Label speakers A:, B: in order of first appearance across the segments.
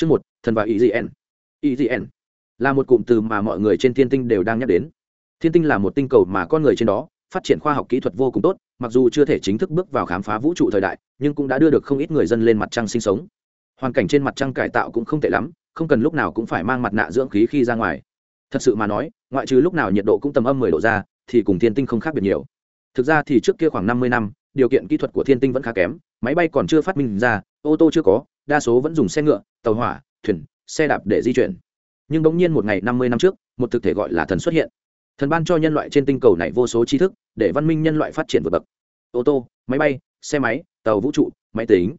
A: Chương một, thần và EZN. EZN là một cụm từ mà mọi người trên thiên tinh đều đang nhắc đến. Thiên tinh là một tinh cầu mà con người trên đó phát triển khoa học kỹ thuật vô cùng tốt, mặc dù chưa thể chính thức bước vào khám phá vũ trụ thời đại, nhưng cũng đã đưa được không ít người dân lên mặt trăng sinh sống. Hoàn cảnh trên mặt trăng cải tạo cũng không tệ lắm, không cần lúc nào cũng phải mang mặt nạ dưỡng khí khi ra ngoài. Thật sự mà nói, ngoại trừ lúc nào nhiệt độ cũng tầm âm 10 độ ra, thì cùng thiên tinh không khác biệt nhiều. Thực ra thì trước kia khoảng 50 năm, điều kiện kỹ thuật của thiên tinh vẫn khá kém, máy bay còn chưa phát minh ra, ô tô chưa có, đa số vẫn dùng xe ngựa, tàu hỏa, thuyền, xe đạp để di chuyển. Nhưng bỗng nhiên một ngày năm mươi năm trước một thực thể gọi là thần xuất hiện. Thần ban cho nhân loại trên tinh cầu này vô số tri thức để văn minh nhân loại phát triển vượt bậc. Ô tô máy bay xe máy tàu vũ trụ máy tính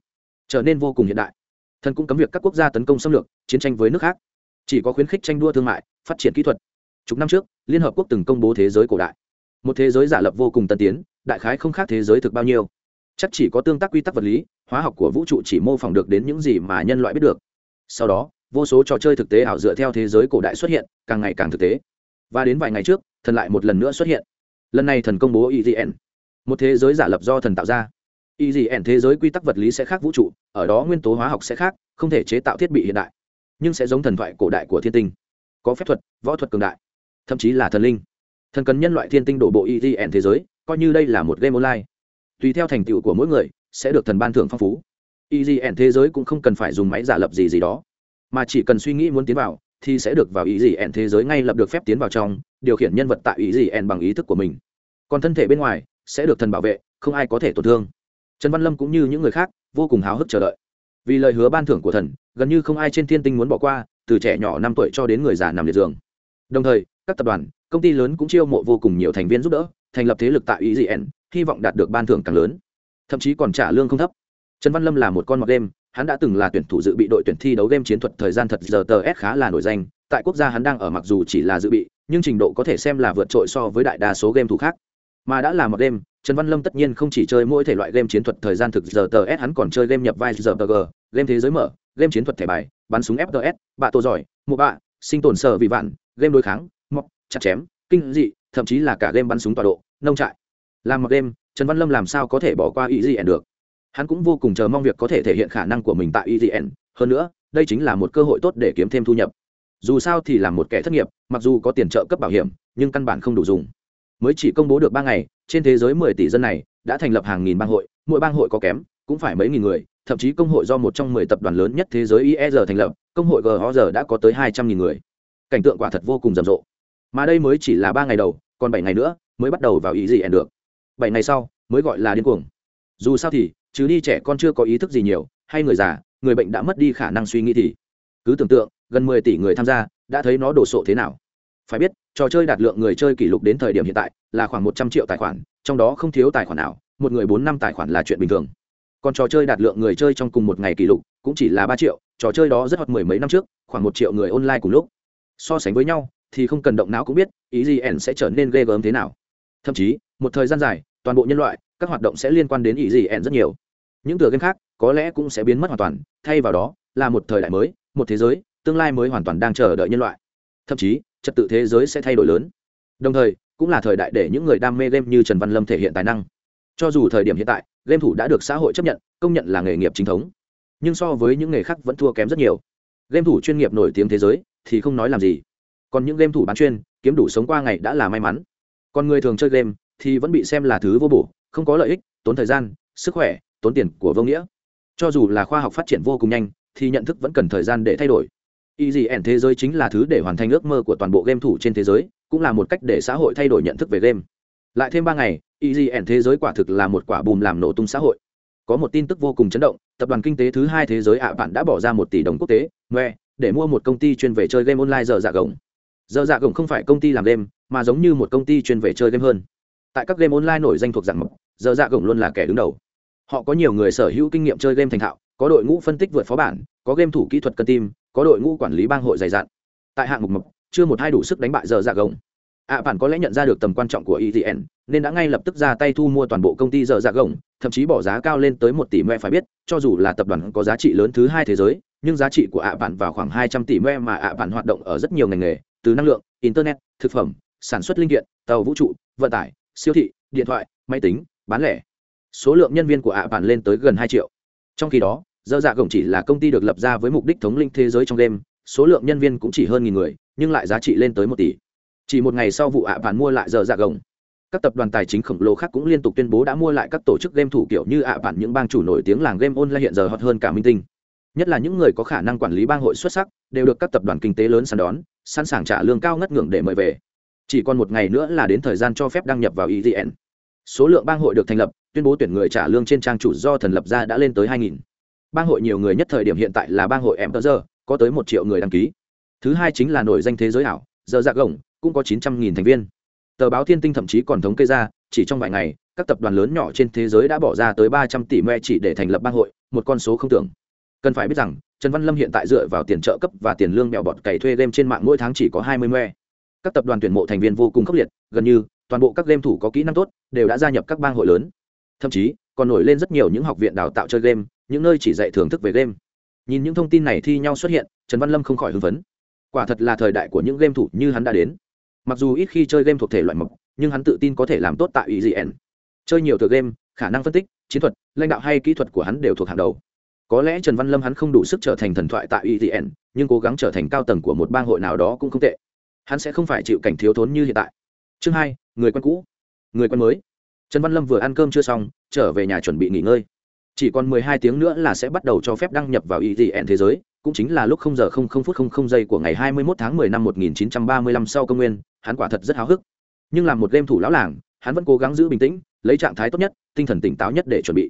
A: trở nên vô cùng hiện đại. Thần cũng cấm việc các quốc gia tấn công xâm lược chiến tranh với nước khác. Chỉ có khuyến khích tranh đua thương mại phát triển kỹ thuật. Chục năm trước liên hợp quốc từng công bố thế giới cổ đại. Một thế giới giả lập vô cùng tân tiến đại khái không khác thế giới thực bao nhiêu. Chắc chỉ có tương tác quy tắc vật lý, hóa học của vũ trụ chỉ mô phỏng được đến những gì mà nhân loại biết được. Sau đó, vô số trò chơi thực tế ảo dựa theo thế giới cổ đại xuất hiện, càng ngày càng thực tế. Và đến vài ngày trước, thần lại một lần nữa xuất hiện. Lần này thần công bố evn một thế giới giả lập do thần tạo ra. Evn thế giới quy tắc vật lý sẽ khác vũ trụ, ở đó nguyên tố hóa học sẽ khác, không thể chế tạo thiết bị hiện đại, nhưng sẽ giống thần thoại cổ đại của thiên tinh. Có phép thuật, võ thuật cường đại, thậm chí là thần linh. Thần cần nhân loại thiên tinh đổ bộ evn thế giới coi như đây là một game online. Tùy theo thành tựu của mỗi người, sẽ được thần ban thưởng phong phú. Ezn thế giới cũng không cần phải dùng máy giả lập gì gì đó. Mà chỉ cần suy nghĩ muốn tiến vào, thì sẽ được vào ý gì ẹn thế giới ngay lập được phép tiến vào trong, điều khiển nhân vật tại ý gì ẹn bằng ý thức của mình. Còn thân thể bên ngoài, sẽ được thần bảo vệ, không ai có thể tổn thương. Trần văn lâm cũng như những người khác, vô cùng háo hức chờ đợi. Vì lời hứa ban thưởng của thần, gần như không ai trên thiên tinh muốn bỏ qua, từ trẻ nhỏ năm tuổi cho đến người già nằm liệt giường. Đồng thời, các tập đoàn, công ty lớn cũng chiêu mộ vô cùng nhiều thành viên giúp đỡ thành lập thế lực tại ý gì ẻn, hy vọng đạt được ban thưởng càng lớn. Thậm chí còn trả lương không thấp. Trần văn lâm là một con mọt game, hắn đã từng là tuyển thủ dự bị đội tuyển thi đấu game chiến thuật thời gian thật giờ tờ s khá là nổi danh. Tại quốc gia hắn đang ở mặc dù chỉ là dự bị nhưng trình độ có thể xem là vượt trội so với đại đa số game thủ khác. Mà đã là một game trần văn lâm tất nhiên không chỉ chơi mỗi thể loại game chiến thuật thời gian thực giờ tờ s hắn còn chơi game nhập vai giờ tờ g game thế giới mở game chiến thuật thẻ bài bắn súng fts bạ tổ giỏi mộ bạ sinh tồn sở vì vạn game đối kháng mọc chặt chém kinh dị thậm chí là cả game bắn súng tọa độ, nông trại. Làm một game, trần văn lâm làm sao có thể bỏ qua ezn được? Hắn cũng vô cùng chờ mong việc có thể thể hiện khả năng của mình tại ezn hơn nữa, đây chính là một cơ hội tốt để kiếm thêm thu nhập. Dù sao thì là một kẻ thất nghiệp, mặc dù có tiền trợ cấp bảo hiểm, nhưng căn bản không đủ dùng. Mới chỉ công bố được ba ngày, trên thế giới mười tỷ dân này đã thành lập hàng nghìn bang hội, mỗi bang hội có kém, cũng phải mấy nghìn người, thậm chí công hội do một trong mười tập đoàn lớn nhất thế giới IER thành lập, công hội GOR đã có tới hai trăm nghìn người. Cảnh tượng quả thật vô cùng rầm rộ mà đây mới chỉ là ba ngày đầu, còn bảy ngày nữa mới bắt đầu vào ý gì ẻn được. Bảy ngày sau mới gọi là điên cuồng. Dù sao thì chứ đi trẻ con chưa có ý thức gì nhiều, hay người già, người bệnh đã mất đi khả năng suy nghĩ thì cứ tưởng tượng, gần mười tỷ người tham gia, đã thấy nó đổ sộ thế nào. Phải biết, trò chơi đạt lượng người chơi kỷ lục đến thời điểm hiện tại là khoảng một trăm triệu tài khoản, trong đó không thiếu tài khoản nào, một người bốn năm tài khoản là chuyện bình thường. Còn trò chơi đạt lượng người chơi trong cùng một ngày kỷ lục cũng chỉ là ba triệu, trò chơi đó rất hot mười mấy năm trước, khoảng một triệu người online cùng lúc. So sánh với nhau thì không cần động não cũng biết, ý gì ẻn sẽ trở nên ghê gớm thế nào. Thậm chí, một thời gian dài, toàn bộ nhân loại, các hoạt động sẽ liên quan đến ý gì ẻn rất nhiều. Những tựa game khác, có lẽ cũng sẽ biến mất hoàn toàn, thay vào đó, là một thời đại mới, một thế giới, tương lai mới hoàn toàn đang chờ đợi nhân loại. Thậm chí, trật tự thế giới sẽ thay đổi lớn. Đồng thời, cũng là thời đại để những người đam mê game như trần văn lâm thể hiện tài năng. Cho dù thời điểm hiện tại, game thủ đã được xã hội chấp nhận, công nhận là nghề nghiệp chính thống, nhưng so với những nghề khác vẫn thua kém rất nhiều. Game thủ chuyên nghiệp nổi tiếng thế giới, thì không nói làm gì còn những game thủ bán chuyên, kiếm đủ sống qua ngày đã là may mắn. Còn người thường chơi game thì vẫn bị xem là thứ vô bổ, không có lợi ích, tốn thời gian, sức khỏe, tốn tiền của vô nghĩa. Cho dù là khoa học phát triển vô cùng nhanh thì nhận thức vẫn cần thời gian để thay đổi. Y gì ẻn thế giới chính là thứ để hoàn thành ước mơ của toàn bộ game thủ trên thế giới, cũng là một cách để xã hội thay đổi nhận thức về game. Lại thêm ba ngày y gì ẻn thế giới quả thực là một quả bùm làm nổ tung xã hội. Có một tin tức vô cùng chấn động, tập đoàn kinh tế thứ hai thế giới ạ bạn đã bỏ ra một tỷ đồng quốc tế, ngoe, để mua một công ty chuyên về chơi game online giờ dạ gồng giờ dạ gồng không phải công ty làm game mà giống như một công ty chuyên về chơi game hơn. Tại các game online nổi danh thuộc dạng mộc giờ dạ gồng luôn là kẻ đứng đầu. Họ có nhiều người sở hữu kinh nghiệm chơi game thành thạo có đội ngũ phân tích vượt phó bản có game thủ kỹ thuật cân tim có đội ngũ quản lý bang hội dày dặn tại hạng mục mộc chưa một hai đủ sức đánh bại giờ dạ gồng. Ạ à, bản có lẽ nhận ra được tầm quan trọng của etn nên đã ngay lập tức ra tay thu mua toàn bộ công ty giờ dạ gồng thậm chí bỏ giá cao lên tới một tỷ mẹ phải biết cho dù là tập đoàn có giá trị lớn thứ hai thế giới nhưng giá trị của ạ à bản vào khoảng hai trăm tỷ mẹ mà ạ à bản hoạt động ở rất nhiều ngành nghề từ năng lượng, internet, thực phẩm, sản xuất linh kiện, tàu vũ trụ, vận tải, siêu thị, điện thoại, máy tính, bán lẻ. Số lượng nhân viên của ạ bản lên tới gần hai triệu. Trong khi đó, dơ dạ gồng chỉ là công ty được lập ra với mục đích thống linh thế giới trong đêm số lượng nhân viên cũng chỉ hơn nghìn người, nhưng lại giá trị lên tới một tỷ. Chỉ một ngày sau vụ ạ bản mua lại dơ dạ gồng. Các tập đoàn tài chính khổng lồ khác cũng liên tục tuyên bố đã mua lại các tổ chức game thủ kiểu như ạ bản những bang chủ nổi tiếng làng game online hiện giờ hot hơn cả minh tinh. Nhất là những người có khả năng quản lý bang hội xuất sắc, đều được các tập đoàn kinh tế lớn săn đón sẵn sàng trả lương cao ngất ngưỡng để mời về. Chỉ còn một ngày nữa là đến thời gian cho phép đăng nhập vào evn số lượng bang hội được thành lập, tuyên bố tuyển người trả lương trên trang chủ do thần lập ra đã lên tới 2.000. bang hội nhiều người nhất thời điểm hiện tại là bang hội em tờ giờ, có tới một triệu người đăng ký. Thứ hai chính là nổi danh thế giới ảo giờ dạ gồng cũng có 900.000 thành viên. Tờ báo thiên tinh thậm chí còn thống kê ra, chỉ trong vài ngày, các tập đoàn lớn nhỏ trên thế giới đã bỏ ra tới 300 tỷ me chỉ để thành lập bang hội, một con số không tưởng. Cần phải biết rằng trần văn lâm hiện tại dựa vào tiền trợ cấp và tiền lương mèo bọt cày thuê game trên mạng mỗi tháng chỉ có 20 me các tập đoàn tuyển mộ thành viên vô cùng khốc liệt, gần như toàn bộ các game thủ có kỹ năng tốt đều đã gia nhập các bang hội lớn. Thậm chí, còn nổi lên rất nhiều những học viện đào tạo chơi game, những nơi chỉ dạy thưởng thức về game. Nhìn những thông tin này thi nhau xuất hiện, trần văn lâm không khỏi hưng phấn. Quả thật là thời đại của những game thủ như hắn đã đến. Mặc dù ít khi chơi game thuộc thể loại mộc, nhưng hắn tự tin có thể làm tốt tại EGN. chơi nhiều tựa game, khả năng phân tích, chiến thuật, lãnh đạo hay kỹ thuật của hắn đều thuộc hàng đầu có lẽ trần văn lâm hắn không đủ sức trở thành thần thoại tại EGN, nhưng cố gắng trở thành cao tầng của một bang hội nào đó cũng không tệ. Hắn sẽ không phải chịu cảnh thiếu thốn như hiện tại. Chương hai người quen cũ. Người quen mới. Trần văn lâm vừa ăn cơm chưa xong trở về nhà chuẩn bị nghỉ ngơi. Chỉ còn mười hai tiếng nữa là sẽ bắt đầu cho phép đăng nhập vào EGN thế giới cũng chính là lúc không giờ không không phút không không giây của ngày hai mươi 21 tháng mười năm một nghìn chín trăm ba mươi lăm sau công nguyên, hắn quả thật rất háo hức. Nhưng làm một game thủ lão làng, hắn vẫn cố gắng giữ bình tĩnh, lấy trạng thái tốt nhất, tinh thần tỉnh táo nhất để chuẩn bị.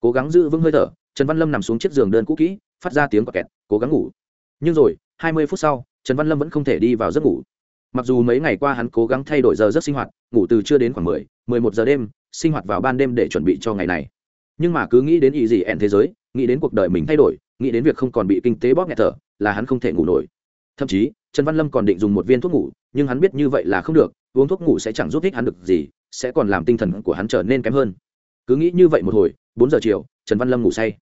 A: Cố gắng giữ vững hơi thở, Trần Văn Lâm nằm xuống chiếc giường đơn cũ kỹ, phát ra tiếng quả kẹt, cố gắng ngủ. Nhưng rồi, hai mươi phút sau, Trần Văn Lâm vẫn không thể đi vào giấc ngủ. Mặc dù mấy ngày qua hắn cố gắng thay đổi giờ giấc sinh hoạt ngủ từ trưa đến khoảng mười mười một giờ đêm sinh hoạt vào ban đêm để chuẩn bị cho ngày này. Nhưng mà cứ nghĩ đến ý gì ẹn thế giới nghĩ đến cuộc đời mình thay đổi nghĩ đến việc không còn bị kinh tế bóp nghẹt thở là hắn không thể ngủ nổi. Thậm chí trần văn lâm còn định dùng một viên thuốc ngủ nhưng hắn biết như vậy là không được uống thuốc ngủ sẽ chẳng giúp ích hắn được gì sẽ còn làm tinh thần của hắn trở nên kém hơn. Cứ nghĩ như vậy một hồi bốn giờ chiều trần văn lâm ngủ say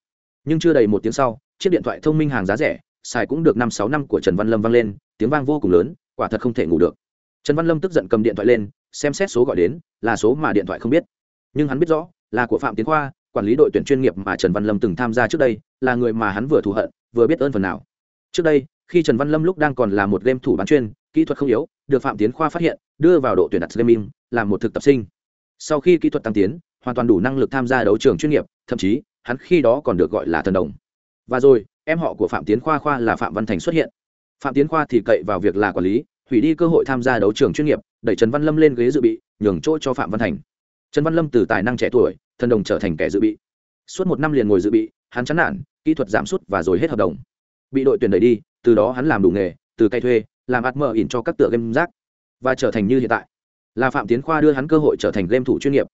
A: nhưng chưa đầy một tiếng sau, chiếc điện thoại thông minh hàng giá rẻ, xài cũng được năm sáu năm của trần văn lâm vang lên, tiếng vang vô cùng lớn, quả thật không thể ngủ được. Trần văn lâm tức giận cầm điện thoại lên, xem xét số gọi đến, là số mà điện thoại không biết. Nhưng hắn biết rõ, là của phạm tiến khoa, quản lý đội tuyển chuyên nghiệp mà trần văn lâm từng tham gia trước đây, là người mà hắn vừa thù hận, vừa biết ơn phần nào. Trước đây, khi trần văn lâm lúc đang còn là một game thủ bán chuyên, kỹ thuật không yếu, được phạm tiến khoa phát hiện, đưa vào đội tuyển đặt gaming, làm một thực tập sinh. Sau khi kỹ thuật tăng tiến, hoàn toàn đủ năng lực tham gia đấu trường chuyên nghiệp, thậm chí hắn khi đó còn được gọi là thần đồng. Và rồi, em họ của phạm tiến khoa khoa là phạm văn thành xuất hiện. Phạm tiến khoa thì cậy vào việc là quản lý, hủy đi cơ hội tham gia đấu trường chuyên nghiệp, đẩy trần văn lâm lên ghế dự bị, nhường chỗ cho phạm văn thành. Trần văn lâm từ tài năng trẻ tuổi, thần đồng trở thành kẻ dự bị. Suốt một năm liền ngồi dự bị, hắn chán nản, kỹ thuật giảm sút và rồi hết hợp đồng. Bị đội tuyển đẩy đi, từ đó hắn làm đủ nghề, từ cây thuê, làm ạt mở ỉn cho các tựa game rác, và trở thành như hiện tại. Là phạm tiến khoa đưa hắn cơ hội trở thành game thủ chuyên nghiệp.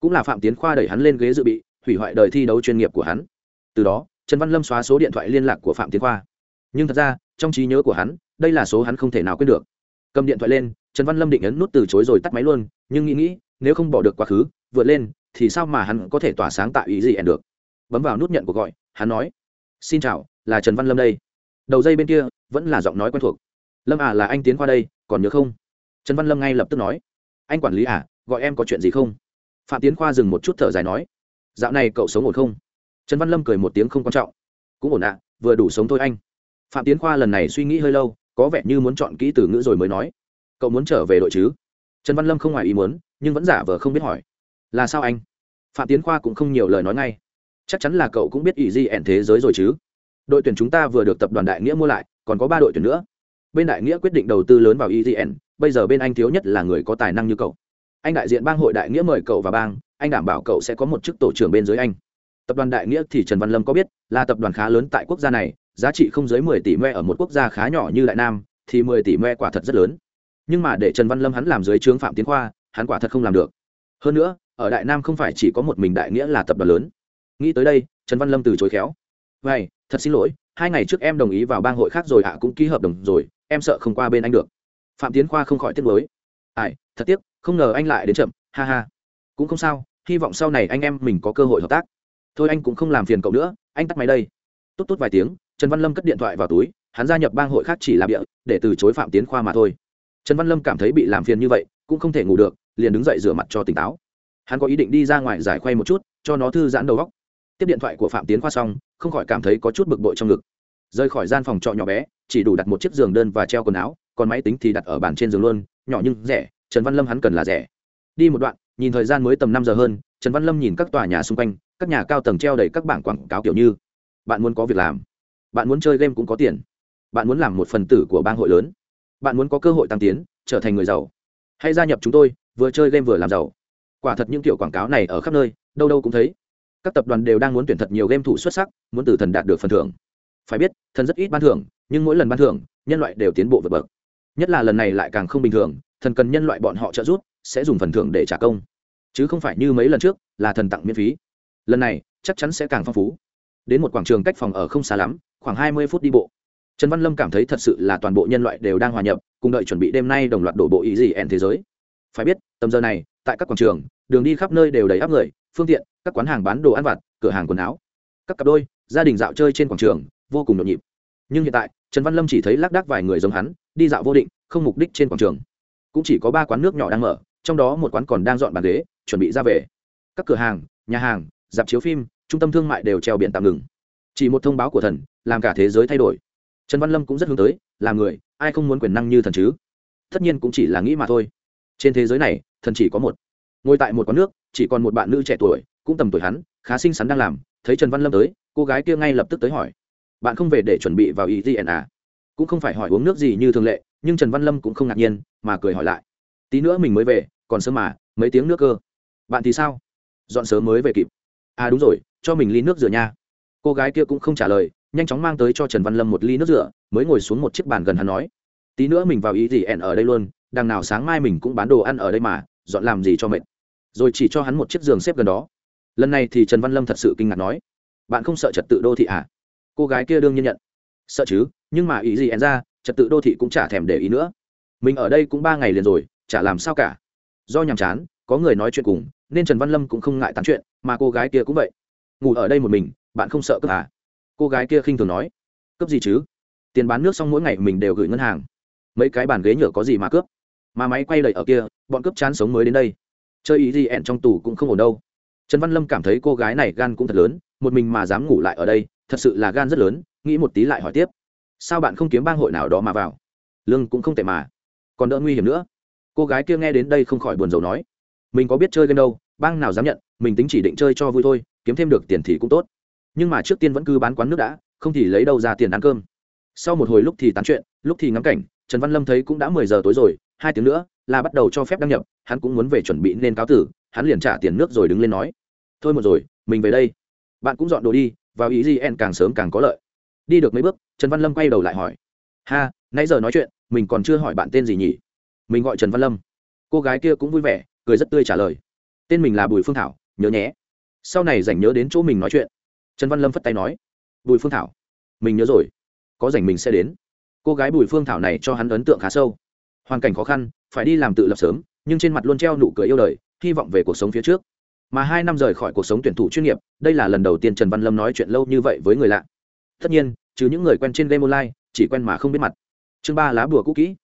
A: Cũng là phạm tiến khoa đẩy hắn lên ghế dự bị hủy hoại đời thi đấu chuyên nghiệp của hắn. Từ đó, trần văn lâm xóa số điện thoại liên lạc của phạm tiến khoa. Nhưng thật ra, trong trí nhớ của hắn, đây là số hắn không thể nào quên được. Cầm điện thoại lên, trần văn lâm định ấn nút từ chối rồi tắt máy luôn, nhưng nghĩ nghĩ, nếu không bỏ được quá khứ, vượt lên, thì sao mà hắn có thể tỏa sáng tạo ý gì ẻn được? Bấm vào nút nhận cuộc gọi, hắn nói, xin chào, là trần văn lâm đây. Đầu dây bên kia, vẫn là giọng nói quen thuộc. Lâm à là anh tiến qua đây, còn nhớ không? Trần văn lâm ngay lập tức nói, anh quản lý à gọi em có chuyện gì không? Phạm tiến khoa dừng một chút thở dài nói dạo này cậu sống ổn không? Trần văn lâm cười một tiếng không quan trọng. Cũng ổn ạ vừa đủ sống thôi anh. Phạm tiến khoa lần này suy nghĩ hơi lâu có vẻ như muốn chọn kỹ từ ngữ rồi mới nói. Cậu muốn trở về đội chứ? Trần văn lâm không ngoài ý muốn nhưng vẫn giả vờ không biết hỏi. Là sao anh? Phạm tiến khoa cũng không nhiều lời nói ngay. Chắc chắn là cậu cũng biết ỷ di ẻn thế giới rồi chứ. Đội tuyển chúng ta vừa được tập đoàn đại nghĩa mua lại còn có ba đội tuyển nữa. Bên đại nghĩa quyết định đầu tư lớn vào EGN, bây giờ bên anh thiếu nhất là người có tài năng như cậu. Anh đại diện bang hội đại nghĩa mời cậu vào bang, anh đảm bảo cậu sẽ có một chức tổ trưởng bên dưới anh. Tập đoàn đại nghĩa thì Trần Văn Lâm có biết, là tập đoàn khá lớn tại quốc gia này, giá trị không dưới mười tỷ me ở một quốc gia khá nhỏ như đại nam thì mười tỷ me quả thật rất lớn. Nhưng mà để trần văn lâm hắn làm dưới trướng phạm tiến khoa hắn quả thật không làm được. Hơn nữa ở đại nam không phải chỉ có một mình đại nghĩa là tập đoàn lớn. Nghĩ tới đây trần văn lâm từ chối khéo. Vậy thật xin lỗi hai ngày trước em đồng ý vào bang hội khác rồi ạ cũng ký hợp đồng rồi em sợ không qua bên anh được. Phạm tiến khoa không khỏi tiếc lối ai thật tiếc không ngờ anh lại đến chậm, ha ha. Cũng không sao, hy vọng sau này anh em mình có cơ hội hợp tác. Thôi anh cũng không làm phiền cậu nữa, anh tắt máy đây. Tốt tốt vài tiếng, trần văn lâm cất điện thoại vào túi, hắn gia nhập bang hội khác chỉ làm địa để từ chối phạm tiến khoa mà thôi. Trần văn lâm cảm thấy bị làm phiền như vậy, cũng không thể ngủ được, liền đứng dậy rửa mặt cho tỉnh táo. Hắn có ý định đi ra ngoài giải khuây một chút, cho nó thư giãn đầu góc tiếp điện thoại của phạm tiến khoa xong, không khỏi cảm thấy có chút bực bội trong ngực. Rời khỏi gian phòng trọ nhỏ bé, chỉ đủ đặt một chiếc giường đơn và treo quần áo, còn máy tính thì đặt ở bàn trên giường luôn, nhỏ nhưng rẻ trần văn lâm hắn cần là rẻ. Đi một đoạn, nhìn thời gian mới tầm năm giờ hơn, trần văn lâm nhìn các tòa nhà xung quanh, các nhà cao tầng treo đầy các bảng quảng cáo kiểu như, bạn muốn có việc làm, bạn muốn chơi game cũng có tiền, bạn muốn làm một phần tử của bang hội lớn, bạn muốn có cơ hội tăng tiến, trở thành người giàu. Hãy gia nhập chúng tôi, vừa chơi game vừa làm giàu. Quả thật những kiểu quảng cáo này ở khắp nơi, đâu đâu cũng thấy. Các tập đoàn đều đang muốn tuyển thật nhiều game thủ xuất sắc, muốn từ thần đạt được phần thưởng. Phải biết, thần rất ít ban thưởng, nhưng mỗi lần ban thưởng, nhân loại đều tiến bộ vượt bậc. Nhất là lần này lại càng không bình thường thần cần nhân loại bọn họ trợ giúp, sẽ dùng phần thưởng để trả công. Chứ không phải như mấy lần trước, là thần tặng miễn phí. Lần này, chắc chắn sẽ càng phong phú. Đến một quảng trường cách phòng ở không xa lắm, khoảng hai mươi phút đi bộ. Trần văn lâm cảm thấy thật sự là toàn bộ nhân loại đều đang hòa nhập, cùng đợi chuẩn bị đêm nay đồng loạt đổ bộ ý gì ẻn thế giới. Phải biết, tầm giờ này, tại các quảng trường, đường đi khắp nơi đều đầy áp người, phương tiện, các quán hàng bán đồ ăn vặt, cửa hàng quần áo. Các cặp đôi, gia đình dạo chơi trên quảng trường, vô cùng nhộn nhịp. Nhưng hiện tại, trần văn lâm chỉ thấy lác đác vài người giống hắn, đi dạo vô định, không mục đích trên quảng trường cũng chỉ có ba quán nước nhỏ đang mở, trong đó một quán còn đang dọn bàn ghế, chuẩn bị ra về. Các cửa hàng, nhà hàng, dạp chiếu phim, trung tâm thương mại đều treo biển tạm ngừng. Chỉ một thông báo của thần, làm cả thế giới thay đổi. Trần văn lâm cũng rất hướng tới, là người, ai không muốn quyền năng như thần chứ? Tất nhiên cũng chỉ là nghĩ mà thôi. Trên thế giới này, thần chỉ có một. Ngồi tại một quán nước, chỉ còn một bạn nữ trẻ tuổi, cũng tầm tuổi hắn, khá xinh xắn đang làm, thấy trần văn lâm tới, cô gái kia ngay lập tức tới hỏi. Bạn không về để chuẩn bị vào ý gn à? Cũng không phải hỏi uống nước gì như thường lệ nhưng trần văn lâm cũng không ngạc nhiên mà cười hỏi lại tí nữa mình mới về còn sớm mà mấy tiếng nước cơ bạn thì sao dọn sớm mới về kịp à đúng rồi cho mình ly nước rửa nha cô gái kia cũng không trả lời nhanh chóng mang tới cho trần văn lâm một ly nước rửa mới ngồi xuống một chiếc bàn gần hắn nói tí nữa mình vào ý gì ẻn ở đây luôn đằng nào sáng mai mình cũng bán đồ ăn ở đây mà dọn làm gì cho mệt rồi chỉ cho hắn một chiếc giường xếp gần đó lần này thì trần văn lâm thật sự kinh ngạc nói bạn không sợ trật tự đô thị à cô gái kia đương nhiên nhận sợ chứ nhưng mà ý gì ẻn ra trật tự đô thị cũng chả thèm để ý nữa. Mình ở đây cũng ba ngày liền rồi, chả làm sao cả. Do nhàm chán, có người nói chuyện cùng, nên trần văn lâm cũng không ngại tán chuyện, mà cô gái kia cũng vậy. Ngủ ở đây một mình, bạn không sợ cướp à? Cô gái kia khinh thường nói. Cướp gì chứ? Tiền bán nước xong mỗi ngày mình đều gửi ngân hàng. Mấy cái bàn ghế nhựa có gì mà cướp? Mà máy quay đầy ở kia, bọn cướp chán sống mới đến đây. Chơi ý gì ẹn trong tù cũng không ổn đâu. Trần văn lâm cảm thấy cô gái này gan cũng thật lớn, một mình mà dám ngủ lại ở đây, thật sự là gan rất lớn, nghĩ một tí lại hỏi tiếp sao bạn không kiếm bang hội nào đó mà vào? Lương cũng không tệ mà. Còn đỡ nguy hiểm nữa. Cô gái kia nghe đến đây không khỏi buồn rầu nói. Mình có biết chơi game đâu, bang nào dám nhận, mình tính chỉ định chơi cho vui thôi, kiếm thêm được tiền thì cũng tốt. Nhưng mà trước tiên vẫn cứ bán quán nước đã, không thì lấy đâu ra tiền ăn cơm. Sau một hồi lúc thì tán chuyện, lúc thì ngắm cảnh, trần văn lâm thấy cũng đã mười giờ tối rồi, hai tiếng nữa, là bắt đầu cho phép đăng nhập, hắn cũng muốn về chuẩn bị nên cáo tử, hắn liền trả tiền nước rồi đứng lên nói. Thôi một rồi, mình về đây. Bạn cũng dọn đồ đi, vào ý gì, en càng sớm càng có lợi. Đi được mấy bước trần văn lâm quay đầu lại hỏi, ha, nãy giờ nói chuyện, mình còn chưa hỏi bạn tên gì nhỉ? Mình gọi trần văn lâm. Cô gái kia cũng vui vẻ, cười rất tươi trả lời, tên mình là bùi phương thảo, nhớ nhé. Sau này rảnh nhớ đến chỗ mình nói chuyện. Trần văn lâm phất tay nói, bùi phương thảo, mình nhớ rồi, có rảnh mình sẽ đến. Cô gái bùi phương thảo này cho hắn ấn tượng khá sâu. Hoàn cảnh khó khăn, phải đi làm tự lập sớm, nhưng trên mặt luôn treo nụ cười yêu đời, hy vọng về cuộc sống phía trước. Mà hai năm rời khỏi cuộc sống tuyển thủ chuyên nghiệp, đây là lần đầu tiên trần văn lâm nói chuyện lâu như vậy với người lạ. Tất nhiên chứ những người quen trên game online, chỉ quen mà không biết mặt. Chương ba, lá bùa cũ kỹ.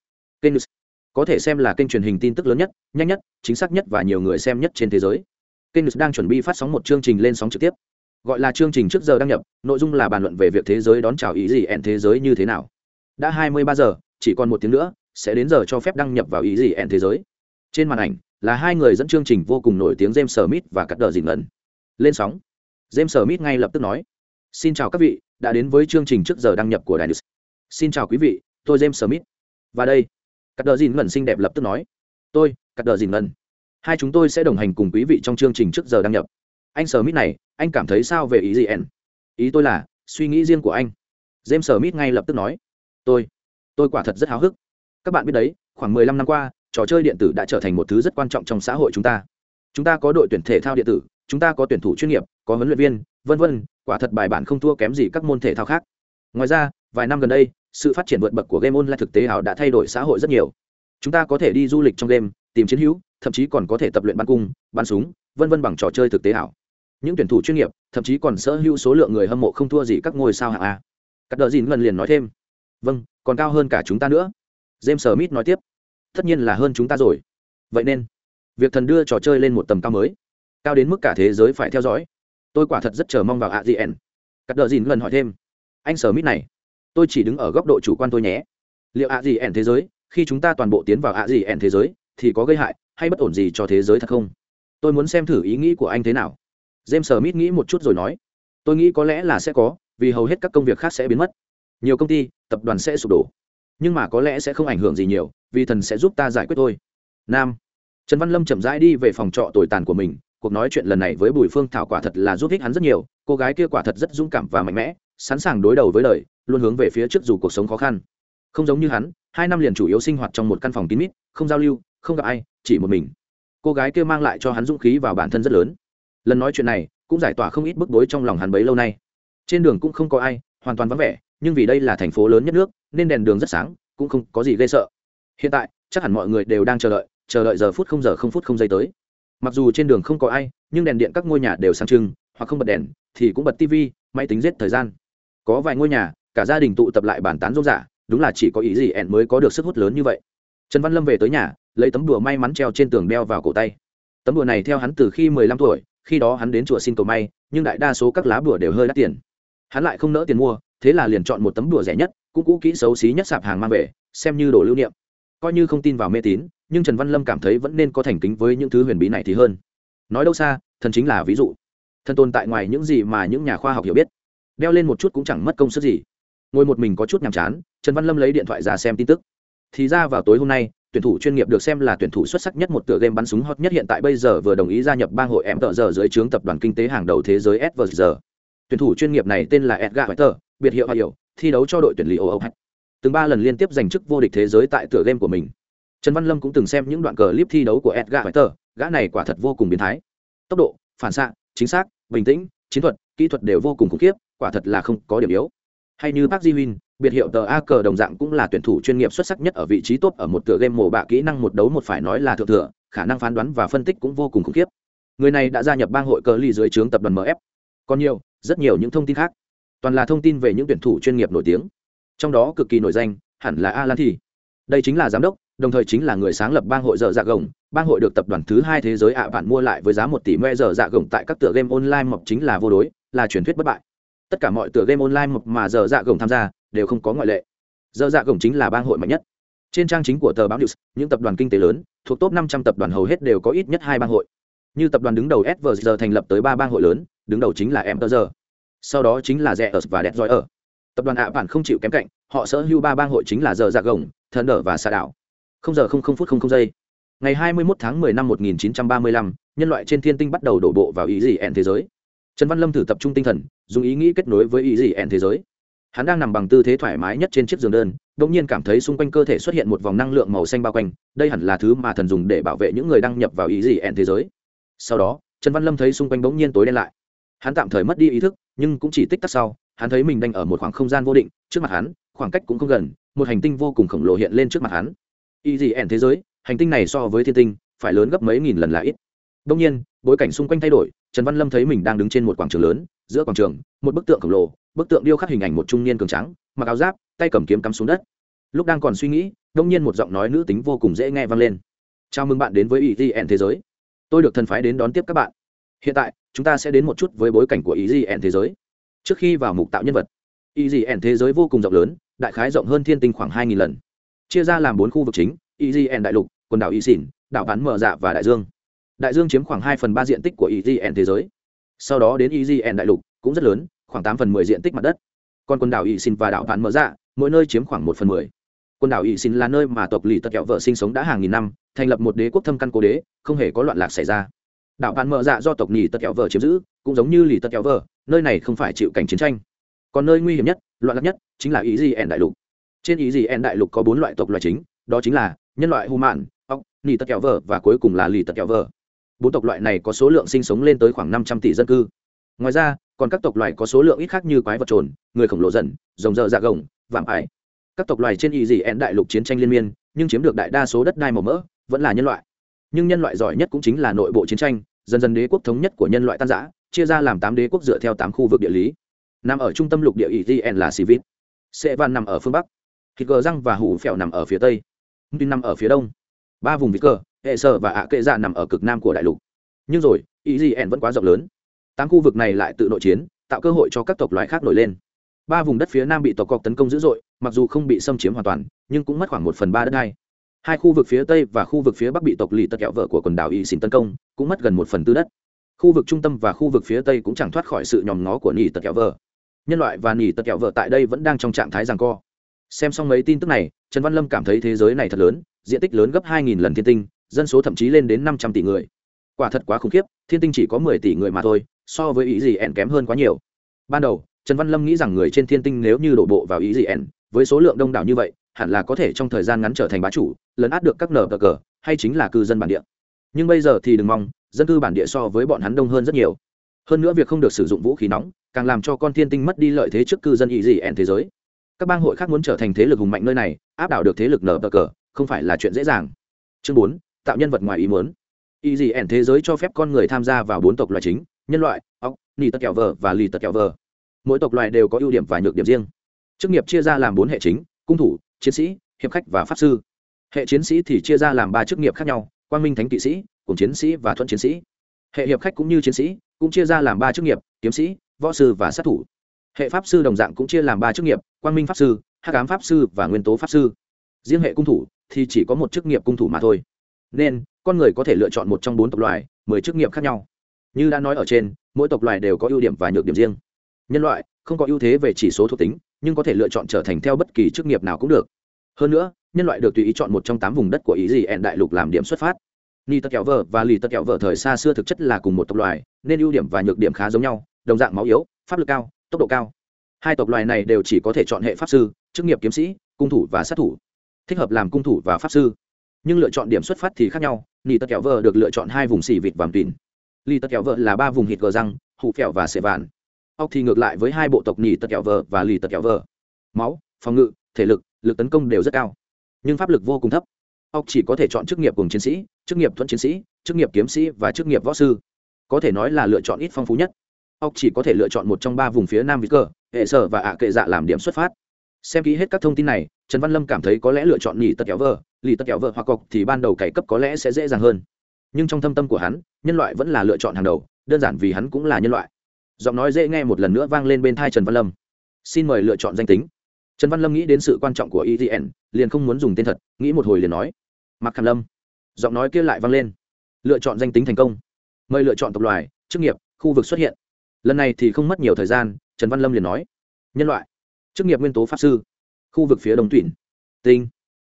A: Kênh news. Có thể xem là kênh truyền hình tin tức lớn nhất, nhanh nhất, chính xác nhất và nhiều người xem nhất trên thế giới. Kênh news đang chuẩn bị phát sóng một chương trình lên sóng trực tiếp. Gọi là chương trình trước giờ đăng nhập, nội dung là bàn luận về việc thế giới đón chào ý gì ẹn thế giới như thế nào. Đã hai mươi ba giờ, chỉ còn một tiếng nữa, sẽ đến giờ cho phép đăng nhập vào ý gì ẹn thế giới. Trên màn ảnh, là hai người dẫn chương trình vô cùng nổi tiếng james smith và cắt đờ dìn ngẩn lên sóng. James smith ngay lập tức nói xin chào các vị, đã đến với chương trình trước giờ đăng nhập của đài news. Xin chào quý vị, tôi james smith. Và đây, cắt đờ dìn ngẩn xinh đẹp lập tức nói. Tôi, cắt đờ dìn ngẩn hai chúng tôi sẽ đồng hành cùng quý vị trong chương trình trước giờ đăng nhập. Anh smith này, anh cảm thấy sao về ý gì en ý tôi là, suy nghĩ riêng của anh. James smith ngay lập tức nói. Tôi tôi quả thật rất háo hức. Các bạn biết đấy, khoảng mười lăm năm qua, trò chơi điện tử đã trở thành một thứ rất quan trọng trong xã hội chúng ta. Chúng ta có đội tuyển thể thao điện tử, chúng ta có tuyển thủ chuyên nghiệp, có huấn luyện viên, vân vân quả thật bài bản không thua kém gì các môn thể thao khác. Ngoài ra, vài năm gần đây, sự phát triển vượt bậc của game online thực tế ảo đã thay đổi xã hội rất nhiều. Chúng ta có thể đi du lịch trong game, tìm chiến hữu, thậm chí còn có thể tập luyện bắn cung, bắn súng, vân vân bằng trò chơi thực tế ảo. Những tuyển thủ chuyên nghiệp, thậm chí còn sở hữu số lượng người hâm mộ không thua gì các ngôi sao hạng a. Cắt đờ dìn ngần liền nói thêm. Vâng còn cao hơn cả chúng ta nữa. James smith nói tiếp. Tất nhiên là hơn chúng ta rồi. Vậy nên, việc thần đưa trò chơi lên một tầm cao mới. Cao đến mức cả thế giới phải theo dõi tôi quả thật rất chờ mong vào ạ gì ẻn cắt đờ dìn lần hỏi thêm. Anh sở mít này, tôi chỉ đứng ở góc độ chủ quan tôi nhé. Liệu ạ gì ẻn thế giới, khi chúng ta toàn bộ tiến vào ạ gì ẻn thế giới, thì có gây hại hay bất ổn gì cho thế giới thật không? Tôi muốn xem thử ý nghĩ của anh thế nào. James smith nghĩ một chút rồi nói. Tôi nghĩ có lẽ là sẽ có, vì hầu hết các công việc khác sẽ biến mất. Nhiều công ty, tập đoàn sẽ sụp đổ. Nhưng mà có lẽ sẽ không ảnh hưởng gì nhiều, vì thần sẽ giúp ta giải quyết thôi. Nam. Trần văn lâm chậm rãi đi về phòng trọ tồi tàn của mình cuộc nói chuyện lần này với bùi phương thảo quả thật là giúp ích hắn rất nhiều, cô gái kia quả thật rất dũng cảm và mạnh mẽ, sẵn sàng đối đầu với đời, luôn hướng về phía trước dù cuộc sống khó khăn. Không giống như hắn, hai năm liền chủ yếu sinh hoạt trong một căn phòng kín mít, không giao lưu, không gặp ai, chỉ một mình. Cô gái kia mang lại cho hắn dũng khí vào bản thân rất lớn. Lần nói chuyện này cũng giải tỏa không ít bức bối trong lòng hắn bấy lâu nay. Trên đường cũng không có ai, hoàn toàn vắng vẻ, nhưng vì đây là thành phố lớn nhất nước, nên đèn đường rất sáng, cũng không có gì ghê sợ. Hiện tại, chắc hẳn mọi người đều đang chờ đợi chờ đợi giờ phút không giờ không phút không giây tới mặc dù trên đường không có ai, nhưng đèn điện các ngôi nhà đều sáng trưng, hoặc không bật đèn thì cũng bật tv máy tính giết thời gian. Có vài ngôi nhà, cả gia đình tụ tập lại bàn tán rôm rả, đúng là chỉ có ý gì ẹn mới có được sức hút lớn như vậy. Trần văn lâm về tới nhà, lấy tấm đùa may mắn treo trên tường đeo vào cổ tay. Tấm đùa này theo hắn từ khi mười lăm tuổi, khi đó hắn đến chùa xin cầu may, nhưng đại đa số các lá bùa đều hơi đắt tiền. Hắn lại không nỡ tiền mua, thế là liền chọn một tấm đùa rẻ nhất, cũng cũ kỹ xấu xí nhất sạp hàng mang về, xem như đồ lưu niệm. Coi như không tin vào mê tín nhưng trần văn lâm cảm thấy vẫn nên có thành kính với những thứ huyền bí này thì hơn nói đâu xa thần chính là ví dụ thần tồn tại ngoài những gì mà những nhà khoa học hiểu biết đeo lên một chút cũng chẳng mất công sức gì ngồi một mình có chút nhàm chán trần văn lâm lấy điện thoại ra xem tin tức thì ra vào tối hôm nay tuyển thủ chuyên nghiệp được xem là tuyển thủ xuất sắc nhất một tựa game bắn súng hot nhất hiện tại bây giờ vừa đồng ý gia nhập bang hội em tợ giờ dưới trướng tập đoàn kinh tế hàng đầu thế giới SVG. Tuyển thủ chuyên nghiệp này tên là Edgar Whiter, biệt hiệu hoa hiệu thi đấu cho đội tuyển Lý Âu Từng ba lần liên tiếp giành chức vô địch thế giới tại tựa game của mình. Trần Văn Lâm cũng từng xem những đoạn clip thi đấu của Edgar Fighter, gã này quả thật vô cùng biến thái. Tốc độ, phản xạ, chính xác, bình tĩnh, chiến thuật, kỹ thuật đều vô cùng khủng khiếp, quả thật là không có điểm yếu. Hay như Park Ji-win, biệt hiệu tờ a cờ đồng dạng cũng là tuyển thủ chuyên nghiệp xuất sắc nhất ở vị trí top ở một tựa game mổ bạ kỹ năng một đấu một phải nói là thượng thừa khả năng phán đoán và phân tích cũng vô cùng khủng khiếp. Người này đã gia nhập bang hội cờ ly dưới trướng tập đoàn mf còn nhiều rất nhiều những thông tin khác. Toàn là thông tin về những tuyển thủ chuyên nghiệp nổi tiếng. Trong đó cực kỳ nổi danh hẳn là alan thì đây chính là giám đốc đồng thời chính là người sáng lập bang hội dở dạ gồng. Bang hội được tập đoàn thứ hai thế giới ạ bạn mua lại với giá một tỷ me dở dạ gồng tại các tựa game online mộc chính là vô đối, là truyền thuyết bất bại. Tất cả mọi tựa game online mộc mà dở dạ gồng tham gia đều không có ngoại lệ. Dở dạ gồng chính là bang hội mạnh nhất. Trên trang chính của tờ báo news, những tập đoàn kinh tế lớn, thuộc top 500 tập đoàn hầu hết đều có ít nhất hai bang hội. Như tập đoàn đứng đầu svg thành lập tới ba bang hội lớn, đứng đầu chính là mtg sau đó chính là rẻ và đẹp giỏi ở tập đoàn ạ bản không chịu kém cạnh, họ sở hữu ba bang hội chính là giờ dạ gồng thần đỡ và xa đảo giờ không không phút không không giây. Ngày 21 tháng 10 năm 1935, nhân loại trên thiên tinh bắt đầu đổ bộ vào ý gì ẹn thế giới. Trần văn lâm thử tập trung tinh thần dùng ý nghĩ kết nối với ý gì ẹn thế giới. Hắn đang nằm bằng tư thế thoải mái nhất trên chiếc giường đơn đột nhiên cảm thấy xung quanh cơ thể xuất hiện một vòng năng lượng màu xanh bao quanh đây hẳn là thứ mà thần dùng để bảo vệ những người đăng nhập vào ý gì ẹn thế giới. Sau đó trần văn lâm thấy xung quanh bỗng nhiên tối đen lại. Hắn tạm thời mất đi ý thức nhưng cũng chỉ tích tắc sau hắn thấy mình đang ở một khoảng không gian vô định trước mặt hắn khoảng cách cũng không gần một hành tinh vô cùng khổng lồ hiện lên trước mặt hắn y gì ẻn thế giới, hành tinh này so với thiên tinh, phải lớn gấp mấy nghìn lần là ít. Đông nhiên, bối cảnh xung quanh thay đổi, trần văn lâm thấy mình đang đứng trên một quảng trường lớn, giữa quảng trường, một bức tượng khổng lồ, bức tượng điêu khắc hình ảnh một trung niên cường trắng mặc áo giáp, tay cầm kiếm cắm xuống đất. Lúc đang còn suy nghĩ đông nhiên một giọng nói nữ tính vô cùng dễ nghe vang lên. Chào mừng bạn đến với ý thế giới. Tôi được thần phái đến đón tiếp các bạn. Hiện tại, chúng ta sẽ đến một chút với bối cảnh của ý thế giới. Trước khi vào mục tạo nhân vật ý thế giới vô cùng rộng lớn, đại khái rộng hơn thiên tinh khoảng hai nghìn lần chia ra làm bốn khu vực chính ý đại lục, quần đảo y xỉn, đảo bán mở dạ và đại dương. Đại dương chiếm khoảng hai phần ba diện tích của ý thế giới. Sau đó đến ý đại lục cũng rất lớn, khoảng tám phần mười diện tích mặt đất. Còn quần đảo y xỉn và đảo bán mở dạ mỗi nơi chiếm khoảng một phần mười. Quần đảo y xỉn là nơi mà tộc lì tật kẹo vợ sinh sống đã hàng nghìn năm, thành lập một đế quốc thâm căn cố đế, không hề có loạn lạc xảy ra. Đảo bán mở dạ do tộc lì tật kẹo vợ chiếm giữ, cũng giống như lì tật kẹo vợ, nơi này không phải chịu cảnh chiến tranh. Còn nơi nguy hiểm nhất, loạn lạc nhất, chính là ý gì ẻn đại lục trên ý gì En đại lục có bốn loại tộc loài chính, đó chính là nhân loại hu mạn ốc lì tật kẹo vờ và cuối cùng là lì tật kẹo vờ. Bốn tộc loại này có số lượng sinh sống lên tới khoảng năm trăm tỷ dân cư. Ngoài ra, còn các tộc loài có số lượng ít khác như quái vật trồn, người khổng lồ dần, rồng rợ dạ gồng, vạm ải. Các tộc loài trên y gì en đại lục chiến tranh liên miên, nhưng chiếm được đại đa số đất đai màu mỡ, vẫn là nhân loại. Nhưng nhân loại giỏi nhất cũng chính là nội bộ chiến tranh, dần dần đế quốc thống nhất của nhân loại tan giã chia ra làm tám đế quốc dựa theo tám khu vực địa lý. Nằm ở trung tâm lục địa y dị En là sivit. Sẽ van nằm ở phương bắc thịt gờ răng và hủ phèo nằm ở phía tây. Tin nằm ở phía đông. Ba vùng vịt cờ hệ sở và ạ kệ dạ nằm ở cực nam của đại lục. Nhưng rồi, ý gì ẻn vẫn quá rộng lớn. Tám khu vực này lại tự nội chiến, tạo cơ hội cho các tộc loài khác nổi lên. Ba vùng đất phía nam bị tộc cọc tấn công dữ dội, mặc dù không bị xâm chiếm hoàn toàn, nhưng cũng mất khoảng một phần ba đất đai. Hai khu vực phía tây và khu vực phía bắc bị tộc lì tật kẹo vợ của quần đảo y xin tấn công, cũng mất gần một phần tư đất. Khu vực trung tâm và khu vực phía tây cũng chẳng thoát khỏi sự nhòm ngó của nỉ tật kẹo vợ. Nhân loại và nỉ tật kẹo vợ tại đây vẫn đang trong trạng thái giằng co xem xong mấy tin tức này, trần văn lâm cảm thấy thế giới này thật lớn, diện tích lớn gấp hai nghìn lần thiên tinh, dân số thậm chí lên đến năm trăm tỷ người. Quả thật quá khủng khiếp, thiên tinh chỉ có mười tỷ người mà thôi, so với ý gì ẹn kém hơn quá nhiều. Ban đầu, trần văn lâm nghĩ rằng người trên thiên tinh nếu như đổ bộ vào ý gì ẹn với số lượng đông đảo như vậy, hẳn là có thể trong thời gian ngắn trở thành bá chủ, lấn át được các nở cờ cờ, hay chính là cư dân bản địa. Nhưng bây giờ thì đừng mong, dân cư bản địa so với bọn hắn đông hơn rất nhiều. Hơn nữa việc không được sử dụng vũ khí nóng, càng làm cho con thiên tinh mất đi lợi thế trước cư dân ý gì ẹn thế giới các bang hội khác muốn trở thành thế lực hùng mạnh nơi này, áp đảo được thế lực nở cờ, không phải là chuyện dễ dàng. Chương bốn, tạo nhân vật ngoài ý muốn. Ý gì ẻn thế giới cho phép con người tham gia vào bốn tộc loài chính, nhân loại, ốc nỉ tật kẹo vờ và lì tật kẹo vờ. Mỗi tộc loài đều có ưu điểm và nhược điểm riêng. Chức nghiệp chia ra làm bốn hệ chính, cung thủ, chiến sĩ, hiệp khách và pháp sư. Hệ chiến sĩ thì chia ra làm ba chức nghiệp khác nhau, quang minh thánh kỵ sĩ cùng chiến sĩ và thuận chiến sĩ. Hệ hiệp khách cũng như chiến sĩ, cũng chia ra làm ba chức nghiệp, kiếm sĩ, võ sư và sát thủ hệ pháp sư đồng dạng cũng chia làm ba chức nghiệp, quang minh pháp sư hát cám pháp sư và nguyên tố pháp sư. Riêng hệ cung thủ thì chỉ có một chức nghiệp cung thủ mà thôi. Nên, con người có thể lựa chọn một trong bốn tộc loài, mười chức nghiệp khác nhau. Như đã nói ở trên, mỗi tộc loài đều có ưu điểm và nhược điểm riêng. Nhân loại không có ưu thế về chỉ số thuộc tính, nhưng có thể lựa chọn trở thành theo bất kỳ chức nghiệp nào cũng được. Hơn nữa, nhân loại được tùy ý chọn một trong tám vùng đất của ý gì ẹn đại lục làm điểm xuất phát. Ni tật kẹo vợ và lì tật kẹo vợ thời xa xưa thực chất là cùng một tộc loài, nên ưu điểm và nhược điểm khá giống nhau, đồng dạng máu yếu, pháp lực cao tốc độ cao. Hai tộc loài này đều chỉ có thể chọn hệ pháp sư, chức nghiệp kiếm sĩ, cung thủ và sát thủ. Thích hợp làm cung thủ và pháp sư. Nhưng lựa chọn điểm xuất phát thì khác nhau nỉ tật kẹo vợ được lựa chọn hai vùng xì vịt vàm tùn lì tật kẹo vợ là ba vùng hít gờ răng, hụ kẹo và sệ vạn. Ốc thì ngược lại với hai bộ tộc nỉ tật kẹo vợ và lì tật kẹo vợ. Máu, phòng ngự, thể lực lực tấn công đều rất cao. Nhưng pháp lực vô cùng thấp. Ốc chỉ có thể chọn chức nghiệp cùng chiến sĩ, chức nghiệp thuận chiến sĩ, chức nghiệp kiếm sĩ và chức nghiệp võ sư. Có thể nói là lựa chọn ít phong phú nhất ốc chỉ có thể lựa chọn một trong ba vùng phía nam vĩ cờ hệ sở và ạ kệ dạ làm điểm xuất phát. Xem kỹ hết các thông tin này, trần văn lâm cảm thấy có lẽ lựa chọn nhì tật kéo vợ lì tật kéo vợ hoặc cọc thì ban đầu cải cấp có lẽ sẽ dễ dàng hơn. Nhưng trong thâm tâm của hắn, nhân loại vẫn là lựa chọn hàng đầu, đơn giản vì hắn cũng là nhân loại. Giọng nói dễ nghe một lần nữa vang lên bên thai trần văn lâm. Xin mời lựa chọn danh tính. Trần văn lâm nghĩ đến sự quan trọng của evn liền không muốn dùng tên thật, nghĩ một hồi liền nói. Mặc khảm lâm. Giọng nói kia lại vang lên. Lựa chọn danh tính thành công. Mời lựa chọn tộc loài, chức nghiệp, khu vực xuất hiện lần này thì không mất nhiều thời gian trần văn lâm liền nói. Nhân loại chức nghiệp nguyên tố pháp sư khu vực phía đông tuyển tinh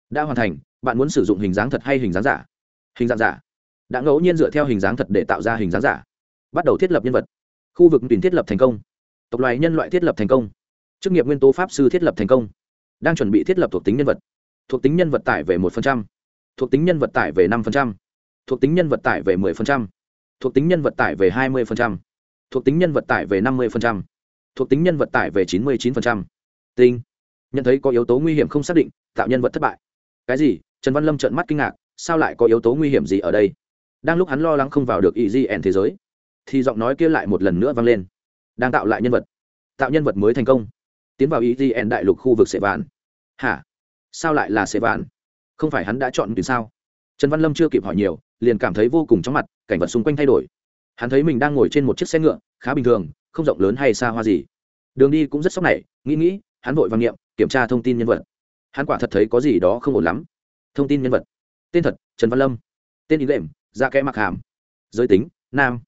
A: đã hoàn thành bạn muốn sử dụng hình dáng thật hay hình dáng giả? Hình dạng giả. Đã ngẫu nhiên dựa theo hình dáng thật để tạo ra hình dáng giả. Bắt đầu thiết lập nhân vật. Khu vực tuyển thiết lập thành công. Tộc loài nhân loại thiết lập thành công. Chức nghiệp nguyên tố pháp sư thiết lập thành công. Đang chuẩn bị thiết lập thuộc tính nhân vật. Thuộc tính nhân vật tải về một thuộc tính nhân vật tải về năm thuộc tính nhân vật tải về 10%, thuộc tính nhân vật tải về 20%, thuộc tính nhân vật tải về 50%, thuộc tính nhân vật tải về 99%. Tinh. Nhận thấy có yếu tố nguy hiểm không xác định, tạo nhân vật thất bại. Cái gì? Trần Văn Lâm trợn mắt kinh ngạc, sao lại có yếu tố nguy hiểm gì ở đây? Đang lúc hắn lo lắng không vào được EGN thế giới, thì giọng nói kia lại một lần nữa vang lên. Đang tạo lại nhân vật. Tạo nhân vật mới thành công. Tiến vào EGN đại lục khu vực Sệ Vạn. Hả? Sao lại là Sệ Vạn? Không phải hắn đã chọn từ sao? Trần Văn Lâm chưa kịp hỏi nhiều, liền cảm thấy vô cùng chóng mặt, cảnh vật xung quanh thay đổi. Hắn thấy mình đang ngồi trên một chiếc xe ngựa, khá bình thường, không rộng lớn hay xa hoa gì. Đường đi cũng rất sốc này nghĩ nghĩ hắn vội vàng nghiệm kiểm tra thông tin nhân vật. Hắn quả thật thấy có gì đó không ổn lắm. Thông tin nhân vật. Tên thật trần văn lâm. Tên ý lệm da kẽ mặc hàm. Giới tính nam.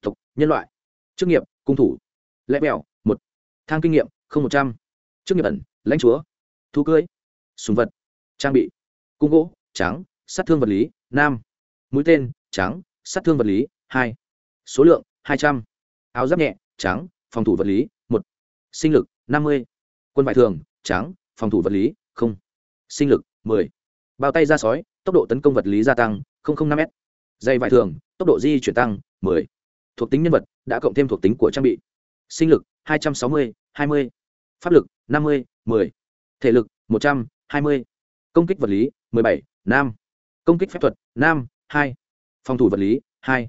A: Tộc nhân loại. Chức nghiệp cung thủ. Lẽ bèo một. Thang kinh nghiệm không một trăm. Chức nghiệp ẩn lãnh chúa. Thu cưới súng vật. Trang bị cung gỗ trắng sát thương vật lý nam. Mũi tên trắng sát thương vật lý hai số lượng, hai trăm. Áo giáp nhẹ, trắng, phòng thủ vật lý, một. Sinh lực, năm mươi. Quân vải thường, trắng, phòng thủ vật lý, không. Sinh lực, mười. Bao tay ra sói, tốc độ tấn công vật lý gia tăng năm m dây vải thường, tốc độ di chuyển tăng, mười. Thuộc tính nhân vật, đã cộng thêm thuộc tính của trang bị. Sinh lực, hai trăm sáu mươi, hai mươi. Pháp lực, năm mươi, mười. Thể lực, một trăm, hai mươi. Công kích vật lý, mười bảy nam công kích phép thuật nam hai. Phòng thủ vật lý, hai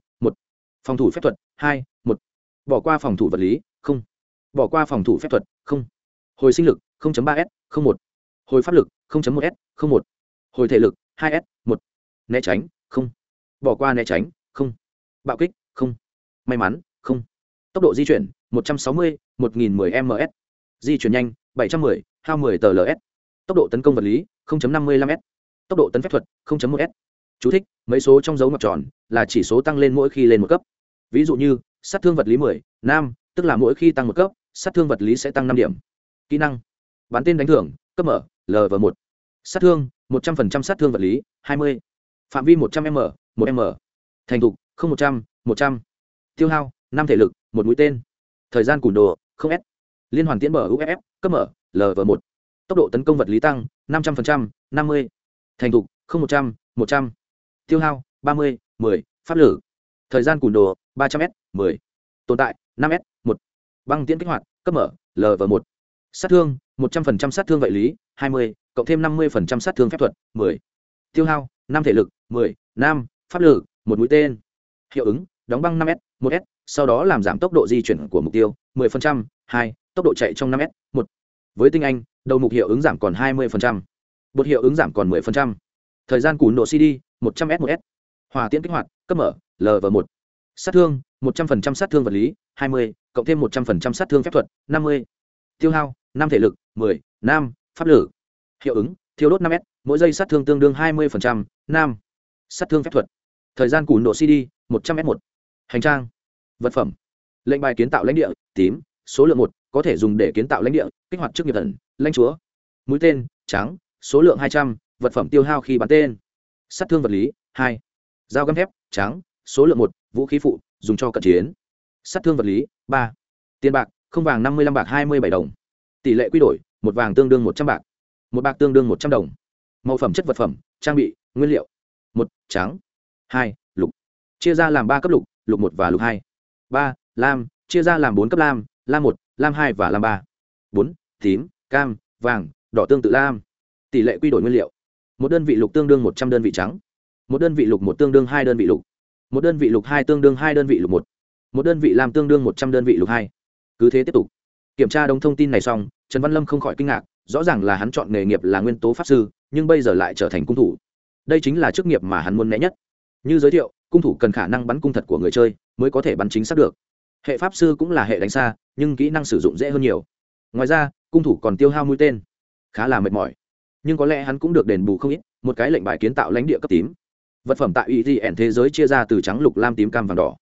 A: phòng thủ phép thuật hai một. Bỏ qua phòng thủ vật lý không. Bỏ qua phòng thủ phép thuật không. Hồi sinh lực ba s một. Hồi pháp lực một s một. Hồi thể lực hai s một. Né tránh không. Bỏ qua né tránh không. Bạo kích không. May mắn không. Tốc độ di chuyển 160, 1010 ms di chuyển nhanh 710, hao 10 tờ ls tốc độ tấn công vật lý 0.55 s. Tốc độ tấn phép thuật 0.1 s. Chú thích, mấy số trong dấu ngoặc tròn là chỉ số tăng lên mỗi khi lên một cấp ví dụ như sát thương vật lý 10, nam tức là mỗi khi tăng một cấp sát thương vật lý sẽ tăng năm điểm. Kỹ năng. Bắn tên đánh thưởng cấp mở lv một. Sát thương một trăm linh sát thương vật lý hai mươi. Phạm vi một trăm m một m. Thành thục không một trăm một trăm. Tiêu hao năm thể lực một mũi tên. Thời gian cùn đồ không s. Liên hoàn tiễn mở uff cấp mở lv một. Tốc độ tấn công vật lý tăng năm trăm linh năm mươi. Thành thục không một trăm một trăm. Tiêu hao ba mươi mười. Pháp lử. Thời gian cùn đồ ba trăm s mười. Tồn tại năm s một. Băng tiễn kích hoạt cấp mở lv một. Sát thương một trăm linh sát thương vệ lý hai mươi cộng thêm năm mươi sát thương phép thuật mười. Tiêu hao năm thể lực mười. Năm, pháp lực một mũi tên. Hiệu ứng đóng băng năm s một s sau đó làm giảm tốc độ di chuyển của mục tiêu mười phần trăm hai. Tốc độ chạy trong năm s một. Với tinh anh đầu mục hiệu ứng giảm còn hai mươi phần trăm. Bột hiệu ứng giảm còn mười phần trăm. Thời gian cún độ cd một trăm s một s. Hòa tiễn kích hoạt cấp mở lv một sát thương, một trăm linh sát thương vật lý, hai mươi, cộng thêm một trăm linh sát thương phép thuật, năm mươi. Tiêu hao, năm thể lực, mười nam pháp lử hiệu ứng, thiêu đốt năm s, mỗi giây sát thương tương đương hai mươi nam sát thương phép thuật. Thời gian cùn độ cd một trăm s một. Hành trang. Vật phẩm. Lệnh bài kiến tạo lãnh địa, tím, số lượng một, có thể dùng để kiến tạo lãnh địa, kích hoạt trước nghiệp thần, lãnh chúa. Mũi tên, trắng, số lượng hai trăm, vật phẩm tiêu hao khi bắn tên. Sát thương vật lý, hai. Dao găm thép, trắng, số lượng một vũ khí phụ, dùng cho cận chiến. Sát thương vật lý, ba. Tiền bạc, không vàng năm mươi lăm bạc hai mươi bảy đồng. Tỷ lệ quy đổi, một vàng tương đương một trăm bạc. Một bạc tương đương một trăm đồng. Mẫu phẩm chất vật phẩm, trang bị, nguyên liệu. Một, trắng. Hai, lục. Chia ra làm ba cấp lục lục một và lục hai. Ba, lam. Chia ra làm bốn cấp lam lam một, lam hai và lam ba. Bốn, tím, cam, vàng, đỏ tương tự lam. Tỷ lệ quy đổi nguyên liệu. Một đơn vị lục tương đương một trăm đơn vị trắng. Một đơn vị lục một tương đương hai đơn vị lục một đơn vị lục hai tương đương hai đơn vị lục một. Một đơn vị làm tương đương một trăm đơn vị lục hai. Cứ thế tiếp tục. Kiểm tra đống thông tin này xong, trần văn lâm không khỏi kinh ngạc, rõ ràng là hắn chọn nghề nghiệp là nguyên tố pháp sư, nhưng bây giờ lại trở thành cung thủ. Đây chính là chức nghiệp mà hắn muốn né nhất. Như giới thiệu, cung thủ cần khả năng bắn cung thật của người chơi mới có thể bắn chính xác được. Hệ pháp sư cũng là hệ đánh xa, nhưng kỹ năng sử dụng dễ hơn nhiều. Ngoài ra, cung thủ còn tiêu hao mũi tên. Khá là mệt mỏi. Nhưng có lẽ hắn cũng được đền bù không ít, một cái lệnh bài kiến tạo lãnh địa cấp tím vật phẩm tại ý gì ẻn thế giới chia ra từ trắng, lục, lam, tím, cam, vàng, đỏ.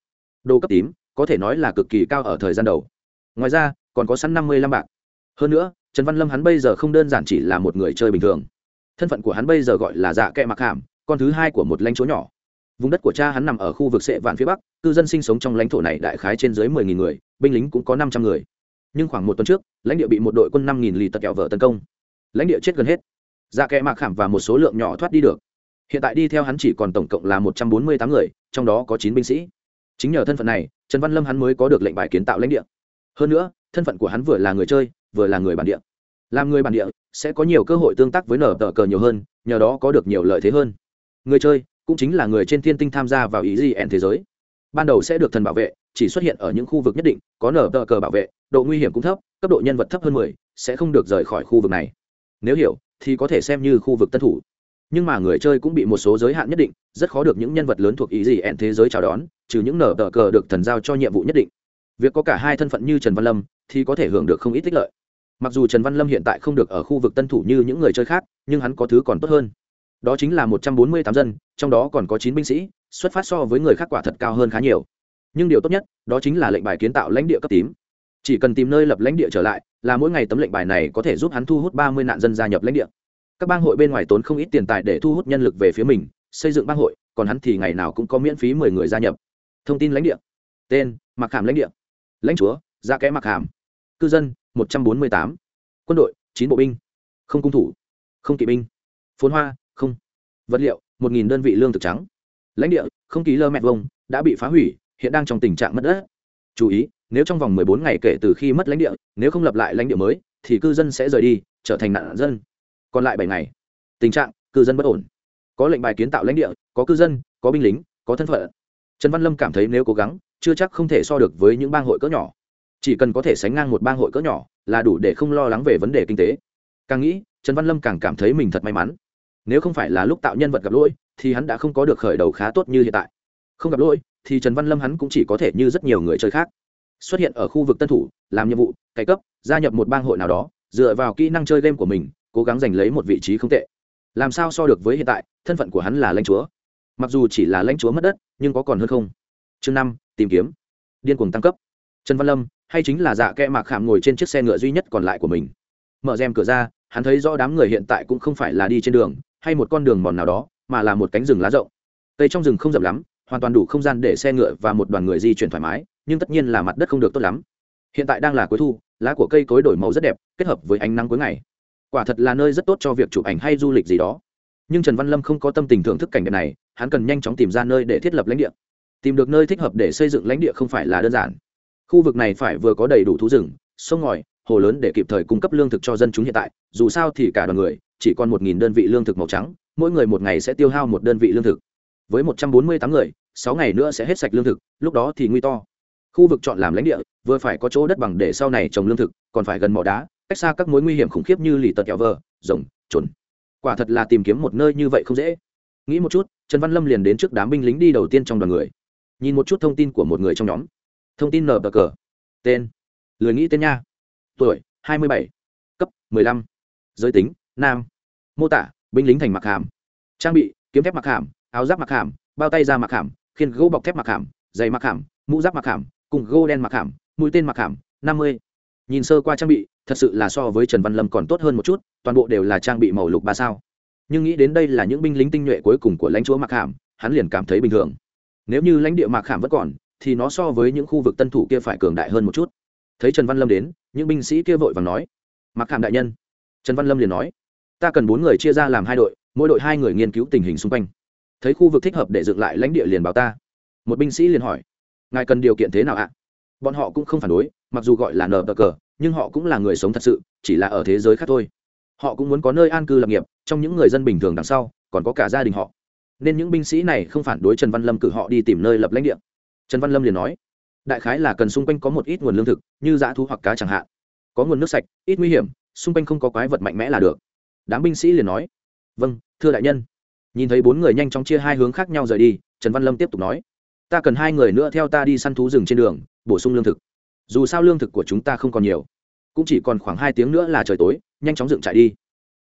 A: Đồ cấp tím, có thể nói là cực kỳ cao ở thời gian đầu. Ngoài ra, còn có sẵn năm mươi lăm bạc. Hơn nữa, trần văn lâm hắn bây giờ không đơn giản chỉ là một người chơi bình thường. Thân phận của hắn bây giờ gọi là dạ kẹ mặc hàm, con thứ hai của một lãnh chúa nhỏ. Vùng đất của cha hắn nằm ở khu vực sệ vạn phía bắc, cư dân sinh sống trong lãnh thổ này đại khái trên dưới mười nghìn người, binh lính cũng có năm trăm người. Nhưng khoảng một tuần trước, lãnh địa bị một đội quân năm nghìn lì tật kẹo vợ tấn công. Lãnh địa chết gần hết. Dạ kẹ mặc hàm và một số lượng nhỏ thoát đi được hiện tại đi theo hắn chỉ còn tổng cộng là một trăm bốn mươi tám người, trong đó có chín binh sĩ. Chính nhờ thân phận này, trần văn lâm hắn mới có được lệnh bài kiến tạo lãnh địa. Hơn nữa, thân phận của hắn vừa là người chơi, vừa là người bản địa. Làm người bản địa, sẽ có nhiều cơ hội tương tác với nở tờ cờ nhiều hơn, nhờ đó có được nhiều lợi thế hơn. Người chơi, cũng chính là người trên thiên tinh tham gia vào ý gì ẻn thế giới. Ban đầu sẽ được thần bảo vệ, chỉ xuất hiện ở những khu vực nhất định, có nở tờ cờ bảo vệ, độ nguy hiểm cũng thấp, cấp độ nhân vật thấp hơn mười, sẽ không được rời khỏi khu vực này. Nếu hiểu, thì có thể xem như khu vực tân thủ nhưng mà người chơi cũng bị một số giới hạn nhất định, rất khó được những nhân vật lớn thuộc ý gì ẹn thế giới chào đón, trừ những nở tờ cờ được thần giao cho nhiệm vụ nhất định. Việc có cả hai thân phận như trần văn lâm thì có thể hưởng được không ít tích lợi. Mặc dù trần văn lâm hiện tại không được ở khu vực tân thủ như những người chơi khác, nhưng hắn có thứ còn tốt hơn. Đó chính là một trăm bốn mươi tám dân, trong đó còn có chín binh sĩ, xuất phát so với người khác quả thật cao hơn khá nhiều. Nhưng điều tốt nhất, đó chính là lệnh bài kiến tạo lãnh địa cấp tím. Chỉ cần tìm nơi lập lãnh địa trở lại, là mỗi ngày tấm lệnh bài này có thể giúp hắn thu hút ba mươi nạn dân gia nhập lãnh địa các bang hội bên ngoài tốn không ít tiền tài để thu hút nhân lực về phía mình, xây dựng bang hội, còn hắn thì ngày nào cũng có miễn phí mười người gia nhập. Thông tin lãnh địa. Tên mặc hàm lãnh địa. Lãnh chúa, gia kẽ mặc hàm. Cư dân, một trăm bốn mươi tám. Quân đội, chín bộ binh. Không cung thủ. Không kỵ binh. Phốn hoa, không. Vật liệu, một nghìn đơn vị lương thực trắng. Lãnh địa, không ký lơ mẹ vông, đã bị phá hủy, hiện đang trong tình trạng mất đất. Chú ý, nếu trong vòng 14 ngày kể từ khi mất lãnh địa, nếu không lập lại lãnh địa mới, thì cư dân sẽ rời đi, trở thành nạn dân còn lại bảy ngày. Tình trạng, cư dân bất ổn. Có lệnh bài kiến tạo lãnh địa, có cư dân, có binh lính, có thân phận. Trần văn lâm cảm thấy nếu cố gắng, chưa chắc không thể so được với những bang hội cỡ nhỏ. Chỉ cần có thể sánh ngang một bang hội cỡ nhỏ, là đủ để không lo lắng về vấn đề kinh tế. Càng nghĩ, trần văn lâm càng cảm thấy mình thật may mắn. Nếu không phải là lúc tạo nhân vật gặp lỗi, thì hắn đã không có được khởi đầu khá tốt như hiện tại. Không gặp lỗi, thì trần văn lâm hắn cũng chỉ có thể như rất nhiều người chơi khác. Xuất hiện ở khu vực tân thủ, làm nhiệm vụ cải cấp, gia nhập một bang hội nào đó, dựa vào kỹ năng chơi game của mình cố gắng giành lấy một vị trí không tệ. Làm sao so được với hiện tại, thân phận của hắn là lãnh chúa. Mặc dù chỉ là lãnh chúa mất đất, nhưng có còn hơn không? Chương năm, tìm kiếm. Điên cuồng tăng cấp. Trần văn lâm, hay chính là dạ kẽ mạc khảm ngồi trên chiếc xe ngựa duy nhất còn lại của mình. Mở rèm cửa ra, hắn thấy rõ đám người hiện tại cũng không phải là đi trên đường, hay một con đường mòn nào đó, mà là một cánh rừng lá rộng. Tây trong rừng không rộng lắm, hoàn toàn đủ không gian để xe ngựa và một đoàn người di chuyển thoải mái, nhưng tất nhiên là mặt đất không được tốt lắm. Hiện tại đang là cuối thu, lá của cây cối đổi màu rất đẹp, kết hợp với ánh nắng cuối ngày quả thật là nơi rất tốt cho việc chụp ảnh hay du lịch gì đó. Nhưng trần văn lâm không có tâm tình thưởng thức cảnh đẹp này, hắn cần nhanh chóng tìm ra nơi để thiết lập lãnh địa. Tìm được nơi thích hợp để xây dựng lãnh địa không phải là đơn giản. Khu vực này phải vừa có đầy đủ thú rừng, sông ngòi, hồ lớn để kịp thời cung cấp lương thực cho dân chúng hiện tại, dù sao thì cả đoàn người, chỉ còn một nghìn đơn vị lương thực màu trắng, mỗi người một ngày sẽ tiêu hao một đơn vị lương thực. Với một trăm bốn mươi tám người, sáu ngày nữa sẽ hết sạch lương thực, lúc đó thì nguy to. Khu vực chọn làm lãnh địa, vừa phải có chỗ đất bằng để sau này trồng lương thực, còn phải gần mỏ đá cách xa các mối nguy hiểm khủng khiếp như lì tật kẹo vờ, rồng trồn quả thật là tìm kiếm một nơi như vậy không dễ. Nghĩ một chút, trần văn lâm liền đến trước đám binh lính đi đầu tiên trong đoàn người. Nhìn một chút thông tin của một người trong nhóm. Thông tin nờ bờ cờ. Tên. Lười nghĩ tên nha. Tuổi, hai mươi bảy. Cấp, mười lăm. Giới tính, nam. Mô tả, binh lính thành mặc hàm. Trang bị, kiếm thép mặc hàm, áo giáp mặc hàm, bao tay ra mặc hàm, khiên gỗ bọc thép mặc hàm, giày mặc hàm, mũ giáp mặc hàm, cùng gô đen mặc hàm, mũi tên mặc hàm, năm mươi. Nhìn sơ qua trang bị thật sự là so với trần văn lâm còn tốt hơn một chút, toàn bộ đều là trang bị màu lục ba sao. Nhưng nghĩ đến đây là những binh lính tinh nhuệ cuối cùng của lãnh chúa mặc hàm, hắn liền cảm thấy bình thường. Nếu như lãnh địa mặc hàm vẫn còn, thì nó so với những khu vực tân thủ kia phải cường đại hơn một chút. Thấy trần văn lâm đến, những binh sĩ kia vội và nói mặc hàm đại nhân. Trần văn lâm liền nói, ta cần bốn người chia ra làm hai đội, mỗi đội hai người nghiên cứu tình hình xung quanh. Thấy khu vực thích hợp để dựng lại lãnh địa liền báo ta. Một binh sĩ liền hỏi, ngài cần điều kiện thế nào ạ? Bọn họ cũng không phản đối, mặc dù gọi là nờ cờ nhưng họ cũng là người sống thật sự, chỉ là ở thế giới khác thôi. Họ cũng muốn có nơi an cư lập nghiệp, trong những người dân bình thường đằng sau, còn có cả gia đình họ. Nên những binh sĩ này không phản đối trần văn lâm cử họ đi tìm nơi lập lãnh địa. Trần văn lâm liền nói, đại khái là cần xung quanh có một ít nguồn lương thực, như dã thú hoặc cá chẳng hạn. Có nguồn nước sạch, ít nguy hiểm, xung quanh không có quái vật mạnh mẽ là được. Đám binh sĩ liền nói vâng thưa đại nhân. Nhìn thấy bốn người nhanh chóng chia hai hướng khác nhau rời đi, trần văn lâm tiếp tục nói, ta cần hai người nữa theo ta đi săn thú rừng trên đường, bổ sung lương thực dù sao lương thực của chúng ta không còn nhiều. Cũng chỉ còn khoảng hai tiếng nữa là trời tối, nhanh chóng dựng trại đi.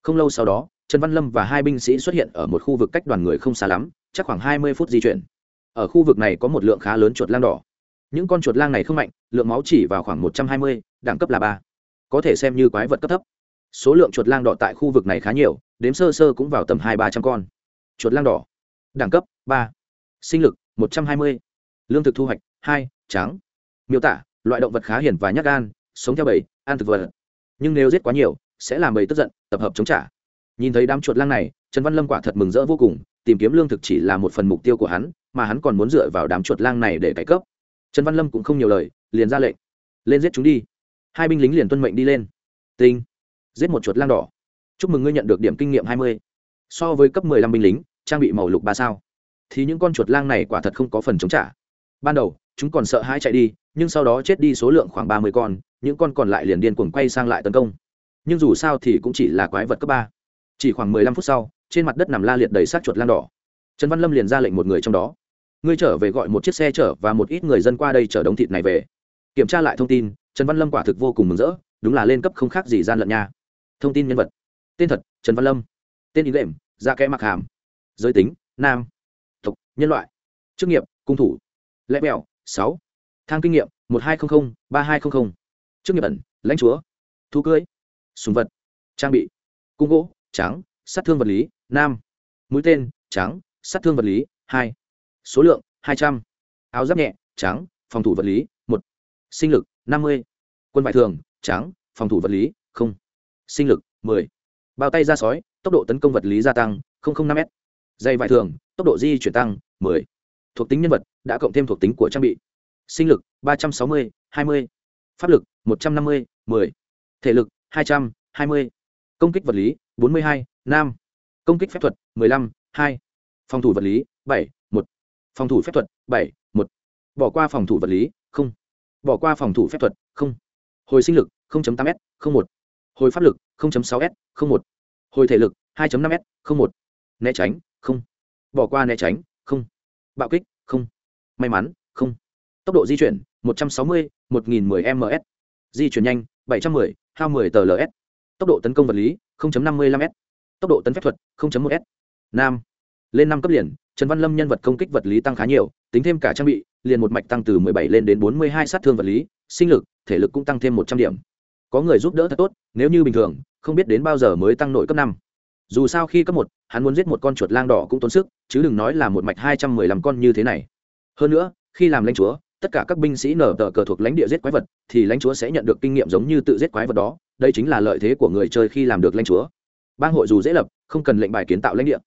A: Không lâu sau đó, trần văn lâm và hai binh sĩ xuất hiện ở một khu vực cách đoàn người không xa lắm, chắc khoảng hai mươi phút di chuyển. Ở khu vực này có một lượng khá lớn chuột lang đỏ. Những con chuột lang này không mạnh, lượng máu chỉ vào khoảng một trăm hai mươi, đẳng cấp là ba. Có thể xem như quái vật cấp thấp. Số lượng chuột lang đỏ tại khu vực này khá nhiều, đếm sơ sơ cũng vào tầm hai ba trăm con. Chuột lang đỏ. Đẳng cấp ba. Sinh lực, một trăm hai mươi. Lương thực thu hoạch, hai. Trắng miêu tả loại động vật khá hiền và nhát gan, sống theo bầy, ăn thực vật. Nhưng nếu giết quá nhiều, sẽ làm bầy tức giận, tập hợp chống trả. Nhìn thấy đám chuột lang này, trần văn lâm quả thật mừng rỡ vô cùng, tìm kiếm lương thực chỉ là một phần mục tiêu của hắn, mà hắn còn muốn dựa vào đám chuột lang này để cải cấp. Trần văn lâm cũng không nhiều lời, liền ra lệnh. Lên giết chúng đi. Hai binh lính liền tuân mệnh đi lên. Tinh. Giết một chuột lang đỏ. Chúc mừng ngươi nhận được điểm kinh nghiệm hai mươi. So với cấp mười lăm binh lính, trang bị màu lục ba sao. Thì những con chuột lang này quả thật không có phần chống trả. Ban đầu chúng còn sợ hãi chạy đi, nhưng sau đó chết đi số lượng khoảng ba mươi con, những con còn lại liền điên cuồng quay sang lại tấn công. Nhưng dù sao thì cũng chỉ là quái vật cấp ba. Chỉ khoảng mười lăm phút sau, trên mặt đất nằm la liệt đầy xác chuột lang đỏ. Trần văn lâm liền ra lệnh một người trong đó. Ngươi trở về gọi một chiếc xe chở và một ít người dân qua đây chở đống thịt này về. Kiểm tra lại thông tin, trần văn lâm quả thực vô cùng mừng rỡ, đúng là lên cấp không khác gì gian lận nha. Thông tin nhân vật. Tên thật, trần văn lâm. Tên ý lệm da kẽ mặc hàm. Giới tính, nam. Thuộc nhân loại. Chức nghiệp, cung thủ. Lẽ bèo sáu. Thang kinh nghiệm, một hai trăm linh ba hai trăm linh chức nghiệp ẩn, lãnh chúa. Thú cưới. Súng vật. Trang bị. Cung gỗ, trắng, sát thương vật lý, nam. Mũi tên, trắng, sát thương vật lý, hai. Số lượng, hai trăm. Áo giáp nhẹ, trắng, phòng thủ vật lý, một. Sinh lực, năm mươi. Quân vải thường, trắng, phòng thủ vật lý, không. Sinh lực, mười. Bao tay ra sói, tốc độ tấn công vật lý gia tăng năm m dây vải thường, tốc độ di chuyển tăng, mười. Thuộc tính nhân vật, đã cộng thêm thuộc tính của trang bị sinh lực, ba trăm sáu mươi, hai mươi, pháp lực, một trăm năm mươi, mười, thể lực, hai trăm, hai mươi, công kích vật lý, bốn mươi hai, nam, công kích phép thuật, mười lăm, hai, phòng thủ vật lý, bảy, một, phòng thủ phép thuật, bảy, một, bỏ qua phòng thủ vật lý, không, bỏ qua phòng thủ phép thuật, không, hồi sinh lực tám s một, hồi pháp lực sáu s một, hồi thể lực, hai năm s một, né tránh, không, bỏ qua né tránh, không, bạo kích, không, may mắn tốc độ di chuyển một trăm sáu mươi 1010 ms di chuyển nhanh 710, hao 10 tls tốc độ tấn công vật lý 0.55 s. Tốc độ tấn phép thuật 0.1 s. Nam. Lên năm cấp liền trần văn lâm nhân vật công kích vật lý tăng khá nhiều tính thêm cả trang bị liền một mạch tăng từ 17 lên đến 42 sát thương vật lý sinh lực thể lực cũng tăng thêm 100 điểm. Có người giúp đỡ thật tốt nếu như bình thường không biết đến bao giờ mới tăng nội cấp năm. Dù sao khi cấp một hắn muốn giết một con chuột lang đỏ cũng tốn sức chứ đừng nói là một mạch hai trăm mười lăm con như thế này. Hơn nữa khi làm lãnh chúa tất cả các binh sĩ nở tờ cờ thuộc lãnh địa giết quái vật, thì lãnh chúa sẽ nhận được kinh nghiệm giống như tự giết quái vật đó. Đây chính là lợi thế của người chơi khi làm được lãnh chúa. Bang hội dù dễ lập, không cần lệnh bài kiến tạo lãnh địa.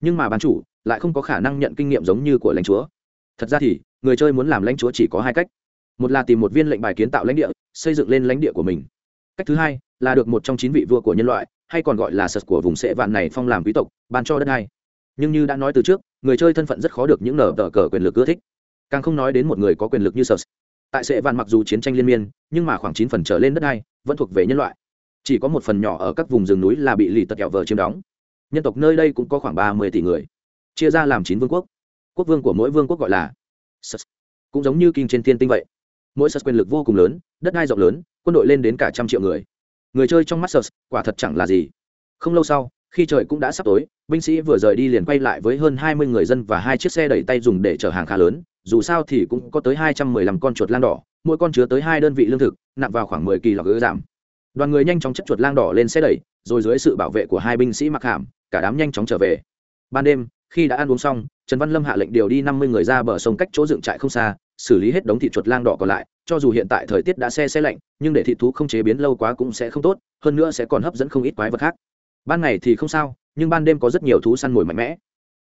A: Nhưng mà ban chủ lại không có khả năng nhận kinh nghiệm giống như của lãnh chúa. Thật ra thì, người chơi muốn làm lãnh chúa chỉ có hai cách. Một là tìm một viên lệnh bài kiến tạo lãnh địa, xây dựng lên lãnh địa của mình. Cách thứ hai là được một trong chín vị vua của nhân loại, hay còn gọi là sật của vùng sệ vạn này phong làm quý tộc, ban cho đất hai. Nhưng như đã nói từ trước, người chơi thân phận rất khó được những nở tờ cờ quyền lực ưa thích càng không nói đến một người có quyền lực như sở tại sệ vạn mặc dù chiến tranh liên miên, nhưng mà khoảng chín phần trở lên đất này vẫn thuộc về nhân loại. Chỉ có một phần nhỏ ở các vùng rừng núi là bị lì tật kẹo vờ chiếm đóng. Nhân tộc nơi đây cũng có khoảng ba mươi tỷ người. Chia ra làm chín vương quốc. Quốc vương của mỗi vương quốc gọi là sật cũng giống như kinh trên thiên tinh vậy. Mỗi sật quyền lực vô cùng lớn, đất đai rộng lớn, quân đội lên đến cả trăm triệu người. Người chơi trong mắt sật quả thật chẳng là gì. Không lâu sau, khi trời cũng đã sắp tối, binh sĩ vừa rời đi liền quay lại với hơn hai mươi người dân và hai chiếc xe đẩy tay dùng để chở hàng khá lớn dù sao thì cũng có tới hai trăm mười lăm con chuột lang đỏ, mỗi con chứa tới hai đơn vị lương thực, nặng vào khoảng mười kỳ lọc gỡ giảm. Đoàn người nhanh chóng chất chuột lang đỏ lên xe đẩy, rồi dưới sự bảo vệ của hai binh sĩ mặc hàm, cả đám nhanh chóng trở về. Ban đêm, khi đã ăn uống xong, trần văn lâm hạ lệnh điều đi năm mươi người ra bờ sông cách chỗ dựng trại không xa, xử lý hết đống thịt chuột lang đỏ còn lại, cho dù hiện tại thời tiết đã xe xe lạnh, nhưng để thịt thú không chế biến lâu quá cũng sẽ không tốt, hơn nữa sẽ còn hấp dẫn không ít quái vật khác. Ban ngày thì không sao, nhưng ban đêm có rất nhiều thú săn mồi mạnh mẽ.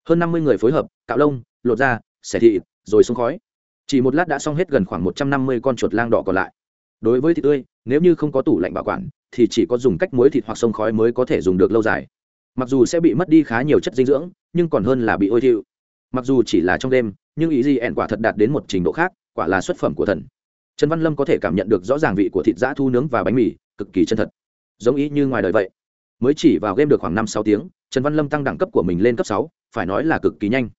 A: Hơn năm mươi người phối hợp, cạo lông, lột da, xẻ thịt rồi xuống khói. Chỉ một lát đã xong hết gần khoảng một trăm năm mươi con chuột lang đỏ còn lại. Đối với thịt tươi, nếu như không có tủ lạnh bảo quản, thì chỉ có dùng cách muối thịt hoặc sông khói mới có thể dùng được lâu dài. Mặc dù sẽ bị mất đi khá nhiều chất dinh dưỡng, nhưng còn hơn là bị ôi thiệu mặc dù chỉ là trong đêm, nhưng ý gì ẹn quả thật đạt đến một trình độ khác, quả là xuất phẩm của thần. Trần văn lâm có thể cảm nhận được rõ ràng vị của thịt giã thu nướng và bánh mì, cực kỳ chân thật. Giống ý như ngoài đời vậy. Mới chỉ vào game được khoảng năm sáu tiếng, trần văn lâm tăng đẳng cấp của mình lên cấp sáu, phải nói là cực kỳ nhanh.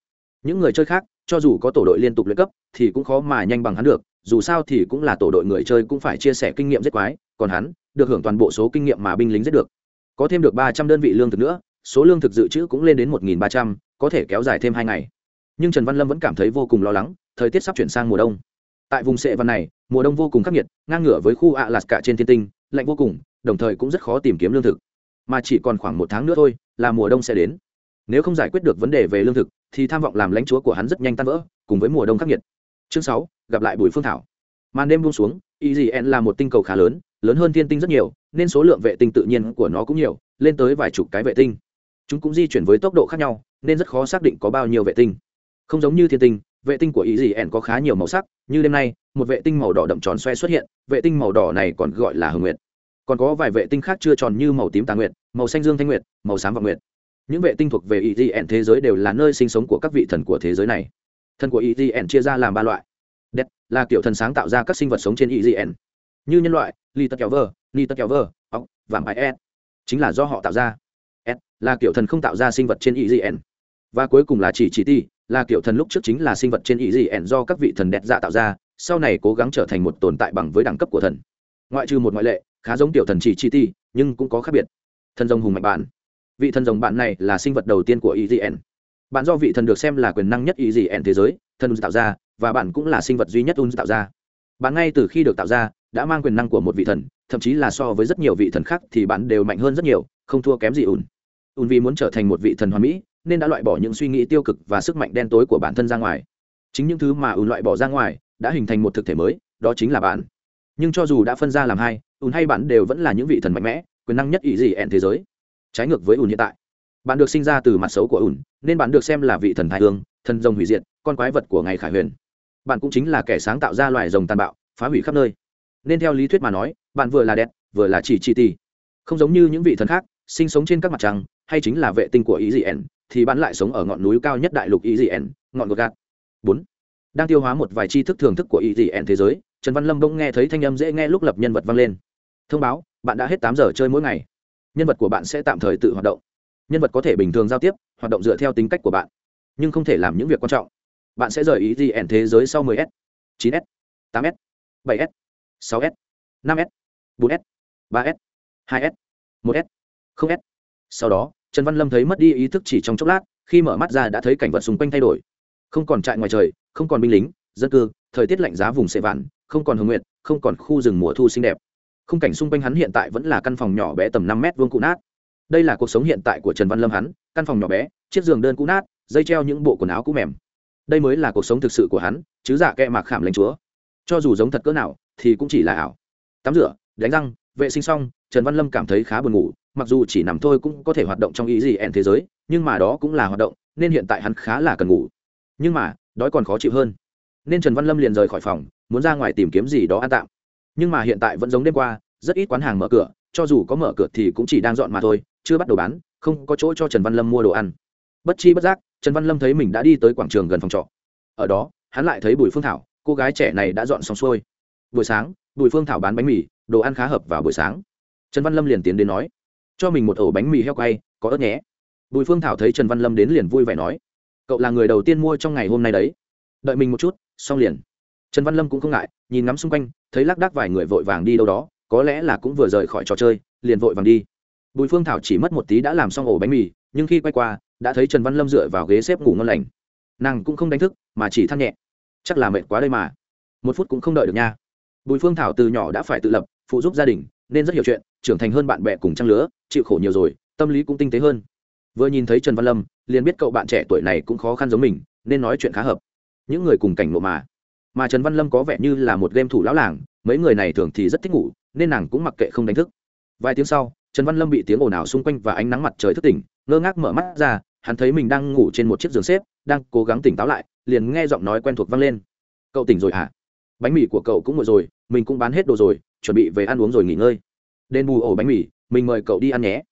A: Những người chơi khác cho dù có tổ đội liên tục luyện cấp, thì cũng khó mà nhanh bằng hắn được, dù sao thì cũng là tổ đội người chơi cũng phải chia sẻ kinh nghiệm giết quái, còn hắn, được hưởng toàn bộ số kinh nghiệm mà binh lính giết được. Có thêm được ba trăm đơn vị lương thực nữa, số lương thực dự trữ cũng lên đến một nghìn ba trăm, có thể kéo dài thêm hai ngày. Nhưng trần văn lâm vẫn cảm thấy vô cùng lo lắng, thời tiết sắp chuyển sang mùa đông. Tại vùng sệ văn này, mùa đông vô cùng khắc nghiệt, ngang ngửa với khu ạ lạt cả trên thiên tinh, lạnh vô cùng, đồng thời cũng rất khó tìm kiếm lương thực. Mà chỉ còn khoảng một tháng nữa thôi, là mùa đông sẽ đến. Nếu không giải quyết được vấn đề về lương thực thì tham vọng làm lãnh chúa của hắn rất nhanh tan vỡ, cùng với mùa đông khắc nghiệt. Chương sáu, gặp lại bùi phương thảo. Màn đêm buông xuống egn là một tinh cầu khá lớn lớn hơn thiên tinh rất nhiều, nên số lượng vệ tinh tự nhiên của nó cũng nhiều, lên tới vài chục cái vệ tinh. Chúng cũng di chuyển với tốc độ khác nhau, nên rất khó xác định có bao nhiêu vệ tinh. Không giống như thiên tinh, vệ tinh của ý gì ẻn có khá nhiều màu sắc, như đêm nay, một vệ tinh màu đỏ đậm tròn xoe xuất hiện, vệ tinh màu đỏ này còn gọi là hồng nguyệt. Còn có vài vệ tinh khác chưa tròn như màu tím tà nguyệt, màu xanh dương thanh nguyệt, màu xám vọng nguyệt những vệ tinh thuộc về ý gì ẻn thế giới đều là nơi sinh sống của các vị thần của thế giới này. Thần của ý gì ẻn chia ra làm ba loại. Đẹp là kiểu thần sáng tạo ra các sinh vật sống trên ý gì ẻn như nhân loại, li tật kéo vơ, ni tật kéo vơ ọc vàng bài s chính là do họ tạo ra. S là kiểu thần không tạo ra sinh vật trên ý gì ẻn và cuối cùng là chỉ chỉ ti, là kiểu thần lúc trước chính là sinh vật trên ý gì ẻn do các vị thần đẹp dạ tạo ra, sau này cố gắng trở thành một tồn tại bằng với đẳng cấp của thần. Ngoại trừ một ngoại lệ, khá giống tiểu thần chỉ chi ti, nhưng cũng có khác biệt. Thần rồng hùng mạnh bản vị thần rồng bạn này là sinh vật đầu tiên của ezn bạn do vị thần được xem là quyền năng nhất ezn thế giới, thần tạo ra, và bạn cũng là sinh vật duy nhất un tạo ra. Bạn ngay từ khi được tạo ra, đã mang quyền năng của một vị thần, thậm chí là so với rất nhiều vị thần khác thì bạn đều mạnh hơn rất nhiều, không thua kém gì ùn ùn vì muốn trở thành một vị thần hoàn mỹ, nên đã loại bỏ những suy nghĩ tiêu cực và sức mạnh đen tối của bản thân ra ngoài. Chính những thứ mà ùn loại bỏ ra ngoài, đã hình thành một thực thể mới, đó chính là bạn. Nhưng cho dù đã phân ra làm hai ùn hay bạn đều vẫn là những vị thần mạnh mẽ, quyền năng nhất ý gì ẹn thế giới trái ngược với ùn hiện tại. Bạn được sinh ra từ mặt xấu của ùn, nên bạn được xem là vị thần thái hương, thần rồng hủy diệt, con quái vật của ngày khải huyền. Bạn cũng chính là kẻ sáng tạo ra loài rồng tàn bạo, phá hủy khắp nơi. Nên theo lý thuyết mà nói, bạn vừa là đẹp, vừa là chỉ chi ti không giống như những vị thần khác, sinh sống trên các mặt trăng, hay chính là vệ tinh của ý dị ẻn thì bạn lại sống ở ngọn núi cao nhất đại lục ý dị ẻn ngọn gột gạt bốn. Đang tiêu hóa một vài tri thức thưởng thức của ý dị ẻn thế giới, trần văn lâm bỗng nghe thấy thanh âm dễ nghe lúc lập nhân vật vang lên. Thông báo, bạn đã hết tám giờ chơi mỗi ngày nhân vật của bạn sẽ tạm thời tự hoạt động. Nhân vật có thể bình thường giao tiếp, hoạt động dựa theo tính cách của bạn, nhưng không thể làm những việc quan trọng. Bạn sẽ rời ý gì ẻn thế giới sau 10 s 9 s 8 s 7 s 6 s 5 s 4 s 3 s 2 s 1 s 0s. sau đó, trần văn lâm thấy mất đi ý thức chỉ trong chốc lát, khi mở mắt ra đã thấy cảnh vật xung quanh thay đổi. Không còn trại ngoài trời, không còn binh lính, dân cư, thời tiết lạnh giá vùng xệ vạn, không còn hương nguyện không còn khu rừng mùa thu xinh đẹp khung cảnh xung quanh hắn hiện tại vẫn là căn phòng nhỏ bé tầm năm mét vuông cụ nát. Đây là cuộc sống hiện tại của trần văn lâm hắn, căn phòng nhỏ bé, chiếc giường đơn cũ nát, dây treo những bộ quần áo cũ mềm. Đây mới là cuộc sống thực sự của hắn, chứ giả kẹ mạc khảm lãnh chúa. Cho dù giống thật cỡ nào, thì cũng chỉ là ảo. Tắm rửa, đánh răng, vệ sinh xong, trần văn lâm cảm thấy khá buồn ngủ, mặc dù chỉ nằm thôi cũng có thể hoạt động trong ý gì ẻn thế giới, nhưng mà đó cũng là hoạt động, nên hiện tại hắn khá là cần ngủ. Nhưng mà, đói còn khó chịu hơn. Nên trần văn lâm liền rời khỏi phòng, muốn ra ngoài tìm kiếm gì đó ăn tạm nhưng mà hiện tại vẫn giống đêm qua, rất ít quán hàng mở cửa, cho dù có mở cửa thì cũng chỉ đang dọn mà thôi, chưa bắt đầu bán, không có chỗ cho trần văn lâm mua đồ ăn. Bất chi bất giác, trần văn lâm thấy mình đã đi tới quảng trường gần phòng trọ. Ở đó, hắn lại thấy bùi phương thảo, cô gái trẻ này đã dọn xong xuôi. Buổi sáng, bùi phương thảo bán bánh mì, đồ ăn khá hợp vào buổi sáng. Trần văn lâm liền tiến đến nói, cho mình một ổ bánh mì heo quay, có ớt nhé. Bùi phương thảo thấy trần văn lâm đến liền vui vẻ nói, cậu là người đầu tiên mua trong ngày hôm nay đấy. Đợi mình một chút, xong liền trần văn lâm cũng không ngại, nhìn ngắm xung quanh, thấy lác đác vài người vội vàng đi đâu đó, có lẽ là cũng vừa rời khỏi trò chơi, liền vội vàng đi. Bùi phương thảo chỉ mất một tí đã làm xong ổ bánh mì, nhưng khi quay qua, đã thấy trần văn lâm dựa vào ghế xếp ngủ ngon lành. Nàng cũng không đánh thức, mà chỉ than nhẹ. Chắc là mệt quá đây mà. Một phút cũng không đợi được nha. Bùi phương thảo từ nhỏ đã phải tự lập, phụ giúp gia đình, nên rất hiểu chuyện, trưởng thành hơn bạn bè cùng trang lứa, chịu khổ nhiều rồi, tâm lý cũng tinh tế hơn. Vừa nhìn thấy trần văn lâm, liền biết cậu bạn trẻ tuổi này cũng khó khăn giống mình, nên nói chuyện khá hợp. Những người cùng cảnh lộ mà mà trần văn lâm có vẻ như là một game thủ lão làng, mấy người này thường thì rất thích ngủ, nên nàng cũng mặc kệ không đánh thức. Vài tiếng sau, trần văn lâm bị tiếng ồn ào xung quanh và ánh nắng mặt trời thức tỉnh, ngơ ngác mở mắt ra, hắn thấy mình đang ngủ trên một chiếc giường xếp, đang cố gắng tỉnh táo lại, liền nghe giọng nói quen thuộc vang lên. Cậu tỉnh rồi hả? À? bánh mì của cậu cũng nguội rồi, mình cũng bán hết đồ rồi, chuẩn bị về ăn uống rồi nghỉ ngơi. Đền bù ổ bánh mì, mình mời cậu đi ăn nhé.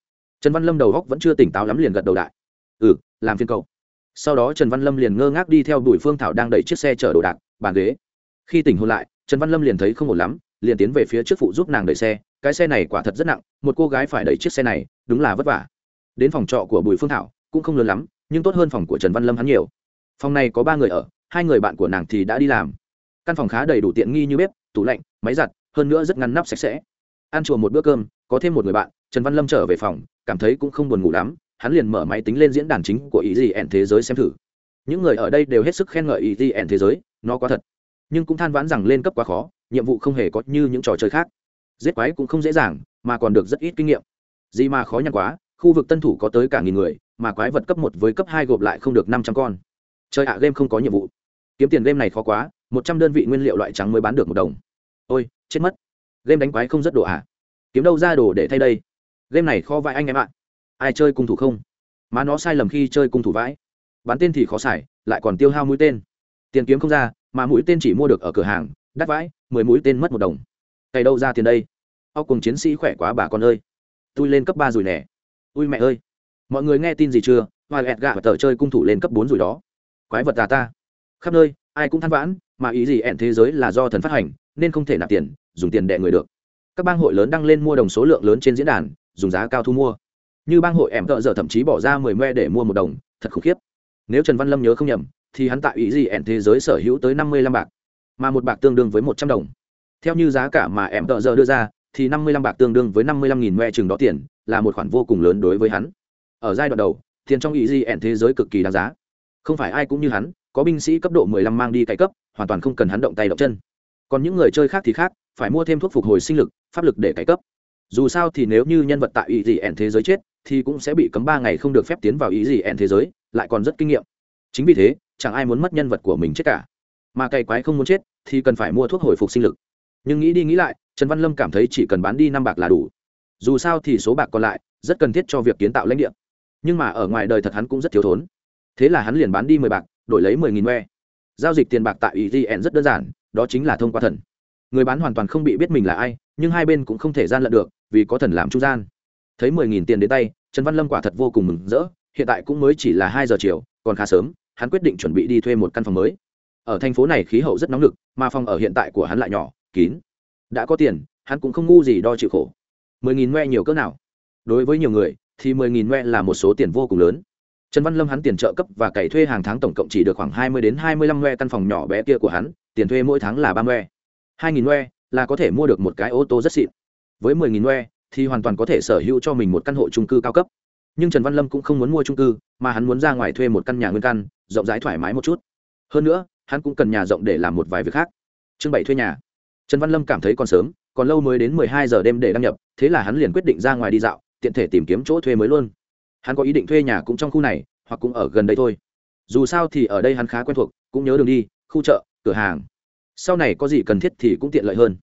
A: Trần văn lâm đầu góc vẫn chưa tỉnh táo lắm liền gật đầu đại. Ừ làm phiên cậu. Sau đó trần văn lâm liền ngơ ngác đi theo đuổi phương thảo đang đẩy chiếc xe chở đồ đạc bàn ghế. Khi tỉnh hôn lại, trần văn lâm liền thấy không ổn lắm, liền tiến về phía trước phụ giúp nàng đẩy xe. Cái xe này quả thật rất nặng, một cô gái phải đẩy chiếc xe này, đúng là vất vả. Đến phòng trọ của bùi phương thảo, cũng không lớn lắm, nhưng tốt hơn phòng của trần văn lâm hắn nhiều. Phòng này có ba người ở, hai người bạn của nàng thì đã đi làm. Căn phòng khá đầy đủ tiện nghi như bếp, tủ lạnh, máy giặt, hơn nữa rất ngăn nắp sạch sẽ. Ăn chùa một bữa cơm, có thêm một người bạn, trần văn lâm trở về phòng, cảm thấy cũng không buồn ngủ lắm, hắn liền mở máy tính lên diễn đàn chính của ý gì ẻn thế giới xem thử. Những người ở đây đều hết sức khen ngợi ý gì ẻn thế giới nó quá thật. Nhưng cũng than vãn rằng lên cấp quá khó, nhiệm vụ không hề có như những trò chơi khác. Giết quái cũng không dễ dàng, mà còn được rất ít kinh nghiệm. Gì mà khó nhằn quá, khu vực tân thủ có tới cả nghìn người, mà quái vật cấp một với cấp hai gộp lại không được năm trăm con. Chơi ạ, game không có nhiệm vụ. Kiếm tiền game này khó quá, một trăm đơn vị nguyên liệu loại trắng mới bán được một đồng. Ôi, chết mất. Game đánh quái không rất đồ ạ. À? kiếm đâu ra đồ để thay đây? Game này khó vãi anh em ạ. Ai chơi cung thủ không? Mà nó sai lầm khi chơi cung thủ vãi. Bán tên thì khó xài, lại còn tiêu hao mũi tên tiền kiếm không ra, mà mũi tên chỉ mua được ở cửa hàng, đắt vãi, mười mũi tên mất một đồng. Cày đâu ra tiền đây? Óc cùng chiến sĩ khỏe quá bà con ơi. Tôi lên cấp ba rồi nè. Ui mẹ ơi. Mọi người nghe tin gì chưa? Hoa ẹt gạ và tờ chơi cung thủ lên cấp bốn rồi đó. Quái vật tà ta. Khắp nơi, ai cũng than vãn, mà ý gì ẹn thế giới là do thần phát hành, nên không thể nạp tiền, dùng tiền đệ người được. Các bang hội lớn đăng lên mua đồng số lượng lớn trên diễn đàn, dùng giá cao thu mua. Như bang hội ẻm tợ giờ thậm chí bỏ ra mười me để mua một đồng, thật khủng khiếp. Nếu trần văn lâm nhớ không nhầm thì hắn tại ý gì ẻn thế giới sở hữu tới năm mươi lăm bạc, mà một bạc tương đương với một trăm đồng. Theo như giá cả mà em tợ giờ đưa ra, thì năm mươi lăm bạc tương đương với năm mươi lăm nghìn me chừng đó tiền là một khoản vô cùng lớn đối với hắn. Ở giai đoạn đầu, tiền trong ý gì ẻn thế giới cực kỳ đáng giá. Không phải ai cũng như hắn, có binh sĩ cấp độ mười lăm mang đi cải cấp, hoàn toàn không cần hắn động tay động chân. Còn những người chơi khác thì khác, phải mua thêm thuốc phục hồi sinh lực, pháp lực để cải cấp. Dù sao thì nếu như nhân vật tại ý gì ẻn thế giới chết, thì cũng sẽ bị cấm ba ngày không được phép tiến vào ý gì ẻn thế giới, lại còn rất kinh nghiệm. Chính vì thế chẳng ai muốn mất nhân vật của mình chết cả. Mà cày quái không muốn chết thì cần phải mua thuốc hồi phục sinh lực. Nhưng nghĩ đi nghĩ lại, trần văn lâm cảm thấy chỉ cần bán đi năm bạc là đủ. Dù sao thì số bạc còn lại rất cần thiết cho việc kiến tạo lãnh địa. Nhưng mà ở ngoài đời thật hắn cũng rất thiếu thốn. Thế là hắn liền bán đi mười bạc, đổi lấy mười nghìn hoe giao dịch tiền bạc tại ý rất đơn giản, đó chính là thông qua thần. Người bán hoàn toàn không bị biết mình là ai, nhưng hai bên cũng không thể gian lận được, vì có thần làm trung gian. Thấy mười nghìn tiền đến tay, trần văn lâm quả thật vô cùng mừng rỡ, hiện tại cũng mới chỉ là hai giờ chiều, còn khá sớm hắn quyết định chuẩn bị đi thuê một căn phòng mới. Ở thành phố này khí hậu rất nóng lực, mà phòng ở hiện tại của hắn lại nhỏ, kín. Đã có tiền, hắn cũng không ngu gì đo chịu khổ. Mười nghìn ngoe nhiều cỡ nào? Đối với nhiều người, thì mười nghìn ngoe là một số tiền vô cùng lớn. Trần văn lâm hắn tiền trợ cấp và cày thuê hàng tháng tổng cộng chỉ được khoảng hai mươi đến hai mươi lăm ngoe căn phòng nhỏ bé kia của hắn, tiền thuê mỗi tháng là ba ngoe. Hai nghìn ngoe là có thể mua được một cái ô tô rất xịn. Với mười nghìn ngoe thì hoàn toàn có thể sở hữu cho mình một căn hộ trung cư cao cấp nhưng trần văn lâm cũng không muốn mua trung cư, mà hắn muốn ra ngoài thuê một căn nhà nguyên căn, rộng rãi thoải mái một chút. Hơn nữa, hắn cũng cần nhà rộng để làm một vài việc khác. Chương bảy thuê nhà. Trần văn lâm cảm thấy còn sớm, còn lâu mới đến mười hai giờ đêm để đăng nhập, thế là hắn liền quyết định ra ngoài đi dạo, tiện thể tìm kiếm chỗ thuê mới luôn. Hắn có ý định thuê nhà cũng trong khu này, hoặc cũng ở gần đây thôi. Dù sao thì ở đây hắn khá quen thuộc, cũng nhớ đường đi, khu chợ, cửa hàng. Sau này có gì cần thiết thì cũng tiện lợi hơn.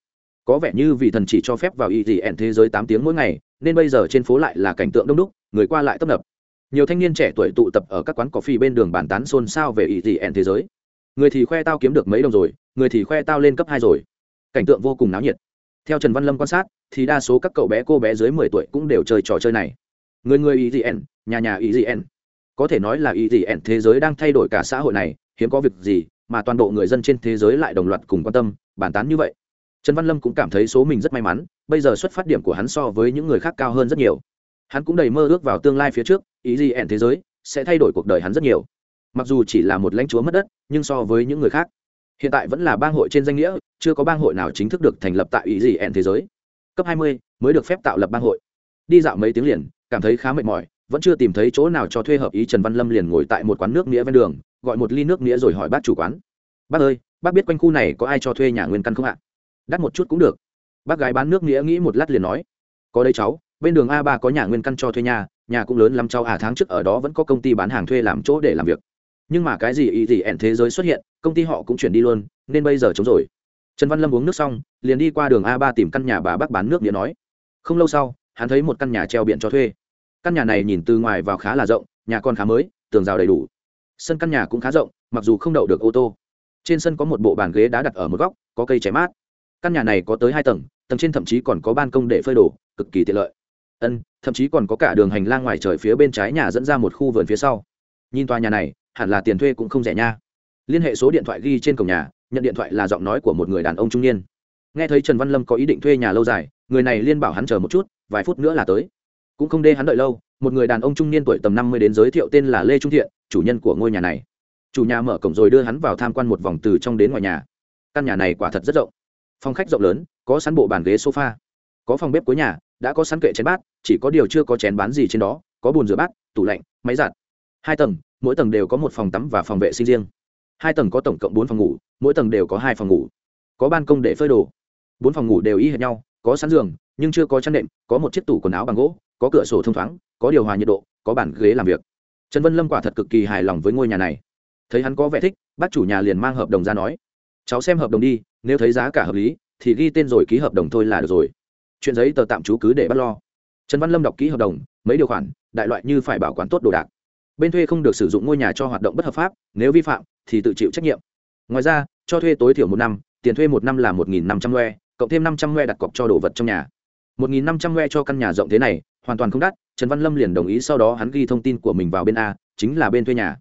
A: Có vẻ như vì thần chỉ cho phép vào y dị ẻn thế giới tám tiếng mỗi ngày, nên bây giờ trên phố lại là cảnh tượng đông đúc người qua lại tấp nập. Nhiều thanh niên trẻ tuổi tụ tập ở các quán cà phê bên đường bàn tán xôn xao về y gì ẻn thế giới. Người thì khoe tao kiếm được mấy đồng rồi, người thì khoe tao lên cấp hai rồi. Cảnh tượng vô cùng náo nhiệt. Theo trần văn lâm quan sát, thì đa số các cậu bé cô bé dưới mười tuổi cũng đều chơi trò chơi này. Người người ý gì ẻn nhà nhà ý gì ẻn có thể nói là ý gì ẻn thế giới đang thay đổi cả xã hội này, hiếm có việc gì mà toàn bộ người dân trên thế giới lại đồng loạt cùng quan tâm, bàn tán như vậy. Trần văn lâm cũng cảm thấy số mình rất may mắn, bây giờ xuất phát điểm của hắn so với những người khác cao hơn rất nhiều hắn cũng đầy mơ ước vào tương lai phía trước, ý gì ẻn thế giới sẽ thay đổi cuộc đời hắn rất nhiều. Mặc dù chỉ là một lãnh chúa mất đất, nhưng so với những người khác, hiện tại vẫn là bang hội trên danh nghĩa, chưa có bang hội nào chính thức được thành lập tại ý gì ẻn thế giới. Cấp 20 mới được phép tạo lập bang hội. Đi dạo mấy tiếng liền, cảm thấy khá mệt mỏi, vẫn chưa tìm thấy chỗ nào cho thuê hợp ý trần văn lâm liền ngồi tại một quán nước nghĩa ven đường, gọi một ly nước nghĩa rồi hỏi bác chủ quán. Bác ơi, bác biết quanh khu này có ai cho thuê nhà nguyên căn không ạ? Đắt một chút cũng được. Bác gái bán nước nghĩa nghĩ một lát liền nói. Có đây cháu bên đường a ba có nhà nguyên căn cho thuê nhà nhà cũng lớn lắm, cháu à tháng trước ở đó vẫn có công ty bán hàng thuê làm chỗ để làm việc. Nhưng mà cái gì ý gì ẻn thế giới xuất hiện, công ty họ cũng chuyển đi luôn, nên bây giờ chống rồi. Trần văn lâm uống nước xong, liền đi qua đường a ba tìm căn nhà bà bác bán nước nghĩa nói. Không lâu sau, hắn thấy một căn nhà treo biển cho thuê. Căn nhà này nhìn từ ngoài vào khá là rộng, nhà còn khá mới, tường rào đầy đủ. Sân căn nhà cũng khá rộng, mặc dù không đậu được ô tô. Trên sân có một bộ bàn ghế đá đặt ở một góc, có cây cháy mát. Căn nhà này có tới hai tầng tầng trên thậm chí còn có ban công để phơi đồ, cực kỳ tiện lợi ân, thậm chí còn có cả đường hành lang ngoài trời phía bên trái nhà dẫn ra một khu vườn phía sau. Nhìn tòa nhà này, hẳn là tiền thuê cũng không rẻ nha. Liên hệ số điện thoại ghi trên cổng nhà, nhận điện thoại là giọng nói của một người đàn ông trung niên. Nghe thấy trần văn lâm có ý định thuê nhà lâu dài, người này liên bảo hắn chờ một chút, vài phút nữa là tới. Cũng không đê hắn đợi lâu, một người đàn ông trung niên tuổi tầm năm mươi đến giới thiệu tên là lê trung thiện, chủ nhân của ngôi nhà này. Chủ nhà mở cổng rồi đưa hắn vào tham quan một vòng từ trong đến ngoài nhà. Căn nhà này quả thật rất rộng. Phòng khách rộng lớn, có sẵn bộ bàn ghế sofa, có phòng bếp cuối nhà đã có sẵn kệ chén bát, chỉ có điều chưa có chén bán gì trên đó, có bồn rửa bát, tủ lạnh, máy giặt. Hai tầng, mỗi tầng đều có một phòng tắm và phòng vệ sinh riêng. Hai tầng có tổng cộng bốn phòng ngủ, mỗi tầng đều có hai phòng ngủ. Có ban công để phơi đồ. Bốn phòng ngủ đều y hệt nhau, có sẵn giường, nhưng chưa có chăn nệm, có một chiếc tủ quần áo bằng gỗ, có cửa sổ thông thoáng, có điều hòa nhiệt độ, có bàn ghế làm việc. Trần vân lâm quả thật cực kỳ hài lòng với ngôi nhà này. Thấy hắn có vẻ thích, bác chủ nhà liền mang hợp đồng ra nói, cháu xem hợp đồng đi, nếu thấy giá cả hợp lý, thì ghi tên rồi ký hợp đồng thôi là được rồi chuyện giấy tờ tạm trú cứ để bắt lo. Trần văn lâm đọc ký hợp đồng, mấy điều khoản, đại loại như phải bảo quản tốt đồ đạc. Bên thuê không được sử dụng ngôi nhà cho hoạt động bất hợp pháp, nếu vi phạm, thì tự chịu trách nhiệm. Ngoài ra, cho thuê tối thiểu một năm, tiền thuê một năm là một nghìn năm trăm loe, cộng thêm năm trăm loe đặt cọc cho đồ vật trong nhà. một nghìn năm trăm loe cho căn nhà rộng thế này, hoàn toàn không đắt, trần văn lâm liền đồng ý sau đó hắn ghi thông tin của mình vào bên a, chính là bên thuê nhà.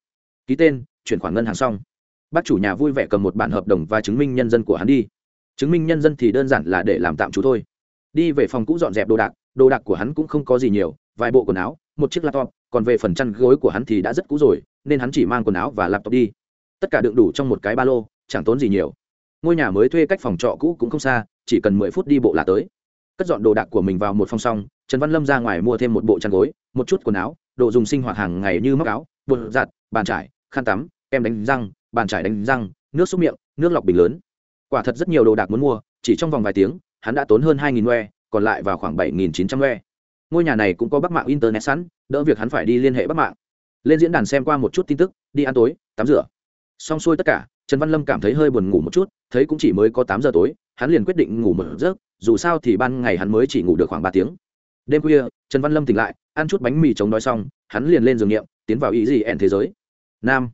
A: Ký tên, chuyển khoản ngân hàng xong. Bác chủ nhà vui vẻ cầm một bản hợp đồng và chứng minh nhân dân của hắn đi. Chứng minh nhân dân thì đơn giản là để làm tạm trú thôi đi về phòng cũ dọn dẹp đồ đạc đồ đạc của hắn cũng không có gì nhiều, vài bộ quần áo, một chiếc laptop, còn về phần chăn gối của hắn thì đã rất cũ rồi, nên hắn chỉ mang quần áo và laptop đi. Tất cả đựng đủ trong một cái ba lô, chẳng tốn gì nhiều. Ngôi nhà mới thuê cách phòng trọ cũ cũng không xa, chỉ cần mười phút đi bộ là tới. Cất dọn đồ đạc của mình vào một phòng xong, trần văn lâm ra ngoài mua thêm một bộ chăn gối, một chút quần áo, đồ dùng sinh hoạt hàng ngày như móc áo, bột giặt, bàn trải khăn tắm, kem đánh răng, bàn trải đánh răng, nước xúc miệng, nước lọc bình lớn. Quả thật rất nhiều đồ đạc muốn mua, chỉ trong vòng vài tiếng hắn đã tốn hơn hai nghìn loe còn lại vào khoảng bảy nghìn chín ngôi nhà này cũng có bắc mạng internet sẵn, đỡ việc hắn phải đi liên hệ bắc mạng. Lên diễn đàn xem qua một chút tin tức, đi ăn tối, tắm rửa. Xong xuôi tất cả, trần văn lâm cảm thấy hơi buồn ngủ một chút, thấy cũng chỉ mới có tám giờ tối, hắn liền quyết định ngủ một giấc, dù sao thì ban ngày hắn mới chỉ ngủ được khoảng ba tiếng. Đêm khuya, trần văn lâm tỉnh lại, ăn chút bánh mì chống đói xong, hắn liền lên giường nghiệm, tiến vào ý gì ẻn thế giới. Nam.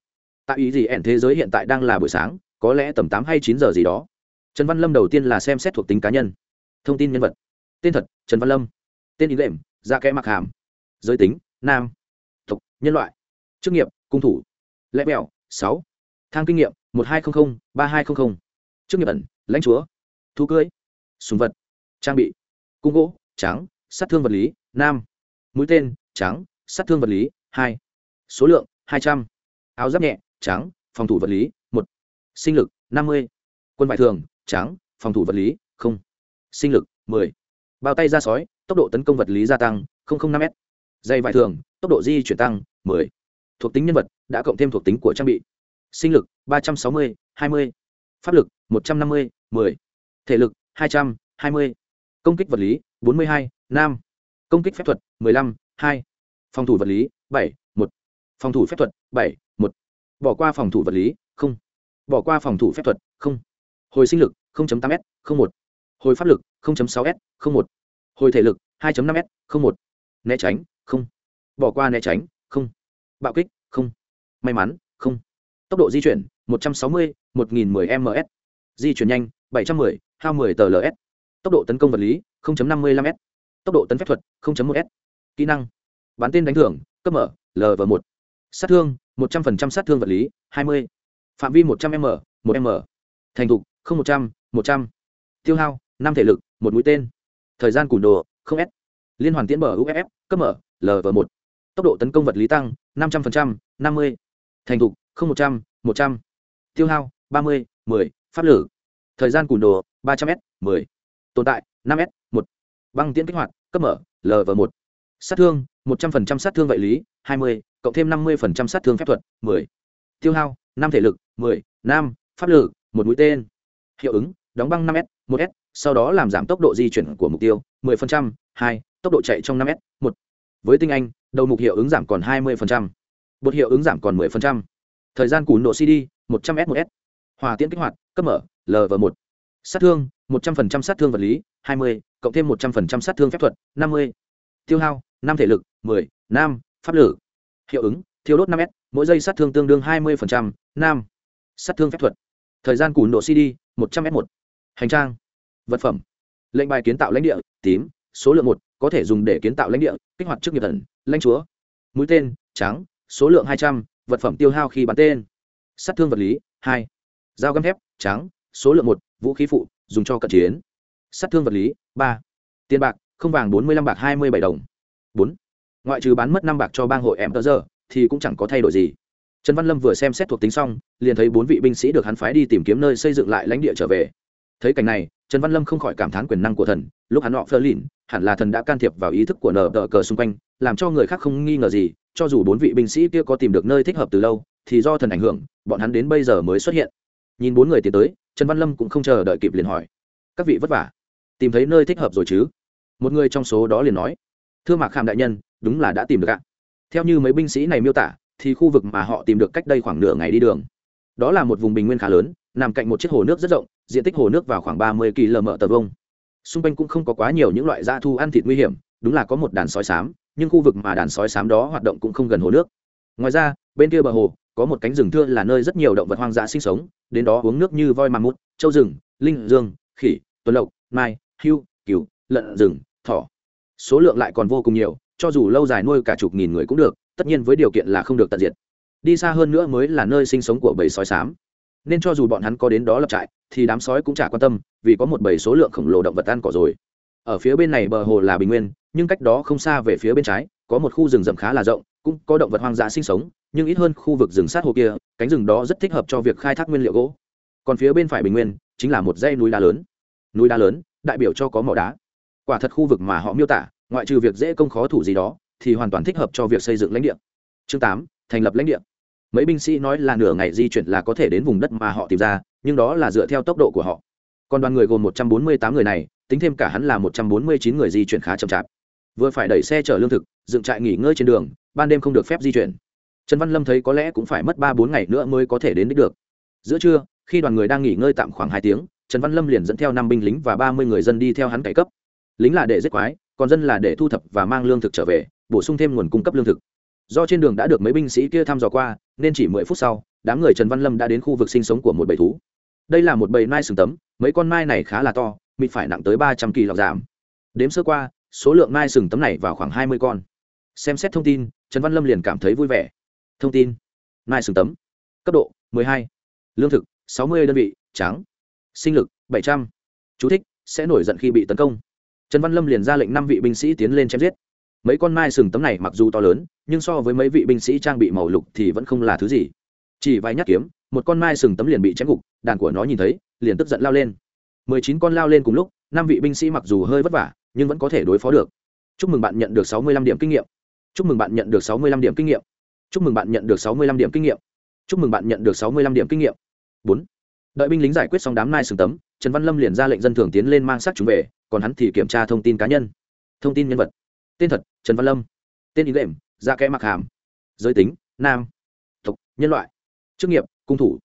A: Tại ý gì ẻn thế giới hiện tại đang là buổi sáng, có lẽ tầm tám hay chín giờ gì đó trần văn lâm đầu tiên là xem xét thuộc tính cá nhân. Thông tin nhân vật. Tên thật, trần văn lâm. Tên ý lệm da dạ kẽ mặc hàm. Giới tính, nam. Tộc, nhân loại. Chức nghiệp, cung thủ. Lẽ mẹo, sáu. Thang kinh nghiệm, một hai trăm linh ba hai trăm linh chức nghiệp ẩn, lãnh chúa. Thú cưới súng vật. Trang bị, cung gỗ, trắng, sát thương vật lý, nam. Mũi tên, trắng, sát thương vật lý, hai. Số lượng, hai trăm. Áo giáp nhẹ, trắng, phòng thủ vật lý, một. Sinh lực, năm mươi. Quân vải thường tráng, phòng thủ vật lý không. Sinh lực mười. Bao tay ra sói tốc độ tấn công vật lý gia tăng năm m dây vải thường tốc độ di chuyển tăng mười. Thuộc tính nhân vật đã cộng thêm thuộc tính của trang bị. Sinh lực ba trăm sáu mươi hai mươi. Pháp lực một trăm năm mươi mười. Thể lực hai trăm hai mươi. Công kích vật lý bốn mươi hai nam công kích phép thuật mười lăm hai. Phòng thủ vật lý bảy một. Phòng thủ phép thuật bảy một. Bỏ qua phòng thủ vật lý không. Bỏ qua phòng thủ phép thuật không. Hồi sinh lực 8 s 01, hồi pháp lực 0.6 s 01, hồi thể lực 2.5 s 01, né tránh không. Bỏ qua né tránh không. Bạo kích không. May mắn không. Tốc độ di chuyển 160, 1010 ms di chuyển nhanh 710, hao 10 tờ ls tốc độ tấn công vật lý 0.55 s. Tốc độ tấn phép thuật 0.1 s. Kỹ năng bán tên đánh thưởng cấp mở lv1, sát thương 100% sát thương vật lý 20. phạm vi 100 m 1 m. Thành thục không một trăm một trăm. Tiêu hao, năm thể lực, một mũi tên. Thời gian cùn đồ, không s liên hoàn tiến bờ uff cấp mở lv một. Tốc độ tấn công vật lý tăng, năm trăm linh năm mươi. Thành thục, không một trăm một trăm. Tiêu hao, ba mươi, mười. Pháp lử. Thời gian cùn đồ, ba trăm s, mười. Tồn tại, năm s, một. Băng tiễn kích hoạt, cấp mở lv một. Sát thương, một trăm linh sát thương vệ lý, hai mươi. Cộng thêm năm mươi sát thương phép thuật, mười. Tiêu hao, năm thể lực, mười. Năm pháp lử, một mũi tên hiệu ứng đóng băng 5s 1s sau đó làm giảm tốc độ di chuyển của mục tiêu 10%, 2, tốc độ chạy trong 5 s 1. Với tinh anh, đầu mục hiệu ứng giảm còn 20%. Bột hiệu ứng giảm còn 10%. Thời gian cún độ CD, 100s 1s. Hòa tiễn kích hoạt, cấp mở, LV1. Sát thương, 100% sát thương vật lý, 20, cộng thêm 100% sát thương phép thuật, 50. Tiêu hao, 5 thể lực, 10, nam, pháp lử. Hiệu ứng, thiêu đốt 5s, mỗi giây sát thương tương đương 20%, nam. Sát thương phép thuật. Thời gian cún độ CD, 100 s 1 hành trang. Vật phẩm. Lệnh bài kiến tạo lãnh địa, tím, số lượng một, có thể dùng để kiến tạo lãnh địa, kích hoạt chức nghiệp thần, lãnh chúa. Mũi tên, trắng, số lượng hai trăm, vật phẩm tiêu hao khi bắn tên. Sát thương vật lý, hai. Dao găm thép, trắng, số lượng một, vũ khí phụ, dùng cho cận chiến. Sát thương vật lý, ba. Tiền bạc, không vàng bốn mươi lăm bạc hai mươi bảy đồng. Bốn. Ngoại trừ bán mất năm bạc cho bang hội em tờ giờ, thì cũng chẳng có thay đổi gì trần văn lâm vừa xem xét thuộc tính xong, liền thấy bốn vị binh sĩ được hắn phái đi tìm kiếm nơi xây dựng lại lãnh địa trở về. Thấy cảnh này, trần văn lâm không khỏi cảm thán quyền năng của thần, lúc hắn họ phơ lìn, hẳn là thần đã can thiệp vào ý thức của nờ đỡ cờ xung quanh, làm cho người khác không nghi ngờ gì, cho dù bốn vị binh sĩ kia có tìm được nơi thích hợp từ lâu, thì do thần ảnh hưởng, bọn hắn đến bây giờ mới xuất hiện. Nhìn bốn người tiến tới, trần văn lâm cũng không chờ đợi kịp liền hỏi, các vị vất vả? Tìm thấy nơi thích hợp rồi chứ? Một người trong số đó liền nói, thưa mạc khảm đại nhân, đúng là đã tìm được ạ. Theo như mấy binh sĩ này miêu tả thì khu vực mà họ tìm được cách đây khoảng nửa ngày đi đường. Đó là một vùng bình nguyên khá lớn, nằm cạnh một chiếc hồ nước rất rộng, diện tích hồ nước vào khoảng ba mươi km tờ vông xung quanh cũng không có quá nhiều những loại da thu ăn thịt nguy hiểm, đúng là có một đàn sói sám nhưng khu vực mà đàn sói sám đó hoạt động cũng không gần hồ nước. Ngoài ra, bên kia bờ hồ, có một cánh rừng thưa là nơi rất nhiều động vật hoang dã sinh sống, đến đó uống nước như voi mút châu rừng, linh dương, khỉ, tuần lộc, mai, hưu, cừu, lợn rừng, thỏ. Số lượng lại còn vô cùng nhiều, cho dù lâu dài nuôi cả chục nghìn người cũng được tất nhiên với điều kiện là không được tận diệt. Đi xa hơn nữa mới là nơi sinh sống của bầy sói sám nên cho dù bọn hắn có đến đó lập trại, thì đám sói cũng chả quan tâm, vì có một bầy số lượng khổng lồ động vật ăn cỏ rồi. Ở phía bên này bờ hồ là bình nguyên, nhưng cách đó không xa về phía bên trái, có một khu rừng rậm khá là rộng, cũng có động vật hoang dã sinh sống, nhưng ít hơn khu vực rừng sát hồ kia, cánh rừng đó rất thích hợp cho việc khai thác nguyên liệu gỗ. Còn phía bên phải bình nguyên, chính là một dãy núi đá lớn. Núi đá lớn, đại biểu cho có mỏ đá. Quả thật khu vực mà họ miêu tả, ngoại trừ việc dễ công khó thủ gì đó thì hoàn toàn thích hợp cho việc xây dựng lãnh địa. Chương tám, thành lập lãnh địa. Mấy binh sĩ nói là nửa ngày di chuyển là có thể đến vùng đất mà họ tìm ra, nhưng đó là dựa theo tốc độ của họ. Còn đoàn người gồm một trăm bốn mươi tám người này, tính thêm cả hắn là một trăm bốn mươi chín người di chuyển khá chậm chạp. Vừa phải đẩy xe chở lương thực, dựng trại nghỉ ngơi trên đường, ban đêm không được phép di chuyển. Trần văn lâm thấy có lẽ cũng phải mất ba bốn ngày nữa mới có thể đến đích được. Giữa trưa, khi đoàn người đang nghỉ ngơi tạm khoảng hai tiếng, trần văn lâm liền dẫn theo năm binh lính và ba mươi người dân đi theo hắn cải cấp. Lính là để giết quái, còn dân là để thu thập và mang lương thực trở về bổ sung thêm nguồn cung cấp lương thực. Do trên đường đã được mấy binh sĩ kia thăm dò qua, nên chỉ mười phút sau, đám người trần văn lâm đã đến khu vực sinh sống của một bầy thú. Đây là một bầy mai sừng tấm, mấy con mai này khá là to mịt phải nặng tới ba trăm kỳ lọc giảm. Đếm sơ qua, số lượng mai sừng tấm này vào khoảng hai mươi con. Xem xét thông tin, trần văn lâm liền cảm thấy vui vẻ. Thông tin. Mai sừng tấm. Cấp độ hai. Lương thực, sáu mươi đơn vị trắng sinh lực, bảy trăm. Chú thích, sẽ nổi giận khi bị tấn công. Trần văn lâm liền ra lệnh năm vị binh sĩ tiến lên chém giết mấy con mai sừng tấm này mặc dù to lớn, nhưng so với mấy vị binh sĩ trang bị màu lục thì vẫn không là thứ gì. Chỉ vài nhát kiếm, một con mai sừng tấm liền bị chém gục, đàn của nó nhìn thấy, liền tức giận lao lên. Mười chín con lao lên cùng lúc, năm vị binh sĩ mặc dù hơi vất vả, nhưng vẫn có thể đối phó được. Chúc mừng bạn nhận được sáu mươi lăm điểm kinh nghiệm. Chúc mừng bạn nhận được sáu mươi lăm điểm kinh nghiệm. Chúc mừng bạn nhận được sáu mươi lăm điểm kinh nghiệm. Chúc mừng bạn nhận được sáu mươi lăm điểm kinh nghiệm. Bốn. Đợi binh lính giải quyết xong đám nai sừng tấm, trần văn lâm liền ra lệnh dân thường tiến lên mang xác chúng về, còn hắn thì kiểm tra thông tin cá nhân. Thông tin nhân vật tên thật, trần văn lâm. Tên ý đệm da kẽ mặc hàm. Giới tính, nam. Tộc, nhân loại. Chức nghiệp, cung thủ.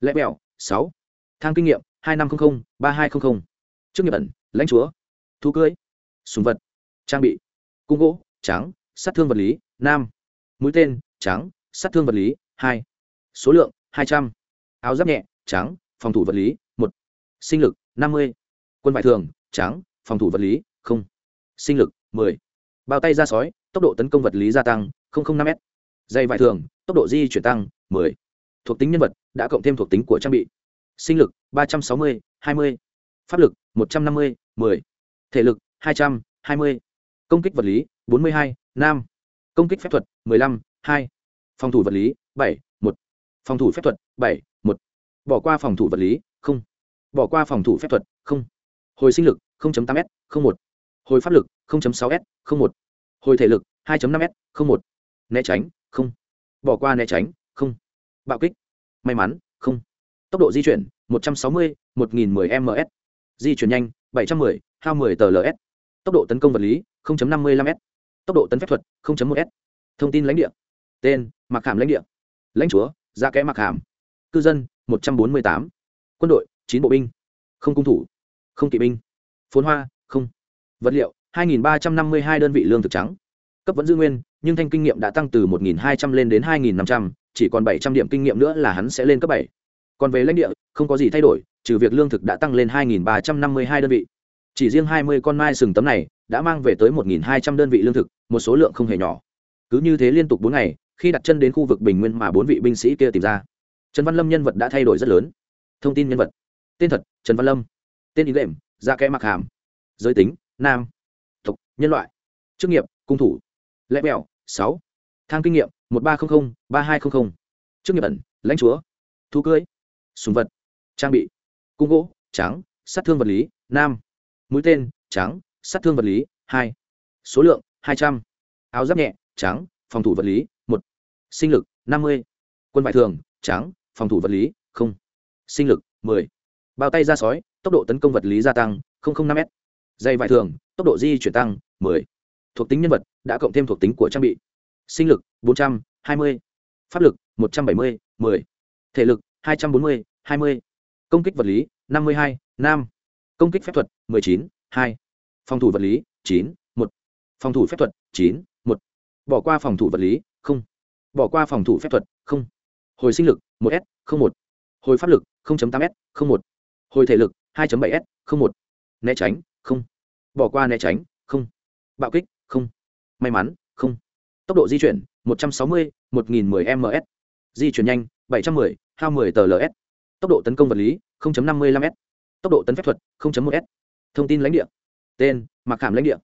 A: Lẽ bèo sáu. Thang kinh nghiệm, hai năm trăm linh ba hai trăm linh chức nghiệp ẩn, lãnh chúa. Thú cưới súng vật. Trang bị, cung gỗ, trắng, sát thương vật lý, nam. Mũi tên, trắng, sát thương vật lý, hai. Số lượng, hai trăm. Áo giáp nhẹ, trắng, phòng thủ vật lý, một. Sinh lực, năm mươi. Quân vải thường, trắng, phòng thủ vật lý, không. Sinh lực, mười bao tay ra sói, tốc độ tấn công vật lý gia tăng năm m dây vải thường, tốc độ di chuyển tăng, mười. Thuộc tính nhân vật, đã cộng thêm thuộc tính của trang bị. Sinh lực, ba trăm sáu mươi, hai mươi. Pháp lực, một trăm năm mươi, mười. Thể lực, hai trăm, hai mươi. Công kích vật lý, bốn mươi hai nam công kích phép thuật, mười lăm, hai. Phòng thủ vật lý, bảy, một. Phòng thủ phép thuật, bảy, một. Bỏ qua phòng thủ vật lý, không. Bỏ qua phòng thủ phép thuật, không. Hồi sinh lực tám s một. Hồi pháp lực 0.6 s 01 hồi thể lực 2.5 s 01 né tránh, không. Bỏ qua né tránh, không. Bạo kích, may mắn, không. Tốc độ di chuyển 160 1010 ms di chuyển nhanh 710 hao 10 tls tốc độ tấn công vật lý 0.55 s. Tốc độ tấn phép thuật 0.1 s. Thông tin lãnh địa. Tên mặc hàm lãnh địa. Lãnh chúa, gia kẽ mặc hàm. Cư dân 148 quân đội 9 bộ binh. Không cung thủ, không kỵ binh. Phốn hoa, không. Vật liệu hai nghìn ba trăm năm mươi hai đơn vị lương thực trắng. Cấp vẫn giữ nguyên, nhưng thanh kinh nghiệm đã tăng từ một nghìn hai trăm lên đến hai nghìn năm trăm, chỉ còn bảy trăm điểm kinh nghiệm nữa là hắn sẽ lên cấp bảy. Còn về lãnh địa, không có gì thay đổi, trừ việc lương thực đã tăng lên hai nghìn ba trăm năm mươi hai đơn vị. Chỉ riêng hai mươi con mai sừng tấm này đã mang về tới một nghìn hai trăm đơn vị lương thực, một số lượng không hề nhỏ. Cứ như thế liên tục bốn ngày, khi đặt chân đến khu vực bình nguyên mà bốn vị binh sĩ kia tìm ra, trần văn lâm nhân vật đã thay đổi rất lớn. Thông tin nhân vật. Tên thật, trần văn lâm. Tên ý lệm da kẽ mặc hàm. Giới tính, nam nhân loại, chức nghiệp, cung thủ, lẽ mẹo, sáu, thang kinh nghiệm, một ba trăm linh ba hai trăm linh chức nghiệp ẩn, lãnh chúa, thú cưới súng vật, trang bị, cung gỗ, trắng, sát thương vật lý, nam, mũi tên, trắng, sát thương vật lý, hai, số lượng, hai trăm, áo giáp nhẹ, trắng, phòng thủ vật lý, một, sinh lực, năm mươi, quân vải thường, trắng, phòng thủ vật lý, không, sinh lực, mười, bao tay ra sói, tốc độ tấn công vật lý gia tăng năm m dây vải thường, tốc độ di chuyển tăng 10. thuộc tính nhân vật đã cộng thêm thuộc tính của trang bị sinh lực 420, pháp lực 170, 10. thể lực 240, 20. công kích vật lý 52, 5. công kích phép thuật 19, 2. phòng thủ vật lý 9, 1. phòng thủ phép thuật 9, 1. bỏ qua phòng thủ vật lý 0. bỏ qua phòng thủ phép thuật 0. hồi sinh lực 1 s 01 hồi pháp lực 0.8 s 01 hồi thể lực 2.7 s 01 né tránh 0. bỏ qua né tránh bạo kích không. May mắn không. Tốc độ di chuyển một trăm sáu mươi một nghìn 1010 ms di chuyển nhanh 710, hao 10 tls tốc độ tấn công vật lý 0.55 s. Tốc độ tấn phép thuật 0.1 s. Thông tin lãnh địa. Tên mặc hàm lãnh địa.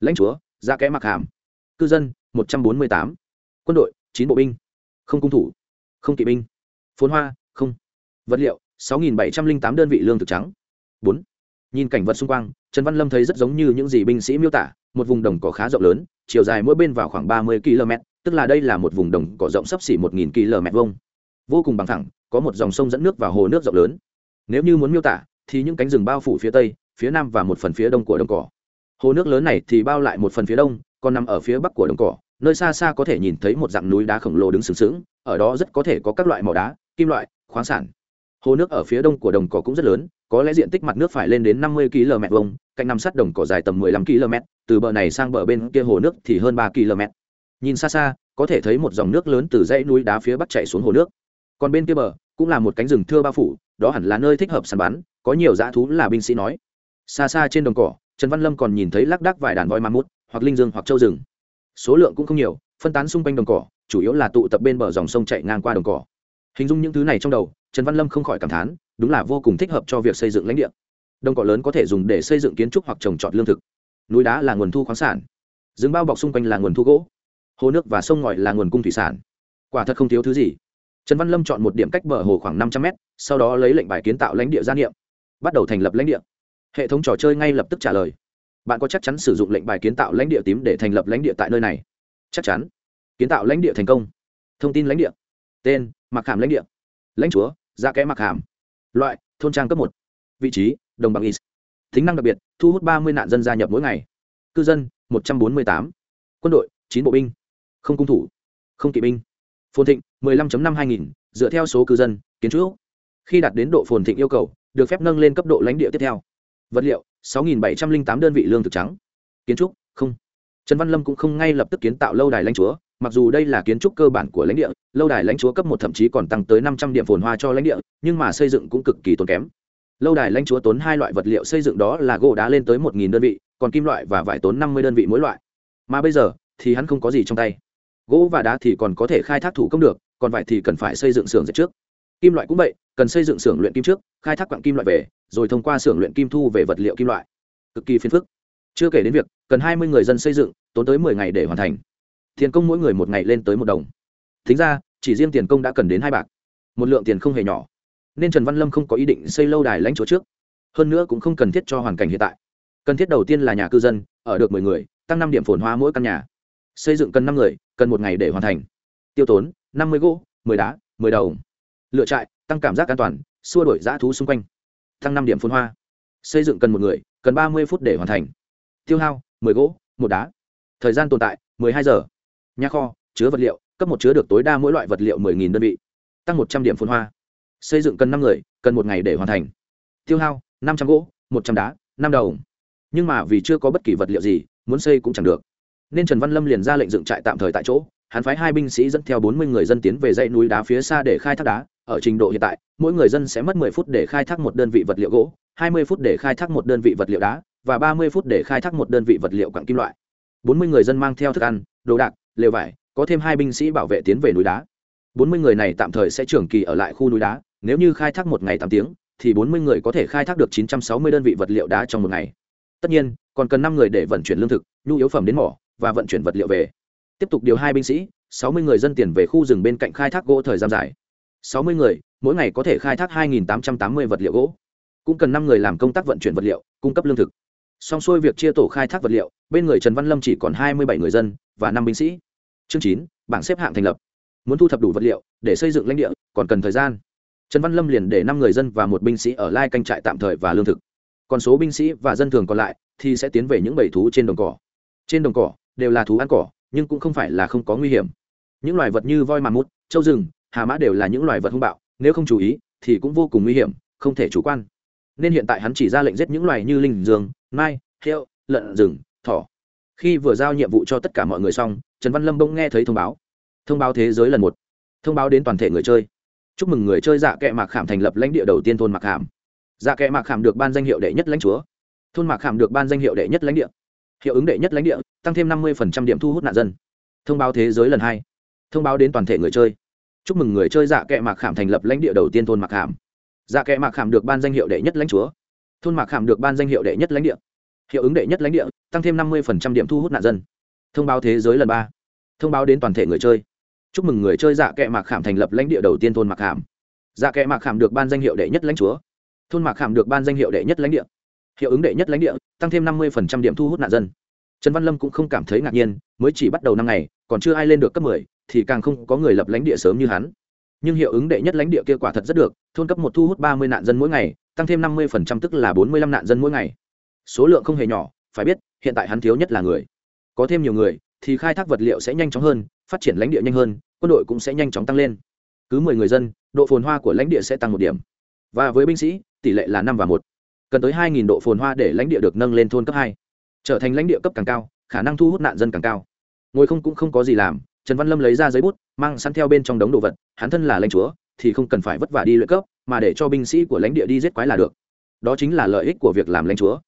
A: Lãnh chúa gia kẽ mặc hàm. Cư dân 148. quân đội 9 bộ binh. Không cung thủ không kỵ binh. Phốn hoa không. Vật liệu 6.708 đơn vị lương thực trắng. 4. nhìn cảnh vật xung quanh trần văn lâm thấy rất giống như những gì binh sĩ miêu tả một vùng đồng cỏ khá rộng lớn, chiều dài mỗi bên vào khoảng ba mươi km tức là đây là một vùng đồng cỏ rộng sấp xỉ một nghìn km vuông. Vô cùng bằng thẳng có một dòng sông dẫn nước vào hồ nước rộng lớn. Nếu như muốn miêu tả, thì những cánh rừng bao phủ phía tây, phía nam và một phần phía đông của đồng cỏ. Hồ nước lớn này thì bao lại một phần phía đông, còn nằm ở phía bắc của đồng cỏ, nơi xa xa có thể nhìn thấy một dạng núi đá khổng lồ đứng sừng sững, ở đó rất có thể có các loại mỏ đá, kim loại, khoáng sản. Hồ nước ở phía đông của đồng cỏ cũng rất lớn có lẽ diện tích mặt nước phải lên đến năm mươi km vuông, cạnh nằm sát đồng cỏ dài tầm 15 km, từ bờ này sang bờ bên kia hồ nước thì hơn 3 km. Nhìn xa xa, có thể thấy một dòng nước lớn từ dãy núi đá phía bắc chảy xuống hồ nước. Còn bên kia bờ, cũng là một cánh rừng thưa bao phủ, đó hẳn là nơi thích hợp săn bắn, có nhiều dã thú là binh sĩ nói. Xa xa trên đồng cỏ, trần văn lâm còn nhìn thấy lác đác vài đàn voi ma mút, hoặc linh dương hoặc châu rừng. Số lượng cũng không nhiều, phân tán xung quanh đồng cỏ, chủ yếu là tụ tập bên bờ dòng sông chạy ngang qua đồng cỏ. Hình dung những thứ này trong đầu, trần văn lâm không khỏi cảm thán đúng là vô cùng thích hợp cho việc xây dựng lãnh địa. Đồng cỏ lớn có thể dùng để xây dựng kiến trúc hoặc trồng trọt lương thực. Núi đá là nguồn thu khoáng sản. Rừng bao bọc xung quanh là nguồn thu gỗ. Hồ nước và sông ngòi là nguồn cung thủy sản. Quả thật không thiếu thứ gì. Trần văn lâm chọn một điểm cách bờ hồ khoảng năm trăm mét, sau đó lấy lệnh bài kiến tạo lãnh địa gia niệm bắt đầu thành lập lãnh địa. Hệ thống trò chơi ngay lập tức trả lời. Bạn có chắc chắn sử dụng lệnh bài kiến tạo lãnh địa tím để thành lập lãnh địa tại nơi này? Chắc chắn. Kiến tạo lãnh địa thành công. Thông tin lãnh địa. Tên mặc hàm lãnh địa. Lãnh chúa gia kẽ mặc hàm loại, thôn trang cấp một. Vị trí, đồng bằng is tính năng đặc biệt, thu hút ba mươi nạn dân gia nhập mỗi ngày. Cư dân, một trăm bốn mươi tám. Quân đội, chín bộ binh. Không cung thủ, không kỵ binh. Phồn thịnh 15 năm hai nghìn. Dựa theo số cư dân, kiến trúc. Khi đạt đến độ phồn thịnh yêu cầu, được phép nâng lên cấp độ lãnh địa tiếp theo. Vật liệu 6.708 đơn vị lương thực trắng. Kiến trúc, không. Trần văn lâm cũng không ngay lập tức kiến tạo lâu đài lãnh chúa mặc dù đây là kiến trúc cơ bản của lãnh địa, lâu đài lãnh chúa cấp một thậm chí còn tăng tới năm trăm điểm phồn hoa cho lãnh địa, nhưng mà xây dựng cũng cực kỳ tốn kém. Lâu đài lãnh chúa tốn hai loại vật liệu xây dựng đó là gỗ đá lên tới một nghìn đơn vị, còn kim loại và vải tốn năm mươi đơn vị mỗi loại. Mà bây giờ, thì hắn không có gì trong tay. Gỗ và đá thì còn có thể khai thác thủ công được, còn vải thì cần phải xây dựng xưởng dệt trước. Kim loại cũng vậy, cần xây dựng xưởng luyện kim trước, khai thác quặng kim loại về, rồi thông qua xưởng luyện kim thu về vật liệu kim loại. Cực kỳ phiền phức. Chưa kể đến việc, cần hai mươi người dân xây dựng, tốn tới mười ngày để hoàn thành tiền công mỗi người một ngày lên tới một đồng. Thính ra, chỉ riêng tiền công đã cần đến hai bạc. Một lượng tiền không hề nhỏ. Nên trần văn lâm không có ý định xây lâu đài lãnh chúa trước. Hơn nữa cũng không cần thiết cho hoàn cảnh hiện tại. Cần thiết đầu tiên là nhà cư dân, ở được mười người, tăng năm điểm phồn hoa mỗi căn nhà. Xây dựng cần năm người, cần một ngày để hoàn thành. Tiêu tốn, năm mươi gỗ, mười đá, mười đầu lựa trại, tăng cảm giác an toàn, xua đổi dã thú xung quanh. Tăng năm điểm phồn hoa. Xây dựng cần một người, cần ba mươi phút để hoàn thành. Tiêu hao, mười gỗ, một đá. Thời gian tồn tại, mười hai giờ nhà kho, chứa vật liệu, cấp một chứa được tối đa mỗi loại vật liệu mười nghìn đơn vị. Tăng một trăm điểm phun hoa. Xây dựng cần năm người, cần một ngày để hoàn thành. Tiêu hao, năm trăm gỗ, một trăm đá, năm đầu nhưng mà vì chưa có bất kỳ vật liệu gì, muốn xây cũng chẳng được. Nên trần văn lâm liền ra lệnh dựng trại tạm thời tại chỗ, hắn phái hai binh sĩ dẫn theo bốn mươi người dân tiến về dãy núi đá phía xa để khai thác đá. Ở trình độ hiện tại, mỗi người dân sẽ mất mười phút để khai thác một đơn vị vật liệu gỗ, hai mươi phút để khai thác một đơn vị vật liệu đá và ba mươi phút để khai thác một đơn vị vật liệu quặng kim loại. Bốn mươi người dân mang theo thức ăn, đồ đạc lều vải, có thêm hai binh sĩ bảo vệ tiến về núi đá. Bốn mươi người này tạm thời sẽ trưởng kỳ ở lại khu núi đá, nếu như khai thác một ngày tám tiếng, thì bốn mươi người có thể khai thác được chín trăm sáu mươi đơn vị vật liệu đá trong một ngày. Tất nhiên, còn cần năm người để vận chuyển lương thực, nhu yếu phẩm đến mỏ, và vận chuyển vật liệu về. Tiếp tục điều hai binh sĩ, sáu mươi người dân tiền về khu rừng bên cạnh khai thác gỗ thời gian dài. sáu mươi người, mỗi ngày có thể khai thác hai tám trăm tám mươi vật liệu gỗ. Cũng cần năm người làm công tác vận chuyển vật liệu, cung cấp lương thực. Song xuôi việc chia tổ khai thác vật liệu, bên người trần văn lâm chỉ còn hai mươi bảy người dân và năm binh sĩ chương chín, bảng xếp hạng thành lập. Muốn thu thập đủ vật liệu để xây dựng lãnh địa, còn cần thời gian. Trần văn lâm liền để năm người dân và một binh sĩ ở lai canh trại tạm thời và lương thực. Còn số binh sĩ và dân thường còn lại thì sẽ tiến về những bầy thú trên đồng cỏ. Trên đồng cỏ đều là thú ăn cỏ, nhưng cũng không phải là không có nguy hiểm. Những loài vật như voi mà mút châu rừng, hà mã đều là những loài vật hung bạo, nếu không chú ý thì cũng vô cùng nguy hiểm, không thể chủ quan. Nên hiện tại hắn chỉ ra lệnh giết những loài như linh dương, mai, heo, lợn rừng, thỏ khi vừa giao nhiệm vụ cho tất cả mọi người xong, trần văn lâm bỗng nghe thấy thông báo. Thông báo thế giới lần một. Thông báo đến toàn thể người chơi. Chúc mừng người chơi dạ kệ mạc khảm thành lập lãnh địa đầu tiên thôn mạc khảm. Dạ kệ mạc khảm được ban danh hiệu đệ nhất lãnh chúa. Thôn mạc khảm được ban danh hiệu đệ nhất lãnh địa. Hiệu ứng đệ nhất lãnh địa, tăng thêm năm mươi điểm thu hút nạn dân. Thông báo thế giới lần hai. Thông báo đến toàn thể người chơi. Chúc mừng người chơi dạ kệ mạc khảm thành lập lãnh địa đầu tiên thôn mạc khảm. Dạ kệ mạc khảm được ban danh hiệu đệ nhất lãnh chúa. Thôn mạc khảm được ban danh hiệu đệ nhất lãnh địa hiệu ứng đệ nhất lãnh địa, tăng thêm năm mươi điểm thu hút nạn dân. Thông báo thế giới lần ba. Thông báo đến toàn thể người chơi. Chúc mừng người chơi dạ kệ mạc khảm thành lập lãnh địa đầu tiên thôn mạc khảm. Dạ kệ mạc khảm được ban danh hiệu đệ nhất lãnh chúa. Thôn mạc khảm được ban danh hiệu đệ nhất lãnh địa. Hiệu ứng đệ nhất lãnh địa, tăng thêm năm mươi điểm thu hút nạn dân. Trần văn lâm cũng không cảm thấy ngạc nhiên, mới chỉ bắt đầu năm ngày, còn chưa ai lên được cấp mười, thì càng không có người lập lãnh địa sớm như hắn. Nhưng hiệu ứng đệ nhất lãnh địa kia quả thật rất được, thôn cấp một thu hút ba mươi nạn dân mỗi ngày, tăng thêm năm mươi tức là bốn mươi lăm nạn dân mỗi ngày số lượng không hề nhỏ, phải biết, hiện tại hắn thiếu nhất là người. Có thêm nhiều người, thì khai thác vật liệu sẽ nhanh chóng hơn, phát triển lãnh địa nhanh hơn, quân đội cũng sẽ nhanh chóng tăng lên. Cứ mười người dân, độ phồn hoa của lãnh địa sẽ tăng một điểm. Và với binh sĩ, tỷ lệ là năm và một. Cần tới hai độ phồn hoa để lãnh địa được nâng lên thôn cấp hai. Trở thành lãnh địa cấp càng cao, khả năng thu hút nạn dân càng cao. Ngồi không cũng không có gì làm, trần văn lâm lấy ra giấy bút, mang sẵn theo bên trong đống đồ vật, hắn thân là lãnh chúa, thì không cần phải vất vả đi luyện cấp, mà để cho binh sĩ của lãnh địa đi giết quái là được. Đó chính là lợi ích của việc làm lãnh chúa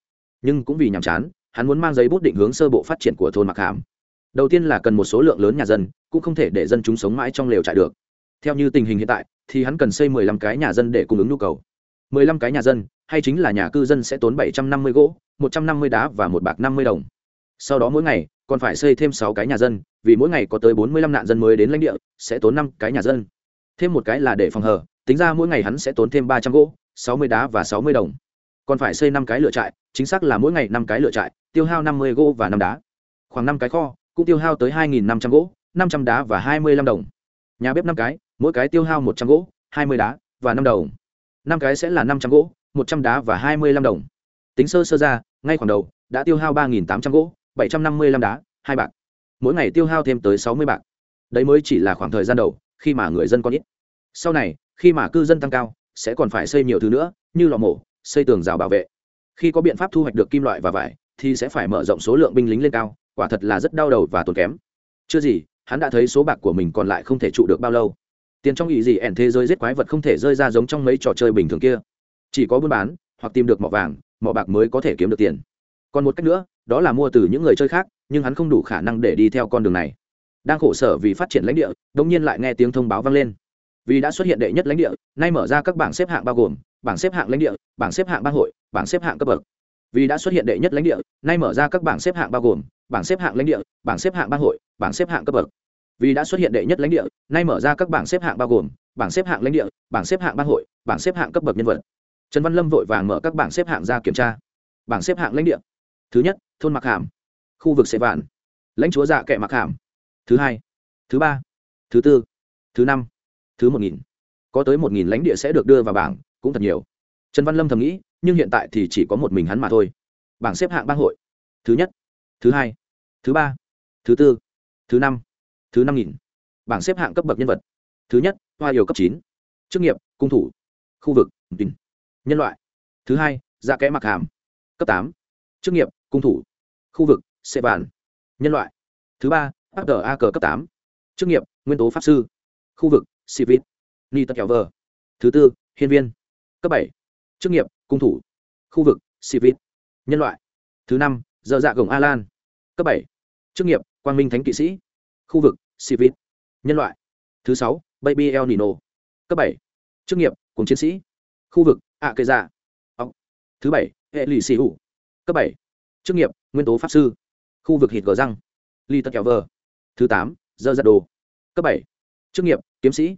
A: nhưng cũng vì nhàm chán, hắn muốn mang giấy bút định hướng sơ bộ phát triển của thôn mặc hàm. Đầu tiên là cần một số lượng lớn nhà dân, cũng không thể để dân chúng sống mãi trong lều trại được. Theo như tình hình hiện tại, thì hắn cần xây mười lăm cái nhà dân để cung ứng nhu cầu. Mười lăm cái nhà dân, hay chính là nhà cư dân sẽ tốn bảy trăm năm mươi gỗ, một trăm năm mươi đá và một bạc năm mươi đồng. Sau đó mỗi ngày, còn phải xây thêm 6 cái nhà dân, vì mỗi ngày có tới bốn mươi lăm nạn dân mới đến lãnh địa, sẽ tốn 5 cái nhà dân. Thêm một cái là để phòng hờ, tính ra mỗi ngày hắn sẽ tốn thêm ba trăm gỗ, sáu mươi đá và sáu mươi đồng còn phải xây năm cái lựa trại, chính xác là mỗi ngày năm cái lựa trại, tiêu hao năm mươi gỗ và năm đá. Khoảng năm cái kho, cũng tiêu hao tới hai nghìn năm trăm gỗ, năm trăm đá và hai mươi lăm đồng. Nhà bếp năm cái, mỗi cái tiêu hao một trăm gỗ, hai mươi đá và năm đồng. Năm cái sẽ là năm trăm gỗ, một trăm đá và hai mươi lăm đồng. Tính sơ sơ ra, ngay khoảng đầu, đã tiêu hao ba nghìn tám trăm gỗ, bảy trăm năm mươi lăm đá, hai bạc. Mỗi ngày tiêu hao thêm tới sáu mươi bạc. Đấy mới chỉ là khoảng thời gian đầu, khi mà người dân còn ít. Sau này, khi mà cư dân tăng cao, sẽ còn phải xây nhiều thứ nữa, như lò mổ xây tường rào bảo vệ. Khi có biện pháp thu hoạch được kim loại và vải, thì sẽ phải mở rộng số lượng binh lính lên cao, quả thật là rất đau đầu và tốn kém. Chưa gì, hắn đã thấy số bạc của mình còn lại không thể trụ được bao lâu. Tiền trong ý gì ẻn thế giới giết quái vật không thể rơi ra giống trong mấy trò chơi bình thường kia. Chỉ có buôn bán, hoặc tìm được mỏ vàng, mỏ bạc mới có thể kiếm được tiền. Còn một cách nữa, đó là mua từ những người chơi khác, nhưng hắn không đủ khả năng để đi theo con đường này. Đang khổ sở vì phát triển lãnh địa đông nhiên lại nghe tiếng thông báo vang lên. Vì đã xuất hiện đệ nhất lãnh địa, nay mở ra các bảng xếp hạng bao gồm bảng xếp hạng lãnh địa bảng xếp hạng bang hội bảng xếp hạng cấp bậc vì đã xuất hiện đệ nhất lãnh địa nay mở ra các bảng xếp hạng bao gồm bảng xếp hạng lãnh địa bảng xếp hạng bang hội bảng xếp hạng cấp bậc vì đã xuất hiện đệ nhất lãnh địa nay mở ra các bảng xếp hạng bao gồm bảng xếp hạng lãnh địa bảng xếp hạng bang hội bảng xếp hạng cấp bậc nhân vật trần văn lâm vội vàng mở các bảng xếp hạng ra kiểm tra bảng xếp hạng lãnh địa thứ nhất thôn mặc hàm khu vực xệ vạn lãnh chúa dạ kệ mặc hàm thứ hai thứ ba thứ tư thứ năm thứ một nghìn có tới một nghìn lãnh địa sẽ được đưa vào bảng cũng thật nhiều. Trần văn lâm thầm nghĩ, nhưng hiện tại thì chỉ có một mình hắn mà thôi. Bảng xếp hạng bang hội. Thứ nhất, thứ hai, thứ ba, thứ tư, thứ năm thứ năm nghìn. Bảng xếp hạng cấp bậc nhân vật. Thứ nhất, hoa yêu cấp chín. Chức nghiệp, cung thủ. Khu vực bình nhân loại. Thứ hai dạ kẽ mặc hàm. Cấp tám, chức nghiệp, cung thủ. Khu vực xe bàn nhân loại. Thứ ba áp a cờ cấp tám. Chức nghiệp, nguyên tố pháp sư. Khu vực civit ni tật kéo vờ. Thứ tư, hiên viên cấp bảy, chức nghiệp, cung thủ, khu vực sivit nhân loại. Thứ năm, giờ dạ gồng alan, cấp bảy, chức nghiệp, quang minh thánh kỵ sĩ, khu vực sivit nhân loại. Thứ sáu, baby el nino, cấp bảy, chức nghiệp cùng chiến sĩ, khu vực a kê dạ thứ bảy hệ lì xì hủ cấp bảy, chức nghiệp, nguyên tố pháp sư, khu vực hít gờ răng ly tật kẹo vờ. Thứ tám dơ dạ đồ, cấp bảy, chức nghiệp, kiếm sĩ,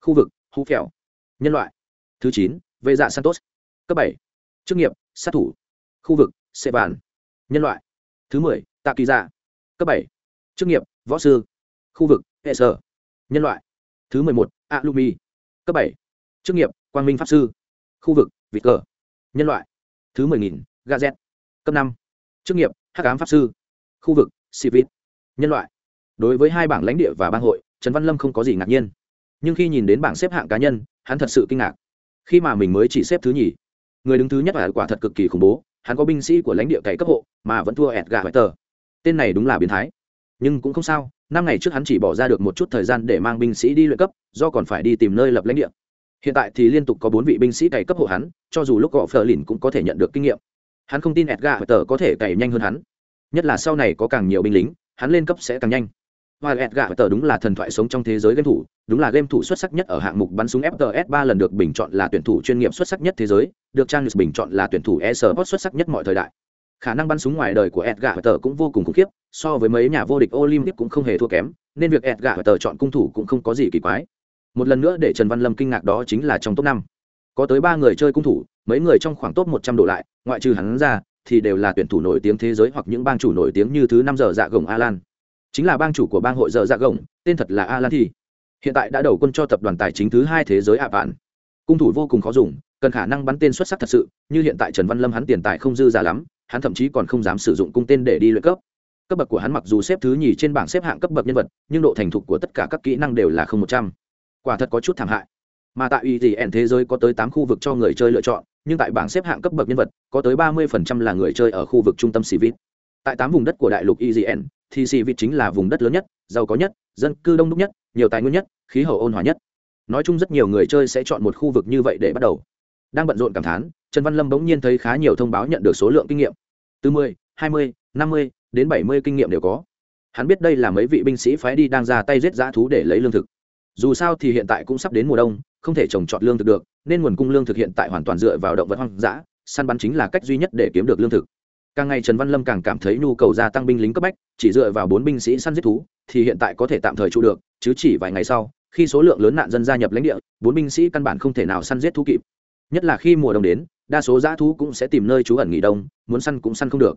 A: khu vực, hú phèo, nhân loại. Thứ chín vệ dạ santos. Cấp bảy. Chức nghiệp, sát thủ. Khu vực xe bàn nhân loại. Thứ mười, tạ kỳ dạ. Cấp bảy. Chức nghiệp, võ sư. Khu vực, hệ sở. Nhân loại. Thứ mười một, a cấp bảy. Chức nghiệp, quang minh pháp sư. Khu vực, vịt cờ. Nhân loại. Thứ mười nghìn, gazet. Cấp năm. Chức nghiệp, hắc ám pháp sư. Khu vực, civit. Nhân loại. Đối với hai bảng lãnh địa và bang hội, trần văn lâm không có gì ngạc nhiên. Nhưng khi nhìn đến bảng xếp hạng cá nhân, hắn thật sự kinh ngạc khi mà mình mới chỉ xếp thứ nhì. Người đứng thứ nhất là quả thật cực kỳ khủng bố, hắn có binh sĩ của lãnh địa cày cấp hộ, mà vẫn thua ẹt gà vải tờ tên này đúng là biến thái. Nhưng cũng không sao, năm ngày trước hắn chỉ bỏ ra được một chút thời gian để mang binh sĩ đi luyện cấp, do còn phải đi tìm nơi lập lãnh địa. Hiện tại thì liên tục có bốn vị binh sĩ cày cấp hộ hắn, cho dù lúc gõ phờ lìn cũng có thể nhận được kinh nghiệm. Hắn không tin edgar tờ có thể cày nhanh hơn hắn. Nhất là sau này có càng nhiều binh lính, hắn lên cấp sẽ càng nhanh và gạ tờ đúng là thần thoại sống trong thế giới game thủ, đúng là game thủ xuất sắc nhất ở hạng mục bắn súng fts ba lần được bình chọn là tuyển thủ chuyên nghiệp xuất sắc nhất thế giới, được trang bình chọn là tuyển thủ e sport xuất sắc nhất mọi thời đại. Khả năng bắn súng ngoài đời của edgar tờ cũng vô cùng khủng khiếp, so với mấy nhà vô địch olympic cũng không hề thua kém, nên việc edgar tờ chọn cung thủ cũng không có gì kỳ quái. Một lần nữa để trần văn lâm kinh ngạc đó chính là trong top năm. Có tới ba người chơi cung thủ, mấy người trong khoảng top một trăm độ lại, ngoại trừ hắn ra, thì đều là tuyển thủ nổi tiếng thế giới hoặc những bang chủ nổi tiếng như thứ năm giờ dạ gồng alan chính là bang chủ của bang hội giờ dạ gồng tên thật là alan thì hiện tại đã đầu quân cho tập đoàn tài chính thứ hai thế giới ạ vạn. Cung thủ vô cùng khó dùng cần khả năng bắn tên xuất sắc thật sự như hiện tại trần văn lâm hắn tiền tài không dư giả lắm hắn thậm chí còn không dám sử dụng cung tên để đi luyện cấp. Cấp bậc của hắn mặc dù xếp thứ nhì trên bảng xếp hạng cấp bậc nhân vật nhưng độ thành thục của tất cả các kỹ năng đều là không một trăm. Quả thật có chút thảm hại. Mà tại uy thì ẻn thế giới có tới tám khu vực cho người chơi lựa chọn nhưng tại bảng xếp hạng cấp bậc nhân vật có tới ba mươi là người chơi ở khu vực trung tâm Sivit. Tại tám vùng đất của đại lục EZN, thì Sivit chính là vùng đất lớn nhất, giàu có nhất, dân cư đông đúc nhất, nhiều tài nguyên nhất, khí hậu ôn hòa nhất. Nói chung rất nhiều người chơi sẽ chọn một khu vực như vậy để bắt đầu. Đang bận rộn cảm thán, Trần Văn Lâm bỗng nhiên thấy khá nhiều thông báo nhận được số lượng kinh nghiệm. Từ 10, 20, 50 đến 70 kinh nghiệm đều có. Hắn biết đây là mấy vị binh sĩ phái đi đang ra tay giết dã thú để lấy lương thực dù sao thì hiện tại cũng sắp đến mùa đông không thể trồng trọt lương thực được nên nguồn cung lương thực hiện tại hoàn toàn dựa vào động vật hoang dã săn bắn chính là cách duy nhất để kiếm được lương thực càng ngày trần văn lâm càng cảm thấy nhu cầu gia tăng binh lính cấp bách, chỉ dựa vào bốn binh sĩ săn giết thú, thì hiện tại có thể tạm thời trụ được, chứ chỉ vài ngày sau, khi số lượng lớn nạn dân gia nhập lãnh địa, bốn binh sĩ căn bản không thể nào săn giết thú kịp. Nhất là khi mùa đông đến, đa số dã thú cũng sẽ tìm nơi trú ẩn nghỉ đông, muốn săn cũng săn không được.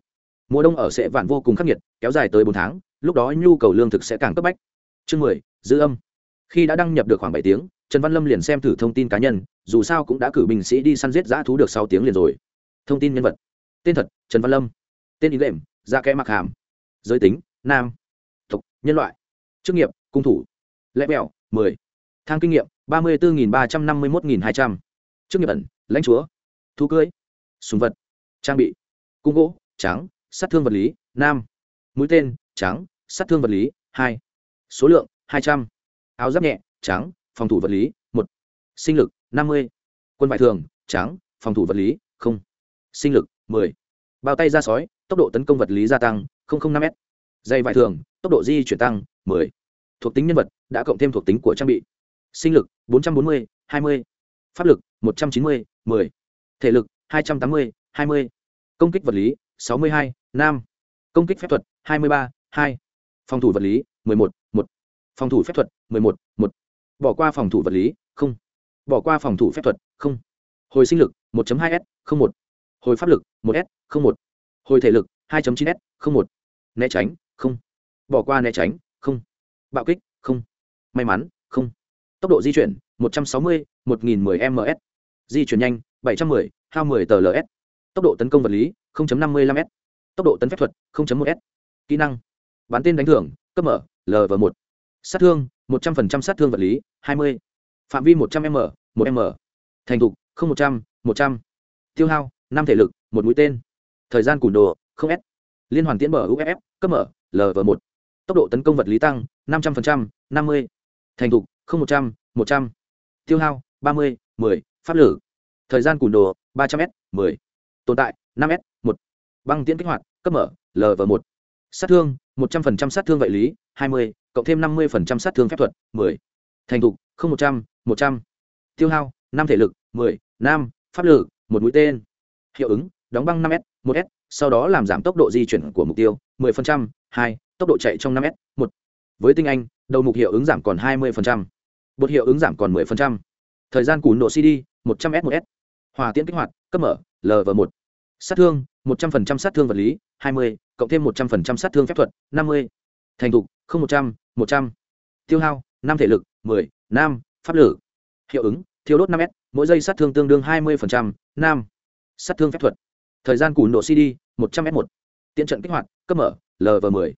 A: Mùa đông ở sẽ vạn vô cùng khắc nghiệt, kéo dài tới bốn tháng, lúc đó nhu cầu lương thực sẽ càng cấp bách. Chương mười, giữ âm. Khi đã đăng nhập được khoảng bảy tiếng, trần văn lâm liền xem thử thông tin cá nhân, dù sao cũng đã cử binh sĩ đi săn giết dã thú được sáu tiếng liền rồi. Thông tin nhân vật tên thật, trần văn lâm. Tên ý lệm da kẽ mặc hàm. Giới tính, nam. Tộc, nhân loại. Chức nghiệp, cung thủ. Lẽ bẹo mười. Thang kinh nghiệm, ba mươi bốn ba trăm năm mươi một hai trăm. Chức nghiệp ẩn, lãnh chúa. Thú cưới súng vật. Trang bị, cung gỗ, trắng, sát thương vật lý, nam. Mũi tên, trắng, sát thương vật lý, hai. Số lượng, hai trăm. Áo giáp nhẹ, trắng, phòng thủ vật lý, một. Sinh lực, năm mươi. Quân vải thường, trắng, phòng thủ vật lý, không. Sinh lực mười bao tay ra sói tốc độ tấn công vật lý gia tăng 005m. dây vải thường tốc độ di chuyển tăng 10. thuộc tính nhân vật đã cộng thêm thuộc tính của trang bị sinh lực 440, 20. pháp lực 190, 10. thể lực 280, 20. công kích vật lý 62, 5. công kích phép thuật 23, 2. phòng thủ vật lý 11, 1. phòng thủ phép thuật 11, 1. bỏ qua phòng thủ vật lý không bỏ qua phòng thủ phép thuật không hồi sinh lực 1.2 s 01 hồi pháp lực 1 s 01. hồi thể lực 2.9 s 01. né tránh không. Bỏ qua né tránh không. Bạo kích không. May mắn không. Tốc độ di chuyển 160, 1010 ms di chuyển nhanh 710, hao 10 tờ ls tốc độ tấn công vật lý 0.55 s. Tốc độ tấn phép thuật 0.1 s. Kỹ năng bắn tên đánh thưởng cấp mở lv một, sát thương 100% sát thương vật lý 20. phạm vi 100 m 1 m. Thành thục 0100, 100. tiêu hao năm thể lực một mũi tên thời gian cùn đồ 0 s liên hoàn tiễn mở uff cấp mở lv một, tốc độ tấn công vật lý tăng 500%, 50. thành thục 0100, 100. tiêu hao 30, 10. pháp lử thời gian cùn đồ 300 s 10. tồn tại 5 s 1. băng tiễn kích hoạt cấp mở lv một, sát thương 100% sát thương vật lý 20, cộng thêm 50% sát thương phép thuật 10. thành thục 0100, 100. tiêu hao năm thể lực 10, năm, pháp lử một mũi tên hiệu ứng đóng băng 5 s 1 s sau đó làm giảm tốc độ di chuyển của mục tiêu 10%, 2, tốc độ chạy trong 5 s 1. Với tinh anh, đầu mục hiệu ứng giảm còn 20%, bột hiệu ứng giảm còn 10%. Thời gian củ nổ CD 100 s 1 s hòa tiễn kích hoạt, cấp mở, LV1. Sát thương, 100% sát thương vật lý, 20, cộng thêm 100% sát thương phép thuật, 50. Thành thục, không 100, 100. Tiêu hao, 5 thể lực, 10, nam, pháp lử. Hiệu ứng, thiêu đốt 5 s mỗi giây sát thương tương đương 20%, nam. Sát thương phép thuật. Thời gian củ độ cd, một trăm s một. Tiện trận kích hoạt, cấp mở lv m ộ ư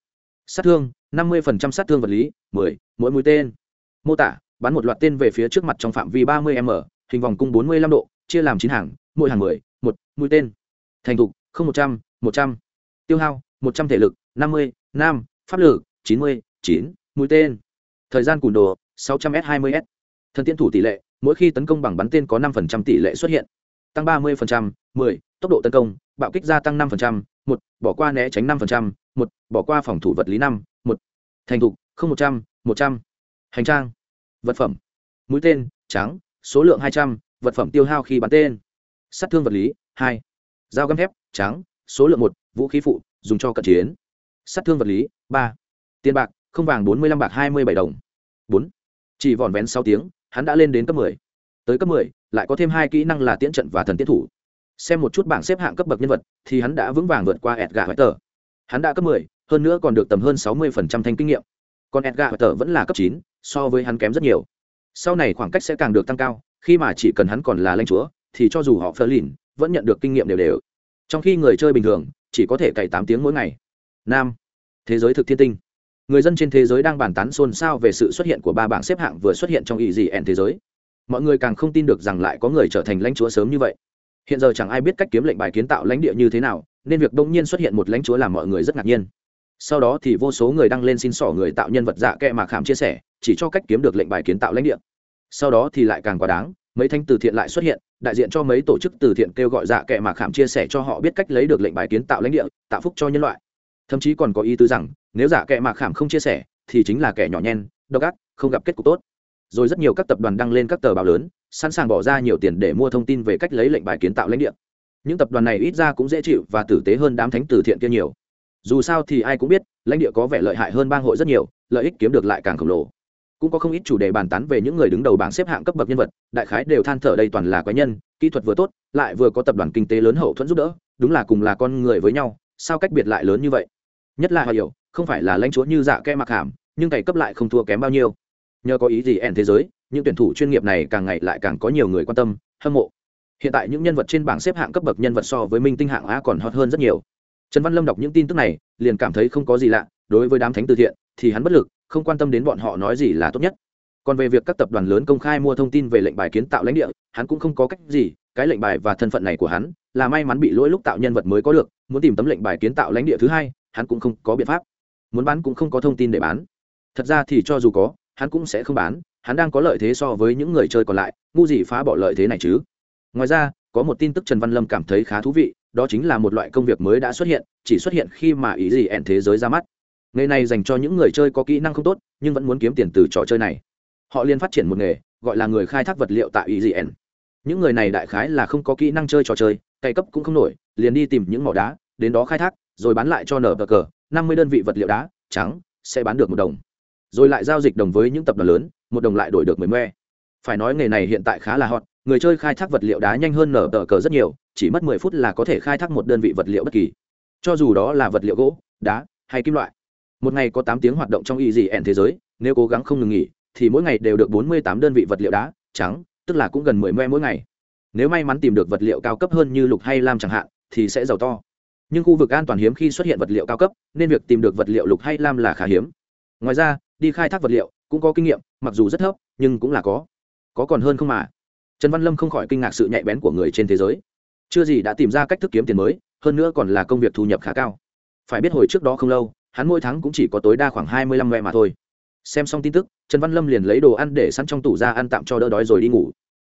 A: sát thương, năm mươi sát thương vật lý, mười, mỗi mũi tên. Mô tả, bắn một loạt tên về phía trước mặt trong phạm vi ba mươi m, hình vòng cung bốn mươi lăm độ, chia làm chín hàng, mỗi hàng mười, một, mũi tên. Thành thục, không một trăm một trăm. Tiêu hao, một trăm thể lực, năm mươi, nam, pháp lực, chín mươi, chín, mũi tên. Thời gian cùn đồ, sáu trăm s hai mươi s thân tiến thủ tỷ lệ, mỗi khi tấn công bằng bắn tên có năm tỷ lệ xuất hiện, tăng ba mươi mười, tốc độ tấn công, bạo kích gia tăng năm một, bỏ qua né tránh năm một, bỏ qua phòng thủ vật lý năm, một, thành thục không một trăm một trăm. Hành trang, vật phẩm, mũi tên, trắng, số lượng hai trăm, vật phẩm tiêu hao khi bắn tên. Sát thương vật lý, hai, dao găm thép, trắng, số lượng một, vũ khí phụ, dùng cho cận chiến. Sát thương vật lý, ba, tiền bạc, không vàng bốn mươi lăm bạc hai mươi bảy đồng. Bốn, chỉ vỏn vén sáu tiếng, hắn đã lên đến cấp mười. Tới cấp mười, lại có thêm hai kỹ năng là tiễn trận và thần tiễn thủ xem một chút bảng xếp hạng cấp bậc nhân vật thì hắn đã vững vàng vượt qua edgar Hector. hắn đã cấp 10, hơn nữa còn được tầm hơn 60% thanh kinh nghiệm. Còn edgar Hector vẫn là cấp 9, so với hắn kém rất nhiều. Sau này khoảng cách sẽ càng được tăng cao khi mà chỉ cần hắn còn là lãnh chúa thì cho dù họ phơ lìn vẫn nhận được kinh nghiệm đều đều. Trong khi người chơi bình thường chỉ có thể cày tám tiếng mỗi ngày. Nam thế giới thực thiên tinh. Người dân trên thế giới đang bàn tán xôn xao về sự xuất hiện của ba bảng xếp hạng vừa xuất hiện trong ý gì ẻn thế giới. Mọi người càng không tin được rằng lại có người trở thành lãnh chúa sớm như vậy hiện giờ chẳng ai biết cách kiếm lệnh bài kiến tạo lãnh địa như thế nào, nên việc đông nhiên xuất hiện một lãnh chúa làm mọi người rất ngạc nhiên. Sau đó thì vô số người đăng lên xin sỏ người tạo nhân vật dạ kệ mà khảm chia sẻ, chỉ cho cách kiếm được lệnh bài kiến tạo lãnh địa. Sau đó thì lại càng quá đáng, mấy thanh từ thiện lại xuất hiện, đại diện cho mấy tổ chức từ thiện kêu gọi dạ kệ mà khảm chia sẻ cho họ biết cách lấy được lệnh bài kiến tạo lãnh địa, tạo phúc cho nhân loại. Thậm chí còn có ý tứ rằng, nếu dạ giả kệ mà khảm không chia sẻ, thì chính là kẻ nhỏ nhen, độc ác, không gặp kết cục tốt. Rồi rất nhiều các tập đoàn đăng lên các tờ báo lớn sẵn sàng bỏ ra nhiều tiền để mua thông tin về cách lấy lệnh bài kiến tạo lãnh địa. Những tập đoàn này ít ra cũng dễ chịu và tử tế hơn đám thánh từ thiện kia nhiều. Dù sao thì ai cũng biết, lãnh địa có vẻ lợi hại hơn bang hội rất nhiều, lợi ích kiếm được lại càng khổng lồ. Cũng có không ít chủ đề bàn tán về những người đứng đầu bảng xếp hạng cấp bậc nhân vật, đại khái đều than thở đây toàn là quái nhân, kỹ thuật vừa tốt, lại vừa có tập đoàn kinh tế lớn hậu thuẫn giúp đỡ, đúng là cùng là con người với nhau, sao cách biệt lại lớn như vậy? Nhất là họ hiểu, không phải là lãnh chúa như dạ ke mặc hàm, nhưng cày cấp lại không thua kém bao nhiêu. Nhờ có ý gì ẻn thế giới những tuyển thủ chuyên nghiệp này càng ngày lại càng có nhiều người quan tâm, hâm mộ. Hiện tại những nhân vật trên bảng xếp hạng cấp bậc nhân vật so với minh tinh hạng a còn hot hơn rất nhiều. Trần văn lâm đọc những tin tức này, liền cảm thấy không có gì lạ, đối với đám thánh từ thiện, thì hắn bất lực, không quan tâm đến bọn họ nói gì là tốt nhất. Còn về việc các tập đoàn lớn công khai mua thông tin về lệnh bài kiến tạo lãnh địa, hắn cũng không có cách gì, cái lệnh bài và thân phận này của hắn, là may mắn bị lỗi lúc tạo nhân vật mới có được, muốn tìm tấm lệnh bài kiến tạo lãnh địa thứ hai, hắn cũng không có biện pháp. Muốn bán cũng không có thông tin để bán. Thật ra thì cho dù có, hắn cũng sẽ không bán hắn đang có lợi thế so với những người chơi còn lại, ngu gì phá bỏ lợi thế này chứ? Ngoài ra, có một tin tức trần văn lâm cảm thấy khá thú vị, đó chính là một loại công việc mới đã xuất hiện, chỉ xuất hiện khi mà ý gì ẹn thế giới ra mắt. Nghề này dành cho những người chơi có kỹ năng không tốt, nhưng vẫn muốn kiếm tiền từ trò chơi này. Họ liên phát triển một nghề, gọi là người khai thác vật liệu tại ý gì ẹn. Những người này đại khái là không có kỹ năng chơi trò chơi, cày cấp cũng không nổi, liền đi tìm những mỏ đá, đến đó khai thác, rồi bán lại cho nở cờ, năm mươi đơn vị vật liệu đá, trắng, sẽ bán được một đồng. Rồi lại giao dịch đồng với những tập đoàn lớn một đồng lại đổi được mười me phải nói nghề này hiện tại khá là hot, người chơi khai thác vật liệu đá nhanh hơn nở tờ cờ rất nhiều, chỉ mất mười phút là có thể khai thác một đơn vị vật liệu bất kỳ. Cho dù đó là vật liệu gỗ, đá hay kim loại, một ngày có tám tiếng hoạt động trong y dị ẻn thế giới, nếu cố gắng không ngừng nghỉ, thì mỗi ngày đều được bốn mươi tám đơn vị vật liệu đá, trắng, tức là cũng gần mười me mỗi ngày. Nếu may mắn tìm được vật liệu cao cấp hơn như lục hay lam chẳng hạn, thì sẽ giàu to. Nhưng khu vực an toàn hiếm khi xuất hiện vật liệu cao cấp, nên việc tìm được vật liệu lục hay lam là khá hiếm. Ngoài ra, đi khai thác vật liệu cũng có kinh nghiệm, mặc dù rất thấp, nhưng cũng là có. Có còn hơn không mà? Trần văn lâm không khỏi kinh ngạc sự nhạy bén của người trên thế giới. Chưa gì đã tìm ra cách thức kiếm tiền mới, hơn nữa còn là công việc thu nhập khá cao. Phải biết hồi trước đó không lâu, hắn mỗi tháng cũng chỉ có tối đa khoảng hai mươi lăm mẹ mà thôi. Xem xong tin tức, trần văn lâm liền lấy đồ ăn để sẵn trong tủ ra ăn tạm cho đỡ đói rồi đi ngủ.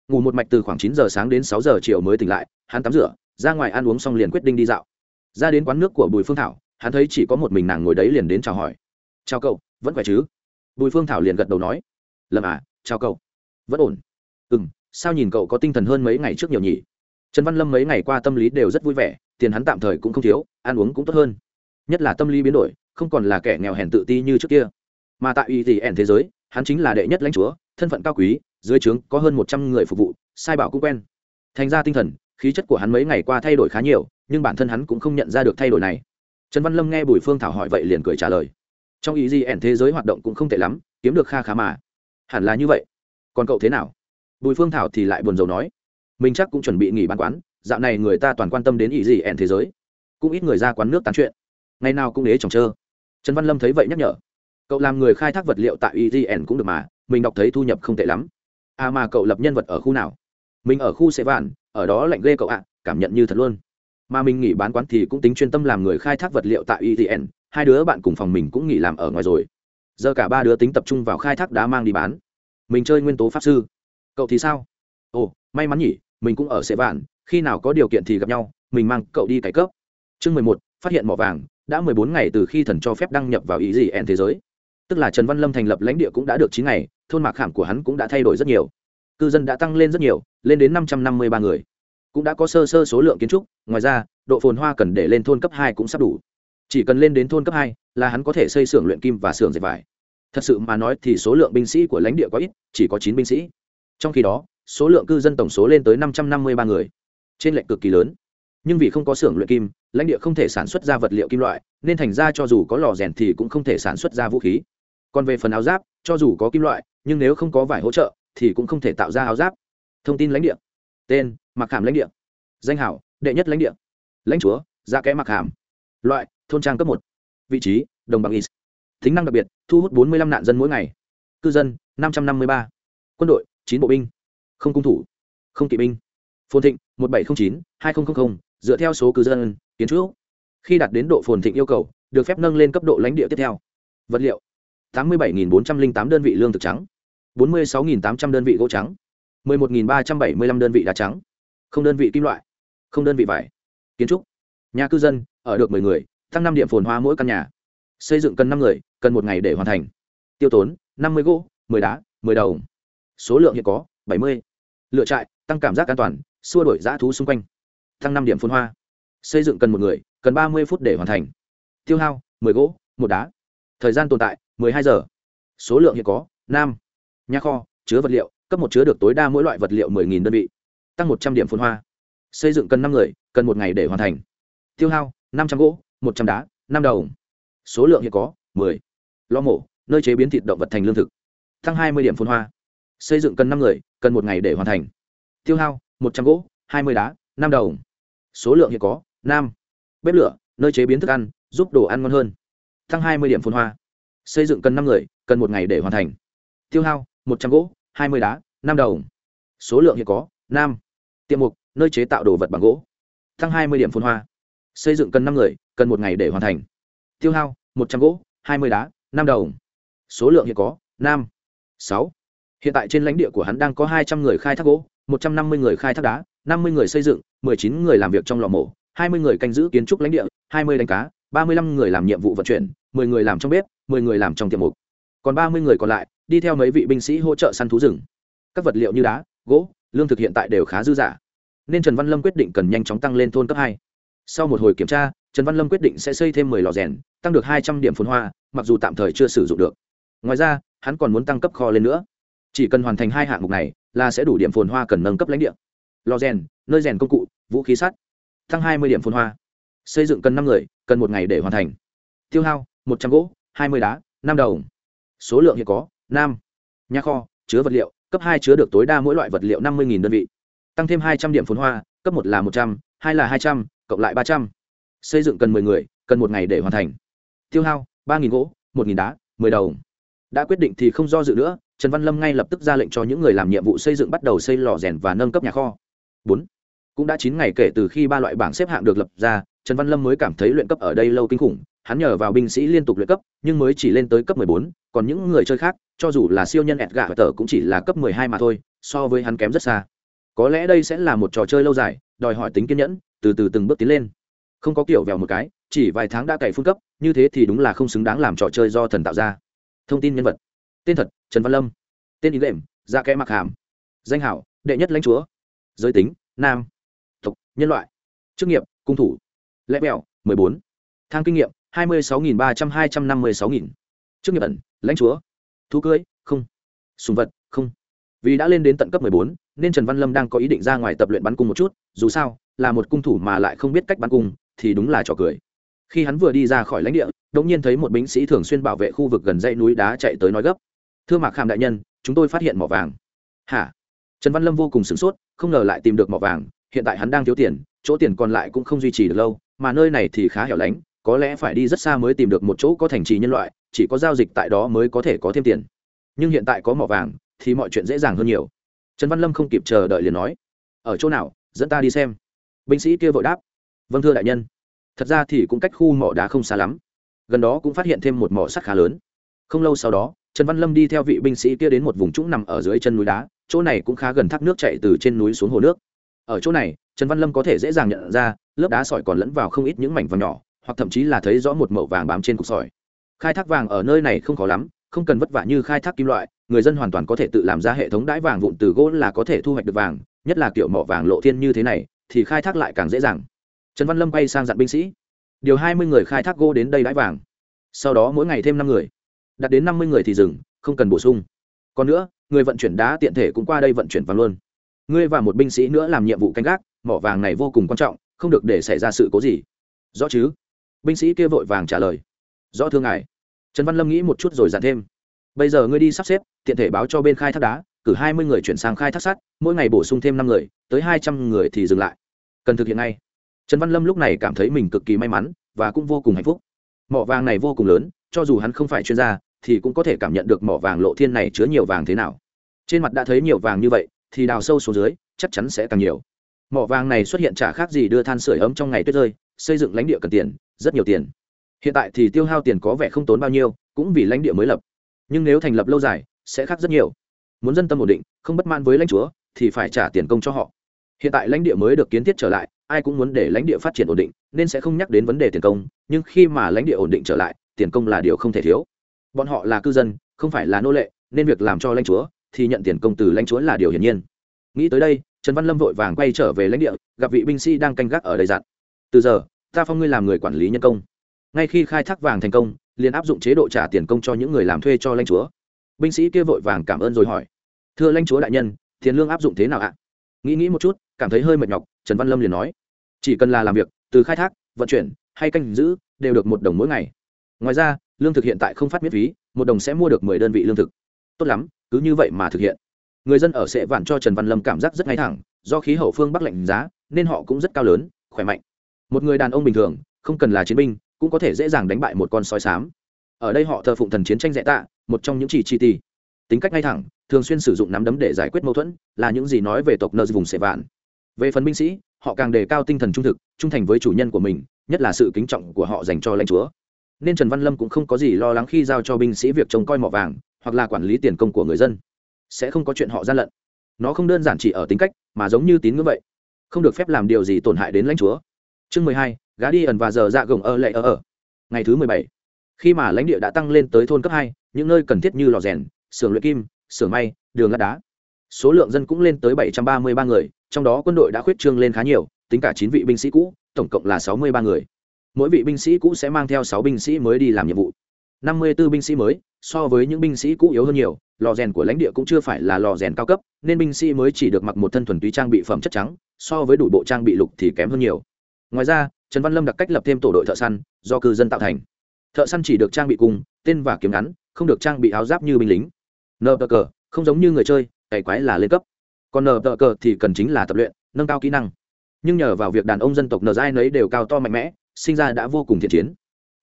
A: Ngủ một mạch từ khoảng chín giờ sáng đến sáu giờ chiều mới tỉnh lại, hắn tắm rửa, ra ngoài ăn uống xong liền quyết định đi dạo. Ra đến quán nước của bùi phương thảo, hắn thấy chỉ có một mình nàng ngồi đấy liền đến chào hỏi. Chào cậu, vẫn khỏe chứ? Bùi phương thảo liền gật đầu nói, lâm à chào cậu. Vẫn ổn. Ừ m sao nhìn cậu có tinh thần hơn mấy ngày trước nhiều nhỉ? Trần văn lâm mấy ngày qua tâm lý đều rất vui vẻ, tiền hắn tạm thời cũng không thiếu, ăn uống cũng tốt hơn. Nhất là tâm lý biến đổi, không còn là kẻ nghèo hèn tự ti như trước kia. Mà tại uy thì ẻn thế giới, hắn chính là đệ nhất lãnh chúa, thân phận cao quý, dưới trướng có hơn một trăm người phục vụ, sai bảo cũng quen. Thành ra tinh thần, khí chất của hắn mấy ngày qua thay đổi khá nhiều, nhưng bản thân hắn cũng không nhận ra được thay đổi này. Trần văn lâm nghe bùi phương thảo hỏi vậy liền cười trả lời trong ý gì ẻn thế giới hoạt động cũng không tệ lắm kiếm được kha khá mà. Hẳn là như vậy. Còn cậu thế nào? Bùi phương thảo thì lại buồn rầu nói. Mình chắc cũng chuẩn bị nghỉ bán quán dạo này người ta toàn quan tâm đến ý gì ẻn thế giới. Cũng ít người ra quán nước tán chuyện. Ngày nào cũng ế chồng trơ trần văn lâm thấy vậy nhắc nhở. Cậu làm người khai thác vật liệu tại egn cũng được mà mình đọc thấy thu nhập không tệ lắm. À mà cậu lập nhân vật ở khu nào? Mình ở khu sệ vạn ở đó lạnh ghê cậu ạ cảm nhận như thật luôn. Mà mình nghỉ bán quán thì cũng tính chuyên tâm làm người khai thác vật liệu tại ETN, hai đứa bạn cùng phòng mình cũng nghỉ làm ở ngoài rồi. Giờ cả ba đứa tính tập trung vào khai thác đá mang đi bán. Mình chơi nguyên tố pháp sư. Cậu thì sao? Ồ, may mắn nhỉ, mình cũng ở sệ vạn, khi nào có điều kiện thì gặp nhau, mình mang cậu đi cải cấp chương mười một, phát hiện mỏ vàng, đã mười bốn ngày từ khi thần cho phép đăng nhập vào ý gì ẹn thế giới. Tức là trần văn lâm thành lập lãnh địa cũng đã được chín ngày, thôn mạc khảm của hắn cũng đã thay đổi rất nhiều. Cư dân đã tăng lên rất nhiều, lên đến năm trăm năm mươi ba người. Cũng đã có sơ sơ số lượng kiến trúc, ngoài ra, độ phồn hoa cần để lên thôn cấp hai cũng sắp đủ chỉ cần lên đến thôn cấp hai là hắn có thể xây xưởng luyện kim và xưởng dệt vải. Thật sự mà nói thì số lượng binh sĩ của lãnh địa quá ít, chỉ có chín binh sĩ. Trong khi đó, số lượng cư dân tổng số lên tới năm trăm năm mươi ba người. Trên lệnh cực kỳ lớn. Nhưng vì không có xưởng luyện kim, lãnh địa không thể sản xuất ra vật liệu kim loại, nên thành ra cho dù có lò rèn thì cũng không thể sản xuất ra vũ khí. Còn về phần áo giáp, cho dù có kim loại, nhưng nếu không có vải hỗ trợ, thì cũng không thể tạo ra áo giáp. Thông tin lãnh địa. Tên mặc hàm lãnh địa. Danh hảo đệ nhất lãnh địa. Lãnh chúa gia kẽ mặc hàm. Loại thôn trang cấp một. Vị trí, đồng bằng is tính năng đặc biệt, thu hút bốn mươi năm nạn dân mỗi ngày. Cư dân, năm trăm năm mươi ba. Quân đội, chín bộ binh. Không cung thủ, không kỵ binh. Phồn thịnh, một bảy trăm linh chín, hai nghìn dựa theo số cư dân, kiến trúc. Khi đạt đến độ phồn thịnh yêu cầu, được phép nâng lên cấp độ lãnh địa tiếp theo. Vật liệu, tám mươi bảy bốn trăm linh tám đơn vị lương thực trắng. bốn mươi sáu tám trăm đơn vị gỗ trắng. một mươi một ba trăm bảy mươi lăm đơn vị đá trắng. Không đơn vị kim loại, không đơn vị vải. Kiến trúc, nhà cư dân, ở được mười người tăng năm điểm phồn hoa mỗi căn nhà. Xây dựng cần năm người cần một ngày để hoàn thành. Tiêu tốn năm mươi gỗ 10 đá 10 đồng, số lượng hiện có 70. lựa trại tăng cảm giác an toàn xua đuổi dã thú xung quanh. Tăng năm điểm phồn hoa. Xây dựng cần một người cần 30 phút để hoàn thành. Tiêu hao 10 gỗ 1 đá. Thời gian tồn tại 12 giờ. Số lượng hiện có 5. nhà kho chứa vật liệu cấp một chứa được tối đa mỗi loại vật liệu 10.000 đơn vị. Tăng 100 điểm phồn hoa. Xây dựng cần năm người cần một ngày để hoàn thành. Tiêu hao 500 gỗ một trăm đá, năm đồng. Số lượng hiện có, mười. Lo mổ, nơi chế biến thịt động vật thành lương thực. Tăng hai mươi điểm phun hoa. Xây dựng cần năm người, cần một ngày để hoàn thành. Tiêu hao, một trăm gỗ, hai mươi đá, năm đồng. Số lượng hiện có, năm. Bếp lửa, nơi chế biến thức ăn, giúp đồ ăn ngon hơn. Tăng hai mươi điểm phun hoa. Xây dựng cần năm người, cần một ngày để hoàn thành. Tiêu hao, một trăm gỗ, hai mươi đá, năm đồng. Số lượng hiện có, năm. Tiệm mục, nơi chế tạo đồ vật bằng gỗ. Tăng hai mươi điểm phun hoa xây dựng cần năm người, cần một ngày để hoàn thành. Tiêu hao, một trăm gỗ, hai mươi đá, năm đồng. Số lượng hiện có, năm, sáu. Hiện tại trên lãnh địa của hắn đang có hai trăm người khai thác gỗ, một trăm năm mươi người khai thác đá, năm mươi người xây dựng, mười chín người làm việc trong lò mổ, hai mươi người canh giữ kiến trúc lãnh địa, hai mươi đánh cá, ba mươi lăm người làm nhiệm vụ vận chuyển, mười người làm trong bếp, mười người làm trong tiệm mục. Còn ba mươi người còn lại, đi theo mấy vị binh sĩ hỗ trợ săn thú rừng. Các vật liệu như đá, gỗ, lương thực hiện tại đều khá dư dả. Nên trần văn lâm quyết định cần nhanh chóng tăng lên thôn cấp hai sau một hồi kiểm tra, trần văn lâm quyết định sẽ xây thêm mười lò rèn, tăng được hai trăm điểm phun hoa, mặc dù tạm thời chưa sử dụng được. Ngoài ra, hắn còn muốn tăng cấp kho lên nữa. Chỉ cần hoàn thành hai hạng mục này, là sẽ đủ điểm phồn hoa cần nâng cấp lãnh địa. Lò rèn, nơi rèn công cụ, vũ khí sắt, tăng hai mươi điểm phồn hoa. Xây dựng cần năm người, cần một ngày để hoàn thành. Tiêu hao, một trăm gỗ, hai mươi đá, năm đồng số lượng hiện có năm nhà kho, chứa vật liệu, cấp hai chứa được tối đa mỗi loại vật liệu năm mươi đơn vị. Tăng thêm hai trăm điểm phồn hoa, cấp một là một trăm, hai là hai trăm cộng lại ba trăm. Xây dựng cần mười người cần một ngày để hoàn thành. Tiêu hao ba gỗ một đá mười đồng. Đã quyết định thì không do dự nữa trần văn lâm ngay lập tức ra lệnh cho những người làm nhiệm vụ xây dựng bắt đầu xây lò rèn và nâng cấp nhà kho. Bốn. Cũng đã chín ngày kể từ khi ba loại bảng xếp hạng được lập ra trần văn lâm mới cảm thấy luyện cấp ở đây lâu kinh khủng hắn nhờ vào binh sĩ liên tục luyện cấp nhưng mới chỉ lên tới cấp bốn, còn những người chơi khác cho dù là siêu nhân ẹt gà tờ cũng chỉ là cấp hai mà thôi so với hắn kém rất xa. Có lẽ đây sẽ là một trò chơi lâu dài đòi hỏi tính kiên nhẫn từ từ từng bước tiến lên. Không có kiểu vèo một cái, chỉ vài tháng đã cày phun cấp, như thế thì đúng là không xứng đáng làm trò chơi do thần tạo ra. Thông tin nhân vật. Tên thật, trần văn lâm. Tên ý lệm da kẽ mặc hàm. Danh hảo, đệ nhất lãnh chúa. Giới tính, nam. Tộc, nhân loại. Chức nghiệp, cung thủ. Lẽ mẹo, mười bốn. Thang kinh nghiệm, hai mươi sáu nghìn ba trăm hai trăm năm mươi sáu nghìn. Chức nghiệp ẩn, lãnh chúa. Thú cưới, không. Sùng vật, không. Vì đã lên đến tận cấp mười bốn, nên trần văn lâm đang có ý định ra ngoài tập luyện bắn cung một chút, dù sao là một cung thủ mà lại không biết cách bắn cung, thì đúng là trò cười. Khi hắn vừa đi ra khỏi lãnh địa đ ỗ n g nhiên thấy một binh sĩ thường xuyên bảo vệ khu vực gần dãy núi đá chạy tới nói gấp. Thưa mạc kham đại nhân, chúng tôi phát hiện mỏ vàng. Hả? Trần văn lâm vô cùng sửng sốt, không ngờ lại tìm được mỏ vàng, hiện tại hắn đang thiếu tiền, chỗ tiền còn lại cũng không duy trì được lâu, mà nơi này thì khá hẻo lánh, có lẽ phải đi rất xa mới tìm được một chỗ có thành trì nhân loại, chỉ có giao dịch tại đó mới có thể có thêm tiền. Nhưng hiện tại có mỏ vàng, thì mọi chuyện dễ dàng hơn nhiều. Trần văn lâm không kịp chờ đợi liền nói, ở chỗ nào, dẫn ta đi xem binh sĩ kia vội đáp. Vâng thưa đại nhân. Thật ra thì cũng cách khu mỏ đá không xa lắm. Gần đó cũng phát hiện thêm một mỏ sắt khá lớn. Không lâu sau đó, trần văn lâm đi theo vị binh sĩ kia đến một vùng trũng nằm ở dưới chân núi đá, chỗ này cũng khá gần thác nước chạy từ trên núi xuống hồ nước. Ở chỗ này, trần văn lâm có thể dễ dàng nhận ra, lớp đá sỏi còn lẫn vào không ít những mảnh vàng nhỏ, hoặc thậm chí là thấy rõ một mẩu vàng bám trên cục sỏi. Khai thác vàng ở nơi này không khó lắm, không cần vất vả như khai thác kim loại, người dân hoàn toàn có thể tự làm ra hệ thống đãi vàng vụn từ gỗ là có thể thu hoạch được vàng, nhất là kiểu mỏ vàng lộ thiên như thế này thì khai thác lại càng dễ dàng. Trần văn lâm bay sang dặn binh sĩ. Điều hai mươi người khai thác gỗ đến đây đãi vàng. Sau đó mỗi ngày thêm năm người. Đạt đến năm mươi người thì dừng, không cần bổ sung. Còn nữa, người vận chuyển đá tiện thể cũng qua đây vận chuyển vàng luôn. Ngươi và một binh sĩ nữa làm nhiệm vụ canh gác, mỏ vàng này vô cùng quan trọng, không được để xảy ra sự cố gì. Rõ chứ? Binh sĩ kia vội vàng trả lời. Rõ thưa ngài. Trần văn lâm nghĩ một chút rồi dặn thêm. Bây giờ ngươi đi sắp xếp, tiện thể báo cho bên khai thác đá cử hai mươi người chuyển sang khai thác sắt, mỗi ngày bổ sung thêm năm người, tới hai trăm người thì dừng lại. Cần thực hiện ngay. Trần văn lâm lúc này cảm thấy mình cực kỳ may mắn và cũng vô cùng hạnh phúc. Mỏ vàng này vô cùng lớn, cho dù hắn không phải chuyên gia, thì cũng có thể cảm nhận được mỏ vàng lộ thiên này chứa nhiều vàng thế nào. Trên mặt đã thấy nhiều vàng như vậy, thì đào sâu xuống dưới, chắc chắn sẽ càng nhiều. Mỏ vàng này xuất hiện chả khác gì đưa than sửa ấm trong ngày tuyết rơi, xây dựng lãnh địa cần tiền, rất nhiều tiền. Hiện tại thì tiêu hao tiền có vẻ không tốn bao nhiêu, cũng vì lãnh địa mới lập. Nhưng nếu thành lập lâu dài, sẽ khác rất nhiều muốn dân tâm ổn định, không bất mãn với lãnh chúa, thì phải trả tiền công cho họ. Hiện tại lãnh địa mới được kiến thiết trở lại, ai cũng muốn để lãnh địa phát triển ổn định, nên sẽ không nhắc đến vấn đề tiền công, nhưng khi mà lãnh địa ổn định trở lại, tiền công là điều không thể thiếu. Bọn họ là cư dân, không phải là nô lệ, nên việc làm cho lãnh chúa, thì nhận tiền công từ lãnh chúa là điều hiển nhiên. Nghĩ tới đây, trần văn lâm vội vàng quay trở về lãnh địa, gặp vị binh sĩ đang canh gác ở đây dặn. Từ giờ, ta phong ngươi làm người quản lý nhân công. Ngay khi khai thác vàng thành công, liền áp dụng chế độ trả tiền công cho những người làm thuê cho lãnh chúa binh sĩ kia vội vàng cảm ơn rồi hỏi, thưa lãnh chúa đại nhân, tiền lương áp dụng thế nào ạ? Nghĩ nghĩ một chút, cảm thấy hơi mệt nhọc, trần văn lâm liền nói, chỉ cần là làm việc, từ khai thác, vận chuyển, hay canh giữ, đều được một đồng mỗi ngày. Ngoài ra, lương thực hiện tại không phát miễn phí, một đồng sẽ mua được mười đơn vị lương thực. Tốt lắm, cứ như vậy mà thực hiện. Người dân ở sệ vạn cho trần văn lâm cảm giác rất ngay thẳng, do khí hậu phương bắc lạnh giá, nên họ cũng rất cao lớn, khỏe mạnh. Một người đàn ông bình thường, không cần là chiến binh, cũng có thể dễ dàng đánh bại một con sói sám ở đây họ thờ phụng thần chiến tranh dạy tạ, một trong những chỉ chi ti. Tính cách ngay thẳng, thường xuyên sử dụng nắm đấm để giải quyết mâu thuẫn, là những gì nói về tộc nơ vùng sệ vạn. Về phần binh sĩ, họ càng đề cao tinh thần trung thực, trung thành với chủ nhân của mình, nhất là sự kính trọng của họ dành cho lãnh chúa. Nên trần văn lâm cũng không có gì lo lắng khi giao cho binh sĩ việc trông coi mỏ vàng, hoặc là quản lý tiền công của người dân. Sẽ không có chuyện họ gian lận. Nó không đơn giản chỉ ở tính cách, mà giống như tín ngưỡng vậy. Không được phép làm điều gì tổn hại đến lãnh chúa. Chương mười hai, gá đi ẩn và giờ dạ gồng ở lệ ở ở ngày thứ mười bảy khi mà lãnh địa đã tăng lên tới thôn cấp hai, những nơi cần thiết như lò rèn, xưởng luyện kim, xưởng may, đường lát đá. Số lượng dân cũng lên tới bảy trăm ba mươi ba người, trong đó quân đội đã khuyết trương lên khá nhiều, tính cả chín vị binh sĩ cũ, tổng cộng là sáu mươi ba người. Mỗi vị binh sĩ cũ sẽ mang theo sáu binh sĩ mới đi làm nhiệm vụ. năm mươi b ố binh sĩ mới, so với những binh sĩ cũ yếu hơn nhiều, lò rèn của lãnh địa cũng chưa phải là lò rèn cao cấp, nên binh sĩ mới chỉ được mặc một thân thuần túy trang bị phẩm chất trắng, so với đủ bộ trang bị lục thì kém hơn nhiều. Ngoài ra, trần văn lâm đặc cách lập thêm tổ đội thợ săn, do cư dân tạo thành thợ săn chỉ được trang bị cung, tên và kiếm ngắn, không được trang bị áo giáp như binh lính. Nờ tờ cờ, không giống như người chơi, cày quái là lên cấp. Còn nờ tờ cờ thì cần chính là tập luyện, nâng cao kỹ năng. Nhưng nhờ vào việc đàn ông dân tộc nờ dai nấy đều cao to mạnh mẽ, sinh ra đã vô cùng thiện chiến.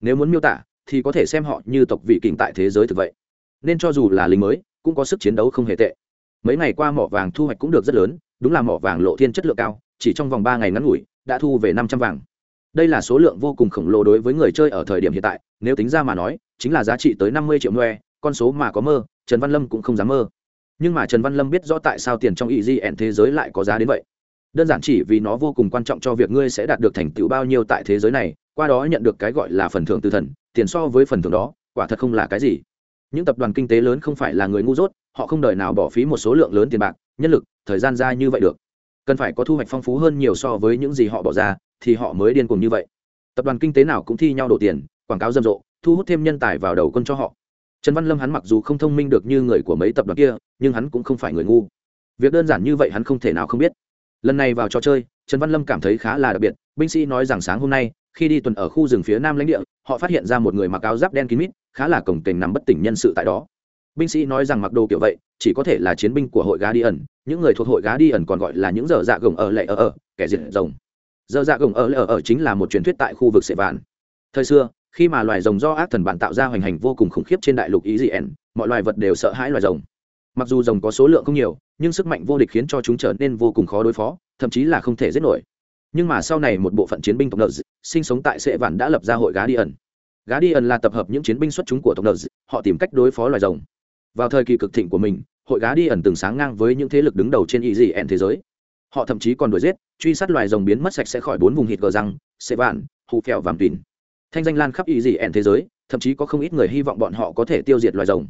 A: Nếu muốn miêu tả, thì có thể xem họ như tộc vị kình tại thế giới thực vậy. Nên cho dù là lính mới, cũng có sức chiến đấu không hề tệ. Mấy ngày qua mỏ vàng thu hoạch cũng được rất lớn, đúng là mỏ vàng lộ thiên chất lượng cao, chỉ trong vòng ba ngày ngắn ngủi, đã thu về năm trăm vàng đây là số lượng vô cùng khổng lồ đối với người chơi ở thời điểm hiện tại, nếu tính ra mà nói, chính là giá trị tới năm mươi triệu noe, con số mà có mơ, trần văn lâm cũng không dám mơ. Nhưng mà trần văn lâm biết rõ tại sao tiền trong ý di ẻn thế giới lại có giá đến vậy. Đơn giản chỉ vì nó vô cùng quan trọng cho việc ngươi sẽ đạt được thành tựu bao nhiêu tại thế giới này, qua đó nhận được cái gọi là phần thưởng từ thần, tiền so với phần thưởng đó, quả thật không là cái gì. Những tập đoàn kinh tế lớn không phải là người ngu dốt, họ không đời nào bỏ phí một số lượng lớn tiền bạc, nhân lực, thời gian ra như vậy được cần phải có thu hoạch phong phú hơn nhiều so với những gì họ bỏ ra, thì họ mới điên cuồng như vậy. Tập đoàn kinh tế nào cũng thi nhau đổ tiền, quảng cáo rầm rộ, thu hút thêm nhân tài vào đầu quân cho họ. Trần văn lâm hắn mặc dù không thông minh được như người của mấy tập đoàn kia, nhưng hắn cũng không phải người ngu. Việc đơn giản như vậy hắn không thể nào không biết. Lần này vào trò chơi, trần văn lâm cảm thấy khá là đặc biệt. Binh sĩ nói rằng sáng hôm nay, khi đi tuần ở khu rừng phía nam lãnh địa, họ phát hiện ra một người mặc áo giáp đen kín mít, khá là cổng kềnh nằm bất tỉnh nhân sự tại đó binh sĩ nói rằng mặc đồ kiểu vậy, chỉ có thể là chiến binh của hội gá đi ẩn, những người thuộc hội gá đi ẩn còn gọi là những dở dạ gồng ở lệ ở ở, kẻ diệt rồng. Dở dạ gồng ở lệ ở ở chính là một truyền thuyết tại khu vực sệ vạn. Thời xưa, khi mà loài rồng do ác thần bạn tạo ra hoành hành vô cùng khủng khiếp trên đại lục ý dị ẩn mọi loài vật đều sợ hãi loài rồng. Mặc dù rồng có số lượng không nhiều, nhưng sức mạnh vô địch khiến cho chúng trở nên vô cùng khó đối phó, thậm chí là không thể giết nổi. Nhưng mà sau này một bộ phận chiến binh tộc nợ sinh sống tại sệ vạn đã lập ra hội gá đi ẩn. Gá đi ẩn là tập hợp những chiến binh xuất chúng của tộc nợ họ tìm cách đối phó loài rồng vào thời kỳ cực thịnh của mình, hội gá đi ẩn từng sáng ngang với những thế lực đứng đầu trên ý dị ẩn thế giới. Họ thậm chí còn đuổi giết, truy sát loài rồng biến mất sạch sẽ khỏi bốn vùng hít gờ răng sệ vạn, hụ phèo vàm tùn thanh danh lan khắp ý dị ẩn thế giới, thậm chí có không ít người hy vọng bọn họ có thể tiêu diệt loài rồng.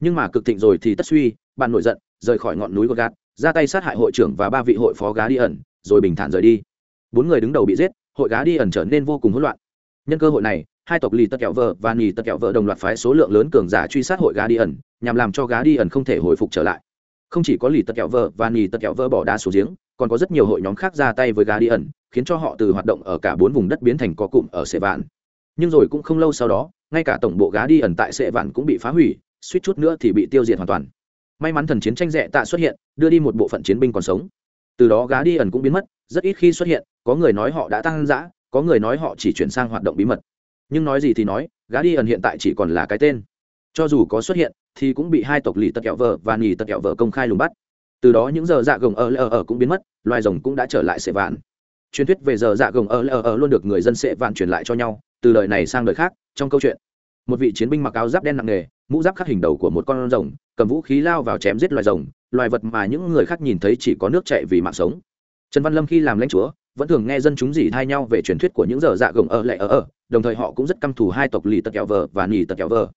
A: Nhưng mà cực thịnh rồi thì tất suy, bạn nổi giận, rời khỏi ngọn núi gạt ra tay sát hại hội trưởng và ba vị hội phó gá đi ẩn, rồi bình thản rời đi. Bốn người đứng đầu bị giết, hội gá đi ẩn trở nên vô cùng hỗn loạn. Nhân cơ hội này, hai tộc lì tất kẹo vợ và nì tất kẹo vợ đồng loạt phái số lượng lớn cường giả truy sát hội gá đi ẩn nhằm làm cho gá đi ẩn không thể hồi phục trở lại. Không chỉ có lì tật kẹo vợ và nì tật kẹo vợ bỏ đá xuống giếng, còn có rất nhiều hội nhóm khác ra tay với gá đi ẩn, khiến cho họ từ hoạt động ở cả bốn vùng đất biến thành có cụm ở sệ vạn. Nhưng rồi cũng không lâu sau đó, ngay cả tổng bộ gá đi ẩn tại sệ vạn cũng bị phá hủy, suýt chút nữa thì bị tiêu diệt hoàn toàn. May mắn thần chiến tranh rẽ tạ xuất hiện, đưa đi một bộ phận chiến binh còn sống. Từ đó gá đi ẩn cũng biến mất, rất ít khi xuất hiện, có người nói họ đã tăng giã có người nói họ chỉ chuyển sang hoạt động bí mật. Nhưng nói gì thì nói, gá đi ẩn hiện tại chỉ còn là cái tên cho dù có xuất hiện, thì cũng bị hai tộc lì tật kẹo vợ và nhì tật kẹo vợ công khai lùng bắt. Từ đó những giờ dạ gồng ở lờ ở cũng biến mất, loài rồng cũng đã trở lại sệ vạn. Truyền thuyết về giờ dạ gồng ở lờ ở luôn được người dân sệ vạn truyền lại cho nhau, từ đời này sang đời khác, trong câu chuyện. Một vị chiến binh mặc áo giáp đen nặng nề, mũ giáp khắc hình đầu của một con rồng, cầm vũ khí lao vào chém giết loài rồng, loài vật mà những người khác nhìn thấy chỉ có nước chạy vì mạng sống. Trần văn lâm khi làm lãnh chúa, vẫn thường nghe dân chúng dỉ thay nhau về truyền thuyết của những giờ dạ gồng ở lại ở ở đồng thời họ cũng rất căm thù hai tộc lì tật kẹo vợ và nỉ tật kẹo vợ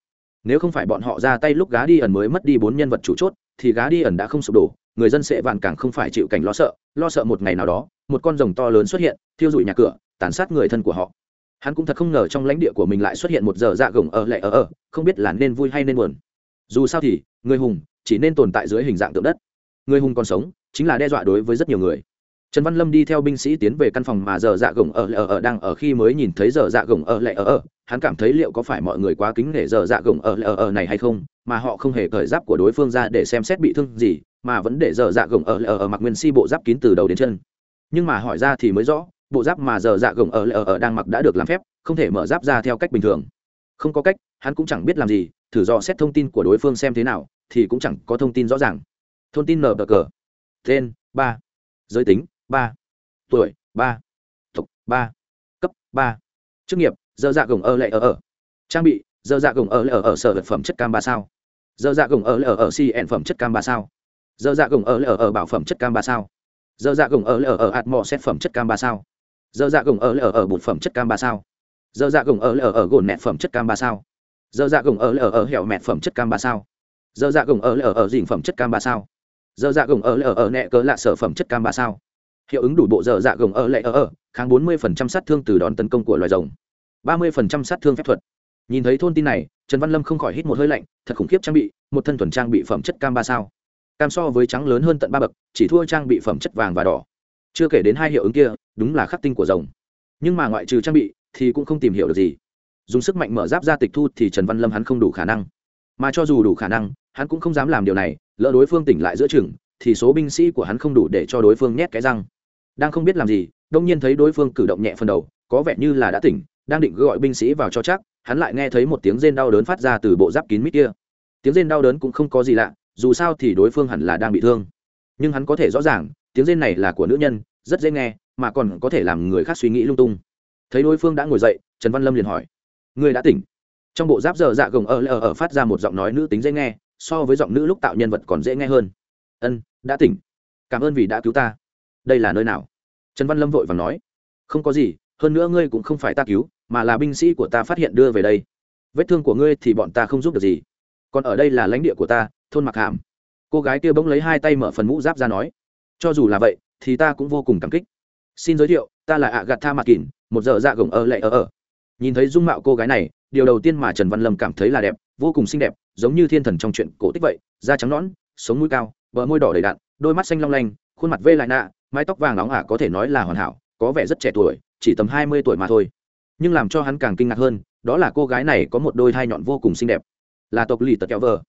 A: nếu không phải bọn họ ra tay lúc gá đi ẩn mới mất đi bốn nhân vật chủ chốt, thì gá đi ẩn đã không sụp đổ, người dân sẽ vạn càng không phải chịu cảnh lo sợ lo sợ một ngày nào đó, một con rồng to lớn xuất hiện, thiêu dụi nhà cửa, tàn sát người thân của họ. Hắn cũng thật không ngờ trong lãnh địa của mình lại xuất hiện một giờ dạ gồng ở lại ở ở, không biết là nên vui hay nên buồn. Dù sao thì, người hùng chỉ nên tồn tại dưới hình dạng tượng đất. Người hùng còn sống, chính là đe dọa đối với rất nhiều người trần văn lâm đi theo binh sĩ tiến về căn phòng mà giờ dạ gồng ở lệ ở đang ở khi mới nhìn thấy giờ dạ gồng ở lệ ở ở hắn cảm thấy liệu có phải mọi người quá kính nể giờ dạ gồng ở lệ ở ở này hay không, mà họ không hề cởi giáp của đối phương ra để xem xét bị thương gì, mà vẫn để giờ dạ gồng ở lệ ở ở mặc nguyên si bộ giáp kín từ đầu đến chân. Nhưng mà hỏi ra thì mới rõ, bộ giáp mà giờ dạ gồng ở lệ ở ở đang mặc đã được làm phép, không thể mở giáp ra theo cách bình thường. Không có cách, hắn cũng chẳng biết làm gì, thử dò xét thông tin của đối phương xem thế nào, thì cũng chẳng có thông tin rõ ràng. Thông tin nờ cờ. Tên, ba. Giới tính ba tuổi ba tục ba cấp ba chức nghiệp dơ dạ gồng ở lệ ở ở trang bị dơ dạ gồng ở lệ ở ở sở vật phẩm chất cam ba sao dơ dạ gồng ở lệ ở ở cn phẩm chất cam ba sao dơ dạ gồng ở lệ ở ở bảo phẩm chất cam ba sao dơ dạ gồng ở lệ ở ở hạt mò xét phẩm chất cam ba sao dơ dạ gồng ở lệ ở ở bột phẩm chất cam ba sao dơ dạ gồng ở lệ ở ở gồn nẹt phẩm chất cam ba sao dơ dạ gồng ở lệ ở ở hẻo mẹt phẩm chất cam ba sao dơ dạ gồng ở lệ ở ở dình phẩm chất cam ba sao dơ dạ gồng ở lệ ở ở nẹ cớ lạ sở phẩm chất cam ba sao hiệu ứng đủ bộ dở dạ gồng ở lệ ở ở, kháng 40% sát thương từ đòn tấn công của loài rồng 30% sát thương phép thuật. Nhìn thấy thông tin này, trần văn lâm không khỏi hít một hơi lạnh, thật khủng khiếp trang bị, một thân thuần trang bị phẩm chất cam ba sao. Cam so với trắng lớn hơn tận ba bậc, chỉ thua trang bị phẩm chất vàng và đỏ. Chưa kể đến hai hiệu ứng kia, đúng là khắc tinh của rồng. Nhưng mà ngoại trừ trang bị, thì cũng không tìm hiểu được gì. Dùng sức mạnh mở giáp ra tịch thu thì trần văn lâm hắn không đủ khả năng. Mà cho dù đủ khả năng, hắn cũng không dám làm điều này, lỡ đối phương tỉnh lại giữa chừng, thì số binh sĩ của hắn không đủ để cho đối phương nhét cái răng đang không biết làm gì, đông nhiên thấy đối phương cử động nhẹ phần đầu, có vẻ như là đã tỉnh, đang định gọi binh sĩ vào cho chắc, hắn lại nghe thấy một tiếng rên đau đớn phát ra từ bộ giáp kín mít kia. Tiếng rên đau đớn cũng không có gì lạ, dù sao thì đối phương hẳn là đang bị thương. Nhưng hắn có thể rõ ràng, tiếng rên này là của nữ nhân, rất dễ nghe, mà còn có thể làm người khác suy nghĩ lung tung. Thấy đối phương đã ngồi dậy, trần văn lâm liền hỏi người đã tỉnh? Trong bộ giáp giờ dạ gồng ở ở ở phát ra một giọng nói nữ tính dễ nghe, so với giọng nữ lúc tạo nhân vật còn dễ nghe hơn. Ân, đã tỉnh. Cảm ơn vì đã cứu ta đây là nơi nào? Trần văn lâm vội và nói không có gì hơn nữa ngươi cũng không phải ta cứu mà là binh sĩ của ta phát hiện đưa về đây. Vết thương của ngươi thì bọn ta không giúp được gì. Còn ở đây là lãnh địa của ta thôn mặc hàm. Cô gái kia bỗng lấy hai tay mở phần mũ giáp ra nói cho dù là vậy thì ta cũng vô cùng cảm kích. Xin giới thiệu ta là ạ gạt tha mạc kỳn một giờ dạ gồng ở lại ở ở nhìn thấy dung mạo cô gái này điều đầu tiên mà trần văn lâm cảm thấy là đẹp vô cùng xinh đẹp giống như thiên thần trong chuyện cổ tích vậy da trắng nõn sống mũi cao bờ môi đỏ đầy đạn, đôi mắt xanh long lanh khuôn mặt vê lại nạ mái tóc vàng nóng ả có thể nói là hoàn hảo có vẻ rất trẻ tuổi chỉ tầm hai mươi tuổi mà thôi. Nhưng làm cho hắn càng kinh ngạc hơn đó là cô gái này có một đôi hai nhọn vô cùng xinh đẹp. Là tộc lì tật kéo vờ.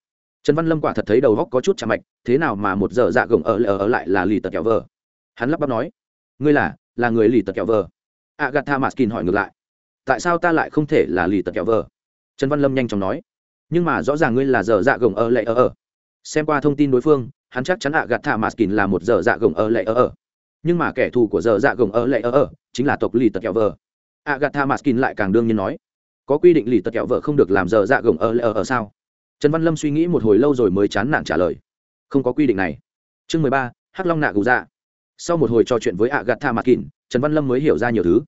A: Trần văn lâm quả thật thấy đầu góc có chút chạm mạch thế nào mà một giờ dạ gồng ở, lờ ở lại là lì tật kéo vờ? Hắn lắp bắp nói ngươi là là người lì tật kéo vờ. Agatha maskin hỏi ngược lại tại sao ta lại không thể là lì tật kéo vờ? Trần văn lâm nhanh chóng nói nhưng mà rõ ràng ngươi là giờ dạ gồng ở lệ ở ở. Xem qua thông tin đối phương hắn chắc chắn ạ gạt maskin là một giờ dạ gồng ở lệ ở ở nhưng mà kẻ thù của giờ dạ gồng ở lại ở ở, chính là tộc lì tật kẹo vờ. Agatha gạt maskin lại càng đương nhiên nói, có quy định lì tật kẹo vợ không được làm giờ dạ gồng ở lại ở ở sao? Trần văn lâm suy nghĩ một hồi lâu rồi mới chán nản trả lời, không có quy định này. Chương mười ba, hắc long nạ gù dạ. Sau một hồi trò chuyện với agatha gạt maskin trần văn lâm mới hiểu ra nhiều thứ.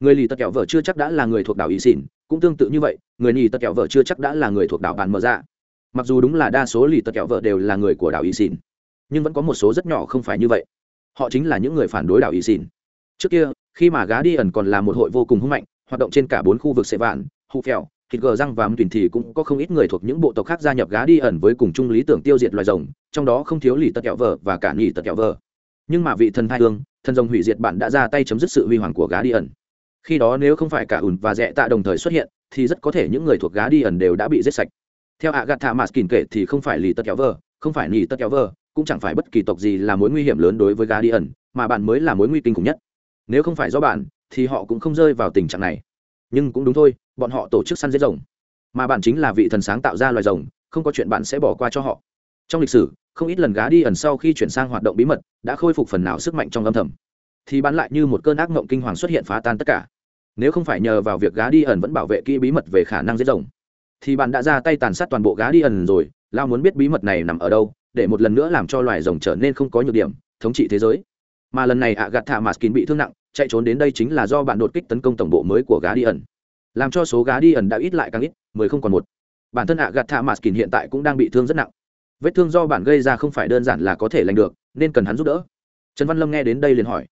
A: Người lì tật kẹo vợ chưa chắc đã là người thuộc đảo ý xỉn, cũng tương tự như vậy, người lì tật kẹo vợ chưa chắc đã là người thuộc đảo bàn mờ dạ. Mặc dù đúng là đa số lì tật kẹo vợ đều là người của đảo ý xỉn, nhưng vẫn có một số rất nhỏ không phải như vậy họ chính là những người phản đối đảo ý xin trước kia, khi mà gá đi ẩn còn là một hội vô cùng hung mạnh, hoạt động trên cả bốn khu vực sệ vạn, hụ phèo, thịt gờ răng và tuyển thì cũng có không ít người thuộc những bộ tộc khác gia nhập gá đi ẩn với cùng chung lý tưởng tiêu diệt loài rồng, trong đó không thiếu lì tật kẹo vợ và cả nghỉ tật kẹo vợ nhưng mà vị thần thai hương, thần rồng hủy diệt bản đã ra tay chấm dứt sự huy hoàng của gá đi ẩn. Khi đó nếu không phải cả ủn và rẽ tạ đồng thời xuất hiện, thì rất có thể những người thuộc gá đi ẩn đều đã bị giết sạch. Theo ạ gạt thả mạt kể thì không phải lì tật kéo vờ, không phải nỉ tật kéo vờ cũng chẳng phải bất kỳ tộc gì là mối nguy hiểm lớn đối với gà đi ẩn mà bạn mới là mối nguy kinh khủng nhất. Nếu không phải do bạn, thì họ cũng không rơi vào tình trạng này. Nhưng cũng đúng thôi, bọn họ tổ chức săn giết rồng. Mà bạn chính là vị thần sáng tạo ra loài rồng, không có chuyện bạn sẽ bỏ qua cho họ. Trong lịch sử, không ít lần gá đi ẩn sau khi chuyển sang hoạt động bí mật, đã khôi phục phần nào sức mạnh trong âm thầm. Thì bán lại như một cơn ác mộng kinh hoàng xuất hiện phá tan tất cả. Nếu không phải nhờ vào việc gá đi ẩn vẫn bảo vệ kỹ bí mật về khả năng giết rồng, thì bạn đã ra tay tàn sát toàn bộ gá đi ẩn rồi. Lao muốn biết bí mật này nằm ở đâu để một lần nữa làm cho loài rồng trở nên không có nhược điểm, thống trị thế giới. Mà lần này ạ gạt thả mạt kín bị thương nặng, chạy trốn đến đây chính là do bạn đột kích tấn công tổng bộ mới của gá đi ẩn làm cho số gá đi ẩn đã ít lại càng ít, mười không còn một. Bản thân ạ gạt thả mạt kín hiện tại cũng đang bị thương rất nặng. Vết thương do bạn gây ra không phải đơn giản là có thể lành được, nên cần hắn giúp đỡ. Trần văn lâm nghe đến đây liền hỏi,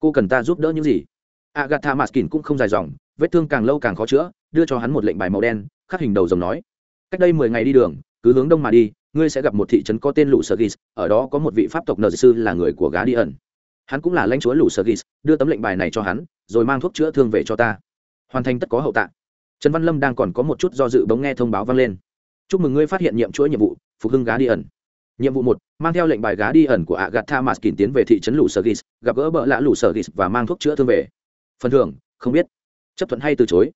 A: cô cần ta giúp đỡ những gì? Agatha maskin cũng không dài dòng, vết thương càng lâu càng khó chữa, đưa cho hắn một lệnh bài màu đen, khắc hình đầu rồng nói, cách đây mười ngày đi đường, cứ hướng đông mà đi ngươi sẽ gặp một thị trấn có tên lũ sở ghis ở đó có một vị pháp tộc nợ sư là người của gá đi ẩn. Hắn cũng là lãnh chúa lũ sở ghis đưa tấm lệnh bài này cho hắn, rồi mang thuốc chữa thương về cho ta. Hoàn thành tất có hậu tạ trần văn lâm đang còn có một chút do dự bỗng nghe thông báo vang lên. Chúc mừng ngươi phát hiện nhiệm chuỗi nhiệm vụ, phục hưng gá đi ẩn. Nhiệm vụ một, mang theo lệnh bài gá đi ẩn của agatha maskin tiến về thị trấn lũ sở ghis gặp gỡ bợ lạ lũ sở ghis và mang thuốc chữa thương về. Phần thưởng, không biết. Chấp thuận hay từ chối.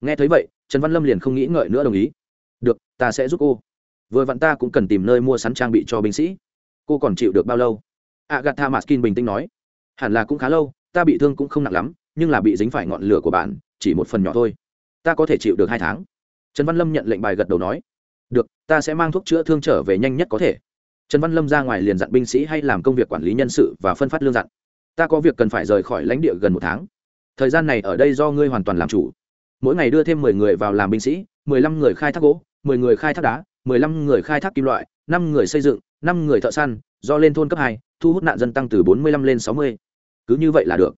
A: Nghe thấy vậy, trần văn lâm liền không nghĩ ngợi nữa đồng ý. Được, ta sẽ giúp cô vừa vặn ta cũng cần tìm nơi mua sắm trang bị cho binh sĩ. Cô còn chịu được bao lâu? Agatha maskin bình tĩnh nói. Hẳn là cũng khá lâu, ta bị thương cũng không nặng lắm, nhưng là bị dính phải ngọn lửa của bạn, chỉ một phần nhỏ thôi. Ta có thể chịu được hai tháng. Trần văn lâm nhận lệnh bài gật đầu nói. Được, ta sẽ mang thuốc chữa thương trở về nhanh nhất có thể. Trần văn lâm ra ngoài liền dặn binh sĩ hay làm công việc quản lý nhân sự và phân phát lương dặn. Ta có việc cần phải rời khỏi lãnh địa gần một tháng. Thời gian này ở đây do ngươi hoàn toàn làm chủ. Mỗi ngày đưa thêm mười người vào làm binh sĩ, mười lăm người khai thác gỗ, mười người khai thác đá mười lăm người khai thác kim loại, năm người xây dựng, năm người thợ săn, do lên thôn cấp hai, thu hút nạn dân tăng từ bốn mươi lăm lên sáu mươi. Cứ như vậy là được.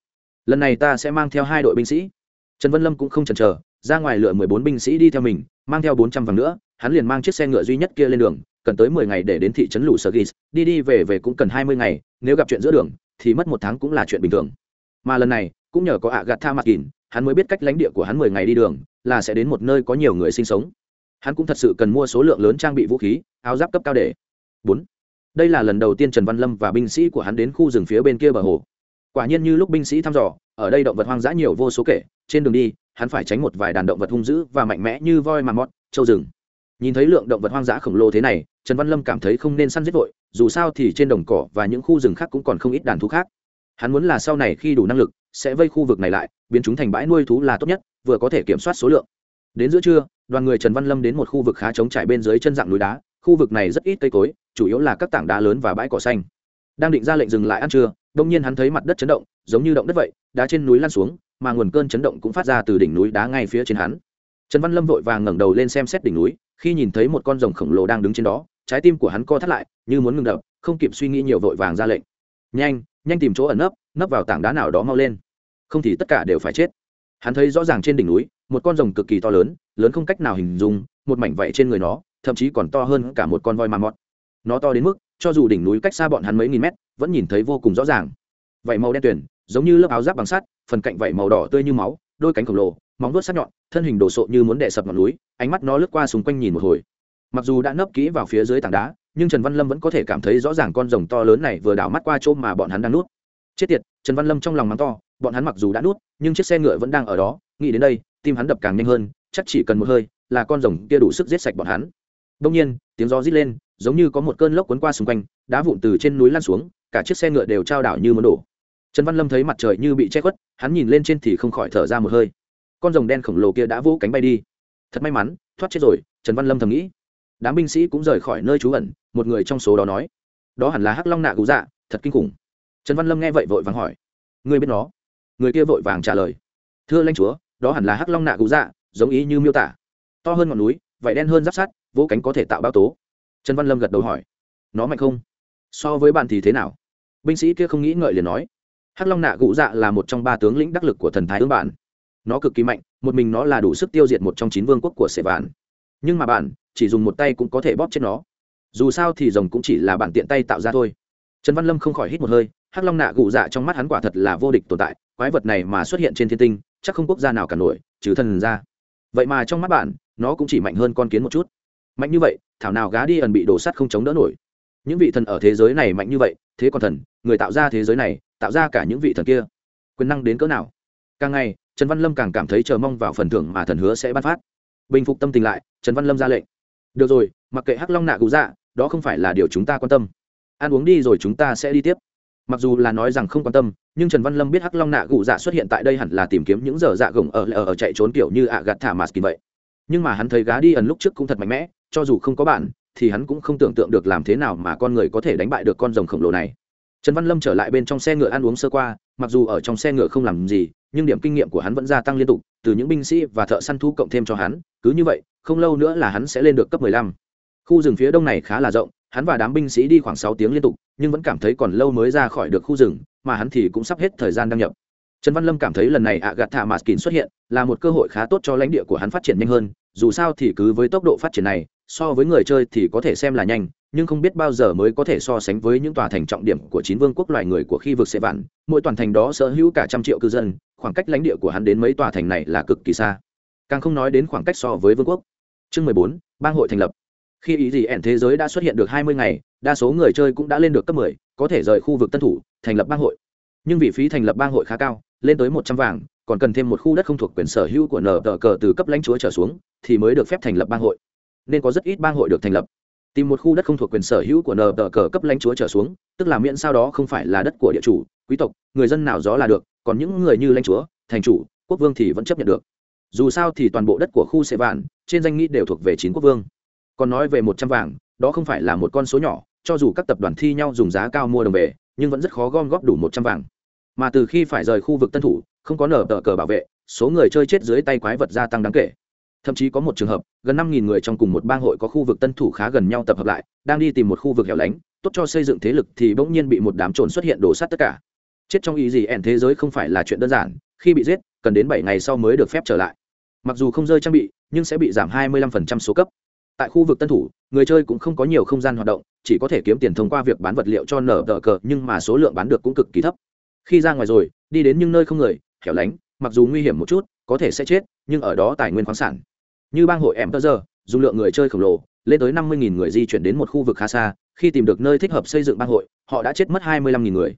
A: Lần này ta sẽ mang theo hai đội binh sĩ. Trần Vân lâm cũng không chần chờ, ra ngoài lựa mười bốn binh sĩ đi theo mình, mang theo bốn trăm vàng nữa, hắn liền mang chiếc xe ngựa duy nhất kia lên đường, cần tới mười ngày để đến thị trấn lũ sở gis, đi đi về về cũng cần hai mươi ngày, nếu gặp chuyện giữa đường, thì mất một tháng cũng là chuyện bình thường. Mà lần này, cũng nhờ có ạ gạt tha mặt kín hắn mới biết cách lãnh địa của hắn mười ngày đi đường, là sẽ đến một nơi có nhiều người sinh sống hắn cũng thật sự cần mua số lượng lớn trang bị vũ khí, áo giáp cấp cao để. Bốn. Đây là lần đầu tiên trần văn lâm và binh sĩ của hắn đến khu rừng phía bên kia bờ hồ. Quả nhiên như lúc binh sĩ thăm dò, ở đây động vật hoang dã nhiều vô số kể. Trên đường đi, hắn phải tránh một vài đàn động vật hung dữ và mạnh mẽ như voi mà mót châu rừng. Nhìn thấy lượng động vật hoang dã khổng lồ thế này, trần văn lâm cảm thấy không nên săn giết vội, dù sao thì trên đồng cỏ và những khu rừng khác cũng còn không ít đàn thú khác. Hắn muốn là sau này khi đủ năng lực, sẽ vây khu vực này lại, biến chúng thành bãi nuôi thú là tốt nhất, vừa có thể kiểm soát số lượng đến giữa trưa, đoàn người trần văn lâm đến một khu vực khá trống trải bên dưới chân dạng núi đá. Khu vực này rất ít cây cối, chủ yếu là các tảng đá lớn và bãi cỏ xanh. Đang định ra lệnh dừng lại ăn trưa, đông nhiên hắn thấy mặt đất chấn động, giống như động đất vậy, đá trên núi lăn xuống, mà nguồn cơn chấn động cũng phát ra từ đỉnh núi đá ngay phía trên hắn. Trần văn lâm vội vàng ngẩng đầu lên xem xét đỉnh núi, khi nhìn thấy một con rồng khổng lồ đang đứng trên đó, trái tim của hắn co thắt lại, như muốn ngừng đập, không kịp suy nghĩ nhiều vội vàng ra lệnh. Nhanh nhanh tìm chỗ ẩn nấp nấp vào tảng đá nào đó mau lên. Không thì tất cả đều phải chết. Hắn thấy rõ ràng trên đỉnh núi một con rồng cực kỳ to lớn lớn không cách nào hình dung, một mảnh vảy trên người nó, thậm chí còn to hơn cả một con voi mang mọt. Nó to đến mức, cho dù đỉnh núi cách xa bọn hắn mấy nghìn mét, vẫn nhìn thấy vô cùng rõ ràng. Vảy màu đen tuyển giống như lớp áo giáp bằng sắt, phần cạnh vảy màu đỏ tươi như máu, đôi cánh khổng lồ, móng vuốt sắc nhọn, thân hình đồ sộ như muốn đè sập ngọn núi, ánh mắt nó lướt qua xung quanh nhìn một hồi. Mặc dù đã nấp kỹ vào phía dưới tảng đá, nhưng trần văn lâm vẫn có thể cảm thấy rõ ràng con rồng to lớn này vừa đảo mắt qua chỗ mà bọn hắn đang nuốt. Chết tiệt, trần văn lâm trong lòng mắng to, bọn hắn mặc dù đã nuốt, nhưng chiếc xe ngựa vẫn đang ở đó, nghĩ đến đây tim hắn đập càng nhanh hơn, chắc chỉ cần một hơi, là con rồng kia đủ sức giết sạch bọn hắn. Đông nhiên, tiếng gió rít lên, giống như có một cơn lốc cuốn qua xung quanh, đá vụn từ trên núi lăn xuống, cả chiếc xe ngựa đều trao đảo như muốn đổ. Trần văn lâm thấy mặt trời như bị che khuất, hắn nhìn lên trên thì không khỏi thở ra một hơi. Con rồng đen khổng lồ kia đã vỗ cánh bay đi. Thật may mắn, thoát chết rồi, trần văn lâm thầm nghĩ. Đám binh sĩ cũng rời khỏi nơi trú ẩn, một người trong số đó nói. Đó hẳn là hắc long nạ cụ dạ thật kinh khủng. Trần văn lâm nghe vậy vội vàng hỏi. Người biết nó? Người kia vội vàng trả lời. Thưa lãnh chúa đó hẳn là hắc long nạ cụ dạ giống ý như miêu tả. To hơn ngọn núi, vải đen hơn giáp sát vỗ cánh có thể tạo bao tố. Trần văn lâm gật đầu hỏi, nó mạnh không? So với bạn thì thế nào? Binh sĩ kia không nghĩ ngợi liền nói, hắc long nạ cụ dạ là một trong ba tướng lĩnh đắc lực của thần thái ương bản. Nó cực kỳ mạnh, một mình nó là đủ sức tiêu diệt một trong chín vương quốc của sệ vạn. Nhưng mà bạn, chỉ dùng một tay cũng có thể bóp chết nó. Dù sao thì rồng cũng chỉ là bản tiện tay tạo ra thôi. Trần văn lâm không khỏi hít một hơi, hắc long nạ gụ dạ trong mắt hắn quả thật là vô địch tồn tại quái vật này mà xuất hiện trên thiên tinh, chắc không quốc gia nào cả nổi, trừ thần ra. Vậy mà trong mắt bạn, nó cũng chỉ mạnh hơn con kiến một chút. Mạnh như vậy, thảo nào gá đi ẩn bị đổ sắt không chống đỡ nổi. Những vị thần ở thế giới này mạnh như vậy, thế còn thần, người tạo ra thế giới này, tạo ra cả những vị thần kia. Quyền năng đến cỡ nào? Càng ngày, trần văn lâm càng cảm thấy chờ mong vào phần thưởng mà thần hứa sẽ ban phát. Bình phục tâm tình lại, trần văn lâm ra lệnh. Được rồi, mặc kệ hắc long nạ cụ dạ đó không phải là điều chúng ta quan tâm. Ăn uống đi rồi chúng ta sẽ đi tiếp mặc dù là nói rằng không quan tâm nhưng trần văn lâm biết hắc long nạ cụ dạ xuất hiện tại đây hẳn là tìm kiếm những giờ dạ gồng ở ở, ở chạy trốn kiểu như ạ gạt thả mà skin vậy nhưng mà hắn thấy gá đi ẩn lúc trước cũng thật mạnh mẽ cho dù không có bạn thì hắn cũng không tưởng tượng được làm thế nào mà con người có thể đánh bại được con rồng khổng lồ này trần văn lâm trở lại bên trong xe ngựa ăn uống sơ qua mặc dù ở trong xe ngựa không làm gì nhưng điểm kinh nghiệm của hắn vẫn gia tăng liên tục từ những binh sĩ và thợ săn thu cộng thêm cho hắn cứ như vậy không lâu nữa là hắn sẽ lên được cấp 15. khu rừng phía đông này khá là rộng hắn và đám binh sĩ đi khoảng sáu tiếng liên tục, nhưng vẫn cảm thấy còn lâu mới ra khỏi được khu rừng, mà hắn thì cũng sắp hết thời gian đăng nhập. Trần văn lâm cảm thấy lần này ạ gạt thả mạt kín xuất hiện là một cơ hội khá tốt cho lãnh địa của hắn phát triển nhanh hơn, dù sao thì cứ với tốc độ phát triển này, so với người chơi thì có thể xem là nhanh, nhưng không biết bao giờ mới có thể so sánh với những tòa thành trọng điểm của chín vương quốc loài người của khi vực sẽ vạn, mỗi toàn thành đó sở hữu cả trăm triệu cư dân, khoảng cách lãnh địa của hắn đến mấy tòa thành này là cực kỳ xa. Càng không nói đến khoảng cách so với vương quốc. Chương mười bốn, bang hội thành lập khi ý gì ẻn thế giới đã xuất hiện được hai mươi ngày, đa số người chơi cũng đã lên được cấp mười, có thể rời khu vực tân thủ, thành lập bang hội. Nhưng vị phí thành lập bang hội khá cao, lên tới một trăm vàng, còn cần thêm một khu đất không thuộc quyền sở hữu của nở tờ cờ từ cấp lãnh chúa trở xuống, thì mới được phép thành lập bang hội. Nên có rất ít bang hội được thành lập. Tìm một khu đất không thuộc quyền sở hữu của nờ tờ cờ cấp lãnh chúa trở xuống, tức là miễn sao đó không phải là đất của địa chủ, quý tộc, người dân nào gió là được, còn những người như lãnh chúa, thành chủ, quốc vương thì vẫn chấp nhận được. Dù sao thì toàn bộ đất của khu sệ vạn, trên danh nghĩa đều thuộc về chín quốc vương còn nói về một trăm vàng, đó không phải là một con số nhỏ, cho dù các tập đoàn thi nhau dùng giá cao mua đồng về, nhưng vẫn rất khó gom góp đủ một trăm vàng. Mà từ khi phải rời khu vực tân thủ, không có nở tờ cờ bảo vệ, số người chơi chết dưới tay quái vật gia tăng đáng kể. Thậm chí có một trường hợp, gần năm nghìn người trong cùng một bang hội có khu vực tân thủ khá gần nhau tập hợp lại, đang đi tìm một khu vực hẻo lánh, tốt cho xây dựng thế lực thì bỗng nhiên bị một đám trồn xuất hiện đổ sát tất cả. Chết trong ý gì ẻn thế giới không phải là chuyện đơn giản, khi bị giết, cần đến bảy ngày sau mới được phép trở lại. Mặc dù không rơi trang bị, nhưng sẽ bị giảm hai mươi 25% số cấp tại khu vực tân thủ, người chơi cũng không có nhiều không gian hoạt động, chỉ có thể kiếm tiền thông qua việc bán vật liệu cho nở tờ cờ, nhưng mà số lượng bán được cũng cực kỳ thấp. Khi ra ngoài rồi, đi đến những nơi không người, hẻo lánh, mặc dù nguy hiểm một chút, có thể sẽ chết, nhưng ở đó tài nguyên khoáng sản. Như bang hội em tơ giờ dùng lượng người chơi khổng lồ, lên tới năm mươi người di chuyển đến một khu vực khá xa, khi tìm được nơi thích hợp xây dựng bang hội, họ đã chết mất hai mươi lăm người.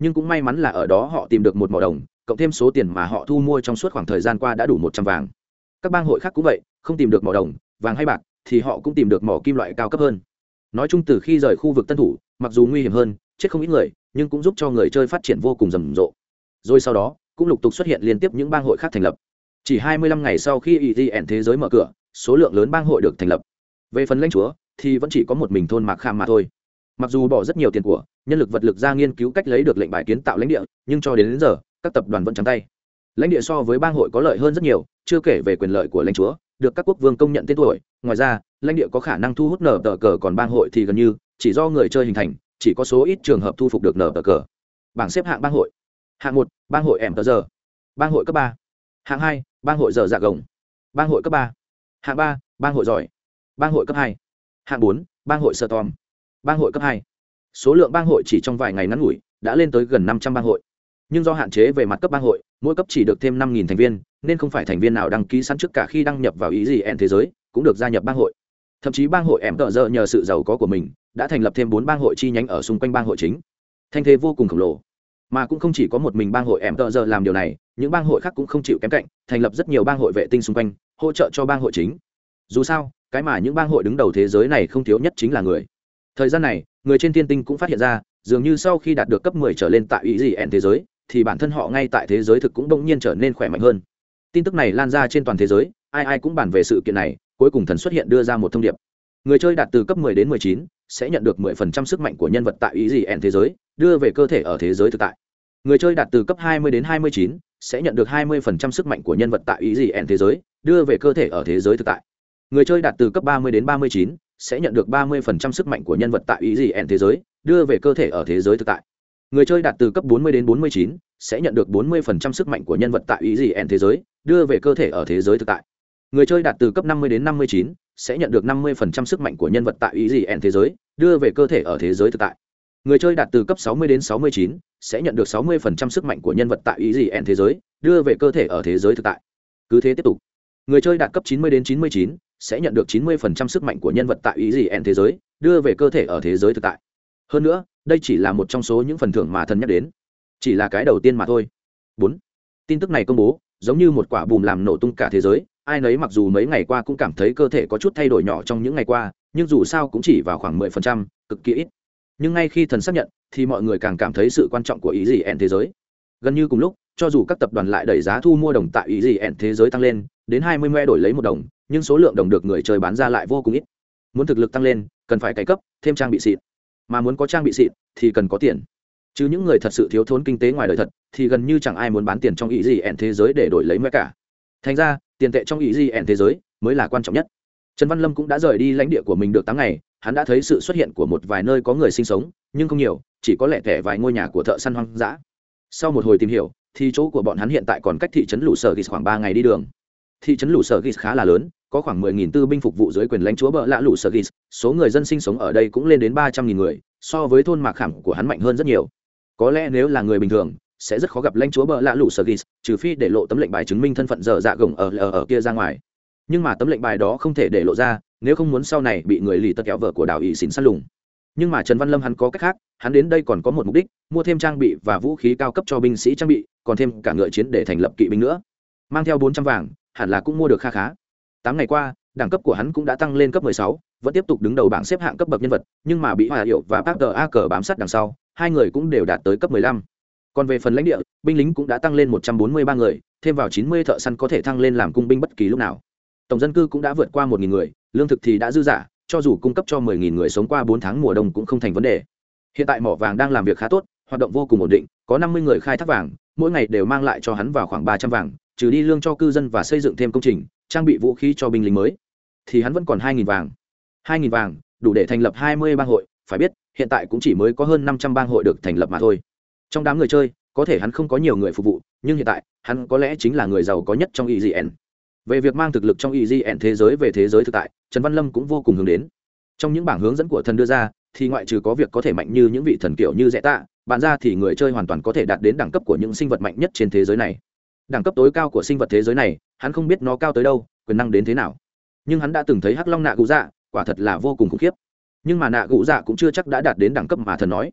A: Nhưng cũng may mắn là ở đó họ tìm được một mỏ đồng, cộng thêm số tiền mà họ thu mua trong suốt khoảng thời gian qua đã đủ một trăm vàng. Các bang hội khác cũng vậy, không tìm được mỏ đồng, vàng hay bạc thì họ cũng tìm được mỏ kim loại cao cấp hơn. Nói chung từ khi rời khu vực tân thủ mặc dù nguy hiểm hơn chết không ít người nhưng cũng giúp cho người chơi phát triển vô cùng rầm rộ. Rồi sau đó cũng lục tục xuất hiện liên tiếp những bang hội khác thành lập. Chỉ 25 ngày sau khi EGN thế giới mở cửa số lượng lớn bang hội được thành lập. Về phần lãnh chúa thì vẫn chỉ có một mình thôn mạc kham mà thôi. Mặc dù bỏ rất nhiều tiền của nhân lực vật lực ra nghiên cứu cách lấy được lệnh bài kiến tạo lãnh địa nhưng cho đến, đến giờ các tập đoàn vẫn trắng tay. Lãnh địa so với bang hội có lợi hơn rất nhiều chưa kể về quyền lợi của lãnh chúa được các quốc vương công nhận tên tuổi. Ngoài ra, lãnh địa có khả năng thu hút nở tờ cờ, còn bang hội thì gần như chỉ do người chơi hình thành, chỉ có số ít trường hợp thu phục được nở tờ cờ. Bảng xếp hạng bang hội. Hạng một, bang hội ẻm tờ giờ bang hội cấp ba. Hạng hai, bang hội giờ dạ gồng. Bang hội cấp ba. Hạng ba, bang hội giỏi. Bang hội cấp hai. Hạng bốn, bang hội sơ tom bang hội cấp hai. Số lượng bang hội chỉ trong vài ngày ngắn ngủi đã lên tới gần năm trăm bang hội. Nhưng do hạn chế về mặt cấp bang hội, mỗi cấp chỉ được thêm năm thành viên nên không phải thành viên nào đăng ký sẵn trước cả khi đăng nhập vào ý gì ẹn thế giới, cũng được gia nhập bang hội. Thậm chí bang hội em tợ giờ nhờ sự giàu có của mình, đã thành lập thêm bốn bang hội chi nhánh ở xung quanh bang hội chính. Thanh thế vô cùng khổng lồ. Mà cũng không chỉ có một mình bang hội em tợ giờ làm điều này, những bang hội khác cũng không chịu kém cạnh, thành lập rất nhiều bang hội vệ tinh xung quanh, hỗ trợ cho bang hội chính. Dù sao, cái mà những bang hội đứng đầu thế giới này không thiếu nhất chính là người. Thời gian này, người trên thiên tinh cũng phát hiện ra, dường như sau khi đạt được cấp 10 trở lên tại ý gì ẹn thế giới, thì bản thân họ ngay tại thế giới thực cũng đông nhiên trở nên khỏe mạnh hơn tin tức này lan ra trên toàn thế giới, ai ai cũng bàn về sự kiện này, cuối cùng thần xuất hiện đưa ra một thông điệp. Người chơi đạt từ cấp 10 đến 19 sẽ nhận được 10% sức mạnh của nhân vật tại ý gì ẹn thế giới, đưa về cơ thể ở thế giới thực tại. Người chơi đạt từ cấp 20 đến 29 sẽ nhận được 20% sức mạnh của nhân vật tại ý gì ẹn thế giới, đưa về cơ thể ở thế giới thực tại. Người chơi đạt từ cấp 30 đến 39 sẽ nhận được 30% sức mạnh của nhân vật tại ý gì ẹn thế giới, đưa về cơ thể ở thế giới thực tại người chơi đạt từ cấp 40 đến 49 sẽ nhận được 40% sức mạnh của nhân vật tại ý gì ẹn thế giới, đưa về cơ thể ở thế giới thực tại. Người chơi đạt từ cấp 50 đến 59 sẽ nhận được 50% sức mạnh của nhân vật tại ý gì ẹn thế giới, đưa về cơ thể ở thế giới thực tại. Người chơi đạt từ cấp 60 đến 69 sẽ nhận được 60% sức mạnh của nhân vật tại ý gì ẹn thế giới, đưa về cơ thể ở thế giới thực tại. Cứ thế tiếp tục. Người chơi đạt cấp 90 đến 99 sẽ nhận được 90% sức mạnh của nhân vật tại ý gì ẹn thế giới, đưa về cơ thể ở thế giới thực tại hơn nữa, đây chỉ là một trong số những phần thưởng mà thần nhắc đến. Chỉ là cái đầu tiên mà thôi. Bốn. Tin tức này công bố, giống như một quả bùm làm nổ tung cả thế giới. Ai nấy mặc dù mấy ngày qua cũng cảm thấy cơ thể có chút thay đổi nhỏ trong những ngày qua, nhưng dù sao cũng chỉ vào khoảng mười phần trăm, cực kỳ ít. Nhưng ngay khi thần xác nhận, thì mọi người càng cảm thấy sự quan trọng của ý gì ẹn thế giới. Gần như cùng lúc, cho dù các tập đoàn lại đẩy giá thu mua đồng tại ý gì ẹn thế giới tăng lên, đến hai mươi me đổi lấy một đồng, nhưng số lượng đồng được người chơi bán ra lại vô cùng ít. Muốn thực lực tăng lên, cần phải cải cấp, thêm trang bị xịn mà muốn có trang bị xịn thì cần có tiền. Chứ những người thật sự thiếu thốn kinh tế ngoài đời thật, thì gần như chẳng ai muốn bán tiền trong ý gì ẹn thế giới để đổi lấy mẹ cả. Thành ra, tiền tệ trong ý gì ẹn thế giới mới là quan trọng nhất. Trần văn lâm cũng đã rời đi lãnh địa của mình được tám ngày, hắn đã thấy sự xuất hiện của một vài nơi có người sinh sống, nhưng không nhiều, chỉ có lẻ thẻ vài ngôi nhà của thợ săn hoang dã. Sau một hồi tìm hiểu, thì chỗ của bọn hắn hiện tại còn cách thị trấn lũ sở ghis khoảng ba ngày đi đường thị trấn lũ sở ghis khá là lớn có khoảng 10.000 tư binh phục vụ dưới quyền lãnh chúa bợ lạ lũ sở ghis số người dân sinh sống ở đây cũng lên đến 300.000 người so với thôn mạc khảm của hắn mạnh hơn rất nhiều. Có lẽ nếu là người bình thường sẽ rất khó gặp lãnh chúa bợ lạ lũ sở ghis trừ phi để lộ tấm lệnh bài chứng minh thân phận dở dạ gồng ở, ở ở kia ra ngoài. Nhưng mà tấm lệnh bài đó không thể để lộ ra nếu không muốn sau này bị người lì tật kéo vợ của đảo ỵ xỉn săn lùng. Nhưng mà trần văn lâm hắn có cách khác hắn đến đây còn có một mục đích mua thêm trang bị và vũ khí cao cấp cho binh sĩ trang bị còn thêm cả ngựa chiến để thành lập kỵ binh nữa. Mang theo bốn trăm vàng hẳn là cũng mua được kha khá. Tám ngày qua đẳng cấp của hắn cũng đã tăng lên cấp 16, vẫn tiếp tục đứng đầu bảng xếp hạng cấp bậc nhân vật nhưng mà bị hòa hiệu và bác tờ a cờ bám sát đằng sau hai người cũng đều đạt tới cấp 15. còn về phần lãnh địa binh lính cũng đã tăng lên 143 người thêm vào 90 thợ săn có thể thăng lên làm cung binh bất kỳ lúc nào. Tổng dân cư cũng đã vượt qua 1.000 người lương thực thì đã dư giả cho dù cung cấp cho 10.000 người sống qua 4 tháng mùa đông cũng không thành vấn đề. Hiện tại mỏ vàng đang làm việc khá tốt hoạt động vô cùng ổn định có 50 người khai thác vàng mỗi ngày đều mang lại cho hắn vào khoảng 300 vàng trừ đi lương cho cư dân và xây dựng thêm công trình, trang bị vũ khí cho binh lính mới, thì hắn vẫn còn 2.000 vàng. 2.000 vàng, đủ để thành lập 20 bang hội, phải biết, hiện tại cũng chỉ mới có hơn 500 bang hội được thành lập mà thôi. Trong đám người chơi, có thể hắn không có nhiều người phục vụ, nhưng hiện tại, hắn có lẽ chính là người giàu có nhất trong EGN về việc mang thực lực trong EGN thế giới về thế giới thực tại, trần văn lâm cũng vô cùng hướng đến. Trong những bảng hướng dẫn của thần đưa ra, thì ngoại trừ có việc có thể mạnh như những vị thần kiểu như rẽ tạ bạn ra thì người chơi hoàn toàn có thể đạt đến đẳng cấp của những sinh vật mạnh nhất trên thế giới này đẳng cấp tối cao của sinh vật thế giới này, hắn không biết nó cao tới đâu, quyền năng đến thế nào. Nhưng hắn đã từng thấy hắc long nạ cụ dạ quả thật là vô cùng khủng khiếp. Nhưng mà nạ cụ dạ cũng chưa chắc đã đạt đến đẳng cấp mà thần nói.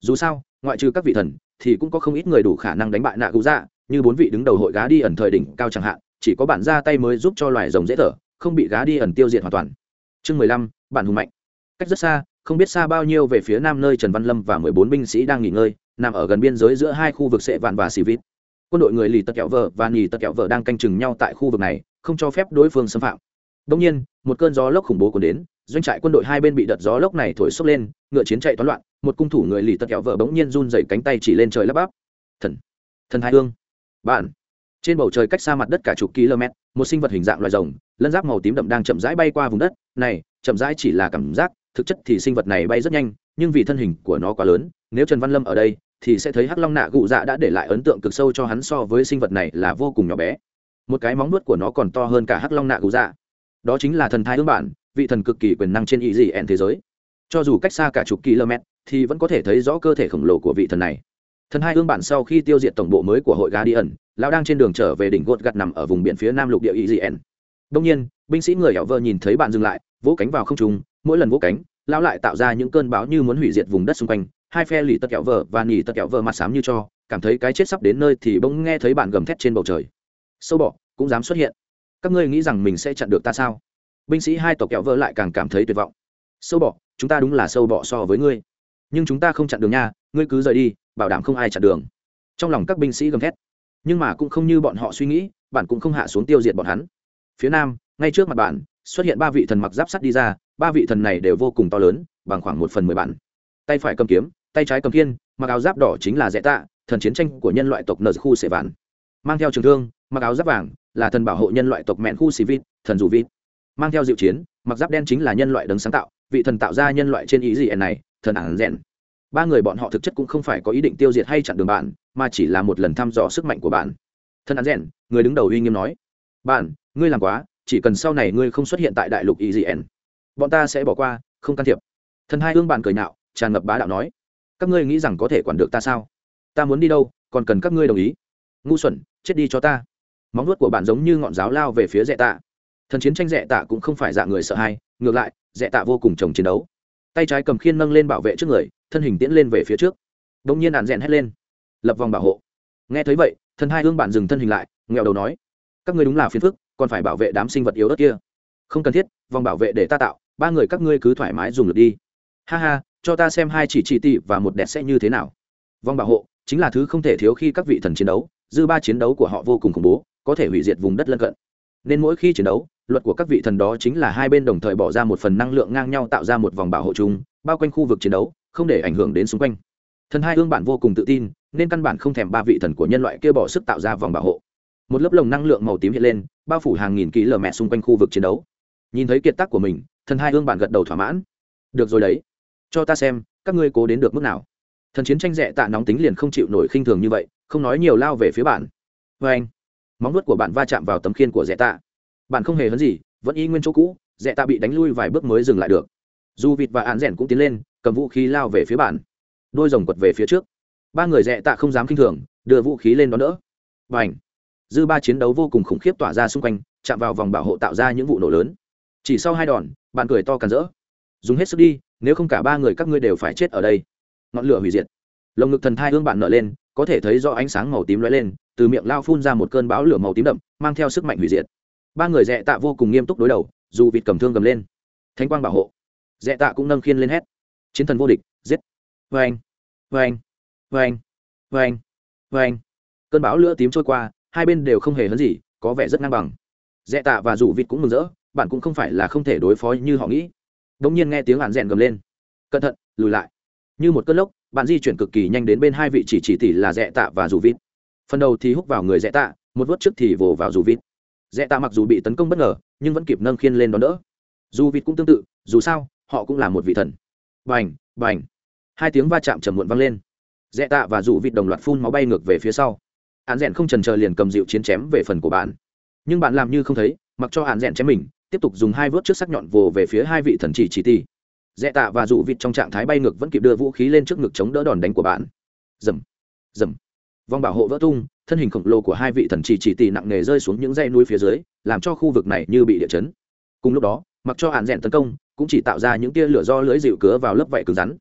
A: Dù sao, ngoại trừ các vị thần, thì cũng có không ít người đủ khả năng đánh bại nạ cụ dạ như bốn vị đứng đầu hội gá đi ẩn thời đỉnh cao chẳng hạn, chỉ có bản ra tay mới giúp cho loài rồng dễ thở, không bị gá đi ẩn tiêu diệt hoàn toàn. Chương mười lăm bản hùng mạnh. Cách rất xa, không biết xa bao nhiêu về phía nam nơi trần văn lâm và mười bốn binh sĩ đang nghỉ ngơi, nằm ở gần biên giới giữa hai khu vực sệ vạn và xì vít quân đội người lì tật kẹo vợ và nhì tật kẹo vợ đang canh chừng nhau tại khu vực này, không cho phép đối phương xâm phạm. Đông nhiên, một cơn gió lốc khủng bố còn đến, doanh trại quân đội hai bên bị đợt gió lốc này thổi sốc lên, ngựa chiến chạy toán loạn, một cung thủ người lì tật kẹo vợ bỗng nhiên run dậy cánh tay chỉ lên trời lắp bắp. Thần thần hai hương. Bạn. Trên bầu trời cách xa mặt đất cả chục km, một sinh vật hình dạng loài rồng, lân giáp màu tím đậm đang chậm rãi bay qua vùng đất. Này, chậm rãi chỉ là cảm giác, thực chất thì sinh vật này bay rất nhanh, nhưng vì thân hình của nó quá lớn, nếu trần văn lâm ở đây thì sẽ thấy hắc long nạ gụ dạ đã để lại ấn tượng cực sâu cho hắn so với sinh vật này là vô cùng nhỏ bé. Một cái móng nuốt của nó còn to hơn cả hắc long nạ gụ dạ. Đó chính là thần thai ương bản, vị thần cực kỳ quyền năng trên ý dị ẹn thế giới. Cho dù cách xa cả chục km, thì vẫn có thể thấy rõ cơ thể khổng lồ của vị thần này. Thần hai ương bản sau khi tiêu diệt tổng bộ mới của hội gà đi ẩn lão đang trên đường trở về đỉnh gột gặt nằm ở vùng biển phía nam lục địa ý dị ẹn đông nhiên, binh sĩ người ảo vơ nhìn thấy bạn dừng lại, vỗ cánh vào không trung, mỗi lần vỗ cánh, lão lại tạo ra những cơn bão như muốn hủy diệt vùng đất xung quanh hai phe lì tật kẹo vờ và nỉ tật kẹo vờ mặt xám như cho, cảm thấy cái chết sắp đến nơi thì bỗng nghe thấy bạn gầm thét trên bầu trời. Sâu bọ, cũng dám xuất hiện. Các ngươi nghĩ rằng mình sẽ chặn được ta sao? Binh sĩ hai tộc kẹo vỡ lại càng cảm thấy tuyệt vọng. Sâu bọ, chúng ta đúng là sâu bọ so với ngươi. Nhưng chúng ta không chặn đường nha, ngươi cứ rời đi, bảo đảm không ai chặn đường. Trong lòng các binh sĩ gầm thét. Nhưng mà cũng không như bọn họ suy nghĩ, bạn cũng không hạ xuống tiêu diệt bọn hắn. Phía nam, ngay trước mặt bạn, xuất hiện ba vị thần mặc giáp sắt đi ra, ba vị thần này đều vô cùng to lớn, bằng khoảng một phần mười bạn. Tay phải cầm kiếm tay trái cầm kiên mặc áo giáp đỏ chính là dễ tạ thần chiến tranh của nhân loại tộc nợ khu sệ vạn. Mang theo trường thương mặc áo giáp vàng là thần bảo hộ nhân loại tộc mẹn khu xì vịt thần dù vịt. Mang theo diệu chiến mặc giáp đen chính là nhân loại đấng sáng tạo vị thần tạo ra nhân loại trên ý gì này thần ản rèn. Ba người bọn họ thực chất cũng không phải có ý định tiêu diệt hay chặn đường bạn mà chỉ là một lần thăm dò sức mạnh của bạn. Thần ản rèn người đứng đầu uy nghiêm nói. Bạn ngươi làm quá chỉ cần sau này ngươi không xuất hiện tại đại lục ý gì bọn ta sẽ bỏ qua không can thiệp. Thần hai ương bạn cười nạo, tràn ngập bá đạo nói các ngươi nghĩ rằng có thể quản được ta sao? Ta muốn đi đâu, còn cần các ngươi đồng ý. Ngu xuẩn, chết đi cho ta. Móng nuốt của bạn giống như ngọn giáo lao về phía dẹ tạ. Thần chiến tranh dẹ tạ cũng không phải dạng người sợ hay ngược lại, dẹ tạ vô cùng chồng chiến đấu. Tay trái cầm khiên nâng lên bảo vệ trước người, thân hình tiễn lên về phía trước. Đ ỗ n g nhiên đàn rèn hét lên. Lập vòng bảo hộ. Nghe thấy vậy, thần hai hương bạn dừng thân hình lại nghèo đầu nói. Các ngươi đúng là phiền phức, còn phải bảo vệ đám sinh vật yếu đất kia. Không cần thiết, vòng bảo vệ để ta tạo, ba người các ngươi cứ thoải mái dùng được đi. Ha ha cho ta xem hai chỉ chỉ tỷ và một đẹp sẽ như thế nào. Vòng bảo hộ, chính là thứ không thể thiếu khi các vị thần chiến đấu, dư ba chiến đấu của họ vô cùng khủng bố, có thể hủy diệt vùng đất lân cận. Nên mỗi khi chiến đấu, luật của các vị thần đó chính là hai bên đồng thời bỏ ra một phần năng lượng ngang nhau tạo ra một vòng bảo hộ chung, bao quanh khu vực chiến đấu, không để ảnh hưởng đến xung quanh. Thần hai ương bản vô cùng tự tin, nên căn bản không thèm ba vị thần của nhân loại kia bỏ sức tạo ra vòng bảo hộ. Một lớp lồng năng lượng màu tím hiện lên, bao phủ hàng nghìn ký lờ mẹ xung quanh khu vực chiến đấu. Nhìn thấy kiệt tác của mình, thần hai ương bản gật đầu thỏa mãn. Được rồi đấy cho ta xem, các ngươi cố đến được mức nào. Thần chiến tranh rẽ tạ nóng tính liền không chịu nổi khinh thường như vậy, không nói nhiều lao về phía bạn. Vê anh, móng nuốt của bạn va chạm vào tấm khiên của rẽ tạ. Bạn không hề hấn gì, vẫn y nguyên chỗ cũ rẽ tạ bị đánh lui vài bước mới dừng lại được. Dù vịt và án rèn cũng tiến lên, cầm vũ khí lao về phía bạn. Đôi rồng quật về phía trước. Ba người rẽ tạ không dám kinh thường, đưa vũ khí lên đón đỡ. Và ảnh dư ba chiến đấu vô cùng khủng khiếp tỏa ra xung quanh, chạm vào vòng bảo hộ tạo ra những vụ nổ lớn. Chỉ sau hai đòn, bạn cười to càn rỡ. Dùng hết sức đi nếu không cả ba người các ngươi đều phải chết ở đây. Ngọn lửa hủy diệt. Lồng ngực thần thai hương bạn nở lên, có thể thấy do ánh sáng màu tím lóe lên, từ miệng lao phun ra một cơn bão lửa màu tím đậm, mang theo sức mạnh hủy diệt. Ba người dẹ tạ vô cùng nghiêm túc đối đầu, dù vịt cầm thương cầm lên. Thánh quang bảo hộ. Dẹ tạ cũng nâng khiên lên hét. Chiến thần vô địch, giết. Vê anh vê anh vê anh vê anh vê anh cơn bão lửa tím trôi qua, hai bên đều không hề hấn gì, có vẻ rất ngang bằng. Dẹ tạ và dù vịt cũng mừng rỡ, bạn cũng không phải là không thể đối phó như họ nghĩ bỗng nhiên nghe tiếng hàn rèn gầm lên. Cẩn thận, lùi lại. Như một cơn lốc, bạn di chuyển cực kỳ nhanh đến bên hai vị chỉ chỉ tỷ là dẹ tạ và dù vịt phần đầu thì hút vào người dẹ tạ, một vớt trước thì vồ vào dù vịt dẹ dạ tạ mặc dù bị tấn công bất ngờ, nhưng vẫn kịp nâng khiên lên đón đỡ. Dù vịt cũng tương tự, dù sao, họ cũng là một vị thần. Bành bành. Hai tiếng va chạm trầm muộn vang lên. Dẹ tạ và dù vịt đồng loạt phun máu bay ngược về phía sau. Hạn rèn không trần chờ liền cầm dịu chiến chém về phần của bạn. Nhưng bạn làm như không thấy, mặc cho hạn rèn chém mình tiếp tục dùng hai vớt trước sắc nhọn vồ về phía hai vị thần chỉ chỉ ti. Dẹ tạ và dụ vịt trong trạng thái bay ngược vẫn kịp đưa vũ khí lên trước ngực chống đỡ đòn đánh của bạn. Dầm dầm. Vòng bảo hộ vỡ tung, thân hình khổng lồ của hai vị thần chỉ chỉ tỷ nặng nề rơi xuống những dãy núi phía dưới, làm cho khu vực này như bị địa chấn. Cùng lúc đó, mặc cho hạn rèn tấn công, cũng chỉ tạo ra những tia lửa do lưới dịu cứa vào lớp vảy cứng rắn.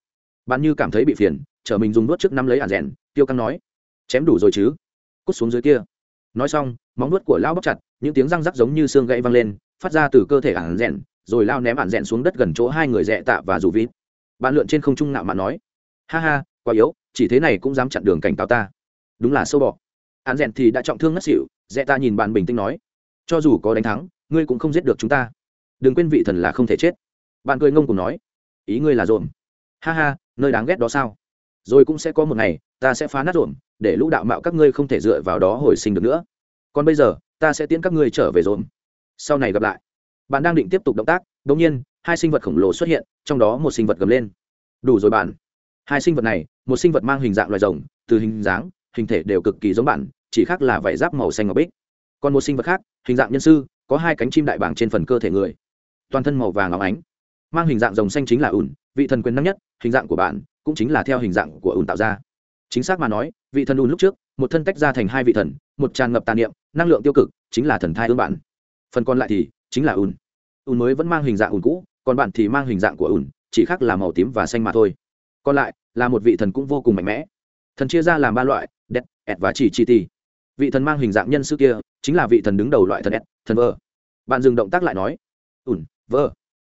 A: Bạn như cảm thấy bị phiền chở mình dùng nuốt trước năm lấy hạn rèn, tiêu căng nói, chém đủ rồi chứ? Cút xuống dưới kia. Nói xong, móng nuốt của lão bóc chặt, những tiếng răng rắc giống như xương gãy văng lên phát ra từ cơ thể ản rèn rồi lao ném ản rèn xuống đất gần chỗ hai người rẽ tạ và rủ vít. Bạn lượn trên không trung nạo mạn nói, ha ha, quá yếu, chỉ thế này cũng dám chặn đường cảnh cáo ta. Đúng là sâu bọ. Ản rèn thì đã trọng thương ngất xỉu, rẽ ta nhìn bạn bình tĩnh nói, cho dù có đánh thắng, ngươi cũng không giết được chúng ta. Đừng quên vị thần là không thể chết. Bạn cười ngông cùng nói, ý ngươi là dồn. Ha ha, nơi đáng ghét đó sao? Rồi cũng sẽ có một ngày, ta sẽ phá nát rộm để lũ đạo mạo các ngươi không thể dựa vào đó hồi sinh được nữa. Còn bây giờ, ta sẽ tiễn các ngươi trở về rộm sau này gặp lại. Bạn đang định tiếp tục động tác đ ỗ n g nhiên, hai sinh vật khổng lồ xuất hiện, trong đó một sinh vật gầm lên. Đủ rồi bạn. Hai sinh vật này, một sinh vật mang hình dạng loài rồng, từ hình dáng, hình thể đều cực kỳ giống bạn, chỉ khác là vải giáp màu xanh ngọc bích. Còn một sinh vật khác, hình dạng nhân sư, có hai cánh chim đại bảng trên phần cơ thể người. Toàn thân màu vàng óng ánh. Mang hình dạng rồng xanh chính là ủn vị thần quyền năng nhất, hình dạng của bạn cũng chính là theo hình dạng của ủn tạo ra. Chính xác mà nói, vị thần ùn lúc trước, một thân tách ra thành hai vị thần, một tràn ngập tàn niệm, năng lượng tiêu cực, chính là thần thai ương bạn phần còn lại thì chính là ùn. Ùn mới vẫn mang hình dạng ùn cũ, còn bạn thì mang hình dạng của ùn, chỉ khác là màu tím và xanh mà thôi. Còn lại là một vị thần cũng vô cùng mạnh mẽ. Thần chia ra làm ba loại đẹp ẹt và chỉ chi ti. Vị thần mang hình dạng nhân sư kia chính là vị thần đứng đầu loại thần ẹt, thần vơ. Bạn dừng động tác lại nói, ùn, vơ.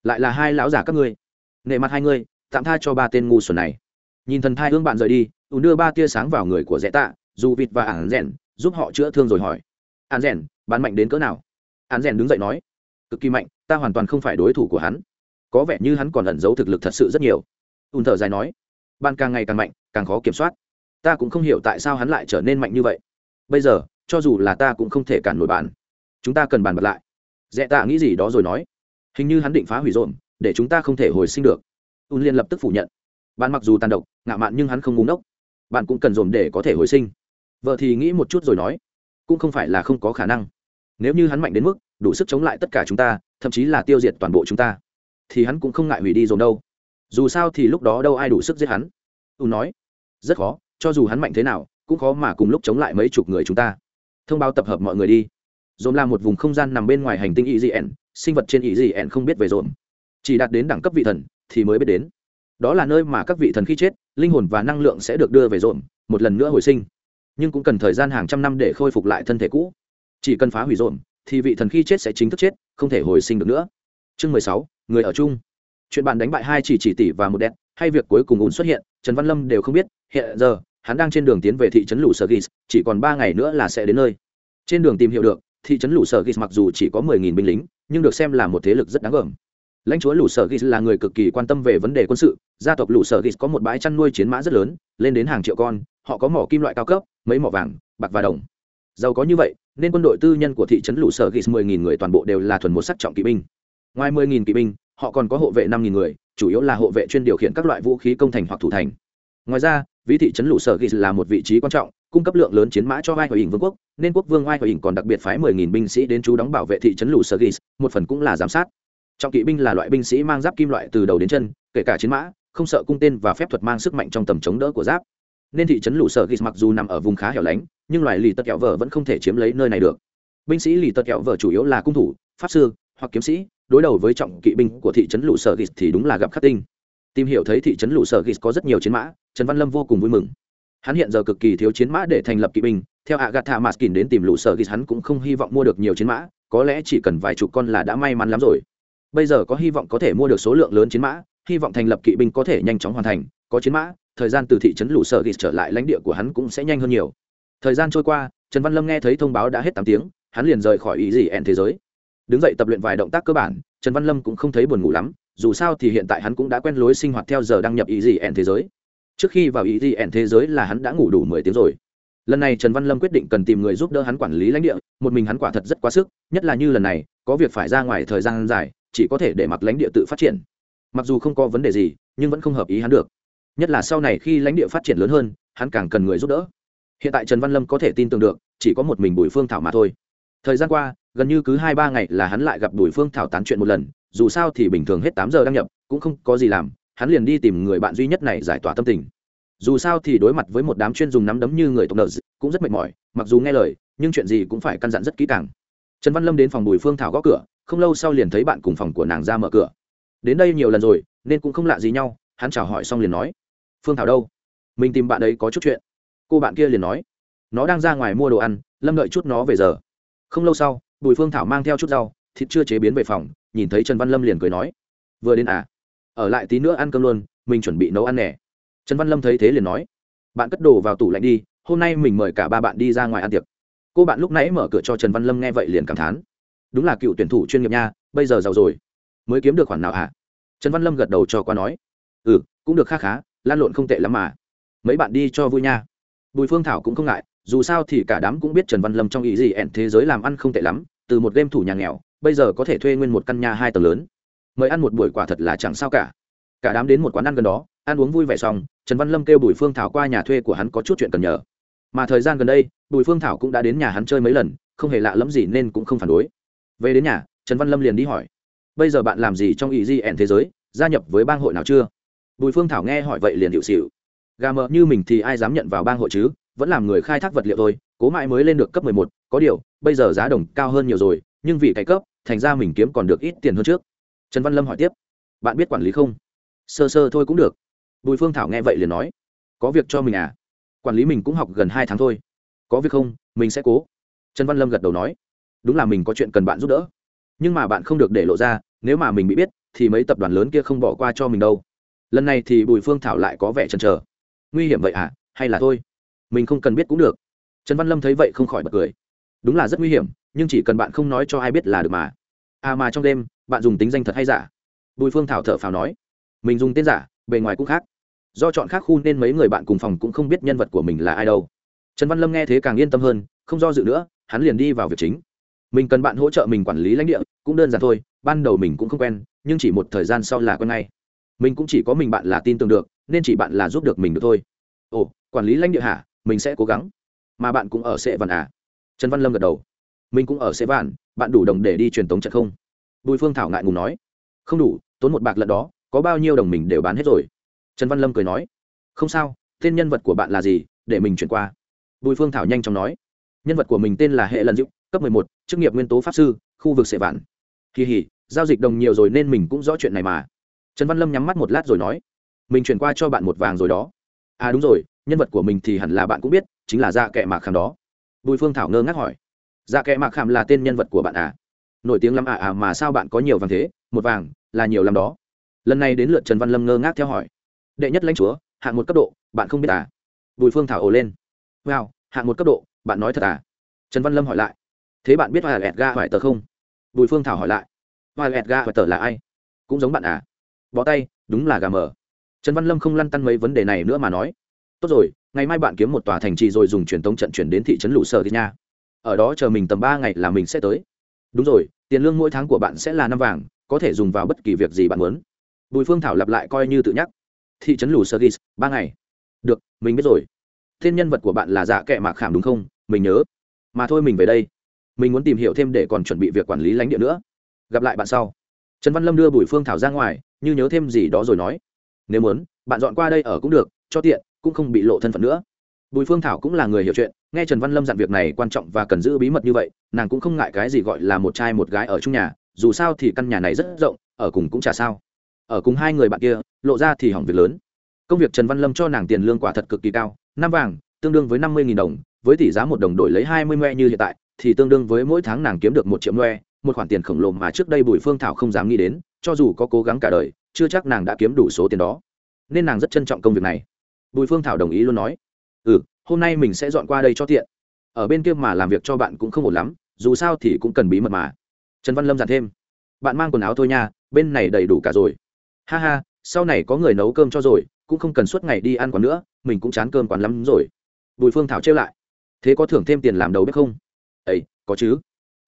A: Lại là hai lão giả các ngươi. Nệ mặt hai ngươi, tạm tha cho ba tên ngu xuẩn này. Nhìn thần thai hương bạn rời đi, ùn đưa ba tia sáng vào người của rẽ tạ dù vịt và ản rèn, giúp họ chữa thương rồi hỏi, ản rèn bán mạnh đến cỡ nào? Hắn rèn đứng dậy nói, cực kỳ mạnh, ta hoàn toàn không phải đối thủ của hắn. Có vẻ như hắn còn ẩn giấu thực lực thật sự rất nhiều. Ùn thở dài nói ban càng ngày càng mạnh, càng khó kiểm soát. Ta cũng không hiểu tại sao hắn lại trở nên mạnh như vậy. Bây giờ, cho dù là ta cũng không thể cản nổi bạn. Chúng ta cần bàn bật lại. Dẹ tạ nghĩ gì đó rồi nói, hình như hắn định phá hủy rộn để chúng ta không thể hồi sinh được. Ùn liên lập tức phủ nhận, bạn mặc dù tàn độc, ngạo mạn nhưng hắn không ngúng ốc bạn cũng cần dồn để có thể hồi sinh. Vợ thì nghĩ một chút rồi nói, cũng không phải là không có khả năng. Nếu như hắn mạnh đến mức đủ sức chống lại tất cả chúng ta, thậm chí là tiêu diệt toàn bộ chúng ta. Thì hắn cũng không ngại hủy đi dồn đâu. Dù sao thì lúc đó đâu ai đủ sức giết hắn. Ưu nói, rất khó, cho dù hắn mạnh thế nào, cũng khó mà cùng lúc chống lại mấy chục người chúng ta. Thông báo tập hợp mọi người đi. Dồn là một vùng không gian nằm bên ngoài hành tinh ý dị ẻn sinh vật trên ý dị ẻn không biết về dồn. Chỉ đạt đến đẳng cấp vị thần, thì mới biết đến. Đó là nơi mà các vị thần khi chết, linh hồn và năng lượng sẽ được đưa về dồn, một lần nữa hồi sinh. Nhưng cũng cần thời gian hàng trăm năm để khôi phục lại thân thể cũ. Chỉ cần phá hủy dồn thì vị thần khi chết sẽ chính thức chết, không thể hồi sinh được nữa. Chương mười sáu, người ở chung. Chuyện bạn đánh bại hai chỉ chỉ tỷ và một đẹp hay việc cuối cùng ùn xuất hiện, trần văn lâm đều không biết. Hiện giờ, hắn đang trên đường tiến về thị trấn lũ sở ghis chỉ còn ba ngày nữa là sẽ đến nơi. Trên đường tìm hiểu được, thị trấn lũ sở ghis mặc dù chỉ có mười nghìn binh lính, nhưng được xem là một thế lực rất đáng gờm. Lãnh chúa lũ sở ghis là người cực kỳ quan tâm về vấn đề quân sự. Gia tộc lũ sở ghis có một bãi chăn nuôi chiến mã rất lớn, lên đến hàng triệu con, họ có mỏ kim loại cao cấp, mấy mỏ vàng, bạc và đồng. Giàu có như vậy nên quân đội tư nhân của thị trấn lũ sở gis mười nghìn người toàn bộ đều là thuần một sắc trọng kỵ binh. Ngoài mười nghìn kỵ binh, họ còn có hộ vệ năm nghìn người, chủ yếu là hộ vệ chuyên điều khiển các loại vũ khí công thành hoặc thủ thành. Ngoài ra, ví thị trấn lũ sở gis là một vị trí quan trọng, cung cấp lượng lớn chiến mã cho vai hòa hình vương quốc, nên quốc vương vai hòa hình còn đặc biệt phái mười nghìn binh sĩ đến chú đóng bảo vệ thị trấn lũ sở gis một phần cũng là giám sát. Trọng kỵ binh là loại binh sĩ mang giáp kim loại từ đầu đến chân, kể cả chiến mã, không sợ cung tên và phép thuật mang sức mạnh trong tầm chống đỡ của giáp nên thị trấn lũ sở gis mặc dù nằm ở vùng khá hẻo lánh, nhưng loài lì tật kẹo vợ vẫn không thể chiếm lấy nơi này được. Binh sĩ lì tật kẹo vợ chủ yếu là cung thủ, pháp sư, hoặc kiếm sĩ, đối đầu với trọng kỵ binh của thị trấn lũ sở gis thì đúng là gặp khắc tinh. Tìm hiểu thấy thị trấn lũ sở gis có rất nhiều chiến mã, trần văn lâm vô cùng vui mừng. Hắn hiện giờ cực kỳ thiếu chiến mã để thành lập kỵ binh, theo agatha maskin đến tìm lũ sở gis hắn cũng không hy vọng mua được nhiều chiến mã, có lẽ chỉ cần vài chục con là đã may mắn lắm rồi. Bây giờ có hy vọng có thể mua được số lượng lớn chiến mã, hy vọng thành lập kỵ binh có thể nhanh chóng hoàn thành, có chiến mã thời gian từ thị trấn lũ sở ghis trở lại lãnh địa của hắn cũng sẽ nhanh hơn nhiều. Thời gian trôi qua, trần văn lâm nghe thấy thông báo đã hết tám tiếng, hắn liền rời khỏi ý gì ẹn thế giới. Đứng dậy tập luyện vài động tác cơ bản, trần văn lâm cũng không thấy buồn ngủ lắm, dù sao thì hiện tại hắn cũng đã quen lối sinh hoạt theo giờ đăng nhập ý gì ẹn thế giới. Trước khi vào ý gì ẹn thế giới là hắn đã ngủ đủ mười tiếng rồi. Lần này trần văn lâm quyết định cần tìm người giúp đỡ hắn quản lý lãnh địa, một mình hắn quả thật rất quá sức, nhất là như lần này, có việc phải ra ngoài thời gian dài, chỉ có thể để mặc lãnh địa tự phát triển. Mặc dù không có vấn đề gì, nhưng vẫn không hợp ý hắn được nhất là sau này khi lãnh địa phát triển lớn hơn, hắn càng cần người giúp đỡ. Hiện tại trần văn lâm có thể tin tưởng được, chỉ có một mình bùi phương thảo mà thôi. Thời gian qua, gần như cứ hai ba ngày là hắn lại gặp bùi phương thảo tán chuyện một lần, dù sao thì bình thường hết tám giờ đăng nhập, cũng không có gì làm, hắn liền đi tìm người bạn duy nhất này giải tỏa tâm tình. Dù sao thì đối mặt với một đám chuyên dùng nắm đấm như người tộc nợ, cũng rất mệt mỏi, mặc dù nghe lời, nhưng chuyện gì cũng phải căn dặn rất kỹ càng. Trần văn lâm đến phòng bùi phương thảo gõ cửa, không lâu sau liền thấy bạn cùng phòng của nàng ra mở cửa. Đến đây nhiều lần rồi, nên cũng không lạ gì nhau, hắn chào hỏi xong liền nói phương thảo đâu? Mình tìm bạn ấy có chút chuyện. Cô bạn kia liền nói, nó đang ra ngoài mua đồ ăn, lâm đợi chút nó về giờ. Không lâu sau, bùi phương thảo mang theo chút rau, thịt chưa chế biến về phòng, nhìn thấy trần văn lâm liền cười nói, vừa đến à? Ở lại tí nữa ăn cơm luôn, mình chuẩn bị nấu ăn nè. Trần văn lâm thấy thế liền nói, bạn cất đồ vào tủ lạnh đi, hôm nay mình mời cả ba bạn đi ra ngoài ăn tiệc. Cô bạn lúc nãy mở cửa cho trần văn lâm nghe vậy liền cảm thán, đúng là cựu tuyển thủ chuyên nghiệp nha, bây giờ giàu rồi. Mới kiếm được khoản nào hả? Trần văn lâm gật đầu cho qua nói ừ cũng được khá khá lan lộn không tệ lắm mà. Mấy bạn đi cho vui nha. Bùi phương thảo cũng không ngại, dù sao thì cả đám cũng biết trần văn lâm trong ý gì ẹn thế giới làm ăn không tệ lắm, từ một game thủ nhà nghèo, bây giờ có thể thuê nguyên một căn nhà hai tầng lớn. Mời ăn một buổi quả thật là chẳng sao cả. Cả đám đến một quán ăn gần đó, ăn uống vui vẻ xong, trần văn lâm kêu bùi phương thảo qua nhà thuê của hắn có chút chuyện cần nhờ. Mà thời gian gần đây, bùi phương thảo cũng đã đến nhà hắn chơi mấy lần, không hề lạ lẫm gì nên cũng không phản đối. Về đến nhà, trần văn lâm liền đi hỏi, bây giờ bạn làm gì trong ý gì ẻn thế giới? Gia nhập với bang hội nào chưa? Bùi phương thảo nghe hỏi vậy liền hiệu xịu gà mờ như mình thì ai dám nhận vào bang hội chứ? Vẫn làm người khai thác vật liệu thôi, cố mãi mới lên được cấp mười một, có điều, bây giờ giá đồng cao hơn nhiều rồi, nhưng vì cái cấp, thành ra mình kiếm còn được ít tiền hơn trước. Trần văn lâm hỏi tiếp. Bạn biết quản lý không? Sơ sơ thôi cũng được. Bùi phương thảo nghe vậy liền nói. Có việc cho mình à? Quản lý mình cũng học gần hai tháng thôi. Có việc không? Mình sẽ cố. Trần văn lâm gật đầu nói. Đúng là mình có chuyện cần bạn giúp đỡ. Nhưng mà bạn không được để lộ ra, nếu mà mình bị biết, thì mấy tập đoàn lớn kia không bỏ qua cho mình đâu lần này thì bùi phương thảo lại có vẻ chần chờ. Nguy hiểm vậy à? Hay là thôi? Mình không cần biết cũng được. Trần văn lâm thấy vậy không khỏi bật cười. Đúng là rất nguy hiểm, nhưng chỉ cần bạn không nói cho ai biết là được mà. À mà trong đêm, bạn dùng tính danh thật hay giả? Bùi phương thảo thở phào nói. Mình dùng tên giả, bề ngoài cũng khác. Do chọn khác khu nên mấy người bạn cùng phòng cũng không biết nhân vật của mình là ai đâu. Trần văn lâm nghe thế càng yên tâm hơn, không do dự nữa, hắn liền đi vào việc chính. Mình cần bạn hỗ trợ mình quản lý lãnh địa, cũng đơn giản thôi, ban đầu mình cũng không quen, nhưng chỉ một thời gian sau là quen ngay mình cũng chỉ có mình bạn là tin tưởng được, nên chỉ bạn là giúp được mình được thôi. Ồ, quản lý lãnh địa hả? Mình sẽ cố gắng. Mà bạn cũng ở sệ vạn à? Trần văn lâm gật đầu. Mình cũng ở sệ vạn, bạn đủ đồng để đi truyền tống trận không? Bùi phương thảo ngại ngùng nói. Không đủ, tốn một bạc lận đó, có bao nhiêu đồng mình đều bán hết rồi. Trần văn lâm cười nói. Không sao, tên nhân vật của bạn là gì? Để mình chuyển qua. Bùi phương thảo nhanh chóng nói. Nhân vật của mình tên là hệ lần dịu, cấp mười một, chức nghiệp nguyên tố pháp sư, khu vực sệ vạn. Kỳ hỉ giao dịch đồng nhiều rồi nên mình cũng rõ chuyện này mà trần văn lâm nhắm mắt một lát rồi nói, mình chuyển qua cho bạn một vàng rồi đó. À đúng rồi, nhân vật của mình thì hẳn là bạn cũng biết, chính là dạ kệ mạc khảm đó. Bùi phương thảo ngơ ngác hỏi dạ kệ mạc khảm là tên nhân vật của bạn à? Nổi tiếng lắm à à mà sao bạn có nhiều vàng thế? Một vàng là nhiều lắm đó. Lần này đến lượt trần văn lâm ngơ ngác theo hỏi, đệ nhất lãnh chúa, hạng một cấp độ, bạn không biết à? Bùi phương thảo ồ lên, wow, hạng một cấp độ, bạn nói thật à? Trần văn lâm hỏi lại, thế bạn biết hoa ẹt ga hoài tờ không? Bùi phương thảo hỏi lại, hoa ẹt ga hoài tờ là ai? Cũng giống bạn à? Bó tay, đúng là gà mờ. Trần văn lâm không lăn tăn mấy vấn đề này nữa mà nói, tốt rồi, ngày mai bạn kiếm một tòa thành trì rồi dùng truyền tống trận chuyển đến thị trấn lũ sở thì nha. Ở đó chờ mình tầm ba ngày là mình sẽ tới. Đúng rồi, tiền lương mỗi tháng của bạn sẽ là năm vàng, có thể dùng vào bất kỳ việc gì bạn muốn. Bùi phương thảo lặp lại coi như tự nhắc, thị trấn lù sơ ghis ba ngày. Được, mình biết rồi. Thiên nhân vật của bạn là dạ kệ mạc khảm đúng không? Mình nhớ. Mà thôi mình về đây. Mình muốn tìm hiểu thêm để còn chuẩn bị việc quản lý lãnh địa nữa. Gặp lại bạn sau trần văn lâm đưa bùi phương thảo ra ngoài, như nhớ thêm gì đó rồi nói. Nếu muốn, bạn dọn qua đây ở cũng được, cho tiện, cũng không bị lộ thân phận nữa. Bùi phương thảo cũng là người hiểu chuyện, nghe trần văn lâm dặn việc này quan trọng và cần giữ bí mật như vậy, nàng cũng không ngại cái gì gọi là một trai một gái ở chung nhà, dù sao thì căn nhà này rất rộng, ở cùng cũng chả sao. Ở cùng hai người bạn kia, lộ ra thì hỏng việc lớn. Công việc trần văn lâm cho nàng tiền lương quả thật cực kỳ cao, năm vàng, tương đương với năm mươi đồng, với tỷ giá một đồng đổi lấy hai mươi moe như hiện tại, thì tương đương với mỗi tháng nàng kiếm được một triệu moe một khoản tiền khổng lồ mà trước đây bùi phương thảo không dám nghĩ đến, cho dù có cố gắng cả đời, chưa chắc nàng đã kiếm đủ số tiền đó. Nên nàng rất trân trọng công việc này. Bùi phương thảo đồng ý luôn nói. Ừ hôm nay mình sẽ dọn qua đây cho tiện. Ở bên kia mà làm việc cho bạn cũng không ổn lắm, dù sao thì cũng cần bí mật mà. Trần văn lâm dặn thêm. Bạn mang quần áo thôi nha, bên này đầy đủ cả rồi. Ha ha, sau này có người nấu cơm cho rồi, cũng không cần suốt ngày đi ăn quán nữa, mình cũng chán cơm quán lắm rồi. Bùi phương thảo trêu lại. Thế có thưởng thêm tiền làm đầu bếp không? Ấy có chứ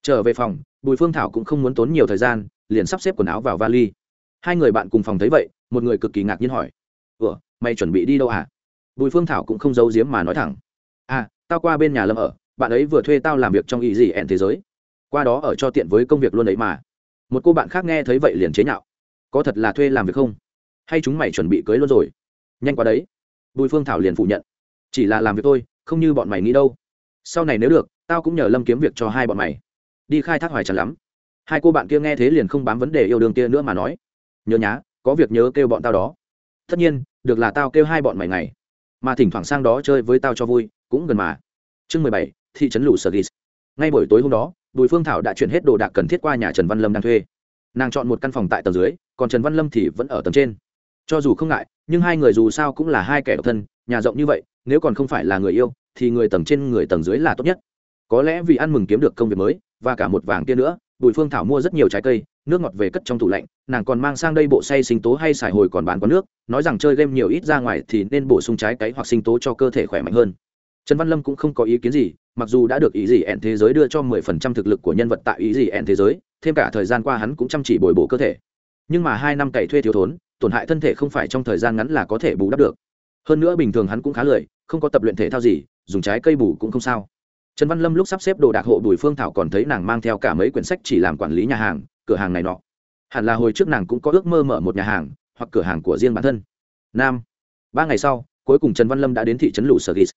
A: trở về phòng, bùi phương thảo cũng không muốn tốn nhiều thời gian, liền sắp xếp quần áo vào vali. Hai người bạn cùng phòng thấy vậy, một người cực kỳ ngạc nhiên hỏi, ủa, mày chuẩn bị đi đâu à? Bùi phương thảo cũng không giấu giếm mà nói thẳng à tao qua bên nhà lâm ở, bạn ấy vừa thuê tao làm việc trong ý gì ẹn thế giới. Qua đó ở cho tiện với công việc luôn ấy mà. Một cô bạn khác nghe thấy vậy liền chế nhạo, có thật là thuê làm việc không? Hay chúng mày chuẩn bị cưới luôn rồi? Nhanh qua đấy. Bùi phương thảo liền phủ nhận, chỉ là làm việc thôi, không như bọn mày nghĩ đâu. Sau này nếu được, tao cũng nhờ lâm kiếm việc cho hai bọn mày đi khai thác hoài chẳng lắm. Hai cô bạn kia nghe thế liền không bám vấn đề yêu đương kia nữa mà nói, nhớ nhá, có việc nhớ kêu bọn tao đó. Tất nhiên, được là tao kêu hai bọn mày ngày. Mà thỉnh thoảng sang đó chơi với tao cho vui, cũng gần mà. Chương mười bảy, thị trấn lũ sở ghis ngay buổi tối hôm đó, bùi phương thảo đã chuyển hết đồ đạc cần thiết qua nhà trần văn lâm đang thuê. Nàng chọn một căn phòng tại tầng dưới, còn trần văn lâm thì vẫn ở tầng trên. Cho dù không ngại, nhưng hai người dù sao cũng là hai kẻ độc thân, nhà rộng như vậy, nếu còn không phải là người yêu, thì người tầng trên người tầng dưới là tốt nhất có lẽ vì ăn mừng kiếm được công việc mới, và cả một vàng kia nữa, bùi phương thảo mua rất nhiều trái cây, nước ngọt về cất trong tủ lạnh, nàng còn mang sang đây bộ say sinh tố hay xài hồi còn bán có nước, nói rằng chơi game nhiều ít ra ngoài thì nên bổ sung trái cấy hoặc sinh tố cho cơ thể khỏe mạnh hơn. Trần văn lâm cũng không có ý kiến gì, mặc dù đã được ý gì ẹn thế giới đưa cho mười phần trăm thực lực của nhân vật tại ý gì ẹn thế giới, thêm cả thời gian qua hắn cũng chăm chỉ bồi bổ cơ thể. Nhưng mà hai năm cày thuê thiếu thốn, tổn hại thân thể không phải trong thời gian ngắn là có thể bù đắp được. Hơn nữa bình thường hắn cũng khá lười, không có tập luyện thể thao gì, dùng trái cây bù cũng không sao trần văn lâm lúc sắp xếp đồ đạc hộ bùi phương thảo còn thấy nàng mang theo cả mấy quyển sách chỉ làm quản lý nhà hàng, cửa hàng này nọ. Hẳn là hồi trước nàng cũng có ước mơ mở một nhà hàng, hoặc cửa hàng của riêng bản thân. Nam, ba ngày sau, cuối cùng trần văn lâm đã đến thị trấn lũ sở ghis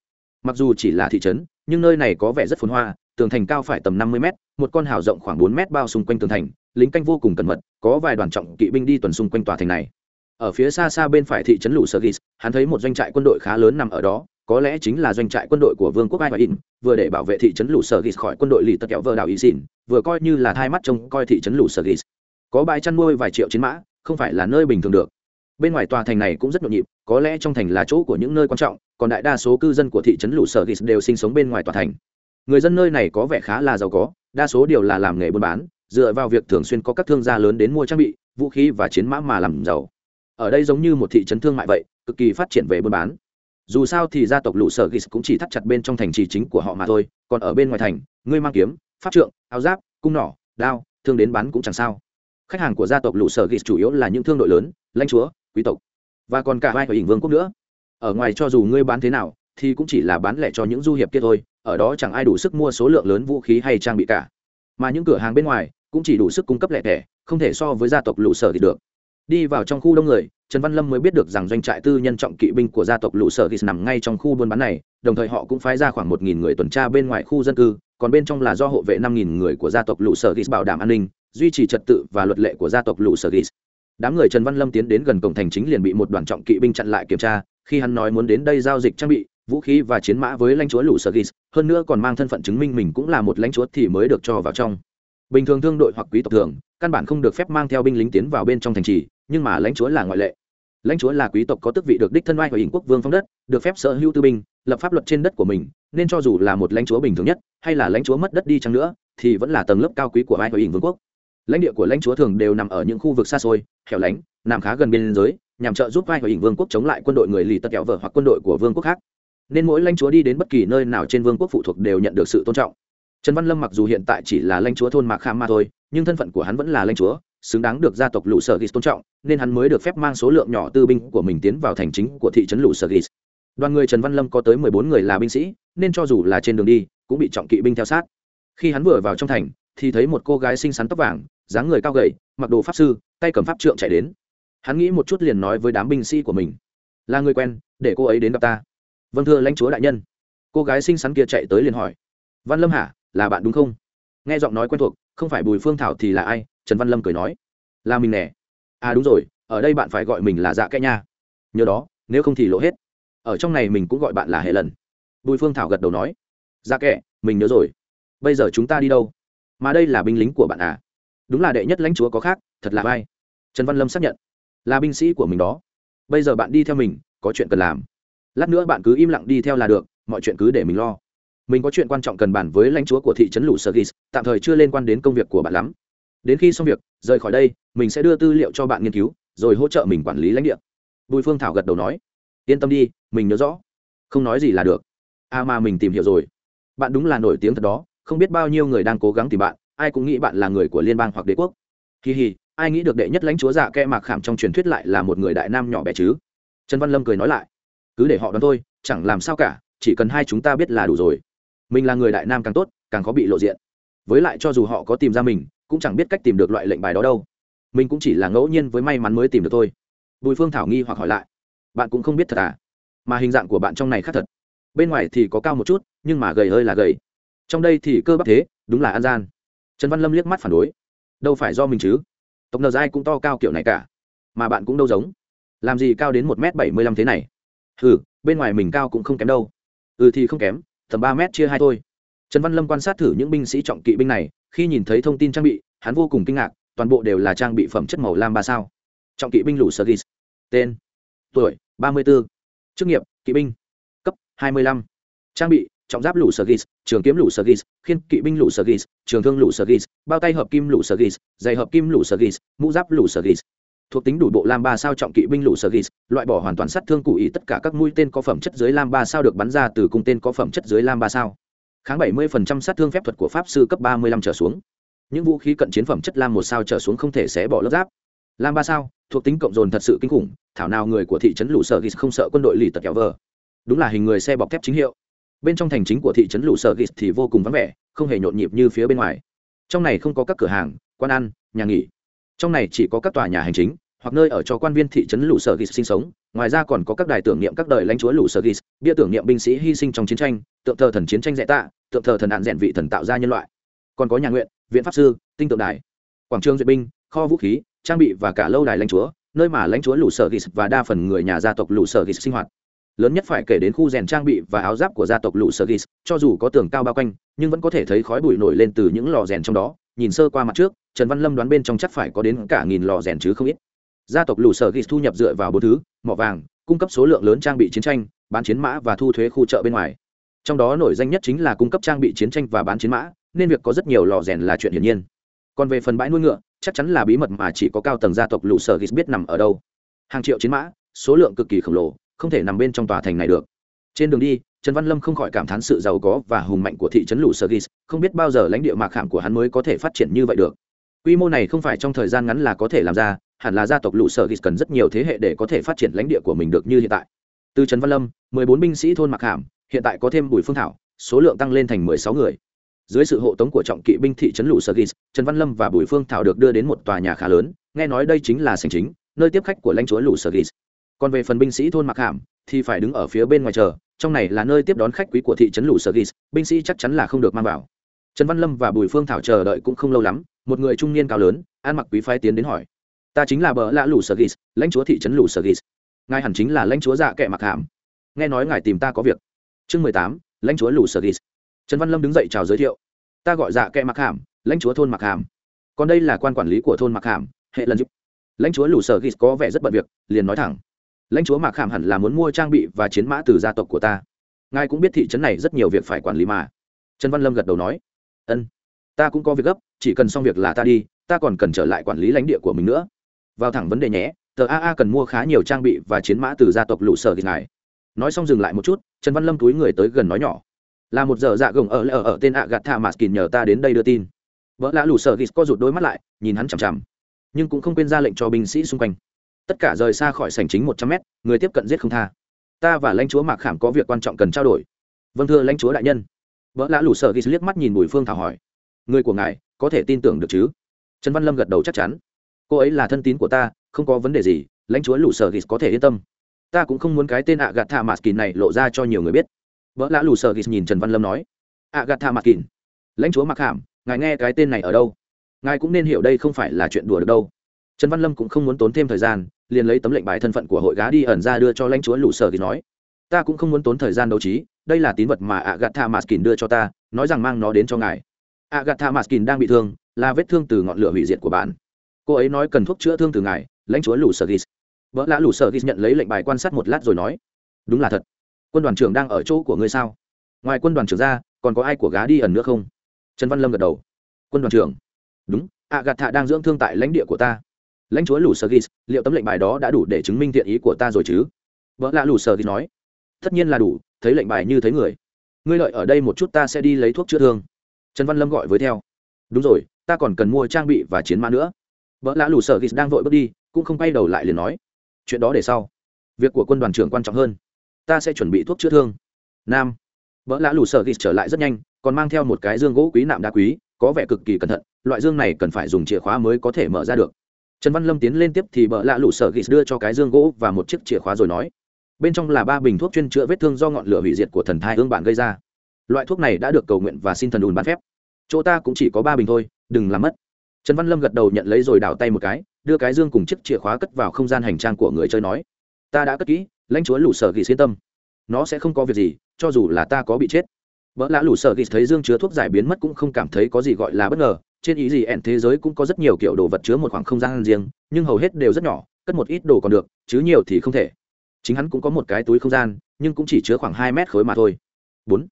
A: mặc dù chỉ là thị trấn, nhưng nơi này có vẻ rất phồn hoa, tường thành cao phải tầm năm mươi m một con hào rộng khoảng bốn m bao xung quanh tường thành, lính canh vô cùng cẩn mật, có vài đoàn trọng kỵ binh đi tuần xung quanh tòa thành này. Ở phía xa xa bên phải thị trấn lũ sở ghis hắn thấy một doanh trại quân đội khá lớn nằm ở đó có lẽ chính là doanh trại quân đội của vương quốc ai và in vừa để bảo vệ thị trấn lũ sở ghis khỏi quân đội lì tật kẹo vơ đảo ý xỉn, vừa coi như là thai mắt trông coi thị trấn lũ sở ghis có bãi chăn nuôi vài triệu chiến mã, không phải là nơi bình thường được. Bên ngoài tòa thành này cũng rất nhộn nhịp, có lẽ trong thành là chỗ của những nơi quan trọng, còn đại đa số cư dân của thị trấn lũ sở ghis đều sinh sống bên ngoài tòa thành. Người dân nơi này có vẻ khá là giàu có, đa số đều là làm nghề buôn bán, dựa vào việc thường xuyên có các thương gia lớn đến mua trang bị, vũ khí và chiến mã mà làm giàu. Ở đây giống như một thị trấn thương mại vậy, cực kỳ phát triển về buôn bán dù sao thì gia tộc lũ sở ghis cũng chỉ thắt chặt bên trong thành trì chính của họ mà thôi, còn ở bên ngoài thành, ngươi mang kiếm, pháp trượng, áo giáp, cung nỏ, đao, thương đến bán cũng chẳng sao. Khách hàng của gia tộc lũ sở ghis chủ yếu là những thương đội lớn, lãnh chúa, quý tộc, và còn cả vai của hình vương quốc nữa. Ở ngoài cho dù ngươi bán thế nào, thì cũng chỉ là bán lẻ cho những du hiệp kia thôi, ở đó chẳng ai đủ sức mua số lượng lớn vũ khí hay trang bị cả. Mà những cửa hàng bên ngoài cũng chỉ đủ sức cung cấp lẻ tẻ, không thể so với gia tộc lũ sở thì được đi vào trong khu đông người, trần văn lâm mới biết được rằng doanh trại tư nhân trọng kỵ binh của gia tộc lũ sở ghis nằm ngay trong khu buôn bán này, đồng thời họ cũng phái ra khoảng một nghìn người tuần tra bên ngoài khu dân cư, còn bên trong là do hộ vệ năm nghìn người của gia tộc lũ sở ghis bảo đảm an ninh, duy trì trật tự và luật lệ của gia tộc lũ sở ghis đám người trần văn lâm tiến đến gần cổng thành chính liền bị một đoàn trọng kỵ binh chặn lại kiểm tra, khi hắn nói muốn đến đây giao dịch trang bị, vũ khí và chiến mã với lãnh chúa lũ sở ghis hơn nữa còn mang thân phận chứng minh mình cũng là một lãnh chúa thì mới được cho vào trong bình thường thương đội hoặc quý tộc thường, căn bản không được phép mang theo binh lính tiến vào bên trong thành trì, nhưng mà lãnh chúa là ngoại lệ. Lãnh chúa là quý tộc có tước vị được đích thân oai của hình quốc vương phong đất, được phép sở hữu tư binh, lập pháp luật trên đất của mình, nên cho dù là một lãnh chúa bình thường nhất, hay là lãnh chúa mất đất đi chăng nữa, thì vẫn là tầng lớp cao quý của oai và hình vương quốc. Lãnh địa của lãnh chúa thường đều nằm ở những khu vực xa xôi, hẻo lánh, nằm khá gần biên giới, nhằm trợ giúp vai của hình vương quốc chống lại quân đội người lì tật kẹo vợ hoặc quân đội của vương quốc khác. Nên mỗi lãnh chúa đi đến bất kỳ nơi nào trên vương quốc phụ thuộc đều nhận được sự tôn trọng trần văn lâm mặc dù hiện tại chỉ là lãnh chúa thôn mạc kham mà thôi, nhưng thân phận của hắn vẫn là lãnh chúa, xứng đáng được gia tộc lũ sở ghis tôn trọng, nên hắn mới được phép mang số lượng nhỏ tư binh của mình tiến vào thành chính của thị trấn lũ sở ghis đoàn người trần văn lâm có tới mười bốn người là binh sĩ, nên cho dù là trên đường đi, cũng bị trọng kỵ binh theo sát. Khi hắn vừa vào trong thành, thì thấy một cô gái xinh xắn tóc vàng, dáng người cao gầy, mặc đồ pháp sư, tay cầm pháp trượng chạy đến. Hắn nghĩ một chút liền nói với đám binh sĩ của mình, là người quen, để cô ấy đến gặp ta. Vâng thưa lãnh chúa đại nhân. Cô gái xinh xắn kia chạy tới liền hỏi. Văn lâm hả? Là bạn đúng không? Nghe giọng nói quen thuộc, không phải bùi phương thảo thì là ai? Trần văn lâm cười nói. Là mình nè. À đúng rồi, ở đây bạn phải gọi mình là dạ kẽ nha. Nhớ đó, nếu không thì lỗ hết. Ở trong này mình cũng gọi bạn là hệ lần. Bùi phương thảo gật đầu nói. Dạ kẽ, mình nhớ rồi. Bây giờ chúng ta đi đâu? Mà đây là binh lính của bạn à? Đúng là đệ nhất lãnh chúa có khác, thật là vai trần văn lâm xác nhận. Là binh sĩ của mình đó. Bây giờ bạn đi theo mình, có chuyện cần làm. Lát nữa bạn cứ im lặng đi theo là được, mọi chuyện cứ để mình lo mình có chuyện quan trọng cần bàn với lãnh chúa của thị trấn lũ sơ ghis tạm thời chưa liên quan đến công việc của bạn lắm. Đến khi xong việc, rời khỏi đây, mình sẽ đưa tư liệu cho bạn nghiên cứu, rồi hỗ trợ mình quản lý lãnh địa. Bùi phương thảo gật đầu nói. Yên tâm đi, mình nhớ rõ. Không nói gì là được. À mà mình tìm hiểu rồi. Bạn đúng là nổi tiếng thật đó, không biết bao nhiêu người đang cố gắng tìm bạn, ai cũng nghĩ bạn là người của liên bang hoặc đế quốc. Kỳ hì, ai nghĩ được đệ nhất lãnh chúa dạ kẽ mạc khảm trong truyền thuyết lại là một người đại nam nhỏ bé chứ? Trần văn lâm cười nói lại. Cứ để họ đoán thôi, chẳng làm sao cả, chỉ cần hai chúng ta biết là đủ rồi mình là người đại nam càng tốt, càng khó bị lộ diện. Với lại cho dù họ có tìm ra mình, cũng chẳng biết cách tìm được loại lệnh bài đó đâu. Mình cũng chỉ là ngẫu nhiên với may mắn mới tìm được thôi. Bùi phương thảo nghi hoặc hỏi lại. Bạn cũng không biết thật à? Mà hình dạng của bạn trong này khác thật. Bên ngoài thì có cao một chút, nhưng mà gầy hơi là gầy. Trong đây thì cơ bắp thế, đúng là an gian. Trần văn lâm liếc mắt phản đối. Đâu phải do mình chứ? Tộc nờ dai cũng to cao kiểu này cả. Mà bạn cũng đâu giống. Làm gì cao đến một m bảy mươi lăm thế này? Ừ bên ngoài mình cao cũng không kém đâu. Ừ thì không kém tầm ba mét chia hai thôi. Trần văn lâm quan sát thử những binh sĩ trọng kỵ binh này, khi nhìn thấy thông tin trang bị, hắn vô cùng kinh ngạc, toàn bộ đều là trang bị phẩm chất màu lam ba sao. Trọng kỵ binh lũ sơ gis, tên, tuổi, ba mươi b ố chức nghiệp, kỵ binh, cấp hai mươi lăm. Trang bị, trọng giáp lũ sơ gis, trường kiếm lũ sơ gis, khiên kỵ binh lũ sơ gis, trường thương lũ sơ gis, bao tay hợp kim lũ sơ gis, giày hợp kim lũ sơ gis, mũ giáp lũ sơ gis thuộc tính đủ bộ lam ba sao trọng kỵ binh lũ sở gis, loại bỏ hoàn toàn sát thương cụ ý tất cả các mũi tên có phẩm chất dưới lam ba sao được bắn ra từ cung tên có phẩm chất dưới lam ba sao. Kháng bảy mươi sát thương phép thuật của pháp sư cấp ba mươi lăm trở xuống. Những vũ khí cận chiến phẩm chất lam một sao trở xuống không thể xé bỏ lớp giáp. Lam ba sao, thuộc tính cộng dồn thật sự kinh khủng, thảo nào người của thị trấn lũ sở gis không sợ quân đội lì tật kéo vờ. Đúng là hình người xe bọc thép chính hiệu. Bên trong thành chính của thị trấn lũ sở gis thì vô cùng vắng vẻ, không hề nhộn nhịp như phía bên ngoài. Trong này không có các cửa hàng, quán ăn, nhà nghỉ trong này chỉ có các tòa nhà hành chính, hoặc nơi ở cho quan viên thị trấn lũ sở ghis sinh sống, ngoài ra còn có các đài tưởng niệm các đời lãnh chúa lũ sở ghis bia tưởng niệm binh sĩ hy sinh trong chiến tranh, tượng thờ thần chiến tranh dạy tạ, tượng thờ thần hạn rèn vị thần tạo ra nhân loại. Còn có nhà nguyện, viện pháp sư, tinh tượng đài, quảng trường duyệt binh, kho vũ khí, trang bị và cả lâu đài lãnh chúa, nơi mà lãnh chúa lũ sở ghis và đa phần người nhà gia tộc lũ sở ghis sinh hoạt. Lớn nhất phải kể đến khu rèn trang bị và áo giáp của gia tộc lũ sở ghis cho dù có tường cao bao quanh, nhưng vẫn có thể thấy khói bụi nổi lên từ những lò rèn trong đó nhìn sơ qua mặt trước, trần văn lâm đoán bên trong chắc phải có đến cả nghìn lò rèn chứ không ít. Gia tộc lù sở ghis thu nhập dựa vào bốn thứ, mỏ vàng, cung cấp số lượng lớn trang bị chiến tranh, bán chiến mã và thu thuế khu chợ bên ngoài. Trong đó nổi danh nhất chính là cung cấp trang bị chiến tranh và bán chiến mã, nên việc có rất nhiều lò rèn là chuyện hiển nhiên. Còn về phần bãi nuôi ngựa, chắc chắn là bí mật mà chỉ có cao tầng gia tộc lù sở ghis biết nằm ở đâu. Hàng triệu chiến mã, số lượng cực kỳ khổng lồ, không thể nằm bên trong tòa thành này được trên đường đi trần văn lâm không khỏi cảm thán sự giàu có và hùng mạnh của thị trấn lũ Sơ ghis không biết bao giờ lãnh địa mạc hạm của hắn mới có thể phát triển như vậy được. Quy mô này không phải trong thời gian ngắn là có thể làm ra hẳn là gia tộc lũ sở ghis cần rất nhiều thế hệ để có thể phát triển lãnh địa của mình được như hiện tại. Từ trần văn lâm mười bốn binh sĩ thôn mạc Hàm, hiện tại có thêm bùi phương thảo số lượng tăng lên thành mười sáu người. Dưới sự hộ tống của trọng kỵ binh thị trấn lũ sơ gis trần văn lâm và bùi phương thảo được đưa đến một tòa nhà khá lớn nghe nói đây chính là sành chính nơi tiếp khách của lãnh chúa lũ sơ gis còn về phần binh sĩ thôn mặc hàm thì phải đứng ở phía bên ngoài chờ, trong này là nơi tiếp đón khách quý của thị trấn lũ sơ ghis binh sĩ chắc chắn là không được mang vào. Trần văn lâm và bùi phương thảo chờ đợi cũng không lâu lắm, một người trung niên cao lớn, ăn mặc quý phái tiến đến hỏi. Ta chính là bờ lạ lũ sơ ghis lãnh chúa thị trấn lũ sơ ghis ngài hẳn chính là lãnh chúa dạ kệ mặc hàm nghe nói ngài tìm ta có việc. Chương mười tám, lãnh chúa lũ sơ ghis trần văn lâm đứng dậy chào giới thiệu. Ta gọi dạ kệ mặc hàm lãnh chúa thôn mặc hàm còn đây là quan quản lý của thôn mặc hàm hệ lần giúp lãnh chúa lù sở ghis có vẻ rất bận việc, liền nói thẳng lãnh chúa mặc Khảm hẳn là muốn mua trang bị và chiến mã từ gia tộc của ta. Ngài cũng biết thị trấn này rất nhiều việc phải quản lý mà. Trần văn lâm gật đầu nói. Ân, ta cũng có việc gấp, chỉ cần xong việc là ta đi, ta còn cần trở lại quản lý lãnh địa của mình nữa. Vào thẳng vấn đề nhé, tờ aa cần mua khá nhiều trang bị và chiến mã từ gia tộc lũ sở thì ngài. Nói xong dừng lại một chút, trần văn lâm túi người tới gần nói nhỏ. Là một giờ dạ gồng ở ở ở tên ạ gạt thả mạt kìn nhờ ta đến đây đưa tin. Vợ lạ lũ sở ghis co rụt đôi mắt lại, nhìn hắn chằm chằm. Nhưng cũng không quên ra lệnh cho binh sĩ xung quanh tất cả rời xa khỏi sảnh chính một trăm mét, người tiếp cận giết không tha. Ta và lãnh chúa mạc khảm có việc quan trọng cần trao đổi. Vâng thưa lãnh chúa đại nhân. Vợ lã lủ sở ghi liếc mắt nhìn bùi phương thảo hỏi. Người của ngài có thể tin tưởng được chứ? Trần văn lâm gật đầu chắc chắn. Cô ấy là thân tín của ta, không có vấn đề gì, lãnh chúa lủ sở ghi có thể yên tâm. Ta cũng không muốn cái tên ạ gạt thả mạt kín này lộ ra cho nhiều người biết. Vợ lã lủ sở ghi nhìn trần văn lâm nói. Ạ gạt thả mạt kín lãnh chúa mặc hàm ngài nghe cái tên này ở đâu? Ngài cũng nên hiểu đây không phải là chuyện đùa được đâu. Trần văn lâm cũng không muốn tốn thêm thời gian liền lấy tấm lệnh bài thân phận của hội gá đi ẩn ra đưa cho lãnh chúa lũ sở thì nói. Ta cũng không muốn tốn thời gian đấu trí, đây là tín vật mà agatha maskin đưa cho ta, nói rằng mang nó đến cho ngài. Agatha maskin đang bị thương, là vết thương từ ngọn lửa hủy diệt của bạn. Cô ấy nói cần thuốc chữa thương từ ngài, lãnh chúa lũ sở gis vợ lã lũ sở gis nhận lấy lệnh bài quan sát một lát rồi nói. Đúng là thật. Quân đoàn trưởng đang ở chỗ của ngươi sao? Ngoài quân đoàn trưởng ra, còn có ai của gá đi ẩn nữa không? Trần văn lâm gật đầu. Quân đoàn trưởng. Đúng, agatha đang dưỡng thương tại lãnh địa của ta lãnh chúa lù sơ ghis liệu tấm lệnh bài đó đã đủ để chứng minh thiện ý của ta rồi chứ? Vợ lạ lù sơ ghis nói. Tất nhiên là đủ, thấy lệnh bài như thấy người. Ngươi lợi ở đây một chút ta sẽ đi lấy thuốc chữa thương. Trần văn lâm gọi với theo. Đúng rồi, ta còn cần mua trang bị và chiến mã nữa. Vợ lạ lù sơ ghis đang vội bước đi, cũng không quay đầu lại liền nói. Chuyện đó để sau. Việc của quân đoàn trưởng quan trọng hơn. Ta sẽ chuẩn bị thuốc chữa thương. Nam. Vợ lạ lù sơ ghis trở lại rất nhanh, còn mang theo một cái dương gỗ quý nạm đá quý, có vẻ cực kỳ cẩn thận, loại dương này cần phải dùng chìa khóa mới có thể mở ra được trần văn lâm tiến lên tiếp thì bợ lạ lũ sở ghis đưa cho cái dương gỗ và một chiếc chìa khóa rồi nói, bên trong là ba bình thuốc chuyên chữa vết thương do ngọn lửa hủy diệt của thần thai hương bạn gây ra. Loại thuốc này đã được cầu nguyện và xin thần ùn bán phép. Chỗ ta cũng chỉ có ba bình thôi, đừng làm mất. Trần văn lâm gật đầu nhận lấy rồi đảo tay một cái, đưa cái dương cùng chiếc chìa khóa cất vào không gian hành trang của người chơi nói, ta đã cất kỹ, lãnh chúa lũ sở ghis yên tâm. Nó sẽ không có việc gì, cho dù là ta có bị chết. Vợ lạ lũ sở ghis thấy dương chứa thuốc giải biến mất cũng không cảm thấy có gì gọi là bất ngờ trên ý gì ẹn thế giới cũng có rất nhiều kiểu đồ vật chứa một khoảng không gian riêng, nhưng hầu hết đều rất nhỏ, cất một ít đồ còn được, chứ nhiều thì không thể. Chính hắn cũng có một cái túi không gian, nhưng cũng chỉ chứa khoảng hai mét khối mà thôi. Bốn.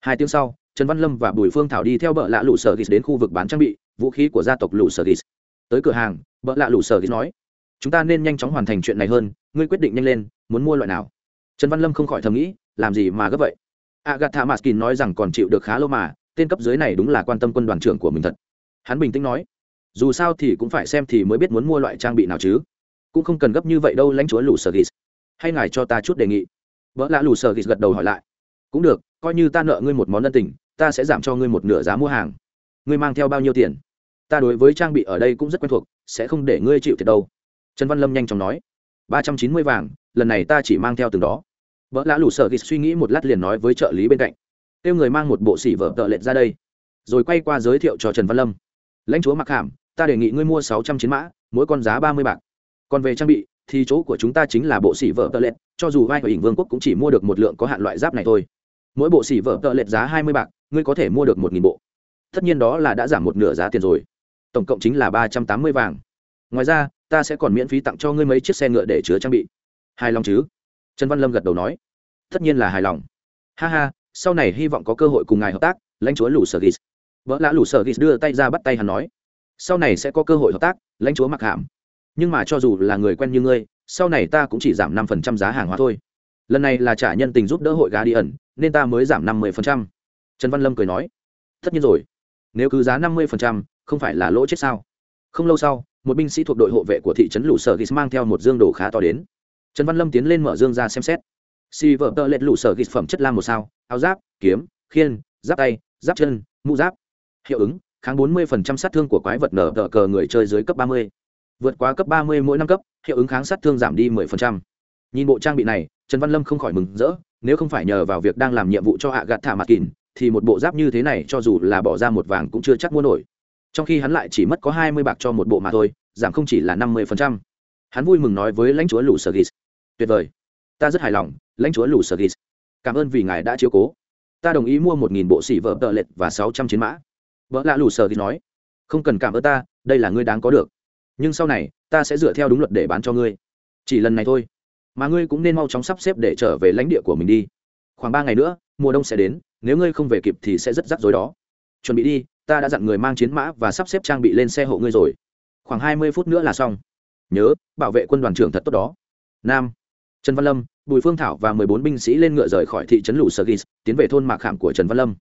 A: Hai tiếng sau, trần văn lâm và bùi phương thảo đi theo bợ lạ lụ sở ghis đến khu vực bán trang bị, vũ khí của gia tộc lụ sở ghis tới cửa hàng bợ lạ lụ sở ghis nói, chúng ta nên nhanh chóng hoàn thành chuyện này hơn, ngươi quyết định nhanh lên, muốn mua loại nào? Trần văn lâm không khỏi thầm nghĩ, làm gì mà gấp vậy? Agatha maskin nói rằng còn chịu được khá lâu mà, tên cấp dưới này đúng là quan tâm quân đoàn trưởng của mình thật hắn bình tĩnh nói, dù sao thì cũng phải xem thì mới biết muốn mua loại trang bị nào chứ. Cũng không cần gấp như vậy đâu, lãnh chúa lù sơ ghis hay ngài cho ta chút đề nghị. Vợ lạ lù sơ ghis gật đầu hỏi lại, cũng được, coi như ta nợ ngươi một món ân tình, ta sẽ giảm cho ngươi một nửa giá mua hàng. Ngươi mang theo bao nhiêu tiền? Ta đối với trang bị ở đây cũng rất quen thuộc, sẽ không để ngươi chịu thiệt đâu. Trần văn lâm nhanh chóng nói, ba trăm chín mươi vàng, lần này ta chỉ mang theo từng đó. Vợ lạ lù sơ ghis suy nghĩ một lát liền nói với trợ lý bên cạnh, kêu người mang một bộ xỉ vợ tợ lệch ra đây. Rồi quay qua giới thiệu cho trần văn lâm lãnh chúa mặc hàm, ta đề nghị ngươi mua sáu trăm chiến mã, mỗi con giá ba mươi bạc. Còn về trang bị, thì chỗ của chúng ta chính là bộ xỉ vợ tợ lệch cho dù vai của ỉnh vương quốc cũng chỉ mua được một lượng có hạn loại giáp này thôi. Mỗi bộ xỉ vợ tợ lệch giá hai mươi bạc, ngươi có thể mua được một nghìn bộ. Tất nhiên đó là đã giảm một nửa giá tiền rồi. Tổng cộng chính là ba trăm tám mươi vàng. Ngoài ra, ta sẽ còn miễn phí tặng cho ngươi mấy chiếc xe ngựa để chứa trang bị. Hài lòng chứ? Trần văn lâm gật đầu nói. Tất nhiên là hài lòng. Ha ha, sau này hy vọng có cơ hội cùng ngài hợp tác, lãnh chúa lù sở ghis vợ lã lũ sở ghis đưa tay ra bắt tay hắn nói, sau này sẽ có cơ hội hợp tác, lãnh chúa mặc hàm nhưng mà cho dù là người quen như ngươi, sau này ta cũng chỉ giảm năm phần trăm giá hàng hóa thôi. Lần này là trả nhân tình giúp đỡ hội gà đi ẩn, nên ta mới giảm năm mươi phần trăm. Trần văn lâm cười nói, tất nhiên rồi. Nếu cứ giá năm mươi phần trăm, không phải là lỗ chết sao? Không lâu sau, một binh sĩ thuộc đội hộ vệ của thị trấn lũ sở ghis mang theo một dương đồ khá to đến. Trần văn lâm tiến lên mở dương ra xem xét. Si vợ tợ lệch lũ sở ghis phẩm chất lam một sao, áo giáp, kiếm, khiên, giáp tay, giáp chân, mũ giáp hiệu ứng, kháng 40% sát thương của quái vật nở tờ cờ người chơi dưới cấp 30. vượt quá cấp 30 mỗi năm cấp, hiệu ứng kháng sát thương giảm đi 10%. nhìn bộ trang bị này, trần văn lâm không khỏi mừng rỡ, nếu không phải nhờ vào việc đang làm nhiệm vụ cho hạ gạt thả mặt kín thì một bộ giáp như thế này cho dù là bỏ ra một vàng cũng chưa chắc mua nổi trong khi hắn lại chỉ mất có 20 bạc cho một bộ mà thôi, giảm không chỉ là 50%. hắn vui mừng nói với lãnh chúa lũ sở tuyệt vời ta rất hài lòng, lãnh chúa lũ sở cảm ơn vì ngài đã chiếu cố ta đồng ý mua một nghìn bộ xỉ vợ tợ lệch và sáu trăm chiến mã vợ lạ lù sờ thì nói, không cần cảm ơn ta, đây là ngươi đáng có được. Nhưng sau này, ta sẽ dựa theo đúng luật để bán cho ngươi. Chỉ lần này thôi, mà ngươi cũng nên mau chóng sắp xếp để trở về lãnh địa của mình đi. Khoảng ba ngày nữa, mùa đông sẽ đến, nếu ngươi không về kịp thì sẽ rất rắc rối đó. Chuẩn bị đi, ta đã dặn người mang chiến mã và sắp xếp trang bị lên xe hộ ngươi rồi. Khoảng hai mươi phút nữa là xong. Nhớ, bảo vệ quân đoàn trưởng thật tốt đó. Nam, trần văn lâm, bùi phương thảo và mười bốn binh sĩ lên ngựa rời khỏi thị trấn lũ sơ gis, tiến về thôn mạc khảm của trần văn lâm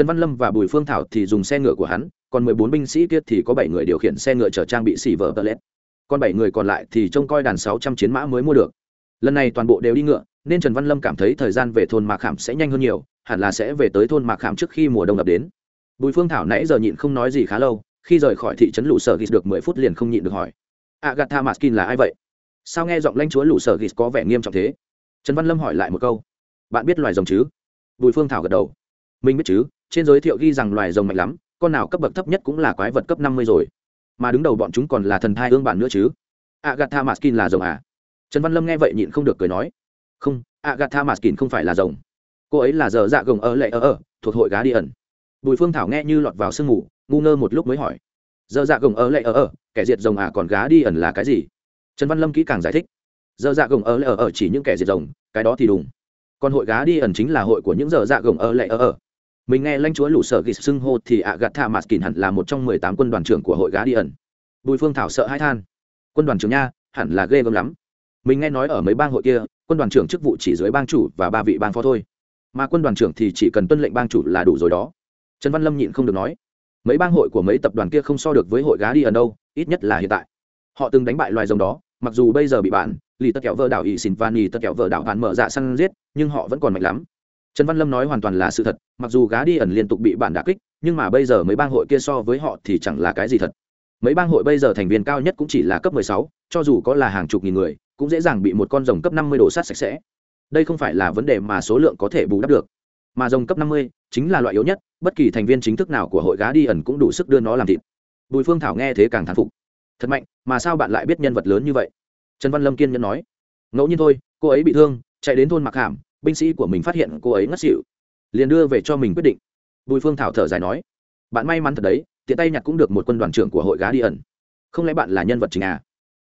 A: trần văn lâm và bùi phương thảo thì dùng xe ngựa của hắn, còn mười bốn binh sĩ kia thì có bảy người điều khiển xe ngựa chở trang bị xỉ vở tờ lét còn bảy người còn lại thì trông coi đàn sáu trăm chiến mã mới mua được. Lần này toàn bộ đều đi ngựa, nên trần văn lâm cảm thấy thời gian về thôn mạc khảm sẽ nhanh hơn nhiều, hẳn là sẽ về tới thôn mạc khảm trước khi mùa đông ập đến. Bùi phương thảo nãy giờ nhịn không nói gì khá lâu, khi rời khỏi thị trấn lũ sở ghis được mười phút liền không nhịn được hỏi. Agatha maskin là ai vậy? Sao nghe giọng lãnh chúa lũ sở ghis có vẻ nghiêm trọng thế? Trần văn lâm hỏi lại một câu. Bạn biết loài rồng chứ? Bùi phương thảo gật đầu. Mình biết chứ trên giới thiệu ghi rằng loài rồng mạnh lắm, con nào cấp bậc thấp nhất cũng là quái vật cấp năm mươi rồi. Mà đứng đầu bọn chúng còn là thần thai ương bản nữa chứ. Agatha maskin là rồng à? Trần văn lâm nghe vậy nhịn không được cười nói. Không agatha maskin không phải là rồng. Cô ấy là giờ dạ gồng ở lệ ở ở, thuộc hội gá đi ẩn. Bùi phương thảo nghe như lọt vào sương mù, ngu ngơ một lúc mới hỏi. Giờ dạ gồng ở lệ ở ở, kẻ diệt rồng à còn gá đi ẩn là cái gì? Trần văn lâm kỹ càng giải thích. Giờ dạ gồng ở lệ ở ở chỉ những kẻ diệt rồng, cái đó thì đúng còn hội gá đi ẩn chính là hội của những giờ dạ gồng ở lệ ở ở mình nghe lãnh chúa lũ sở ghis xưng hô thì ạ gạt tha mạt kín hẳn là một trong mười tám quân đoàn trưởng của hội gá đi ẩn bùi phương thảo sợ hai than. Quân đoàn trưởng nha, hẳn là ghê gớm lắm. Mình nghe nói ở mấy bang hội kia, quân đoàn trưởng chức vụ chỉ dưới bang chủ và ba vị bang phó thôi. Mà quân đoàn trưởng thì chỉ cần tuân lệnh bang chủ là đủ rồi đó. Trần văn lâm nhịn không được nói. Mấy bang hội của mấy tập đoàn kia không so được với hội gá đi ẩn đâu, ít nhất là hiện tại. Họ từng đánh bại loài rồng đó, mặc dù bây giờ bị bạn, lì tất kẹo vợ đảo ỵ xin van nì tất kẹo vợ đảo bạn mở dạ săn giết, nhưng họ vẫn còn mạnh lắm trần văn lâm nói hoàn toàn là sự thật mặc dù gá đi ẩn liên tục bị bạn đả kích nhưng mà bây giờ mấy bang hội kia so với họ thì chẳng là cái gì thật. Mấy bang hội bây giờ thành viên cao nhất cũng chỉ là cấp 16, cho dù có là hàng chục nghìn người cũng dễ dàng bị một con rồng cấp 50 đổ sát sạch sẽ. Đây không phải là vấn đề mà số lượng có thể bù đắp được. Mà rồng cấp 50 chính là loại yếu nhất bất kỳ thành viên chính thức nào của hội gá đi ẩn cũng đủ sức đưa nó làm thịt. Bùi phương thảo nghe thế càng thán phục. Thật mạnh mà sao bạn lại biết nhân vật lớn như vậy? Trần văn lâm kiên nhẫn nói. Ngẫu nhiên thôi cô ấy bị thương chạy đến thôn mặc hàm binh sĩ của mình phát hiện cô ấy ngất xỉu, liền đưa về cho mình quyết định. Bùi phương thảo thở dài nói, bạn may mắn thật đấy, tiện tay nhặt cũng được một quân đoàn trưởng của hội gá đi ẩn. Không lẽ bạn là nhân vật chính à?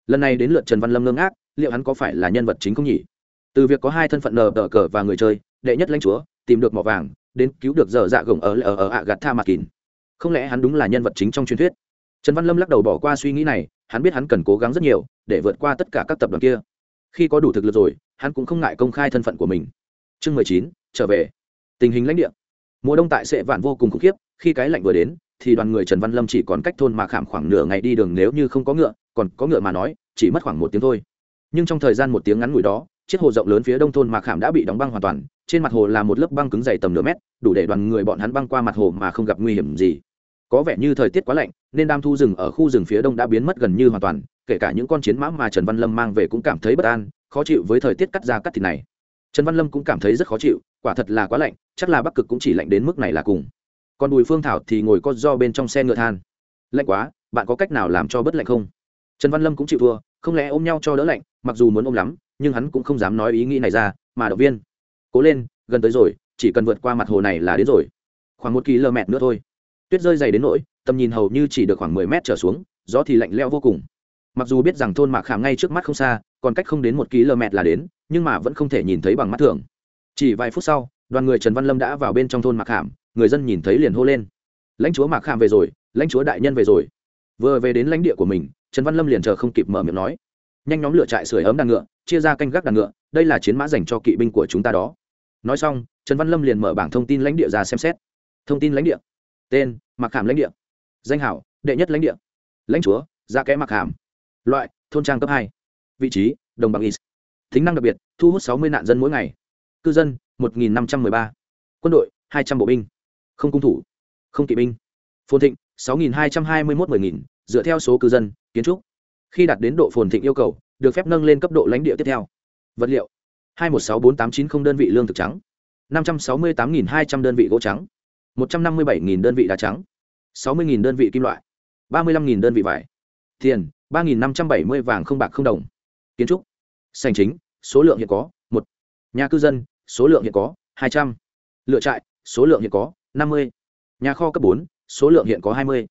A: Lần này đến lượt trần văn lâm ngơ ngác, liệu hắn có phải là nhân vật chính không nhỉ? Từ việc có hai thân phận nờ đờ cờ và người chơi, đệ nhất lãnh chúa, tìm được mỏ vàng, đến cứu được dở dạ gồng ở ở ở ạ gạt tha mặt kín. Không lẽ hắn đúng là nhân vật chính trong truyền thuyết? Trần văn lâm lắc đầu bỏ qua suy nghĩ này, hắn biết hắn cần cố gắng rất nhiều để vượt qua tất cả các tập đoàn kia. Khi có đủ thực lực rồi, hắn cũng không ngại công khai thân phận của mình chương mười chín, trở về. Tình hình lãnh địa. Mùa đông tại sệ vạn vô cùng khủng khiếp, khi cái lạnh vừa đến, thì đoàn người trần văn lâm chỉ còn cách thôn mạc khảm khoảng nửa ngày đi đường nếu như không có ngựa, còn có ngựa mà nói, chỉ mất khoảng một tiếng thôi. Nhưng trong thời gian một tiếng ngắn ngủi đó, chiếc hồ rộng lớn phía đông thôn mạc khảm đã bị đóng băng hoàn toàn, trên mặt hồ là một lớp băng cứng dày tầm nửa mét, đủ để đoàn người bọn hắn băng qua mặt hồ mà không gặp nguy hiểm gì. Có vẻ như thời tiết quá lạnh, nên đam thu rừng ở khu rừng phía đông đã biến mất gần như hoàn toàn, kể cả những con chiến mã mà trần văn lâm mang về cũng cảm thấy bất an, khó chịu với thời tiết cắt ra cắt thịt này trần văn lâm cũng cảm thấy rất khó chịu, quả thật là quá lạnh, chắc là bắc cực cũng chỉ lạnh đến mức này là cùng. Còn bùi phương thảo thì ngồi co do bên trong xe ngựa than. Lạnh quá, bạn có cách nào làm cho bất lạnh không? Trần văn lâm cũng chịu thua, không lẽ ôm nhau cho đỡ lạnh, mặc dù muốn ôm lắm, nhưng hắn cũng không dám nói ý nghĩ này ra, mà động viên. Cố lên, gần tới rồi, chỉ cần vượt qua mặt hồ này là đến rồi. Khoảng một km nữa thôi. Tuyết rơi dày đến nỗi, tầm nhìn hầu như chỉ được khoảng mười mét trở xuống, gió thì lạnh leo vô cùng mặc dù biết rằng thôn mạc khảm ngay trước mắt không xa, còn cách không đến một km là đến, nhưng mà vẫn không thể nhìn thấy bằng mắt thường. Chỉ vài phút sau, đoàn người trần văn lâm đã vào bên trong thôn mạc khảm, người dân nhìn thấy liền hô lên. Lãnh chúa mạc khảm về rồi, lãnh chúa đại nhân về rồi. Vừa về đến lãnh địa của mình, trần văn lâm liền chờ không kịp mở miệng nói. Nhanh nhóm lửa trại sưởi ấm đàn ngựa, chia ra canh gác đàn ngựa, đây là chiến mã dành cho kỵ binh của chúng ta đó. Nói xong, trần văn lâm liền mở bảng thông tin lãnh địa ra xem xét. Thông tin lãnh địa. Tên mặc hàm lãnh địa. Danh hảo, đệ nhất lãnh địa. Lãnh chúa gia kẽ mặc hàm loại, thôn trang cấp hai. Vị trí, đồng bằng is tính năng đặc biệt, thu hút sáu mươi nạn dân mỗi ngày. Cư dân, một nghìn năm trăm m ư ơ i ba. Quân đội, hai trăm bộ binh. Không cung thủ, không kỵ binh. Phồn thịnh, sáu nghìn hai trăm hai mươi một mươi nghìn. Dựa theo số cư dân, kiến trúc. Khi đạt đến độ phồn thịnh yêu cầu, được phép nâng lên cấp độ lãnh địa tiếp theo. Vật liệu, hai một sáu bốn tám chín không đơn vị lương thực trắng. năm trăm sáu mươi tám hai trăm đơn vị gỗ trắng. một trăm năm mươi bảy đơn vị đá trắng. sáu mươi đơn vị kim loại. ba mươi năm đơn vị vải. Tiền ba năm trăm bảy mươi vàng không bạc không đồng kiến trúc sành chính số lượng hiện có một nhà cư dân số lượng hiện có hai trăm lựa trại số lượng hiện có năm mươi nhà kho cấp bốn số lượng hiện có hai mươi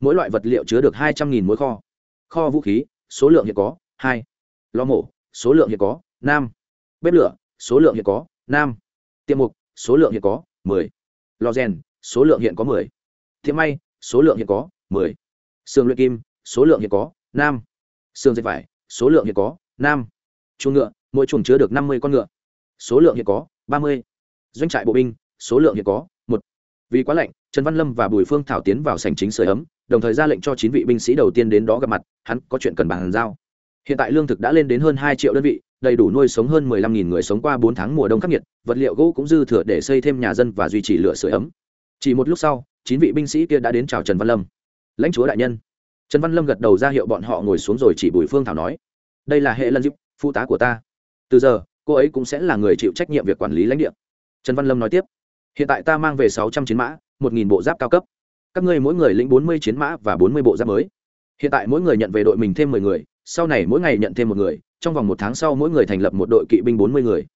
A: mỗi loại vật liệu chứa được hai trăm nghìn mỗi kho kho vũ khí số lượng hiện có hai lò mổ số lượng hiện có năm bếp lửa số lượng hiện có năm tiệm mục số lượng hiện có mười lò rèn số lượng hiện có mười tiệm may số lượng hiện có mười sườn luyện kim số lượng hiện có Nam, sườn dệt vải số lượng hiện có Nam, chuồng ngựa mỗi chuồng chứa được năm mươi con ngựa. Số lượng hiện có ba mươi. Doanh trại bộ binh số lượng hiện có một. Vì quá lạnh trần văn lâm và bùi phương thảo tiến vào sành chính sửa ấm đồng thời ra lệnh cho chín vị binh sĩ đầu tiên đến đó gặp mặt hắn có chuyện cần bàn giao. Hiện tại lương thực đã lên đến hơn hai triệu đơn vị đầy đủ nuôi sống hơn 15.000 người sống qua 4 tháng mùa đông khắc nghiệt vật liệu gỗ cũng dư thừa để xây thêm nhà dân và duy trì lửa sưởi ấm. Chỉ một lúc sau chín vị binh sĩ kia đã đến chào trần văn lâm. Lãnh chúa đại nhân trần văn lâm gật đầu ra hiệu bọn họ ngồi xuống rồi chỉ bùi phương thảo nói, đây là hệ lân giúp phụ tá của ta. Từ giờ, cô ấy cũng sẽ là người chịu trách nhiệm việc quản lý lãnh địa. Trần văn lâm nói tiếp, hiện tại ta mang về sáu trăm chiến mã, một nghìn bộ giáp cao cấp. Các ngươi mỗi người lĩnh bốn mươi chiến mã và bốn mươi bộ giáp mới. Hiện tại mỗi người nhận về đội mình thêm mười người, sau này mỗi ngày nhận thêm một người, trong vòng một tháng sau mỗi người thành lập một đội kỵ binh bốn mươi người.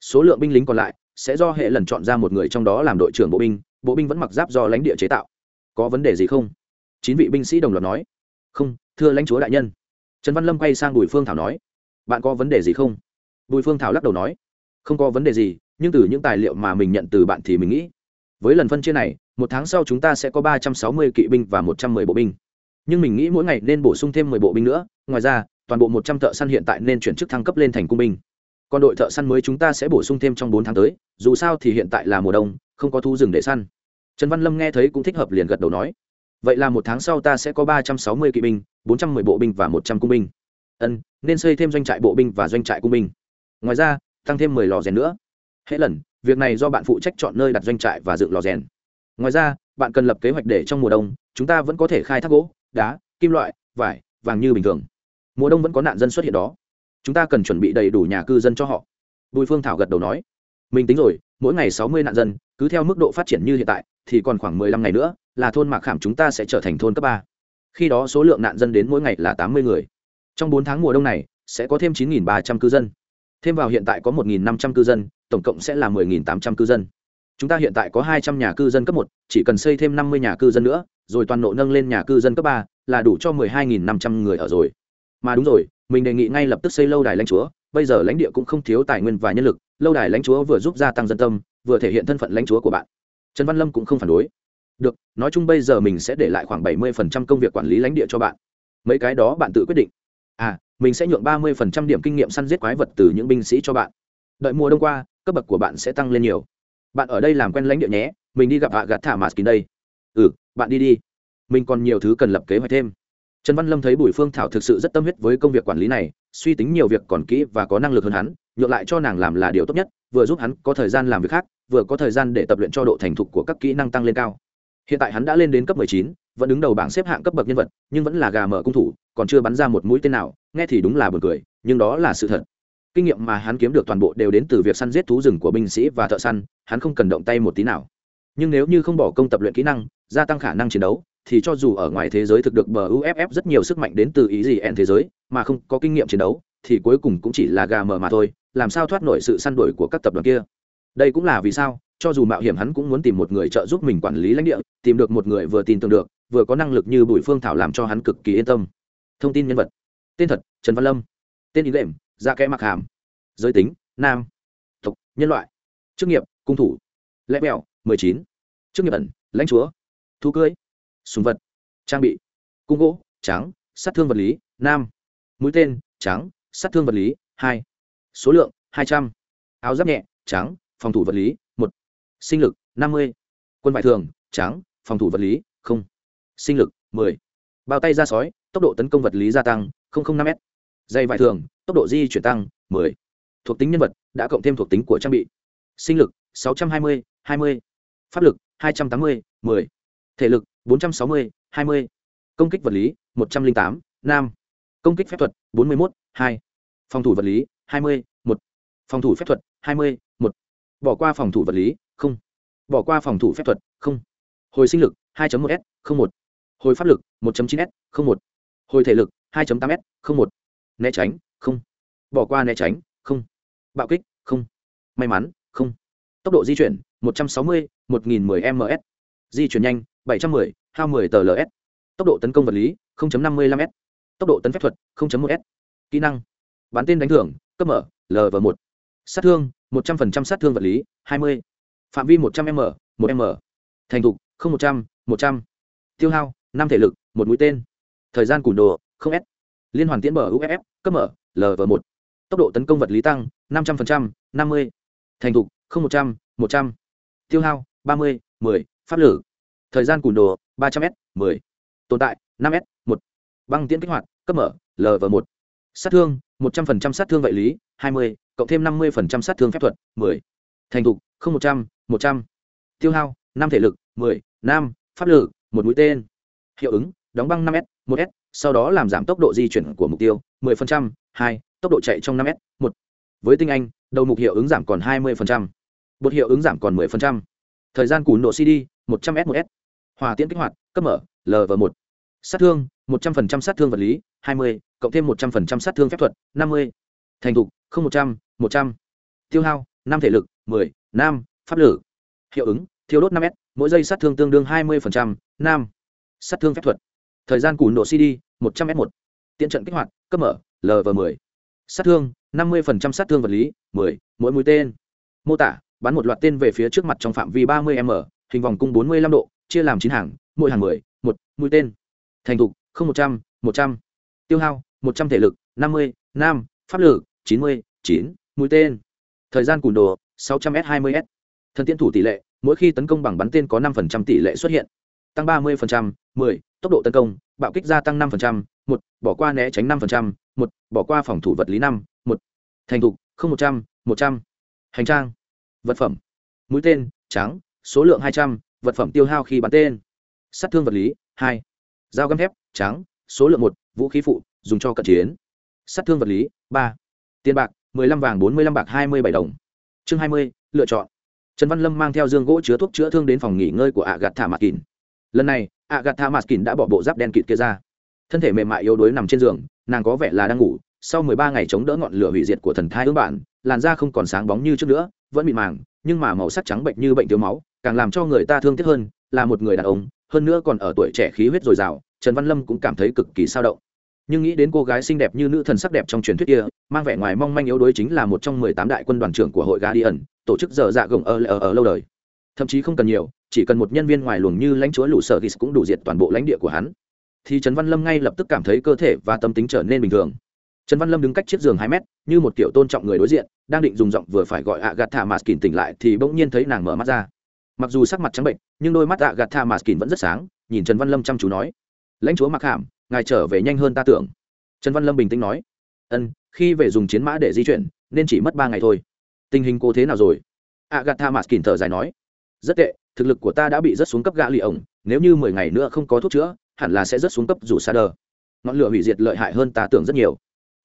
A: Số lượng binh lính còn lại sẽ do hệ lần chọn ra một người trong đó làm đội trưởng bộ binh bộ binh vẫn mặc giáp do lãnh địa chế tạo. Có vấn đề gì không? Chín vị binh sĩ đồng loạt nói không, thưa lãnh chúa đại nhân. Trần văn lâm quay sang bùi phương thảo nói, bạn có vấn đề gì không? Bùi phương thảo lắc đầu nói, không có vấn đề gì, nhưng từ những tài liệu mà mình nhận từ bạn thì mình nghĩ. Với lần phân chia này, một tháng sau chúng ta sẽ có ba trăm sáu mươi kỵ binh và một trăm mười bộ binh. Nhưng mình nghĩ mỗi ngày nên bổ sung thêm mười bộ binh nữa, ngoài ra, toàn bộ một trăm thợ săn hiện tại nên chuyển chức thăng cấp lên thành cung binh. Còn đội thợ săn mới chúng ta sẽ bổ sung thêm trong bốn tháng tới, dù sao thì hiện tại là mùa đông, không có thu rừng để săn. Trần văn lâm nghe thấy cũng thích hợp liền gật đầu nói vậy là một tháng sau ta sẽ có ba trăm sáu mươi kỵ binh, bốn trăm mười bộ binh và một trăm cung binh. Ân, nên xây thêm doanh trại bộ binh và doanh trại cung binh. Ngoài ra, tăng thêm mười lò rèn nữa. Hết lần, việc này do bạn phụ trách chọn nơi đặt doanh trại và dựng lò rèn. Ngoài ra, bạn cần lập kế hoạch để trong mùa đông, chúng ta vẫn có thể khai thác gỗ, đá, kim loại, vải, vàng như bình thường. Mùa đông vẫn có nạn dân xuất hiện đó. Chúng ta cần chuẩn bị đầy đủ nhà cư dân cho họ. Bùi phương thảo gật đầu nói. Mình tính rồi, mỗi ngày sáu mươi nạn dân, cứ theo mức độ phát triển như hiện tại, thì còn khoảng mười lăm ngày nữa là thôn mạc khảm chúng ta sẽ trở thành thôn cấp ba. Khi đó số lượng nạn dân đến mỗi ngày là tám mươi người. Trong bốn tháng mùa đông này, sẽ có thêm chín ba trăm cư dân. Thêm vào hiện tại có một năm trăm cư dân, tổng cộng sẽ là mười tám trăm cư dân. Chúng ta hiện tại có hai trăm nhà cư dân cấp một, chỉ cần xây thêm năm mươi nhà cư dân nữa, rồi toàn nộ nâng lên nhà cư dân cấp ba, là đủ cho mười hai năm trăm người ở rồi. Mà đúng rồi, mình đề nghị ngay lập tức xây lâu đài lãnh chúa, bây giờ lãnh địa cũng không thiếu tài nguyên và nhân lực, lâu đài lãnh chúa vừa giúp gia tăng dân tâm, vừa thể hiện thân phận lãnh chúa của bạn. Trần văn lâm cũng không phản đối được, nói chung bây giờ mình sẽ để lại khoảng bảy mươi phần trăm công việc quản lý lãnh địa cho bạn. Mấy cái đó bạn tự quyết định. À mình sẽ nhượng ba mươi phần trăm điểm kinh nghiệm săn giết quái vật từ những binh sĩ cho bạn. Đợi mùa đông qua, cấp bậc của bạn sẽ tăng lên nhiều. Bạn ở đây làm quen lãnh địa nhé, mình đi gặp hạ gạt thả mà skin đây. Ừ bạn đi đi. Mình còn nhiều thứ cần lập kế hoạch thêm. Trần văn lâm thấy bùi phương thảo thực sự rất tâm huyết với công việc quản lý này, suy tính nhiều việc còn kỹ và có năng lực hơn hắn, nhượng lại cho nàng làm là điều tốt nhất, vừa giúp hắn có thời gian làm việc khác, vừa có thời gian để tập luyện cho độ thành thục của các kỹ năng tăng lên cao hiện tại hắn đã lên đến cấp 19, vẫn đứng đầu bảng xếp hạng cấp bậc nhân vật nhưng vẫn là gà mở cung thủ còn chưa bắn ra một mũi tên nào nghe thì đúng là buồn cười nhưng đó là sự thật. Kinh nghiệm mà hắn kiếm được toàn bộ đều đến từ việc săn giết thú rừng của binh sĩ và thợ săn hắn không cần động tay một tí nào. Nhưng nếu như không bỏ công tập luyện kỹ năng gia tăng khả năng chiến đấu thì cho dù ở ngoài thế giới thực được bờ uff rất nhiều sức mạnh đến từ ý gì ẹn thế giới mà không có kinh nghiệm chiến đấu thì cuối cùng cũng chỉ là gà mờ mà thôi làm sao thoát nổi sự săn đuổi của các tập đoàn kia? Đây cũng là vì sao cho dù mạo hiểm hắn cũng muốn tìm một người trợ giúp mình quản lý lãnh địa, tìm được một người vừa tin tưởng được, vừa có năng lực như bùi phương thảo làm cho hắn cực kỳ yên tâm. Thông tin nhân vật. Tên thật, trần văn lâm. Tên ý lệm da kẽ mặc hàm. Giới tính, nam. Tộc, nhân loại. Chức nghiệp, cung thủ. Lẽ bèo mười chín. Chức nghiệp ẩn, lãnh chúa. Thu cưới súng vật. Trang bị, cung gỗ, trắng, sát thương vật lý, nam. Mũi tên, trắng, sát thương vật lý, hai. Số lượng, hai trăm. Áo giáp nhẹ, trắng, phòng thủ vật lý sinh lực, năm mươi. Quân vải thường, trắng, phòng thủ vật lý, không. Sinh lực, mười. Bao tay ra sói, tốc độ tấn công vật lý gia tăng năm m dây vải thường, tốc độ di chuyển tăng, mười. Thuộc tính nhân vật, đã cộng thêm thuộc tính của trang bị. Sinh lực, sáu trăm hai mươi hai mươi. Pháp lực, hai trăm tám mươi, mười. Thể lực, bốn trăm sáu mươi, hai mươi. Công kích vật lý, một trăm linh tám nam công kích phép thuật, bốn mươi một hai. Phòng thủ vật lý, hai mươi, một. Phòng thủ phép thuật, hai mươi, một. Bỏ qua phòng thủ vật lý không. Bỏ qua phòng thủ phép thuật không. Hồi sinh lực 2 một s không một. Hồi pháp lực 1 chín s không một. Hồi thể lực 2 tám s không một. Né tránh không. Bỏ qua né tránh không. Bạo kích không. May mắn không. Tốc độ di chuyển 160, 1010 ms di chuyển nhanh 710, hao 10 tờ tốc độ tấn công vật lý 0.55 s. Tốc độ tấn phép thuật 0.1 s. Kỹ năng bắn tên đánh thưởng cấp mở lv một. Sát thương 100% sát thương vật lý 20 phạm vi 100 m 1 m thành thục không 100, 100. tiêu hao năm thể lực một mũi tên thời gian cùn đồ không s liên hoàn tiến mở uff cấp mở lv một tốc độ tấn công vật lý tăng 500%, 50. thành thục không 100, 100. tiêu hao 30, 10. pháp lử thời gian cùn đồ 300 s 10. tồn tại 5 s 1. băng tiễn kích hoạt cấp mở lv một sát thương 100% sát thương vậy lý hai mươi cộng thêm năm mươi phần trăm sát thương phép thuật mười thành thục không một trăm một trăm. Tiêu hao, năm thể lực, mười, năm, pháp lực, một mũi tên. Hiệu ứng, đóng băng năm s, một s, sau đó làm giảm tốc độ di chuyển của mục tiêu, mười phần trăm, hai, tốc độ chạy trong năm s, một. Với tinh anh, đầu mục hiệu ứng giảm còn hai mươi phần trăm. Bột hiệu ứng giảm còn mười phần trăm. Thời gian cùn độ cd một trăm s, một s. Hòa tiễn kích hoạt, cấp mở lv một. Sát thương, một trăm phần trăm sát thương vật lý, hai mươi, cộng thêm một trăm phần trăm sát thương phép thuật, năm mươi. Thành thục, không một trăm một trăm. Tiêu hao, năm thể lực, mười, năm pháp lử. Hiệu ứng, thiêu đốt năm s, mỗi giây sát thương tương đương hai mươi năm sát thương phép thuật. Thời gian cùn độ cd một trăm s một. Tiện trận kích hoạt, cấp mở lv m ộ sát thương, năm mươi sát thương vật lý, mười, mỗi mũi tên. Mô tả, bắn một loạt tên về phía trước mặt trong phạm vi ba mươi m, hình vòng cung bốn mươi năm độ, chia làm chín hàng, mỗi hàng mười, một, mũi tên. Thành thục, không một trăm một trăm. Tiêu hao, một trăm thể lực, năm mươi, nam. Pháp lử, chín mươi, chín, mũi tên. Thời gian cùn đồ sáu trăm s hai mươi s thần tiến thủ tỷ lệ, mỗi khi tấn công bằng bắn tên có năm phần trăm tỷ lệ xuất hiện. Tăng ba mươi phần trăm, mười, tốc độ tấn công, bạo kích gia tăng năm phần trăm, một, bỏ qua né tránh năm phần trăm, một, bỏ qua phòng thủ vật lý năm, một. Thành thục, không một trăm một trăm. Hành trang, vật phẩm. Mũi tên, trắng, số lượng hai trăm, vật phẩm tiêu hao khi bắn tên. Sát thương vật lý, hai. Dao găm thép, trắng, số lượng một, vũ khí phụ, dùng cho cận chiến. Sát thương vật lý, ba. Tiền bạc, mười lăm vàng bốn mươi lăm bạc hai mươi bảy đồng. Chương hai mươi, lựa chọn trần văn lâm mang theo dương gỗ chứa thuốc chữa thương đến phòng nghỉ ngơi của ạ gạt thả mạt kín lần này ạ gạt thả mạt kín đã bỏ bộ giáp đen kịt kia ra. Thân thể mềm mại yếu đuối nằm trên giường nàng có vẻ là đang ngủ sau mười ba ngày chống đỡ ngọn lửa hủy diệt của thần thai ương bản làn da không còn sáng bóng như trước nữa vẫn mịn màng nhưng mà màu sắc trắng bệnh như bệnh thiếu máu càng làm cho người ta thương tiếc hơn là một người đàn ông hơn nữa còn ở tuổi trẻ khí huyết dồi dào trần văn lâm cũng cảm thấy cực kỳ sao động. Nhưng nghĩ đến cô gái xinh đẹp như nữ thần sắc đẹp trong truyền thuyết kia mang vẻ ngoài mong manh yếu đuối chính là một trong mười tám đại quân đoàn trưởng của hội Guardian, tổ chức giờ dạ gồng ở, ở ở lâu đời. Thậm chí không cần nhiều chỉ cần một nhân viên ngoài luồng như lãnh chúa lũ sở ghis cũng đủ diệt toàn bộ lãnh địa của hắn. Thì trần văn lâm ngay lập tức cảm thấy cơ thể và tâm tính trở nên bình thường. Trần văn lâm đứng cách chiếc giường hai mét như một kiểu tôn trọng người đối diện đang định dùng giọng vừa phải gọi ạ gạt thả mạt kín tỉnh lại thì bỗng nhiên thấy nàng mở mắt ra. Mặc dù sắc mặt trắng bệnh nhưng đôi mắt ạ gạt thả mạt kín vẫn rất sáng nhìn trần văn lâm chăm chú nói lãnh chúa mặc hàm ngài trở về nhanh hơn ta tưởng. Trần văn lâm bình tĩnh nói ân khi về dùng chiến mã để di chuyển nên chỉ mất ba ngày thôi tình hình cô thế nào rồi? Agatha m a s k i n thở dài nói. Rất tệ, thực lực của ta đã bị rớt xuống cấp gã lì ổng, nếu như mười ngày nữa không có thuốc chữa, hẳn là sẽ rớt xuống cấp rủ xa đờ ngọn lửa hủy diệt lợi hại hơn ta tưởng rất nhiều.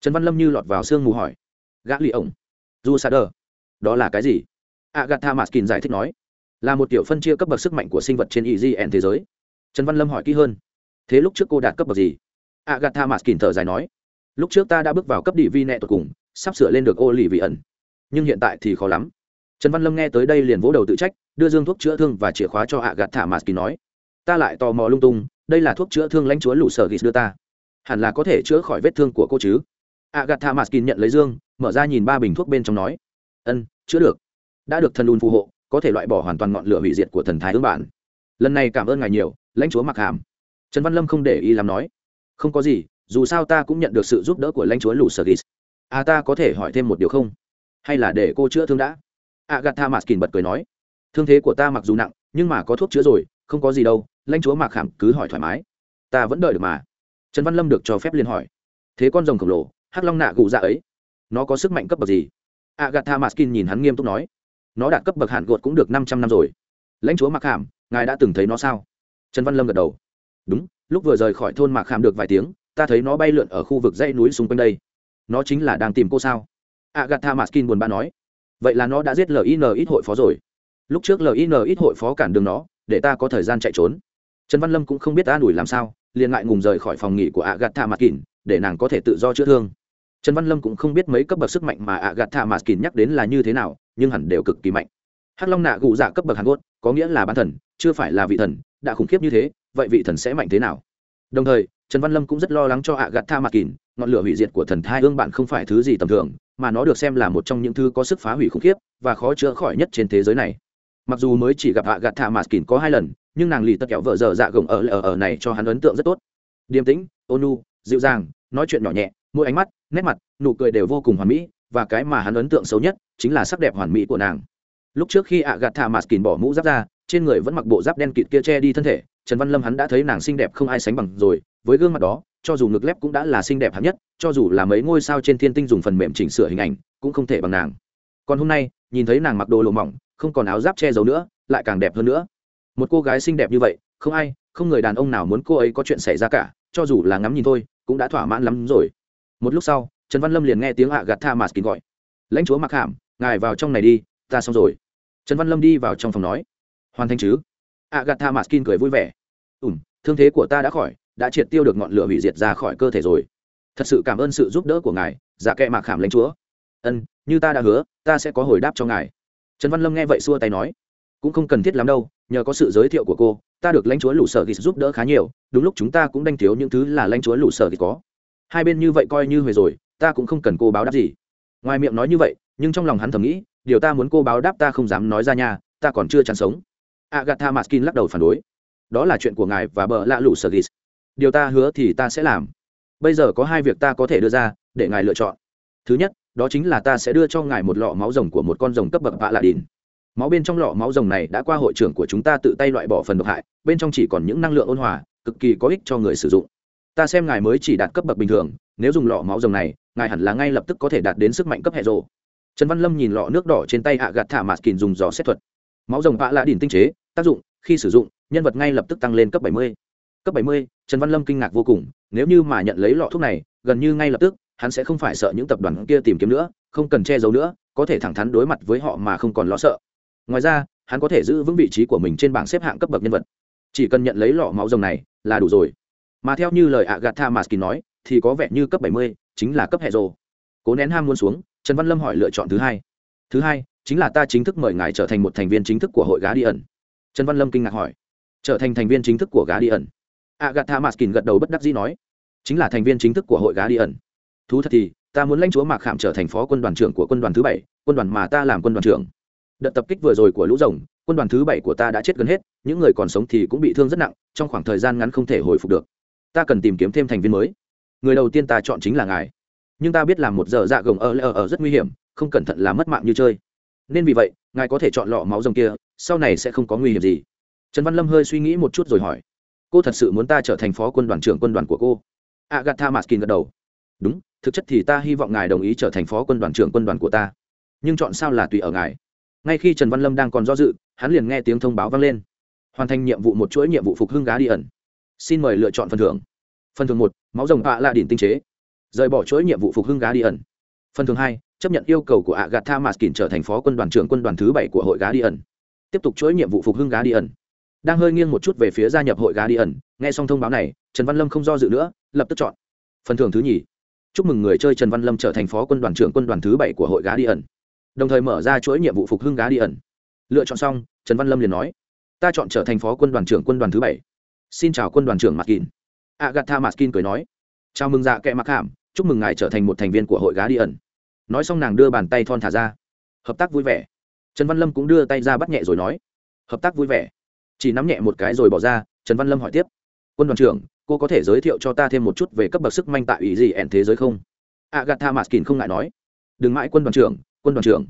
A: Trần văn lâm như lọt vào sương mù hỏi. Gã lì ổng dù xa đờ đó là cái gì? Agatha m a s k i n giải thích nói. Là một kiểu phân chia cấp bậc sức mạnh của sinh vật trên egn thế giới. Trần văn lâm hỏi kỹ hơn. Thế lúc trước cô đạt cấp bậc gì? Agatha m a s k i n thở dài nói. Lúc trước ta đã bước vào cấp địa vi nẹ tột cùng, sắp sửa lên được ô lì vị ẩn nhưng hiện tại thì khó lắm. Trần văn lâm nghe tới đây liền vỗ đầu tự trách, đưa dương thuốc chữa thương và chìa khóa cho hạ gạt thả mạt kỳ nói, ta lại tò mò lung tung, đây là thuốc chữa thương lãnh chúa lũ sở ghis đưa ta. Hẳn là có thể chữa khỏi vết thương của cô chứ? Hạ gạt thả mạt kỳ nhận lấy dương, mở ra nhìn ba bình thuốc bên trong nói, ân, chữa được. Đã được thần đun phù hộ, có thể loại bỏ hoàn toàn ngọn lửa hủy diệt của thần thái ương bản. Lần này cảm ơn ngài nhiều, lãnh chúa mặc hàm. Trần văn lâm không để ý làm nói, không có gì, dù sao ta cũng nhận được sự giúp đỡ của lãnh chúa lũ sở ghis à ta có thể hỏi thêm một điều không? Hay là để cô chữa thương đã? Agatha maskin bật cười nói. Thương thế của ta mặc dù nặng, nhưng mà có thuốc chữa rồi, không có gì đâu, lãnh chúa mạc khảm cứ hỏi thoải mái. Ta vẫn đợi được mà. Trần văn lâm được cho phép liên hỏi. Thế con rồng khổng lồ, hắc long nạ gù dạ ấy, nó có sức mạnh cấp bậc gì? Agatha maskin nhìn hắn nghiêm túc nói. Nó đạt cấp bậc hạn gột cũng được năm trăm năm rồi. Lãnh chúa mạc khảm ngài đã từng thấy nó sao? Trần văn lâm gật đầu. Đúng, lúc vừa rời khỏi thôn mạc khảm được vài tiếng, ta thấy nó bay lượn ở khu vực dãy núi xung quanh đây. Nó chính là đang tìm cô sao? Agatha maskin buồn bã nói, vậy là nó đã giết lin ít hội phó rồi. Lúc trước lin ít hội phó cản đường nó, để ta có thời gian chạy trốn. Trần văn lâm cũng không biết ta đuổi làm sao, liền ngại ngùng rời khỏi phòng nghỉ của agatha maskin để nàng có thể tự do chữa thương. Trần văn lâm cũng không biết mấy cấp bậc sức mạnh mà agatha maskin nhắc đến là như thế nào, nhưng hẳn đều cực kỳ mạnh. Hắc long nạ gụ dạ cấp bậc hàn gốt có nghĩa là bán thần, chưa phải là vị thần, đã khủng khiếp như thế, vậy vị thần sẽ mạnh thế nào? Đồng thời, trần văn lâm cũng rất lo lắng cho ạ gạt tha mặt kín ngọn lửa hủy diệt của thần thai ương bạn không phải thứ gì tầm thường mà nó được xem là một trong những thứ có sức phá hủy khủng khiếp và khó chữa khỏi nhất trên thế giới này. Mặc dù mới chỉ gặp hạ gạt thả mạt kín có hai lần, nhưng nàng lì tất kẹo vợ dở dạ gồng ở ở ở này cho hắn ấn tượng rất tốt. Điềm tĩnh ônu dịu dàng, nói chuyện nhỏ nhẹ, mỗi ánh mắt, nét mặt, nụ cười đều vô cùng hoàn mỹ, và cái mà hắn ấn tượng xấu nhất chính là sắc đẹp hoàn mỹ của nàng. Lúc trước khi ạ gạt thả mạt kín bỏ mũ giáp ra, trên người vẫn mặc bộ giáp đen kịt kia che đi thân thể, trần văn lâm hắn đã thấy nàng xinh đẹp không ai sánh bằng rồi, với gương mặt đó cho dù ngực lép cũng đã là xinh đẹp hạng nhất, cho dù là mấy ngôi sao trên thiên tinh dùng phần mềm chỉnh sửa hình ảnh, cũng không thể bằng nàng. Còn hôm nay, nhìn thấy nàng mặc đồ lộ mỏng, không còn áo giáp che giấu nữa, lại càng đẹp hơn nữa. Một cô gái xinh đẹp như vậy, không ai, không người đàn ông nào muốn cô ấy có chuyện xảy ra cả, cho dù là ngắm nhìn thôi, cũng đã thỏa mãn lắm rồi. Một lúc sau, trần văn lâm liền nghe tiếng ạ gạt tha mạt kín gọi. Lãnh chúa mặc hàm, ngài vào trong này đi, ta xong rồi. Trần văn lâm đi vào trong phòng nói. Hoàn thành chứ? agatha gạt tha cười vui vẻ. Ùm thương thế của ta đã khỏi đã triệt tiêu được ngọn lửa hủy diệt ra khỏi cơ thể rồi. Thật sự cảm ơn sự giúp đỡ của ngài dạ kệ mạc khảm lãnh chúa. Ân, như ta đã hứa, ta sẽ có hồi đáp cho ngài. Trần văn lâm nghe vậy xua tay nói. Cũng không cần thiết lắm đâu, nhờ có sự giới thiệu của cô, ta được lãnh chúa lũ sở ghis giúp đỡ khá nhiều, đúng lúc chúng ta cũng đanh thiếu những thứ là lãnh chúa lũ sở ghis có. Hai bên như vậy coi như huề rồi, ta cũng không cần cô báo đáp gì. Ngoài miệng nói như vậy, nhưng trong lòng hắn thầm nghĩ, điều ta muốn cô báo đáp ta không dám nói ra nhà ta còn chưa chán sống. Agatha maskin lắc đầu phản đối. Đó là chuyện của ngài và bờ lạ lũ sở ghis điều ta hứa thì ta sẽ làm. Bây giờ có hai việc ta có thể đưa ra, để ngài lựa chọn. Thứ nhất, đó chính là ta sẽ đưa cho ngài một lọ máu rồng của một con rồng cấp bậc vạ lạ đìn máu bên trong lọ máu rồng này đã qua hội trưởng của chúng ta tự tay loại bỏ phần độc hại, bên trong chỉ còn những năng lượng ôn hòa, cực kỳ có ích cho người sử dụng. Ta xem ngài mới chỉ đạt cấp bậc bình thường, nếu dùng lọ máu rồng này, ngài hẳn là ngay lập tức có thể đạt đến sức mạnh cấp hệ rộ trần văn lâm nhìn lọ nước đỏ trên tay hạ gạt thả mạt kìn dùng giò xét thuật. Máu rồng vạ lạ đìn tinh chế, tác dụng, khi sử dụng, nhân vật ngay lập tức tăng lên cấp 70 cấp 70, trần văn lâm kinh ngạc vô cùng nếu như mà nhận lấy lọ thuốc này gần như ngay lập tức hắn sẽ không phải sợ những tập đoàn kia tìm kiếm nữa không cần che giấu nữa có thể thẳng thắn đối mặt với họ mà không còn lo sợ. Ngoài ra hắn có thể giữ vững vị trí của mình trên bảng xếp hạng cấp bậc nhân vật. Chỉ cần nhận lấy lọ máu rồng này là đủ rồi. Mà theo như lời agatha maskin nói thì có vẻ như cấp 70 chính là cấp hệ rồ. Cố nén ham muốn xuống trần văn lâm hỏi lựa chọn thứ hai. Thứ hai chính là ta chính thức mời ngài trở thành một thành viên chính thức của hội gá đi ẩn trần văn lâm kinh ngạc hỏi. Trở thành thành viên chính thức của gá đi ẩn agatha maskin gật đầu bất đắc dĩ nói, chính là thành viên chính thức của hội gá đi ẩn thú thật thì, ta muốn lãnh chúa mạc khảm trở thành phó quân đoàn trưởng của quân đoàn thứ bảy, quân đoàn mà ta làm quân đoàn trưởng. Đợt tập kích vừa rồi của lũ rồng, quân đoàn thứ bảy của ta đã chết gần hết, những người còn sống thì cũng bị thương rất nặng, trong khoảng thời gian ngắn không thể hồi phục được. Ta cần tìm kiếm thêm thành viên mới. Người đầu tiên ta chọn chính là ngài. Nhưng ta biết làm một giờ dạ gồng ở ở ở rất nguy hiểm, không cẩn thận là mất mạng như chơi. Nên vì vậy, ngài có thể chọn lọ máu rồng kia, sau này sẽ không có nguy hiểm gì. Trần văn lâm hơi suy nghĩ một chút rồi hỏi cô thật sự muốn ta trở thành phó quân đoàn trưởng quân đoàn của cô? Agatha maskin gật đầu. Đúng, thực chất thì ta hy vọng ngài đồng ý trở thành phó quân đoàn trưởng quân đoàn của ta. Nhưng chọn sao là tùy ở ngài. Ngay khi trần văn lâm đang còn do dự, hắn liền nghe tiếng thông báo vang lên. Hoàn thành nhiệm vụ một chuỗi nhiệm vụ phục hưng gá đi ẩn. Xin mời lựa chọn phần thưởng. Phần thưởng một, máu rồng ạ là đỉnh tinh chế. Rời bỏ chuỗi nhiệm vụ phục hưng gá đi ẩn. Phần thưởng hai, chấp nhận yêu cầu của agatha maskin trở thành phó quân đoàn trưởng quân đoàn thứ bảy của hội gá đi ẩn. Tiếp tục chuỗi nhiệm vụ phục hưng gá đi ẩn đang hơi nghiêng một chút về phía gia nhập hội gá đi ẩn, nghe xong thông báo này, trần văn lâm không do dự nữa, lập tức chọn. Phần thưởng thứ nhì. Chúc mừng người chơi trần văn lâm trở thành phó quân đoàn trưởng quân đoàn thứ bảy của hội gá đi ẩn. Đồng thời mở ra chuỗi nhiệm vụ phục hưng gá đi ẩn. Lựa chọn xong, trần văn lâm liền nói, ta chọn trở thành phó quân đoàn trưởng quân đoàn thứ bảy. Xin chào quân đoàn trưởng mạc kín agatha mạc kín cười nói, chào mừng dạ kệ mặc hàm, chúc mừng ngài trở thành một thành viên của hội gá đi ẩn. Nói xong nàng đưa bàn tay thon thả ra. Hợp tác vui vẻ. Trần văn lâm cũng đưa tay ra bắt nhẹ rồi nói, hợp tác vui vẻ chỉ nắm nhẹ một cái rồi bỏ ra, trần văn lâm hỏi tiếp. Quân đoàn trưởng, cô có thể giới thiệu cho ta thêm một chút về cấp bậc sức manh tại ủy gì ẻn thế giới không? Agatha maskin không ngại nói. Đừng mãi, quân đoàn trưởng, quân đoàn trưởng.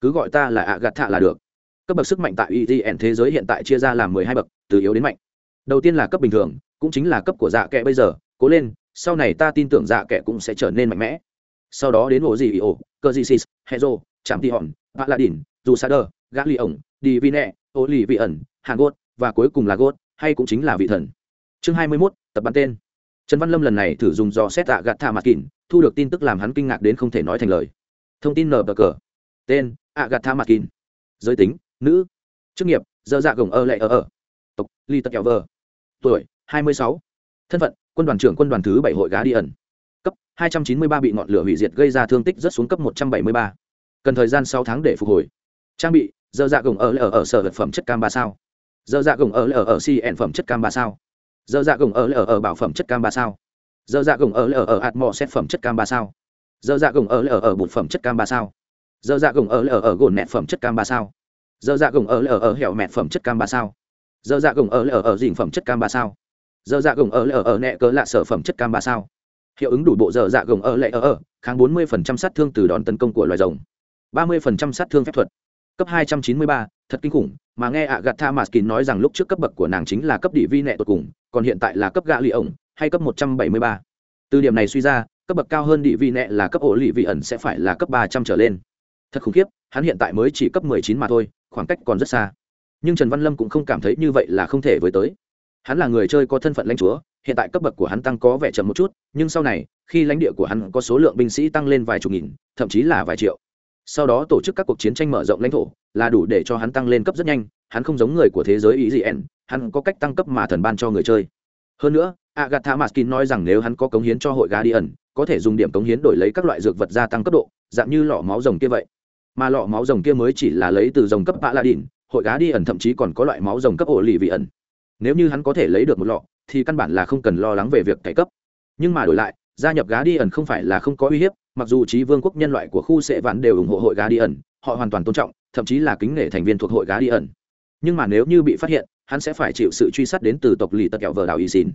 A: Cứ gọi ta là agatha là được. Cấp bậc sức mạnh tại ủy gì ẻn thế giới hiện tại chia ra làm mười hai bậc, từ yếu đến mạnh. Đầu tiên là cấp bình thường, cũng chính là cấp của dạ kệ bây giờ. Cố lên, sau này ta tin tưởng dạ kệ cũng sẽ trở nên mạnh mẽ. Sau đó đến ổ gì ổ cơ gì sis hezo chạm tị hòn, paladin dù sa đơ gã ly ổng đi vi nẹ ô lì vị ẩn hàn gốt và cuối cùng là gốt hay cũng chính là vị thần. Chương hai mươi 21, tập bắn tên. Trần văn lâm lần này thử dùng do xét tạ gạt thả mặt kín thu được tin tức làm hắn kinh ngạc đến không thể nói thành lời. Thông tin nờ bờ cờ. Tên ạ gạt thả mặt kín giới tính nữ. Chức nghiệp dơ dạ gồng ơ lệ ở ở tộc ly tật kẹo vờ. Tuổi hai mươi sáu. Thân phận quân đoàn trưởng quân đoàn thứ bảy hội gá đi ẩn. Cấp hai trăm chín mươi ba bị ngọn lửa hủy diệt gây ra thương tích rất xuống cấp một trăm bảy mươi ba. Cần thời gian sáu tháng để phục hồi. Trang bị dơ dạ gồng ở ở ở sở vật phẩm chất cam ba sao dơ dạ gồng ở ở ở cn phẩm chất cam ba sao? Dơ dạ gồng ở ở ở bảo phẩm chất cam ba sao? Dơ dạ gồng ở ở ở atmo xét phẩm chất cam ba sao? Dơ dạ gồng ở ở ở bột phẩm chất cam ba sao? Dơ dạ gồng ở ở ở gồn nẹt phẩm chất cam ba sao? Dơ dạ gồng ở ở ở hẻo mẹt phẩm chất cam ba sao? Dơ dạ gồng ở ở ở dình phẩm chất cam ba sao? Dơ dạ gồng ở ở ở nẹ cớ lạ sở phẩm chất cam ba sao? Hiệu ứng đủ bộ dơ dạ gồng ở lệ ở ở, kháng bốn mươi phần trăm sát thương từ đòn tấn công của loài rồng. ba mươi phần trăm sát thương phép thuật cấp hai trăm chín mươi ba, thật kinh khủng, mà nghe ạ gạt tha maskin nói rằng lúc trước cấp bậc của nàng chính là cấp đỉ vi nẹ tột cùng, còn hiện tại là cấp gạ lì ổng, hay cấp một trăm bảy mươi ba. Từ điểm này suy ra, cấp bậc cao hơn địa vi nẹ là cấp ổ lì vị ẩn sẽ phải là cấp ba trăm trở lên. Thật khủng khiếp, hắn hiện tại mới chỉ cấp mười chín mà thôi, khoảng cách còn rất xa. Nhưng trần văn lâm cũng không cảm thấy như vậy là không thể với tới. Hắn là người chơi có thân phận lãnh chúa, hiện tại cấp bậc của hắn tăng có vẻ chậm một chút, nhưng sau này, khi lãnh địa của hắn có số lượng binh sĩ tăng lên vài chục nghìn, thậm chí là vài triệu sau đó tổ chức các cuộc chiến tranh mở rộng lãnh thổ, là đủ để cho hắn tăng lên cấp rất nhanh, hắn không giống người của thế giới ý gì ẻn hắn có cách tăng cấp mà thần ban cho người chơi. Hơn nữa, agatha maskin nói rằng nếu hắn có cống hiến cho hội gà đi ẩn có thể dùng điểm cống hiến đổi lấy các loại dược vật gia tăng cấp độ, dạng như lọ máu rồng kia vậy. Mà lọ máu rồng kia mới chỉ là lấy từ rồng cấp bạ la đỉn hội gá đi ẩn thậm chí còn có loại máu rồng cấp ổ lì vị ẩn nếu như hắn có thể lấy được một lọ, thì căn bản là không cần lo lắng về việc cải cấp. Nhưng mà đổi lại gia nhập gá đi ẩn không phải là không có uy hiếp, mặc dù trí vương quốc nhân loại của khu sệ vạn đều ủng hộ hội gá đi ẩn, họ hoàn toàn tôn trọng, thậm chí là kính nể thành viên thuộc hội gá đi ẩn. Nhưng mà nếu như bị phát hiện, hắn sẽ phải chịu sự truy sát đến từ tộc lì tật kẹo vờ đào y xin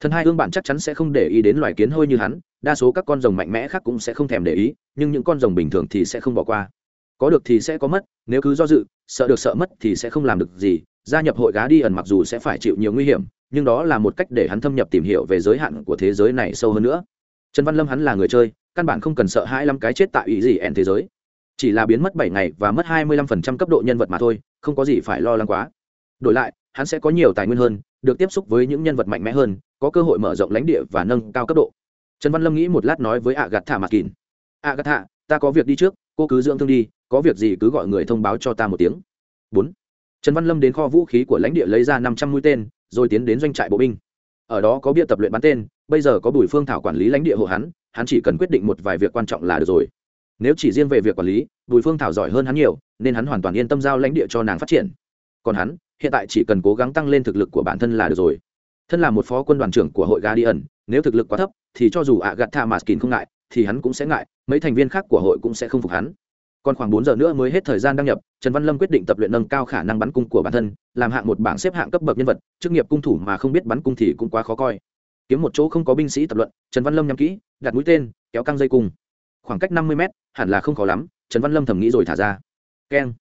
A: thần hai ương bản chắc chắn sẽ không để ý đến loài kiến hôi như hắn, đa số các con rồng mạnh mẽ khác cũng sẽ không thèm để ý, nhưng những con rồng bình thường thì sẽ không bỏ qua. Có được thì sẽ có mất, nếu cứ do dự, sợ được sợ mất thì sẽ không làm được gì. Gia nhập hội gá đi ẩn mặc dù sẽ phải chịu nhiều nguy hiểm, nhưng đó là một cách để hắn thâm nhập tìm hiểu về giới hạn của thế giới này sâu hơn nữa trần văn lâm hắn là người chơi, căn bản không cần sợ hai lăm cái chết tại ý gì ẻn thế giới. Chỉ là biến mất bảy ngày và mất hai mươi lăm phần trăm cấp độ nhân vật mà thôi, không có gì phải lo lắng quá. Đổi lại, hắn sẽ có nhiều tài nguyên hơn, được tiếp xúc với những nhân vật mạnh mẽ hơn, có cơ hội mở rộng lãnh địa và nâng cao cấp độ. Trần văn lâm nghĩ một lát nói với ạ gạt thả mặt kín ạ gạt thả ta có việc đi trước, cô cứ dưỡng thương đi, có việc gì cứ gọi người thông báo cho ta một tiếng. Bốn. Trần văn lâm đến kho vũ khí của lãnh địa lấy ra năm trăm mũi tên, rồi tiến đến doanh trại bộ binh. Ở đó có bia tập luyện bắn tên bây giờ có bùi phương thảo quản lý lãnh địa hộ hắn hắn chỉ cần quyết định một vài việc quan trọng là được rồi. Nếu chỉ riêng về việc quản lý, bùi phương thảo giỏi hơn hắn nhiều, nên hắn hoàn toàn yên tâm giao lãnh địa cho nàng phát triển. Còn hắn, hiện tại chỉ cần cố gắng tăng lên thực lực của bản thân là được rồi. Thân là một phó quân đoàn trưởng của hội guardian, nếu thực lực quá thấp, thì cho dù ạ gạt tha mà skin không ngại, thì hắn cũng sẽ ngại, mấy thành viên khác của hội cũng sẽ không phục hắn. Còn khoảng bốn giờ nữa mới hết thời gian đăng nhập, trần văn lâm quyết định tập luyện nâng cao khả năng bắn cung của bản thân, làm hạng một bảng xếp hạng cấp bậc nhân vật, chức nghiệp cung thủ mà không biết bắn cung thì cũng quá khó coi kiếm một chỗ không có binh sĩ tập luận trần văn lâm nhắm kỹ đặt mũi tên kéo căng dây cung. Khoảng cách năm mươi mét hẳn là không khó lắm trần văn lâm thầm nghĩ rồi thả ra. Keng.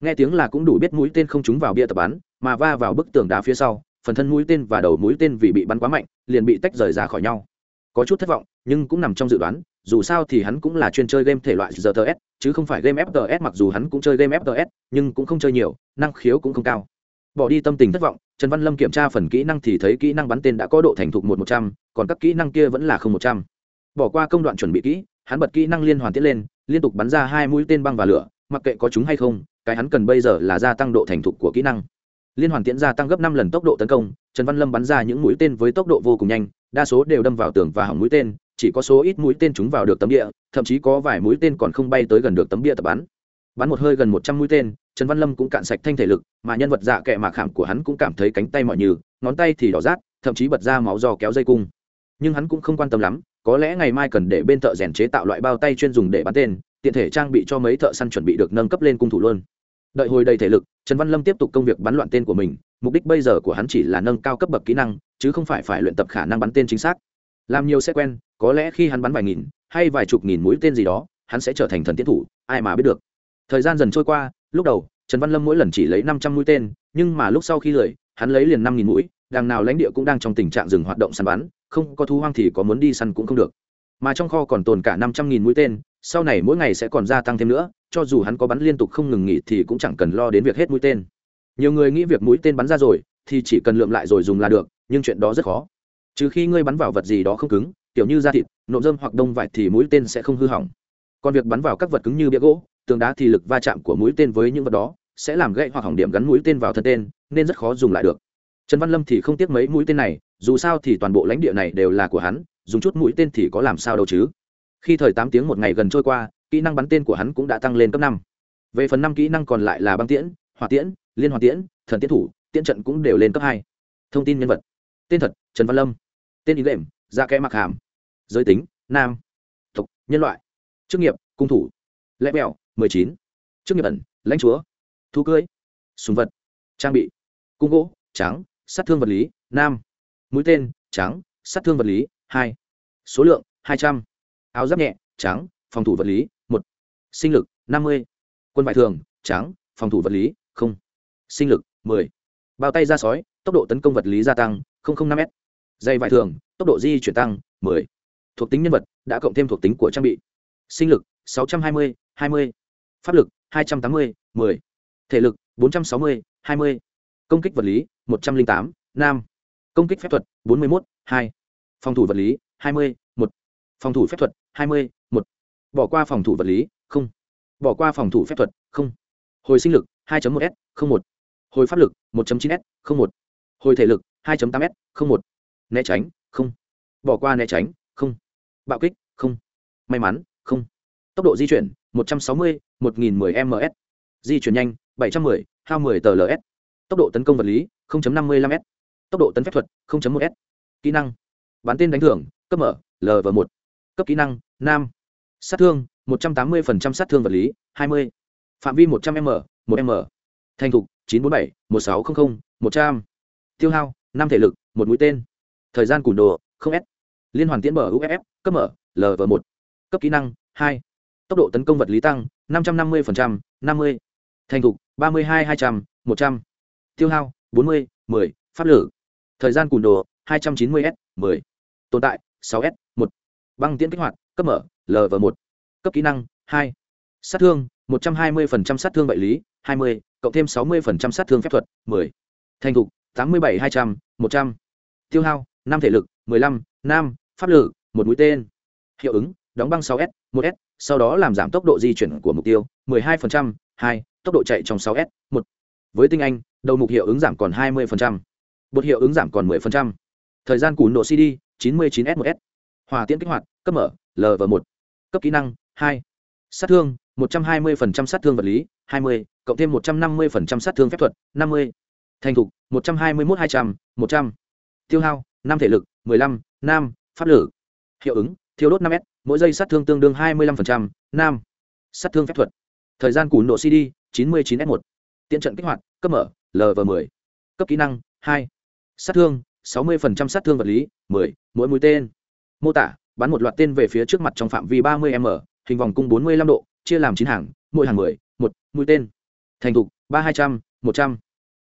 A: Nghe tiếng là cũng đủ biết mũi tên không trúng vào bia tập bắn mà va vào bức tường đá phía sau phần thân mũi tên và đầu mũi tên vì bị bắn quá mạnh liền bị tách rời ra khỏi nhau. Có chút thất vọng nhưng cũng nằm trong dự đoán dù sao thì hắn cũng là chuyên chơi game thể loại RTS, chứ không phải game FPS mặc dù hắn cũng chơi game FPS, nhưng cũng không chơi nhiều, năng khiếu cũng không cao. Bỏ đi tâm tình thất vọng, Trần Văn Lâm kiểm tra phần kỹ năng thì thấy kỹ năng bắn tên đã có độ thành thục một một trăm, còn các kỹ năng kia vẫn là không một trăm. Bỏ qua công đoạn chuẩn bị kỹ, hắn bật kỹ năng liên hoàn tiết lên, liên tục bắn ra hai mũi tên băng và lửa, mặc kệ có chúng hay không, cái hắn cần bây giờ là gia tăng độ thành thục của kỹ năng. Liên hoàn tiễn gia tăng gấp năm lần tốc độ tấn công, Trần Văn Lâm bắn ra những mũi tên với tốc độ vô cùng nhanh, đa số đều đâm vào tường và hỏng mũi tên, chỉ có số ít mũi tên chúng vào được tấm địa thậm chí có vài mũi tên còn không bay tới gần được tấm địa tập bắn bắn một hơi gần một trăm mũi tên trần văn lâm cũng cạn sạch thanh thể lực mà nhân vật dạ kệ mạc khảm của hắn cũng cảm thấy cánh tay mọi nhừ, ngón tay thì đỏ rát thậm chí bật ra máu do kéo dây cung. Nhưng hắn cũng không quan tâm lắm có lẽ ngày mai cần để bên thợ rèn chế tạo loại bao tay chuyên dùng để bắn tên tiện thể trang bị cho mấy thợ săn chuẩn bị được nâng cấp lên cung thủ luôn. Đợi hồi đầy thể lực trần văn lâm tiếp tục công việc bắn loạn tên của mình mục đích bây giờ của hắn chỉ là nâng cao cấp bậc kỹ năng chứ không phải phải luyện tập khả năng bắn tên chính xác. Làm nhiều sẽ quen có lẽ khi hắn bắn vài nghìn hay vài chục nghìn mũi tên gì đó hắn sẽ trở thành thần tiến thủ ai mà biết được thời gian dần trôi qua, lúc đầu, trần văn lâm mỗi lần chỉ lấy năm trăm mũi tên, nhưng mà lúc sau khi lười, hắn lấy liền năm nghìn mũi, đằng nào lãnh địa cũng đang trong tình trạng dừng hoạt động săn bắn, không có thu hoang thì có muốn đi săn cũng không được. Mà trong kho còn tồn cả năm trăm nghìn mũi tên, sau này mỗi ngày sẽ còn gia tăng thêm nữa, cho dù hắn có bắn liên tục không ngừng nghỉ thì cũng chẳng cần lo đến việc hết mũi tên. Nhiều người nghĩ việc mũi tên bắn ra rồi, thì chỉ cần lượm lại rồi dùng là được, nhưng chuyện đó rất khó. Trừ khi ngươi bắn vào vật gì đó không cứng, kiểu như da thịt, nộm dơm hoặc đông vải thì mũi tên sẽ không hư hỏng. Còn việc bắn vào các vật cứng như bia gỗ tường đá thì lực va chạm của mũi tên với những vật đó sẽ làm gãy hoặc hỏng điểm gắn mũi tên vào thân tên, nên rất khó dùng lại được. Trần văn lâm thì không tiếc mấy mũi tên này, dù sao thì toàn bộ lãnh địa này đều là của hắn, dùng chút mũi tên thì có làm sao đâu chứ. Khi thời tám tiếng một ngày gần trôi qua, kỹ năng bắn tên của hắn cũng đã tăng lên cấp năm. Về phần năm kỹ năng còn lại là băng tiễn, hỏa tiễn, liên hoàn tiễn, thần tiễn thủ, tiễn trận cũng đều lên cấp hai. Thông tin nhân vật. Tên thật, trần văn lâm. Tên ý lệm da kẽ mặc hàm. Giới tính, nam. Tộc, nhân loại. Chức nghiệp, cung thủ. Lẽ mẹo mười chín. Chức nghiệp ẩn lãnh chúa. Thú cưới. Súng vật. Trang bị. Cung gỗ trắng sát thương vật lý nam. Mũi tên trắng sát thương vật lý hai. Số lượng hai trăm. Áo giáp nhẹ trắng phòng thủ vật lý một. Sinh lực năm mươi. Quân vải thường trắng phòng thủ vật lý không. Sinh lực mười. Bao tay ra sói tốc độ tấn công vật lý gia tăng năm m dây vải thường tốc độ di chuyển tăng 10. thuộc tính nhân vật đã cộng thêm thuộc tính của trang bị. Sinh lực 620, 20 pháp lực 280, 10. thể lực 460, 20. công kích vật lý 108, nam công kích phép thuật 41, 2. phòng thủ vật lý 20, 1. phòng thủ phép thuật 20, 1. bỏ qua phòng thủ vật lý không bỏ qua phòng thủ phép thuật không hồi sinh lực 2.1 s 01. hồi pháp lực 1.9 s 01. hồi thể lực 2.8 s 01. né tránh không bỏ qua né tránh không bạo kích không may mắn không tốc độ di chuyển 160, 1010 ms di chuyển nhanh 710, hao 10 tờ ls tốc độ tấn công vật lý 0.55 s. Tốc độ tấn phép thuật 0.1 s. Kỹ năng. Bắn tên đánh thưởng cấp mở lv 1 cấp kỹ năng nam. Sát thương 180% sát thương vật lý 20. phạm vi 100 m 1 m. Thành thục 947, 1600, 100. tiêu hao 5 thể lực một mũi tên. Thời gian cùn đồ 0 s. Liên hoàn tiễn mở uff cấp mở lv 1 cấp kỹ năng 2 tốc độ tấn công vật lý tăng 550%, 50. thành thục 32 200, 100. tiêu hao 40, 10, pháp lử thời gian cùn đồ 290 s 10. tồn tại 6 s 1. băng tiễn kích hoạt cấp mở lv 1 cấp kỹ năng 2. sát thương 120% sát thương vật lý 20, cộng thêm 60% sát thương phép thuật 10. thành thục 87 200, 100. tiêu hao 5 thể lực 15, 5 pháp lực một mũi tên hiệu ứng đóng băng 6 s 1 s sau đó làm giảm tốc độ di chuyển của mục tiêu 12%, 2, tốc độ chạy trong 6 s 1. với tinh anh đầu mục hiệu ứng giảm còn 20%. bột hiệu ứng giảm còn 10%. thời gian cún độ cd 99 s 1 s hòa tiễn kích hoạt cấp mở lv 1 cấp kỹ năng 2. sát thương 120% sát thương vật lý 20, cộng thêm 150% sát thương phép thuật 50. thành thục 121 200, 100. tiêu hao 5 thể lực 15, nam pháp lử hiệu ứng thiêu đốt 5 s mỗi giây sát thương tương đương 25%, nam sát thương phép thuật. Thời gian cùn độ cd 99 s 1 tiện trận kích hoạt cấp mở lv 10 cấp kỹ năng 2. sát thương 60% sát thương vật lý 10, mỗi mũi tên. Mô tả bắn một loạt tên về phía trước mặt trong phạm vi 30 m hình vòng cung 45 độ chia làm 9 hàng mỗi hàng 10, một mũi tên. Thành thục ba hai trăm một trăm.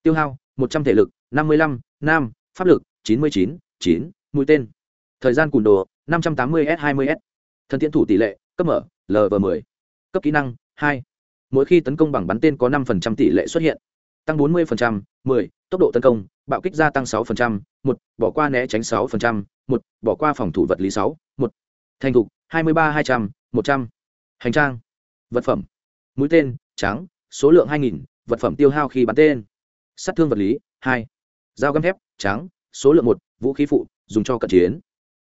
A: Tiêu hao một trăm thể lực năm mươi lăm nam pháp lực chín mươi chín chín mũi tên. Thời gian cùn đồ năm trăm tám mươi s hai mươi s thân tiến thủ tỷ lệ, cấp mở lv m ộ ư cấp kỹ năng, hai. Mỗi khi tấn công bằng bắn tên có năm phần trăm tỷ lệ xuất hiện. Tăng bốn mươi phần trăm, mười. Tốc độ tấn công, bạo kích gia tăng sáu phần trăm, một. Bỏ qua né tránh sáu phần trăm, một. Bỏ qua phòng thủ vật lý sáu, một. Thành thục, hai mươi ba, hai trăm, một trăm. Hành trang, vật phẩm. Mũi tên, trắng, số lượng hai nghìn, vật phẩm tiêu hao khi bắn tên. Sát thương vật lý, hai. Dao găm thép, trắng, số lượng một, vũ khí phụ, dùng cho cận chiến.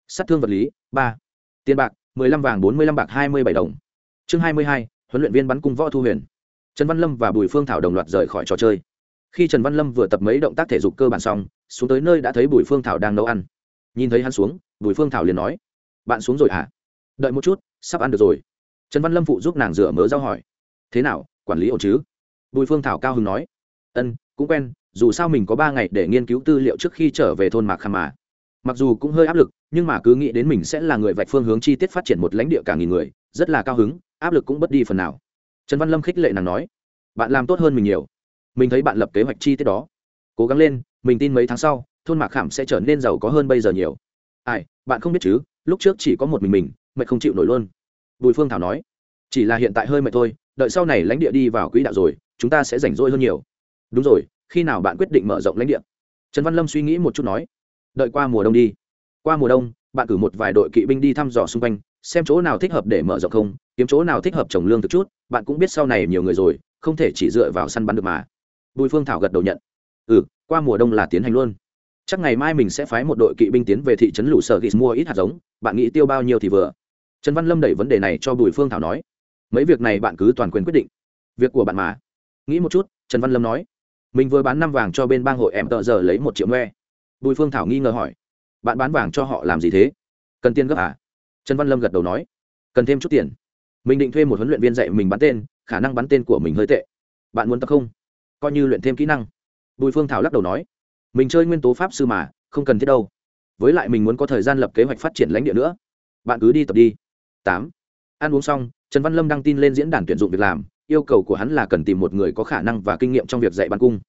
A: Sát thương vật lý, ba. Tiền bạc mười lăm vàng bốn mươi lăm bạc hai mươi bảy đồng. Chương hai mươi hai, huấn luyện viên bắn cung võ thu huyền. Trần văn lâm và bùi phương thảo đồng loạt rời khỏi trò chơi. Khi trần văn lâm vừa tập mấy động tác thể dục cơ bản xong, xuống tới nơi đã thấy bùi phương thảo đang nấu ăn. Nhìn thấy hắn xuống, bùi phương thảo liền nói, bạn xuống rồi hả? Đợi một chút, sắp ăn được rồi. Trần văn lâm phụ giúp nàng rửa mớ rau hỏi, thế nào, quản lý ổn chứ? Bùi phương thảo cao hứng nói, ân, cũng quen, dù sao mình có ba ngày để nghiên cứu tư liệu trước khi trở về thôn mạc kham mà mặc dù cũng hơi áp lực, nhưng mà cứ nghĩ đến mình sẽ là người vạch phương hướng chi tiết phát triển một lãnh địa cả nghìn người, rất là cao hứng, áp lực cũng bất đi phần nào. Trần văn lâm khích lệ nàng nói, bạn làm tốt hơn mình nhiều. Mình thấy bạn lập kế hoạch chi tiết đó. Cố gắng lên, mình tin mấy tháng sau, thôn mạc khảm sẽ trở nên giàu có hơn bây giờ nhiều. Ai, bạn không biết chứ, lúc trước chỉ có một mình mình, mệt không chịu nổi luôn. Bùi phương thảo nói, chỉ là hiện tại hơi mệt thôi, đợi sau này lãnh địa đi vào quỹ đạo rồi, chúng ta sẽ rảnh rỗi hơn nhiều. Đúng rồi, khi nào bạn quyết định mở rộng lãnh địa? Trần văn lâm suy nghĩ một chút nói đợi qua mùa đông đi. Qua mùa đông, bạn cử một vài đội kỵ binh đi thăm dò xung quanh, xem chỗ nào thích hợp để mở rộng không, kiếm chỗ nào thích hợp trồng lương thực chút, bạn cũng biết sau này nhiều người rồi, không thể chỉ dựa vào săn bắn được mà. Bùi phương thảo gật đầu nhận. Ừ qua mùa đông là tiến hành luôn. Chắc ngày mai mình sẽ phái một đội kỵ binh tiến về thị trấn lũ sở ghis mua ít hạt giống, bạn nghĩ tiêu bao nhiêu thì vừa. Trần văn lâm đẩy vấn đề này cho bùi phương thảo nói. Mấy việc này bạn cứ toàn quyền quyết định. Việc của bạn mà. Nghĩ một chút, trần văn lâm nói. Mình vừa bán năm vàng cho bên bang hội em tờ giờ lấy một triệu nghe bùi phương thảo nghi ngờ hỏi, bạn bán vàng cho họ làm gì thế? Cần tiền gấp à? Trần văn lâm gật đầu nói, cần thêm chút tiền. Mình định thuê một huấn luyện viên dạy mình bắn tên, khả năng bắn tên của mình hơi tệ. Bạn muốn tập không? Coi như luyện thêm kỹ năng. Bùi phương thảo lắc đầu nói, mình chơi nguyên tố pháp sư mà, không cần thiết đâu. Với lại mình muốn có thời gian lập kế hoạch phát triển lãnh địa nữa. Bạn cứ đi tập đi. Tám. Ăn uống xong, trần văn lâm đăng tin lên diễn đàn tuyển dụng việc làm, yêu cầu của hắn là cần tìm một người có khả năng và kinh nghiệm trong việc dạy bắn cung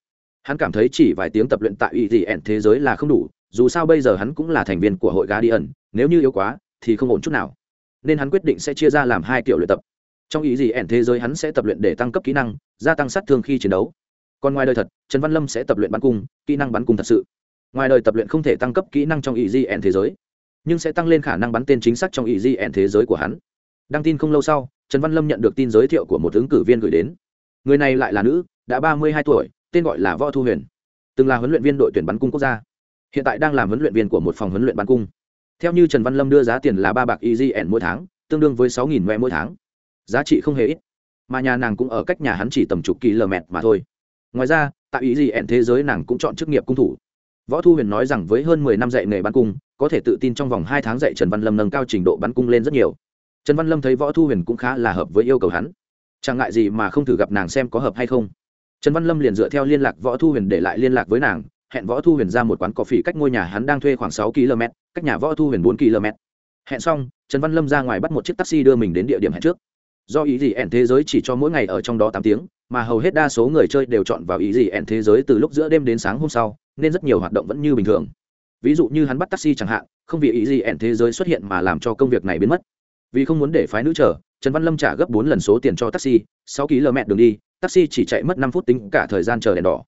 A: hắn cảm thấy chỉ vài tiếng tập luyện tại ủy dị ẻn thế giới là không đủ, dù sao bây giờ hắn cũng là thành viên của hội guardian, nếu như yếu quá, thì không ổn chút nào. Nên hắn quyết định sẽ chia ra làm hai kiểu luyện tập. Trong ý gì ẻn thế giới hắn sẽ tập luyện để tăng cấp kỹ năng, gia tăng sát thương khi chiến đấu. Còn ngoài đời thật, trần văn lâm sẽ tập luyện bắn cung, kỹ năng bắn cung thật sự. Ngoài đời tập luyện không thể tăng cấp kỹ năng trong ý gì ẻn thế giới, nhưng sẽ tăng lên khả năng bắn tên chính xác trong ý gì ẻn thế giới của hắn. Đăng tin không lâu sau, trần văn lâm nhận được tin giới thiệu của một ứng cử viên gửi đến. Người này lại là nữ, đã ba mươi hai tuổi tên gọi là võ thu huyền từng là huấn luyện viên đội tuyển bắn cung quốc gia hiện tại đang làm huấn luyện viên của một phòng huấn luyện bắn cung theo như trần văn lâm đưa giá tiền là ba bạc egn mỗi tháng tương đương với sáu nghìn mỗi tháng giá trị không hề ít mà nhà nàng cũng ở cách nhà hắn chỉ tầm chục km mà thôi ngoài ra tại ý gì ẹn thế giới nàng cũng chọn chức nghiệp cung thủ võ thu huyền nói rằng với hơn mười năm dạy nghề bắn cung có thể tự tin trong vòng hai tháng dạy trần văn lâm nâng cao trình độ bắn cung lên rất nhiều trần văn lâm thấy võ thu huyền cũng khá là hợp với yêu cầu hắn chẳng ngại gì mà không thử gặp nàng xem có hợp hay không trần văn lâm liền dựa theo liên lạc võ thu huyền để lại liên lạc với nàng, hẹn võ thu huyền ra một quán cà phê cách ngôi nhà hắn đang thuê khoảng sáu km, cách nhà võ thu huyền bốn km. Hẹn xong, trần văn lâm ra ngoài bắt một chiếc taxi đưa mình đến địa điểm hẹn trước. Do ý gì ẻn thế giới chỉ cho mỗi ngày ở trong đó tám tiếng, mà hầu hết đa số người chơi đều chọn vào ý gì ẻn thế giới từ lúc giữa đêm đến sáng hôm sau, nên rất nhiều hoạt động vẫn như bình thường. Ví dụ như hắn bắt taxi chẳng hạn, không vì ý gì ẻn thế giới xuất hiện mà làm cho công việc này biến mất. Vì không muốn để phái nữ chờ, trần văn lâm trả gấp bốn lần số tiền cho taxi, sáu km đường đi taxi chỉ chạy mất năm phút tính cả thời gian chờ đèn đỏ.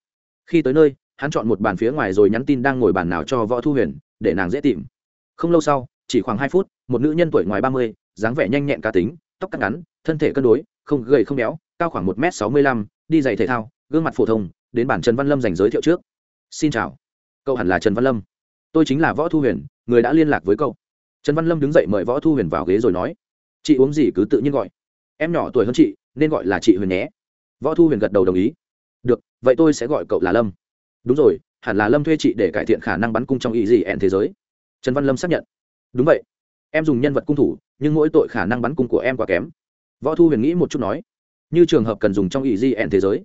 A: Khi tới nơi, hắn chọn một bàn phía ngoài rồi nhắn tin đang ngồi bàn nào cho võ thu huyền, để nàng dễ tìm. Không lâu sau, chỉ khoảng hai phút, một nữ nhân tuổi ngoài ba mươi, dáng vẻ nhanh nhẹn cá tính, tóc cắt ngắn, thân thể cân đối, không gầy không béo, cao khoảng một m sáu mươi lăm, đi giày thể thao, gương mặt phổ thông, đến bản trần văn lâm dành giới thiệu trước. Xin chào, cậu hẳn là trần văn lâm. Tôi chính là võ thu huyền, người đã liên lạc với cậu. Trần văn lâm đứng dậy mời võ thu huyền vào ghế rồi nói. Chị uống gì cứ tự nhiên gọi. Em nhỏ tuổi hơn chị, nên gọi là chị huyền nhé võ thu huyền gật đầu đồng ý. Được, vậy tôi sẽ gọi cậu là lâm. Đúng rồi, hẳn là lâm thuê chị để cải thiện khả năng bắn cung trong ý gì ẹn thế giới. Trần văn lâm xác nhận. Đúng vậy. Em dùng nhân vật cung thủ, nhưng mỗi tội khả năng bắn cung của em quá kém. Võ thu huyền nghĩ một chút nói, như trường hợp cần dùng trong ý gì ẹn thế giới.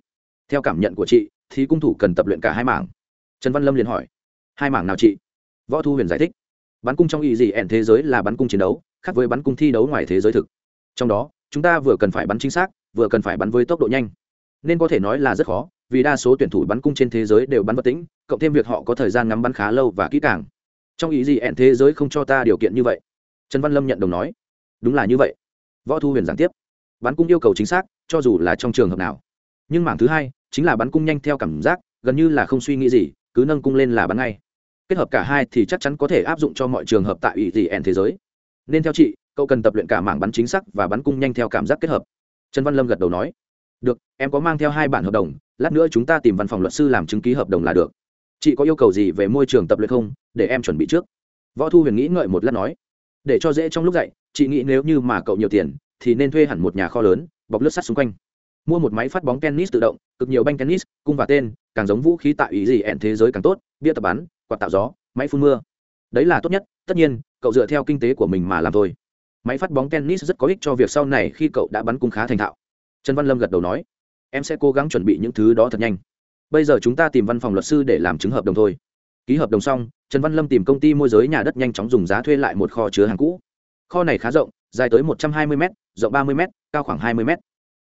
A: Theo cảm nhận của chị, thì cung thủ cần tập luyện cả hai mảng. Trần văn lâm liền hỏi, hai mảng nào chị? Võ thu huyền giải thích, bắn cung trong ý gì ẹn thế giới là bắn cung chiến đấu, khác với bắn cung thi đấu ngoài thế giới thực. Trong đó, chúng ta vừa cần phải bắn chính xác, vừa cần phải bắn với tốc độ nhanh nên có thể nói là rất khó, vì đa số tuyển thủ bắn cung trên thế giới đều bắn vật tĩnh, cộng thêm việc họ có thời gian ngắm bắn khá lâu và kỹ càng. Trong ý gì ẹn thế giới không cho ta điều kiện như vậy? Trần văn lâm nhận đồng nói. Đúng là như vậy. Võ thu huyền giảng tiếp. Bắn cung yêu cầu chính xác, cho dù là trong trường hợp nào. Nhưng mảng thứ hai, chính là bắn cung nhanh theo cảm giác, gần như là không suy nghĩ gì, cứ nâng cung lên là bắn ngay. Kết hợp cả hai thì chắc chắn có thể áp dụng cho mọi trường hợp tại ý gì ẹn thế giới. Nên theo chị, cậu cần tập luyện cả mảng bắn chính xác và bắn cung nhanh theo cảm giác kết hợp. Trần văn lâm gật đầu nói được, em có mang theo hai bản hợp đồng, lát nữa chúng ta tìm văn phòng luật sư làm chứng ký hợp đồng là được. Chị có yêu cầu gì về môi trường tập luyện không? Để em chuẩn bị trước. Võ thu huyền nghĩ ngợi một lát nói. Để cho dễ trong lúc dạy chị nghĩ nếu như mà cậu nhiều tiền, thì nên thuê hẳn một nhà kho lớn, bọc lướt sắt xung quanh. Mua một máy phát bóng tennis tự động, cực nhiều banh tennis, cung và tên, càng giống vũ khí tạo ý gì ẹn thế giới càng tốt, bia tập bắn, quạt tạo gió, máy phun mưa. Đấy là tốt nhất, tất nhiên, cậu dựa theo kinh tế của mình mà làm thôi. Máy phát bóng tennis rất có ích cho việc sau này khi cậu đã bắn cung khá thành thạo trần văn lâm gật đầu nói, em sẽ cố gắng chuẩn bị những thứ đó thật nhanh. Bây giờ chúng ta tìm văn phòng luật sư để làm chứng hợp đồng thôi. Ký hợp đồng xong, trần văn lâm tìm công ty môi giới nhà đất nhanh chóng dùng giá thuê lại một kho chứa hàng cũ. Kho này khá rộng, dài tới một trăm hai mươi m rộng ba mươi m cao khoảng hai mươi m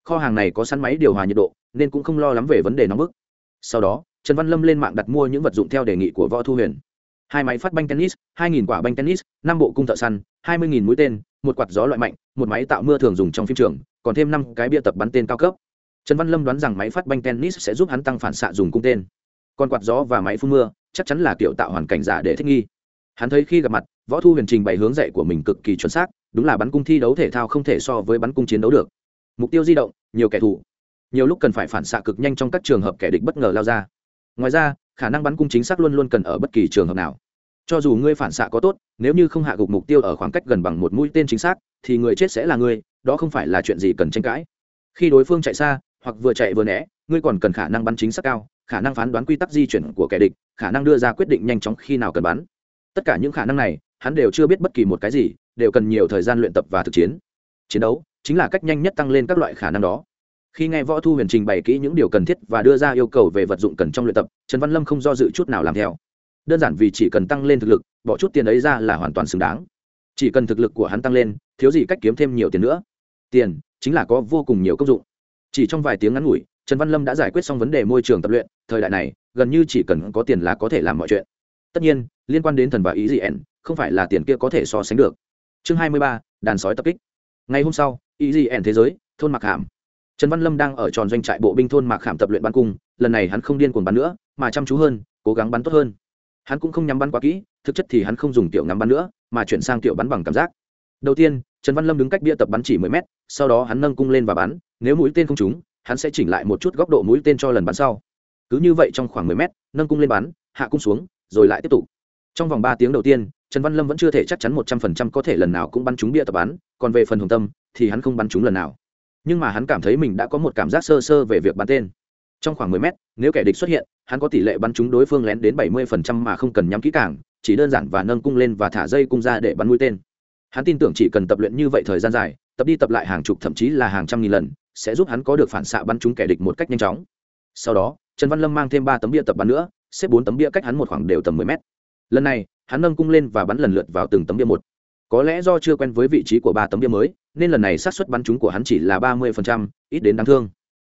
A: kho hàng này có sẵn máy điều hòa nhiệt độ, nên cũng không lo lắm về vấn đề nóng bức. Sau đó, trần văn lâm lên mạng đặt mua những vật dụng theo đề nghị của võ thu huyền. Hai máy phát banh tennis, hai nghìn quả banh tennis, năm bộ cung thợ săn, hai mươi mũi tên, một quạt gió loại mạnh, một máy tạo mưa thường dùng trong phim trường còn thêm năm cái bia tập bắn tên cao cấp. Trần văn lâm đoán rằng máy phát banh tennis sẽ giúp hắn tăng phản xạ dùng cung tên. Còn quạt gió và máy phun mưa, chắc chắn là kiểu tạo hoàn cảnh giả để thích nghi. Hắn thấy khi gặp mặt, võ thu huyền trình bày hướng dạy của mình cực kỳ chuẩn xác, đúng là bắn cung thi đấu thể thao không thể so với bắn cung chiến đấu được. Mục tiêu di động, nhiều kẻ thù. Nhiều lúc cần phải phản xạ cực nhanh trong các trường hợp kẻ địch bất ngờ lao ra. Ngoài ra, khả năng bắn cung chính xác luôn luôn cần ở bất kỳ trường hợp nào. Cho dù ngươi phản xạ có tốt, nếu như không hạ gục mục tiêu ở khoảng cách gần bằng một mũi tên chính xác, thì người chết sẽ là ngươi đó không phải là chuyện gì cần tranh cãi. Khi đối phương chạy xa, hoặc vừa chạy vừa né, ngươi còn cần khả năng bắn chính xác cao, khả năng phán đoán quy tắc di chuyển của kẻ địch, khả năng đưa ra quyết định nhanh chóng khi nào cần bắn. Tất cả những khả năng này, hắn đều chưa biết bất kỳ một cái gì, đều cần nhiều thời gian luyện tập và thực chiến. Chiến đấu chính là cách nhanh nhất tăng lên các loại khả năng đó. Khi nghe võ thu huyền trình bày kỹ những điều cần thiết và đưa ra yêu cầu về vật dụng cần trong luyện tập, trần văn lâm không do dự chút nào làm theo. Đơn giản vì chỉ cần tăng lên thực lực, bỏ chút tiền ấy ra là hoàn toàn xứng đáng. Chỉ cần thực lực của hắn tăng lên, thiếu gì cách kiếm thêm nhiều tiền nữa tiền, chính là có vô cùng nhiều công dụng. Chỉ trong vài tiếng ngắn ngủi, trần văn lâm đã giải quyết xong vấn đề môi trường tập luyện, thời đại này, gần như chỉ cần có tiền là có thể làm mọi chuyện. Tất nhiên, liên quan đến thần và ý gì ẻn, không phải là tiền kia có thể so sánh được. Chương hai mươi ba, đàn sói tập kích. Ngày hôm sau, ý gì ẻn thế giới, thôn mạc hàm. Trần văn lâm đang ở tròn doanh trại bộ binh thôn mạc hàm tập luyện bắn cung, lần này hắn không điên cuồng bắn nữa, mà chăm chú hơn, cố gắng bắn tốt hơn. Hắn cũng không nhắm bắn quá kỹ, thực chất thì hắn không dùng tiểu ngắm bắn nữa, mà chuyển sang tiểu bắn bằng cảm giác. Đầu tiên trần văn lâm đứng cách bia tập bắn chỉ mười mét, sau đó hắn nâng cung lên và bắn, nếu mũi tên không trúng, hắn sẽ chỉnh lại một chút góc độ mũi tên cho lần bắn sau. Cứ như vậy trong khoảng mười mét, nâng cung lên bắn, hạ cung xuống, rồi lại tiếp tục. Trong vòng ba tiếng đầu tiên, trần văn lâm vẫn chưa thể chắc chắn một trăm phần trăm có thể lần nào cũng bắn trúng bia tập bắn, còn về phần hồng tâm, thì hắn không bắn trúng lần nào. Nhưng mà hắn cảm thấy mình đã có một cảm giác sơ sơ về việc bắn tên. Trong khoảng mười mét, nếu kẻ địch xuất hiện, hắn có tỷ lệ bắn trúng đối phương lén đến bảy mươi phần trăm mà không cần nhắm kỹ càng, chỉ đơn giản và nâng cung lên và thả dây cung ra để bắn mũi tên hắn tin tưởng chỉ cần tập luyện như vậy thời gian dài tập đi tập lại hàng chục thậm chí là hàng trăm nghìn lần sẽ giúp hắn có được phản xạ bắn trúng kẻ địch một cách nhanh chóng. Sau đó trần văn lâm mang thêm ba tấm bia tập bắn nữa xếp bốn tấm bia cách hắn một khoảng đều tầm mười mét. Lần này hắn nâng cung lên và bắn lần lượt vào từng tấm bia một. Có lẽ do chưa quen với vị trí của ba tấm bia mới nên lần này sát suất bắn trúng của hắn chỉ là ba mươi phần trăm, ít đến đáng thương.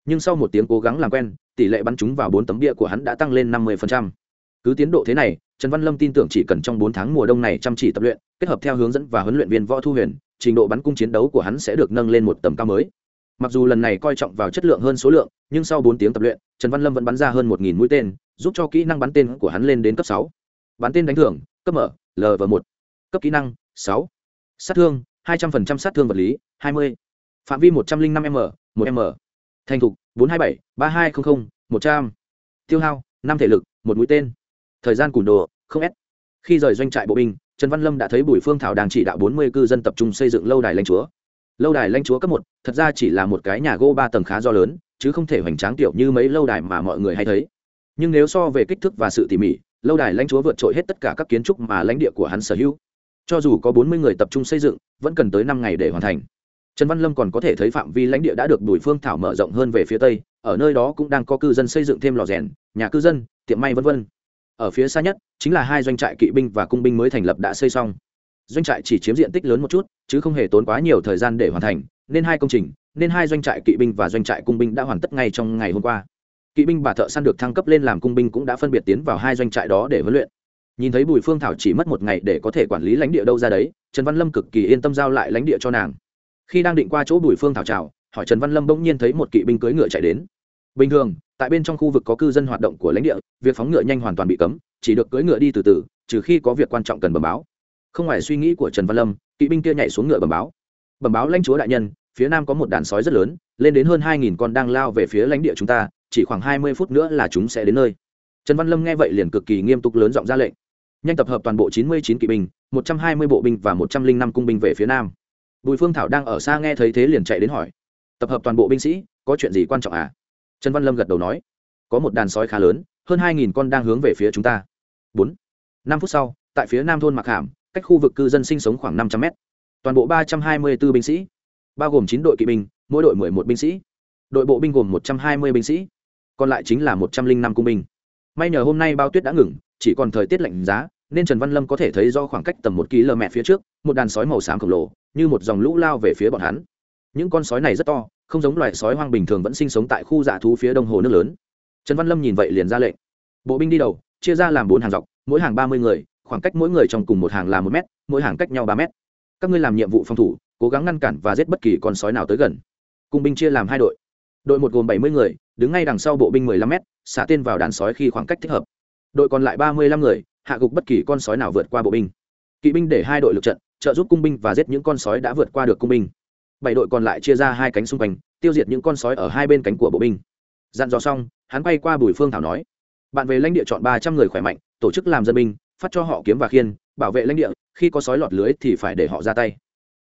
A: Nhưng sau một tiếng cố gắng làm quen tỷ lệ bắn trúng vào bốn tấm bia của hắn đã tăng lên năm mươi phần trăm cứ tiến độ thế này, trần văn lâm tin tưởng chỉ cần trong bốn tháng mùa đông này chăm chỉ tập luyện, kết hợp theo hướng dẫn và huấn luyện viên võ thu huyền, trình độ bắn cung chiến đấu của hắn sẽ được nâng lên một tầm cao mới. Mặc dù lần này coi trọng vào chất lượng hơn số lượng, nhưng sau bốn tiếng tập luyện, trần văn lâm vẫn bắn ra hơn một mũi tên, giúp cho kỹ năng bắn tên của hắn lên đến cấp sáu. Bắn tên đánh thưởng, cấp mở lv một. Cấp kỹ năng, sáu. Sát thương, hai trăm linh sát thương vật lý, hai mươi. Phạm vi một trăm linh năm m, một m. Thành thục, bốn trăm hai mươi bảy, ba hai trăm linh một trăm. Tiêu hao, năm thể lực, một mũi tên thời gian cùn đồ, không ép khi rời doanh trại bộ binh, trần văn lâm đã thấy bùi phương thảo đang chỉ đạo bốn mươi cư dân tập trung xây dựng lâu đài lãnh chúa. Lâu đài lãnh chúa cấp một, thật ra chỉ là một cái nhà gỗ ba tầng khá do lớn, chứ không thể hoành tráng tiểu như mấy lâu đài mà mọi người hay thấy. Nhưng nếu so về kích thước và sự tỉ mỉ, lâu đài lãnh chúa vượt trội hết tất cả các kiến trúc mà lãnh địa của hắn sở hữu. Cho dù có bốn mươi người tập trung xây dựng, vẫn cần tới năm ngày để hoàn thành. Trần văn lâm còn có thể thấy phạm vi lãnh địa đã được bùi phương thảo mở rộng hơn về phía tây, ở nơi đó cũng đang có cư dân xây dựng thêm lò rèn, nhà cư dân, tiệm may v v ở phía xa nhất, chính là hai doanh trại kỵ binh và cung binh mới thành lập đã xây xong. Doanh trại chỉ chiếm diện tích lớn một chút, chứ không hề tốn quá nhiều thời gian để hoàn thành, nên hai công trình, nên hai doanh trại kỵ binh và doanh trại cung binh đã hoàn tất ngay trong ngày hôm qua. Kỵ binh bà thợ săn được thăng cấp lên làm cung binh cũng đã phân biệt tiến vào hai doanh trại đó để huấn luyện. Nhìn thấy bùi phương thảo chỉ mất một ngày để có thể quản lý lãnh địa đâu ra đấy, trần văn lâm cực kỳ yên tâm giao lại lãnh địa cho nàng. Khi đang định qua chỗ bùi phương thảo trào hỏi trần văn lâm bỗng nhiên thấy một kỵ binh cưỡi ngựa chạy đến bình thường, tại bên trong khu vực có cư dân hoạt động của lãnh địa, việc phóng ngựa nhanh hoàn toàn bị cấm, chỉ được cưỡi ngựa đi từ từ, trừ khi có việc quan trọng cần bẩm báo. Không ngoài suy nghĩ của trần văn lâm, kỵ binh kia nhảy xuống ngựa bẩm báo. Bẩm báo lãnh chúa đại nhân, phía nam có một đàn sói rất lớn, lên đến hơn hai nghìn con đang lao về phía lãnh địa chúng ta, chỉ khoảng hai mươi phút nữa là chúng sẽ đến nơi. Trần văn lâm nghe vậy liền cực kỳ nghiêm túc lớn giọng ra lệnh. Nhanh tập hợp toàn bộ chín mươi chín kỵ binh, một trăm hai mươi bộ binh và một trăm linh năm cung binh về phía nam. Bùi phương thảo đang ở xa nghe thấy thế liền chạy đến hỏi. Tập hợp toàn bộ binh sĩ, có chuyện gì quan trọng à? Trần văn lâm gật đầu nói, có một đàn sói khá lớn, hơn hai nghìn con đang hướng về phía chúng ta. Bốn, năm phút sau, tại phía nam thôn Mạc hàm, cách khu vực cư dân sinh sống khoảng năm trăm mét. Toàn bộ ba trăm hai mươi b ố binh sĩ, bao gồm chín đội kỵ binh, mỗi đội mười một binh sĩ. Đội bộ binh gồm một trăm hai mươi binh sĩ, còn lại chính là một trăm linh năm cung binh. May nhờ hôm nay bao tuyết đã ngừng, chỉ còn thời tiết lạnh giá, nên trần văn lâm có thể thấy do khoảng cách tầm một km phía trước, một đàn sói màu xám khổng lồ, như một dòng lũ lao về phía bọn hắn. Những con sói này rất to không giống loài sói hoang bình thường vẫn sinh sống tại khu dạ thú phía đông hồ nước lớn. Trần văn lâm nhìn vậy liền ra lệnh. Bộ binh đi đầu, chia ra làm bốn hàng dọc, mỗi hàng ba mươi người, khoảng cách mỗi người trong cùng một hàng là một mét, mỗi hàng cách nhau ba mét. Các ngươi làm nhiệm vụ phòng thủ, cố gắng ngăn cản và giết bất kỳ con sói nào tới gần. Cung binh chia làm hai đội. Đội một gồm bảy mươi người, đứng ngay đằng sau bộ binh mười lăm mét, xả tên vào đàn sói khi khoảng cách thích hợp. Đội còn lại ba mươi lăm người, hạ gục bất kỳ con sói nào vượt qua bộ binh. Kỵ binh để hai đội lực trận, trợ giúp cung binh và giết những con sói đã vượt qua được cung binh bảy đội còn lại chia ra hai cánh xung quanh, tiêu diệt những con sói ở hai bên cánh của bộ binh. Dặn dò xong, hắn quay qua bùi phương thảo nói, bạn về lãnh địa chọn ba trăm người khỏe mạnh, tổ chức làm dân binh, phát cho họ kiếm và khiên, bảo vệ lãnh địa, khi có sói lọt lưới thì phải để họ ra tay.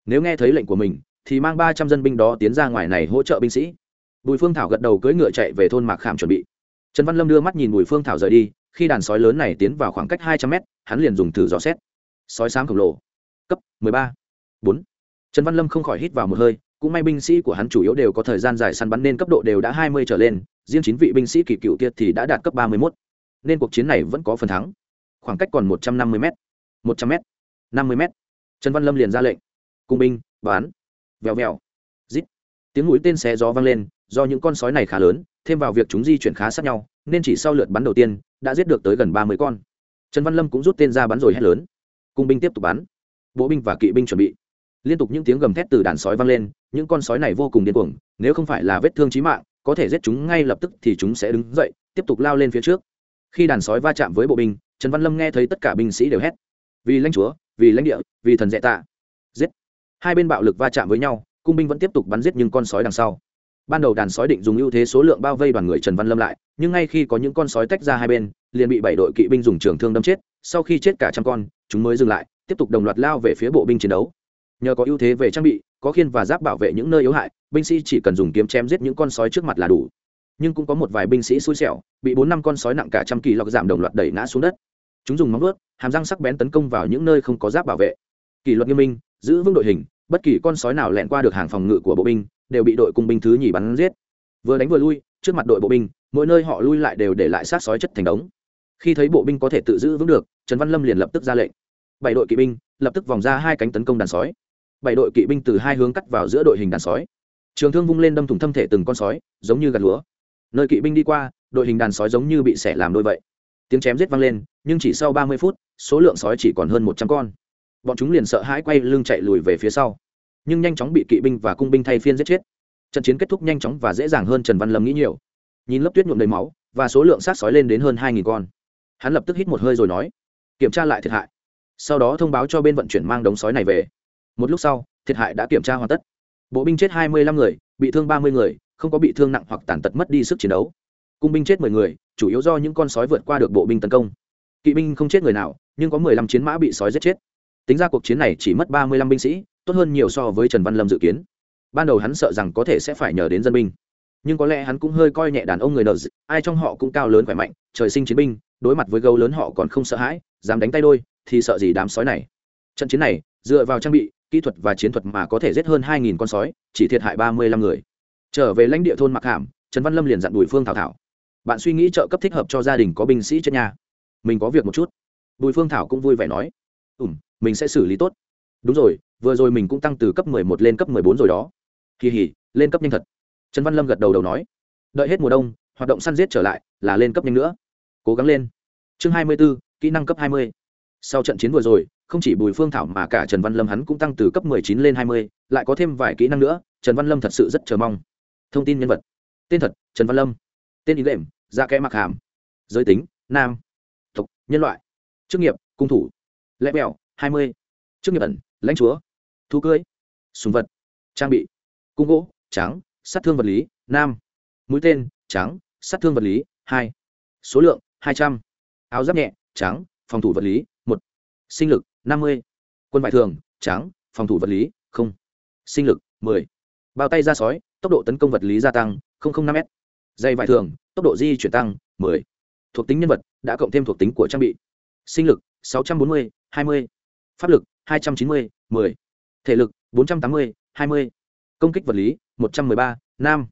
A: Nếu nghe thấy lệnh của mình, thì mang ba trăm dân binh đó tiến ra ngoài này hỗ trợ binh sĩ. Bùi phương thảo gật đầu cưỡi ngựa chạy về thôn mạc khảm chuẩn bị. Trần văn lâm đưa mắt nhìn bùi phương thảo rời đi, khi đàn sói lớn này tiến vào khoảng cách hai trăm mét, hắn liền dùng thử dò xét. Sói sáng khổng lồ. Cấp mười ba. Bốn trần văn lâm không khỏi hít vào một hơi, cũng may binh sĩ của hắn chủ yếu đều có thời gian dài săn bắn nên cấp độ đều đã hai mươi trở lên, riêng chín vị binh sĩ kỳ cựu kia thì đã đạt cấp ba mươi mốt. Nên cuộc chiến này vẫn có phần thắng. Khoảng cách còn một trăm năm mươi m một trăm m năm mươi m trần văn lâm liền ra lệnh. Cung binh, bán. Vèo vèo. Rít. Tiếng mũi tên xé gió vang lên, do những con sói này khá lớn, thêm vào việc chúng di chuyển khá sát nhau, nên chỉ sau lượt bắn đầu tiên, đã giết được tới gần ba mươi con. Trần văn lâm cũng rút tên ra bắn rồi hét lớn. Cung binh tiếp tục bắn. Bộ binh và kỵ binh chuẩn bị liên tục những tiếng gầm thét từ đàn sói vang lên, những con sói này vô cùng điên cuồng, nếu không phải là vết thương chí mạng, có thể giết chúng ngay lập tức thì chúng sẽ đứng dậy, tiếp tục lao lên phía trước. Khi đàn sói va chạm với bộ binh, trần văn lâm nghe thấy tất cả binh sĩ đều hét. Vì lãnh chúa, vì lãnh địa, vì thần dạy tạ. Giết. Hai bên bạo lực va chạm với nhau, cung binh vẫn tiếp tục bắn giết những con sói đằng sau. Ban đầu đàn sói định dùng ưu thế số lượng bao vây đoàn người trần văn lâm lại, nhưng ngay khi có những con sói tách ra hai bên, liền bị bảy đội kỵ binh dùng trường thương đâm chết, sau khi chết cả trăm con, chúng mới dừng lại, tiếp tục đồng loạt lao về phía bộ binh chiến đấu nhờ có ưu thế về trang bị, có khiên và giáp bảo vệ những nơi yếu hại, binh sĩ chỉ cần dùng kiếm chém giết những con sói trước mặt là đủ. Nhưng cũng có một vài binh sĩ xui xẻo, bị bốn năm con sói nặng cả trăm kỳ lọc giảm đồng loạt đẩy ngã xuống đất. Chúng dùng móng ướt hàm răng sắc bén tấn công vào những nơi không có giáp bảo vệ. Kỷ luật nghiêm minh, giữ vững đội hình, bất kỳ con sói nào lẹn qua được hàng phòng ngự của bộ binh, đều bị đội cung binh thứ nhì bắn giết. Vừa đánh vừa lui, trước mặt đội bộ binh, mỗi nơi họ lui lại đều để lại sát sói chất thành đống. Khi thấy bộ binh có thể tự giữ vững được, trần văn lâm liền lập tức ra lệnh. Bảy đội kỵ binh lập tức vòng ra hai cánh tấn công đàn sói bảy đội kỵ binh từ hai hướng cắt vào giữa đội hình đàn sói. Trường thương vung lên đâm thủng thâm thể từng con sói, giống như gạt lúa. Nơi kỵ binh đi qua, đội hình đàn sói giống như bị xẻ làm đôi vậy. Tiếng chém giết vang lên, nhưng chỉ sau ba mươi phút, số lượng sói chỉ còn hơn một trăm con. Bọn chúng liền sợ hãi quay lưng chạy lùi về phía sau. Nhưng nhanh chóng bị kỵ binh và cung binh thay phiên giết chết. Trận chiến kết thúc nhanh chóng và dễ dàng hơn trần văn lâm nghĩ nhiều. Nhìn lớp tuyết nhuộm đầy máu, và số lượng sát sói lên đến hơn hai con. Hắn lập tức hít một hơi rồi nói, kiểm tra lại thiệt hại. Sau đó thông báo cho bên vận chuyển mang đống sói này về một lúc sau, thiệt hại đã kiểm tra hoàn tất. Bộ binh chết hai mươi lăm người, bị thương ba mươi người, không có bị thương nặng hoặc tàn tật mất đi sức chiến đấu. Cung binh chết mười người, chủ yếu do những con sói vượt qua được bộ binh tấn công. Kỵ binh không chết người nào, nhưng có mười lăm chiến mã bị sói giết chết. Tính ra cuộc chiến này chỉ mất ba mươi lăm binh sĩ, tốt hơn nhiều so với trần văn lâm dự kiến. Ban đầu hắn sợ rằng có thể sẽ phải nhờ đến dân binh. Nhưng có lẽ hắn cũng hơi coi nhẹ đàn ông người nợ ai trong họ cũng cao lớn khỏe mạnh, trời sinh chiến binh, đối mặt với gấu lớn họ còn không sợ hãi, dám đánh tay đôi, thì sợ gì đám sói này. Trận chiến này, dựa vào trang bị kỹ thuật và chiến thuật mà có thể giết hơn hai nghìn con sói chỉ thiệt hại ba mươi lăm người. Trở về lãnh địa thôn mặc hàm trần văn lâm liền dặn bùi phương thảo thảo bạn suy nghĩ trợ cấp thích hợp cho gia đình có binh sĩ trên nhà mình có việc một chút. Bùi phương thảo cũng vui vẻ nói Ừm, mình sẽ xử lý tốt. Đúng rồi vừa rồi mình cũng tăng từ cấp mười một lên cấp mười bốn rồi đó. Kỳ hỉ lên cấp nhanh thật. Trần văn lâm gật đầu đầu nói đợi hết mùa đông hoạt động săn giết trở lại là lên cấp nhanh nữa. Cố gắng lên. Chương hai mươi b ố kỹ năng cấp hai mươi sau trận chiến vừa rồi, không chỉ bùi phương thảo mà cả trần văn lâm hắn cũng tăng từ cấp mười chín lên hai mươi, lại có thêm vài kỹ năng nữa, trần văn lâm thật sự rất chờ mong. Thông tin nhân vật. Tên thật, trần văn lâm. Tên ý đệm da dạ kẽ mặc hàm. Giới tính, nam. Tộc, nhân loại. Chức nghiệp, cung thủ. Lẽ bèo hai mươi. Chức nghiệp ẩn, lãnh chúa. Thú cưới súng vật. Trang bị, cung gỗ, trắng, sát thương vật lý, nam. Mũi tên, trắng, sát thương vật lý, hai. Số lượng, hai trăm. Áo giáp nhẹ, trắng, phòng thủ vật lý sinh lực năm mươi quân bài thường trắng phòng thủ vật lý không sinh lực mười bao tay ra sói tốc độ tấn công vật lý gia tăng năm m dây vải thường tốc độ di chuyển tăng 10. thuộc tính nhân vật đã cộng thêm thuộc tính của trang bị sinh lực 640, 20. pháp lực 290, 10. thể lực 480, 20. công kích vật lý 113, 5,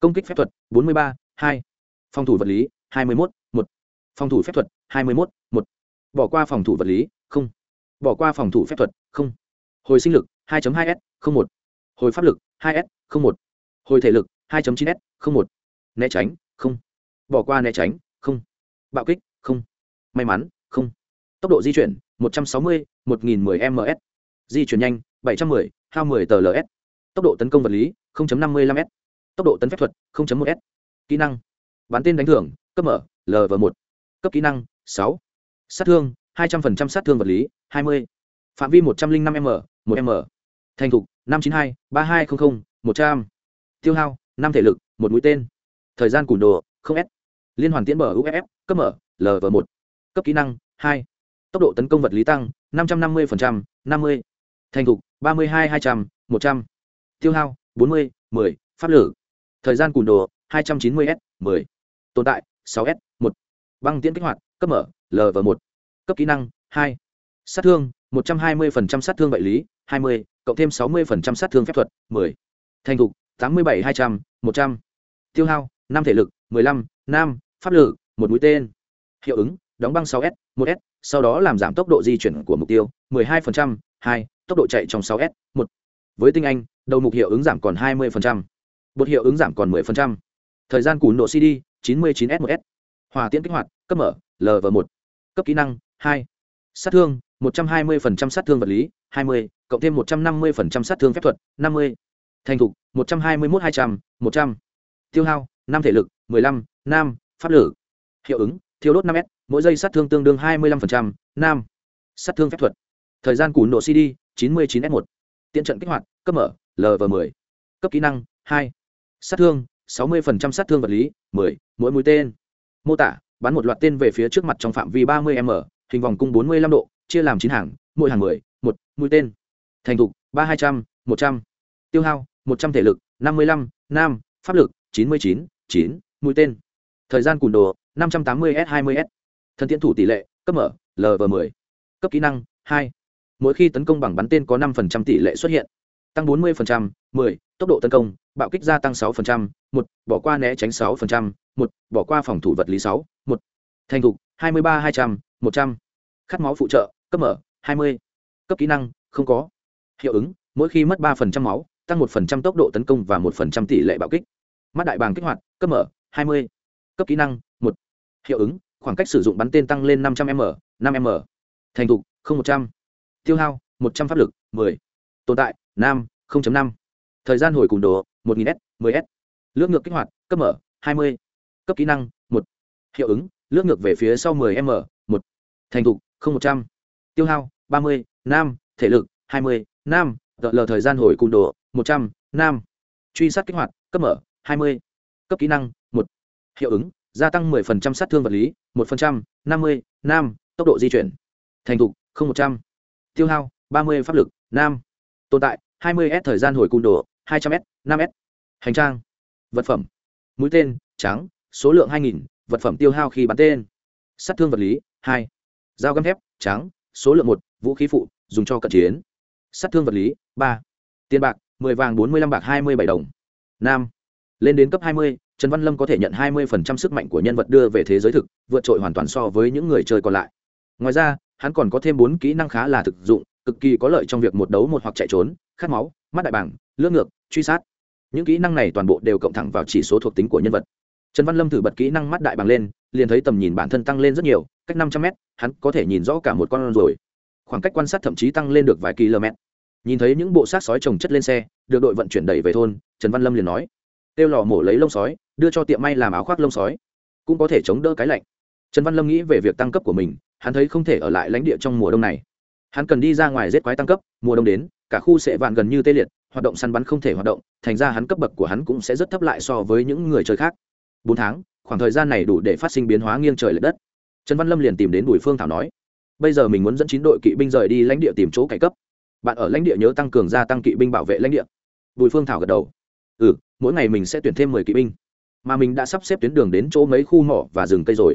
A: công kích phép thuật 43, 2. phòng thủ vật lý 21, 1. phòng thủ phép thuật 21, 1. bỏ qua phòng thủ vật lý không. Bỏ qua phòng thủ phép thuật không. Hồi sinh lực 2.2 s 01. hồi pháp lực 2 s 01. hồi thể lực 2.9 s 01. né tránh không. Bỏ qua né tránh không. Bạo kích không. May mắn không. Tốc độ di chuyển 160, 1010 ms di chuyển nhanh 710, hao 10 tls tốc độ tấn công vật lý 0.55 s. Tốc độ tấn phép thuật 0.1 s. Kỹ năng. Bắn tên đánh thưởng cấp mở lv 1 cấp kỹ năng 6. sát thương 200% sát thương vật lý 20. phạm vi 105 m một m. Thành thục 592, 3200, 100. tiêu hao năm thể lực một mũi tên. Thời gian cùn đồ không s. Liên hoàn tiễn bờ uff cấp mở lv một. Cấp kỹ năng hai. Tốc độ tấn công vật lý tăng năm trăm năm mươi năm mươi. Thành thục ba mươi hai hai trăm một trăm. Tiêu hao bốn mươi mười. Pháp lử. Thời gian cùn đồ hai trăm chín mươi s mười. Tồn tại sáu s một. Băng tiễn kích hoạt cấp mở lv một cấp kỹ năng 2, sát thương một trăm hai mươi sát thương bệnh lý hai mươi cộng thêm sáu mươi sát thương phép thuật 10. thành thục tám mươi bảy hai trăm một trăm tiêu hao 5 thể lực 15, nam pháp lực một mũi tên hiệu ứng đóng băng 6S, 1S, sau đó làm giảm tốc độ di chuyển của mục tiêu 12%, 2, tốc độ chạy trong 6S, 1. Với tinh anh, đầu mục hiệu ứng giảm còn 20%, bột hiệu ứng giảm còn 10%. Thời gian cùn độ CD 99S1S. Hòa tiễn kích hoạt, cấp mở, LV1. Cấp kỹ năng, hai. Sát thương một trăm hai mươi phần trăm sát thương vật lý hai mươi cộng thêm một trăm năm mươi phần trăm sát thương phép thuật năm mươi. Thành thục một trăm hai mươi mốt hai trăm một trăm. Tiêu hao năm thể lực mười lăm nam pháp lử hiệu ứng thiếu đốt năm s mỗi giây sát thương tương đương hai mươi lăm phần trăm nam sát thương phép thuật. Thời gian củ nổ cd chín mươi chín s một. Tiện trận kích hoạt cấp mở lv mười, cấp kỹ năng hai. Sát thương sáu mươi phần trăm sát thương vật lý mười mỗi mũi tên. Mô tả bắn một loạt tên về phía trước mặt trong phạm vi ba mươi m hình vòng cung bốn mươi lăm độ chia làm chín hàng mỗi hàng mười một mũi tên. Thành thục ba hai trăm một trăm. Tiêu hao một trăm thể lực năm mươi lăm nam pháp lực chín mươi chín chín mũi tên. Thời gian cùn đồ năm trăm tám mươi s hai mươi s. Thân tiễn thủ tỷ lệ cấp mở lv m ộ ư cấp kỹ năng hai. Mỗi khi tấn công bằng bắn tên có năm tỷ lệ xuất hiện. Tăng bốn mươi 10, tốc độ tấn công bạo kích gia tăng 6%, một. Bỏ qua né tránh 6%, một. Bỏ qua phòng thủ vật lý 6, một thành thục 23 200, 100. khát máu phụ trợ cấp mở 20. cấp kỹ năng không có hiệu ứng mỗi khi mất 3% máu tăng 1% tốc độ tấn công và 1% tỷ lệ bạo kích mắt đại bàng kích hoạt cấp mở 20. cấp kỹ năng một hiệu ứng khoảng cách sử dụng bắn tên tăng lên 500 m 5 m thành thục không 100. tiêu hao 100 pháp lực 10. tồn tại nam 0.5 thời gian hồi cùng đồ một nghìn s mười s lướt ngược kích hoạt cấp mở hai mươi cấp kỹ năng một hiệu ứng lướt ngược về phía sau mười m một thành thục không một trăm tiêu hao ba mươi nam thể lực hai mươi nam gợ lờ thời gian hồi cung độ, một trăm nam truy sát kích hoạt cấp mở hai mươi cấp kỹ năng một hiệu ứng gia tăng mười phần trăm sát thương vật lý một phần trăm năm mươi nam tốc độ di chuyển thành thục không một trăm tiêu hao ba mươi pháp lực nam tồn tại 20 s thời gian hồi cung độ, 200 s 5 s hành trang vật phẩm mũi tên trắng số lượng 2000, vật phẩm tiêu hao khi bắn tên. Sát thương vật lý hai. Dao găm thép trắng số lượng một vũ khí phụ dùng cho cận chiến. Sát thương vật lý ba. Tiền bạc 10 vàng 45 bạc 27 đồng. Năm lên đến cấp 20, trần văn lâm có thể nhận 20% sức mạnh của nhân vật đưa về thế giới thực vượt trội hoàn toàn so với những người chơi còn lại. Ngoài ra hắn còn có thêm bốn kỹ năng khá là thực dụng cực kỳ có lợi trong việc một đấu một hoặc chạy trốn khát máu mắt đại bảng lướt ngược truy sát. Những kỹ năng này toàn bộ đều cộng thẳng vào chỉ số thuộc tính của nhân vật trần văn lâm thử bật kỹ năng mắt đại bằng lên, liền thấy tầm nhìn bản thân tăng lên rất nhiều, cách năm trăm mét, hắn có thể nhìn rõ cả một con rồi. Khoảng cách quan sát thậm chí tăng lên được vài km nhìn thấy những bộ xác sói trồng chất lên xe, được đội vận chuyển đẩy về thôn, trần văn lâm liền nói, têu lò mổ lấy lông sói, đưa cho tiệm may làm áo khoác lông sói, cũng có thể chống đỡ cái lạnh. Trần văn lâm nghĩ về việc tăng cấp của mình, hắn thấy không thể ở lại lãnh địa trong mùa đông này. Hắn cần đi ra ngoài giết quái tăng cấp, mùa đông đến, cả khu sẽ vạn gần như tê liệt, hoạt động săn bắn không thể hoạt động, thành ra hắn cấp bậc của hắn cũng sẽ rất thấp lại so với những người chơi khác bốn tháng, khoảng thời gian này đủ để phát sinh biến hóa nghiêng trời l ệ đất. Trần văn lâm liền tìm đến bùi phương thảo nói, bây giờ mình muốn dẫn chín đội kỵ binh rời đi lãnh địa tìm chỗ cải cấp. Bạn ở lãnh địa nhớ tăng cường gia tăng kỵ binh bảo vệ lãnh địa. Bùi phương thảo gật đầu ừ mỗi ngày mình sẽ tuyển thêm mười kỵ binh, mà mình đã sắp xếp tuyến đường đến chỗ mấy khu mỏ và rừng cây rồi.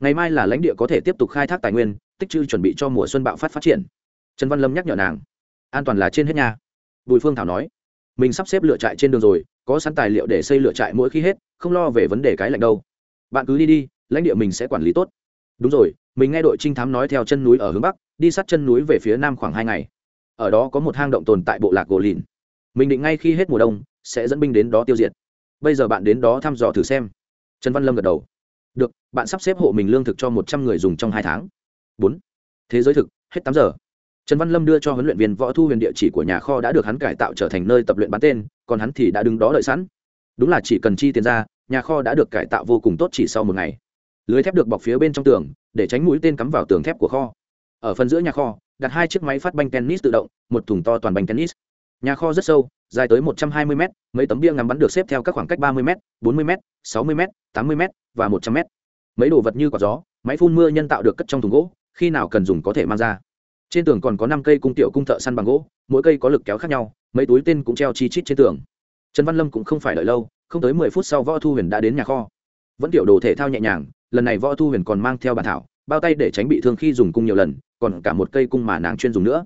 A: Ngày mai là lãnh địa có thể tiếp tục khai thác tài nguyên, tích chữ chuẩn bị cho mùa xuân bạo phát phát triển. Trần văn lâm nhắc nhở nàng, an toàn là trên hết nhà bùi phương thảo nói mình sắp xếp lựa trại trên đường rồi, có sẵn tài liệu để xây lựa trại mỗi khi hết, không lo về vấn đề cái lạnh đâu. Bạn cứ đi đi, lãnh địa mình sẽ quản lý tốt. Đúng rồi, mình nghe đội trinh thám nói theo chân núi ở hướng bắc, đi sát chân núi về phía nam khoảng hai ngày. Ở đó có một hang động tồn tại bộ lạc gỗ lìn. Mình định ngay khi hết mùa đông, sẽ dẫn binh đến đó tiêu diệt. Bây giờ bạn đến đó thăm dò thử xem. Trần văn lâm gật đầu. Được, bạn sắp xếp hộ mình lương thực cho một trăm người dùng trong hai tháng. Bốn. Thế giới thực, hết tám giờ trần văn lâm đưa cho huấn luyện viên võ thu huyền địa chỉ của nhà kho đã được hắn cải tạo trở thành nơi tập luyện bắn tên, còn hắn thì đã đứng đó đợi sẵn. Đúng là chỉ cần chi tiền ra, nhà kho đã được cải tạo vô cùng tốt chỉ sau một ngày. Lưới thép được bọc phía bên trong tường, để tránh mũi tên cắm vào tường thép của kho. Ở phần giữa nhà kho, đặt hai chiếc máy phát banh tennis tự động, một thùng to toàn banh tennis. Nhà kho rất sâu, dài tới một trăm hai mươi m mấy tấm bia ngắm bắn được xếp theo các khoảng cách ba mươi m bốn mươi m sáu mươi m tám mươi m và một trăm m mấy đồ vật như quả gió, máy phun mưa nhân tạo được cất trong thùng gỗ, khi nào cần dùng có thể mang ra trên tường còn có năm cây cung tiểu cung thợ săn bằng gỗ, mỗi cây có lực kéo khác nhau, mấy túi tên cũng treo chi chít trên tường. Trần văn lâm cũng không phải đợi lâu, không tới mười phút sau võ thu huyền đã đến nhà kho. Vẫn tiểu đồ thể thao nhẹ nhàng, lần này võ thu huyền còn mang theo bàn thảo, bao tay để tránh bị thương khi dùng cung nhiều lần, còn cả một cây cung mà nàng chuyên dùng nữa.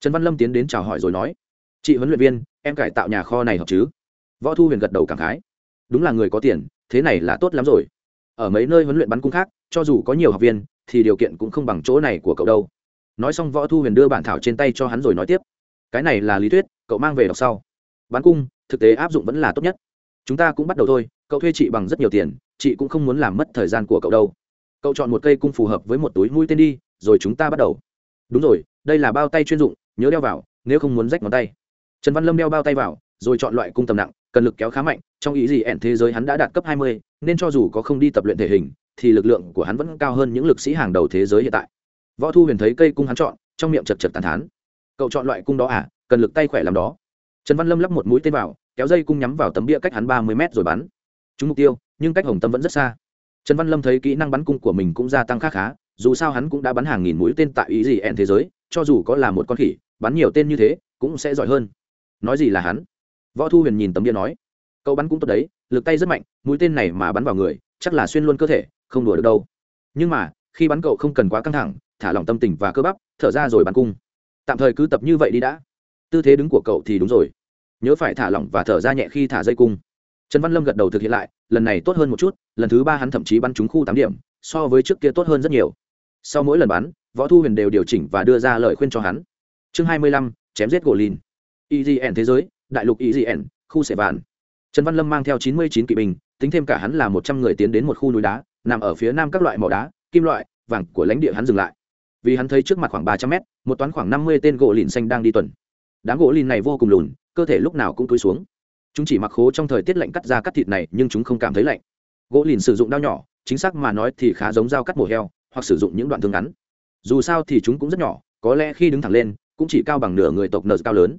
A: Trần văn lâm tiến đến chào hỏi rồi nói, chị huấn luyện viên, em cải tạo nhà kho này hợp chứ? Võ thu huyền gật đầu cảm khái, đúng là người có tiền, thế này là tốt lắm rồi. Ở mấy nơi huấn luyện bắn cung khác, cho dù có nhiều học viên, thì điều kiện cũng không bằng chỗ này của cậu đâu nói xong võ thu huyền đưa bản thảo trên tay cho hắn rồi nói tiếp. Cái này là lý thuyết, cậu mang về đọc sau. Bán cung, thực tế áp dụng vẫn là tốt nhất. Chúng ta cũng bắt đầu thôi, cậu thuê chị bằng rất nhiều tiền, chị cũng không muốn làm mất thời gian của cậu đâu. Cậu chọn một cây cung phù hợp với một túi mũi tên đi, rồi chúng ta bắt đầu. Đúng rồi, đây là bao tay chuyên dụng, nhớ đeo vào, nếu không muốn rách ngón tay. Trần văn lâm đeo bao tay vào, rồi chọn loại cung tầm nặng, cần lực kéo khá mạnh, trong ý gì ẻn thế giới hắn đã đạt cấp hai mươi, nên cho dù có không đi tập luyện thể hình, thì lực lượng của hắn vẫn cao hơn những lực sĩ hàng đầu thế giới hiện tại võ thu huyền thấy cây cung hắn chọn, trong miệng chật chật tàn thán. Cậu chọn loại cung đó à? Cần lực tay khỏe làm đó. Trần văn lâm lắp một mũi tên vào, kéo dây cung nhắm vào tấm bia cách hắn ba mươi mét rồi bắn. Trúng mục tiêu, nhưng cách hồng tâm vẫn rất xa. Trần văn lâm thấy kỹ năng bắn cung của mình cũng gia tăng khá khá, dù sao hắn cũng đã bắn hàng nghìn mũi tên tại ý gì ẹn thế giới, cho dù có là một con khỉ, bắn nhiều tên như thế, cũng sẽ giỏi hơn. Nói gì là hắn? Võ thu huyền nhìn tấm bia nói, cậu bắn cũng tốt đấy, lực tay rất mạnh, mũi tên này mà bắn vào người, chắc là xuyên luôn cơ thể, không đùa được đâu. Nhưng mà, khi bắn cậu không cần quá căng thẳng thả lỏng tâm tình và cơ bắp, thở ra rồi bắn cung. Tạm thời cứ tập như vậy đi đã. Tư thế đứng của cậu thì đúng rồi. Nhớ phải thả lỏng và thở ra nhẹ khi thả dây cung. Trần văn lâm gật đầu thực hiện lại, lần này tốt hơn một chút, lần thứ ba hắn thậm chí bắn trúng khu tám điểm, so với trước kia tốt hơn rất nhiều. Sau mỗi lần bắn, võ thu huyền đều điều chỉnh và đưa ra lời khuyên cho hắn. Chương hai mươi lăm, chém giết gỗ lìn egn thế giới, đại lục egn khu sẻ vạn. Trần văn lâm mang theo chín mươi chín kỵ binh, tính thêm cả hắn là một trăm người tiến đến một khu núi đá, nằm ở phía nam các loại mỏ đá, kim loại, vàng của lãnh địa hắn dừng lại vì hắn thấy trước mặt khoảng ba trăm mét, một toán khoảng năm mươi tên gỗ lìn xanh đang đi tuần. Đám gỗ lìn này vô cùng lùn, cơ thể lúc nào cũng túi xuống. Chúng chỉ mặc khố trong thời tiết lạnh cắt ra cắt thịt này, nhưng chúng không cảm thấy lạnh. Gỗ lìn sử dụng đao nhỏ, chính xác mà nói thì khá giống dao cắt mổ heo, hoặc sử dụng những đoạn thương ngắn. Dù sao thì chúng cũng rất nhỏ, có lẽ khi đứng thẳng lên, cũng chỉ cao bằng nửa người tộc nợ cao lớn.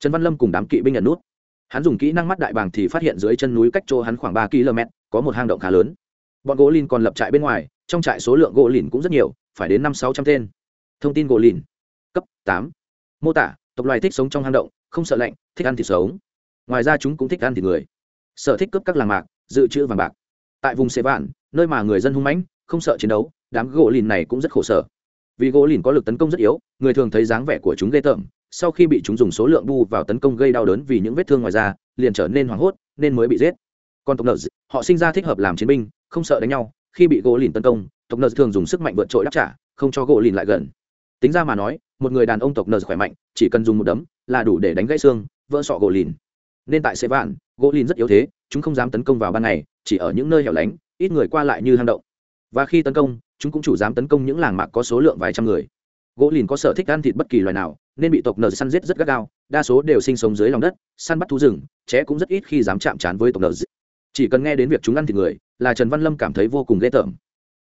A: Trần văn lâm cùng đám kỵ binh nhận nút. Hắn dùng kỹ năng mắt đại bàng thì phát hiện dưới chân núi cách chỗ hắn khoảng ba km có một hang động khá lớn. Bọn gỗ lìn còn lập trại bên ngoài, trong trại số lượng gỗ lìn cũng rất nhiều phải đến năm sáu trăm tên. Thông tin gỗ lìn. Cấp tám. Mô tả, tộc loài thích sống trong hang động, không sợ lạnh, thích ăn thịt sống. Ngoài ra chúng cũng thích ăn thịt người. Sở thích cướp các làng mạc, dự trữ vàng bạc. Tại vùng xế vạn, nơi mà người dân hung mãnh, không sợ chiến đấu, đám gỗ lìn này cũng rất khổ sở. Vì gỗ lìn có lực tấn công rất yếu, người thường thấy dáng vẻ của chúng ghê tởm, sau khi bị chúng dùng số lượng bu vào tấn công gây đau đớn vì những vết thương ngoài da, liền trở nên hoảng hốt, nên mới bị giết. Còn tộc nợ họ sinh ra thích hợp làm chiến binh, không sợ đánh nhau, khi bị gỗ lìn tấn công tộc nợ thường dùng sức mạnh vượt trội đáp trả, không cho gỗ lìn lại gần. Tính ra mà nói, một người đàn ông tộc nợ khỏe mạnh, chỉ cần dùng một đấm là đủ để đánh gãy xương, vỡ sọ gỗ lìn. Nên tại xe vạn, gỗ lìn rất yếu thế, chúng không dám tấn công vào ban ngày, chỉ ở những nơi hẻo lánh, ít người qua lại như hang động. Và khi tấn công, chúng cũng chủ dám tấn công những làng mạc có số lượng vài trăm người. Gỗ lìn có sở thích ăn thịt bất kỳ loài nào, nên bị tộc nợ săn giết rất gắt gao, đa số đều sinh sống dưới lòng đất, săn bắt thú rừng, ché cũng rất ít khi dám chạm trán với tộc nợ. Chỉ cần nghe đến việc chúng ăn thịt người, là trần văn lâm cảm thấy vô cùng ghê tởm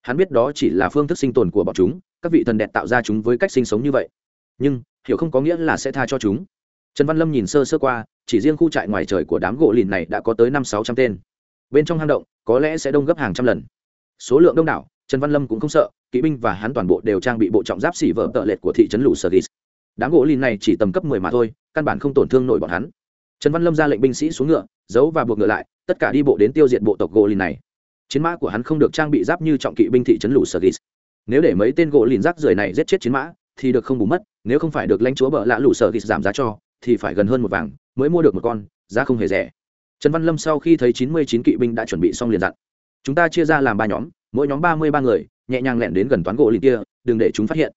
A: hắn biết đó chỉ là phương thức sinh tồn của bọn chúng, các vị thần đẹp tạo ra chúng với cách sinh sống như vậy. Nhưng, hiểu không có nghĩa là sẽ tha cho chúng. Trần văn lâm nhìn sơ sơ qua, chỉ riêng khu trại ngoài trời của đám gỗ lìn này đã có tới năm sáu trăm tên. Bên trong hang động, có lẽ sẽ đông gấp hàng trăm lần. Số lượng đông đảo, trần văn lâm cũng không sợ, kỵ binh và hắn toàn bộ đều trang bị bộ trọng giáp xỉ vợ tợ lệt của thị trấn lũ sở ghis đám gỗ lìn này chỉ tầm cấp mười mà thôi, căn bản không tổn thương nổi bọn hắn. Trần văn lâm ra lệnh binh sĩ xuống ngựa, giấu và buộc ngựa lại, tất cả đi bộ đến tiêu diệt bộ tộc gỗ lìn này chiến mã của hắn không được trang bị giáp như trọng kỵ binh thị trấn lũ sở ghis nếu để mấy tên gỗ lìn rác rưởi này giết chết chiến mã, thì được không bù mất, nếu không phải được lãnh chúa bợ lạ lũ sở ghis giảm giá cho, thì phải gần hơn một vàng, mới mua được một con, giá không hề rẻ. Trần văn lâm sau khi thấy chín mươi chín kỵ binh đã chuẩn bị xong liền dặn, chúng ta chia ra làm ba nhóm, mỗi nhóm ba mươi ba người, nhẹ nhàng lẹn đến gần toán gỗ lìn kia, đừng để chúng phát hiện.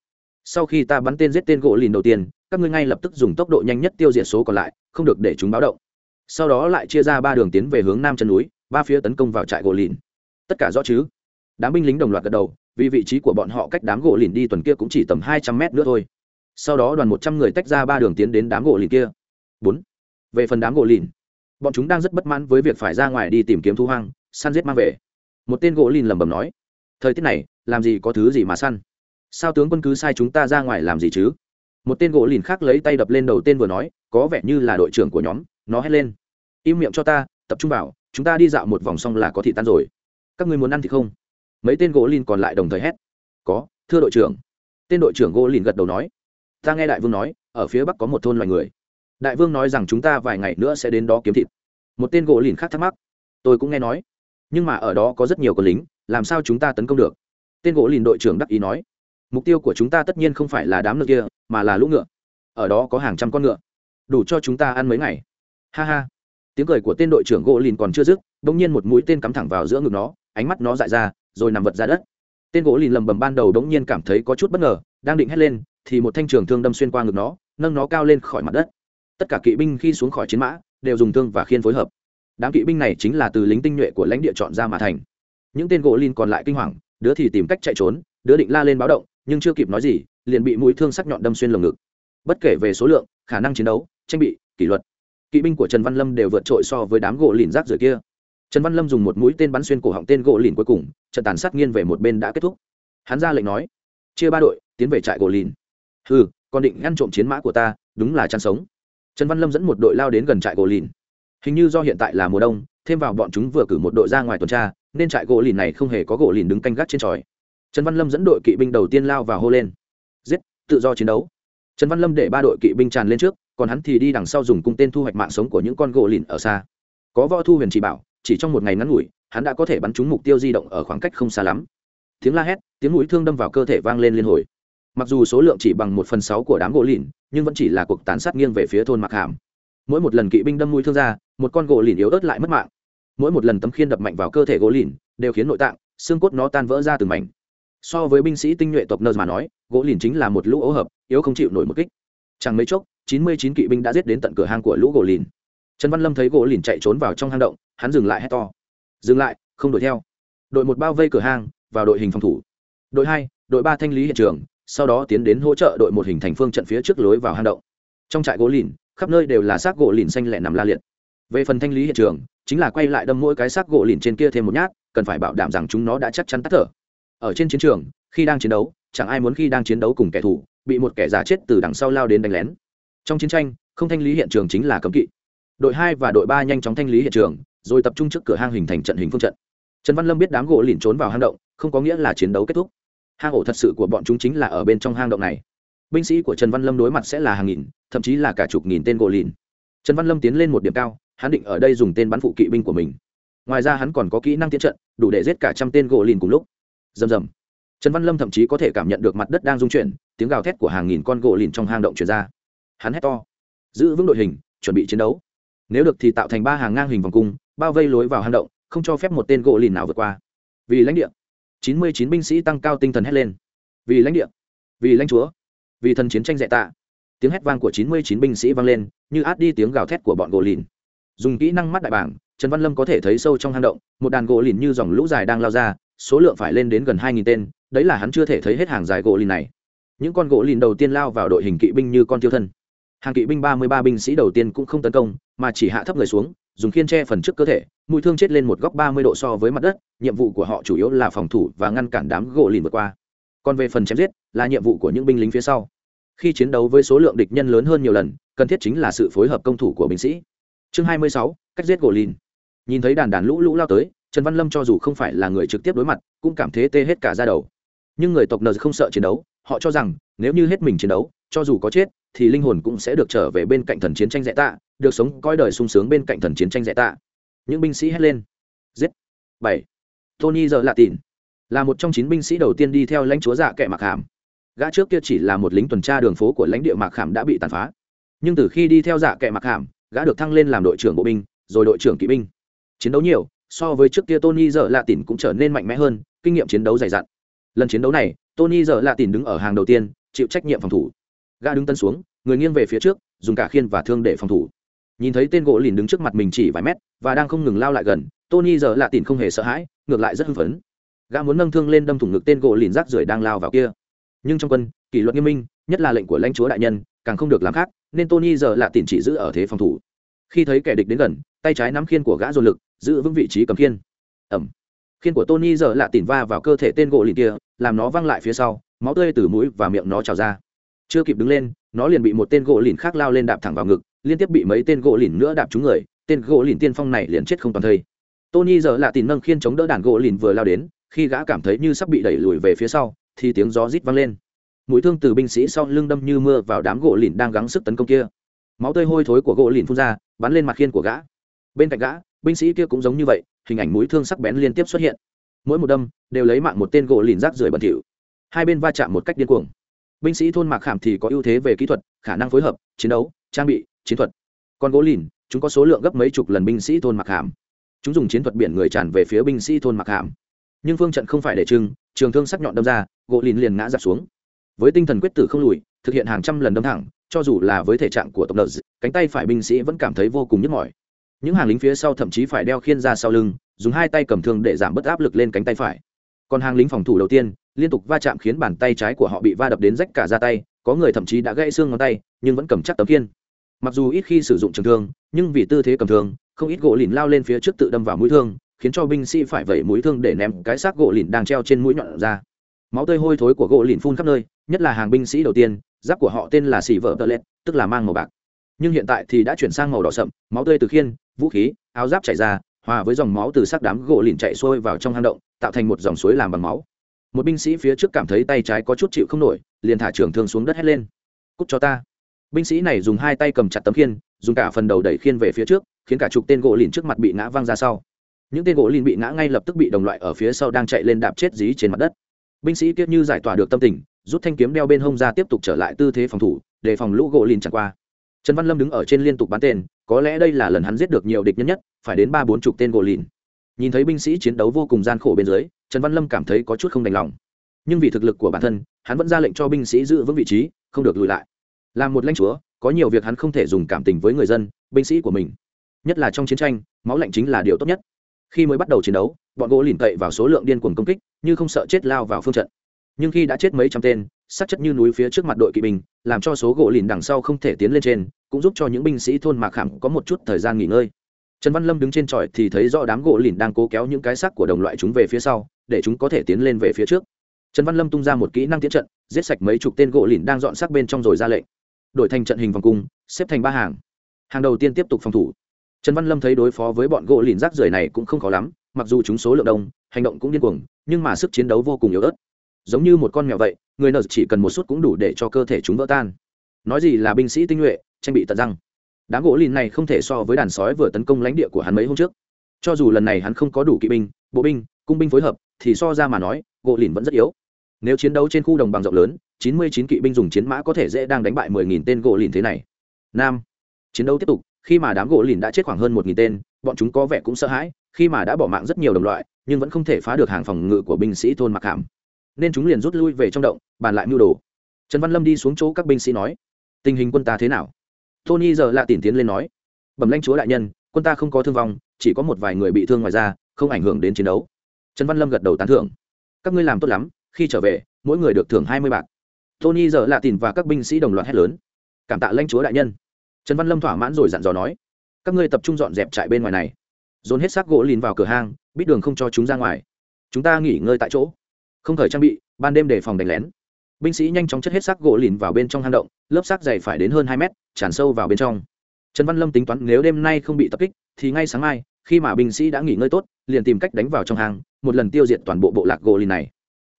A: Sau khi ta bắn tên giết tên gỗ lìn đầu tiên, các ngươi ngay lập tức dùng tốc độ nhanh nhất tiêu diệt số còn lại, không được để chúng báo động. Sau đó lại chia ra ba đường tiến về hướng nam chân núi, ba phía tấn công vào trại gỗ lìn tất cả rõ chứ? Đám binh lính đồng loạt gật đầu, vì vị trí của bọn họ cách đám gỗ lìn đi tuần kia cũng chỉ tầm hai trăm mét nữa thôi. Sau đó đoàn một trăm người tách ra ba đường tiến đến đám gỗ lìn kia. Bốn. Về phần đám gỗ lìn, bọn chúng đang rất bất mãn với việc phải ra ngoài đi tìm kiếm thu hoang, săn giết mang về. Một tên gỗ lìn lẩm bẩm nói, thời tiết này, làm gì có thứ gì mà săn? Sao tướng quân cứ sai chúng ta ra ngoài làm gì chứ? Một tên gỗ lìn khác lấy tay đập lên đầu tên vừa nói, có vẻ như là đội trưởng của nhóm, nó hét lên. Im miệng cho ta, tập trung vào, chúng ta đi dạo một vòng xong là có thị tan rồi các người muốn ăn thì không. Mấy tên gỗ lìn còn lại đồng thời hét. Có, thưa đội trưởng. Tên đội trưởng gỗ lìn gật đầu nói. Ta nghe đại vương nói, ở phía bắc có một thôn loài người. Đại vương nói rằng chúng ta vài ngày nữa sẽ đến đó kiếm thịt. Một tên gỗ lìn khác thắc mắc. Tôi cũng nghe nói. Nhưng mà ở đó có rất nhiều con lính, làm sao chúng ta tấn công được? Tên gỗ lìn đội trưởng đắc ý nói. Mục tiêu của chúng ta tất nhiên không phải là đám nước kia, mà là lũ ngựa. Ở đó có hàng trăm con ngựa. Đủ cho chúng ta ăn mấy ngày. Ha ha. Tiếng cười của tên đội trưởng gỗ lìn còn chưa dứt, bỗng nhiên một mũi tên cắm thẳng vào giữa ngực nó ánh mắt nó dại ra, rồi nằm vật ra đất. Tên gỗ lìn lầm bầm ban đầu bỗng nhiên cảm thấy có chút bất ngờ, đang định hét lên, thì một thanh trường thương đâm xuyên qua ngực nó, nâng nó cao lên khỏi mặt đất. Tất cả kỵ binh khi xuống khỏi chiến mã, đều dùng thương và khiên phối hợp. Đám kỵ binh này chính là từ lính tinh nhuệ của lãnh địa chọn ra mà thành. Những tên gỗ lìn còn lại kinh hoàng, đứa thì tìm cách chạy trốn, đứa định la lên báo động, nhưng chưa kịp nói gì, liền bị mũi thương sắc nhọn đâm xuyên lồng ngực. Bất kể về số lượng, khả năng chiến đấu tranh bị, kỷ luật, kỵ binh của trần văn lâm đều vượt trội so với đám gỗ lìn rác rưởi kia trần văn lâm dùng một mũi tên bắn xuyên cổ họng tên gỗ lìn cuối cùng, trận tàn sát nghiên về một bên đã kết thúc. Hắn ra lệnh nói, chia ba đội, tiến về trại gỗ lìn. Ừ còn định ngăn trộm chiến mã của ta, đúng là chăn sống. Trần văn lâm dẫn một đội lao đến gần trại gỗ lìn. Hình như do hiện tại là mùa đông, thêm vào bọn chúng vừa cử một đội ra ngoài tuần tra, nên trại gỗ lìn này không hề có gỗ lìn đứng canh gác trên tròi. Trần văn lâm dẫn đội kỵ binh đầu tiên lao vào hô lên. Giết, tự do chiến đấu. Trần văn lâm để ba đội kỵ binh tràn lên trước, còn hắn thì đi đằng sau dùng cung tên thu hoạch mạng sống của những con gỗ lìn ở xa. Có võ thu huyền chỉ bảo chỉ trong một ngày ngắn ngủi, hắn đã có thể bắn trúng mục tiêu di động ở khoảng cách không xa lắm. Tiếng la hét, tiếng mũi thương đâm vào cơ thể vang lên liên hồi. Mặc dù số lượng chỉ bằng một phần sáu của đám gỗ lìn, nhưng vẫn chỉ là cuộc tàn sát nghiêng về phía thôn mặc hàm. Mỗi một lần kỵ binh đâm mũi thương ra, một con gỗ lìn yếu ớt lại mất mạng. Mỗi một lần tấm khiên đập mạnh vào cơ thể gỗ lìn, đều khiến nội tạng, xương cốt nó tan vỡ ra từng mảnh. So với binh sĩ tinh nhuệ tộc nơ mà nói, gỗ lìn chính là một lũ ấu hợp, yếu không chịu nổi một kích. Chẳng mấy chốc, chín mươi chín kỵ binh đã giết đến tận cửa hang của lũ gỗ lìn trần văn lâm thấy gỗ lìn chạy trốn vào trong hang động, hắn dừng lại hét to. Dừng lại, không đuổi theo. Đội một bao vây cửa hang, vào đội hình phòng thủ. Đội hai, đội ba thanh lý hiện trường, sau đó tiến đến hỗ trợ đội một hình thành phương trận phía trước lối vào hang động. Trong trại gỗ lìn, khắp nơi đều là xác gỗ lìn xanh lẹ nằm la liệt. Về phần thanh lý hiện trường, chính là quay lại đâm mỗi cái xác gỗ lìn trên kia thêm một nhát, cần phải bảo đảm rằng chúng nó đã chắc chắn tắt thở. Ở trên chiến trường, khi đang chiến đấu, chẳng ai muốn khi đang chiến đấu cùng kẻ thù, bị một kẻ giả chết từ đằng sau lao đến đánh lén. Trong chiến tranh, không thanh lý hiện trường chính là cấm kỵ đội hai và đội ba nhanh chóng thanh lý hiện trường, rồi tập trung trước cửa hang hình thành trận hình phương trận. Trần văn lâm biết đám gỗ lìn trốn vào hang động, không có nghĩa là chiến đấu kết thúc. Hang ổ thật sự của bọn chúng chính là ở bên trong hang động này. Binh sĩ của trần văn lâm đối mặt sẽ là hàng nghìn, thậm chí là cả chục nghìn tên gỗ lìn. Trần văn lâm tiến lên một điểm cao, hắn định ở đây dùng tên bắn phụ kỵ binh của mình. Ngoài ra hắn còn có kỹ năng tiến trận, đủ để giết cả trăm tên gỗ lìn cùng lúc. Rầm rầm. Trần văn lâm thậm chí có thể cảm nhận được mặt đất đang rung chuyển, tiếng gào thét của hàng nghìn con gỗ lìn trong hang động chuyển ra. Hắn hét to. Giữ vững đội hình, chuẩn bị chiến đấu nếu được thì tạo thành ba hàng ngang hình vòng cung, bao vây lối vào hang động, không cho phép một tên gỗ lìn nào vượt qua. Vì lãnh địa. Chín mươi chín binh sĩ tăng cao tinh thần hét lên. Vì lãnh địa. Vì lãnh chúa. Vì thần chiến tranh dạy tạ. Tiếng hét vang của chín mươi chín binh sĩ vang lên, như át đi tiếng gào thét của bọn gỗ lìn. Dùng kỹ năng mắt đại bảng, trần văn lâm có thể thấy sâu trong hang động, một đàn gỗ lìn như dòng lũ dài đang lao ra, số lượng phải lên đến gần hai nghìn tên, đấy là hắn chưa thể thấy hết hàng dài gỗ lìn này. Những con gỗ lìn đầu tiên lao vào đội hình kỵ binh như con tiêu thân hàng kỵ binh ba mươi ba binh sĩ đầu tiên cũng không tấn công, mà chỉ hạ thấp người xuống, dùng khiên che phần trước cơ thể, mũi thương chết lên một góc ba mươi độ so với mặt đất, nhiệm vụ của họ chủ yếu là phòng thủ và ngăn cản đám gỗ lìn vượt qua. Còn về phần chém giết, là nhiệm vụ của những binh lính phía sau. Khi chiến đấu với số lượng địch nhân lớn hơn nhiều lần, cần thiết chính là sự phối hợp công thủ của binh sĩ. Chương hai mươi sáu, cách giết gỗ lìn. Nhìn thấy đàn đàn lũ lũ lao tới, trần văn lâm cho dù không phải là người trực tiếp đối mặt, cũng cảm thấy tê hết cả ra đầu. Nhưng người tộc nờ không sợ chiến đấu, họ cho rằng, nếu như hết mình chiến đấu, cho dù có chết thì linh hồn cũng sẽ được trở về bên cạnh thần chiến tranh dạy tạ được sống coi đời sung sướng bên cạnh thần chiến tranh dạy tạ. Những binh sĩ hét lên. Giết. Bảy. Tony giờ lạ tìn là một trong chín binh sĩ đầu tiên đi theo lãnh chúa dạ kệ mặc hàm. Gã trước kia chỉ là một lính tuần tra đường phố của lãnh địa mạc Hàm đã bị tàn phá. Nhưng từ khi đi theo dạ kệ mạc Hàm, gã được thăng lên làm đội trưởng bộ binh rồi đội trưởng kỵ binh. Chiến đấu nhiều so với trước kia tony giờ lạ tìn cũng trở nên mạnh mẽ hơn kinh nghiệm chiến đấu dày dặn. Lần chiến đấu này tony giờ lạ tìn đứng ở hàng đầu tiên chịu trách nhiệm phòng thủ gã đứng tân xuống, người nghiêng về phía trước, dùng cả khiên và thương để phòng thủ. Nhìn thấy tên gỗ lìn đứng trước mặt mình chỉ vài mét và đang không ngừng lao lại gần, tony giờ lạ tìm không hề sợ hãi, ngược lại rất hưng phấn. Gã muốn nâng thương lên đâm thủng ngực tên gỗ lìn rác rưởi đang lao vào kia. Nhưng trong quân, kỷ luật nghiêm minh, nhất là lệnh của lãnh chúa đại nhân, càng không được làm khác, nên tony giờ lạ tìm chỉ giữ ở thế phòng thủ. Khi thấy kẻ địch đến gần, tay trái nắm khiên của gã dồn lực, giữ vững vị trí cầm khiên. Ẩm. Khiên của tony giờ lạ tìm va vào cơ thể tên gỗ lìn kia, làm nó văng lại phía sau, máu tươi từ mũi và miệng nó trào ra chưa kịp đứng lên, nó liền bị một tên gỗ lìn khác lao lên đạp thẳng vào ngực, liên tiếp bị mấy tên gỗ lìn nữa đạp trúng người, tên gỗ lìn tiên phong này liền chết không toàn thây. Tony giờ lạ tìm nâng khiên chống đỡ đàn gỗ lìn vừa lao đến, khi gã cảm thấy như sắp bị đẩy lùi về phía sau, thì tiếng gió rít vang lên. Mũi thương từ binh sĩ sau lưng đâm như mưa vào đám gỗ lìn đang gắng sức tấn công kia. Máu tươi hôi thối của gỗ lìn phun ra, bắn lên mặt khiên của gã. Bên cạnh gã, binh sĩ kia cũng giống như vậy, hình ảnh mũi thương sắc bén liên tiếp xuất hiện. Mỗi một đâm đều lấy mạng một tên gỗ lìn rác rưởi bẩn thỉu. Hai bên va chạm một cách điên cuồng binh sĩ thôn mạc khảm thì có ưu thế về kỹ thuật, khả năng phối hợp, chiến đấu, trang bị, chiến thuật. Còn gỗ lìn, chúng có số lượng gấp mấy chục lần binh sĩ thôn mạc khảm. Chúng dùng chiến thuật biển người tràn về phía binh sĩ thôn mạc khảm. Nhưng phương trận không phải để trưng, trường thương sắc nhọn đâm ra, gỗ lìn liền ngã giặt xuống. Với tinh thần quyết tử không lùi, thực hiện hàng trăm lần đâm thẳng, cho dù là với thể trạng của tổng đợt cánh tay phải binh sĩ vẫn cảm thấy vô cùng nhức mỏi. Những hàng lính phía sau thậm chí phải đeo khiên ra sau lưng, dùng hai tay cầm thương để giảm bớt áp lực lên cánh tay phải còn hàng lính phòng thủ đầu tiên, liên tục va chạm khiến bàn tay trái của họ bị va đập đến rách cả ra tay, có người thậm chí đã gãy xương ngón tay, nhưng vẫn cầm chắc tấm kiên mặc dù ít khi sử dụng trường thương, nhưng vì tư thế cầm thương, không ít gỗ lìn lao lên phía trước tự đâm vào mũi thương, khiến cho binh sĩ phải vẩy mũi thương để ném cái xác gỗ lìn đang treo trên mũi nhọn ra. Máu tươi hôi thối của gỗ lìn phun khắp nơi, nhất là hàng binh sĩ đầu tiên, giáp của họ tên là xì vợ tơ lét tức là mang màu bạc. Nhưng hiện tại thì đã chuyển sang màu đỏ sậm, máu tươi từ khiên, vũ khí, áo giáp chảy ra hòa với dòng máu từ sắc đám gỗ lìn chạy xuôi vào trong hang động, tạo thành một dòng suối làm bằng máu. Một binh sĩ phía trước cảm thấy tay trái có chút chịu không nổi, liền thả trường thương xuống đất hét lên. Cút cho ta. Binh sĩ này dùng hai tay cầm chặt tấm khiên, dùng cả phần đầu đẩy khiên về phía trước, khiến cả chục tên gỗ lìn trước mặt bị ngã văng ra sau. Những tên gỗ lìn bị ngã ngay lập tức bị đồng loại ở phía sau đang chạy lên đạp chết dí trên mặt đất. Binh sĩ kiết như giải tỏa được tâm tình, rút thanh kiếm đeo bên hông ra tiếp tục trở lại tư thế phòng thủ, để phòng lũ gỗ lìn chẳng qua trần văn lâm đứng ở trên liên tục bắn tên, có lẽ đây là lần hắn giết được nhiều địch nhân nhất, phải đến ba bốn chục tên gỗ lìn. Nhìn thấy binh sĩ chiến đấu vô cùng gian khổ bên dưới, trần văn lâm cảm thấy có chút không đành lòng. Nhưng vì thực lực của bản thân, hắn vẫn ra lệnh cho binh sĩ giữ vững vị trí, không được lùi lại. Làm một lãnh chúa, có nhiều việc hắn không thể dùng cảm tình với người dân, binh sĩ của mình. Nhất là trong chiến tranh, máu lạnh chính là điều tốt nhất. Khi mới bắt đầu chiến đấu, bọn gỗ lìn cậy vào số lượng điên cuồng công kích, như không sợ chết lao vào phương trận nhưng khi đã chết mấy trăm tên, sát chất như núi phía trước mặt đội kỵ binh, làm cho số gỗ lìn đằng sau không thể tiến lên trên, cũng giúp cho những binh sĩ thôn mạc khảm có một chút thời gian nghỉ ngơi. Trần văn lâm đứng trên tròi thì thấy rõ đám gỗ lìn đang cố kéo những cái xác của đồng loại chúng về phía sau, để chúng có thể tiến lên về phía trước. Trần văn lâm tung ra một kỹ năng tiến trận, giết sạch mấy chục tên gỗ lìn đang dọn xác bên trong rồi ra lệnh. Đổi thành trận hình vòng cung, xếp thành ba hàng. Hàng đầu tiên tiếp tục phòng thủ. Trần văn lâm thấy đối phó với bọn gỗ lìn rác rưởi này cũng không khó lắm, mặc dù chúng số lượng đông, hành động cũng điên cuồng, nhưng mà sức chiến đấu vô cùng yếu ớt giống như một con mèo vậy, người nợ chỉ cần một suất cũng đủ để cho cơ thể chúng vỡ tan. Nói gì là binh sĩ tinh nhuệ, tranh bị tận răng. Đám gỗ lìn này không thể so với đàn sói vừa tấn công lãnh địa của hắn mấy hôm trước. Cho dù lần này hắn không có đủ kỵ binh, bộ binh, cung binh phối hợp, thì so ra mà nói, gỗ lìn vẫn rất yếu. Nếu chiến đấu trên khu đồng bằng rộng lớn, chín mươi chín kỵ binh dùng chiến mã có thể dễ đang đánh bại mười nghìn tên gỗ lìn thế này. Nam, chiến đấu tiếp tục, khi mà đám gỗ lìn đã chết khoảng hơn một nghìn tên, bọn chúng có vẻ cũng sợ hãi, khi mà đã bỏ mạng rất nhiều đồng loại, nhưng vẫn không thể phá được hàng phòng ngự của binh sĩ thôn mặc hàm nên chúng liền rút lui về trong động, bàn lại mưu đồ. Trần văn lâm đi xuống chỗ các binh sĩ nói, tình hình quân ta thế nào? Tony giờ lạ tìm tiến lên nói, bẩm lãnh chúa đại nhân, quân ta không có thương vong, chỉ có một vài người bị thương ngoài ra không ảnh hưởng đến chiến đấu. Trần văn lâm gật đầu tán thưởng, các ngươi làm tốt lắm, khi trở về, mỗi người được thưởng hai mươi bạc. Tony giờ lạ tìm và các binh sĩ đồng loạt hét lớn, cảm tạ lãnh chúa đại nhân. Trần văn lâm thỏa mãn rồi dặn dò nói, các ngươi tập trung dọn dẹp trại bên ngoài này. Dồn hết xác gỗ lìn vào cửa hang, biết đường không cho chúng ra ngoài. Chúng ta nghỉ ngơi tại chỗ không thời trang bị, ban đêm đề phòng đánh lén. Binh sĩ nhanh chóng chất hết xác gỗ lìn vào bên trong hang động, lớp xác dày phải đến hơn hai mét, tràn sâu vào bên trong. Trần văn lâm tính toán nếu đêm nay không bị tập kích, thì ngay sáng mai, khi mà binh sĩ đã nghỉ ngơi tốt, liền tìm cách đánh vào trong hang, một lần tiêu diệt toàn bộ bộ lạc gỗ lìn này.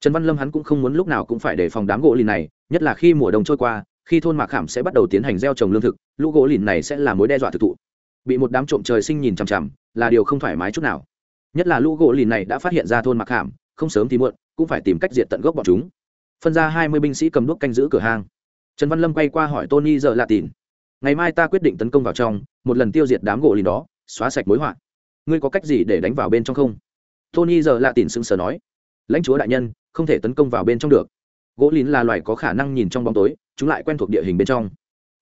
A: Trần văn lâm hắn cũng không muốn lúc nào cũng phải đề phòng đám gỗ lìn này, nhất là khi mùa đông trôi qua, khi thôn mạc khảm sẽ bắt đầu tiến hành gieo trồng lương thực, lũ gỗ lìn này sẽ là mối đe dọa thực thụ. Bị một đám trộm trời sinh nhìn chằm chằm, là điều không thoải mái chút nào. Nhất là lũ gỗ lìn này đã phát hiện ra thôn mạc khảm, không sớm thì muộn cũng phải tìm cách diệt tận gốc bọn chúng. Phân ra hai mươi binh sĩ cầm đuốc canh giữ cửa hang. Trần văn lâm quay qua hỏi tony giờ lạ tìn ngày mai ta quyết định tấn công vào trong, một lần tiêu diệt đám gỗ lìn đó, xóa sạch mối họa. Ngươi có cách gì để đánh vào bên trong không? Tony giờ lạ tìn sững sờ nói. Lãnh chúa đại nhân, không thể tấn công vào bên trong được. Gỗ lìn là loài có khả năng nhìn trong bóng tối, chúng lại quen thuộc địa hình bên trong.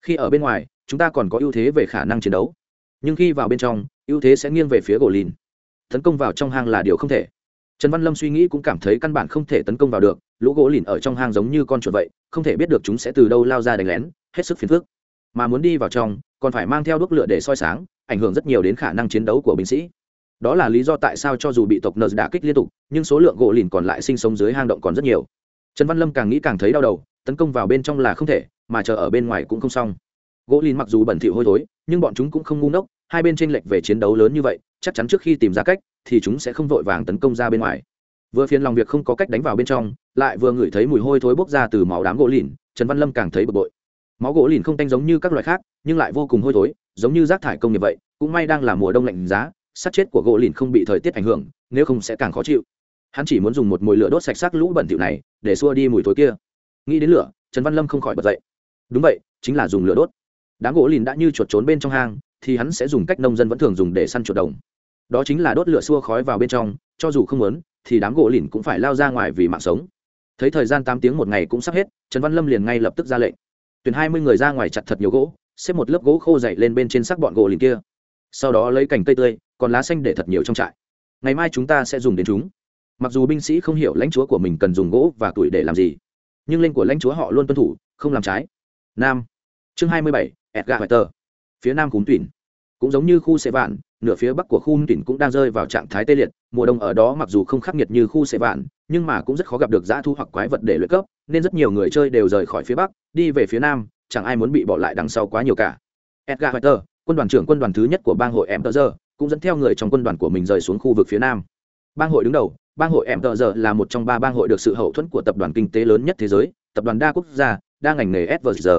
A: Khi ở bên ngoài, chúng ta còn có ưu thế về khả năng chiến đấu. Nhưng khi vào bên trong, ưu thế sẽ nghiêng về phía gỗ lìn. Tấn công vào trong hang là điều không thể trần văn lâm suy nghĩ cũng cảm thấy căn bản không thể tấn công vào được, lũ gỗ lìn ở trong hang giống như con chuột vậy, không thể biết được chúng sẽ từ đâu lao ra đánh lén, hết sức phiền phức. Mà muốn đi vào trong, còn phải mang theo đuốc lửa để soi sáng, ảnh hưởng rất nhiều đến khả năng chiến đấu của binh sĩ. Đó là lý do tại sao cho dù bị tộc nợ đả kích liên tục, nhưng số lượng gỗ lìn còn lại sinh sống dưới hang động còn rất nhiều. Trần văn lâm càng nghĩ càng thấy đau đầu, tấn công vào bên trong là không thể, mà chờ ở bên ngoài cũng không xong. Gỗ lìn mặc dù bẩn thỉu hôi thối, nhưng bọn chúng cũng không ngu ngốc, hai bên tranh lệch về chiến đấu lớn như vậy, chắc chắn trước khi tìm ra cách thì chúng sẽ không vội vàng tấn công ra bên ngoài. Vừa phiền lòng việc không có cách đánh vào bên trong, lại vừa ngửi thấy mùi hôi thối bốc ra từ máu đám gỗ lìn, trần văn lâm càng thấy bực bội. Máu gỗ lìn không tanh giống như các loại khác, nhưng lại vô cùng hôi thối, giống như rác thải công nghiệp vậy, cũng may đang là mùa đông lạnh giá, sát chết của gỗ lìn không bị thời tiết ảnh hưởng, nếu không sẽ càng khó chịu. Hắn chỉ muốn dùng một mồi lửa đốt sạch xác lũ bẩn thỉu này, để xua đi mùi thối kia. Nghĩ đến lửa, trần văn lâm không khỏi bật dậy. Đúng vậy, chính là dùng lửa đốt. Đám gỗ lìn đã như chuột trốn bên trong hang, thì hắn sẽ dùng cách nông dân vẫn thường dùng để săn chuột đồng đó chính là đốt lửa xua khói vào bên trong, cho dù không muốn, thì đám gỗ lìn cũng phải lao ra ngoài vì mạng sống. Thấy thời gian tám tiếng một ngày cũng sắp hết, trần văn lâm liền ngay lập tức ra lệnh. Tuyển hai mươi người ra ngoài chặt thật nhiều gỗ, xếp một lớp gỗ khô dậy lên bên trên xác bọn gỗ lìn kia. Sau đó lấy cành cây tươi, còn lá xanh để thật nhiều trong trại. Ngày mai chúng ta sẽ dùng đến chúng. Mặc dù binh sĩ không hiểu lãnh chúa của mình cần dùng gỗ và tuổi để làm gì, nhưng lệnh của lãnh chúa họ luôn tuân thủ, không làm trái. Nam. Chương hai mươi bảy, edgar tờ phía nam cúm tuyển cũng giống như khu xe vạn nửa phía bắc của khu tỉnh cũng đang rơi vào trạng thái tê liệt mùa đông ở đó mặc dù không khắc nghiệt như khu xe vạn nhưng mà cũng rất khó gặp được dã thu hoặc quái vật để luyện cấp nên rất nhiều người chơi đều rời khỏi phía bắc đi về phía nam chẳng ai muốn bị bỏ lại đằng sau quá nhiều cả. Edgar Hunter, quân đoàn trưởng quân đoàn thứ nhất của bang hội em tờ giờ cũng dẫn theo người trong quân đoàn của mình rời xuống khu vực phía nam. Bang hội đứng đầu bang hội em tờ giờ là một trong ba bang hội được sự hậu thuẫn của tập đoàn kinh tế lớn nhất thế giới tập đoàn đa quốc gia đa ngành nghề svg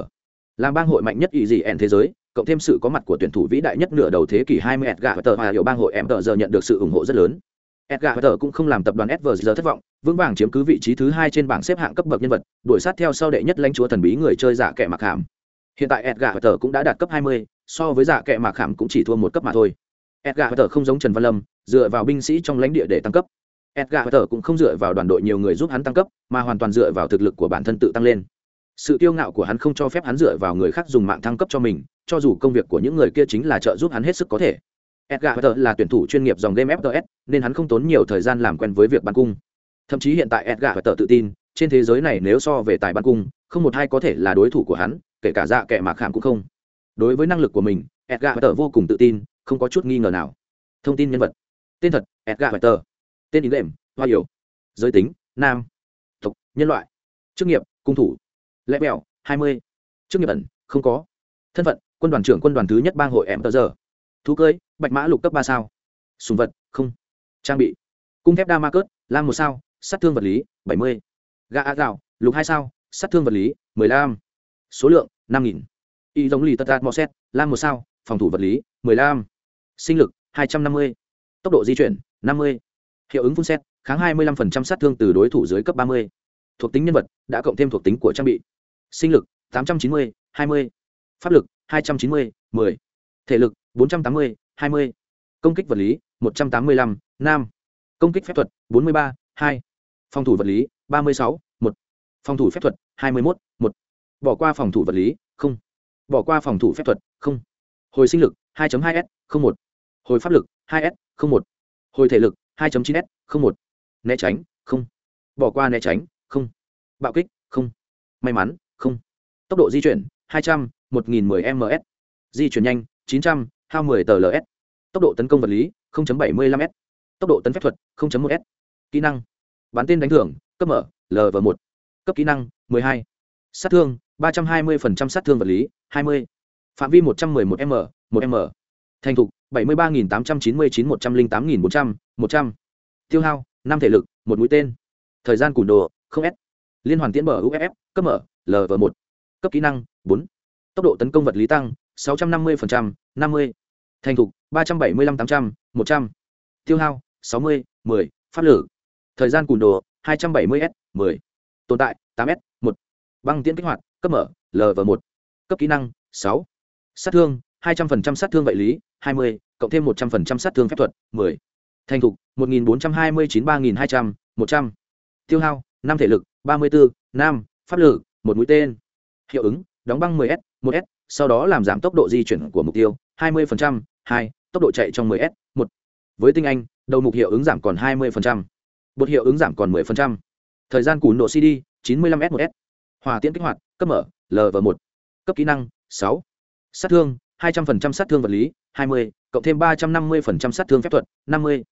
A: làm bang hội mạnh nhất ý gì en thế giới cộng thêm sự có mặt của tuyển thủ vĩ đại nhất nửa đầu thế kỷ 20 Edgar Potter và hiệu bang hội em giờ nhận được sự ủng hộ rất lớn. Edgar Potter cũng không làm tập đoàn SVG thất vọng, vững vàng chiếm cứ vị trí thứ hai trên bảng xếp hạng cấp bậc nhân vật, đuổi sát theo sau đệ nhất lãnh chúa thần bí người chơi giả kẻ mặc hàm. Hiện tại Edgar Potter cũng đã đạt cấp 20, so với giả kẻ mặc hàm cũng chỉ thua một cấp mà thôi. Edgar Potter không giống Trần Văn Lâm, dựa vào binh sĩ trong lãnh địa để tăng cấp. Edgar Potter cũng không dựa vào đoàn đội nhiều người giúp hắn tăng cấp, mà hoàn toàn dựa vào thực lực của bản thân tự tăng lên sự kiêu ngạo của hắn không cho phép hắn dựa vào người khác dùng mạng thăng cấp cho mình, cho dù công việc của những người kia chính là trợ giúp hắn hết sức có thể. Edgar Potter là tuyển thủ chuyên nghiệp dòng game fts nên hắn không tốn nhiều thời gian làm quen với việc bắn cung. Thậm chí hiện tại edgar Potter tự tin, trên thế giới này nếu so về tài bắn cung, không một ai có thể là đối thủ của hắn, kể cả dạ kẻ mạc khảm cũng không. Đối với năng lực của mình, edgar Potter vô cùng tự tin, không có chút nghi ngờ nào. Thông tin nhân vật. Tên thật, edgar Potter tên ý đệm hoa hiểu. Giới tính, nam. Tộc, nhân loại. Chức nghiệp, cung thủ lẽ bèo hai mươi. Chức nghiệp ẩn, không có. Thân phận, quân đoàn trưởng quân đoàn thứ nhất bang hội em tờ giờ. Thú cưới, bạch mã lục cấp ba sao. Sùng vật, không. Trang bị. Cung thép đa ma cớt, lam một sao, sát thương vật lý, bảy mươi. Gà a gạo, lục hai sao, sát thương vật lý, mười lăm. Số lượng, năm nghìn. Y giống lì tật tạt mò xét, lam một sao, phòng thủ vật lý, mười lăm. Sinh lực, hai trăm năm mươi. Tốc độ di chuyển, năm mươi. Hiệu ứng phun xét, kháng hai mươi lăm phần trăm sát thương từ đối thủ dưới cấp ba mươi. Thuộc tính nhân vật, đã cộng thêm thuộc tính của trang bị sinh lực 890, 20. pháp lực 290, 10. thể lực 480, 20. công kích vật lý 185, nam công kích phép thuật 43, 2. phòng thủ vật lý 36, 1. phòng thủ phép thuật 21, 1. bỏ qua phòng thủ vật lý không bỏ qua phòng thủ phép thuật không hồi sinh lực 2.2 s 01. hồi pháp lực 2 s 01. hồi thể lực 2.9 s 01. né tránh không bỏ qua né tránh không bạo kích không may mắn không. Tốc độ di chuyển, hai trăm, một nghìn mười ms di chuyển nhanh, chín trăm, hao mười tờ ls tốc độ tấn công vật lý bảy mươi lăm s. Tốc độ tấn phép thuật một s. Kỹ năng. Bắn tên đánh thưởng, cấp mở lv một. Cấp kỹ năng, mười hai. Sát thương, ba trăm hai mươi phần trăm sát thương vật lý, hai mươi. Phạm vi một trăm mười một m một m. Thành thục, bảy mươi ba nghìn tám trăm chín mươi chín một trăm linh tám nghìn bốn trăm, một trăm. Tiêu hao, năm thể lực, một mũi tên. Thời gian cùn đồ, không s. Liên hoàn tiễn mở uff cấp mở lv một. Cấp kỹ năng, bốn. Tốc độ tấn công vật lý tăng, sáu trăm năm mươi năm mươi. Thành thục, ba trăm bảy mươi năm tám trăm, một trăm. Tiêu hao, sáu mươi phát pháp lử. Thời gian cùn đồ, hai trăm bảy mươi s, mười. Tồn tại, tám s, một. Băng tiễn kích hoạt, cấp mở lv một. Cấp kỹ năng, sáu. Sát thương, hai trăm linh sát thương vệ lý, hai mươi, cộng thêm một trăm linh sát thương phép thuật, mười. Thành thục, một nghìn bốn trăm hai mươi chín, ba nghìn hai trăm, một trăm. Tiêu hao, năm thể lực, ba mươi bốn năm. Pháp lực một mũi tên hiệu ứng đóng băng 10 s 1 s sau đó làm giảm tốc độ di chuyển của mục tiêu 20%, 2, tốc độ chạy trong 10 s 1. với tinh anh đầu mục hiệu ứng giảm còn 20%, bột hiệu ứng giảm còn 10%. thời gian cùn độ cd 95 s 1 s hòa tiễn kích hoạt cấp mở lv 1 cấp kỹ năng 6. sát thương 200% sát thương vật lý 20, cộng thêm 350% sát thương phép thuật 50.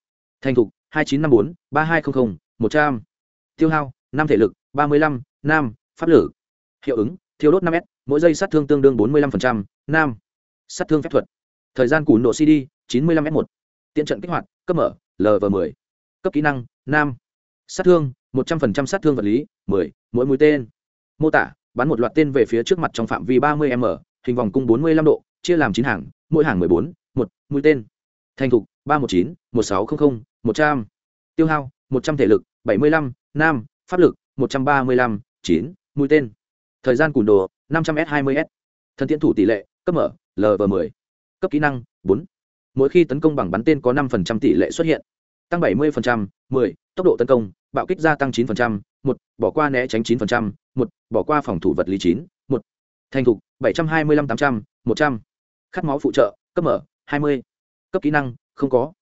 A: thành thục 2954, 3200, 100. tiêu hao 5 thể lực 35, 5, pháp lực hiệu ứng, thiêu đốt năm s, mỗi giây sát thương tương đương bốn mươi năm nam. Sát thương phép thuật. Thời gian cùn độ cd chín mươi lăm s một. Tiện trận kích hoạt, cấp mở lv m ộ ư cấp kỹ năng, nam. Sát thương, một trăm linh sát thương vật lý, mười, mỗi mũi tên. Mô tả, bắn một loạt tên về phía trước mặt trong phạm vi ba mươi m, hình vòng cung bốn mươi lăm độ, chia làm chín hàng, mỗi hàng mười bốn, một, mũi tên. Thành thục, ba một chín, một sáu trăm linh một trăm. Tiêu hao, một trăm thể lực, bảy mươi lăm, nam. Pháp lực, một trăm ba mươi lăm, chín, mũi tên thời gian cùn đồ, năm trăm s, hai mươi s. Thân tiễn thủ tỷ lệ, cấp mở lv m ộ ư cấp kỹ năng, bốn. Mỗi khi tấn công bằng bắn tên có năm tỷ lệ xuất hiện. Tăng bảy mươi mười. Tốc độ tấn công, bạo kích gia tăng chín một. Bỏ qua né tránh chín một. Bỏ qua phòng thủ vật lý chín, một. Thành thục, bảy trăm hai mươi năm tám trăm, một trăm. Khát máu phụ trợ, cấp mở, hai mươi. Cấp kỹ năng, không có.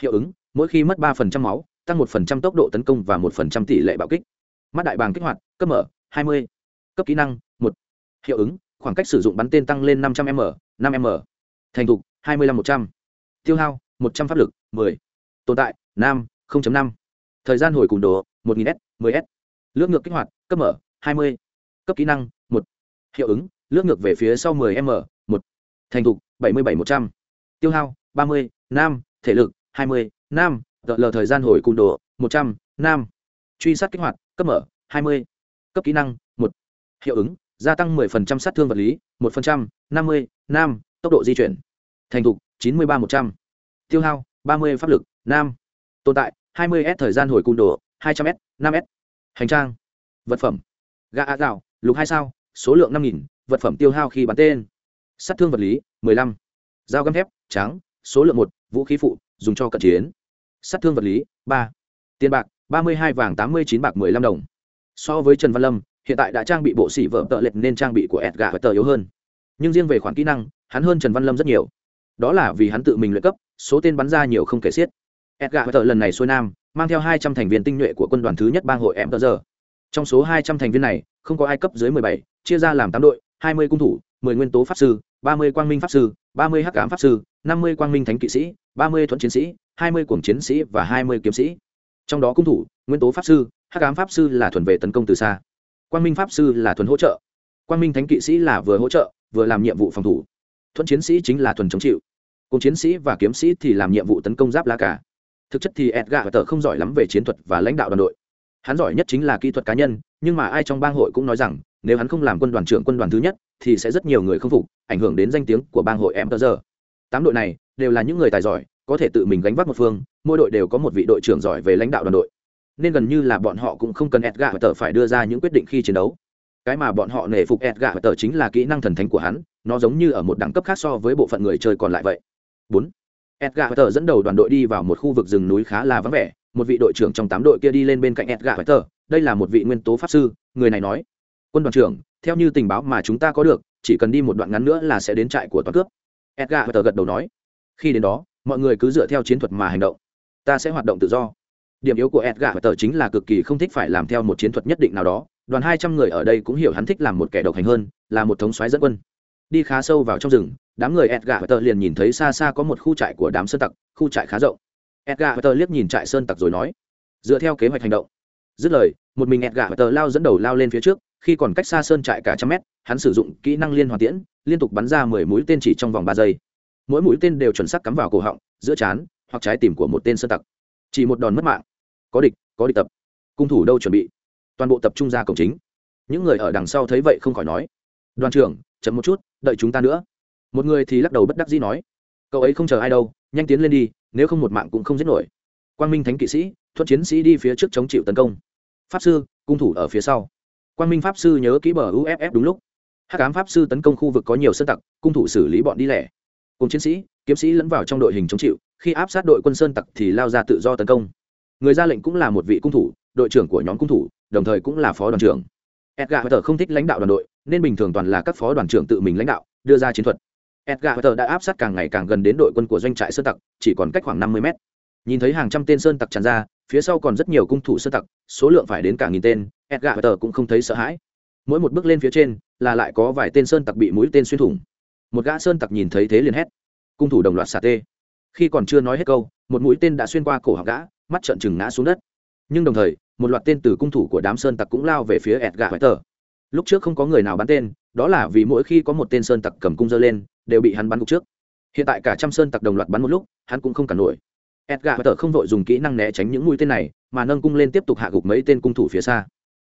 A: Hiệu ứng, mỗi khi mất ba máu, tăng một tốc độ tấn công và một tỷ lệ bạo kích. Mắt đại bàng kích hoạt, cấp mở, hai mươi cấp kỹ năng, một, hiệu ứng, khoảng cách sử dụng bắn tên tăng lên năm trăm m, năm m. Thành thục, hai mươi năm một trăm. Tiêu hao, một trăm pháp lực, mười. Tồn tại nam năm. Thời gian hồi cùng đồ một nghìn s mười s lướt ngược kích hoạt, cấp mở, hai mươi. Cấp kỹ năng, một. Hiệu ứng, lướt ngược về phía sau mười m, một. Thành thục, bảy mươi bảy một trăm. Tiêu hao, ba mươi nam thể lực, hai mươi nam gợ lờ thời gian hồi cùng đồ một trăm n a m truy sát kích hoạt, cấp mở, hai mươi. Cấp kỹ năng hiệu ứng gia tăng 10% sát thương vật lý 1%, 50, nam tốc độ di chuyển. Thành thục 93 100. tiêu hao 30 pháp lực nam tồn tại 20 s thời gian hồi cung độ 200 s 5 s. Hành trang vật phẩm. Gà á gạo lục hai sao số lượng 5.000, vật phẩm tiêu hao khi bắn tên. Sát thương vật lý 15. dao găm thép trắng số lượng 1, vũ khí phụ dùng cho cận chiến. Sát thương vật lý 3, tiền bạc 32 vàng 89 bạc 15 đồng. So với trần văn lâm hiện tại đã trang bị bộ xỉ vợ tợ lệch nên trang bị của edgar và tờ yếu hơn. Nhưng riêng về khoản kỹ năng, hắn hơn trần văn lâm rất nhiều. Đó là vì hắn tự mình luyện cấp, số tên bắn ra nhiều không kể xiết. Edgar và tờ lần này xuôi nam, mang theo hai trăm thành viên tinh nhuệ của quân đoàn thứ nhất bang hội em tờ giờ trong số hai trăm thành viên này, không có ai cấp dưới mười bảy, chia ra làm tám đội, hai mươi cung thủ, mười nguyên tố pháp sư, ba mươi quang minh pháp sư, ba mươi hắc ám pháp sư, năm mươi quang minh thánh kỵ sĩ, ba mươi thuận chiến sĩ, hai mươi cuồng chiến sĩ và hai mươi kiếm sĩ. Trong đó cung thủ, nguyên tố pháp sư, hắc ám pháp sư là thuần về tấn công từ xa quang minh pháp sư là thuần hỗ trợ. Quang minh thánh kỵ sĩ là vừa hỗ trợ, vừa làm nhiệm vụ phòng thủ. Thuận chiến sĩ chính là thuần chống chịu. Cùng chiến sĩ và kiếm sĩ thì làm nhiệm vụ tấn công giáp la cả thực chất thì edgar tờ không giỏi lắm về chiến thuật và lãnh đạo đoàn đội. Hắn giỏi nhất chính là kỹ thuật cá nhân, nhưng mà ai trong bang hội cũng nói rằng, nếu hắn không làm quân đoàn trưởng quân đoàn thứ nhất, thì sẽ rất nhiều người không phục, ảnh hưởng đến danh tiếng của bang hội em tờ giờ tám đội này đều là những người tài giỏi, có thể tự mình gánh vác một phương, mỗi đội đều có một vị đội trưởng giỏi về lãnh đạo đoàn đội nên gần như là bọn họ cũng không cần Edgar tờ phải đưa ra những quyết định khi chiến đấu. Cái mà bọn họ nể phục Edgar tờ chính là kỹ năng thần thánh của hắn, nó giống như ở một đẳng cấp khác so với bộ phận người chơi còn lại vậy. 4. Edgar tờ dẫn đầu đoàn đội đi vào một khu vực rừng núi khá là vắng vẻ, một vị đội trưởng trong tám đội kia đi lên bên cạnh Edgar tờ, đây là một vị nguyên tố pháp sư, người này nói: "Quân đoàn trưởng, theo như tình báo mà chúng ta có được, chỉ cần đi một đoạn ngắn nữa là sẽ đến trại của toán cướp." Edgar tờ gật đầu nói: "Khi đến đó, mọi người cứ dựa theo chiến thuật mà hành động. Ta sẽ hoạt động tự do." Điểm yếu của edgar tờ chính là cực kỳ không thích phải làm theo một chiến thuật nhất định nào đó. Đoàn hai trăm người ở đây cũng hiểu hắn thích làm một kẻ độc hành hơn, là một thống soái dẫn quân. Đi khá sâu vào trong rừng, đám người edgar tờ liền nhìn thấy xa xa có một khu trại của đám sơn tặc, khu trại khá rộng. Edgar tờ liếc nhìn trại sơn tặc rồi nói, dựa theo kế hoạch hành động. Dứt lời, một mình edgar tờ lao dẫn đầu lao lên phía trước, khi còn cách xa sơn trại cả trăm mét, hắn sử dụng kỹ năng liên hoàn tiễn, liên tục bắn ra mười mũi tên chỉ trong vòng ba giây. Mỗi mũi tên đều chuẩn xác cắm vào cổ họng, giữa trán hoặc trái tim của một tên sơn tặc. Chỉ một đòn mất mạng có địch có địch tập. Cung thủ đâu chuẩn bị? Toàn bộ tập trung ra cổng chính. Những người ở đằng sau thấy vậy không khỏi nói, đoàn trưởng, chậm một chút, đợi chúng ta nữa. Một người thì lắc đầu bất đắc dĩ nói, cậu ấy không chờ ai đâu, nhanh tiến lên đi, nếu không một mạng cũng không giết nổi. Quang minh thánh kỵ sĩ, thuận chiến sĩ đi phía trước chống chịu tấn công. Pháp sư, cung thủ ở phía sau. Quang minh pháp sư nhớ kỹ bờ uff đúng lúc. Hát cám pháp sư tấn công khu vực có nhiều sơn tặc, cung thủ xử lý bọn đi lẻ. Cùng chiến sĩ, kiếm sĩ lẫn vào trong đội hình chống chịu, khi áp sát đội quân sơn tặc thì lao ra tự do tấn công người ra lệnh cũng là một vị cung thủ, đội trưởng của nhóm cung thủ, đồng thời cũng là phó đoàn trưởng. Edgar hunter không thích lãnh đạo đoàn đội, nên bình thường toàn là các phó đoàn trưởng tự mình lãnh đạo, đưa ra chiến thuật. Edgar hunter đã áp sát càng ngày càng gần đến đội quân của doanh trại sơn tặc, chỉ còn cách khoảng năm mươi mét. Nhìn thấy hàng trăm tên sơn tặc tràn ra, phía sau còn rất nhiều cung thủ sơn tặc, số lượng phải đến cả nghìn tên, edgar hunter cũng không thấy sợ hãi. Mỗi một bước lên phía trên, là lại có vài tên sơn tặc bị mũi tên xuyên thủng. Một gã sơn tặc nhìn thấy thế liền hét. Cung thủ đồng loạt xả tê. Khi còn chưa nói hết câu, một mũi tên đã xuyên qua cổ họng gã mắt trợn trừng ngã xuống đất. Nhưng đồng thời, một loạt tên từ cung thủ của đám sơn tặc cũng lao về phía edgar tờ lúc trước không có người nào bắn tên, đó là vì mỗi khi có một tên sơn tặc cầm cung dơ lên, đều bị hắn bắn cục trước. Hiện tại cả trăm sơn tặc đồng loạt bắn một lúc, hắn cũng không cản nổi. Edgar tờ không vội dùng kỹ năng né tránh những mũi tên này, mà nâng cung lên tiếp tục hạ gục mấy tên cung thủ phía xa.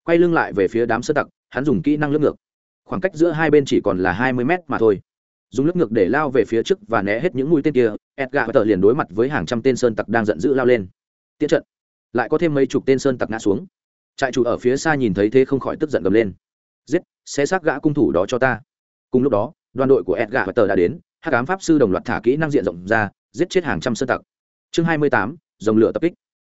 A: Quay lưng lại về phía đám sơn tặc, hắn dùng kỹ năng lướt ngược. Khoảng cách giữa hai bên chỉ còn là hai mươi mét mà thôi. Dùng lướt ngược để lao về phía trước và né hết những mũi tên kia, edgar tờ liền đối mặt với hàng trăm tên sơn tặc đang giận dữ lao lên tiễn trận. Lại có thêm mấy chục tên sơn tặc ngã xuống. Trại chủ ở phía xa nhìn thấy thế không khỏi tức giận gầm lên. Giết, xé xác gã cung thủ đó cho ta. Cùng lúc đó, đoàn đội của edgar và tờ đã đến, hắc ám pháp sư đồng loạt thả kỹ năng diện rộng ra, giết chết hàng trăm sơn tặc. Chương hai mươi tám, dòng lửa tập kích.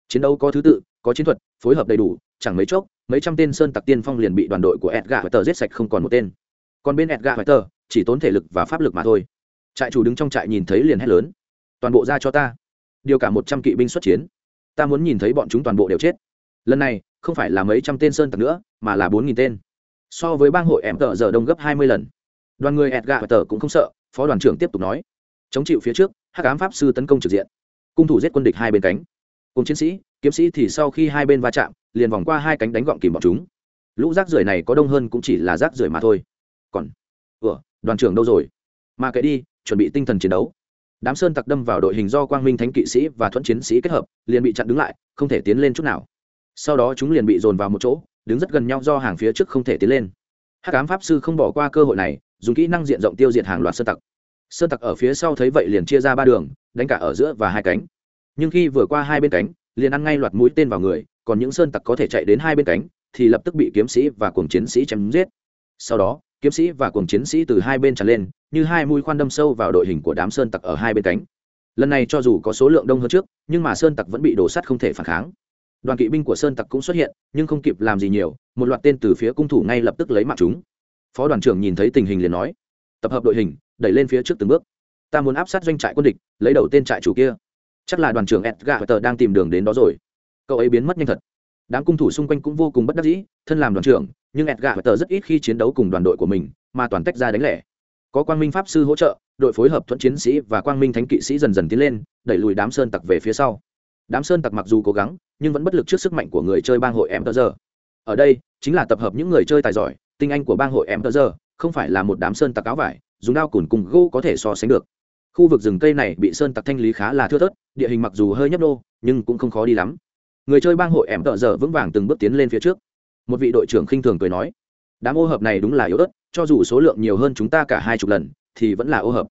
A: Chiến đấu có thứ tự, có chiến thuật, phối hợp đầy đủ, chẳng mấy chốc, mấy trăm tên sơn tặc tiên phong liền bị đoàn đội của edgar và tờ giết sạch không còn một tên. Còn bên edgar và tờ chỉ tốn thể lực và pháp lực mà thôi. Trại chủ đứng trong trại nhìn thấy liền hét lớn. Toàn bộ ra cho ta. Điều cả một trăm kỵ binh xuất chiến ta muốn nhìn thấy bọn chúng toàn bộ đều chết. Lần này, không phải là mấy trăm tên sơn tặc nữa, mà là bốn nghìn tên. So với bang hội em tợ giờ đông gấp hai mươi lần. Đoàn người ẹt gạ và tờ cũng không sợ, phó đoàn trưởng tiếp tục nói. Chống chịu phía trước, hắc ám pháp sư tấn công trực diện. Cung thủ giết quân địch hai bên cánh. Cùng chiến sĩ, kiếm sĩ thì sau khi hai bên va chạm, liền vòng qua hai cánh đánh gọn kìm bọn chúng. Lũ rác rưởi này có đông hơn cũng chỉ là rác rưởi mà thôi. Còn, ủa, đoàn trưởng đâu rồi? Mà kệ đi, chuẩn bị tinh thần chiến đấu đám sơn tặc đâm vào đội hình do quang minh thánh kỵ sĩ và thuẫn chiến sĩ kết hợp, liền bị chặn đứng lại, không thể tiến lên chút nào. Sau đó chúng liền bị dồn vào một chỗ, đứng rất gần nhau do hàng phía trước không thể tiến lên. Hát cám pháp sư không bỏ qua cơ hội này, dùng kỹ năng diện rộng tiêu diệt hàng loạt sơn tặc. Sơn tặc ở phía sau thấy vậy liền chia ra ba đường, đánh cả ở giữa và hai cánh. Nhưng khi vừa qua hai bên cánh, liền ăn ngay loạt mũi tên vào người, còn những sơn tặc có thể chạy đến hai bên cánh, thì lập tức bị kiếm sĩ và cuồng chiến sĩ chém giết. Sau đó kiếm sĩ và cuồng chiến sĩ từ hai bên tràn lên, như hai mũi khoan đâm sâu vào đội hình của đám sơn tặc ở hai bên cánh. Lần này cho dù có số lượng đông hơn trước, nhưng mà sơn tặc vẫn bị đổ sắt không thể phản kháng. Đoàn kỵ binh của sơn tặc cũng xuất hiện, nhưng không kịp làm gì nhiều, một loạt tên từ phía cung thủ ngay lập tức lấy mạng chúng. Phó đoàn trưởng nhìn thấy tình hình liền nói, tập hợp đội hình, đẩy lên phía trước từng bước. Ta muốn áp sát doanh trại quân địch, lấy đầu tên trại chủ kia. Chắc là đoàn trưởng edgar tờ đang tìm đường đến đó rồi. Cậu ấy biến mất nhanh thật đám cung thủ xung quanh cũng vô cùng bất đắc dĩ, thân làm đoàn trưởng, nhưng ẹt gà và tờ rất ít khi chiến đấu cùng đoàn đội của mình, mà toàn tách ra đánh lẻ. Có quang minh pháp sư hỗ trợ, đội phối hợp thuận chiến sĩ và quang minh thánh kỵ sĩ dần dần tiến lên, đẩy lùi đám sơn tặc về phía sau. Đám sơn tặc mặc dù cố gắng, nhưng vẫn bất lực trước sức mạnh của người chơi bang hội em tờ giờ. Ở đây, chính là tập hợp những người chơi tài giỏi, tinh anh của bang hội em tờ giờ, không phải là một đám sơn tặc áo vải, dùng đao cùn cùng gỗ có thể so sánh được. Khu vực rừng cây này bị sơn tặc thanh lý khá là thưa thớt, địa hình mặc dù hơi nhấp nô, nhưng cũng không khó đi lắm người chơi bang hội ẻm tợ giờ vững vàng từng bước tiến lên phía trước. Một vị đội trưởng khinh thường cười nói, đám ô hợp này đúng là yếu ớt, cho dù số lượng nhiều hơn chúng ta cả hai chục lần, thì vẫn là ô hợp.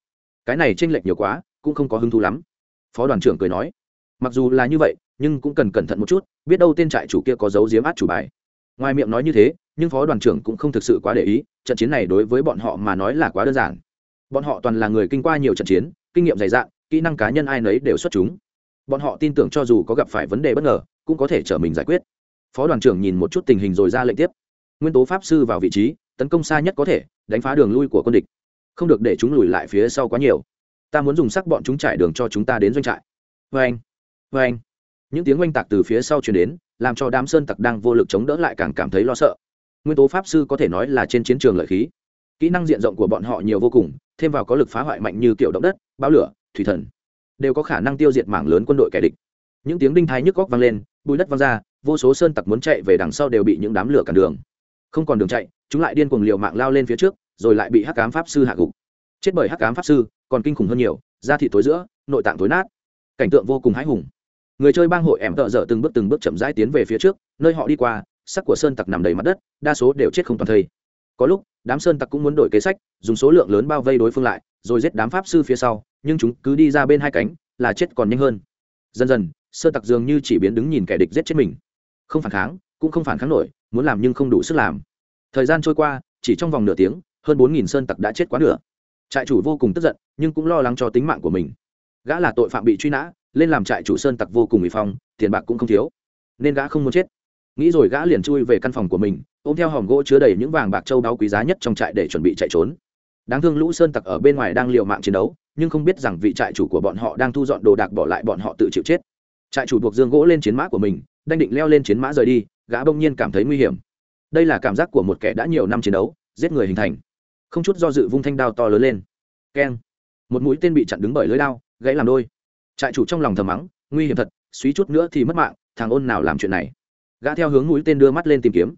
A: Cái này tranh lệch nhiều quá, cũng không có hứng thú lắm. Phó đoàn trưởng cười nói, mặc dù là như vậy, nhưng cũng cần cẩn thận một chút, biết đâu tên trại chủ kia có dấu diếm át chủ bài. Ngoài miệng nói như thế, nhưng phó đoàn trưởng cũng không thực sự quá để ý, trận chiến này đối với bọn họ mà nói là quá đơn giản. Bọn họ toàn là người kinh qua nhiều trận chiến, kinh nghiệm dày dạn, kỹ năng cá nhân ai nấy đều xuất chúng. Bọn họ tin tưởng cho dù có gặp phải vấn đề bất ngờ cũng có thể trở mình giải quyết. Phó đoàn trưởng nhìn một chút tình hình rồi ra lệnh tiếp. Nguyên tố pháp sư vào vị trí, tấn công xa nhất có thể, đánh phá đường lui của quân địch. Không được để chúng lùi lại phía sau quá nhiều. Ta muốn dùng sắc bọn chúng trải đường cho chúng ta đến doanh trại. Vê anh vê anh. Những tiếng oanh tạc từ phía sau chuyển đến, làm cho đám sơn tặc đang vô lực chống đỡ lại càng cảm thấy lo sợ. Nguyên tố pháp sư có thể nói là trên chiến trường lợi khí. Kỹ năng diện rộng của bọn họ nhiều vô cùng, thêm vào có lực phá hoại mạnh như kiểu động đất, bão lửa, thủy thần, đều có khả năng tiêu diệt mảng lớn quân đội kẻ địch. Những tiếng đinh thái nhức góc vang lên bùi đất văng ra, vô số sơn tặc muốn chạy về đằng sau đều bị những đám lửa cản đường. Không còn đường chạy, chúng lại điên cuồng liều mạng lao lên phía trước, rồi lại bị hắc cám pháp sư hạ gục. Chết bởi hắc cám pháp sư, còn kinh khủng hơn nhiều, da thị tối giữa, nội tạng tối nát. Cảnh tượng vô cùng hãi hùng. Người chơi bang hội ẻm tợ dở từng bước từng bước chậm rãi tiến về phía trước, nơi họ đi qua, sắc của sơn tặc nằm đầy mặt đất, đa số đều chết không toàn thây. Có lúc, đám sơn tặc cũng muốn đổi kế sách, dùng số lượng lớn bao vây đối phương lại, rồi giết đám pháp sư phía sau, nhưng chúng cứ đi ra bên hai cánh, là chết còn nhanh hơn. Dần dần sơn tặc dường như chỉ biến đứng nhìn kẻ địch giết chết mình. Không phản kháng, cũng không phản kháng nổi, muốn làm nhưng không đủ sức làm. Thời gian trôi qua, chỉ trong vòng nửa tiếng, hơn bốn nghìn sơn tặc đã chết quá nửa. Trại chủ vô cùng tức giận, nhưng cũng lo lắng cho tính mạng của mình. Gã là tội phạm bị truy nã, lên làm trại chủ sơn tặc vô cùng bị phong, tiền bạc cũng không thiếu. Nên gã không muốn chết. Nghĩ rồi gã liền chui về căn phòng của mình, ôm theo hòm gỗ chứa đầy những vàng bạc châu đáo quý giá nhất trong trại để chuẩn bị chạy trốn. Đáng thương lũ sơn tặc ở bên ngoài đang liều mạng chiến đấu, nhưng không biết rằng vị trại chủ của bọn họ đang thu dọn đồ đạc bỏ lại bọn họ tự chịu chết trại chủ buộc dương gỗ lên chiến mã của mình, đanh định leo lên chiến mã rời đi, gã bỗng nhiên cảm thấy nguy hiểm. Đây là cảm giác của một kẻ đã nhiều năm chiến đấu, giết người hình thành. Không chút do dự vung thanh đao to lớn lên. Keng. Một mũi tên bị chặn đứng bởi lưới đao, gãy làm đôi. Trại chủ trong lòng thầm mắng, nguy hiểm thật suý chút nữa thì mất mạng, thằng ôn nào làm chuyện này. Gã theo hướng mũi tên đưa mắt lên tìm kiếm.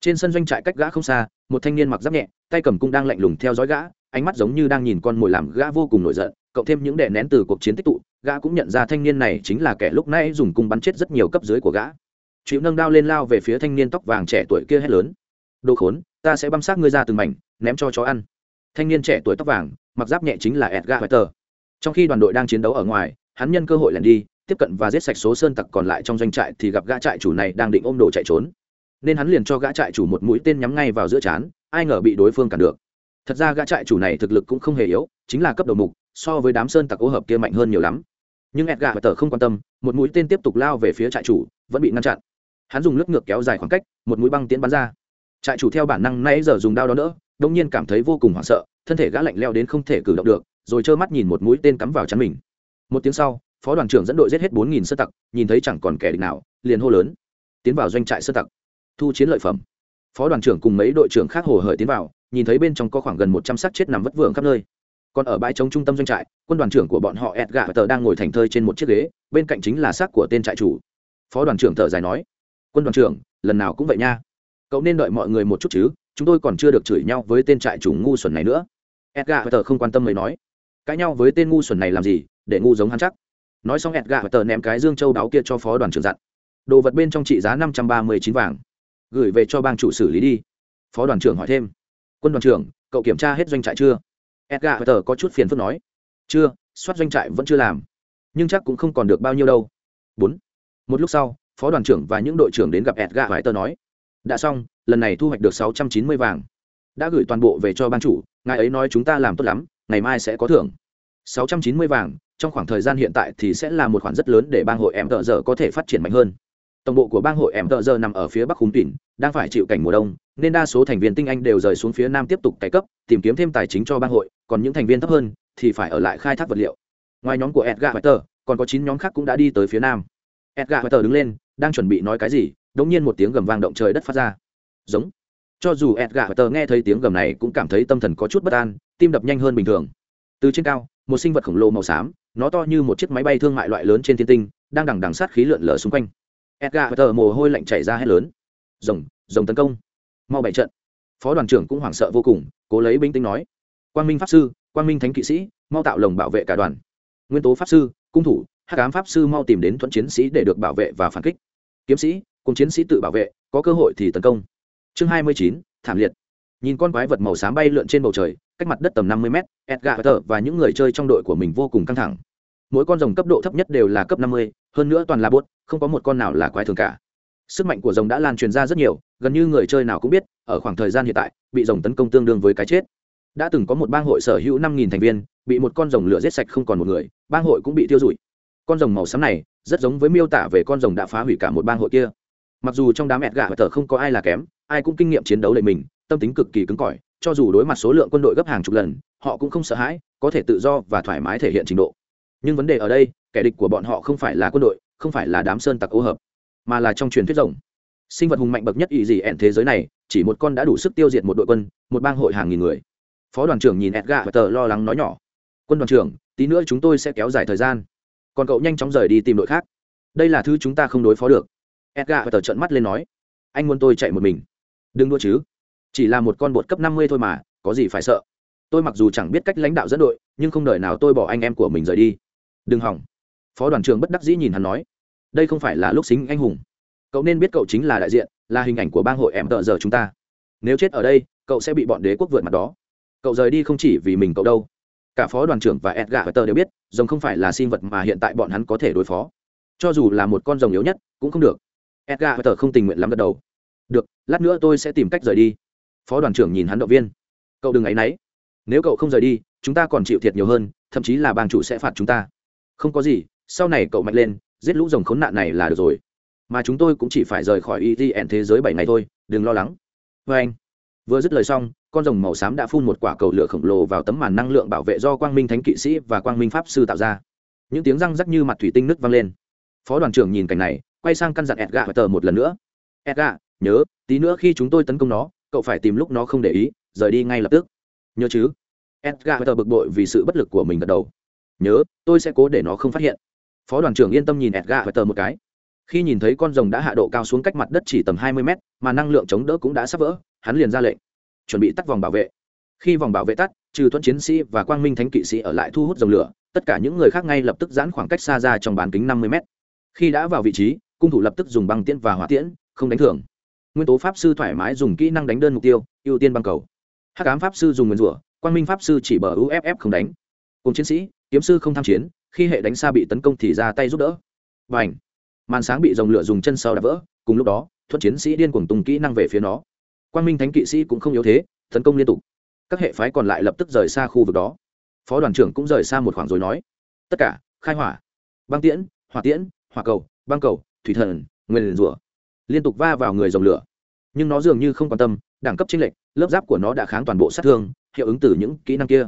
A: Trên sân doanh trại cách gã không xa, một thanh niên mặc giáp nhẹ, tay cầm cung đang lạnh lùng theo dõi gã, ánh mắt giống như đang nhìn con mồi làm gã vô cùng nổi giận cộng thêm những đè nén từ cuộc chiến tích tụ, gã cũng nhận ra thanh niên này chính là kẻ lúc nãy dùng cung bắn chết rất nhiều cấp dưới của gã. Chịu nâng đao lên lao về phía thanh niên tóc vàng trẻ tuổi kia hét lớn. Đồ khốn, ta sẽ băm xác ngươi ra từng mảnh, ném cho chó ăn. Thanh niên trẻ tuổi tóc vàng, mặc giáp nhẹ chính là edgar tờ. trong khi đoàn đội đang chiến đấu ở ngoài, hắn nhân cơ hội lẻn đi, tiếp cận và giết sạch số sơn tặc còn lại trong doanh trại thì gặp gã trại chủ này đang định ôm đồ chạy trốn. Nên hắn liền cho gã trại chủ một mũi tên nhắm ngay vào giữa trán, ai ngờ bị đối phương cản được. Thật ra gã trại chủ này thực lực cũng không hề yếu, chính là cấp đầu mục so với đám sơn tặc ô hợp kia mạnh hơn nhiều lắm. Nhưng edgar và tờ không quan tâm, một mũi tên tiếp tục lao về phía trại chủ, vẫn bị ngăn chặn. Hắn dùng lướt ngược kéo dài khoảng cách, một mũi băng tiễn bắn ra. Trại chủ theo bản năng nãy giờ dùng đao đó nữa đông nhiên cảm thấy vô cùng hoảng sợ, thân thể gã lạnh leo đến không thể cử động được, rồi trơ mắt nhìn một mũi tên cắm vào chắn mình. Một tiếng sau, phó đoàn trưởng dẫn đội giết hết bốn nghìn sơ tặc, nhìn thấy chẳng còn kẻ địch nào, liền hô lớn. Tiến vào doanh trại sơ tặc. Thu chiến lợi phẩm. Phó đoàn trưởng cùng mấy đội trưởng khác hồ hởi tiến vào, nhìn thấy bên trong có khoảng gần một trăm xác chết nằm vất vưởng khắp nơi còn ở bãi trống trung tâm doanh trại, quân đoàn trưởng của bọn họ edgar tờ đang ngồi thành thơi trên một chiếc ghế, bên cạnh chính là xác của tên trại chủ. Phó đoàn trưởng thở dài nói, quân đoàn trưởng, lần nào cũng vậy nha. Cậu nên đợi mọi người một chút chứ, chúng tôi còn chưa được chửi nhau với tên trại chủ ngu xuẩn này nữa. Edgar tờ không quan tâm mới nói, cãi nhau với tên ngu xuẩn này làm gì, để ngu giống hắn chắc. Nói xong edgar tờ ném cái dương châu đáo kia cho phó đoàn trưởng dặn, đồ vật bên trong trị giá năm trăm ba mươi chín vàng, gửi về cho bang chủ xử lý đi. Phó đoàn trưởng hỏi thêm, quân đoàn trưởng, cậu kiểm tra hết doanh trại chưa? Edgar tờ có chút phiền phức nói, chưa, soát doanh trại vẫn chưa làm, nhưng chắc cũng không còn được bao nhiêu đâu. Bốn, một lúc sau, phó đoàn trưởng và những đội trưởng đến gặp edgar tờ nói, đã xong, lần này thu hoạch được sáu trăm chín mươi vàng. Đã gửi toàn bộ về cho ban chủ, ngài ấy nói chúng ta làm tốt lắm, ngày mai sẽ có thưởng. Sáu trăm chín mươi vàng, trong khoảng thời gian hiện tại thì sẽ là một khoản rất lớn để bang hội em tờ giờ có thể phát triển mạnh hơn. Tổng bộ của bang hội em tờ giờ nằm ở phía bắc hùng tỉn đang phải chịu cảnh mùa đông nên đa số thành viên tinh anh đều rời xuống phía nam tiếp tục cải cấp tìm kiếm thêm tài chính cho bang hội còn những thành viên thấp hơn thì phải ở lại khai thác vật liệu. Ngoài nhóm của edgar Wetter, còn có chín nhóm khác cũng đã đi tới phía nam. Edgar Wetter đứng lên đang chuẩn bị nói cái gì đống nhiên một tiếng gầm vang động trời đất phát ra. Giống. Cho dù edgar Wetter nghe thấy tiếng gầm này cũng cảm thấy tâm thần có chút bất an tim đập nhanh hơn bình thường. Từ trên cao một sinh vật khổng lồ màu xám nó to như một chiếc máy bay thương mại loại lớn trên thiên tinh đang đằng đằng sát khí lượn lờ xung quanh. Edgar Wetter mồ hôi lạnh chảy ra hết lớn. Rồng rồng tấn công mau bảy trận. Phó đoàn trưởng cũng hoảng sợ vô cùng, cố lấy binh tính nói. Quang minh pháp sư, quang minh thánh kỵ sĩ, mau tạo lồng bảo vệ cả đoàn. Nguyên tố pháp sư, cung thủ hát cám pháp sư mau tìm đến thuận chiến sĩ để được bảo vệ và phản kích. Kiếm sĩ, cùng chiến sĩ tự bảo vệ, có cơ hội thì tấn công. Chương hai mươi chín, thảm liệt. Nhìn con quái vật màu xám bay lượn trên bầu trời, cách mặt đất tầm năm mươi mét, edgar tờ và những người chơi trong đội của mình vô cùng căng thẳng. Mỗi con rồng cấp độ thấp nhất đều là cấp năm mươi, hơn nữa toàn là bốt không có một con nào là quái thường cả sức mạnh của rồng đã lan truyền ra rất nhiều, gần như người chơi nào cũng biết, ở khoảng thời gian hiện tại, bị rồng tấn công tương đương với cái chết. Đã từng có một bang hội sở hữu năm nghìn thành viên, bị một con rồng lửa giết sạch không còn một người, bang hội cũng bị tiêu rụi. Con rồng màu xám này, rất giống với miêu tả về con rồng đã phá hủy cả một bang hội kia. Mặc dù trong đám mẹt gà và tờ không có ai là kém, ai cũng kinh nghiệm chiến đấu đầy mình, tâm tính cực kỳ cứng cỏi, cho dù đối mặt số lượng quân đội gấp hàng chục lần, họ cũng không sợ hãi, có thể tự do và thoải mái thể hiện trình độ. Nhưng vấn đề ở đây, kẻ địch của bọn họ không phải là quân đội, không phải là đám sơn tặc ô hợp mà là trong truyền thuyết rồng. Sinh vật hùng mạnh bậc nhất ý gì ẹn thế giới này, chỉ một con đã đủ sức tiêu diệt một đội quân, một bang hội hàng nghìn người. Phó đoàn trưởng nhìn edgar và tờ lo lắng nói nhỏ. Quân đoàn trưởng, tí nữa chúng tôi sẽ kéo dài thời gian. Còn cậu nhanh chóng rời đi tìm đội khác. Đây là thứ chúng ta không đối phó được. Edgar và tờ trợn mắt lên nói. Anh muốn tôi chạy một mình? Đừng đua chứ. Chỉ là một con bột cấp năm mươi thôi mà, có gì phải sợ? Tôi mặc dù chẳng biết cách lãnh đạo dẫn đội, nhưng không đợi nào tôi bỏ anh em của mình rời đi. Đừng hỏng. Phó đoàn trưởng bất đắc dĩ nhìn hắn nói đây không phải là lúc xính anh hùng. Cậu nên biết cậu chính là đại diện, là hình ảnh của bang hội em tợ giờ chúng ta. Nếu chết ở đây, cậu sẽ bị bọn đế quốc vượt mặt đó. Cậu rời đi không chỉ vì mình cậu đâu. Cả phó đoàn trưởng và edgar và tờ đều biết, rồng không phải là sinh vật mà hiện tại bọn hắn có thể đối phó. Cho dù là một con rồng yếu nhất, cũng không được. Edgar và tờ không tình nguyện lắm gật đầu. Được, lát nữa tôi sẽ tìm cách rời đi. Phó đoàn trưởng nhìn hắn động viên. Cậu đừng áy náy nếu cậu không rời đi, chúng ta còn chịu thiệt nhiều hơn, thậm chí là bang chủ sẽ phạt chúng ta. Không có gì, sau này cậu mạnh lên giết lũ rồng khốn nạn này là được rồi. Mà chúng tôi cũng chỉ phải rời khỏi etn thế giới bảy ngày thôi, đừng lo lắng. Vê anh, vừa dứt lời xong, con rồng màu xám đã phun một quả cầu lửa khổng lồ vào tấm màn năng lượng bảo vệ do quang minh thánh kỵ sĩ và quang minh pháp sư tạo ra. Những tiếng răng rắc như mặt thủy tinh nứt vang lên. Phó đoàn trưởng nhìn cảnh này, quay sang căn dặn edgar và tờ một lần nữa. Edgar, nhớ, tí nữa khi chúng tôi tấn công nó, cậu phải tìm lúc nó không để ý, rời đi ngay lập tức. Nhớ chứ? Edgar và tờ bực bội vì sự bất lực của mình gật đầu. Nhớ, tôi sẽ cố để nó không phát hiện phó đoàn trưởng yên tâm nhìn edgar và tờ một cái. Khi nhìn thấy con rồng đã hạ độ cao xuống cách mặt đất chỉ tầm hai mươi mét, mà năng lượng chống đỡ cũng đã sắp vỡ, hắn liền ra lệnh, chuẩn bị tắt vòng bảo vệ. Khi vòng bảo vệ tắt, trừ thuẫn chiến sĩ và quang minh thánh kỵ sĩ ở lại thu hút dòng lửa, tất cả những người khác ngay lập tức giãn khoảng cách xa ra trong bán kính năm mươi mét. Khi đã vào vị trí, cung thủ lập tức dùng băng tiễn và hỏa tiễn, không đánh thưởng. Nguyên tố pháp sư thoải mái dùng kỹ năng đánh đơn mục tiêu, ưu tiên băng cầu. Hắc ám pháp sư dùng nguyên rủa, quang minh pháp sư chỉ bờ uff không đánh. Cùng chiến sĩ, kiếm sư không tham chiến khi hệ đánh xa bị tấn công thì ra tay giúp đỡ. Và ảnh màn sáng bị dòng lửa dùng chân sau đã vỡ, cùng lúc đó thuận chiến sĩ điên cuồng tung kỹ năng về phía nó. Quan minh thánh kỵ sĩ cũng không yếu thế, tấn công liên tục. Các hệ phái còn lại lập tức rời xa khu vực đó. Phó đoàn trưởng cũng rời xa một khoảng rồi nói, tất cả, khai hỏa, băng tiễn, hỏa tiễn, hỏa cầu, băng cầu, thủy thần, nguyên rủa. Liên tục va vào người dòng lửa. Nhưng nó dường như không quan tâm, đẳng cấp chênh lệch, lớp giáp của nó đã kháng toàn bộ sát thương, hiệu ứng từ những kỹ năng kia.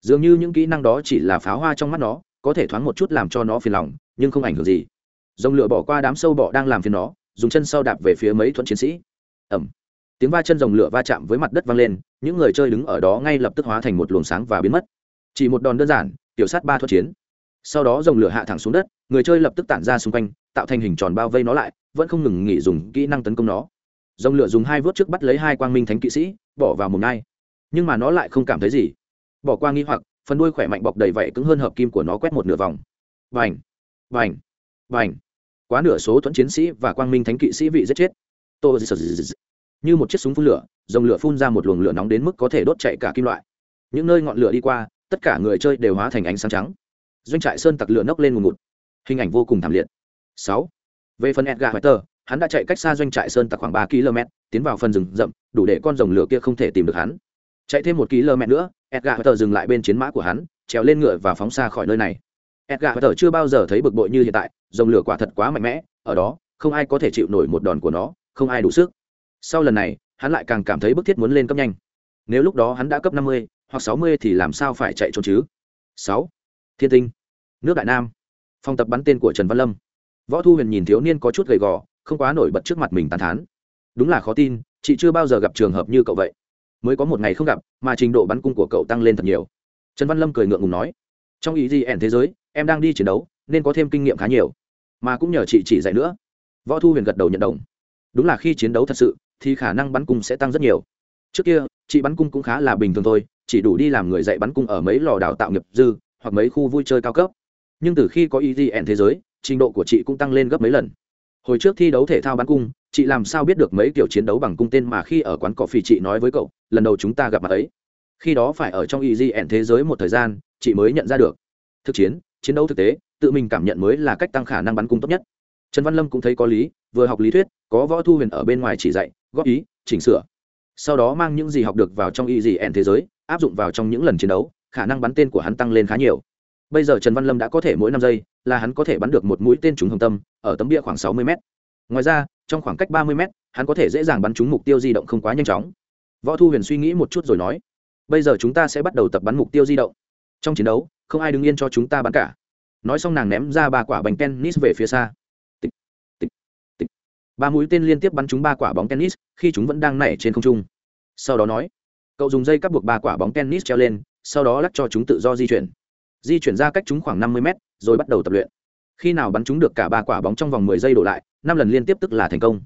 A: Dường như những kỹ năng đó chỉ là pháo hoa trong mắt nó có thể thoáng một chút làm cho nó phiền lòng, nhưng không ảnh hưởng gì. Dòng lửa bỏ qua đám sâu bọ đang làm phiền nó, dùng chân sau đạp về phía mấy thuận chiến sĩ. Ẩm tiếng va chân rồng lửa va chạm với mặt đất vang lên, những người chơi đứng ở đó ngay lập tức hóa thành một luồng sáng và biến mất. Chỉ một đòn đơn giản, tiểu sát ba thuẫn chiến. Sau đó rồng lửa hạ thẳng xuống đất, người chơi lập tức tản ra xung quanh, tạo thành hình tròn bao vây nó lại, vẫn không ngừng nghỉ dùng kỹ năng tấn công nó. Rồng lửa dùng hai vớt trước bắt lấy hai quang minh thánh kỵ sĩ, bỏ vào mồm ngai. Nhưng mà nó lại không cảm thấy gì. Bỏ qua nghi hoặc phần đuôi khỏe mạnh bọc đầy vảy cứng hơn hợp kim của nó quét một nửa vòng. Vành vành vành. Quá nửa số thuẫn chiến sĩ và quang minh thánh kỵ sĩ bị giết chết. Tô như một chiếc súng phun lửa dòng lửa phun ra một luồng lửa nóng đến mức có thể đốt chạy cả kim loại. Những nơi ngọn lửa đi qua tất cả người chơi đều hóa thành ánh sáng trắng. Doanh trại sơn tặc lửa nốc lên ngùn ngụt. Hình ảnh vô cùng thảm liệt. Sáu. Về phần edgar Whiter, hắn đã chạy cách xa doanh trại sơn tặc khoảng ba km tiến vào phần rừng rậm đủ để con rồng lửa kia không thể tìm được hắn. Chạy thêm một km nữa edgar Whiter dừng lại bên chiến mã của hắn, trèo lên ngựa và phóng xa khỏi nơi này. Edgar Whiter chưa bao giờ thấy bực bội như hiện tại, Dòng lửa quả thật quá mạnh mẽ, ở đó, không ai có thể chịu nổi một đòn của nó, không ai đủ sức. Sau lần này, hắn lại càng cảm thấy bức thiết muốn lên cấp nhanh. Nếu lúc đó hắn đã cấp năm mươi hoặc sáu mươi thì làm sao phải chạy trốn chứ? Sáu. Thiên tinh. Nước đại nam. Phòng tập bắn tên của trần văn lâm. Võ thu huyền nhìn thiếu niên có chút gầy gò, không quá nổi bật trước mặt mình tàn thán. Đúng là khó tin, chị chưa bao giờ gặp trường hợp như cậu vậy mới có một ngày không gặp, mà trình độ bắn cung của cậu tăng lên thật nhiều. Trần văn lâm cười ngượng ngùng nói, trong ý gì ẻn thế giới, em đang đi chiến đấu, nên có thêm kinh nghiệm khá nhiều. Mà cũng nhờ chị chỉ dạy nữa. Võ thu huyền gật đầu nhận đồng. Đúng là khi chiến đấu thật sự, thì khả năng bắn cung sẽ tăng rất nhiều. Trước kia, chị bắn cung cũng khá là bình thường thôi, chỉ đủ đi làm người dạy bắn cung ở mấy lò đào tạo nghiệp dư, hoặc mấy khu vui chơi cao cấp. Nhưng từ khi có EGN thế giới, trình độ của chị cũng tăng lên gấp mấy lần. Hồi trước thi đấu thể thao bắn cung chị làm sao biết được mấy kiểu chiến đấu bằng cung tên mà khi ở quán cỏ phì chị nói với cậu, lần đầu chúng ta gặp mặt ấy. Khi đó phải ở trong EGN thế giới một thời gian, chị mới nhận ra được. Thực chiến chiến đấu thực tế, tự mình cảm nhận mới là cách tăng khả năng bắn cung tốt nhất. Trần văn lâm cũng thấy có lý, vừa học lý thuyết, có võ thu huyền ở bên ngoài chỉ dạy, góp ý, chỉnh sửa. Sau đó mang những gì học được vào trong y ẻn thế giới, áp dụng vào trong những lần chiến đấu, khả năng bắn tên của hắn tăng lên khá nhiều. Bây giờ trần văn lâm đã có thể mỗi năm giây, là hắn có thể bắn được một mũi tên trúng hồng tâm, ở tấm bia khoảng sáu mươi mét. Ngoài ra trong khoảng cách ba mươi mét, hắn có thể dễ dàng bắn trúng mục tiêu di động không quá nhanh chóng. Võ thu huyền suy nghĩ một chút rồi nói bây giờ chúng ta sẽ bắt đầu tập bắn mục tiêu di động. Trong chiến đấu không ai đứng yên cho chúng ta bắn cả. Nói xong nàng ném ra ba quả bánh tennis về phía xa. Ba mũi tên liên tiếp bắn trúng ba quả bóng tennis khi chúng vẫn đang nảy trên không trung. Sau đó nói cậu dùng dây cắp buộc ba quả bóng tennis treo lên sau đó lắc cho chúng tự do di chuyển. Di chuyển ra cách chúng khoảng năm mươi mét rồi bắt đầu tập luyện. Khi nào bắn chúng được cả ba quả bóng trong vòng mười giây đổ lại năm lần liên tiếp tức là thành công.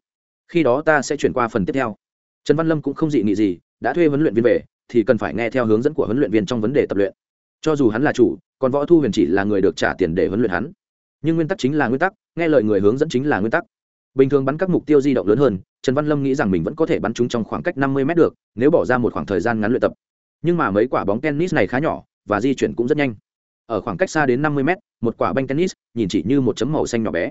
A: Khi đó ta sẽ chuyển qua phần tiếp theo. Trần văn lâm cũng không dị nghị gì, đã thuê huấn luyện viên về, thì cần phải nghe theo hướng dẫn của huấn luyện viên trong vấn đề tập luyện. Cho dù hắn là chủ, còn võ thu huyền chỉ là người được trả tiền để huấn luyện hắn. Nhưng nguyên tắc chính là nguyên tắc, nghe lời người hướng dẫn chính là nguyên tắc. Bình thường bắn các mục tiêu di động lớn hơn, trần văn lâm nghĩ rằng mình vẫn có thể bắn chúng trong khoảng cách năm mươi m được, nếu bỏ ra một khoảng thời gian ngắn luyện tập. Nhưng mà mấy quả bóng tennis này khá nhỏ, và di chuyển cũng rất nhanh. Ở khoảng cách xa đến năm mươi m một quả banh tennis, nhìn chỉ như một chấm màu xanh nhỏ bé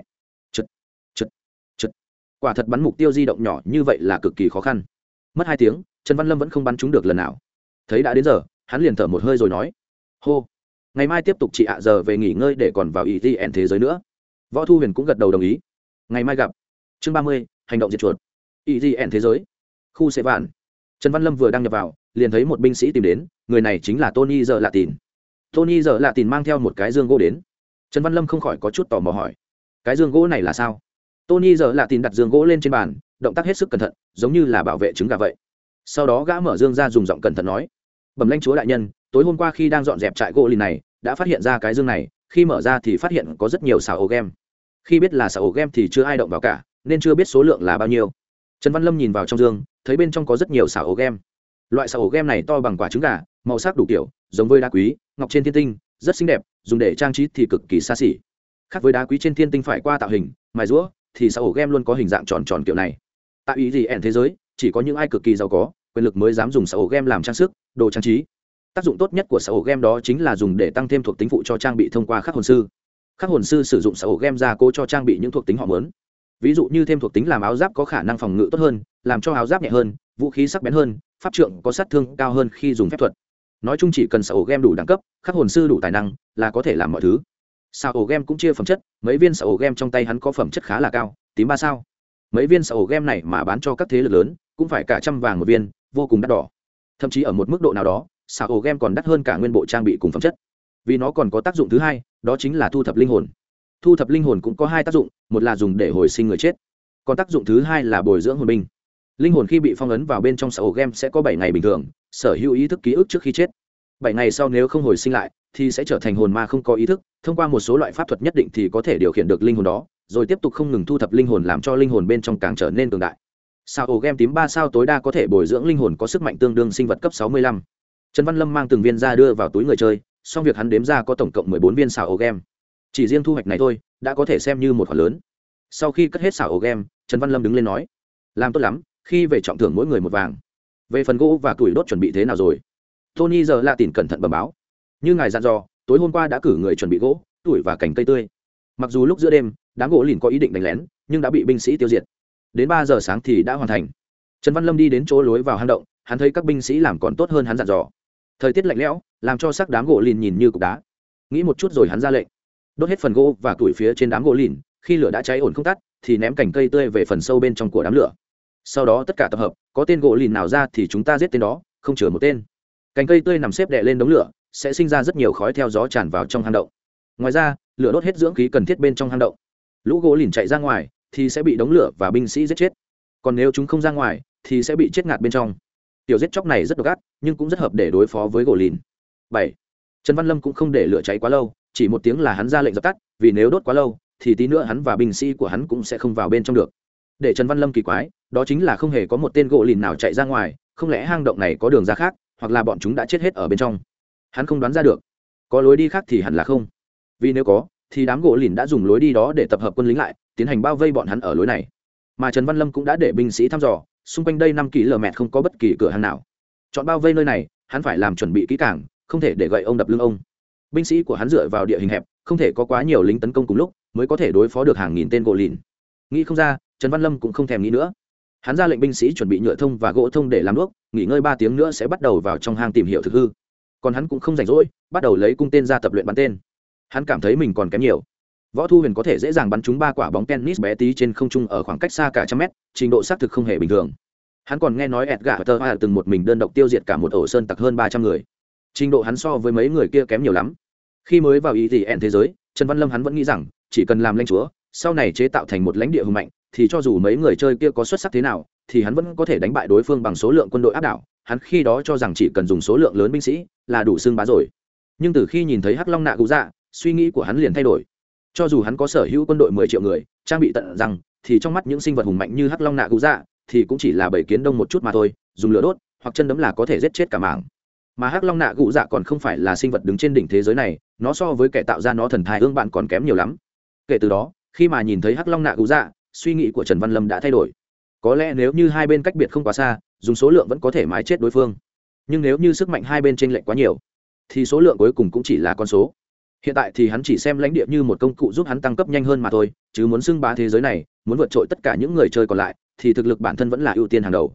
A: quả thật bắn mục tiêu di động nhỏ như vậy là cực kỳ khó khăn. Mất hai tiếng, trần văn lâm vẫn không bắn chúng được lần nào. Thấy đã đến giờ, hắn liền thở một hơi rồi nói, hô, ngày mai tiếp tục chị ạ, giờ về nghỉ ngơi để còn vào ý ẹn thế giới nữa. Võ thu huyền cũng gật đầu đồng ý. Ngày mai gặp. Chương ba mươi, hành động diệt chuột. Ý gì ẹn thế giới. Khu xe vạn. Trần văn lâm vừa đăng nhập vào, liền thấy một binh sĩ tìm đến, người này chính là tony giờ lạ tìn. Tony giờ lạ tìn mang theo một cái dương gỗ đến. Trần văn lâm không khỏi có chút tò mò hỏi, cái dương gỗ này là sao? Tony giờ lạ tìn đặt dương gỗ lên trên bàn, động tác hết sức cẩn thận, giống như là bảo vệ trứng gà vậy. Sau đó gã mở dương ra dùng giọng cẩn thận nói, bẩm lanh chúa đại nhân, tối hôm qua khi đang dọn dẹp trại gỗ lìn này, đã phát hiện ra cái dương này, khi mở ra thì phát hiện có rất nhiều xào ổ game khi biết là xào ổ game thì chưa ai động vào cả, nên chưa biết số lượng là bao nhiêu. Trần văn lâm nhìn vào trong dương, thấy bên trong có rất nhiều xào ổ game loại xào ổ game này to bằng quả trứng gà, màu sắc đủ kiểu, giống với đá quý, ngọc trên thiên tinh, rất xinh đẹp, dùng để trang trí thì cực kỳ xa xỉ. Khác với đá quý trên thiên tinh phải qua tạo hình, mài rũa thì xã hội game luôn có hình dạng tròn tròn kiểu này? Tại ý gì ẻn thế giới, chỉ có những ai cực kỳ giàu có, quyền lực mới dám dùng xã hội game làm trang sức, đồ trang trí. Tác dụng tốt nhất của xã hội game đó chính là dùng để tăng thêm thuộc tính phụ cho trang bị thông qua khắc hồn sư. Khắc hồn sư sử dụng xã hội game ra cố cho trang bị những thuộc tính họ mớn ví dụ như thêm thuộc tính làm áo giáp có khả năng phòng ngự tốt hơn, làm cho áo giáp nhẹ hơn, vũ khí sắc bén hơn, pháp trượng có sát thương cao hơn khi dùng phép thuật. Nói chung chỉ cần sở hữu game đủ đẳng cấp, khắc hồn sư đủ tài năng là có thể làm mọi thứ sao ổ game cũng chia phẩm chất, mấy viên sao ổ game trong tay hắn có phẩm chất khá là cao, tím ba sao. Mấy viên sao ổ game này mà bán cho các thế lực lớn, cũng phải cả trăm vàng một viên, vô cùng đắt đỏ. Thậm chí ở một mức độ nào đó, sao ổ game còn đắt hơn cả nguyên bộ trang bị cùng phẩm chất. Vì nó còn có tác dụng thứ hai, đó chính là thu thập linh hồn. Thu thập linh hồn cũng có hai tác dụng, một là dùng để hồi sinh người chết, còn tác dụng thứ hai là bồi dưỡng hồn binh. Linh hồn khi bị phong ấn vào bên trong sở game sẽ có bảy ngày bình thường, sở hữu ý thức ký ức trước khi chết. Bảy ngày sau nếu không hồi sinh lại thì sẽ trở thành hồn ma không có ý thức, thông qua một số loại pháp thuật nhất định thì có thể điều khiển được linh hồn đó, rồi tiếp tục không ngừng thu thập linh hồn làm cho linh hồn bên trong càng trở nên cường đại. Sao ổ game tím ba sao tối đa có thể bồi dưỡng linh hồn có sức mạnh tương đương sinh vật cấp 65. trần văn lâm mang từng viên ra đưa vào túi người chơi song việc hắn đếm ra có tổng cộng 14 viên xào ổ game. Chỉ riêng thu hoạch này thôi, đã có thể xem như một khoản lớn. Sau khi cất hết xào ổ game, trần văn lâm đứng lên nói, làm tốt lắm, khi về trọng thưởng mỗi người một vàng. Về phần gỗ và tuổi đốt chuẩn bị thế nào rồi? Tony giờ la tìm cẩn thận bẩm báo như ngài dặn dò, tối hôm qua đã cử người chuẩn bị gỗ, tuổi và cành cây tươi. Mặc dù lúc giữa đêm, đám gỗ lìn có ý định đánh lén, nhưng đã bị binh sĩ tiêu diệt. Đến ba giờ sáng thì đã hoàn thành. Trần văn lâm đi đến chỗ lối vào hang động, hắn thấy các binh sĩ làm còn tốt hơn hắn dặn dò. Thời tiết lạnh lẽo, làm cho sắc đám gỗ lìn nhìn như cục đá. Nghĩ một chút rồi hắn ra lệnh. Đốt hết phần gỗ và tuổi phía trên đám gỗ lìn, khi lửa đã cháy ổn không tắt, thì ném cành cây tươi về phần sâu bên trong của đám lửa. Sau đó tất cả tập hợp, có tên gỗ lìn nào ra thì chúng ta giết tên đó, không chừa một tên. Cành cây tươi nằm xếp đè lên đống lửa sẽ sinh ra rất nhiều khói theo gió tràn vào trong hang động. Ngoài ra, lửa đốt hết dưỡng khí cần thiết bên trong hang động. Lũ gỗ lìn chạy ra ngoài thì sẽ bị đống lửa và binh sĩ giết chết. Còn nếu chúng không ra ngoài thì sẽ bị chết ngạt bên trong. Tiểu giết chóc này rất độc ác, nhưng cũng rất hợp để đối phó với gỗ lìn. Bảy, trần văn lâm cũng không để lửa cháy quá lâu, chỉ một tiếng là hắn ra lệnh dập tắt, vì nếu đốt quá lâu thì tí nữa hắn và binh sĩ của hắn cũng sẽ không vào bên trong được. Để trần văn lâm kỳ quái, đó chính là không hề có một tên gỗ lìn nào chạy ra ngoài, không lẽ hang động này có đường ra khác, hoặc là bọn chúng đã chết hết ở bên trong? Hắn không đoán ra được. Có lối đi khác thì hẳn là không. Vì nếu có, thì đám gỗ lìn đã dùng lối đi đó để tập hợp quân lính lại, tiến hành bao vây bọn hắn ở lối này. Mà trần văn lâm cũng đã để binh sĩ thăm dò, xung quanh đây năm kỳ lờ mẹt không có bất kỳ cửa hàng nào. Chọn bao vây nơi này, hắn phải làm chuẩn bị kỹ càng, không thể để gậy ông đập lưng ông. Binh sĩ của hắn dựa vào địa hình hẹp, không thể có quá nhiều lính tấn công cùng lúc, mới có thể đối phó được hàng nghìn tên gỗ lìn. Nghĩ không ra, trần văn lâm cũng không thèm nghĩ nữa. Hắn ra lệnh binh sĩ chuẩn bị nhựa thông và gỗ thông để làm đuốc nghỉ ngơi ba tiếng nữa sẽ bắt đầu vào trong hang tìm hiểu thực hư còn hắn cũng không rảnh rỗi, bắt đầu lấy cung tên ra tập luyện bắn tên. Hắn cảm thấy mình còn kém nhiều. Võ thu huyền có thể dễ dàng bắn trúng ba quả bóng tennis bé tí trên không trung ở khoảng cách xa cả trăm mét, trình độ xác thực không hề bình thường. Hắn còn nghe nói edgar tơ a từng một mình đơn độc tiêu diệt cả một ổ sơn tặc hơn ba trăm người. Trình độ hắn so với mấy người kia kém nhiều lắm. Khi mới vào ý thì ẹn thế giới, trần văn lâm hắn vẫn nghĩ rằng, chỉ cần làm lãnh chúa, sau này chế tạo thành một lãnh địa hùng mạnh, thì cho dù mấy người chơi kia có xuất sắc thế nào, thì hắn vẫn có thể đánh bại đối phương bằng số lượng quân đội áp đảo hắn khi đó cho rằng chỉ cần dùng số lượng lớn binh sĩ là đủ xương bá rồi. Nhưng từ khi nhìn thấy hắc long nạ cụ dạ suy nghĩ của hắn liền thay đổi. Cho dù hắn có sở hữu quân đội mười triệu người trang bị tận rằng thì trong mắt những sinh vật hùng mạnh như hắc long nạ cụ dạ thì cũng chỉ là bảy kiến đông một chút mà thôi dùng lửa đốt hoặc chân đấm là có thể giết chết cả mảng mà hắc long nạ cụ dạ còn không phải là sinh vật đứng trên đỉnh thế giới này nó so với kẻ tạo ra nó thần thái, ương bạn còn kém nhiều lắm. Kể từ đó khi mà nhìn thấy hắc long nạ cụ dạ suy nghĩ của trần văn lâm đã thay đổi. Có lẽ nếu như hai bên cách biệt không quá xa dùng số lượng vẫn có thể mái chết đối phương. Nhưng nếu như sức mạnh hai bên t r ê n lệch quá nhiều, thì số lượng cuối cùng cũng chỉ là con số. Hiện tại thì hắn chỉ xem lãnh địa như một công cụ giúp hắn tăng cấp nhanh hơn mà thôi, chứ muốn xưng bá thế giới này, muốn vượt trội tất cả những người chơi còn lại, thì thực lực bản thân vẫn là ưu tiên hàng đầu.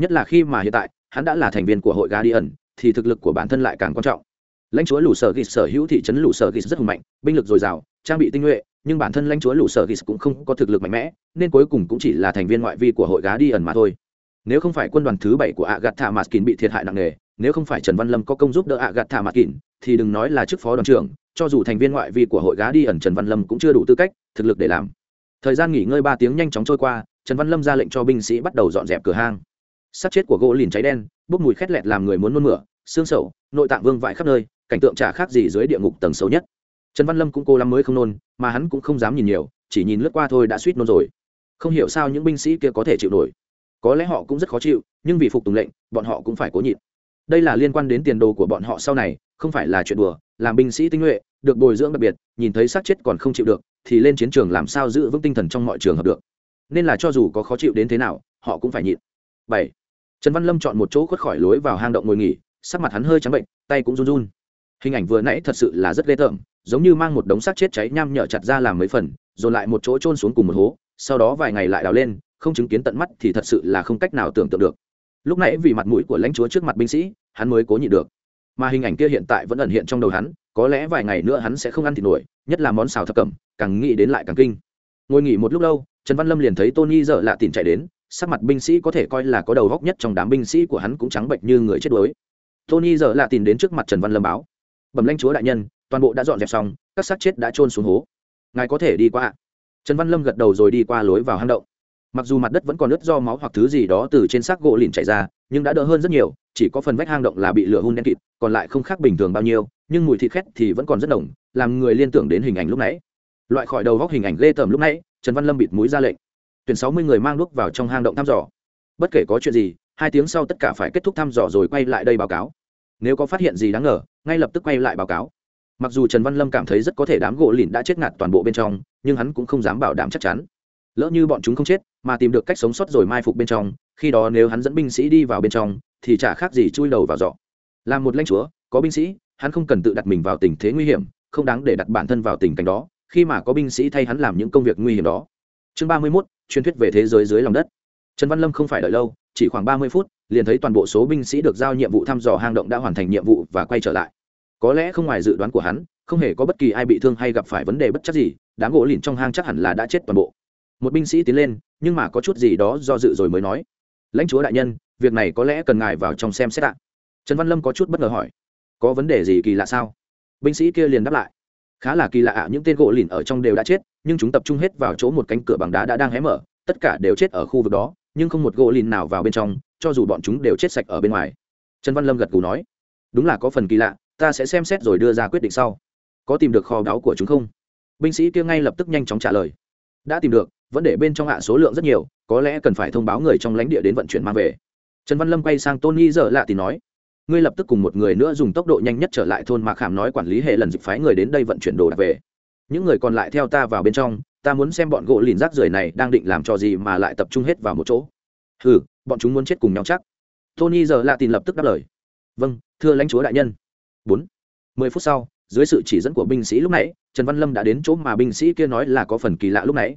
A: Nhất là khi mà hiện tại, hắn đã là thành viên của hội guardian, thì thực lực của bản thân lại càng quan trọng. Lãnh chúa lũ sở ghis sở hữu thị trấn lũ sở ghis rất hùng mạnh, binh lực dồi dào, trang bị tinh nhuệ, nhưng bản thân lãnh chúa lũ sở ghis cũng không có thực lực mạnh mẽ, nên cuối cùng cũng chỉ là thành viên ngoại vi của hội gá mà thôi nếu không phải quân đoàn thứ bảy của ạ gạt thả mạt kín bị thiệt hại nặng nề, nếu không phải trần văn lâm có công giúp đỡ ạ gạt thả mạt kín thì đừng nói là chức phó đoàn trưởng, cho dù thành viên ngoại vi của hội gá đi ẩn trần văn lâm cũng chưa đủ tư cách, thực lực để làm. Thời gian nghỉ ngơi ba tiếng nhanh chóng trôi qua, trần văn lâm ra lệnh cho binh sĩ bắt đầu dọn dẹp cửa hang. Sát chết của gỗ lìn cháy đen, bốc mùi khét lẹt làm người muốn nôn mửa, xương sầu, nội tạng vương vãi khắp nơi, cảnh tượng chả khác gì dưới địa ngục tầng xấu nhất. Trần văn lâm cũng cô lắm mới không nôn, mà hắn cũng không dám nhìn nhiều, chỉ nhìn lướt qua thôi đã suýt nôn rồi. Không hiểu sao những binh sĩ kia có thể chịu nổi có lẽ họ cũng rất khó chịu, nhưng vì phục tùng lệnh, bọn họ cũng phải cố nhịn. Đây là liên quan đến tiền đồ của bọn họ sau này, không phải là chuyện đùa, làm binh sĩ tinh nhuệ, được bồi dưỡng đặc biệt, nhìn thấy sát chết còn không chịu được, thì lên chiến trường làm sao giữ vững tinh thần trong mọi trường hợp được. Nên là cho dù có khó chịu đến thế nào, họ cũng phải nhịn. Bảy. Trần văn lâm chọn một chỗ khuất khỏi lối vào hang động ngồi nghỉ, sắc mặt hắn hơi trắng bệnh, tay cũng run run. Hình ảnh vừa nãy thật sự là rất ghê tởm, giống như mang một đống xác chết cháy nham nhở chặt ra làm mấy phần, rồi lại một chỗ trôn xuống cùng một hố, sau đó vài ngày lại đào lên không chứng kiến tận mắt thì thật sự là không cách nào tưởng tượng được. Lúc nãy vì mặt mũi của lãnh chúa trước mặt binh sĩ, hắn mới cố nhịn được. Mà hình ảnh kia hiện tại vẫn ẩn hiện trong đầu hắn, có lẽ vài ngày nữa hắn sẽ không ăn thịt nổi, nhất là món xào thập cẩm, càng nghĩ đến lại càng kinh. Ngồi nghỉ một lúc lâu, trần văn lâm liền thấy tony dở lạ tìm chạy đến, sắc mặt binh sĩ có thể coi là có đầu góc nhất trong đám binh sĩ của hắn cũng trắng bệnh như người chết đuối. Tony dở lạ tìm đến trước mặt trần văn lâm báo, bẩm lãnh chúa đại nhân, toàn bộ đã dọn dẹp xong, các xác chết đã trôn xuống hố. Ngài có thể đi qua. Trần văn lâm gật đầu rồi đi qua lối vào hang động mặc dù mặt đất vẫn còn ướt do máu hoặc thứ gì đó từ trên xác gỗ lìn chảy ra, nhưng đã đỡ hơn rất nhiều, chỉ có phần vách hang động là bị lửa hun đen kịt, còn lại không khác bình thường bao nhiêu, nhưng mùi thịt khét thì vẫn còn rất nồng, làm người liên tưởng đến hình ảnh lúc nãy. Loại khỏi đầu góc hình ảnh ghê tởm lúc nãy, trần văn lâm bịt mũi ra lệnh. Tuyển sáu mươi người mang đuốc vào trong hang động thăm dò. Bất kể có chuyện gì, hai tiếng sau tất cả phải kết thúc thăm dò rồi quay lại đây báo cáo. Nếu có phát hiện gì đáng ngờ, ngay lập tức quay lại báo cáo. Mặc dù trần văn lâm cảm thấy rất có thể đám gỗ lìn đã chết ngạt toàn bộ bên trong, nhưng hắn cũng không dám bảo đảm chắc chắn lỡ như bọn chúng không chết, mà tìm được cách sống sót rồi mai phục bên trong, khi đó nếu hắn dẫn binh sĩ đi vào bên trong, thì chả khác gì chui đầu vào giỏ. Là một lãnh chúa, có binh sĩ, hắn không cần tự đặt mình vào tình thế nguy hiểm, không đáng để đặt bản thân vào tình cảnh đó, khi mà có binh sĩ thay hắn làm những công việc nguy hiểm đó. Chương ba mươi mốt, truyền thuyết về thế giới dưới lòng đất. Trần văn lâm không phải đợi lâu, chỉ khoảng ba mươi phút, liền thấy toàn bộ số binh sĩ được giao nhiệm vụ thăm dò hang động đã hoàn thành nhiệm vụ và quay trở lại. Có lẽ không ngoài dự đoán của hắn, không hề có bất kỳ ai bị thương hay gặp phải vấn đề bất chắc gì, đám gỗ lìn trong hang chắc hẳn là đã chết toàn bộ một binh sĩ tiến lên, nhưng mà có chút gì đó do dự rồi mới nói, lãnh chúa đại nhân, việc này có lẽ cần ngài vào trong xem xét ạ. Trần văn lâm có chút bất ngờ hỏi, có vấn đề gì kỳ lạ sao? Binh sĩ kia liền đáp lại, khá là kỳ lạ ạ, những tên gỗ lìn ở trong đều đã chết, nhưng chúng tập trung hết vào chỗ một cánh cửa bằng đá đã đang hé mở, tất cả đều chết ở khu vực đó, nhưng không một gỗ lìn nào vào bên trong, cho dù bọn chúng đều chết sạch ở bên ngoài. Trần văn lâm gật cù nói, đúng là có phần kỳ lạ, ta sẽ xem xét rồi đưa ra quyết định sau. Có tìm được kho báu của chúng không? Binh sĩ kia ngay lập tức nhanh chóng trả lời, đã tìm được vẫn để bên trong hạ số lượng rất nhiều, có lẽ cần phải thông báo người trong lãnh địa đến vận chuyển mang về. Trần văn lâm quay sang tony giờ lạ thì nói, ngươi lập tức cùng một người nữa dùng tốc độ nhanh nhất trở lại thôn mạc hàm nói quản lý hệ lần dịch phái người đến đây vận chuyển đồ đạc về. Những người còn lại theo ta vào bên trong, ta muốn xem bọn gỗ lìn rác rưởi này đang định làm cho gì mà lại tập trung hết vào một chỗ. Hừ, bọn chúng muốn chết cùng nhau chắc. Tony giờ lạ tin lập tức đáp lời. Vâng thưa lãnh chúa đại nhân. Bốn, mười phút sau, dưới sự chỉ dẫn của binh sĩ lúc nãy, trần văn lâm đã đến chỗ mà binh sĩ kia nói là có phần kỳ lạ lúc nãy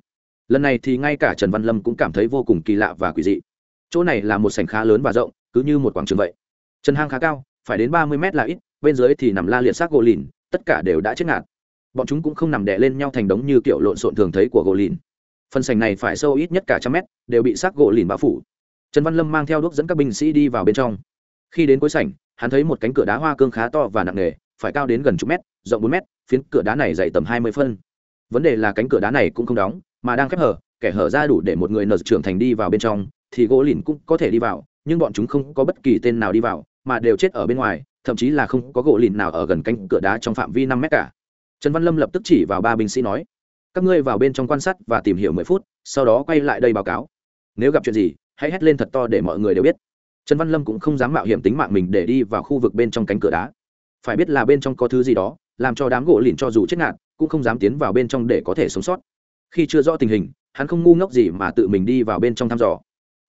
A: lần này thì ngay cả trần văn lâm cũng cảm thấy vô cùng kỳ lạ và quỷ dị. Chỗ này là một sảnh khá lớn và rộng, cứ như một quảng trường vậy. Trần hang khá cao, phải đến ba mươi mét là ít, bên dưới thì nằm la liệt xác gỗ lìn, tất cả đều đã chết ngạt. Bọn chúng cũng không nằm đè lên nhau thành đống như kiểu lộn xộn thường thấy của gỗ lìn. Phần sảnh này phải sâu ít nhất cả trăm mét, đều bị xác gỗ lìn bao phủ. Trần văn lâm mang theo đuốc dẫn các binh sĩ đi vào bên trong. Khi đến cuối sảnh, hắn thấy một cánh cửa đá hoa cương khá to và nặng nề, phải cao đến gần chục mét, rộng bốn mét, phiến cửa đá này dày tầm hai mươi phân. Vấn đề là cánh cửa đá này cũng không đóng mà đang khép hở, kẻ hở ra đủ để một người nợ trưởng thành đi vào bên trong, thì gỗ lìn cũng có thể đi vào, nhưng bọn chúng không có bất kỳ tên nào đi vào, mà đều chết ở bên ngoài, thậm chí là không có gỗ lìn nào ở gần cánh cửa đá trong phạm vi năm mét cả. Trần văn lâm lập tức chỉ vào ba binh sĩ nói, các ngươi vào bên trong quan sát và tìm hiểu mười phút, sau đó quay lại đây báo cáo. Nếu gặp chuyện gì, hãy hét lên thật to để mọi người đều biết. Trần văn lâm cũng không dám mạo hiểm tính mạng mình để đi vào khu vực bên trong cánh cửa đá. Phải biết là bên trong có thứ gì đó, làm cho đám gỗ lìn cho dù chết ngạt, cũng không dám tiến vào bên trong để có thể sống sót khi chưa rõ tình hình, hắn không ngu ngốc gì mà tự mình đi vào bên trong thăm dò.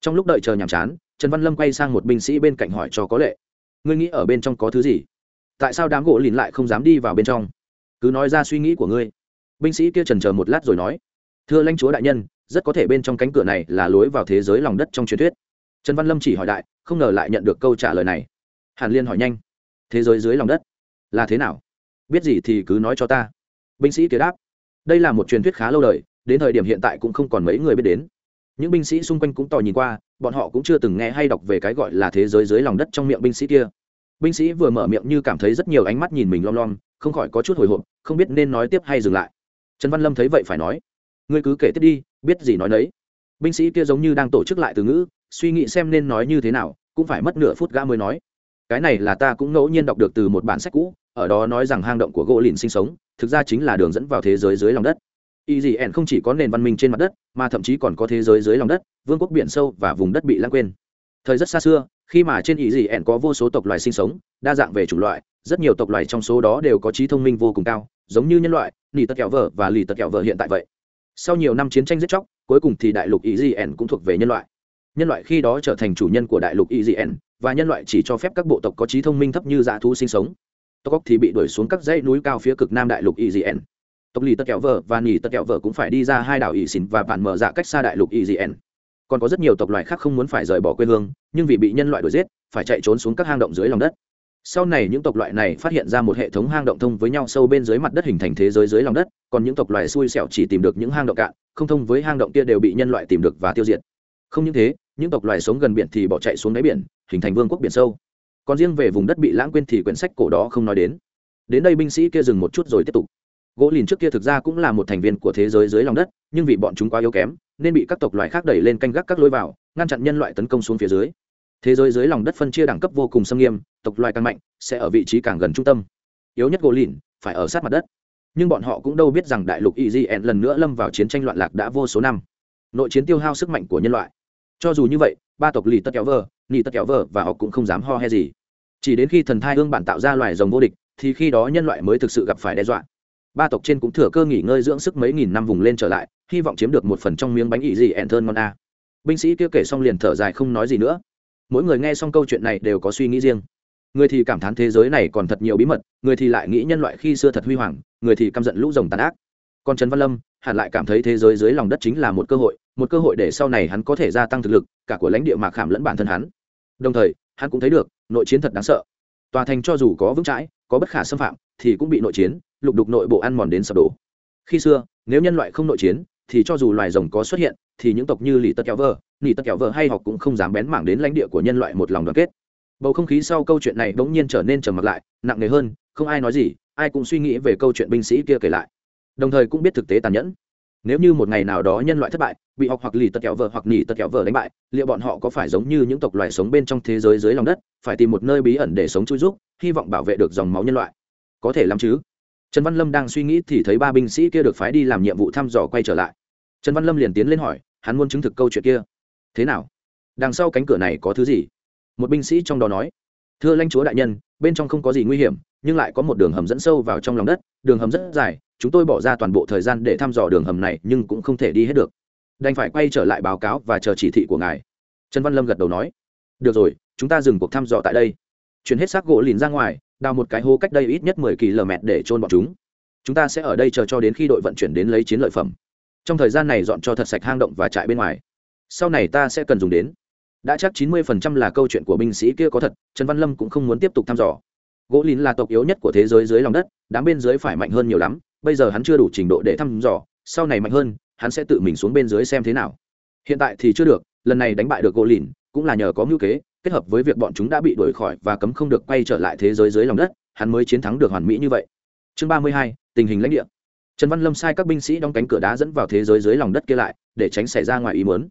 A: Trong lúc đợi chờ nhàm chán, trần văn lâm quay sang một binh sĩ bên cạnh hỏi cho có lệ, ngươi nghĩ ở bên trong có thứ gì? Tại sao đám gỗ lìn lại không dám đi vào bên trong? Cứ nói ra suy nghĩ của ngươi. Binh sĩ kia trần chờ một lát rồi nói, thưa lãnh chúa đại nhân, rất có thể bên trong cánh cửa này là lối vào thế giới lòng đất trong truyền thuyết. Trần văn lâm chỉ hỏi đại không ngờ lại nhận được câu trả lời này. Hàn liên hỏi nhanh, thế giới dưới lòng đất là thế nào? Biết gì thì cứ nói cho ta. Binh sĩ kia đáp, đây là một truyền thuyết khá lâu đời đến thời điểm hiện tại cũng không còn mấy người biết đến. Những binh sĩ xung quanh cũng tò nhìn qua, bọn họ cũng chưa từng nghe hay đọc về cái gọi là thế giới dưới lòng đất trong miệng binh sĩ kia. Binh sĩ vừa mở miệng như cảm thấy rất nhiều ánh mắt nhìn mình lom lom, không khỏi có chút hồi hộp, không biết nên nói tiếp hay dừng lại. Trần văn lâm thấy vậy phải nói, ngươi cứ kể tiếp đi, biết gì nói nấy. Binh sĩ kia giống như đang tổ chức lại từ ngữ, suy nghĩ xem nên nói như thế nào, cũng phải mất nửa phút gã mới nói, cái này là ta cũng ngẫu nhiên đọc được từ một bản sách cũ, ở đó nói rằng hang động của gỗ lìn sinh sống, thực ra chính là đường dẫn vào thế giới dưới lòng đất y dị ẻn không chỉ có nền văn minh trên mặt đất, mà thậm chí còn có thế giới dưới lòng đất, vương quốc biển sâu và vùng đất bị lãng quên. Thời rất xa xưa, khi mà trên y dị ẻn có vô số tộc loài sinh sống, đa dạng về chủng loại, rất nhiều tộc loài trong số đó đều có trí thông minh vô cùng cao, giống như nhân loại lì tật kẹo vợ và lì tật kẹo vợ hiện tại vậy. Sau nhiều năm chiến tranh giết chóc, cuối cùng thì đại lục egn cũng thuộc về nhân loại. Nhân loại khi đó trở thành chủ nhân của đại lục egn và nhân loại chỉ cho phép các bộ tộc có trí thông minh thấp như dã thú sinh sống. Tộc ốc thì bị đuổi xuống các dãy núi cao phía cực nam đại lục egn tộc lì tật kẹo vợ và nỉ tật kẹo vợ cũng phải đi ra hai đảo ỵ xỉn và bản mở dạ cách xa đại lục egn còn có rất nhiều tộc loài khác không muốn phải rời bỏ quê hương, nhưng vì bị nhân loại đuổi giết, phải chạy trốn xuống các hang động dưới lòng đất. Sau này những tộc loại này phát hiện ra một hệ thống hang động thông với nhau sâu bên dưới mặt đất hình thành thế giới dưới lòng đất, còn những tộc loài xui xẻo chỉ tìm được những hang động cạn, không thông với hang động kia đều bị nhân loại tìm được và tiêu diệt. Không những thế, những tộc loài sống gần biển thì bỏ chạy xuống đáy biển, hình thành vương quốc biển sâu. Còn riêng về vùng đất bị lãng quên thì quyển sách cổ đó không nói đến. Đến đây binh sĩ kia dừng một chút rồi tiếp tục gỗ lìn trước kia thực ra cũng là một thành viên của thế giới dưới lòng đất, nhưng vì bọn chúng quá yếu kém, nên bị các tộc loài khác đẩy lên canh gác các lối vào, ngăn chặn nhân loại tấn công xuống phía dưới. Thế giới dưới lòng đất phân chia đẳng cấp vô cùng xâm nghiêm, tộc loài càng mạnh, sẽ ở vị trí càng gần trung tâm. Yếu nhất gỗ lìn, phải ở sát mặt đất. Nhưng bọn họ cũng đâu biết rằng đại lục EZN lần nữa lâm vào chiến tranh loạn lạc đã vô số năm. Nội chiến tiêu hao sức mạnh của nhân loại. Cho dù như vậy, ba tộc lì tất kéo vờ nị tất kéo vờ và họ cũng không dám ho he gì. Chỉ đến khi thần thai hương bản tạo ra loài rồng vô địch, thì khi đó nhân loại mới thực sự gặp phải đe dọa ba tộc trên cũng thừa cơ nghỉ ngơi dưỡng sức mấy nghìn năm vùng lên trở lại, hy vọng chiếm được một phần trong miếng bánh ỉ gì ẹn thơn ngon a. Binh sĩ kia kể xong liền thở dài không nói gì nữa. Mỗi người nghe xong câu chuyện này đều có suy nghĩ riêng. Người thì cảm thán thế giới này còn thật nhiều bí mật, người thì lại nghĩ nhân loại khi xưa thật huy hoàng, người thì căm giận lũ rồng tàn ác. Còn trần văn lâm, hẳn lại cảm thấy thế giới dưới lòng đất chính là một cơ hội, một cơ hội để sau này hắn có thể gia tăng thực lực, cả của lãnh địa mạc khảm lẫn bản thân hắn. Đồng thời, hắn cũng thấy được, nội chiến thật đáng sợ tòa thành cho dù có vững chãi có bất khả xâm phạm thì cũng bị nội chiến lục đục nội bộ ăn mòn đến sập đổ. Khi xưa nếu nhân loại không nội chiến thì cho dù loài rồng có xuất hiện thì những tộc như lì tật kéo vờ, lì tật kéo vờ hay học cũng không dám bén mảng đến lãnh địa của nhân loại một lòng đoàn kết. Bầu không khí sau câu chuyện này bỗng nhiên trở nên trầm mặc lại nặng nề hơn không ai nói gì ai cũng suy nghĩ về câu chuyện binh sĩ kia kể lại. Đồng thời cũng biết thực tế tàn nhẫn. Nếu như một ngày nào đó nhân loại thất bại bị học hoặc lì tật kẹo vợ hoặc nỉ tật kẹo vợ đánh bại, liệu bọn họ có phải giống như những tộc loài sống bên trong thế giới dưới lòng đất, phải tìm một nơi bí ẩn để sống chui rút hy vọng bảo vệ được dòng máu nhân loại? Có thể lắm chứ. Trần văn lâm đang suy nghĩ thì thấy ba binh sĩ kia được phái đi làm nhiệm vụ thăm dò quay trở lại. Trần văn lâm liền tiến lên hỏi, hắn muốn chứng thực câu chuyện kia. Thế nào? Đằng sau cánh cửa này có thứ gì? Một binh sĩ trong đó nói, thưa lãnh chúa đại nhân, bên trong không có gì nguy hiểm, nhưng lại có một đường hầm dẫn sâu vào trong lòng đất, đường hầm rất dài, chúng tôi bỏ ra toàn bộ thời gian để thăm dò đường hầm này, nhưng cũng không thể đi hết được đành phải quay trở lại báo cáo và chờ chỉ thị của ngài. Trần văn lâm gật đầu nói. Được rồi, chúng ta dừng cuộc thăm dò tại đây. Chuyển hết xác gỗ lìn ra ngoài, đào một cái hố cách đây ít nhất mười km để trôn bọn chúng. Chúng ta sẽ ở đây chờ cho đến khi đội vận chuyển đến lấy chiến lợi phẩm. Trong thời gian này dọn cho thật sạch hang động và trại bên ngoài. Sau này ta sẽ cần dùng đến. Đã chắc chín mươi phần trăm là câu chuyện của binh sĩ kia có thật, trần văn lâm cũng không muốn tiếp tục thăm dò. Gỗ lìn là tộc yếu nhất của thế giới dưới lòng đất, đám bên dưới phải mạnh hơn nhiều lắm, bây giờ hắn chưa đủ trình độ để thăm dò, sau này mạnh hơn hắn sẽ tự mình xuống bên dưới xem thế nào. Hiện tại thì chưa được, lần này đánh bại được gỗ lìn, cũng là nhờ có mưu kế, kết hợp với việc bọn chúng đã bị đuổi khỏi và cấm không được quay trở lại thế giới dưới lòng đất, hắn mới chiến thắng được hoàn mỹ như vậy. Chương ba mươi hai, tình hình lãnh địa. Trần văn lâm sai các binh sĩ đóng cánh cửa đá dẫn vào thế giới dưới lòng đất kia lại, để tránh xảy ra ngoài ý muốn.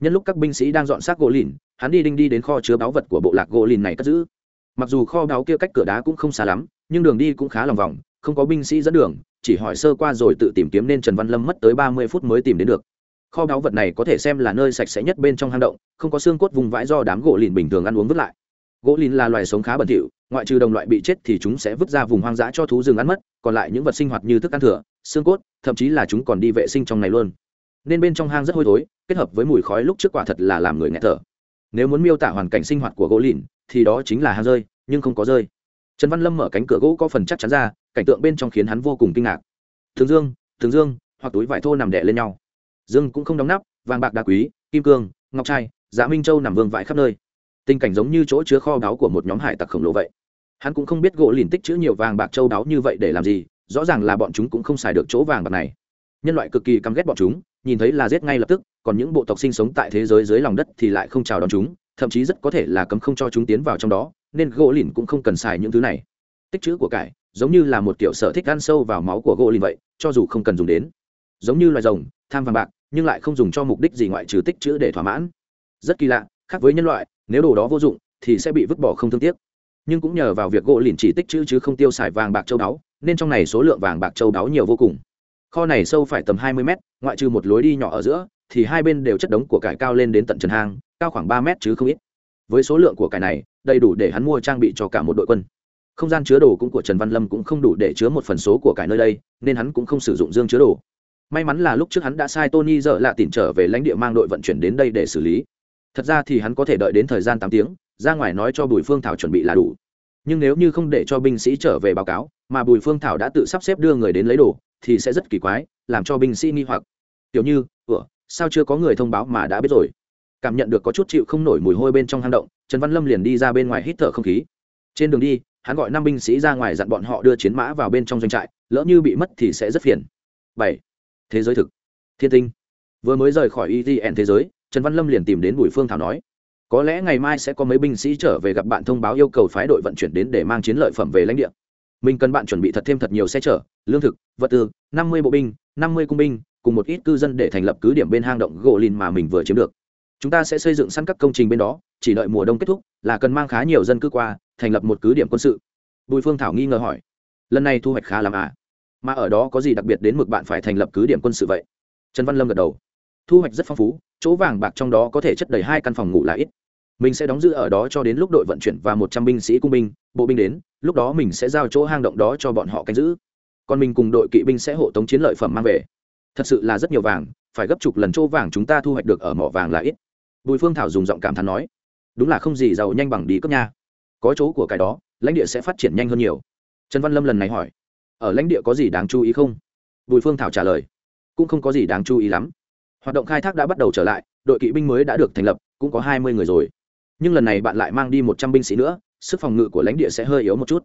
A: Nhân lúc các binh sĩ đang dọn xác gỗ lìn, hắn đi đinh đi đến kho chứa báu vật của bộ lạc gỗ lìn này cất giữ. Mặc dù kho báu kia cách cửa đá cũng không xa lắm, nhưng đường đi cũng khá lòng vòng không có binh sĩ dẫn đường, chỉ hỏi sơ qua rồi tự tìm kiếm nên trần văn lâm mất tới ba mươi phút mới tìm đến được. Kho báu vật này có thể xem là nơi sạch sẽ nhất bên trong hang động, không có xương cốt vùng vãi do đám gỗ lìn bình thường ăn uống vứt lại. Gỗ lìn là loài sống khá bẩn thỉu, ngoại trừ đồng loại bị chết thì chúng sẽ vứt ra vùng hoang dã cho thú rừng ăn mất, còn lại những vật sinh hoạt như thức ăn thừa, xương cốt, thậm chí là chúng còn đi vệ sinh trong này luôn. Nên bên trong hang rất hôi thối, kết hợp với mùi khói lúc trước quả thật là làm người nghẹt thở. Nếu muốn miêu tả hoàn cảnh sinh hoạt của gỗ lìn, thì đó chính là hang rơi, nhưng không có rơi trần văn lâm mở cánh cửa gỗ có phần chắc chắn ra, cảnh tượng bên trong khiến hắn vô cùng kinh ngạc. Thường dương thường dương, hoặc túi vải thô nằm đè lên nhau. Dương cũng không đóng nắp, vàng bạc đá quý, kim cương, ngọc trai dạ minh châu nằm vương vãi khắp nơi. Tình cảnh giống như chỗ chứa kho đáo của một nhóm hải tặc khổng lồ vậy. Hắn cũng không biết gỗ lìn tích chữ nhiều vàng bạc châu đáo như vậy để làm gì, rõ ràng là bọn chúng cũng không xài được chỗ vàng bạc này. Nhân loại cực kỳ căm ghét bọn chúng, nhìn thấy là giết ngay lập tức, còn những bộ tộc sinh sống tại thế giới dưới lòng đất thì lại không chào đón chúng, thậm chí rất có thể là cấm không cho chúng tiến vào trong đó nên gỗ lìn cũng không cần xài những thứ này. Tích chữ của cải, giống như là một kiểu sở thích ăn sâu vào máu của gỗ lìn vậy, cho dù không cần dùng đến. Giống như loài rồng, tham vàng bạc, nhưng lại không dùng cho mục đích gì ngoại trừ tích chữ để thỏa mãn. Rất kỳ lạ, khác với nhân loại, nếu đồ đó vô dụng, thì sẽ bị vứt bỏ không thương tiếc. Nhưng cũng nhờ vào việc gỗ lìn chỉ tích chữ chứ không tiêu xài vàng bạc châu đáo nên trong này số lượng vàng bạc châu đáo nhiều vô cùng. Kho này sâu phải tầm hai mươi mét, ngoại trừ một lối đi nhỏ ở giữa, thì hai bên đều chất đống của cải cao lên đến tận trần hang, cao khoảng ba mét chứ không ít với số lượng của cải này, đầy đủ để hắn mua trang bị cho cả một đội quân. Không gian chứa đồ cũng của trần văn lâm cũng không đủ để chứa một phần số của cải nơi đây, nên hắn cũng không sử dụng dương chứa đồ. May mắn là lúc trước hắn đã sai tony dở lạ tìm trở về lãnh địa mang đội vận chuyển đến đây để xử lý. Thật ra thì hắn có thể đợi đến thời gian tám tiếng, ra ngoài nói cho bùi phương thảo chuẩn bị là đủ. Nhưng nếu như không để cho binh sĩ trở về báo cáo, mà bùi phương thảo đã tự sắp xếp đưa người đến lấy đồ, thì sẽ rất kỳ quái, làm cho binh sĩ nghi hoặc. Kiểu như, ủa, sao chưa có người thông báo mà đã biết rồi? Cảm nhận được có chút chịu không nổi mùi hôi bên trong hang động, trần văn lâm liền đi ra bên ngoài hít thở không khí. Trên đường đi, hắn gọi năm binh sĩ ra ngoài dặn bọn họ đưa chiến mã vào bên trong doanh trại, lỡ như bị mất thì sẽ rất phiền. Bảy. Thế giới thực. Thiên tinh. Vừa mới rời khỏi etn thế giới, trần văn lâm liền tìm đến bùi phương thảo nói, có lẽ ngày mai sẽ có mấy binh sĩ trở về gặp bạn thông báo yêu cầu phái đội vận chuyển đến để mang chiến lợi phẩm về lãnh địa. Mình cần bạn chuẩn bị thật thêm thật nhiều xe chở, lương thực, vật tư, năm mươi bộ binh, năm mươi cung binh, cùng một ít cư dân để thành lập cứ điểm bên hang động gỗ lìn mà mình vừa chiếm được chúng ta sẽ xây dựng săn các công trình bên đó, chỉ đợi mùa đông kết thúc, là cần mang khá nhiều dân cư qua, thành lập một cứ điểm quân sự. Bùi phương thảo nghi ngờ hỏi. Lần này thu hoạch khá làm à? Mà ở đó có gì đặc biệt đến mực bạn phải thành lập cứ điểm quân sự vậy? Trần văn lâm gật đầu. Thu hoạch rất phong phú, chỗ vàng bạc trong đó có thể chất đầy hai căn phòng ngủ là ít. Mình sẽ đóng giữ ở đó cho đến lúc đội vận chuyển và một trăm binh sĩ cung binh, bộ binh đến, lúc đó mình sẽ giao chỗ hang động đó cho bọn họ canh giữ. Còn mình cùng đội kỵ binh sẽ hộ tống chiến lợi phẩm mang về. Thật sự là rất nhiều vàng, phải gấp chục lần chỗ vàng chúng ta thu hoạch được ở mỏ vàng là ít bùi phương thảo dùng giọng cảm thán nói, đúng là không gì giàu nhanh bằng đi cấp nha. Có chỗ của cái đó, lãnh địa sẽ phát triển nhanh hơn nhiều. Trần văn lâm lần này hỏi, ở lãnh địa có gì đáng chú ý không? Bùi phương thảo trả lời, cũng không có gì đáng chú ý lắm. Hoạt động khai thác đã bắt đầu trở lại, đội kỵ binh mới đã được thành lập, cũng có hai mươi người rồi. Nhưng lần này bạn lại mang đi một trăm binh sĩ nữa, sức phòng ngự của lãnh địa sẽ hơi yếu một chút.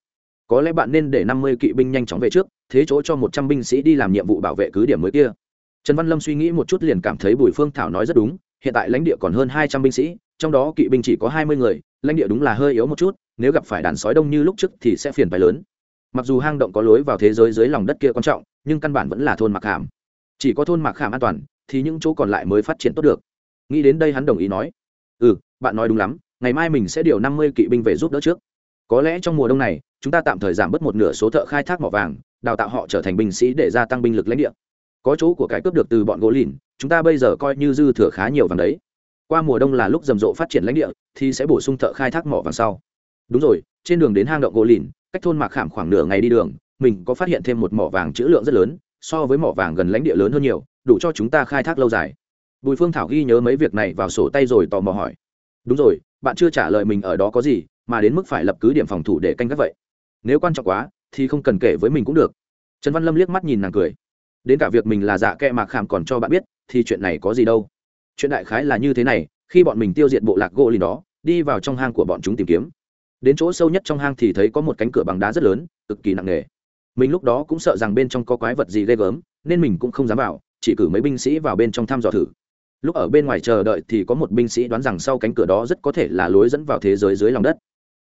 A: Có lẽ bạn nên để năm mươi kỵ binh nhanh chóng về trước, thế chỗ cho một trăm binh sĩ đi làm nhiệm vụ bảo vệ cứ điểm mới kia. Trần văn lâm suy nghĩ một chút liền cảm thấy bùi phương thảo nói rất đúng hiện tại lãnh địa còn hơn hai trăm binh sĩ, trong đó kỵ binh chỉ có hai mươi người, lãnh địa đúng là hơi yếu một chút, nếu gặp phải đàn sói đông như lúc trước thì sẽ phiền phái lớn. Mặc dù hang động có lối vào thế giới dưới lòng đất kia quan trọng, nhưng căn bản vẫn là thôn mặc hàm chỉ có thôn mặc hàm an toàn, thì những chỗ còn lại mới phát triển tốt được. Nghĩ đến đây hắn đồng ý nói ừ bạn nói đúng lắm, ngày mai mình sẽ điều năm mươi kỵ binh về giúp đỡ trước. Có lẽ trong mùa đông này, chúng ta tạm thời giảm bớt một nửa số thợ khai thác mỏ vàng, đào tạo họ trở thành binh sĩ để gia tăng binh lực lãnh địa. Có chỗ của cái cướp được từ bọn gỗ lìn chúng ta bây giờ coi như dư thừa khá nhiều vàng đấy. Qua mùa đông là lúc rầm rộ phát triển lãnh địa, thì sẽ bổ sung thợ khai thác mỏ vàng sau. Đúng rồi, trên đường đến hang động gỗ lìn cách thôn mạc khảm khoảng nửa ngày đi đường, mình có phát hiện thêm một mỏ vàng chữ lượng rất lớn, so với mỏ vàng gần lãnh địa lớn hơn nhiều, đủ cho chúng ta khai thác lâu dài. Bùi phương thảo ghi nhớ mấy việc này vào sổ tay rồi tò mò hỏi. Đúng rồi, bạn chưa trả lời mình ở đó có gì, mà đến mức phải lập cứ điểm phòng thủ để canh gác vậy. Nếu quan trọng quá, thì không cần kể với mình cũng được. Trần văn lâm liếc mắt nhìn nàng cười. Đến cả việc mình là dạ kệ mạc khảm còn cho bạn biết thì chuyện này có gì đâu. Chuyện đại khái là như thế này, khi bọn mình tiêu diệt bộ lạc gỗ lìn đó, đi vào trong hang của bọn chúng tìm kiếm. Đến chỗ sâu nhất trong hang thì thấy có một cánh cửa bằng đá rất lớn, cực kỳ nặng nề. Mình lúc đó cũng sợ rằng bên trong có quái vật gì ghê gớm, nên mình cũng không dám vào, chỉ cử mấy binh sĩ vào bên trong thăm dò thử. Lúc ở bên ngoài chờ đợi thì có một binh sĩ đoán rằng sau cánh cửa đó rất có thể là lối dẫn vào thế giới dưới lòng đất.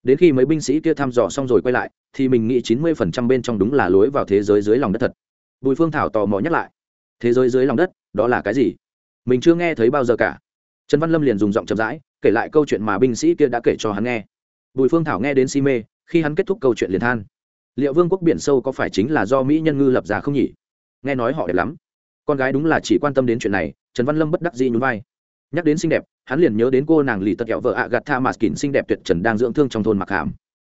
A: Đến khi mấy binh sĩ kia thăm dò xong rồi quay lại, thì mình nghĩ chín mươi phần trăm bên trong đúng là lối vào thế giới dưới lòng đất thật. Bùi phương thảo tò mò nhắc lại, thế giới dưới lòng đất đó là cái gì? Mình chưa nghe thấy bao giờ cả. Trần văn lâm liền dùng giọng chậm rãi, kể lại câu chuyện mà binh sĩ kia đã kể cho hắn nghe. Bùi phương thảo nghe đến si mê, khi hắn kết thúc câu chuyện liền than. Liệu vương quốc biển sâu có phải chính là do mỹ nhân ngư lập ra không nhỉ? Nghe nói họ đẹp lắm. Con gái đúng là chỉ quan tâm đến chuyện này, trần văn lâm bất đắc dĩ nhún vai. Nhắc đến xinh đẹp, hắn liền nhớ đến cô nàng lì tật kẹo vợ ạ gạt tha mạt kín xinh đẹp tuyệt trần đang dưỡng thương trong thôn mặc hàm.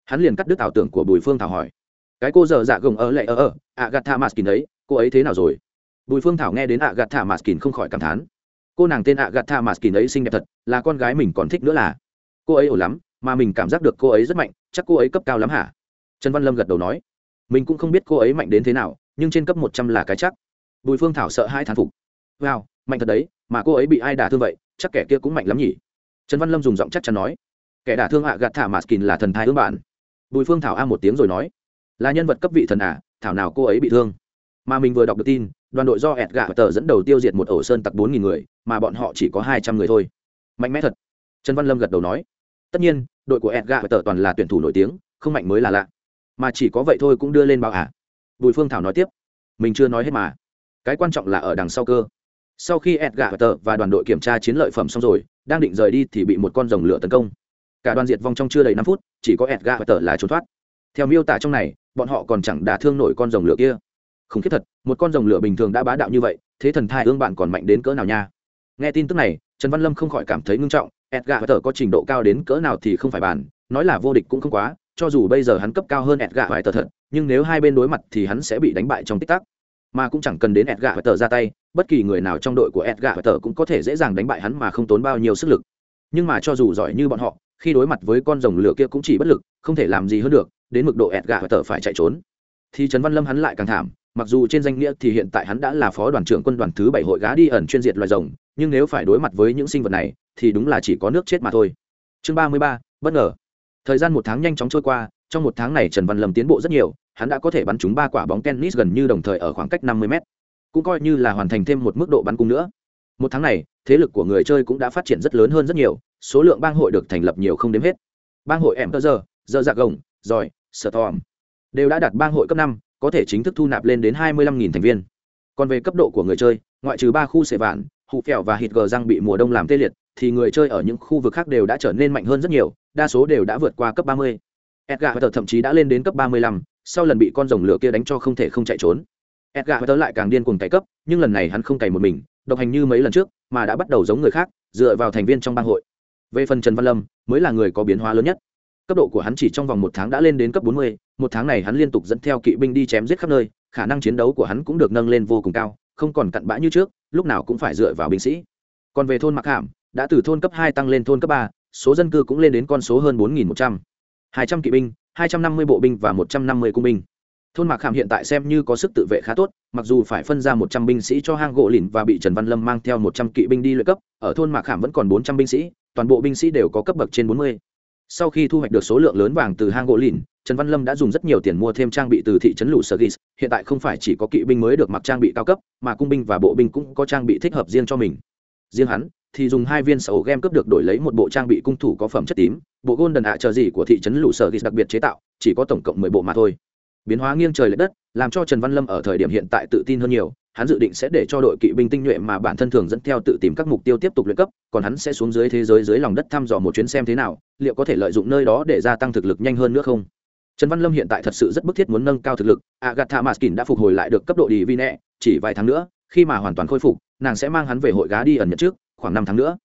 A: Hắn liền cắt đứt ảo tưởng của bùi phương thảo hỏi. Cái cô giờ dạ gồng ở lại ở ở ạ gạt tha mạt kín ấy, cô ấy thế nào rồi? Bùi phương thảo nghe đến ạ gạt thả mà kín không khỏi cảm thán. Cô nàng tên ạ gạt thả mà kín ấy xinh đẹp thật, là con gái mình còn thích nữa là. Cô ấy ổn lắm, mà mình cảm giác được cô ấy rất mạnh, chắc cô ấy cấp cao lắm hả? Trần văn lâm gật đầu nói. Mình cũng không biết cô ấy mạnh đến thế nào, nhưng trên cấp một trăm là cái chắc. Bùi phương thảo sợ hai thán phục. Wow, mạnh thật đấy, mà cô ấy bị ai đả thương vậy, chắc kẻ kia cũng mạnh lắm nhỉ? Trần văn lâm dùng giọng chắc chắn nói. Kẻ đả thương ạ gạt thả mạt kín là thần thai ương bạn. Bùi phương thảo a một tiếng rồi nói. Là nhân vật cấp vị thần à thảo nào cô ấy bị thương? Mà mình vừa đọc được tin đoàn đội do ẹt gạ tờ dẫn đầu tiêu diệt một ổ sơn tặc bốn nghìn người, mà bọn họ chỉ có hai trăm người thôi. Mạnh mẽ thật. Trần văn lâm gật đầu nói. Tất nhiên, đội của ẹt gạ tờ toàn là tuyển thủ nổi tiếng, không mạnh mới là lạ. Mà chỉ có vậy thôi cũng đưa lên báo ả à. bùi phương thảo nói tiếp. Mình chưa nói hết mà. Cái quan trọng là ở đằng sau cơ. Sau khi edgar tờ và đoàn đội kiểm tra chiến lợi phẩm xong rồi, đang định rời đi thì bị một con rồng lửa tấn công. Cả đoàn diệt vong trong chưa đầy năm phút, chỉ có ẹt edgar tờ là trốn thoát. Theo miêu tả trong này, bọn họ còn chẳng đả thương nổi con rồng lửa kia không khiết thật, một con rồng lửa bình thường đã bá đạo như vậy, thế thần thai ương bạn còn mạnh đến cỡ nào nha? Nghe tin tức này, trần văn lâm không khỏi cảm thấy ngưng trọng, edgar tờ có trình độ cao đến cỡ nào thì không phải bàn, nói là vô địch cũng không quá, cho dù bây giờ hắn cấp cao hơn edgar tờ thật, nhưng nếu hai bên đối mặt thì hắn sẽ bị đánh bại trong tích tắc. Mà cũng chẳng cần đến edgar tờ ra tay, bất kỳ người nào trong đội của edgar tờ cũng có thể dễ dàng đánh bại hắn mà không tốn bao nhiêu sức lực. Nhưng mà cho dù giỏi như bọn họ, khi đối mặt với con rồng lửa kia cũng chỉ bất lực, không thể làm gì hơn được, đến mức độ edgar tờ phải chạy trốn. Thì trần văn lâm hắn lại càng thảm mặc dù trên danh nghĩa thì hiện tại hắn đã là phó đoàn trưởng quân đoàn thứ bảy hội gá đi ẩn chuyên diệt loài rồng, nhưng nếu phải đối mặt với những sinh vật này, thì đúng là chỉ có nước chết mà thôi. Chương ba mươi ba, bất ngờ. Thời gian một tháng nhanh chóng trôi qua, trong một tháng này trần văn lâm tiến bộ rất nhiều, hắn đã có thể bắn trúng ba quả bóng tennis gần như đồng thời ở khoảng cách năm mươi m cũng coi như là hoàn thành thêm một mức độ bắn cung nữa. Một tháng này, thế lực của người chơi cũng đã phát triển rất lớn hơn rất nhiều, số lượng bang hội được thành lập nhiều không đếm hết. Bang hội em tơ giờ giờ giặc gồng giỏi sợ tòm đều đã đạt bang hội cấp năm có thể chính thức thu nạp lên đến hai mươi lăm thành viên. Còn về cấp độ của người chơi ngoại trừ ba khu sẽ vạn hụ phèo và hịt gờ răng bị mùa đông làm tê liệt thì người chơi ở những khu vực khác đều đã trở nên mạnh hơn rất nhiều đa số đều đã vượt qua cấp 30. edgar thậm chí đã lên đến cấp 35, sau lần bị con rồng lửa kia đánh cho không thể không chạy trốn. Edgar Potter lại càng điên cuồng cày cấp nhưng lần này hắn không cày một mình độc hành như mấy lần trước mà đã bắt đầu giống người khác dựa vào thành viên trong bang hội. Về phần trần văn lâm mới là người có biến hóa lớn nhất. Cấp độ của hắn chỉ trong vòng một tháng đã lên đến cấp 40, một tháng này hắn liên tục dẫn theo kỵ binh đi chém giết khắp nơi, khả năng chiến đấu của hắn cũng được nâng lên vô cùng cao, không còn cặn bã như trước, lúc nào cũng phải dựa vào binh sĩ. Còn về thôn mặc hàm đã từ thôn cấp hai tăng lên thôn cấp ba, số dân cư cũng lên đến con số hơn bốn nghìn một trăm. hai trăm kỵ binh, hai trăm năm mươi bộ binh và một trăm năm mươi cung binh. Thôn mạc hàm hiện tại xem như có sức tự vệ khá tốt, mặc dù phải phân ra một trăm binh sĩ cho hang gỗ lìn và bị trần văn lâm mang theo một trăm kỵ binh đi luyện cấp, ở thôn mạc hàm vẫn còn bốn trăm binh sĩ, toàn bộ binh sĩ đều có cấp bậc trên bốn mươi. Sau khi thu hoạch được số lượng lớn vàng từ hang gỗ lìn trần văn lâm đã dùng rất nhiều tiền mua thêm trang bị từ thị trấn lũ sở gis hiện tại không phải chỉ có kỵ binh mới được mặc trang bị cao cấp, mà cung binh và bộ binh cũng có trang bị thích hợp riêng cho mình. Riêng hắn, thì dùng hai viên sầu game cướp được đổi lấy một bộ trang bị cung thủ có phẩm chất tím, bộ gôn đần ạ chờ gì của thị trấn lũ sở gis đặc biệt chế tạo, chỉ có tổng cộng mười bộ mà thôi. Biến hóa nghiêng trời l ệ đất, làm cho trần văn lâm ở thời điểm hiện tại tự tin hơn nhiều, hắn dự định sẽ để cho đội kỵ binh tinh nhuệ mà bản thân thường dẫn theo tự tìm các mục tiêu tiếp tục luyện cấp, còn hắn sẽ xuống dưới thế giới dưới lòng đất thăm dò một chuyến xem thế nào, liệu có thể lợi dụng nơi đó để gia tăng thực lực nhanh hơn nữa không? Trần văn lâm hiện tại thật sự rất bức thiết muốn nâng cao thực lực agatha maskin đã phục hồi lại được cấp độ đi vi nẹ chỉ vài tháng nữa, khi mà hoàn toàn khôi phục, nàng sẽ mang hắn về hội gá đi ẩn nhật trước, khoảng năm tháng nữa.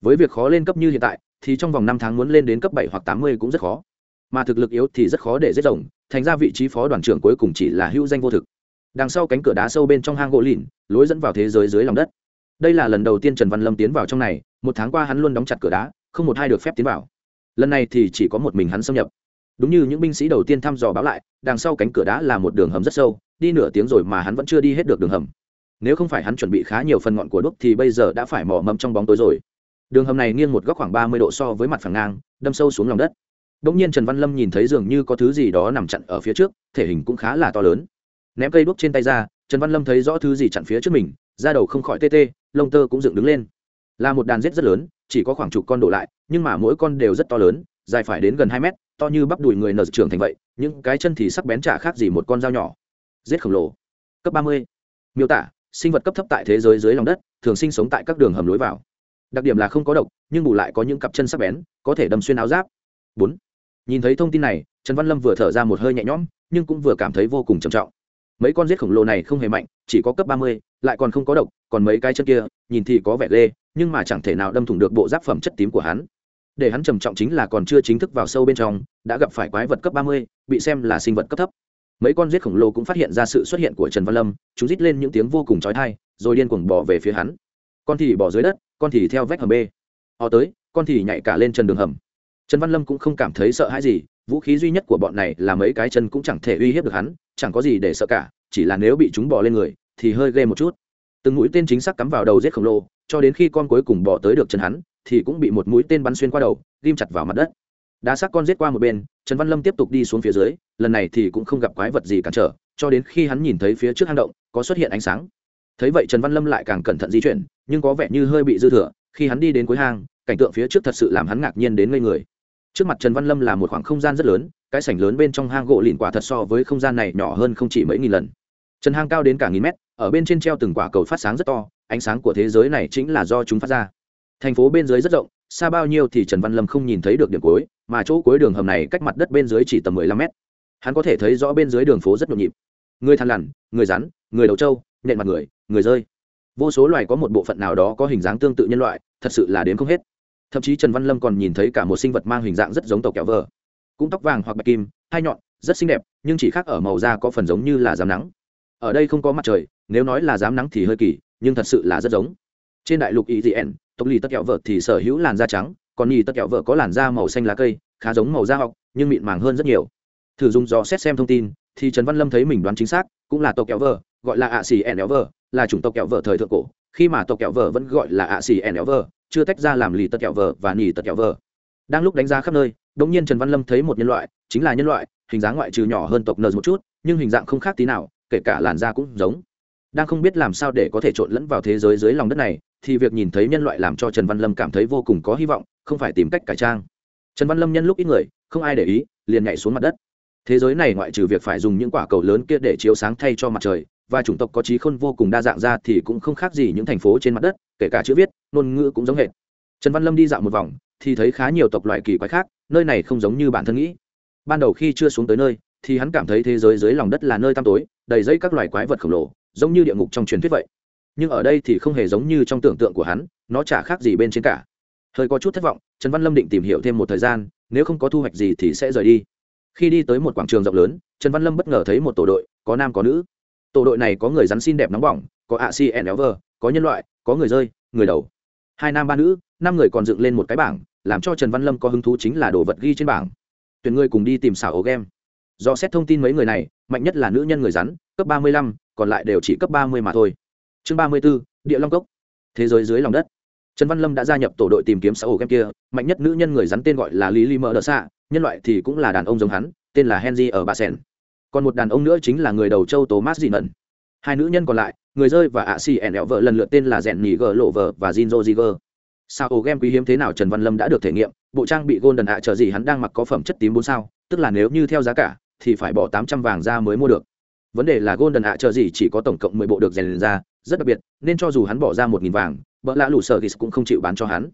A: Với việc khó lên cấp như hiện tại, thì trong vòng năm tháng muốn lên đến cấp bảy hoặc tám mươi cũng rất khó. Mà thực lực yếu thì rất khó để giết rồng, thành ra vị trí phó đoàn trưởng cuối cùng chỉ là hữu danh vô thực. Đằng sau cánh cửa đá sâu bên trong hang gỗ lìn, lối dẫn vào thế giới dưới lòng đất. Đây là lần đầu tiên trần văn lâm tiến vào trong này, một tháng qua hắn luôn đóng chặt cửa đá, không một ai được phép tiến vào. Lần này thì chỉ có một mình hắn xâm nhập đúng như những binh sĩ đầu tiên thăm dò báo lại đằng sau cánh cửa đá là một đường hầm rất sâu đi nửa tiếng rồi mà hắn vẫn chưa đi hết được đường hầm nếu không phải hắn chuẩn bị khá nhiều phần ngọn của đúc thì bây giờ đã phải mò mâm trong bóng tối rồi đường hầm này nghiêng một góc khoảng ba mươi độ so với mặt phẳng ngang đâm sâu xuống lòng đất Đống nhiên Trần Văn Lâm nhìn thấy dường như có thứ gì đó nằm chặn ở phía trước, thể hình cũng khá là to lớn. Ném cây đuốc trên tay ra, Trần Văn Lâm thấy rõ thứ gì chặn phía trước mình, da đầu không khỏi tê tê, lông tơ cũng dựng đứng lên. Là một đàn rết rất lớn, chỉ có khoảng chục con đổ lại, nhưng mà mỗi con đều rất to lớn, dài phải đến gần hai mét, to như bắp đùi người nở trưởng thành vậy, những cái chân thì sắc bén chả khác gì một con dao nhỏ. Giết khổng lồ. Cấp ba mươi. Miêu tả, sinh vật cấp thấp tại thế giới dưới lòng đất, thường sinh sống tại các đường hầm lối vào. Đặc điểm là không có độc, nhưng bù lại có những cặp chân sắc bén, có thể đâm xuyên áo giáp. Bốn nhìn thấy thông tin này trần văn lâm vừa thở ra một hơi nhẹ nhõm nhưng cũng vừa cảm thấy vô cùng trầm trọng mấy con giết khổng lồ này không hề mạnh chỉ có cấp ba mươi lại còn không có độc còn mấy cái chân kia nhìn thì có vẻ ghê nhưng mà chẳng thể nào đâm thủng được bộ giáp phẩm chất tím của hắn để hắn trầm trọng chính là còn chưa chính thức vào sâu bên trong, đã gặp phải quái vật cấp ba mươi, bị xem là sinh vật cấp thấp. Mấy con giết khổng lồ cũng phát hiện ra sự xuất hiện của trần văn lâm, chúng rít lên những tiếng vô cùng trói thai rồi điên cuồng bỏ về phía hắn. Con thì bỏ dưới đất, con thì theo vách hầm b. Họ tới, con thì nhảy cả lên trần đường hầm. Trần văn lâm cũng không cảm thấy sợ hãi gì, vũ khí duy nhất của bọn này là mấy cái chân cũng chẳng thể uy hiếp được hắn, chẳng có gì để sợ cả, chỉ là nếu bị chúng bỏ lên người, thì hơi ghê một chút. Từng mũi tên chính xác cắm vào đầu giết khổng lồ, cho đến khi con cuối cùng bỏ tới được chân hắn thì cũng bị một mũi tên bắn xuyên qua đầu, ghim chặt vào mặt đất. Đá xác con giết qua một bên, trần văn lâm tiếp tục đi xuống phía dưới, lần này thì cũng không gặp quái vật gì cản trở, cho đến khi hắn nhìn thấy phía trước hang động, có xuất hiện ánh sáng. Thấy vậy trần văn lâm lại càng cẩn thận di chuyển, nhưng có vẻ như hơi bị dư thừa, khi hắn đi đến cuối hang, cảnh tượng phía trước thật sự làm hắn ngạc nhiên đến ngây người. Trước mặt trần văn lâm là một khoảng không gian rất lớn, cái sảnh lớn bên trong hang gỗ lìn quả thật so với không gian này nhỏ hơn không chỉ mấy nghìn lần. Trần hang cao đến cả nghìn mét, ở bên trên treo từng quả cầu phát sáng rất to, ánh sáng của thế giới này chính là do chúng phát ra thành phố bên dưới rất rộng xa bao nhiêu thì trần văn lâm không nhìn thấy được điểm cuối mà chỗ cuối đường hầm này cách mặt đất bên dưới chỉ tầm mười lăm mét. Hắn có thể thấy rõ bên dưới đường phố rất nhộn nhịp. Người thằn lằn người rắn người đầu trâu nện mặt người người rơi. Vô số loài có một bộ phận nào đó có hình dáng tương tự nhân loại thật sự là đến không hết. Thậm chí trần văn lâm còn nhìn thấy cả một sinh vật mang hình dạng rất giống tàu kẹo vờ. Cũng tóc vàng hoặc bạch kim hai nhọn rất xinh đẹp nhưng chỉ khác ở màu da có phần giống như là dám nắng. Ở đây không có mặt trời nếu nói là dám nắng thì hơi kỳ nhưng thật sự là rất giống. Trên đại lục EGN, tộc lì tất kẹo vợ thì sở hữu làn da trắng, còn nhì tất kẹo vợ có làn da màu xanh lá cây, khá giống màu da học nhưng mịn màng hơn rất nhiều. Thử dùng dò xét xem thông tin, thì trần văn lâm thấy mình đoán chính xác, cũng là tộc kẹo vợ, gọi là ạ xì ẻn éo vợ, là chủng tộc kẹo vợ thời thượng cổ. Khi mà tộc kẹo vợ vẫn gọi là ạ xì ẻn éo vợ, chưa tách ra làm lì tật kẹo vợ và nhì tật kẹo vợ. đang lúc đánh giá khắp nơi đống nhiên trần văn lâm thấy một nhân loại, chính là nhân loại, hình dáng ngoại trừ nhỏ hơn tộc nờ một chút, nhưng hình dạng không khác tí nào, kể cả làn da cũng giống. Đang không biết làm sao để có thể trộn lẫn vào thế giới dưới lòng đất này thì việc nhìn thấy nhân loại làm cho trần văn lâm cảm thấy vô cùng có hy vọng, không phải tìm cách cải trang. Trần văn lâm nhân lúc ít người, không ai để ý, liền nhảy xuống mặt đất. Thế giới này ngoại trừ việc phải dùng những quả cầu lớn kia để chiếu sáng thay cho mặt trời, và chủng tộc có trí khôn vô cùng đa dạng ra thì cũng không khác gì những thành phố trên mặt đất, kể cả chữ viết, ngôn ngữ cũng giống hệt. Trần văn lâm đi dạo một vòng, thì thấy khá nhiều tộc loại kỳ quái khác, nơi này không giống như bản thân nghĩ. Ban đầu khi chưa xuống tới nơi, thì hắn cảm thấy thế giới dưới lòng đất là nơi tăm tối, đầy dây các loài quái vật khổng lồ, giống như địa ngục trong truyền thuyết vậy nhưng ở đây thì không hề giống như trong tưởng tượng của hắn, nó chả khác gì bên trên cả. Hơi có chút thất vọng, trần văn lâm định tìm hiểu thêm một thời gian, nếu không có thu hoạch gì thì sẽ rời đi. Khi đi tới một quảng trường rộng lớn, trần văn lâm bất ngờ thấy một tổ đội, có nam có nữ. Tổ đội này có người rắn xin đẹp nóng bỏng, có ạ si ẻn vơ có nhân loại, có người rơi, người đầu. Hai nam ba nữ, năm người còn dựng lên một cái bảng, làm cho trần văn lâm có hứng thú chính là đồ vật ghi trên bảng. Tuyển người cùng đi tìm xảo ổ game. Do xét thông tin mấy người này, mạnh nhất là nữ nhân người rắn, cấp ba mươi lăm, còn lại đều chỉ cấp ba mươi mà thôi chương ba mươi b ố địa long cốc. Thế giới dưới lòng đất. Trần văn lâm đã gia nhập tổ đội tìm kiếm xã ổ game kia, mạnh nhất nữ nhân người rắn tên gọi là lý lý mơ đờ xạ, nhân loại thì cũng là đàn ông giống hắn, tên là henry ở bà sen còn một đàn ông nữa chính là người đầu châu thomas dị nẩn hai nữ nhân còn lại, người rơi và ạ xì ẻn ẹo vợ lần lượt tên là rèn nhì gờ lộ vợ và jinzo jiger sao ổ game quý hiếm thế nào trần văn lâm đã được thể nghiệm, bộ trang bị golden ạ chờ gì hắn đang mặc có phẩm chất tím bốn sao, tức là nếu như theo giá cả, thì phải bỏ tám trăm vàng ra mới mua được. Vấn đề là golden ạ chờ gì chỉ có tổng cộng mười bộ được rèn ra rất đặc biệt, nên cho dù hắn bỏ ra một nghìn vàng vợ lạ lụ sở ghis cũng không chịu bán cho hắn.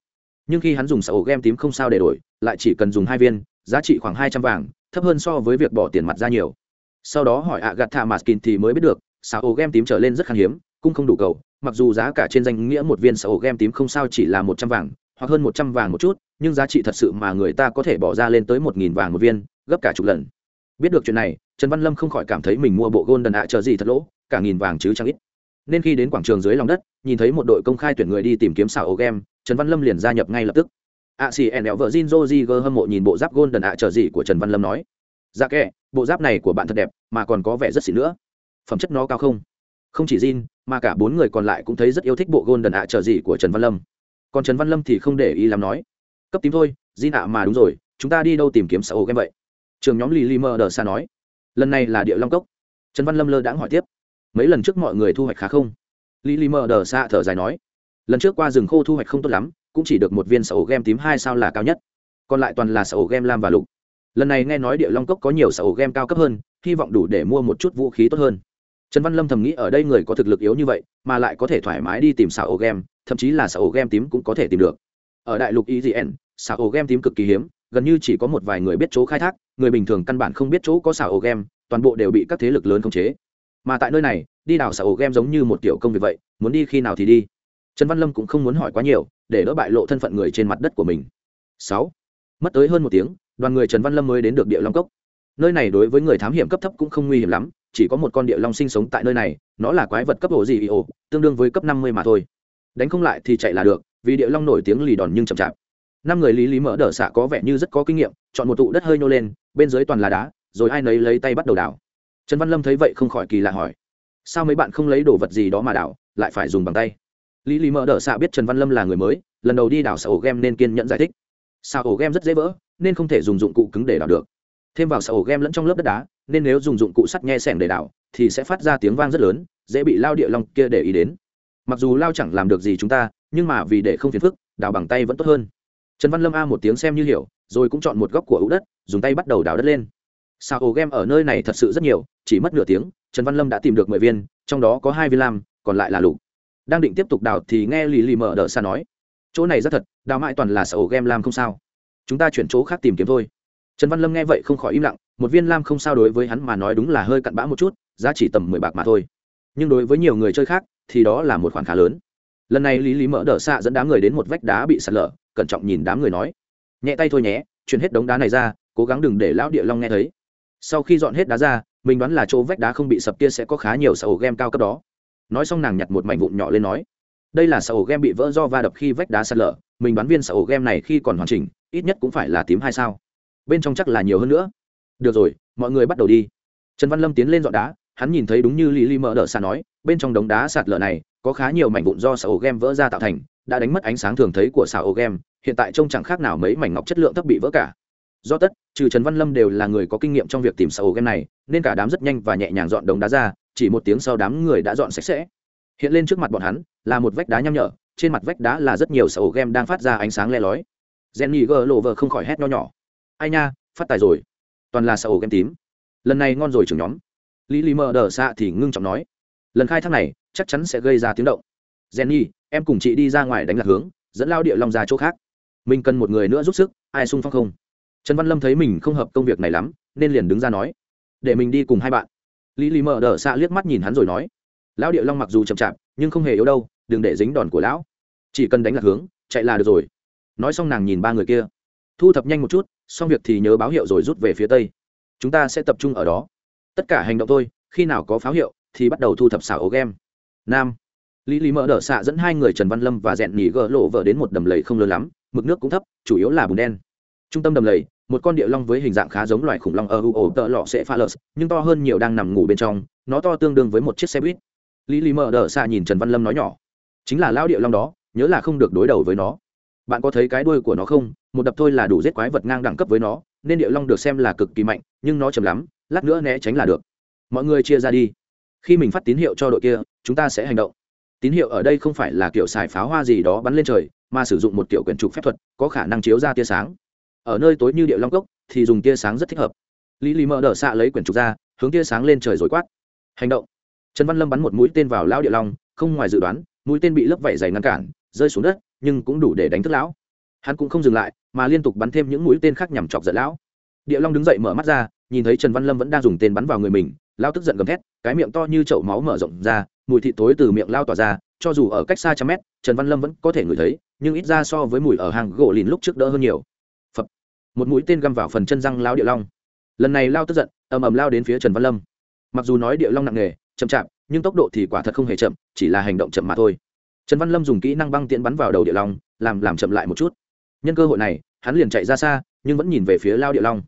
A: Nhưng khi hắn dùng sở game tím không sao để đổi, lại chỉ cần dùng hai viên, giá trị khoảng hai trăm vàng, thấp hơn so với việc bỏ tiền mặt ra nhiều. Sau đó hỏi ạ gạt thả maskin thì mới biết được sở game tím trở lên rất khan hiếm, cũng không đủ cầu, mặc dù giá cả trên danh nghĩa một viên sở game tím không sao chỉ là một trăm vàng, hoặc hơn một trăm vàng một chút, nhưng giá trị thật sự mà người ta có thể bỏ ra lên tới một nghìn vàng một viên, gấp cả chục lần. Biết được chuyện này, trần văn lâm không khỏi cảm thấy mình mua bộ gôn đần ạ chờ gì thật lỗ, cả nghìn vàng chứ chẳng ít nên khi đến quảng trường dưới lòng đất, nhìn thấy một đội công khai tuyển người đi tìm kiếm xảo ổ game, trần văn lâm liền gia nhập ngay lập tức. Ạ xì ẻn đẹo vợ jin joziger hâm mộ nhìn bộ giáp gôn đần ạ trở dị của trần văn lâm nói dạ kệ, bộ giáp này của bạn thật đẹp, mà còn có vẻ rất xịn nữa. Phẩm chất nó cao không? Không chỉ jin, mà cả bốn người còn lại cũng thấy rất yêu thích bộ gôn đần ạ trở dị của trần văn lâm. Còn trần văn lâm thì không để ý làm nói, cấp tím thôi, jin ạ, mà đúng rồi, chúng ta đi đâu tìm kiếm xảo ổ game vậy? Trường nhóm lì lì mơ đờ xa nói, lần này là địa long cốc. Trần văn lâm lơ đãng hỏi tiếp mấy lần trước mọi người thu hoạch khá không? Lý lì mờ đờ xạ thở dài nói, lần trước qua rừng khô thu hoạch không tốt lắm, cũng chỉ được một viên sầu game tím hai sao là cao nhất, còn lại toàn là sầu game lam và lục. Lần này nghe nói địa long cốc có nhiều sầu game cao cấp hơn, hy vọng đủ để mua một chút vũ khí tốt hơn. Trần văn lâm thầm nghĩ ở đây người có thực lực yếu như vậy, mà lại có thể thoải mái đi tìm xảo game thậm chí là xảo game tím cũng có thể tìm được. Ở đại lục egn xảo game tím cực kỳ hiếm, gần như chỉ có một vài người biết chỗ khai thác, người bình thường căn bản không biết chỗ có xảo game toàn bộ đều bị các thế lực lớn khống chế mà tại nơi này, đi đào xảo game giống như một tiểu công việc vậy, muốn đi khi nào thì đi. Trần văn lâm cũng không muốn hỏi quá nhiều, để đỡ bại lộ thân phận người trên mặt đất của mình. Sáu. Mất tới hơn một tiếng, đoàn người trần văn lâm mới đến được địa long cốc. Nơi này đối với người thám hiểm cấp thấp cũng không nguy hiểm lắm, chỉ có một con địa long sinh sống tại nơi này, nó là quái vật cấp độ gì ồ, tương đương với cấp năm mươi mà thôi. Đánh không lại thì chạy là được, vì địa long nổi tiếng lì đòn nhưng chậm chạp. Năm người lý lý mở đờ xạ có vẻ như rất có kinh nghiệm, chọn một tụ đất hơi nhô lên, bên dưới toàn là đá, rồi ai nấy lấy tay bắt đầu đào trần văn lâm thấy vậy không khỏi kỳ lạ hỏi, sao mấy bạn không lấy đồ vật gì đó mà đảo, lại phải dùng bằng tay? Lý lý mỡ đỡ xạ biết trần văn lâm là người mới, lần đầu đi đảo xạ ổ game nên kiên nhẫn giải thích. Xạ ổ game rất dễ vỡ, nên không thể dùng dụng cụ cứng để đảo được. Thêm vào xạ ổ game lẫn trong lớp đất đá, nên nếu dùng dụng cụ sắt nghe sẻng để đảo, thì sẽ phát ra tiếng vang rất lớn, dễ bị lao địa long kia để ý đến. Mặc dù lao chẳng làm được gì chúng ta, nhưng mà vì để không phiền phức đào bằng tay vẫn tốt hơn. Trần văn lâm a một tiếng xem như hiểu, rồi cũng chọn một góc của ủ đất, dùng tay bắt đầu đào đất lên sao ổ game ở nơi này thật sự rất nhiều, chỉ mất nửa tiếng, trần văn lâm đã tìm được mười viên, trong đó có hai viên lam, còn lại là lục. Đang định tiếp tục đào thì nghe lì lì mở đỡ xa nói, chỗ này rất thật, đào mãi toàn là sở ổ game lam không sao. Chúng ta chuyển chỗ khác tìm kiếm thôi. Trần văn lâm nghe vậy không khỏi im lặng, một viên lam không sao đối với hắn mà nói đúng là hơi cặn bã một chút, giá chỉ tầm mười bạc mà thôi. Nhưng đối với nhiều người chơi khác, thì đó là một khoản khá lớn. Lần này lý lý mở đỡ xạ dẫn đám người đến một vách đá bị sạt lở, cẩn trọng nhìn đám người nói, nhẹ tay thôi nhé, chuyển hết đống đá này ra, cố gắng đừng để lão địa long nghe thấy sau khi dọn hết đá ra, mình đoán là chỗ vách đá không bị sập kia sẽ có khá nhiều sầu game cao cấp đó. Nói xong nàng nhặt một mảnh vụn nhỏ lên nói, đây là sầu game bị vỡ do va đập khi vách đá sạt lở, mình đoán viên sầu game này khi còn hoàn chỉnh, ít nhất cũng phải là tím hai sao? Bên trong chắc là nhiều hơn nữa. Được rồi, mọi người bắt đầu đi. Trần văn lâm tiến lên dọn đá, hắn nhìn thấy đúng như lì lì mở đỡ xa nói, bên trong đống đá sạt lở này, có khá nhiều mảnh vụn do sầu game vỡ ra tạo thành, đã đánh mất ánh sáng thường thấy của sầu game hiện tại trông chẳng khác nào mấy mảnh ngọc chất lượng thấp bị vỡ cả do tất, trừ trần văn lâm đều là người có kinh nghiệm trong việc tìm sầu game này, nên cả đám rất nhanh và nhẹ nhàng dọn đống đá ra, chỉ một tiếng sau đám người đã dọn sạch sẽ. Hiện lên trước mặt bọn hắn, là một vách đá nham nhở, trên mặt vách đá là rất nhiều sầu game đang phát ra ánh sáng le lói. Jenny gờ lộ vờ không khỏi hét nho nhỏ. Ai nha, phát tài rồi. Toàn là sầu game tím. Lần này ngon rồi trưởng nhóm. Lý lý mờ đờ xạ thì ngưng trọng nói. Lần khai thác này, chắc chắn sẽ gây ra tiếng động. Jenny, em cùng chị đi ra ngoài đánh lạc hướng, dẫn lao địa long ra chỗ khác. Mình cần một người nữa giúp sức, ai sung phong không? Trần văn lâm thấy mình không hợp công việc này lắm, nên liền đứng ra nói, để mình đi cùng hai bạn. Lý lý Mở đờ xạ liếc mắt nhìn hắn rồi nói, lão địa long mặc dù chậm chạp, nhưng không hề yếu đâu, đừng để dính đòn của lão. Chỉ cần đánh lạc hướng, chạy là được rồi. Nói xong nàng nhìn ba người kia, thu thập nhanh một chút, xong việc thì nhớ báo hiệu rồi rút về phía tây. Chúng ta sẽ tập trung ở đó. Tất cả hành động thôi, khi nào có pháo hiệu thì bắt đầu thu thập xảo ố game. Nam. Lý lý mở đờ xạ dẫn hai người trần văn lâm và dẹn nhỉ gỡ lộ vợ đến một đầm lầy không lớn lắm, mực nước cũng thấp, chủ yếu là bùn đen trung tâm đầm lầy, một con địa long với hình dạng khá giống loài khủng long ở u ổ tợ lọ sẽ pha lợt, nhưng to hơn nhiều đang nằm ngủ bên trong, nó to tương đương với một chiếc xe buýt. Lý lý mờ đờ xa nhìn trần văn lâm nói nhỏ. Chính là lao địa long đó, nhớ là không được đối đầu với nó. Bạn có thấy cái đuôi của nó không? Một đập thôi là đủ giết quái vật ngang đẳng cấp với nó, nên địa long được xem là cực kỳ mạnh, nhưng nó chầm lắm, lát nữa né tránh là được. Mọi người chia ra đi. Khi mình phát tín hiệu cho đội kia, chúng ta sẽ hành động. Tín hiệu ở đây không phải là kiểu xài pháo hoa gì đó bắn lên trời, mà sử dụng một kiểu quyển trục phép thuật, có khả năng chiếu ra tia sáng ở nơi tối như địa long cốc, thì dùng tia sáng rất thích hợp. Lý lý mở đ ợ xạ lấy quyển trục ra, hướng tia sáng lên trời rồi quát. Hành động. Trần văn lâm bắn một mũi tên vào lão địa long, không ngoài dự đoán, mũi tên bị lớp vảy dày ngăn cản, rơi xuống đất, nhưng cũng đủ để đánh thức lão. Hắn cũng không dừng lại, mà liên tục bắn thêm những mũi tên khác nhằm chọc giận lão. Địa long đứng dậy mở mắt ra, nhìn thấy trần văn lâm vẫn đang dùng tên bắn vào người mình lao tức giận gầm thét, cái miệng to như chậu máu mở rộng ra, mùi thịt tối từ miệng lao tỏa ra, cho dù ở cách xa trăm mét, trần văn lâm vẫn có thể ngửi thấy, nhưng ít ra so với mùi ở hàng gỗ lìn lúc trước đỡ hơn nhiều một mũi tên găm vào phần chân răng lao địa long. Lần này lao tức giận, ầm ầm lao đến phía trần văn lâm. Mặc dù nói địa long nặng nề chậm chạp, nhưng tốc độ thì quả thật không hề chậm, chỉ là hành động chậm mà thôi. Trần văn lâm dùng kỹ năng băng tiện bắn vào đầu địa long, làm làm chậm lại một chút. Nhân cơ hội này, hắn liền chạy ra xa, nhưng vẫn nhìn về phía lao địa long.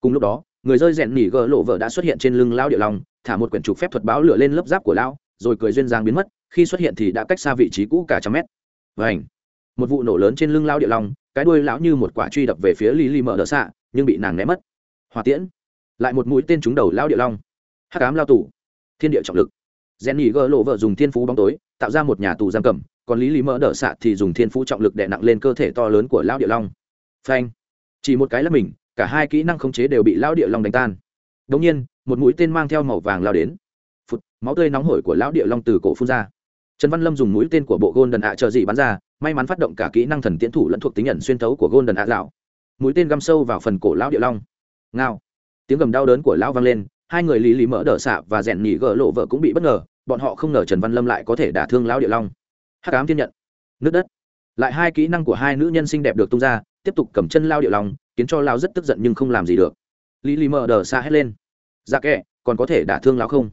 A: Cùng lúc đó, người rơi rèn nỉ gờ lộ vợ đã xuất hiện trên lưng lao địa long, thả một quyển trục phép thuật báo lửa lên lớp giáp của lao rồi cười duyên giang biến mất, khi xuất hiện thì đã cách xa vị trí cũ cả trăm mét. Và ảnh một vụ nổ lớn trên lưng lao địa long cái đuôi lão như một quả truy đập về phía lý lý mở đỡ xạ, nhưng bị nàng né mất. Hòa tiễn, lại một mũi tên trúng đầu lao địa long. Hát cám lao tù, thiên địa trọng lực. Rèn nỉ gờ lộ vợ dùng thiên phú bóng tối, tạo ra một nhà tù giam cầm, còn lý lý mở đỡ xạ thì dùng thiên phú trọng lực đè nặng lên cơ thể to lớn của lão địa long. Phanh. Chỉ một cái là mình, cả hai kỹ năng khống chế đều bị lão địa long đánh tan. Đ nhiên, một mũi tên mang theo màu vàng lao đến. Phụt, máu tươi nóng hổi của lão địa long từ cổ phun ra. Trần văn lâm dùng mũi tên của bộ gôn đần ạ chờ dị bắn ra may mắn phát động cả kỹ năng thần tiến thủ lẫn thuộc tính nhận xuyên thấu của Golden ạ lão. Mũi tên găm sâu vào phần cổ lão địa long. Ngao. Tiếng gầm đau đớn của lão vang lên, hai người lý lý mỡ đỡ xạ và rèn nhị gỡ lộ vợ cũng bị bất ngờ, bọn họ không ngờ trần văn lâm lại có thể đả thương lão địa long. Hắc ám thiên nhận. Nước đất. Lại hai kỹ năng của hai nữ nhân xinh đẹp được tung ra, tiếp tục cầm chân lao địa long, khiến cho lao rất tức giận nhưng không làm gì được. Lý lý mờ đờ xa hét lên. Dạ kệ, còn có thể đả thương lao không?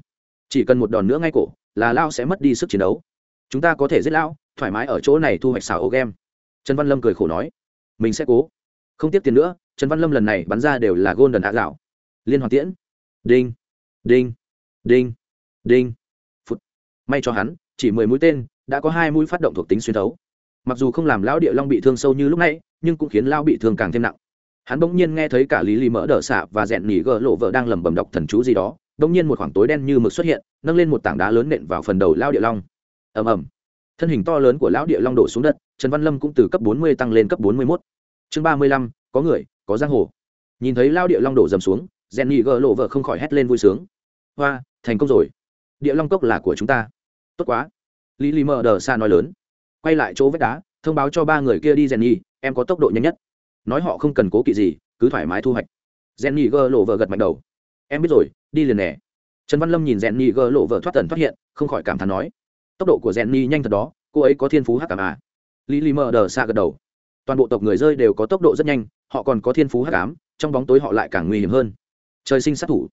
A: Chỉ cần một đòn nữa ngay cổ, là lao sẽ mất đi sức chiến đấu. Chúng ta có thể giết lão thoải mái ở chỗ này thu hoạch xảo ô game. Trần văn lâm cười khổ nói, mình sẽ cố. Không tiếp tiền nữa, trần văn lâm lần này bắn ra đều là gôn đần ạ gạo. Liên hoàn tiễn. Đinh đinh đinh đinh. Phút may cho hắn, chỉ mười mũi tên, đã có hai mũi phát động thuộc tính xuyên thấu. Mặc dù không làm lão địa long bị thương sâu như lúc nãy, nhưng cũng khiến lao bị thương càng thêm nặng. Hắn bỗng nhiên nghe thấy cả lý lý mỡ đỡ xạ và dẹn nỉ gỡ lộ vợ đang lẩm bẩm đọc thần chú gì đó, bỗng nhiên một khoảng tối đen như mực xuất hiện, nâng lên một tảng đá lớn nện vào phần đầu lao địa long. Ầm ầm thân hình to lớn của lão địa long đổ xuống đất, trần văn lâm cũng từ cấp bốn mươi tăng lên cấp bốn mươi mốt. Chương ba mươi lăm, có người, có giang hồ. Nhìn thấy lao địa long đổ dầm xuống rèn nỉ gỡ lộ vợ không khỏi hét lên vui sướng. Hoa, thành công rồi. Địa long cốc là của chúng ta. Tốt quá. Lý lý mờ đờ xa nói lớn. Quay lại chỗ vách đá, thông báo cho ba người kia đi rèn nhi em có tốc độ nhanh nhất. Nói họ không cần cố kỵ gì, cứ thoải mái thu hoạch. Rèn nhi gỡ lộ vợ gật mạnh đầu. Em biết rồi, đi liền nè. Trần văn lâm nhìn rèn nhi gỡ lộ vợ thoát tần thoát hiện, không khỏi cảm thán nói tốc độ của rèn nhanh thật đó, cô ấy có thiên phú hắc cảm à? Lý lý mờ đờ xa gật đầu. Toàn bộ tộc người rơi đều có tốc độ rất nhanh, họ còn có thiên phú hắc ám, trong bóng tối họ lại càng nguy hiểm hơn. Trời sinh sát thủ.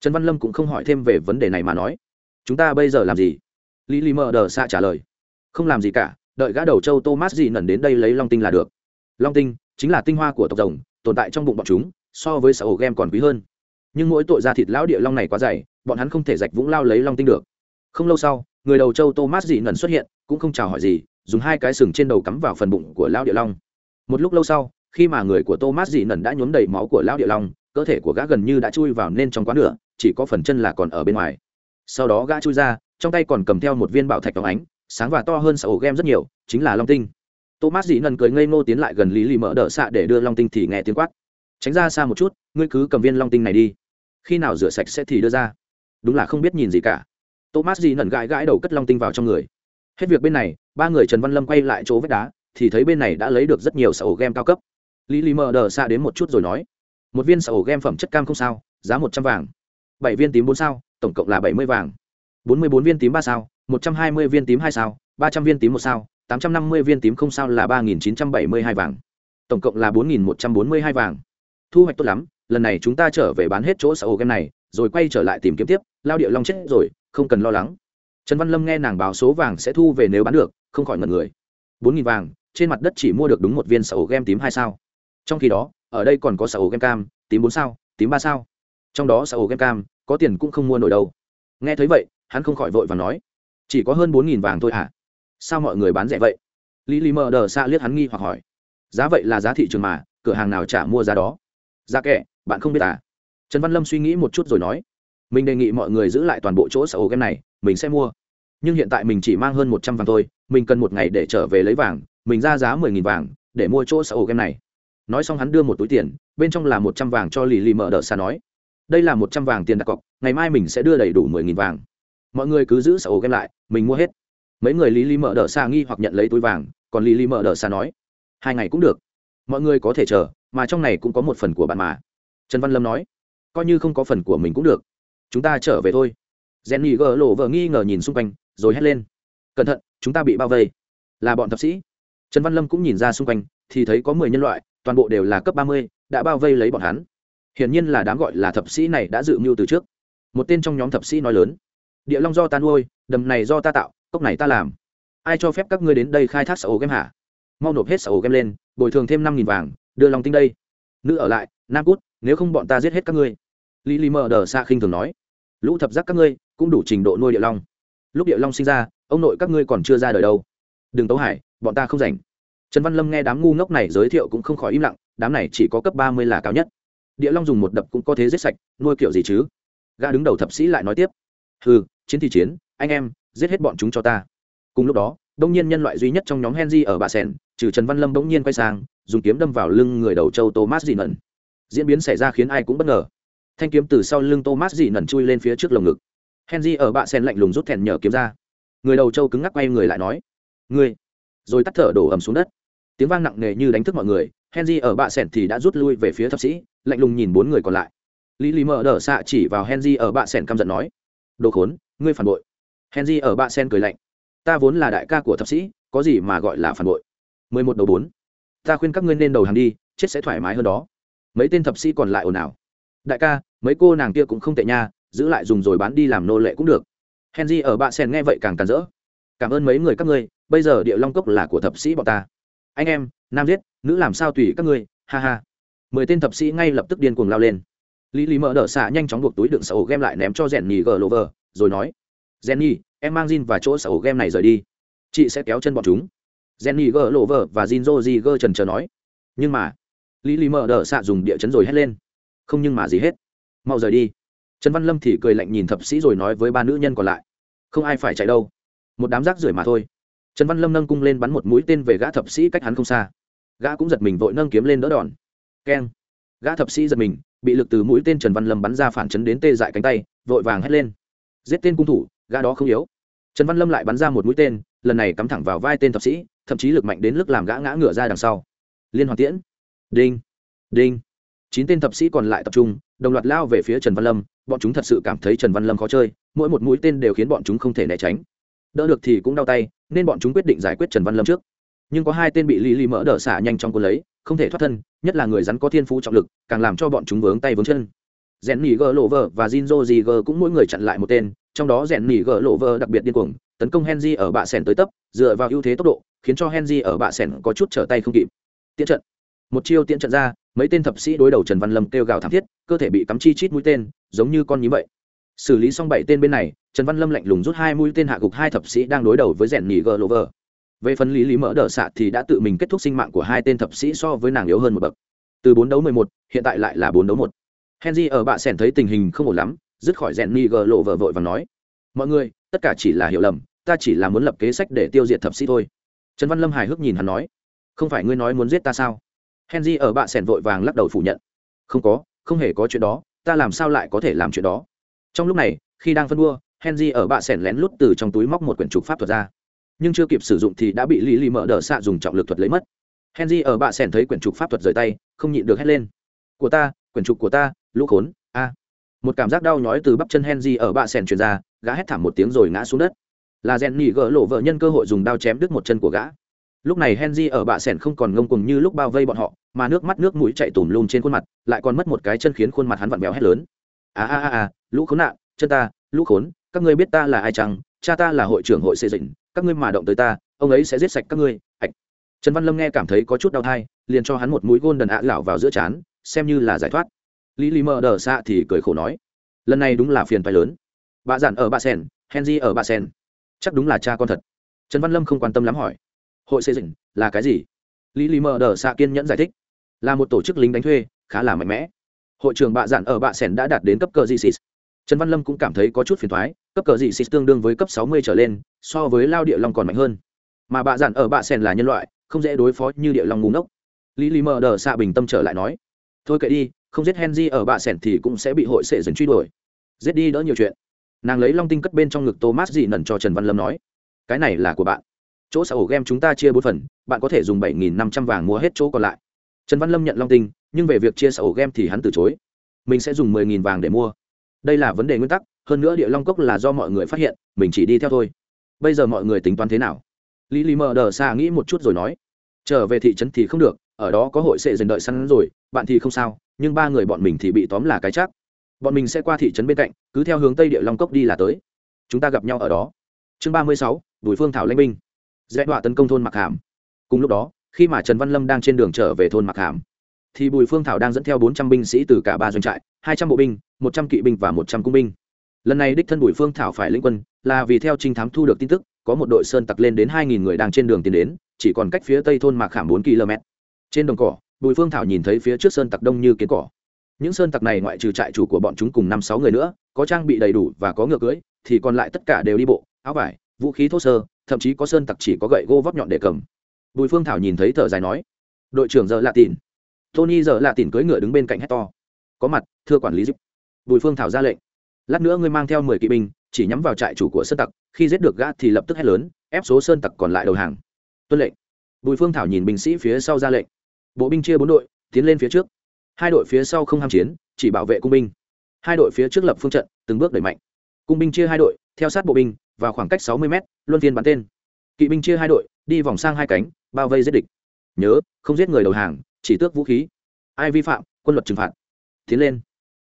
A: Trần văn lâm cũng không hỏi thêm về vấn đề này mà nói. Chúng ta bây giờ làm gì? Lý lý mờ đờ xa trả lời. Không làm gì cả, đợi gã đầu châu thomas gì nẩn đến đây lấy long tinh là được. Long tinh chính là tinh hoa của tộc rồng, tồn tại trong bụng bọn chúng, so với xã ổ game còn quý hơn. Nhưng mỗi tội da thịt lão địa long này quá dày, bọn hắn không thể rạch vũng lao lấy long tinh được. Không lâu sau người đầu châu thomas dị nẩn xuất hiện, cũng không chào hỏi gì, dùng hai cái sừng trên đầu cắm vào phần bụng của lão địa long. Một lúc lâu sau, khi mà người của thomas dị nẩn đã nhuốm đầy máu của lão địa long, cơ thể của gã gần như đã chui vào nên trong quá nửa chỉ có phần chân là còn ở bên ngoài. Sau đó gã chui ra, trong tay còn cầm theo một viên bảo thạch phóng ánh, sáng và to hơn sở ổ game rất nhiều, chính là long tinh. Thomas Dị nần cười ngây ngô tiến lại gần lý lì mỡ đỡ xạ để đưa long tinh thì nghe tiếng quát. Tránh ra xa một chút, ngươi cứ cầm viên long tinh này đi. Khi nào rửa sạch sẽ thì đưa ra. Đúng là không biết nhìn gì cả thomas di nẩn gãi gãi đầu cất long tinh vào trong người. Hết việc bên này, ba người trần văn lâm quay lại chỗ vách đá, thì thấy bên này đã lấy được rất nhiều sầu game cao cấp. Lý lý mờ đờ xa đến một chút rồi nói, một viên sầu game phẩm chất cam không sao, giá một trăm vàng. Bảy viên tím bốn sao, tổng cộng là bảy mươi vàng. Bốn mươi bốn viên tím ba sao, một trăm hai mươi viên tím hai sao, ba trăm viên tím một sao, tám trăm năm mươi viên tím không sao là ba nghìn chín trăm bảy mươi hai vàng. Tổng cộng là bốn nghìn một trăm bốn mươi hai vàng. Thu hoạch tốt lắm, lần này chúng ta trở về bán hết chỗ sầu game này, rồi quay trở lại tìm kiếm tiếp. Lao địa long chết rồi không cần lo lắng. Trần văn lâm nghe nàng báo số vàng sẽ thu về nếu bán được, không khỏi ngần người. Bốn nghìn vàng, trên mặt đất chỉ mua được đúng một viên sở ổ game tím hai sao. Trong khi đó, ở đây còn có sở ổ game cam, tím bốn sao, tím ba sao. Trong đó sở ổ game cam, có tiền cũng không mua nổi đâu. Nghe thấy vậy, hắn không khỏi vội và nói, chỉ có hơn bốn nghìn vàng thôi hả? Sao mọi người bán rẻ vậy? Lý lý mờ đờ xa liếc hắn nghi hoặc hỏi, giá vậy là giá thị trường mà, cửa hàng nào trả mua giá đó? Giá kệ, bạn không biết à? Trần văn lâm suy nghĩ một chút rồi nói mình đề nghị mọi người giữ lại toàn bộ chỗ sở hữu game này, mình sẽ mua. Nhưng hiện tại mình chỉ mang hơn một trăm vàng thôi, mình cần một ngày để trở về lấy vàng, mình ra giá mười nghìn vàng để mua chỗ sở hữu game này. Nói xong hắn đưa một túi tiền, bên trong là một trăm vàng cho lì lì mở đờ xa nói. Đây là một trăm vàng tiền đặt cọc, ngày mai mình sẽ đưa đầy đủ mười nghìn vàng. Mọi người cứ giữ sở hữu game lại, mình mua hết. Mấy người lý lý mở đờ xa nghi hoặc nhận lấy túi vàng, còn Lily lý mở đờ xa nói. Hai ngày cũng được. Mọi người có thể chờ, mà trong này cũng có một phần của bạn mà. Trần văn lâm nói. Coi như không có phần của mình cũng được chúng ta trở về thôi. Jenny gờ lộ vờ nghi ngờ nhìn xung quanh, rồi hét lên. Cẩn thận, chúng ta bị bao vây. Là bọn thập sĩ. Trần văn lâm cũng nhìn ra xung quanh, thì thấy có mười nhân loại, toàn bộ đều là cấp ba mươi, đã bao vây lấy bọn hắn. Hiển nhiên là đám gọi là thập sĩ này đã dự mưu từ trước. Một tên trong nhóm thập sĩ nói lớn. Địa long do ta nuôi, đầm này do ta tạo, cốc này ta làm. Ai cho phép các ngươi đến đây khai thác sở ổ game hả? Mau nộp hết sở ổ game lên, bồi thường thêm năm nghìn vàng, đưa lòng tinh đây. Nữ ở lại, nam cút, nếu không bọn ta giết hết các ngươi. Lý lý mờ đờ xa khinh thường nói lũ thập giác các ngươi cũng đủ trình độ nuôi địa long. Lúc địa long sinh ra ông nội các ngươi còn chưa ra đời đâu. Đừng tấu hải bọn ta không rảnh. Trần văn lâm nghe đám ngu ngốc này giới thiệu cũng không khỏi im lặng đám này chỉ có cấp ba mươi là cao nhất. Địa long dùng một đập cũng có thế giết sạch nuôi kiểu gì chứ? Gã đứng đầu thập sĩ lại nói tiếp. Hừ, chiến thì chiến anh em giết hết bọn chúng cho ta. Cùng lúc đó đông nhiên nhân loại duy nhất trong nhóm henry ở bà sen trừ trần văn lâm bỗng nhiên quay sang dùng kiếm đâm vào lưng người đầu châu thomas dị mẩn. diễn biến xảy ra khiến ai cũng bất ngờ thanh kiếm từ sau lưng thomas dị nẩn chui lên phía trước lồng ngực. Henry ở bạ sen lạnh lùng rút thẹn nhờ kiếm ra. Người đầu châu cứng ngắc quay người lại nói, ngươi. Rồi tắt thở đổ ầm xuống đất. Tiếng vang nặng nề như đánh thức mọi người, henry ở bạ sen thì đã rút lui về phía thập sĩ, lạnh lùng nhìn bốn người còn lại. Lý lý mở đờ xạ chỉ vào henry ở bạ sen căm giận nói, đồ khốn, ngươi phản bội. Henry ở bạ sen cười lạnh, ta vốn là đại ca của thập sĩ, có gì mà gọi là phản bội? Mười một đầu bốn, ta khuyên các ngươi nên đầu hàng đi, chết sẽ thoải mái hơn đó. Mấy tên thập sĩ còn lại ồn ào đại ca, mấy cô nàng kia cũng không tệ nha, giữ lại dùng rồi bán đi làm nô lệ cũng được. Henry ở bạ sen nghe vậy càng càn rỡ. Cảm ơn mấy người các ngươi, bây giờ địa long cốc là của thập sĩ bọn ta. Anh em, nam giết, nữ làm sao tùy các ngươi, ha ha. Mười tên thập sĩ ngay lập tức điên cuồng lao lên. Lý lý mở đỡ xạ nhanh chóng buộc túi đựng sở ổ game lại ném cho rèn nhì gờ lover rồi nói, jenny, em mang Jin và chỗ sở ổ game này rời đi. Chị sẽ kéo chân bọn chúng. Jenny gờ lover và Jin joji gơ trần chờ nói. Nhưng mà, lý lý mở đỡ xạ dùng địa chấn rồi hét lên không nhưng mà gì hết. Mau rời đi. Trần văn lâm thì cười lạnh nhìn thập sĩ rồi nói với ba nữ nhân còn lại. Không ai phải chạy đâu. Một đám rác rưởi mà thôi. Trần văn lâm nâng cung lên bắn một mũi tên về gã thập sĩ cách hắn không xa. Gã cũng giật mình vội nâng kiếm lên đỡ đòn. Keng. Gã thập sĩ giật mình, bị lực từ mũi tên trần văn lâm bắn ra phản chấn đến tê dại cánh tay, vội vàng hét lên. Giết tên cung thủ, gã đó không yếu. Trần văn lâm lại bắn ra một mũi tên, lần này cắm thẳng vào vai tên thập sĩ, thậm chí lực mạnh đến lực làm gã ngã ngửa ra đằng sau. Liên hoàn tiễn. Đinh. Đinh chín tên thập sĩ còn lại tập trung, đồng loạt lao về phía trần văn lâm, bọn chúng thật sự cảm thấy trần văn lâm khó chơi, mỗi một mũi tên đều khiến bọn chúng không thể né tránh. Đỡ được thì cũng đau tay, nên bọn chúng quyết định giải quyết trần văn lâm trước. Nhưng có hai tên bị lý lý mỡ đỡ xả nhanh trong cuốn lấy, không thể thoát thân, nhất là người rắn có thiên phú trọng lực, càng làm cho bọn chúng vướng tay vướng chân. Rèn nỉ gờ lộ vờ và jinzo gì gờ cũng mỗi người chặn lại một tên, trong đó rèn nỉ gờ lộ vờ đặc biệt điên cuồng, tấn công henry ở bạ sẻn tới tấp, dựa vào ưu thế tốc độ, khiến cho henry ở bạ sẻn có chút trở tay không kịp. Tiễn trận. Một chiêu tiễn trận ra mấy tên thập sĩ đối đầu trần văn lâm kêu gào thảm thiết, cơ thể bị cắm chi chít mũi tên, giống như con nhím vậy. Xử lý xong bảy tên bên này, trần văn lâm lạnh lùng rút hai mũi tên hạ gục hai thập sĩ đang đối đầu với rèn nỉ gờ lộ vờ. Về phần lý lý mỡ đỡ xạ thì đã tự mình kết thúc sinh mạng của hai tên thập sĩ so với nàng yếu hơn một bậc. Từ bốn đấu mười một, hiện tại lại là bốn đấu một. Henry ở bạ sẻn thấy tình hình không ổn lắm, dứt khỏi rèn nỉ gờ lộ vờ vội và nói, mọi người, tất cả chỉ là hiểu lầm, ta chỉ là muốn lập kế sách để tiêu diệt thập sĩ thôi. Trần văn lâm hài hước nhìn hắn nói, không phải ngươi nói muốn giết ta sao? Henry ở bạ sẻn vội vàng lắc đầu phủ nhận. Không có, không hề có chuyện đó, ta làm sao lại có thể làm chuyện đó? Trong lúc này, khi đang phân đua, henry ở bạ sẻn lén lút từ trong túi móc một quyển trục pháp thuật ra. Nhưng chưa kịp sử dụng thì đã bị lý lì mở đờ xạ dùng trọng lực thuật lấy mất. Henry ở bạ sẻn thấy quyển trục pháp thuật rời tay, không nhịn được hét lên. Của ta, quyển trục của ta, lũ khốn, a. Một cảm giác đau nhói từ bắp chân henry ở bạ sẻn truyền ra, gã hét thảm một tiếng rồi ngã xuống đất. Là rèn nỉ gỡ lộ vợ nhân cơ hội dùng đao chém đứt một chân của gã lúc này henry ở bạ sẻn không còn ngông cuồng như lúc bao vây bọn họ, mà nước mắt nước mũi chạy tùm lum trên khuôn mặt, lại còn mất một cái chân khiến khuôn mặt hắn vặn vẹo hét lớn. A a a a lũ khốn nạn, chân ta, lũ khốn, các ngươi biết ta là ai chăng? Cha ta là hội trưởng hội xây dựng, các ngươi mà động tới ta, ông ấy sẽ giết sạch các ngươi. Ạch trần văn lâm nghe cảm thấy có chút đau thai, liền cho hắn một mũi gôn đần ạ lảo vào giữa trán, xem như là giải thoát. Lý lý mờ đờ xạ thì cười khổ nói, lần này đúng là phiền phái lớn. Bà giản ở bà sen henry ở bà sen chắc đúng là cha con thật. Trần văn lâm không quan tâm lắm hỏi hội xây dựng là cái gì? Lý lý mờ đờ xạ kiên nhẫn giải thích. Là một tổ chức lính đánh thuê, khá là mạnh mẽ. Hội trưởng bạ dạn ở bạ Sẻn đã đạt đến cấp cờ gcs trần văn lâm cũng cảm thấy có chút phiền thoái, cấp cờ gcs tương đương với cấp sáu mươi trở lên, so với lao địa long còn mạnh hơn. Mà bạ dạn ở bạ Sẻn là nhân loại, không dễ đối phó như địa long ngủ ngốc. Lý lý mờ đờ xạ bình tâm trở lại nói, thôi kệ đi, không giết henry ở bạ sẻn thì cũng sẽ bị hội sệ dần truy đuổi. Giết đi đỡ nhiều chuyện. Nàng lấy long tinh cất bên trong ngực thomas dị nần cho trần văn lâm nói, cái này là của bạn chỗ xã ổ game chúng ta chia bốn phần, bạn có thể dùng bảy nghìn năm trăm vàng mua hết chỗ còn lại. Trần văn lâm nhận long tinh, nhưng về việc chia xã ổ game thì hắn từ chối. Mình sẽ dùng mười nghìn vàng để mua. Đây là vấn đề nguyên tắc, hơn nữa địa long cốc là do mọi người phát hiện, mình chỉ đi theo thôi. Bây giờ mọi người tính toán thế nào? Lý lý mờ đờ xa nghĩ một chút rồi nói. Trở về thị trấn thì không được, ở đó có hội sẽ dần đợi săn rồi, bạn thì không sao, nhưng ba người bọn mình thì bị tóm là cái chắc. Bọn mình sẽ qua thị trấn bên cạnh, cứ theo hướng tây địa long cốc đi là tới. Chúng ta gặp nhau ở đó. Chương ba mươi sáu, bùi phương thảo lãnh binh dễ đọa tấn công thôn mặc hàm. Cùng lúc đó, khi mà trần văn lâm đang trên đường trở về thôn mặc hàm, thì bùi phương thảo đang dẫn theo bốn trăm binh sĩ từ cả ba doanh trại, hai trăm bộ binh, một trăm kỵ binh và một trăm cung binh. Lần này đích thân bùi phương thảo phải lĩnh quân, là vì theo trinh thám thu được tin tức, có một đội sơn tặc lên đến hai nghìn người đang trên đường tiến đến, chỉ còn cách phía tây thôn mạc khảm bốn km trên đồng cỏ, bùi phương thảo nhìn thấy phía trước sơn tặc đông như kiến cỏ. Những sơn tặc này ngoại trừ trại chủ của bọn chúng cùng năm sáu người nữa, có trang bị đầy đủ và có ngựa cưỡi, thì còn lại tất cả đều đi bộ, áo vải, vũ khí thô sơ thậm chí có sơn tặc chỉ có gậy gô vóc nhọn để cầm. Bùi phương thảo nhìn thấy thở dài nói, đội trưởng giờ lạ tìn tony giờ lạ tìn cưỡi ngựa đứng bên cạnh hét to. Có mặt, thưa quản lý giúp bùi phương thảo ra lệnh. Lát nữa ngươi mang theo mười kỵ binh, chỉ nhắm vào trại chủ của sơn tặc, khi giết được gã thì lập tức hét lớn, ép số sơn tặc còn lại đầu hàng. Tuân lệnh. Bùi phương thảo nhìn binh sĩ phía sau ra lệnh. Bộ binh chia bốn đội, tiến lên phía trước. Hai đội phía sau không ham chiến, chỉ bảo vệ cung binh. Hai đội phía trước lập phương trận, từng bước đẩy mạnh. Cung binh chia hai đội theo sát bộ binh, vào khoảng cách sáu mươi m luân phiên bắn tên. Kỵ binh chia hai đội, đi vòng sang hai cánh, bao vây giết địch. Nhớ, không giết người đầu hàng, chỉ tước vũ khí. Ai vi phạm, quân luật trừng phạt. Tiến lên.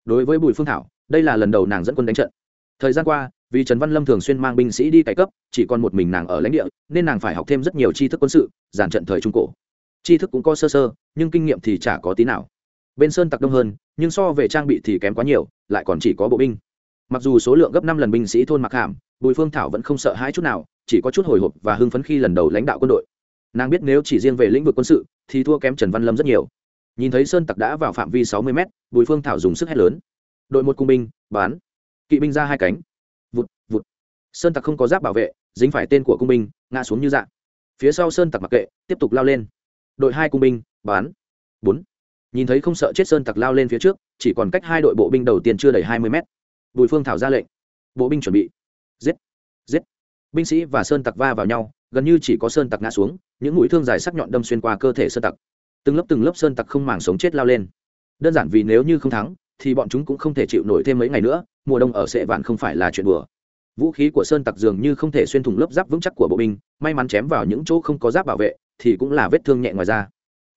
A: Đối với bùi phương thảo, đây là lần đầu nàng dẫn quân đánh trận. Thời gian qua, vì trần văn lâm thường xuyên mang binh sĩ đi cải cấp, chỉ còn một mình nàng ở lãnh địa, nên nàng phải học thêm rất nhiều tri thức quân sự, giàn trận thời trung cổ. Tri thức cũng có sơ sơ, nhưng kinh nghiệm thì chả có tí nào. Bên sơn tặc đông hơn, nhưng so về trang bị thì kém quá nhiều, lại còn chỉ có bộ binh mặc dù số lượng gấp năm lần binh sĩ thôn mặc hàm, bùi phương thảo vẫn không sợ hãi chút nào, chỉ có chút hồi hộp và hưng phấn khi lần đầu lãnh đạo quân đội. Nàng biết nếu chỉ riêng về lĩnh vực quân sự, thì thua kém trần văn lâm rất nhiều. Nhìn thấy sơn tặc đã vào phạm vi sáu mươi m bùi phương thảo dùng sức hét lớn. Đội một cung binh, bán. Kỵ binh ra hai cánh. Vụt vụt. Sơn tặc không có giáp bảo vệ, dính phải tên của cung binh, ngã xuống như dạng phía sau sơn tặc mặc kệ, tiếp tục lao lên. Đội hai cung binh, bán. Bốn. Nhìn thấy không sợ chết sơn tặc lao lên phía trước, chỉ còn cách hai đội bộ binh đầu tiên chưa đầy hai mươi mét bùi phương thảo ra lệnh. Bộ binh chuẩn bị. Giết. Giết. Binh sĩ và sơn tặc va vào nhau, gần như chỉ có sơn tặc ngã xuống, những mũi thương dài sắc nhọn đâm xuyên qua cơ thể sơn tặc. Từng lớp từng lớp sơn tặc không màng sống chết lao lên. Đơn giản vì nếu như không thắng, thì bọn chúng cũng không thể chịu nổi thêm mấy ngày nữa, mùa đông ở sệ vạn không phải là chuyện bừa vũ khí của sơn tặc dường như không thể xuyên thủng lớp giáp vững chắc của bộ binh, may mắn chém vào những chỗ không có giáp bảo vệ, thì cũng là vết thương nhẹ ngoài da.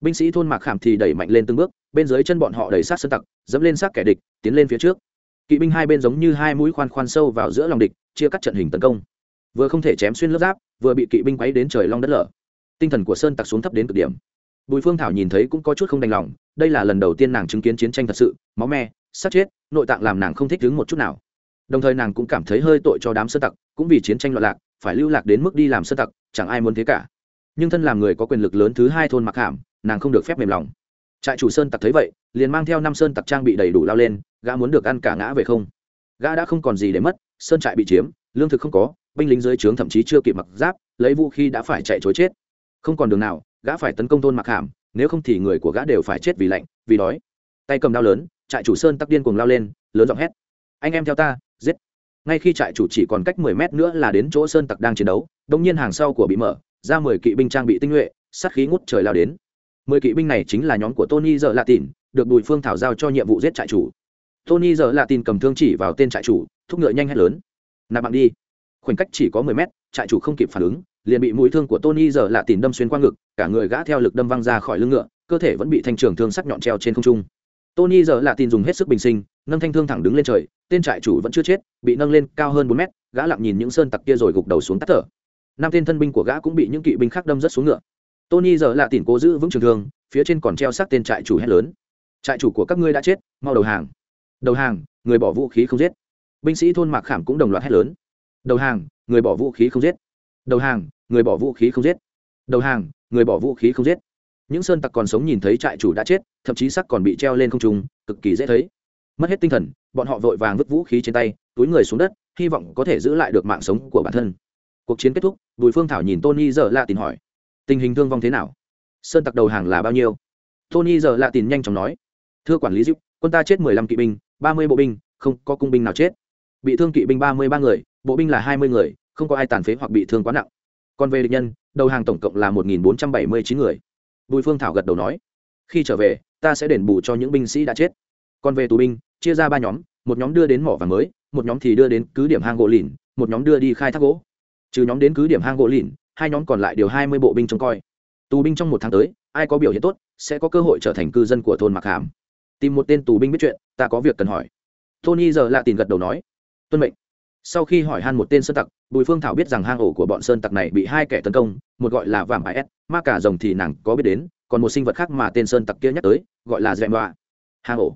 A: Binh sĩ thôn mạc khảm thì đẩy mạnh lên từng bước, bên dưới chân bọn họ đẩy sát sơn tặc, dẫm lên xác kẻ địch, tiến lên phía trước kỵ binh hai bên giống như hai mũi khoan khoan sâu vào giữa lòng địch, chia cắt trận hình tấn công. Vừa không thể chém xuyên lớp giáp, vừa bị kỵ binh quấy đến trời long đất lở. Tinh thần của sơn tặc xuống thấp đến cực điểm. Bùi phương thảo nhìn thấy cũng có chút không đành lòng, đây là lần đầu tiên nàng chứng kiến chiến tranh thật sự, máu me sát chết, nội tạng làm nàng không thích đứng một chút nào. Đồng thời nàng cũng cảm thấy hơi tội cho đám sơn tặc, cũng vì chiến tranh loạn lạc, phải lưu lạc đến mức đi làm sơn tặc, chẳng ai muốn thế cả. Nhưng thân làm người có quyền lực lớn thứ hai thôn mặc hàm, nàng không được phép mềm lòng. Trại chủ sơn tặc thấy vậy, liền mang theo năm sơn tặc trang bị đầy đủ lao lên gã muốn được ăn cả ngã về không? Gã đã không còn gì để mất, sơn trại bị chiếm, lương thực không có, binh lính dưới trướng thậm chí chưa kịp mặc giáp, lấy vũ khí đã phải chạy chối chết. Không còn đường nào, gã phải tấn công thôn mặc hàm, nếu không thì người của gã đều phải chết vì lạnh, vì đói. Tay cầm đao lớn, trại chủ sơn tắc điên cuồng lao lên, lớn giọng hét. Anh em theo ta, giết. Ngay khi trại chủ chỉ còn cách mười mét nữa là đến chỗ sơn tặc đang chiến đấu đông nhiên hàng sau của bị mở, ra mười kỵ binh trang bị tinh nhuệ, sát khí ngút trời lao đến. Mười kỵ binh này chính là nhóm của tony giờ lạ tỉn được bùi phương thảo giao cho nhiệm vụ giết trại chủ tony giờ lạ tìn cầm thương chỉ vào tên trại chủ, thúc ngựa nhanh hết lớn. Nạp bạn đi. Khoảnh cách chỉ có mười mét, trại chủ không kịp phản ứng, liền bị mũi thương của tony giờ lạ tìn đâm xuyên qua ngực, cả người gã theo lực đâm văng ra khỏi lưng ngựa, cơ thể vẫn bị thanh trường thương sắc nhọn treo trên không trung. Tony giờ lạ tìn dùng hết sức bình sinh, nâng thanh thương thẳng đứng lên trời, tên trại chủ vẫn chưa chết, bị nâng lên cao hơn bốn mét, gã lặng nhìn những sơn tặc kia rồi gục đầu xuống tắt thở. Năm tên thân binh của gã cũng bị những kỵ binh khác đâm rất xuống ngựa. Tony giờ lạ tìn cố giữ vững trường thương, phía trên còn treo xác tên trại chủ hét lớn. Trại chủ của các ngươi đã chết, mau đầu hàng đầu hàng, người bỏ vũ khí không giết. Binh sĩ thôn mạc khảm cũng đồng loạt hét lớn. Đầu hàng, người bỏ vũ khí không giết. Đầu hàng, người bỏ vũ khí không giết. Đầu hàng, người bỏ vũ khí không giết. Những sơn tặc còn sống nhìn thấy trại chủ đã chết, thậm chí sắc còn bị treo lên không trung, cực kỳ dễ thấy. Mất hết tinh thần, bọn họ vội vàng vứt vũ khí trên tay, túi người xuống đất, hy vọng có thể giữ lại được mạng sống của bản thân. Cuộc chiến kết thúc, bùi phương thảo nhìn tony giờ lạ tìm hỏi, tình hình thương vong thế nào? Sơn tặc đầu hàng là bao nhiêu? Tony giờ lạ tìm nhanh chóng nói, thưa quản lý giúp quân ta chết mười lăm kỵ binh, ba mươi bộ binh, không có cung binh nào chết. Bị thương kỵ binh ba mươi ba người, bộ binh là hai mươi người, không có ai tàn phế hoặc bị thương quá nặng. Còn về địch nhân, đầu hàng tổng cộng là một nghìn bốn trăm bảy mươi chín người. Bùi phương thảo gật đầu nói, khi trở về, ta sẽ đền bù cho những binh sĩ đã chết. Còn về tù binh, chia ra ba nhóm, một nhóm đưa đến mỏ vàng mới, một nhóm thì đưa đến cứ điểm hang gỗ lìn, một nhóm đưa đi khai thác gỗ. Trừ nhóm đến cứ điểm hang gỗ lìn, hai nhóm còn lại điều hai mươi bộ binh trông coi. Tù binh trong một tháng tới, ai có biểu hiện tốt, sẽ có cơ hội trở thành cư dân của thôn mặc hàm tìm một tên tù binh biết chuyện, ta có việc cần hỏi. Tony giờ lạ tìm gật đầu nói, tuân mệnh. Sau khi hỏi han một tên sơn tặc, bùi phương thảo biết rằng hang ổ của bọn sơn tặc này bị hai kẻ tấn công, một gọi là vàm s, ma cả rồng thì nàng có biết đến, còn một sinh vật khác mà tên sơn tặc kia nhắc tới, gọi là dẹm đoạ. Hang ổ.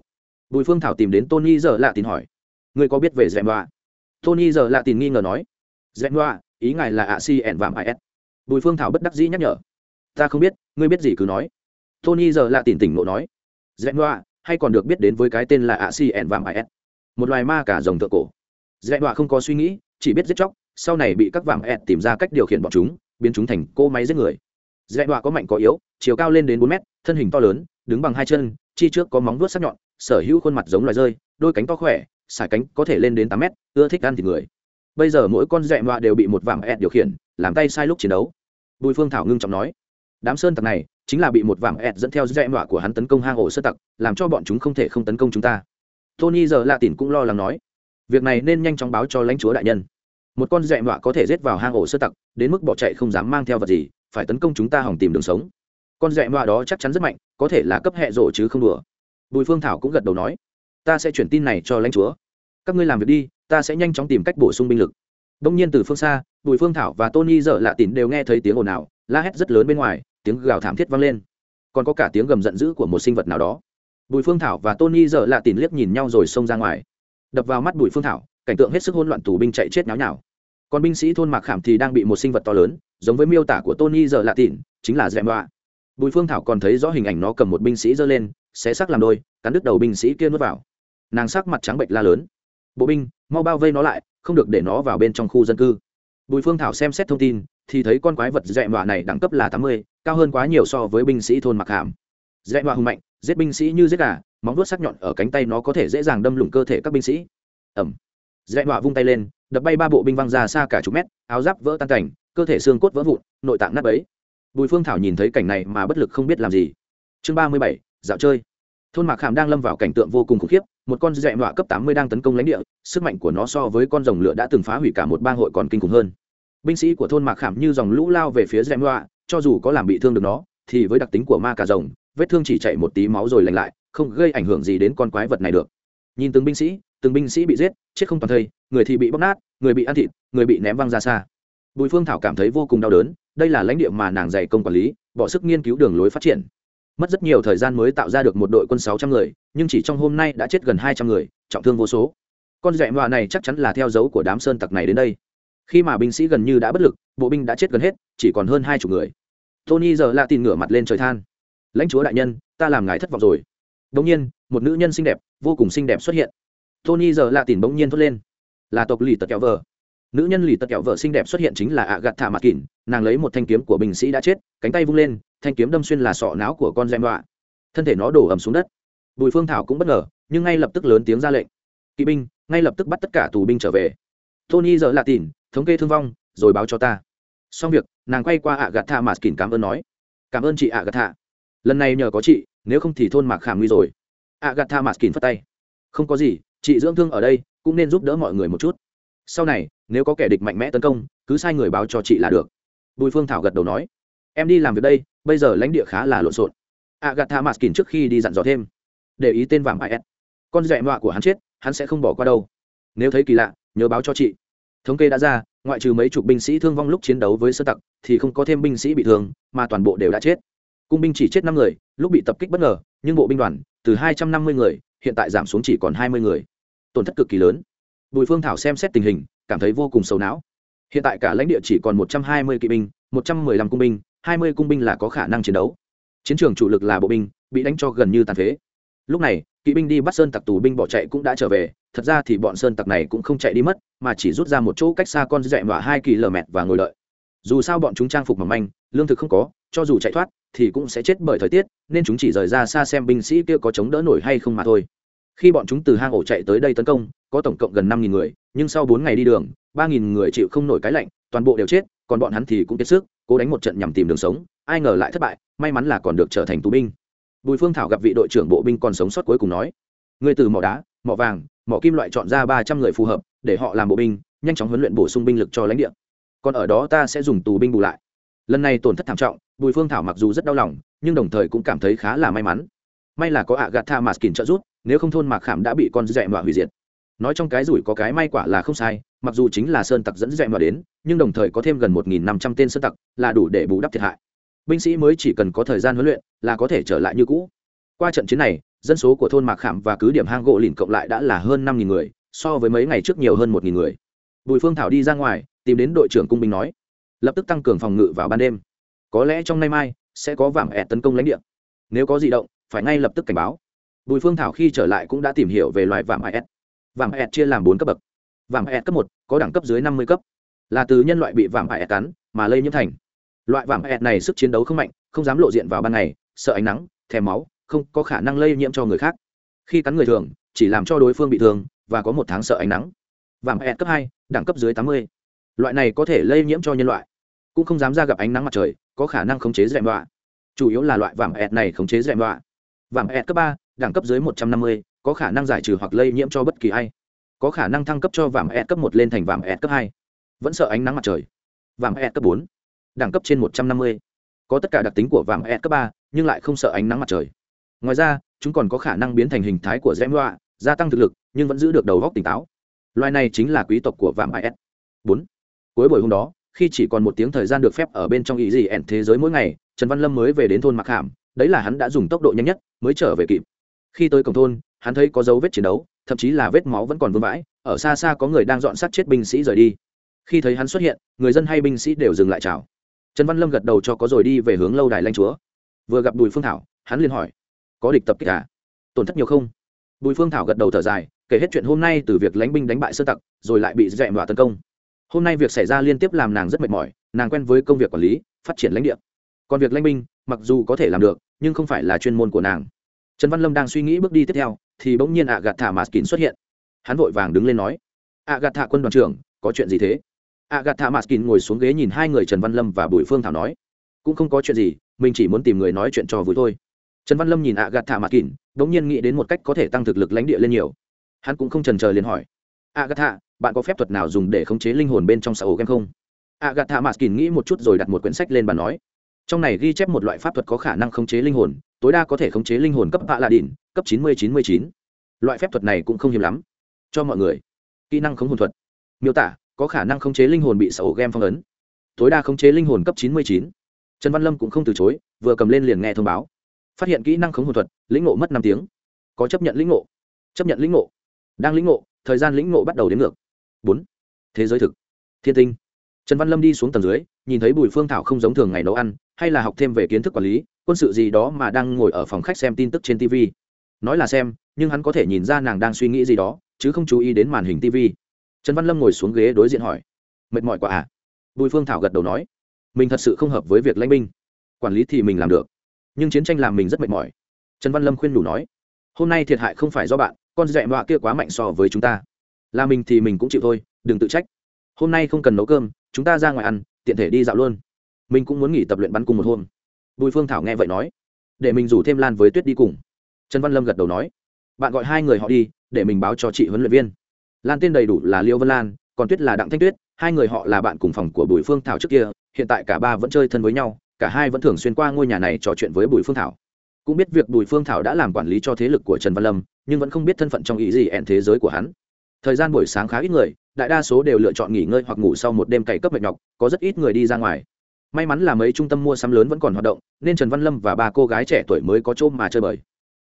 A: Bùi phương thảo tìm đến tony giờ lạ tìm hỏi người có biết về dẹm đoạ? Tony giờ lạ tìm nghi ngờ nói dẹm đoạ, ý ngài là ạ si ẻn vàm is bùi phương thảo bất đắc dĩ nhắc nhở, ta không biết, ngươi biết gì cứ nói. Tony giờ lạ tìm tỉnh ngộ nói dẹm đoạ hay còn được biết đến với cái tên là a si en vàm is một loài ma cả rồng thượng cổ. Dạy đọa không có suy nghĩ, chỉ biết giết chóc, sau này bị các vàm ẹt tìm ra cách điều khiển bọn chúng, biến chúng thành cô máy giết người. Dạy đọa có mạnh có yếu, chiều cao lên đến bốn mét, thân hình to lớn, đứng bằng hai chân, chi trước có móng vuốt sắc nhọn, sở hữu khuôn mặt giống loài rơi, đôi cánh to khỏe, sải cánh có thể lên đến tám mét, ưa thích ăn thịt người. Bây giờ mỗi con dạy đọa đều bị một vàm ẹt điều khiển, làm tay sai lúc chiến đấu. Bùi phương thảo ngưng trọng nói đám sơn tặc này chính là bị một vảng ẹt dẫn theo dạy đọa của hắn tấn công hang ổ sơn tặc, làm cho bọn chúng không thể không tấn công chúng ta. Tony giờ lạ tỉn cũng lo lắng nói, việc này nên nhanh chóng báo cho lãnh chúa đại nhân. Một con dãy mọa có thể rết vào hang ổ sơ tặc, đến mức bỏ chạy không dám mang theo vật gì, phải tấn công chúng ta hỏng tìm đường sống. Con dãy mọa đó chắc chắn rất mạnh, có thể là cấp hệ rộ chứ không đùa. Bùi phương thảo cũng gật đầu nói, ta sẽ chuyển tin này cho lãnh chúa. Các ngươi làm việc đi, ta sẽ nhanh chóng tìm cách bổ sung binh lực. Đông nhiên từ phương xa, bùi phương thảo và tony dở lạ tín đều nghe thấy tiếng ồn ào, la hét rất lớn bên ngoài tiếng gào thảm thiết vang lên. Còn có cả tiếng gầm giận dữ của một sinh vật nào đó. Bùi phương thảo và tony giờ lạ tìm liếc nhìn nhau rồi xông ra ngoài. Đập vào mắt bùi phương thảo, cảnh tượng hết sức hỗn loạn tù binh chạy chết náo nhào. Còn binh sĩ thôn mạc khảm thì đang bị một sinh vật to lớn, giống với miêu tả của tony giờ lạ tịn chính là dẹm đoạ bùi phương thảo còn thấy rõ hình ảnh nó cầm một binh sĩ giơ lên, xé xác làm đôi, cắn đứt đầu binh sĩ kia nuốt vào. Nàng sắc mặt trắng bệnh la lớn. Bộ binh, mau bao vây nó lại, không được để nó vào bên trong khu dân cư. Bùi phương thảo xem xét thông tin thì thấy con quái vật dẹm mọa này đẳng cấp là tám mươi, cao hơn quá nhiều so với binh sĩ thôn mặc hàm. Dẹm mọa hùng mạnh, giết binh sĩ như giết gà, móng vuốt sắc nhọn ở cánh tay nó có thể dễ dàng đâm lủng cơ thể các binh sĩ. Ẩm. Dạy mọa vung tay lên, đập bay ba bộ binh văng ra xa cả chục mét, áo giáp vỡ tan cảnh, cơ thể xương cốt vỡ vụn, nội tạng nát bấy. bùi phương thảo nhìn thấy cảnh này mà bất lực không biết làm gì. Chương ba mươi bảy, dạo chơi. Thôn mạc hàm đang lâm vào cảnh tượng vô cùng khủng khiếp, một con dạy mọa cấp tám mươi đang tấn công lãnh địa, sức mạnh của nó so với con rồng lửa đã từng phá hủy cả một bang hội còn kinh khủng hơn binh sĩ của thôn mạc Khảm như dòng lũ lao về phía rèm đọa cho dù có làm bị thương được nó, thì với đặc tính của ma cà rồng, vết thương chỉ chạy một tí máu rồi lành lại, không gây ảnh hưởng gì đến con quái vật này được. Nhìn từng binh sĩ, từng binh sĩ bị giết, chết không toàn thây, người thì bị bóc nát, người bị ăn thịt, người bị ném văng ra xa. Bùi phương thảo cảm thấy vô cùng đau đớn, đây là lãnh địa mà nàng dày công quản lý, bỏ sức nghiên cứu đường lối phát triển. Mất rất nhiều thời gian mới tạo ra được một đội quân sáu trăm người, nhưng chỉ trong hôm nay đã chết gần hai trăm người, trọng thương vô số. Con dẹ mọa này chắc chắn là theo dấu của đám sơn tặc này đến đây khi mà binh sĩ gần như đã bất lực bộ binh đã chết gần hết chỉ còn hơn hai chục người tony giờ lạ tin ngửa mặt lên trời than lãnh chúa đại nhân ta làm ngài thất vọng rồi bỗng nhiên, một nữ nhân xinh đẹp, vô cùng xinh đẹp xuất hiện. Tony giờ lạ tỉnh bỗng nhiên thốt lên, là tộc lì tật kẹo vợ. Nữ nhân lì tật kẹo vợ xinh đẹp xuất hiện chính là ạ gạt thả mặt kỉn, nàng lấy một thanh kiếm của binh sĩ đã chết, cánh tay vung lên, thanh kiếm đâm xuyên là sọ não của con dẹm đọa. Thân thể nó đổ ầm xuống đất. Bùi Phương Thảo cũng bất ngờ, nhưng ngay lập tức lớn tiếng ra lệnh kỵ binh ngay lập tức bắt tất cả tù binh trở về tony giờ là tỉn thống kê thương vong, rồi báo cho ta. Xong việc, nàng quay qua ạ gạt tha mà kín cảm ơn nói. Cảm ơn chị ạ gạt tha lần này nhờ có chị, nếu không thì thôn mạc khảm nguy rồi. Ạ gạt tha mà kín phất tay. Không có gì, chị dưỡng thương ở đây, cũng nên giúp đỡ mọi người một chút. Sau này, nếu có kẻ địch mạnh mẽ tấn công, cứ sai người báo cho chị là được. Bùi phương thảo gật đầu nói. Em đi làm việc đây, bây giờ lãnh địa khá là lộn xộn. Agatha maskin trước khi đi dặn dò thêm. Để ý tên vàng is con dẹ mọa của hắn chết, hắn sẽ không bỏ qua đâu. Nếu thấy kỳ lạ nhớ báo cho chị. Thống kê đã ra, ngoại trừ mấy chục binh sĩ thương vong lúc chiến đấu với sơ tặc, thì không có thêm binh sĩ bị thương, mà toàn bộ đều đã chết. Cung binh chỉ chết năm người, lúc bị tập kích bất ngờ, nhưng bộ binh đoàn, từ hai trăm năm mươi người, hiện tại giảm xuống chỉ còn hai mươi người. Tổn thất cực kỳ lớn. Bùi phương thảo xem xét tình hình, cảm thấy vô cùng sầu não. Hiện tại cả lãnh địa chỉ còn một trăm hai mươi kỵ binh, một trăm mười lăm cung binh, hai mươi cung binh là có khả năng chiến đấu. Chiến trường chủ lực là bộ binh, bị đánh cho gần như tàn phế. Lúc này kỵ binh đi bắt sơn tặc tù binh bỏ chạy cũng đã trở về, thật ra thì bọn sơn tặc này cũng không chạy đi mất, mà chỉ rút ra một chỗ cách xa con dẹm và hai kỳ lờ mẹt và ngồi đợi. Dù sao bọn chúng trang phục mỏng manh, lương thực không có, cho dù chạy thoát thì cũng sẽ chết bởi thời tiết, nên chúng chỉ rời ra xa xem binh sĩ kia có chống đỡ nổi hay không mà thôi. Khi bọn chúng từ hang ổ chạy tới đây tấn công, có tổng cộng gần năm nghìn người, nhưng sau bốn ngày đi đường, ba nghìn người chịu không nổi cái lạnh, toàn bộ đều chết, còn bọn hắn thì cũng kiệt sức, cố đánh một trận nhằm tìm đường sống, ai ngờ lại thất bại, may mắn là còn được trở thành tù binh bùi phương thảo gặp vị đội trưởng bộ binh còn sống sót cuối cùng nói người từ mỏ đá, mỏ vàng, mỏ kim loại chọn ra ba trăm người phù hợp, để họ làm bộ binh, nhanh chóng huấn luyện bổ sung binh lực cho lãnh địa. Còn ở đó ta sẽ dùng tù binh bù lại. Lần này tổn thất thảm trọng, bùi phương thảo mặc dù rất đau lòng, nhưng đồng thời cũng cảm thấy khá là may mắn. May là có ạ gạt tha mà kìm trợ giúp, nếu không thôn mạc khảm đã bị con dẹ mọa hủy diệt. Nói trong cái rủi có cái may quả là không sai, mặc dù chính là sơn tặc dẫn dẹ mọa đến, nhưng đồng thời có thêm gần một nghìn năm trăm tên sơn tặc, là đủ để bù đắp thiệt hại binh sĩ mới chỉ cần có thời gian huấn luyện là có thể trở lại như cũ. Qua trận chiến này, dân số của thôn mạc khảm và cứ điểm hang gỗ lìn cộng lại đã là hơn năm nghìn người, so với mấy ngày trước nhiều hơn một nghìn người. Bùi phương thảo đi ra ngoài, tìm đến đội trưởng cung binh nói, lập tức tăng cường phòng ngự vào ban đêm. Có lẽ trong nay mai, sẽ có vàng ẹt tấn công lãnh địa. Nếu có di động, phải ngay lập tức cảnh báo. Bùi phương thảo khi trở lại cũng đã tìm hiểu về loài vàng ẹt. vàng ẹt chia làm bốn cấp bậc. Vàng ẹt cấp một, có đẳng cấp dưới năm mươi cấp. Là từ nhân loại bị vàng ẹt cắn, mà lây nhiễm thành loại vàng ẹt này sức chiến đấu không mạnh, không dám lộ diện vào ban ngày, sợ ánh nắng, thèm máu, không có khả năng lây nhiễm cho người khác. Khi cắn người thường, chỉ làm cho đối phương bị thương, và có một tháng sợ ánh nắng. Vàng ẹt cấp hai, đẳng cấp dưới tám mươi. Loại này có thể lây nhiễm cho nhân loại. Cũng không dám ra gặp ánh nắng mặt trời, có khả năng khống chế dẹm đọa. Chủ yếu là loại vàng ẹt này khống chế dẹm đọa. Vàng ẹt cấp ba, đẳng cấp dưới một trăm năm mươi, có khả năng giải trừ hoặc lây nhiễm cho bất kỳ ai. Có khả năng thăng cấp cho vàng ẹt cấp một lên thành vàng ẹt cấp hai. Vẫn sợ ánh nắng mặt trời. Vàng ẹt cấp bốn đẳng cấp trên một trăm năm mươi. Có tất cả đặc tính của vàng s cấp ba nhưng lại không sợ ánh nắng mặt trời. Ngoài ra chúng còn có khả năng biến thành hình thái của dẹm loa, gia tăng thực lực nhưng vẫn giữ được đầu góc tỉnh táo. Loài này chính là quý tộc của vàng is bốn. Cuối buổi hôm đó khi chỉ còn một tiếng thời gian được phép ở bên trong ý gì ẻn thế giới mỗi ngày trần văn lâm mới về đến thôn mặc hàm đấy là hắn đã dùng tốc độ nhanh nhất mới trở về kịp. Khi tới cổng thôn hắn thấy có dấu vết chiến đấu thậm chí là vết máu vẫn còn vương vãi ở xa xa có người đang dọn sát chết binh sĩ rời đi. Khi thấy hắn xuất hiện người dân hay binh sĩ đều dừng lại chào trần văn lâm gật đầu cho có rồi đi về hướng lâu đài lanh chúa. Vừa gặp bùi phương thảo, hắn liền hỏi, có địch tập kích à? tổn thất nhiều không? Bùi phương thảo gật đầu thở dài, kể hết chuyện hôm nay từ việc lánh binh đánh bại sơ tặc, rồi lại bị dẹm và tấn công. Hôm nay việc xảy ra liên tiếp làm nàng rất mệt mỏi, nàng quen với công việc quản lý, phát triển lãnh địa. Còn việc lãnh binh, mặc dù có thể làm được, nhưng không phải là chuyên môn của nàng. Trần văn lâm đang suy nghĩ bước đi tiếp theo, thì bỗng nhiên ạ gạt thả mạt kín xuất hiện. Hắn vội vàng đứng lên nói ạ gạt thả quân đoàn trưởng, có chuyện gì thế? Agatha gạt kín ngồi xuống ghế nhìn hai người trần văn lâm và bùi phương thảo nói. Cũng không có chuyện gì, mình chỉ muốn tìm người nói chuyện cho vui thôi. Trần văn lâm nhìn agatha gạt thả mạt kín bỗng nhiên nghĩ đến một cách có thể tăng thực lực lãnh địa lên nhiều. Hắn cũng không trần chờ liền hỏi. Agatha gạt bạn có phép thuật nào dùng để khống chế linh hồn bên trong xã ổ game không? Agatha gạt kín nghĩ một chút rồi đặt một quyển sách lên bàn nói. Trong này ghi chép một loại pháp thuật có khả năng khống chế linh hồn, tối đa có thể khống chế linh hồn cấp bạ lạ đỉnh cấp chín mươi chín mươi chín. Loại phép thuật này cũng không hiếm lắm. Cho mọi người. Kỹ năng khống hồn thuật. Miêu tả có khả năng khống chế linh hồn bị sở game phong ấn. Tối đa khống chế linh hồn cấp chín mươi chín. Trần văn lâm cũng không từ chối, vừa cầm lên liền nghe thông báo. Phát hiện kỹ năng khống hồn thuật, lĩnh ngộ mất năm tiếng. Có chấp nhận lĩnh ngộ. Chấp nhận lĩnh ngộ. Đang lĩnh ngộ, thời gian lĩnh ngộ bắt đầu đến ngược. Bốn. Thế giới thực. Thiên tinh. Trần văn lâm đi xuống tầng dưới, nhìn thấy bùi phương thảo không giống thường ngày nấu ăn, hay là học thêm về kiến thức quản lý, quân sự gì đó mà đang ngồi ở phòng khách xem tin tức trên tv nói là xem, nhưng hắn có thể nhìn ra nàng đang suy nghĩ gì đó, chứ không chú ý đến màn hình tv trần văn lâm ngồi xuống ghế đối diện hỏi, mệt mỏi quá à? Bùi phương thảo gật đầu nói, mình thật sự không hợp với việc lãnh binh. Quản lý thì mình làm được, nhưng chiến tranh làm mình rất mệt mỏi. Trần văn lâm khuyên đủ nói, hôm nay thiệt hại không phải do bạn, con dẹ mọa kia quá mạnh so với chúng ta. Là mình thì mình cũng chịu thôi, đừng tự trách. Hôm nay không cần nấu cơm, chúng ta ra ngoài ăn, tiện thể đi dạo luôn. Mình cũng muốn nghỉ tập luyện bắn cùng một hôm. Bùi phương thảo nghe vậy nói, để mình rủ thêm lan với tuyết đi cùng. Trần văn lâm gật đầu nói, bạn gọi hai người họ đi, để mình báo cho chị huấn luyện viên lan tên đầy đủ là liêu vân lan, còn tuyết là đặng thanh tuyết, hai người họ là bạn cùng phòng của bùi phương thảo trước kia, hiện tại cả ba vẫn chơi thân với nhau, cả hai vẫn thường xuyên qua ngôi nhà này trò chuyện với bùi phương thảo. Cũng biết việc bùi phương thảo đã làm quản lý cho thế lực của trần văn lâm, nhưng vẫn không biết thân phận trong ý gì ẹn thế giới của hắn. Thời gian buổi sáng khá ít người, đại đa số đều lựa chọn nghỉ ngơi hoặc ngủ sau một đêm cày cấp mệt nhọc, có rất ít người đi ra ngoài. May mắn là mấy trung tâm mua sắm lớn vẫn còn hoạt động, nên trần văn lâm và ba cô gái trẻ tuổi mới có chỗ mà chơi bời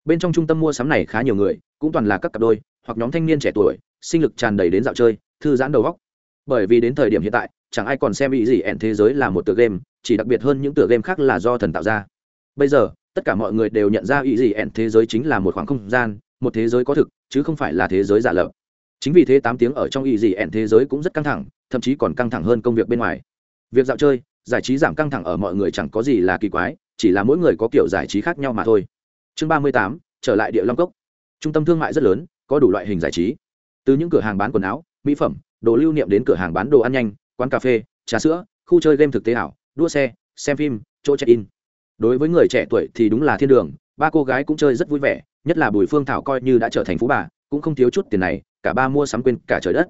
A: bên trong trung tâm mua sắm này khá nhiều người, cũng toàn là các cặp đôi, hoặc nhóm thanh niên trẻ tuổi, sinh lực tràn đầy đến dạo chơi, thư giãn đầu góc bởi vì đến thời điểm hiện tại, chẳng ai còn xem ý gì ẹn thế giới là một tựa game, chỉ đặc biệt hơn những tựa game khác là do thần tạo ra. Bây giờ, tất cả mọi người đều nhận ra ý gì ẹn thế giới chính là một khoảng không gian, một thế giới có thực, chứ không phải là thế giới giả lập. Chính vì thế tám tiếng ở trong ý gì ẹn thế giới cũng rất căng thẳng, thậm chí còn căng thẳng hơn công việc bên ngoài. Việc dạo chơi, giải trí giảm căng thẳng ở mọi người chẳng có gì là kỳ quái, chỉ là mỗi người có kiểu giải trí khác nhau mà thôi chương ba mươi tám, trở lại địa long cốc. Trung tâm thương mại rất lớn, có đủ loại hình giải trí. Từ những cửa hàng bán quần áo, mỹ phẩm, đồ lưu niệm đến cửa hàng bán đồ ăn nhanh, quán cà phê, trà sữa, khu chơi game thực tế ảo, đua xe, xem phim, chỗ check in. Đối với người trẻ tuổi thì đúng là thiên đường, ba cô gái cũng chơi rất vui vẻ, nhất là bùi phương thảo coi như đã trở thành phú bà, cũng không thiếu chút tiền này, cả ba mua sắm quên cả trời đất.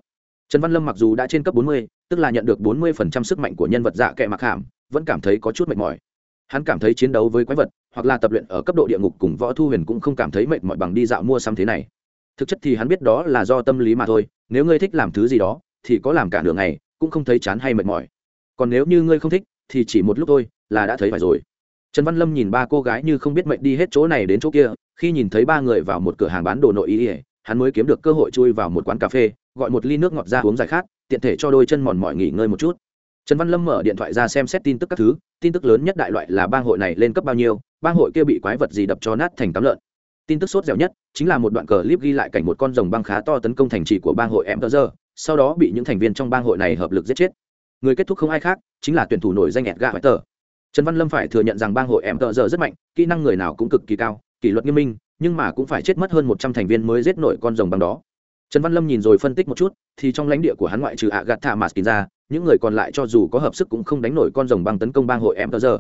A: Trần văn lâm mặc dù đã trên cấp bốn mươi, tức là nhận được bốn mươi phần trăm sức mạnh của nhân vật dạ kệ mặc hàm, vẫn cảm thấy có chút mệt mỏi hắn cảm thấy chiến đấu với quái vật, hoặc là tập luyện ở cấp độ địa ngục cùng võ thu huyền cũng không cảm thấy mệt mỏi bằng đi dạo mua sắm thế này. Thực chất thì hắn biết đó là do tâm lý mà thôi, nếu ngươi thích làm thứ gì đó, thì có làm cả nửa ngày, cũng không thấy chán hay mệt mỏi. Còn nếu như ngươi không thích, thì chỉ một lúc thôi, là đã thấy phải rồi. Trần văn lâm nhìn ba cô gái như không biết mệnh đi hết chỗ này đến chỗ kia, khi nhìn thấy ba người vào một cửa hàng bán đồ nội y, hắn mới kiếm được cơ hội chui vào một quán cà phê, gọi một ly nước ngọt ra uống giải khát, tiện thể cho đôi chân mòn mỏi nghỉ ngơi một chút trần văn lâm mở điện thoại ra xem xét tin tức các thứ, tin tức lớn nhất đại loại là bang hội này lên cấp bao nhiêu, bang hội kia bị quái vật gì đập cho nát thành tám lợn. Tin tức sốt dẻo nhất chính là một đoạn cờ clip ghi lại cảnh một con rồng băng khá to tấn công thành trì của bang hội em tơ giờ sau đó bị những thành viên trong bang hội này hợp lực giết chết. Người kết thúc không ai khác chính là tuyển thủ nổi danh ẹt gà hoài tờ trần văn lâm phải thừa nhận rằng bang hội em tơ giờ rất mạnh, kỹ năng người nào cũng cực kỳ cao, kỷ luật nghiêm minh, nhưng mà cũng phải chết mất hơn một trăm thành viên mới giết nổi con rồng băng đó. Trần văn lâm nhìn rồi phân tích một chút, thì trong lãnh địa của hắn ngoại trừ ạ gạt thả mạt ra những người còn lại cho dù có hợp sức cũng không đánh nổi con rồng băng tấn công bang hội em tờ giờ.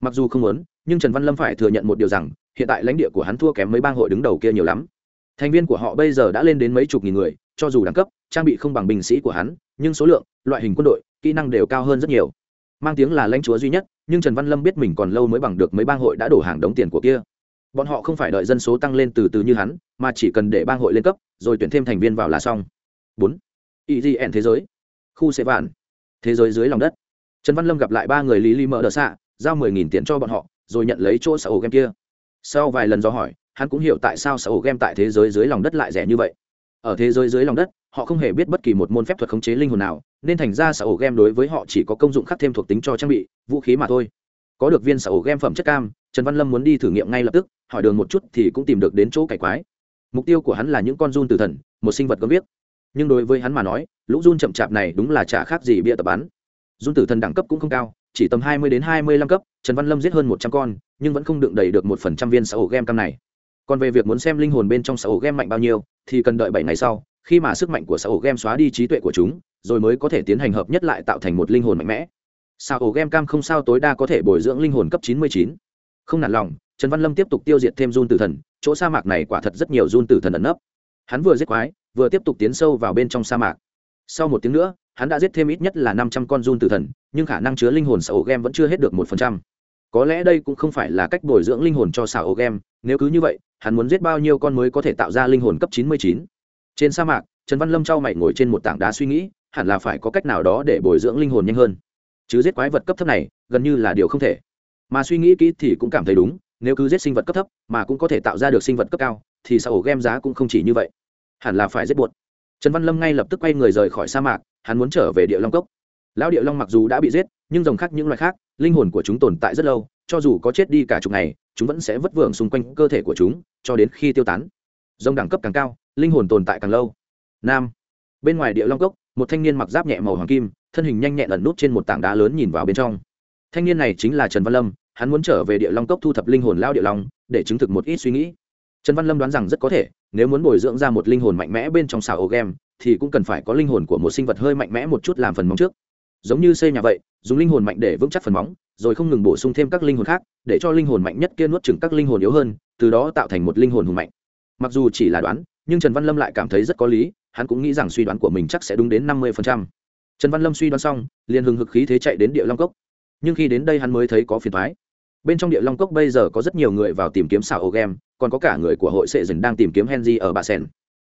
A: Mặc dù không muốn, nhưng trần văn lâm phải thừa nhận một điều rằng, hiện tại lãnh địa của hắn thua kém mấy bang hội đứng đầu kia nhiều lắm. Thành viên của họ bây giờ đã lên đến mấy chục nghìn người, cho dù đẳng cấp, trang bị không bằng binh sĩ của hắn, nhưng số lượng, loại hình quân đội, kỹ năng đều cao hơn rất nhiều. Mang tiếng là lãnh chúa duy nhất, nhưng trần văn lâm biết mình còn lâu mới bằng được mấy bang hội đã đổ hàng đống tiền của kia. Bọn họ không phải đợi dân số tăng lên từ từ như hắn, mà chỉ cần để bang hội lên cấp, rồi tuyển thêm thành viên vào là xong. Bốn. Egn thế giới. Khu xe vạn thế giới dưới lòng đất. Trần văn lâm gặp lại ba người lý lý mở đờ xạ, giao mười nghìn tiền cho bọn họ, rồi nhận lấy chỗ xã ổ game kia. Sau vài lần do hỏi, hắn cũng hiểu tại sao xã ổ game tại thế giới dưới lòng đất lại rẻ như vậy. Ở thế giới dưới lòng đất, họ không hề biết bất kỳ một môn phép thuật khống chế linh hồn nào, nên thành ra xã ổ game đối với họ chỉ có công dụng khắc thêm thuộc tính cho trang bị, vũ khí mà thôi. Có được viên xã ổ game phẩm chất cam, trần văn lâm muốn đi thử nghiệm ngay lập tức, hỏi đường một chút thì cũng tìm được đến chỗ cải quái. Mục tiêu của hắn là những con run tử thần, một sinh vật có biết nhưng đối với hắn mà nói, lũ run chậm chạp này đúng là chả khác gì bịa tập bắn. Run tử thần đẳng cấp cũng không cao, chỉ tầm hai mươi đến hai mươi lăm cấp, trần văn lâm giết hơn một trăm con, nhưng vẫn không đựng đầy được một phần trăm viên xã ổ game cam này. Còn về việc muốn xem linh hồn bên trong xã ổ game mạnh bao nhiêu, thì cần đợi bảy ngày sau, khi mà sức mạnh của xã ổ game xóa đi trí tuệ của chúng, rồi mới có thể tiến hành hợp nhất lại tạo thành một linh hồn mạnh mẽ. Sao ổ game cam không sao tối đa có thể bồi dưỡng linh hồn cấp chín mươi chín. Không nản lòng, trần văn lâm tiếp tục tiêu diệt thêm run tử thần, chỗ sa mạc này quả thật rất nhiều run tử thần ẩn nấp hắn vừa giết quái, vừa tiếp tục tiến sâu vào bên trong sa mạc. Sau một tiếng nữa, hắn đã giết thêm ít nhất là năm trăm con run tử thần, nhưng khả năng chứa linh hồn xảo game vẫn chưa hết được một phần trăm. Có lẽ đây cũng không phải là cách bồi dưỡng linh hồn cho xảo game nếu cứ như vậy, hắn muốn giết bao nhiêu con mới có thể tạo ra linh hồn cấp chín mươi chín? Trên sa mạc, trần văn lâm trao mày ngồi trên một tảng đá suy nghĩ, hẳn là phải có cách nào đó để bồi dưỡng linh hồn nhanh hơn. Chứ giết quái vật cấp thấp này, gần như là điều không thể. Mà suy nghĩ kỹ thì cũng cảm thấy đúng, nếu cứ giết sinh vật cấp thấp, mà cũng có thể tạo ra được sinh vật cấp cao thì sao ổ game giá cũng không chỉ như vậy. Hẳn là phải rất buồn. trần văn lâm ngay lập tức quay người rời khỏi sa mạc, hắn muốn trở về địa long cốc. Lão địa long mặc dù đã bị giết, nhưng dòng khác những loài khác, linh hồn của chúng tồn tại rất lâu, cho dù có chết đi cả chục ngày, chúng vẫn sẽ vất vưởng xung quanh cơ thể của chúng, cho đến khi tiêu tán. Dòng đẳng cấp càng cao, linh hồn tồn tại càng lâu. Nam. Bên ngoài địa long cốc, một thanh niên mặc giáp nhẹ màu hoàng kim, thân hình nhanh nhẹn ẩn nút trên một tảng đá lớn nhìn vào bên trong. Thanh niên này chính là trần văn lâm, hắn muốn trở về địa long cốc thu thập linh hồn lao địa long, để chứng thực một ít suy nghĩ trần văn lâm đoán rằng rất có thể, nếu muốn bồi dưỡng ra một linh hồn mạnh mẽ bên trong xào ổ game thì cũng cần phải có linh hồn của một sinh vật hơi mạnh mẽ một chút làm phần móng trước. Giống như xây nhà vậy, dùng linh hồn mạnh để vững chắc phần móng, rồi không ngừng bổ sung thêm các linh hồn khác, để cho linh hồn mạnh nhất kia nuốt chừng các linh hồn yếu hơn, từ đó tạo thành một linh hồn hùng mạnh. Mặc dù chỉ là đoán, nhưng trần văn lâm lại cảm thấy rất có lý, hắn cũng nghĩ rằng suy đoán của mình chắc sẽ đúng đến năm mươi trần văn lâm suy đoán xong, liền hừng hực khí thế chạy đến địa long cốc. Nhưng khi đến đây hắn mới thấy có phiền thoái bên trong địa long cốc bây giờ có rất nhiều người vào tìm kiếm xảo ô game còn có cả người của hội sệ dần đang tìm kiếm henry ở bà sen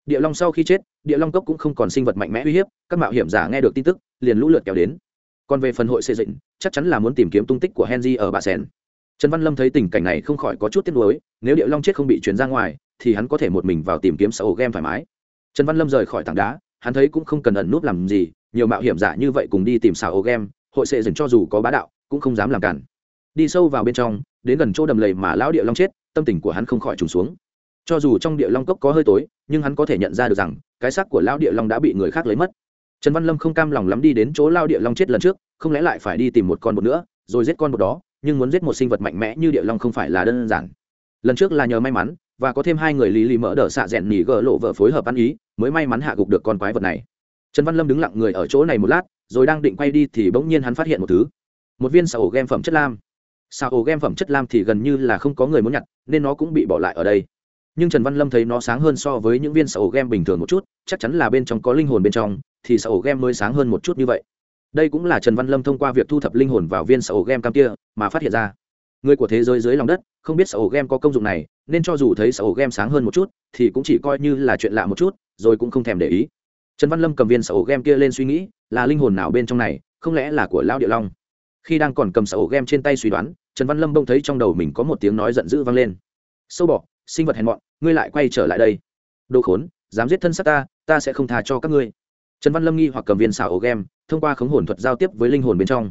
A: địa long sau khi chết, địa long cốc cũng không còn sinh vật mạnh mẽ uy hiếp, các mạo hiểm giả nghe được tin tức, liền lũ lượt kéo đến. Còn về phần hội xây dựng chắc chắn là muốn tìm kiếm tung tích của henry ở bà sen trần văn lâm thấy tình cảnh này không khỏi có chút tiếc nuối, nếu địa long chết không bị chuyển ra ngoài, thì hắn có thể một mình vào tìm kiếm sở ổ game thoải mái. Trần văn lâm rời khỏi tảng đá, hắn thấy cũng không cần ẩn núp làm gì, nhiều mạo hiểm giả như vậy cùng đi tìm sở ổ game, hội xây dựng cho dù có bá đạo, cũng không dám làm cản. Đi sâu vào bên trong, đến gần chỗ đầm lầy mà lão địa long chết tâm tình của hắn không khỏi trùng xuống. Cho dù trong địa long cốc có hơi tối, nhưng hắn có thể nhận ra được rằng, cái xác của lão địa long đã bị người khác lấy mất. Trần văn lâm không cam lòng lắm đi đến chỗ lao địa long chết lần trước, không lẽ lại phải đi tìm một con bột nữa, rồi giết con bột đó, nhưng muốn giết một sinh vật mạnh mẽ như địa long không phải là đơn giản. Lần trước là nhờ may mắn, và có thêm hai người lý lý mỡ đỡ xạ rẽn nỉ gỡ lộ vợ phối hợp ăn ý, mới may mắn hạ gục được con quái vật này. Trần văn lâm đứng lặng người ở chỗ này một lát, rồi đang định quay đi thì bỗng nhiên hắn phát hiện một thứ. Một viên sầu ổ game phẩm chất lam sao ổ game phẩm chất lam thì gần như là không có người muốn nhặt, nên nó cũng bị bỏ lại ở đây. Nhưng trần văn lâm thấy nó sáng hơn so với những viên sao ổ game bình thường một chút, chắc chắn là bên trong có linh hồn bên trong, thì sao ổ game mới sáng hơn một chút như vậy. Đây cũng là trần văn lâm thông qua việc thu thập linh hồn vào viên sao ổ game cam kia mà phát hiện ra. Người của thế giới dưới lòng đất, không biết sao ổ game có công dụng này, nên cho dù thấy sao ổ game sáng hơn một chút, thì cũng chỉ coi như là chuyện lạ một chút, rồi cũng không thèm để ý. Trần văn lâm cầm viên xào ổ game kia lên suy nghĩ, là linh hồn nào bên trong này, không lẽ là của lao địa long? Khi đang còn cầm xào ổ game trên tay suy đoán trần văn lâm bông thấy trong đầu mình có một tiếng nói giận dữ vang lên. Sâu bọ, sinh vật hèn mọn, ngươi lại quay trở lại đây. Đồ khốn, dám giết thân xác ta ta sẽ không tha cho các ngươi. Trần văn lâm nghi hoặc cầm viên xảo ổ game thông qua khống hồn thuật giao tiếp với linh hồn bên trong.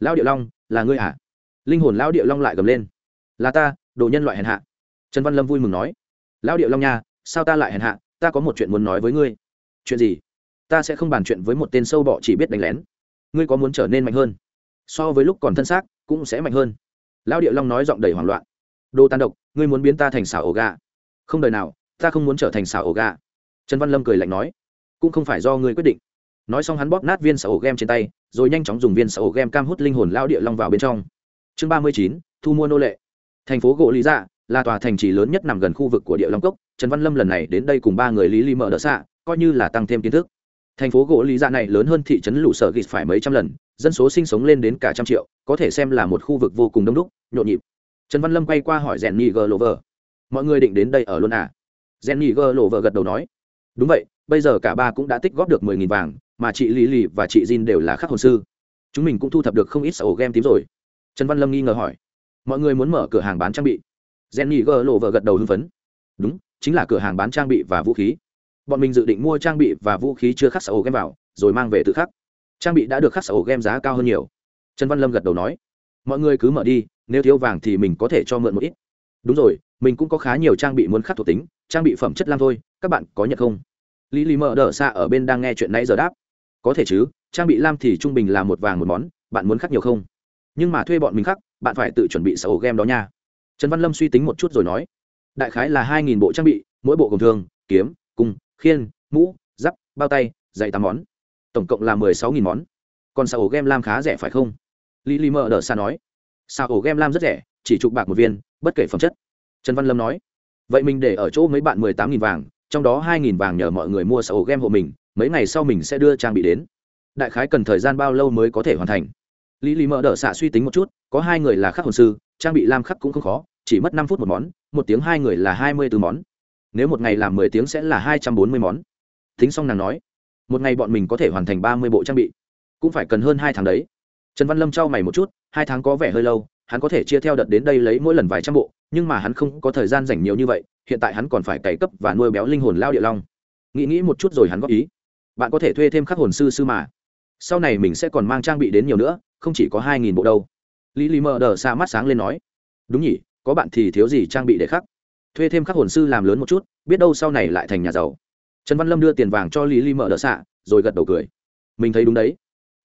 A: Lão địa long, là ngươi hả? Linh hồn lão địa long lại gầm lên. Là ta, đồ nhân loại hèn hạ. Trần văn lâm vui mừng nói. Lão địa long nha, sao ta lại hèn hạ? Ta có một chuyện muốn nói với ngươi. Chuyện gì? Ta sẽ không bàn chuyện với một tên sâu bọ chỉ biết đánh lén. Ngươi có muốn trở nên mạnh hơn? So với lúc còn thân xác, cũng sẽ mạnh hơn lão địa long nói giọng đầy hoảng loạn. Đồ tàn độc, ngươi muốn biến ta thành xảo ổ gà. Không đời nào, ta không muốn trở thành xảo ổ gà. Trần văn lâm cười lạnh nói. Cũng không phải do ngươi quyết định. Nói xong hắn bóp nát viên xảo ổ game trên tay, rồi nhanh chóng dùng viên xảo ổ game cam hút linh hồn lao địa long vào bên trong. Chương ba mươi chín, thu mua nô lệ. Thành phố gỗ lý dạ là tòa thành trì lớn nhất nằm gần khu vực của địa long cốc. Trần văn lâm lần này đến đây cùng ba người lý lý mở đỡ xạ coi như là tăng thêm kiến thức. Thành phố gỗ lý dạ này lớn hơn thị trấn lũ sở ghịt phải mấy trăm lần dân số sinh sống lên đến cả trăm triệu, có thể xem là một khu vực vô cùng đông đúc, nhộn nhịp. Trần văn lâm quay qua hỏi rèn nhi gờ lộ vờ mọi người định đến đây ở luôn à? Rèn nhi gờ lộ vờ gật đầu nói, đúng vậy, bây giờ cả ba cũng đã tích góp được mười nghìn vàng, mà chị lì lì và chị Jin đều là khắc hồn sư. Chúng mình cũng thu thập được không ít sầu game tím rồi. Trần văn lâm nghi ngờ hỏi, mọi người muốn mở cửa hàng bán trang bị? Jenny gờ lộ vờ gật đầu hưng phấn, đúng, chính là cửa hàng bán trang bị và vũ khí. Bọn mình dự định mua trang bị và vũ khí chưa khắc sầu game vào, rồi mang về tự khắc trang bị đã được khắc sầu game giá cao hơn nhiều. Trần văn lâm gật đầu nói, mọi người cứ mở đi, nếu thiếu vàng thì mình có thể cho mượn một ít. Đúng rồi, mình cũng có khá nhiều trang bị muốn khắc thuộc tính, trang bị phẩm chất lam thôi, các bạn có nhận không? Lý lý mở đờ xa ở bên đang nghe chuyện nãy giờ đáp, có thể chứ, trang bị lam thì trung bình là một vàng một món, bạn muốn khắc nhiều không? Nhưng mà thuê bọn mình khắc, bạn phải tự chuẩn bị sở hữu game đó nha. Trần văn lâm suy tính một chút rồi nói, đại khái là hai nghìn bộ trang bị, mỗi bộ gồm thường, kiếm, cung, khiên, mũ, giáp, bao tay, dạy tám món tổng cộng là mười sáu nghìn món. Còn sở ổ game lam khá rẻ phải không? Lý lý mờ đỡ xa nói. Sở ổ game lam rất rẻ, chỉ chục bạc một viên, bất kể phẩm chất. Trần văn lâm nói. Vậy mình để ở chỗ mấy bạn mười tám nghìn vàng, trong đó hai nghìn vàng nhờ mọi người mua sở ổ game hộ mình, mấy ngày sau mình sẽ đưa trang bị đến. Đại khái cần thời gian bao lâu mới có thể hoàn thành? Lý lý mờ đỡ xạ suy tính một chút, có hai người là khắc hồn sư, trang bị lam khắc cũng không khó, chỉ mất năm phút một món, một tiếng hai người là hai mươi từ món. Nếu một ngày làm mười tiếng sẽ là hai trăm bốn mươi món. Tính xong nàng nói một ngày bọn mình có thể hoàn thành ba mươi bộ trang bị. Cũng phải cần hơn hai tháng đấy. Trần văn lâm trao mày một chút, hai tháng có vẻ hơi lâu, hắn có thể chia theo đợt đến đây lấy mỗi lần vài trăm bộ, nhưng mà hắn không có thời gian dành nhiều như vậy, hiện tại hắn còn phải cày cấp và nuôi béo linh hồn lao địa long. Nghĩ nghĩ một chút rồi hắn góp ý. Bạn có thể thuê thêm khắc hồn sư sư mà. Sau này mình sẽ còn mang trang bị đến nhiều nữa, không chỉ có hai nghìn bộ đâu. Lý lý mờ đờ xa mắt sáng lên nói. Đúng nhỉ, có bạn thì thiếu gì trang bị để khắc? Thuê thêm khắc hồn sư làm lớn một chút, biết đâu sau này lại thành nhà giàu trần văn lâm đưa tiền vàng cho lý lý mở đỡ xạ, rồi gật đầu cười. Mình thấy đúng đấy.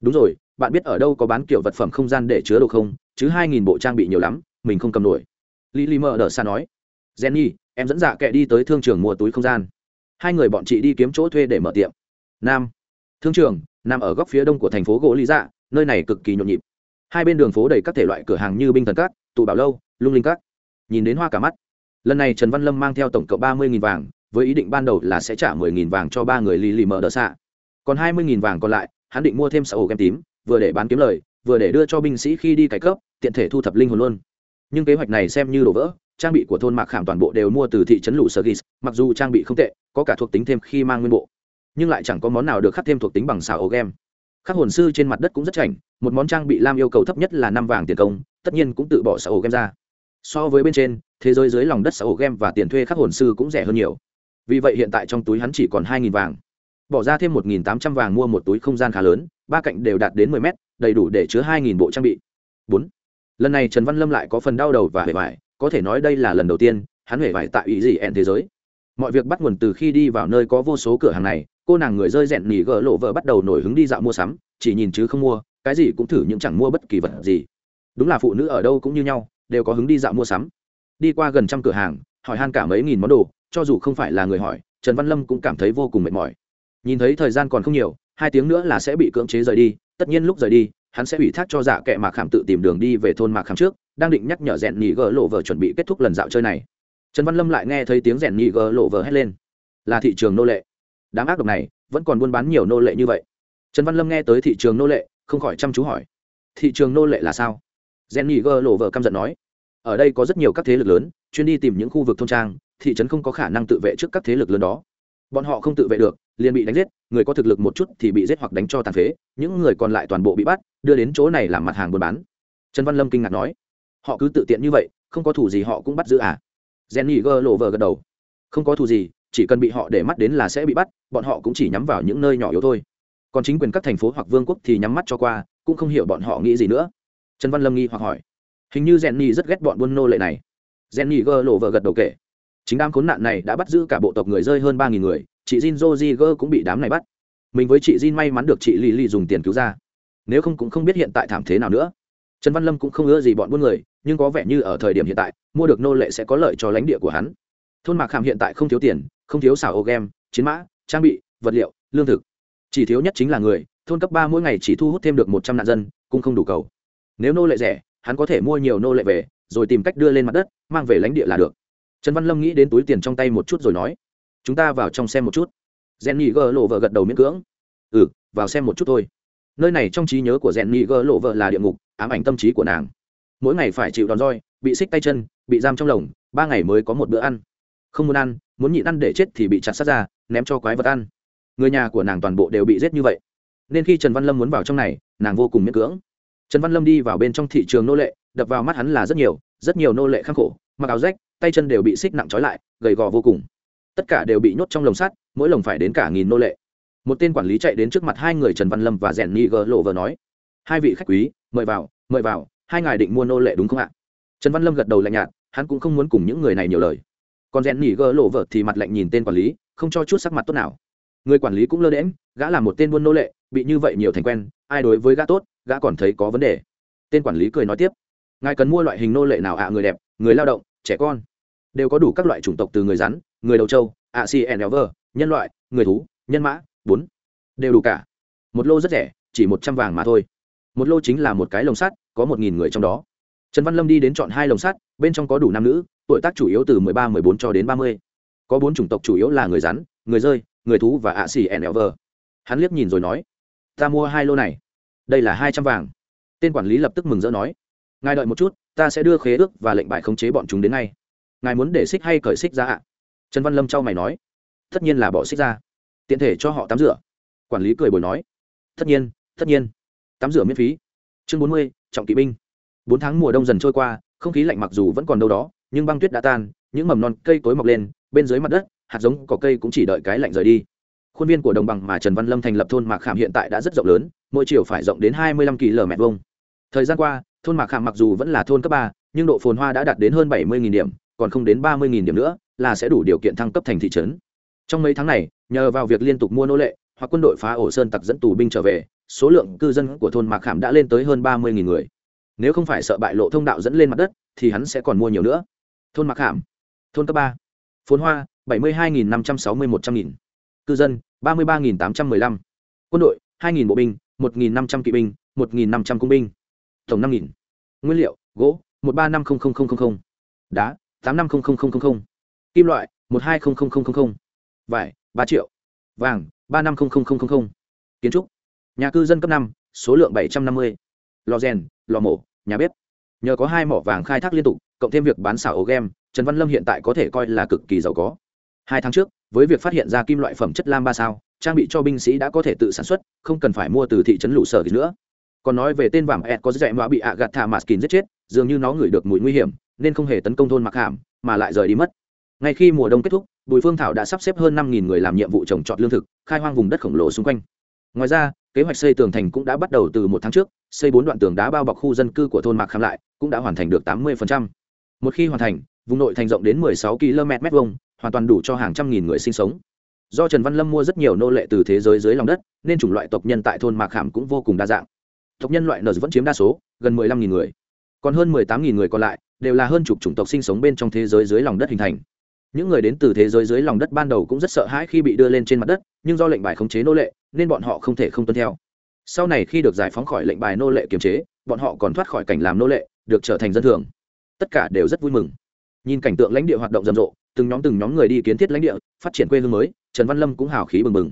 A: Đúng rồi, bạn biết ở đâu có bán kiểu vật phẩm không gian để chứa đồ không? Chứ hai nghìn bộ trang bị nhiều lắm, mình không cầm nổi. Lý lý mở đỡ xạ nói. Jenny, em dẫn dạ kệ đi tới thương trường mua túi không gian. Hai người bọn chị đi kiếm chỗ thuê để mở tiệm. Nam. Thương trường, nằm ở góc phía đông của thành phố gỗ lý dạ nơi này cực kỳ nhộn nhịp. Hai bên đường phố đầy các thể loại cửa hàng như binh thần cát, tụ bảo lâu, lung linh cát. Nhìn đến hoa cả mắt. Lần này trần văn lâm mang theo tổng cộng ba mươi vàng với ý định ban đầu là sẽ trả 10.000 vàng cho ba người lì lì mở đỡ xạ còn 20.000 vàng còn lại, hắn định mua thêm xã ổ kem tím, vừa để bán kiếm lời, vừa để đưa cho binh sĩ khi đi cải cấp, tiện thể thu thập linh hồn luôn. Nhưng kế hoạch này xem như đổ vỡ, trang bị của thôn mạc khảm toàn bộ đều mua từ thị trấn lũ sơ gis, mặc dù trang bị không tệ, có cả thuộc tính thêm khi mang nguyên bộ. Nhưng lại chẳng có món nào được khắc thêm thuộc tính bằng xào ổ game. Khắc hồn sư trên mặt đất cũng rất chảnh, một món trang bị lam yêu cầu thấp nhất là năm vàng tiền công, tất nhiên cũng tự bỏ xào ổ game ra. So với bên trên, thế giới dưới lòng đất xào ổ game và tiền thuê khắc hồn sư cũng rẻ hơn nhiều vì vậy hiện tại trong túi hắn chỉ còn hai vàng. Bỏ ra thêm một tám trăm vàng mua một túi không gian khá lớn, ba cạnh đều đạt đến mười mét, đầy đủ để chứa hai bộ trang bị. Bốn. Lần này trần văn lâm lại có phần đau đầu và hề vải, có thể nói đây là lần đầu tiên hắn hề vải tại ý gì ẹn thế giới. Mọi việc bắt nguồn từ khi đi vào nơi có vô số cửa hàng này, cô nàng người rơi rẹn nỉ gỡ lộ vợ bắt đầu nổi hứng đi dạo mua sắm, chỉ nhìn chứ không mua, cái gì cũng thử nhưng chẳng mua bất kỳ vật gì. Đúng là phụ nữ ở đâu cũng như nhau, đều có hứng đi dạo mua sắm. Đi qua gần trăm cửa hàng, hỏi han cả mấy nghìn món đồ cho dù không phải là người hỏi, trần văn lâm cũng cảm thấy vô cùng mệt mỏi. Nhìn thấy thời gian còn không nhiều, hai tiếng nữa là sẽ bị cưỡng chế rời đi, tất nhiên lúc rời đi, hắn sẽ ủy thác cho dạ kệ mạc khảm tự tìm đường đi về thôn mạc khảm trước, đang định nhắc nhở rèn nhị gỡ lộ vờ chuẩn bị kết thúc lần dạo chơi này. Trần văn lâm lại nghe thấy tiếng rèn nhị gỡ lộ vờ hét lên. Là thị trường nô lệ. Đám ác độc này, vẫn còn buôn bán nhiều nô lệ như vậy. Trần văn lâm nghe tới thị trường nô lệ, không khỏi chăm chú hỏi. Thị trường nô lệ là sao? Rèn nhị gỡ lộ vờ căm giận nói. Ở đây có rất nhiều các thế lực lớn, chuyên đi tìm những khu vực thôn trang thị trấn không có khả năng tự vệ trước các thế lực lớn đó. Bọn họ không tự vệ được, liền bị đánh giết, người có thực lực một chút thì bị giết hoặc đánh cho tàn phế, những người còn lại toàn bộ bị bắt, đưa đến chỗ này làm mặt hàng buôn bán. Trần văn lâm kinh ngạc nói, họ cứ tự tiện như vậy, không có thủ gì họ cũng bắt giữ à? Jenny gơ lộ vờ gật đầu, không có thủ gì, chỉ cần bị họ để mắt đến là sẽ bị bắt, bọn họ cũng chỉ nhắm vào những nơi nhỏ yếu thôi. Còn chính quyền các thành phố hoặc vương quốc thì nhắm mắt cho qua, cũng không hiểu bọn họ nghĩ gì nữa. Trần văn lâm nghi hoặc hỏi, hình như jenny rất ghét bọn buôn nô lệ này. Jenny gơ lộ vờ gật đầu kể chính đám khốn nạn này đã bắt giữ cả bộ tộc người rơi hơn ba nghìn người, chị jin joziger cũng bị đám này bắt. Mình với chị jin may mắn được chị lì lì dùng tiền cứu ra. Nếu không cũng không biết hiện tại thảm thế nào nữa. Trần văn lâm cũng không ưa gì bọn buôn người, nhưng có vẻ như ở thời điểm hiện tại, mua được nô lệ sẽ có lợi cho lãnh địa của hắn. Thôn mạc hàm hiện tại không thiếu tiền, không thiếu xảo ô game, chiến mã, trang bị, vật liệu, lương thực. Chỉ thiếu nhất chính là người, thôn cấp ba mỗi ngày chỉ thu hút thêm được một trăm nạn dân, cũng không đủ cầu. Nếu nô lệ rẻ, hắn có thể mua nhiều nô lệ về, rồi tìm cách đưa lên mặt đất, mang về lãnh địa là được trần văn lâm nghĩ đến túi tiền trong tay một chút rồi nói, chúng ta vào trong xem một chút. Rèn nhị gỡ lộ vợ gật đầu miễn cưỡng ừ vào xem một chút thôi. Nơi này trong trí nhớ của rèn nhị gỡ lộ vợ là địa ngục, ám ảnh tâm trí của nàng. Mỗi ngày phải chịu đòn roi, bị xích tay chân, bị giam trong lồng, ba ngày mới có một bữa ăn. Không muốn ăn, muốn nhịn ăn để chết thì bị chặt sát ra, ném cho quái vật ăn. Người nhà của nàng toàn bộ đều bị giết như vậy. Nên khi trần văn lâm muốn vào trong này, nàng vô cùng miễn cưỡng. Trần văn lâm đi vào bên trong thị trường nô lệ, đập vào mắt hắn là rất nhiều rất nhiều nô lệ khắc khổ mặc áo rách, tay chân đều bị xích nặng trói lại, gầy gò vô cùng. Tất cả đều bị nhốt trong lồng sắt, mỗi lồng phải đến cả nghìn nô lệ. Một tên quản lý chạy đến trước mặt hai người trần văn lâm và rèn ni gờ lộ vờ nói, hai vị khách quý, mời vào mời vào, hai ngài định mua nô lệ đúng không ạ? Trần văn lâm gật đầu lạnh nhạt, hắn cũng không muốn cùng những người này nhiều lời. Còn rèn ni gờ lộ vợ thì mặt lạnh nhìn tên quản lý, không cho chút sắc mặt tốt nào. Người quản lý cũng lơ đễm gã là một tên buôn nô lệ, bị như vậy nhiều thành quen, ai đối với gã tốt, gã còn thấy có vấn đề. Tên quản lý cười nói tiếp, ngài cần mua loại hình nô lệ nào ạ, người đẹp, người lao động trẻ con. Đều có đủ các loại chủng tộc từ người rắn, người đầu trâu ạ xì ẻn vơ nhân loại, người thú, nhân mã, bốn. Đều đủ cả. Một lô rất rẻ, chỉ một trăm vàng mà thôi. Một lô chính là một cái lồng sắt, có một nghìn người trong đó. Trần văn lâm đi đến chọn hai lồng sắt, bên trong có đủ nam nữ, tuổi tác chủ yếu từ mười ba, mười bốn cho đến ba mươi. Có bốn chủng tộc chủ yếu là người rắn, người rơi, người thú và ạ xì ẻn vơ hắn liếc nhìn rồi nói, ta mua hai lô này. Đây là hai trăm vàng. Tên quản lý lập tức mừng rỡ nói, ngài đợi một chút ta sẽ đưa khế ước và lệnh bài khống chế bọn chúng đến ngay. Ngài muốn để xích hay cởi xích ra ạ? Trần văn lâm trao mày nói. Tất nhiên là bỏ xích ra. Tiện thể cho họ tắm rửa. Quản lý cười bồi nói. Tất nhiên tất nhiên. Tắm rửa miễn phí. Chương bốn mươi, trọng kỵ binh. Bốn tháng mùa đông dần trôi qua, không khí lạnh mặc dù vẫn còn đâu đó, nhưng băng tuyết đã tan, những mầm non cây cối mọc lên, bên dưới mặt đất, hạt giống có cây cũng chỉ đợi cái lạnh rời đi. Khuôn viên của đồng bằng mà trần văn lâm thành lập thôn mạc khảm hiện tại đã rất rộng lớn, mỗi chiều phải rộng đến hai mươi lăm km vuông. Thời gian qua thôn mạc khảm mặc dù vẫn là thôn cấp ba, nhưng độ phồn hoa đã đạt đến hơn bảy mươi điểm, còn không đến ba mươi điểm nữa là sẽ đủ điều kiện thăng cấp thành thị trấn. Trong mấy tháng này, nhờ vào việc liên tục mua nô lệ, hoặc quân đội phá ổ sơn tặc dẫn tù binh trở về, số lượng cư dân của thôn mạc khảm đã lên tới hơn ba mươi người. Nếu không phải sợ bại lộ thông đạo dẫn lên mặt đất, thì hắn sẽ còn mua nhiều nữa. Thôn mạc khảm, thôn cấp ba. Phồn hoa, bảy mươi hai năm trăm sáu mươi một trăm nghìn. Cư dân, ba mươi ba tám trăm m ư ơ i năm quân đội, hai bộ binh, một năm trăm kỵ binh, một năm trăm cung binh tổng năm nguyên liệu gỗ một ba năm đá tám năm kim loại một hai vải ba triệu vàng ba năm kiến trúc nhà cư dân cấp năm số lượng bảy trăm năm mươi lò rèn lò mổ nhà bếp nhờ có hai mỏ vàng khai thác liên tục cộng thêm việc bán xảo ổ game trần văn lâm hiện tại có thể coi là cực kỳ giàu có hai tháng trước với việc phát hiện ra kim loại phẩm chất lam ba sao trang bị cho binh sĩ đã có thể tự sản xuất không cần phải mua từ thị trấn lũ sở nữa còn nói về tên vàng ed có dạy mà bị ạ gạt thả mạt kín giết chết, dường như nó ngửi được mùi nguy hiểm, nên không hề tấn công thôn mặc hàm, mà lại rời đi mất. Ngay khi mùa đông kết thúc, bùi phương thảo đã sắp xếp hơn năm người làm nhiệm vụ trồng trọt lương thực, khai hoang vùng đất khổng lồ xung quanh. Ngoài ra, kế hoạch xây tường thành cũng đã bắt đầu từ một tháng trước, xây bốn đoạn tường đá bao bọc khu dân cư của thôn mạc kham lại, cũng đã hoàn thành được tám mươi một khi hoàn thành, vùng nội thành rộng đến 16 km mét vuông, hoàn toàn đủ cho hàng trăm nghìn người sinh sống. Do trần văn lâm mua rất nhiều nô lệ từ thế giới dưới lòng đất, nên chủng loại tộc nhân tại thôn mạc khảm cũng vô cùng đa dạng tộc nhân loại nờ vẫn chiếm đa số, gần 15.000 người. Còn hơn 18.000 người còn lại đều là hơn chục chủng tộc sinh sống bên trong thế giới dưới lòng đất hình thành. Những người đến từ thế giới dưới lòng đất ban đầu cũng rất sợ hãi khi bị đưa lên trên mặt đất, nhưng do lệnh bài khống chế nô lệ, nên bọn họ không thể không tuân theo. Sau này khi được giải phóng khỏi lệnh bài nô lệ kiềm chế, bọn họ còn thoát khỏi cảnh làm nô lệ, được trở thành dân thường. Tất cả đều rất vui mừng. Nhìn cảnh tượng lãnh địa hoạt động rầm rộ, từng nhóm từng nhóm người đi kiến thiết lãnh địa, phát triển quê hương mới, trần văn lâm cũng hào khí bừng bừng.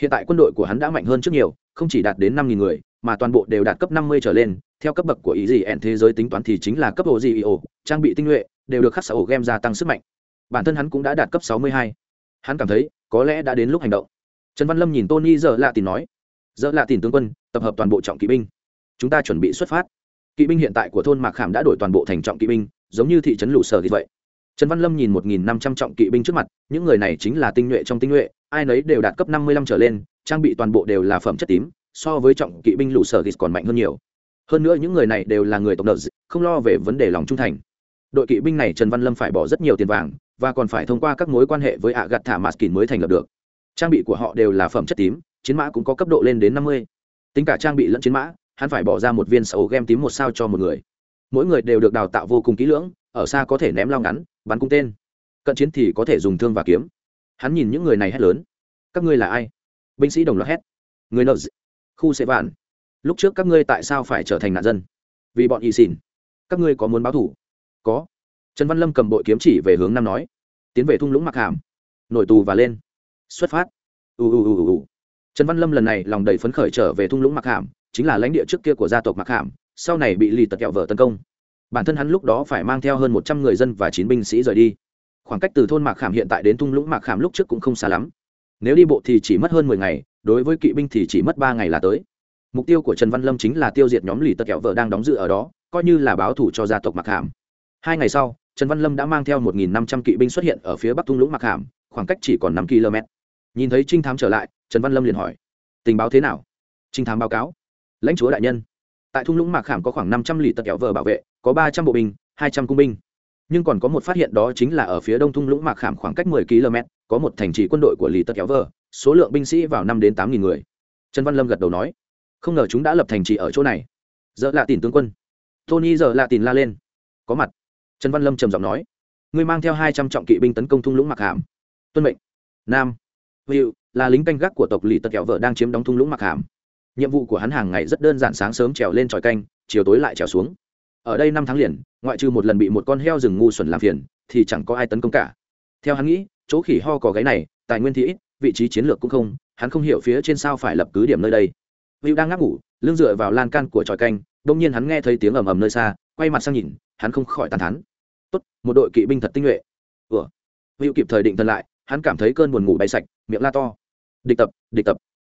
A: Hiện tại quân đội của hắn đã mạnh hơn trước nhiều, không chỉ đạt đến năm nghìn người mà toàn bộ đều đạt cấp năm mươi trở lên, theo cấp bậc của ý gì ẹn thế giới tính toán thì chính là cấp ổ gì ổ trang bị tinh nhuệ, đều được khắc sở ổ game gia tăng sức mạnh. Bản thân hắn cũng đã đạt cấp sáu mươi hai. Hắn cảm thấy, có lẽ đã đến lúc hành động. Trần văn lâm nhìn tony giờ lạ tìm nói giờ lạ tìm tướng quân, tập hợp toàn bộ trọng kỵ binh. Chúng ta chuẩn bị xuất phát. Kỵ binh hiện tại của thôn mạc khảm đã đổi toàn bộ thành trọng kỵ binh, giống như thị trấn lũ sở thì vậy. Trần văn lâm nhìn một nghìn năm trăm trọng kỵ binh trước mặt, những người này chính là tinh nhuệ trong tinh nhuệ, ai nấy đều đạt cấp năm mươi lăm trở lên, trang bị toàn bộ đều là phẩm chất tím so với trọng kỵ binh lũ sở thì còn mạnh hơn nhiều. Hơn nữa những người này đều là người tộc nợ không lo về vấn đề lòng trung thành. Đội kỵ binh này trần văn lâm phải bỏ rất nhiều tiền vàng và còn phải thông qua các mối quan hệ với ạ gặt thả mạt kín mới thành lập được. Trang bị của họ đều là phẩm chất tím, chiến mã cũng có cấp độ lên đến năm mươi. Tính cả trang bị lẫn chiến mã, hắn phải bỏ ra một viên sầu game tím một sao cho một người. Mỗi người đều được đào tạo vô cùng kỹ lưỡng, ở xa có thể ném lao ngắn, bắn cung tên. Cận chiến thì có thể dùng thương và kiếm. Hắn nhìn những người này hét lớn. Các ngươi là ai? Binh sĩ đồng loạt hét. Người nợ khu sẽ vạn. Lúc trước các ngươi tại sao phải trở thành nạn dân? Vì bọn y xỉn. Các ngươi có muốn báo thủ? Có. Trần văn lâm cầm bội kiếm chỉ về hướng nam nói. Tiến về thung lũng mặc hàm. Nổi tù và lên. Xuất phát. U u u u trần văn lâm lần này lòng đầy phấn khởi trở về thung lũng mặc hàm, chính là lãnh địa trước kia của gia tộc mặc hàm, sau này bị lì tật kẹo vợ tấn công. Bản thân hắn lúc đó phải mang theo hơn một trăm người dân và chín binh sĩ rời đi. Khoảng cách từ thôn mạc khảm hiện tại đến thung lũng mạc khảm lúc trước cũng không xa lắm nếu đi bộ thì chỉ mất hơn mười ngày đối với kỵ binh thì chỉ mất ba ngày là tới. Mục tiêu của trần văn lâm chính là tiêu diệt nhóm lì tật kẹo vợ đang đóng dự ở đó coi như là báo thủ cho gia tộc mạc Hàm. hai ngày sau trần văn lâm đã mang theo một năm trăm kỵ binh xuất hiện ở phía bắc thung lũng mạc Hàm, khoảng cách chỉ còn năm km. Nhìn thấy trinh thám trở lại trần văn lâm liền hỏi tình báo thế nào? Trinh thám báo cáo lãnh chúa đại nhân tại thung lũng mạc khảm có khoảng năm trăm lì tật kẹo vờ bảo vệ có ba trăm bộ binh hai trăm cung binh nhưng còn có một phát hiện đó chính là ở phía đông thung lũng mạc khảm khoảng cách mười km, có một thành trì quân đội của Lý tật kéo vờ số lượng binh sĩ vào năm đến tám nghìn người. Trần văn lâm gật đầu nói, không ngờ chúng đã lập thành trì ở chỗ này. Giờ lạ tìm tướng quân. Tony giờ lạ tìm la lên. Có mặt. Trần văn lâm trầm giọng nói, ngươi mang theo hai trăm trọng kỵ binh tấn công thung lũng mạc hàm tuân mệnh. Nam. Hữu là lính canh gác của tộc lì tật kẹo vợ đang chiếm đóng thung lũng mạc hàm nhiệm vụ của hắn hàng ngày rất đơn giản, sáng sớm trèo lên tròi canh, chiều tối lại trèo xuống ở đây năm tháng liền, ngoại trừ một lần bị một con heo rừng ngu xuẩn làm phiền, thì chẳng có ai tấn công cả. Theo hắn nghĩ, chỗ khỉ ho cò gáy này, tài nguyên thì ít, vị trí chiến lược cũng không, hắn không hiểu phía trên sao phải lập cứ điểm nơi đây. Hữu đang ngáp ngủ, lưng dựa vào lan can của tròi canh, đông nhiên hắn nghe thấy tiếng ầm ầm nơi xa, quay mặt sang nhìn, hắn không khỏi tàn thắn tốt, một đội kỵ binh thật tinh nhuệ. Ủa? Hữu kịp thời định thần lại, hắn cảm thấy cơn buồn ngủ bay sạch, miệng la to. Địch tập địch tập.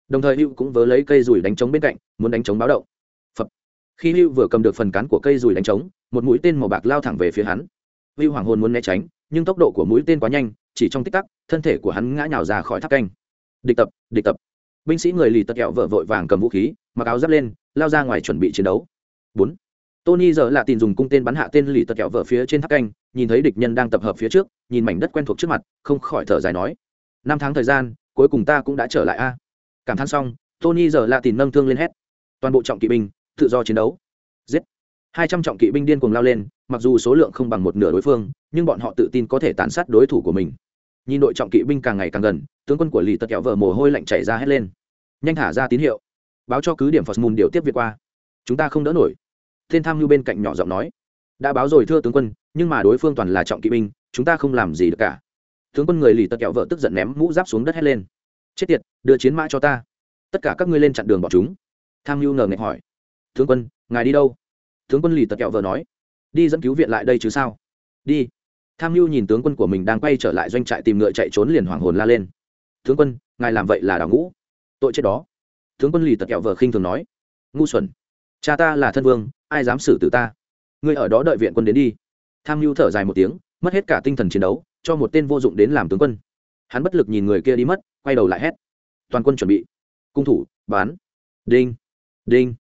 A: Đồng thời hữu cũng vớ lấy cây rủi đánh trống bên cạnh, muốn đánh trống báo động khi hữu vừa cầm được phần cán của cây rùi đánh trống, một mũi tên màu bạc lao thẳng về phía hắn. Hữu hoàng hồn muốn né tránh, nhưng tốc độ của mũi tên quá nhanh, chỉ trong tích tắc, thân thể của hắn ngã nhào ra khỏi tháp canh. Địch tập địch tập. Binh sĩ người lì tật kẹo vợ vội vàng cầm vũ khí, mặc áo giáp lên, lao ra ngoài chuẩn bị chiến đấu. Bốn. Tony giờ là tìm dùng cung tên bắn hạ tên lì tật kẹo vợ phía trên tháp canh, nhìn thấy địch nhân đang tập hợp phía trước, nhìn mảnh đất quen thuộc trước mặt, không khỏi thở dài nói, năm tháng thời gian, cuối cùng ta cũng đã trở lại a. Cảm thán xong, tony giờ là tìm nâng thương lên hét. Toàn bộ trọng kỵ binh tự do chiến đấu. Giết. Hai trăm trọng kỵ binh điên cuồng lao lên, mặc dù số lượng không bằng một nửa đối phương, nhưng bọn họ tự tin có thể tàn sát đối thủ của mình. Nhìn đội trọng kỵ binh càng ngày càng gần, tướng quân của lì tật kẹo vợ mồ hôi lạnh chảy ra hết lên. Nhanh thả ra tín hiệu. Báo cho cứ điểm phật mùn điều tiếp việt qua. Chúng ta không đỡ nổi. Tên tham mưu bên cạnh nhỏ giọng nói. Đã báo rồi thưa tướng quân, nhưng mà đối phương toàn là trọng kỵ binh, chúng ta không làm gì được cả. Tướng quân người lì tật kẹo vợ tức giận ném mũ giáp xuống đất hét lên. Chết tiệt, đưa chiến mã cho ta. Tất cả các ngươi lên chặn đường bọn chúng. Tham mưu ngờ ngạch hỏi tướng quân, ngài đi đâu? Tướng quân lì tật kẹo vợ nói. Đi dẫn cứu viện lại đây chứ sao? Đi. Tham mưu nhìn tướng quân của mình đang quay trở lại doanh trại tìm ngựa chạy trốn liền hoàng hồn la lên. Tướng quân, ngài làm vậy là đào ngũ. Tội chết đó. Tướng quân lì tật kẹo vợ khinh thường nói. Ngu xuẩn. Cha ta là thân vương, ai dám xử tử ta? Ngươi ở đó đợi viện quân đến đi. Tham mưu thở dài một tiếng, mất hết cả tinh thần chiến đấu, cho một tên vô dụng đến làm tướng quân. Hắn bất lực nhìn người kia đi mất, quay đầu lại hét. Toàn quân chuẩn bị. Cung thủ, bán. Đinh. Đinh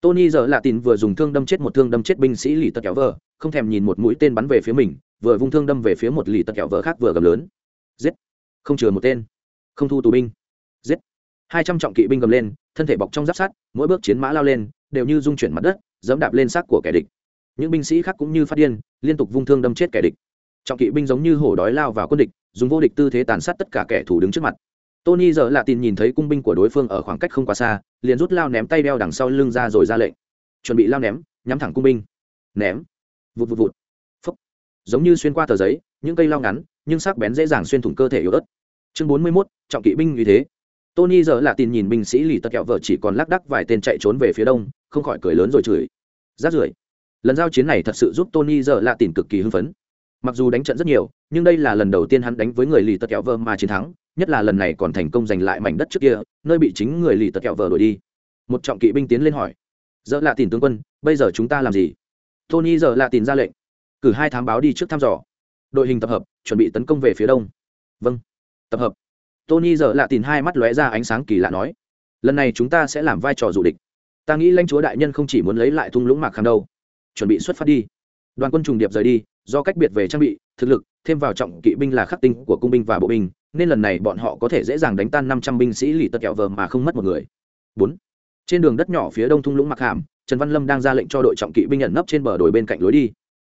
A: tony giờ lạ tin vừa dùng thương đâm chết một thương đâm chết binh sĩ lì tật kéo vờ, không thèm nhìn một mũi tên bắn về phía mình, vừa vung thương đâm về phía một lì tật kéo vợ khác vừa gầm lớn. Giết! Không chừa một tên. Không thu tù binh. Giết! Hai trăm trọng kỵ binh gầm lên, thân thể bọc trong giáp sát mỗi bước chiến mã lao lên, đều như dung chuyển mặt đất, dẫm đạp lên xác của kẻ địch. Những binh sĩ khác cũng như phát điên, liên tục vung thương đâm chết kẻ địch. Trọng kỵ binh giống như hổ đói lao vào quân địch, dùng vô địch tư thế tàn sát tất cả kẻ thù đứng trước mặt tony giờ lạ tin nhìn thấy cung binh của đối phương ở khoảng cách không quá xa liền rút lao ném tay đeo đằng sau lưng ra rồi ra lệnh. Chuẩn bị lao ném nhắm thẳng cung binh. Ném. Vụt vụt vụt. Giống như xuyên qua tờ giấy những cây lao ngắn nhưng sắc bén dễ dàng xuyên thủng cơ thể yếu ớt. Chương bốn mươi 41, trọng kỵ binh như thế. Tony giờ là tin nhìn binh sĩ lì tật kẹo vợ chỉ còn lác đắc vài tên chạy trốn về phía đông không khỏi cười lớn rồi chửi. Rát rưởi. Lần giao chiến này thật sự giúp tony giờ là tin cực kỳ hưng phấn mặc dù đánh trận rất nhiều, nhưng đây là lần đầu tiên hắn đánh với người lì tật kẹo vờ mà chiến thắng, nhất là lần này còn thành công giành lại mảnh đất trước kia, nơi bị chính người lì tật kẹo vờ đuổi đi. Một trọng kỵ binh tiến lên hỏi dỡ lạ tìm tướng quân, bây giờ chúng ta làm gì? Tony giờ lạ tìm ra lệnh, cử hai thám báo đi trước thăm dò. Đội hình tập hợp, chuẩn bị tấn công về phía đông. Vâng tập hợp. Tony giờ lạ tìm hai mắt lóe ra ánh sáng kỳ lạ nói, lần này chúng ta sẽ làm vai trò du địch. Ta nghĩ lãnh chúa đại nhân không chỉ muốn lấy lại thung lũng mạc kham đâu. Chuẩn bị xuất phát đi. Đoàn quân trùng điệp rời đi do cách biệt về trang bị, thực lực, thêm vào trọng kỵ binh là khắc tinh của cung binh và bộ binh, nên lần này bọn họ có thể dễ dàng đánh tan năm trăm binh sĩ lì tật kẹo vờ mà không mất một người. Bốn. Trên đường đất nhỏ phía đông thung lũng mặc hàm, trần văn lâm đang ra lệnh cho đội trọng kỵ binh nhận nấp trên bờ đồi bên cạnh lối đi.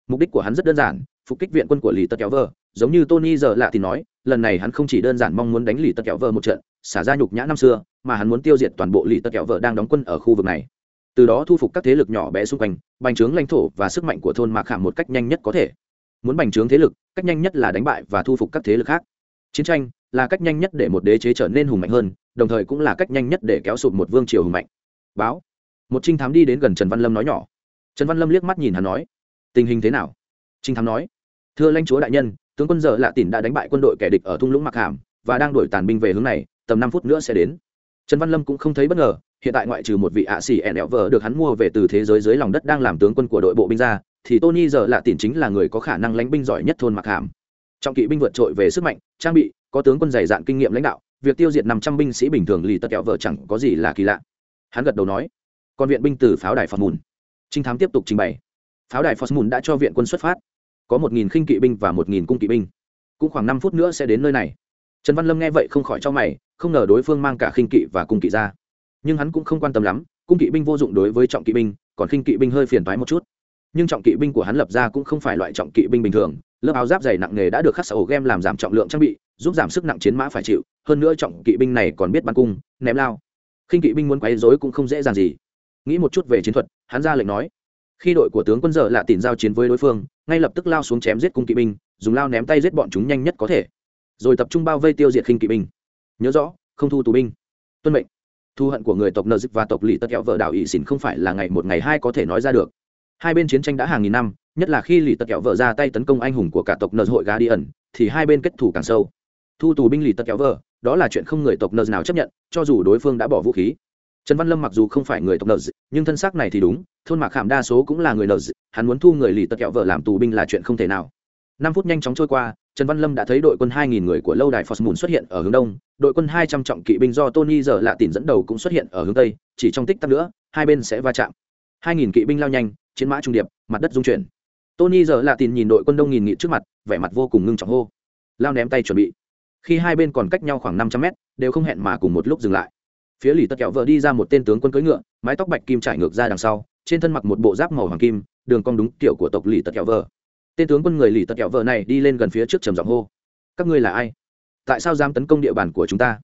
A: Mục đích của hắn rất đơn giản, phục kích viện quân của lì tật kéo vờ, giống như tony giờ lạ thì nói, lần này hắn không chỉ đơn giản mong muốn đánh lì tật kéo vờ một trận, xả ra nhục nhã năm xưa, mà hắn muốn tiêu diệt toàn bộ lì tật kéo vờ đang đóng quân ở khu vực này từ đó thu phục các thế lực nhỏ bé xung quanh, bành trướng lãnh thổ và sức mạnh của thôn mạc khảm một cách nhanh nhất có thể. Muốn bành trướng thế lực, cách nhanh nhất là đánh bại và thu phục các thế lực khác. Chiến tranh là cách nhanh nhất để một đế chế trở nên hùng mạnh hơn, đồng thời cũng là cách nhanh nhất để kéo sụp một vương triều hùng mạnh. Báo. Một trinh thám đi đến gần trần văn lâm nói nhỏ. Trần văn lâm liếc mắt nhìn hắn nói, tình hình thế nào? Trinh thám nói, thưa lãnh chúa đại nhân, tướng quân giờ lạ tỉn đã đánh bại quân đội kẻ địch ở thung lũng mặc hàm và đang đổi tàn binh về hướng này, tầm năm phút nữa sẽ đến. Trần văn lâm cũng không thấy bất ngờ hiện tại ngoại trừ một vị ạ xỉ ẻn ẹo vờ được hắn mua về từ thế giới dưới lòng đất đang làm tướng quân của đội bộ binh ra, thì tony giờ lạ tìm chính là người có khả năng lãnh binh giỏi nhất thôn mặc hàm. Trong kỵ binh vượt trội về sức mạnh, trang bị, có tướng quân dày dạn kinh nghiệm lãnh đạo, việc tiêu diệt năm trăm binh sĩ bình thường lì tất kẹo vợ chẳng có gì là kỳ lạ. Hắn gật đầu nói, còn viện binh từ pháo đài phật mùn. Trinh thám tiếp tục trình bày, pháo đài Phosmoon đã cho viện quân xuất phát, có một nghìn khinh kỵ binh và một nghìn cung kỵ binh. Cũng khoảng năm phút nữa sẽ đến nơi này. Trần văn lâm nghe vậy không khỏi cho mày, không ngờ đối phương mang cả khinh kỵ và cung kỵ ra nhưng hắn cũng không quan tâm lắm, cung kỵ binh vô dụng đối với trọng kỵ binh, còn khinh kỵ binh hơi phiền thoái một chút. Nhưng trọng kỵ binh của hắn lập ra cũng không phải loại trọng kỵ binh bình thường, lớp áo giáp dày nặng nghề đã được khắc sầu game làm giảm trọng lượng trang bị, giúp giảm sức nặng chiến mã phải chịu, hơn nữa trọng kỵ binh này còn biết bắn cung, ném lao. Khinh kỵ binh muốn quấy rối cũng không dễ dàng gì. Nghĩ một chút về chiến thuật, hắn ra lệnh nói. Khi đội của tướng quân dở lạ tìm giao chiến với đối phương, ngay lập tức lao xuống chém giết cung kỵ binh, dùng lao ném tay giết bọn chúng nhanh nhất có thể. Rồi tập trung bao vây tiêu diệt khinh kỵ binh. Nhớ rõ, không thu tù binh. Tuân mệnh thu hận của người tộc nờ dịch và tộc lì tất kẹo vợ đảo ỵ xỉn không phải là ngày một ngày hai có thể nói ra được. Hai bên chiến tranh đã hàng nghìn năm, nhất là khi lì tất kẹo vợ ra tay tấn công anh hùng của cả tộc nờ hội gà đi ẩn thì hai bên kết thủ càng sâu. Thu tù binh lì tất kẹo vợ, đó là chuyện không người tộc nờ nào chấp nhận, cho dù đối phương đã bỏ vũ khí. Trần văn lâm mặc dù không phải người tộc nợ nhưng thân xác này thì đúng, thôn mạc khảm đa số cũng là người nợ hắn muốn thu người lì tật kẹo vợ làm tù binh là chuyện không thể nào. Năm phút nhanh chóng trôi qua trần văn lâm đã thấy đội quân hai nghìn người của lâu đài Forsmoon xuất hiện ở hướng đông. Đội quân hai trăm trọng kỵ binh do tony giờ lạ tỉnh dẫn đầu cũng xuất hiện ở hướng tây, chỉ trong tích tắc nữa, hai bên sẽ va chạm. hai nghìn kỵ binh lao nhanh, chiến mã trung điệp, mặt đất rung chuyển. Tony giờ lạ tỉnh nhìn đội quân đông nghìn nghị trước mặt, vẻ mặt vô cùng ngưng trọng hô. Lao ném tay chuẩn bị. Khi hai bên còn cách nhau khoảng năm trăm mét, đều không hẹn mà cùng một lúc dừng lại. Phía lì tất kẹo vợ đi ra một tên tướng quân cưỡi ngựa, mái tóc bạch kim trải ngược ra đằng sau, trên thân mặc một bộ giáp màu hoàng kim, đường cong đúng kiểu của tộc lì tất kẹo vợ tên tướng quân người lì tật kẹo vợ này đi lên gần phía trước trầm giọng hô. Các ngươi là ai? Tại sao dám tấn công địa bàn của chúng ta?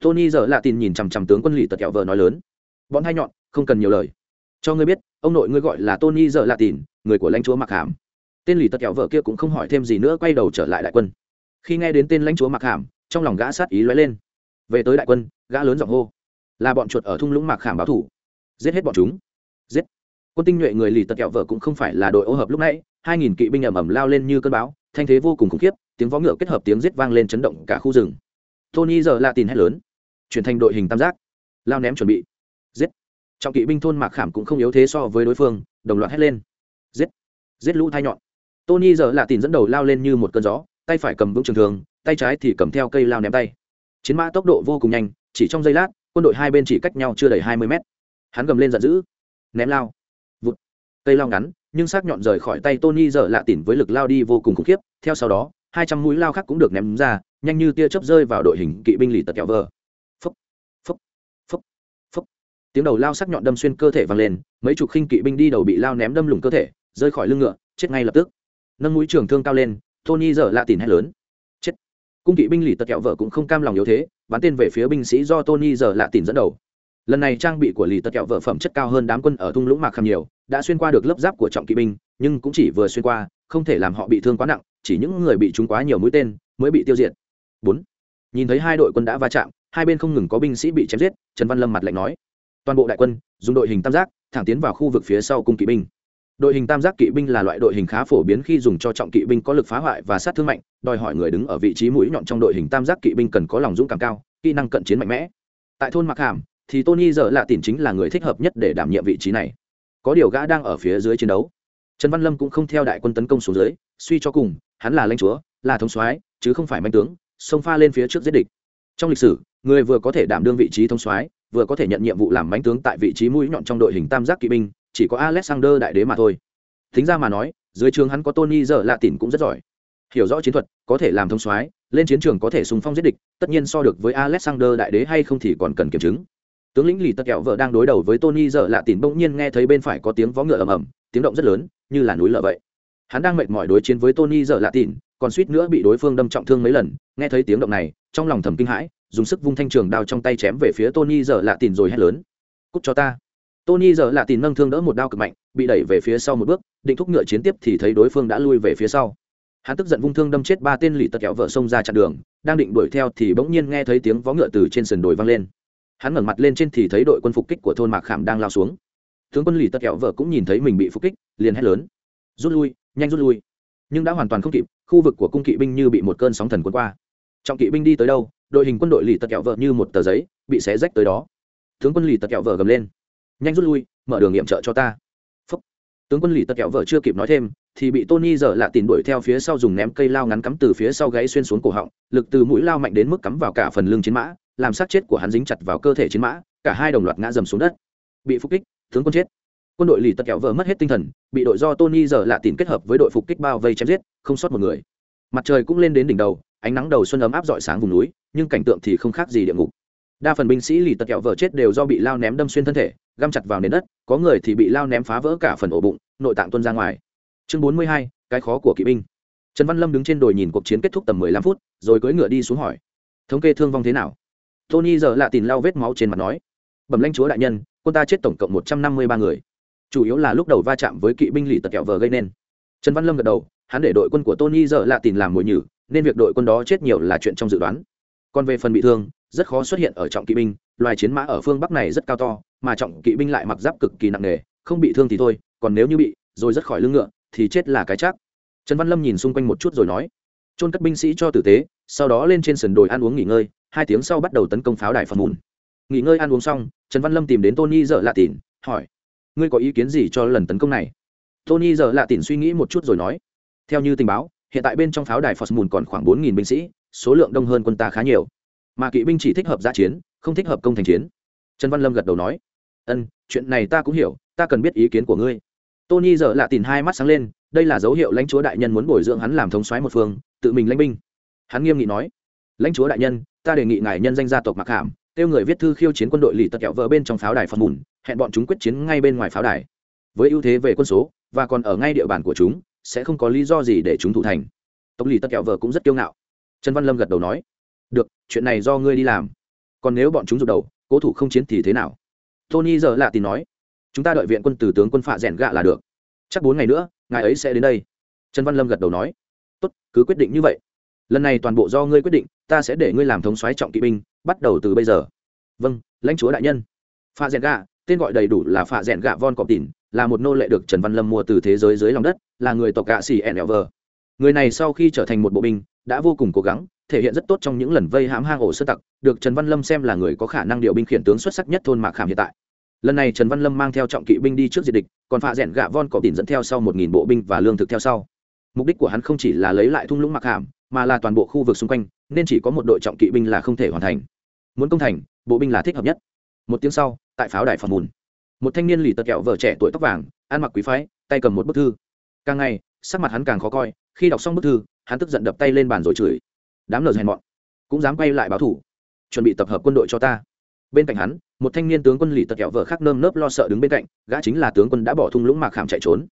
A: Tony giờ lạ tin nhìn chằm chằm tướng quân lì tật kẹo vợ nói lớn. Bọn hai nhọn, không cần nhiều lời. Cho ngươi biết, ông nội ngươi gọi là tony giờ lạ tin, người của lãnh chúa mặc hàm. Tên lì tật kẹo vợ kia cũng không hỏi thêm gì nữa, quay đầu trở lại đại quân. Khi nghe đến tên lãnh chúa mặc hàm, trong lòng gã sát ý lóe lên. Về tới đại quân, gã lớn giọng hô, là bọn chuột ở thung lũng mạc hàm báo thủ. Giết hết bọn chúng. Giết. Quân tinh nhuệ người lì tật kẹo vợ cũng không phải là đội ô hợp lúc nãy hai nghìn kỵ binh ầm ầm lao lên như cơn bão, thanh thế vô cùng khủng khiếp, tiếng vó ngựa kết hợp tiếng giết vang lên chấn động cả khu rừng. Tony giờ la tin hét lớn. Chuyển thành đội hình tam giác. Lao ném chuẩn bị. Giết. Trọng kỵ binh thôn mạc khảm cũng không yếu thế so với đối phương, đồng loạt hét lên. Giết. Giết lũ thai nhọn. Tony giờ là tin dẫn đầu lao lên như một cơn gió, tay phải cầm vững trường thường tay trái thì cầm theo cây lao ném tay. Chiến mã tốc độ vô cùng nhanh, chỉ trong giây lát, quân đội hai bên chỉ cách nhau chưa đầy hai mươi mét. Hắn gầm lên giận dữ. Ném lao. Vụt. Cây lao ngắn nhưng sắc nhọn rời khỏi tay tony giờ lạ tỉn với lực lao đi vô cùng khủng khiếp. Theo sau đó hai trăm mũi lao khác cũng được ném ra nhanh như tia chớp rơi vào đội hình kỵ binh lì tật kẹo vờ. Phốc, phốc, phốc, phốc. tiếng đầu lao sắc nhọn đâm xuyên cơ thể vang lên mấy chục khinh kỵ binh đi đầu bị lao ném đâm lủng cơ thể rơi khỏi lưng ngựa chết ngay lập tức. Nâng mũi trường thương cao lên tony giờ lạ tỉn hét lớn. Chết. Cung kỵ binh lì tật kẹo vợ cũng không cam lòng yếu thế bắn tên về phía binh sĩ do tony giờ lạ tỉn dẫn đầu lần này trang bị của lì tật kẹo vợ phẩm chất cao hơn đám quân ở thung lũng mạc kham nhiều, đã xuyên qua được lớp giáp của trọng kỵ binh, nhưng cũng chỉ vừa xuyên qua, không thể làm họ bị thương quá nặng, chỉ những người bị trúng quá nhiều mũi tên mới bị tiêu diệt. Bốn, nhìn thấy hai đội quân đã va chạm, hai bên không ngừng có binh sĩ bị chém giết, trần văn lâm mặt lạnh nói. Toàn bộ đại quân, dùng đội hình tam giác, thẳng tiến vào khu vực phía sau cung kỵ binh. Đội hình tam giác kỵ binh là loại đội hình khá phổ biến khi dùng cho trọng kỵ binh có lực phá hoại và sát thương mạnh, đòi hỏi người đứng ở vị trí mũi nhọn trong đội hình tam giác kỵ binh cần có lòng dũng cảm cao, kỹ năng cận chiến mạnh mẽ. Tại thôn mạc hàm thì tony giờ lạ tìm chính là người thích hợp nhất để đảm nhiệm vị trí này. Có điều gã đang ở phía dưới chiến đấu. Trần văn lâm cũng không theo đại quân tấn công xuống dưới, suy cho cùng, hắn là lãnh chúa, là thống soái, chứ không phải manh tướng, xông pha lên phía trước giết địch. Trong lịch sử, người vừa có thể đảm đương vị trí thống soái, vừa có thể nhận nhiệm vụ làm mãnh tướng tại vị trí mũi nhọn trong đội hình tam giác kỵ binh, chỉ có alexander đại đế mà thôi. Thính ra mà nói, dưới trường hắn có tony giờ lạ tỉn cũng rất giỏi. Hiểu rõ chiến thuật, có thể làm thông soái, lên chiến trường có thể xung phong giết địch, tất nhiên so được với alexander đại đế hay không thì còn cần kiểm chứng tướng lĩnh lì tật kẹo vợ đang đối đầu với tony giờ lạ tỉn bỗng nhiên nghe thấy bên phải có tiếng vó ngựa ầm ầm, tiếng động rất lớn, như là núi lở vậy. Hắn đang mệt mỏi đối chiến với tony giờ lạ tỉn, còn suýt nữa bị đối phương đâm trọng thương mấy lần, nghe thấy tiếng động này, trong lòng thầm kinh hãi, dùng sức vung thanh trường đao trong tay chém về phía tony giờ lạ tỉn rồi hét lớn, cút cho ta! Tony giờ lạ tỉn nâng thương đỡ một đao cực mạnh, bị đẩy về phía sau một bước, định thúc ngựa chiến tiếp thì thấy đối phương đã lui về phía sau. Hắn tức giận vung thương đâm chết ba tên lì tật kẹo vợ xông ra chặn đường, đang định đuổi theo thì bỗng nhiên nghe thấy tiếng vó ngựa từ trên sườn đồi vang lên hắn ngẩng mặt lên trên thì thấy đội quân phục kích của thôn mạc khảm đang lao xuống. Tướng quân lì tật kẹo vợ cũng nhìn thấy mình bị phục kích, liền hét lớn. Rút lui, nhanh rút lui. Nhưng đã hoàn toàn không kịp, khu vực của cung kỵ binh như bị một cơn sóng thần cuốn qua. Trọng kỵ binh đi tới đâu, đội hình quân đội lì tật kẹo vợ như một tờ giấy, bị xé rách tới đó. Tướng quân lì tật kẹo vợ gầm lên. Nhanh rút lui, mở đường nghiệm trợ cho ta. Phúc. tướng quân lì tật kẹo vợ chưa kịp nói thêm, thì bị tony giờ lạ tìm đuổi theo phía sau dùng ném cây lao ngắn cắm từ phía sau gáy xuyên xuống cổ họng, lực từ mũi lao mạnh đến mức cắm vào cả phần lưng chiến mã làm sát chết của hắn dính chặt vào cơ thể chiến mã, cả hai đồng loạt ngã dầm xuống đất. Bị phục kích, tướng quân chết. Quân đội lì tật kẹo vợ mất hết tinh thần, bị đội do tony giờ lạ tìm kết hợp với đội phục kích bao vây chém giết, không sót một người. Mặt trời cũng lên đến đỉnh đầu, ánh nắng đầu xuân ấm áp dọi sáng vùng núi, nhưng cảnh tượng thì không khác gì địa ngục. Đa phần binh sĩ lì tật kẹo vợ chết đều do bị lao ném đâm xuyên thân thể, găm chặt vào nền đất, có người thì bị lao ném phá vỡ cả phần ổ bụng, nội tạng tuân ra ngoài. Chương bốn mươi hai, cái khó của kỵ binh. Trần văn lâm đứng trên đồi nhìn cuộc chiến kết thúc tầm mười lăm phút, rồi cưỡi ngựa đi xuống hỏi, thống kê thương vong thế nào? Tony giờ lạ tìm lau vết máu trên mặt nói. Bẩm lãnh chúa đại nhân, quân ta chết tổng cộng một trăm năm mươi ba người. Chủ yếu là lúc đầu va chạm với kỵ binh lì tật kẹo vờ gây nên. Trần văn lâm gật đầu, hắn để đội quân của tony giờ lạ tìm làm mồi nhử, nên việc đội quân đó chết nhiều là chuyện trong dự đoán. Còn về phần bị thương, rất khó xuất hiện ở trọng kỵ binh, loài chiến mã ở phương bắc này rất cao to, mà trọng kỵ binh lại mặc giáp cực kỳ nặng nề, không bị thương thì thôi, còn nếu như bị, rồi rất khỏi lưng ngựa, thì chết là cái chắc. Trần văn lâm nhìn xung quanh một chút rồi nói trôn cất binh sĩ cho tử tế, sau đó lên trên sườn đồi ăn uống nghỉ ngơi hai tiếng sau bắt đầu tấn công pháo đài phần mùn. Nghỉ ngơi ăn uống xong, trần văn lâm tìm đến tony giờ lạ tỉn, hỏi, ngươi có ý kiến gì cho lần tấn công này? Tony giờ lạ tỉn suy nghĩ một chút rồi nói, theo như tình báo, hiện tại bên trong pháo đài phosmoon còn khoảng bốn nghìn binh sĩ, số lượng đông hơn quân ta khá nhiều. Mà kỵ binh chỉ thích hợp giã chiến, không thích hợp công thành chiến. Trần văn lâm gật đầu nói, ân, chuyện này ta cũng hiểu, ta cần biết ý kiến của ngươi. Tony giờ lạ tìm hai mắt sáng lên, đây là dấu hiệu lãnh chúa đại nhân muốn bồi dưỡng hắn làm thống soái một phương, tự mình lãnh binh. Hắn nghiêm nghị nói, lãnh chúa đại nhân ta đề nghị ngài nhân danh gia tộc mặc hàm, kêu người viết thư khiêu chiến quân đội lì tật kẹo vỡ bên trong pháo đài phật mùn, hẹn bọn chúng quyết chiến ngay bên ngoài pháo đài. Với ưu thế về quân số, và còn ở ngay địa bàn của chúng, sẽ không có lý do gì để chúng thủ thành. Tộc lì tật kẹo vợ cũng rất kiêu ngạo. Trần văn lâm gật đầu nói, được, chuyện này do ngươi đi làm. Còn nếu bọn chúng rụt đầu, cố thủ không chiến thì thế nào? Tony giờ lạ tin nói, chúng ta đợi viện quân từ tướng quân phạ rèn gạ là được. Chắc bốn ngày nữa, ngài ấy sẽ đến đây. Trần văn lâm gật đầu nói, tốt, cứ quyết định như vậy lần này toàn bộ do ngươi quyết định, ta sẽ để ngươi làm thống soái trọng kỵ binh, bắt đầu từ bây giờ. Vâng lãnh chúa đại nhân. Pha rèn gạ, tên gọi đầy đủ là pha rèn gạ von cọp tỉn là một nô lệ được trần văn lâm mua từ thế giới dưới lòng đất, là người tộc gạ xì ẻn vờ người này sau khi trở thành một bộ binh, đã vô cùng cố gắng, thể hiện rất tốt trong những lần vây hãm hang ổ sơ tặc, được trần văn lâm xem là người có khả năng điều binh khiển tướng xuất sắc nhất thôn mạc khảm hiện tại. Lần này trần văn lâm mang theo trọng kỵ binh đi trước diệt địch, còn phạ rẽn gạ von cỏ tỉn dẫn theo sau một nghìn bộ binh và lương thực theo sau. Mục đích của hắn không chỉ là lấy lại thung lũng mạc hàm mà là toàn bộ khu vực xung quanh, nên chỉ có một đội trọng kỵ binh là không thể hoàn thành. Muốn công thành, bộ binh là thích hợp nhất. Một tiếng sau, tại pháo đài phật mùn, một thanh niên lì tật kẹo vợ trẻ tuổi tóc vàng, ăn mặc quý phái, tay cầm một bức thư. Càng ngày, sắc mặt hắn càng khó coi, khi đọc xong bức thư, hắn tức giận đập tay lên bàn rồi chửi. Đám lờ hèn mọn, cũng dám quay lại báo thủ. Chuẩn bị tập hợp quân đội cho ta. Bên cạnh hắn, một thanh niên tướng quân lì tật kẹo vợ khác nơm nớp lo sợ đứng bên cạnh, gã chính là tướng quân đã bỏ thung lũng mạc khảm chạy trốn.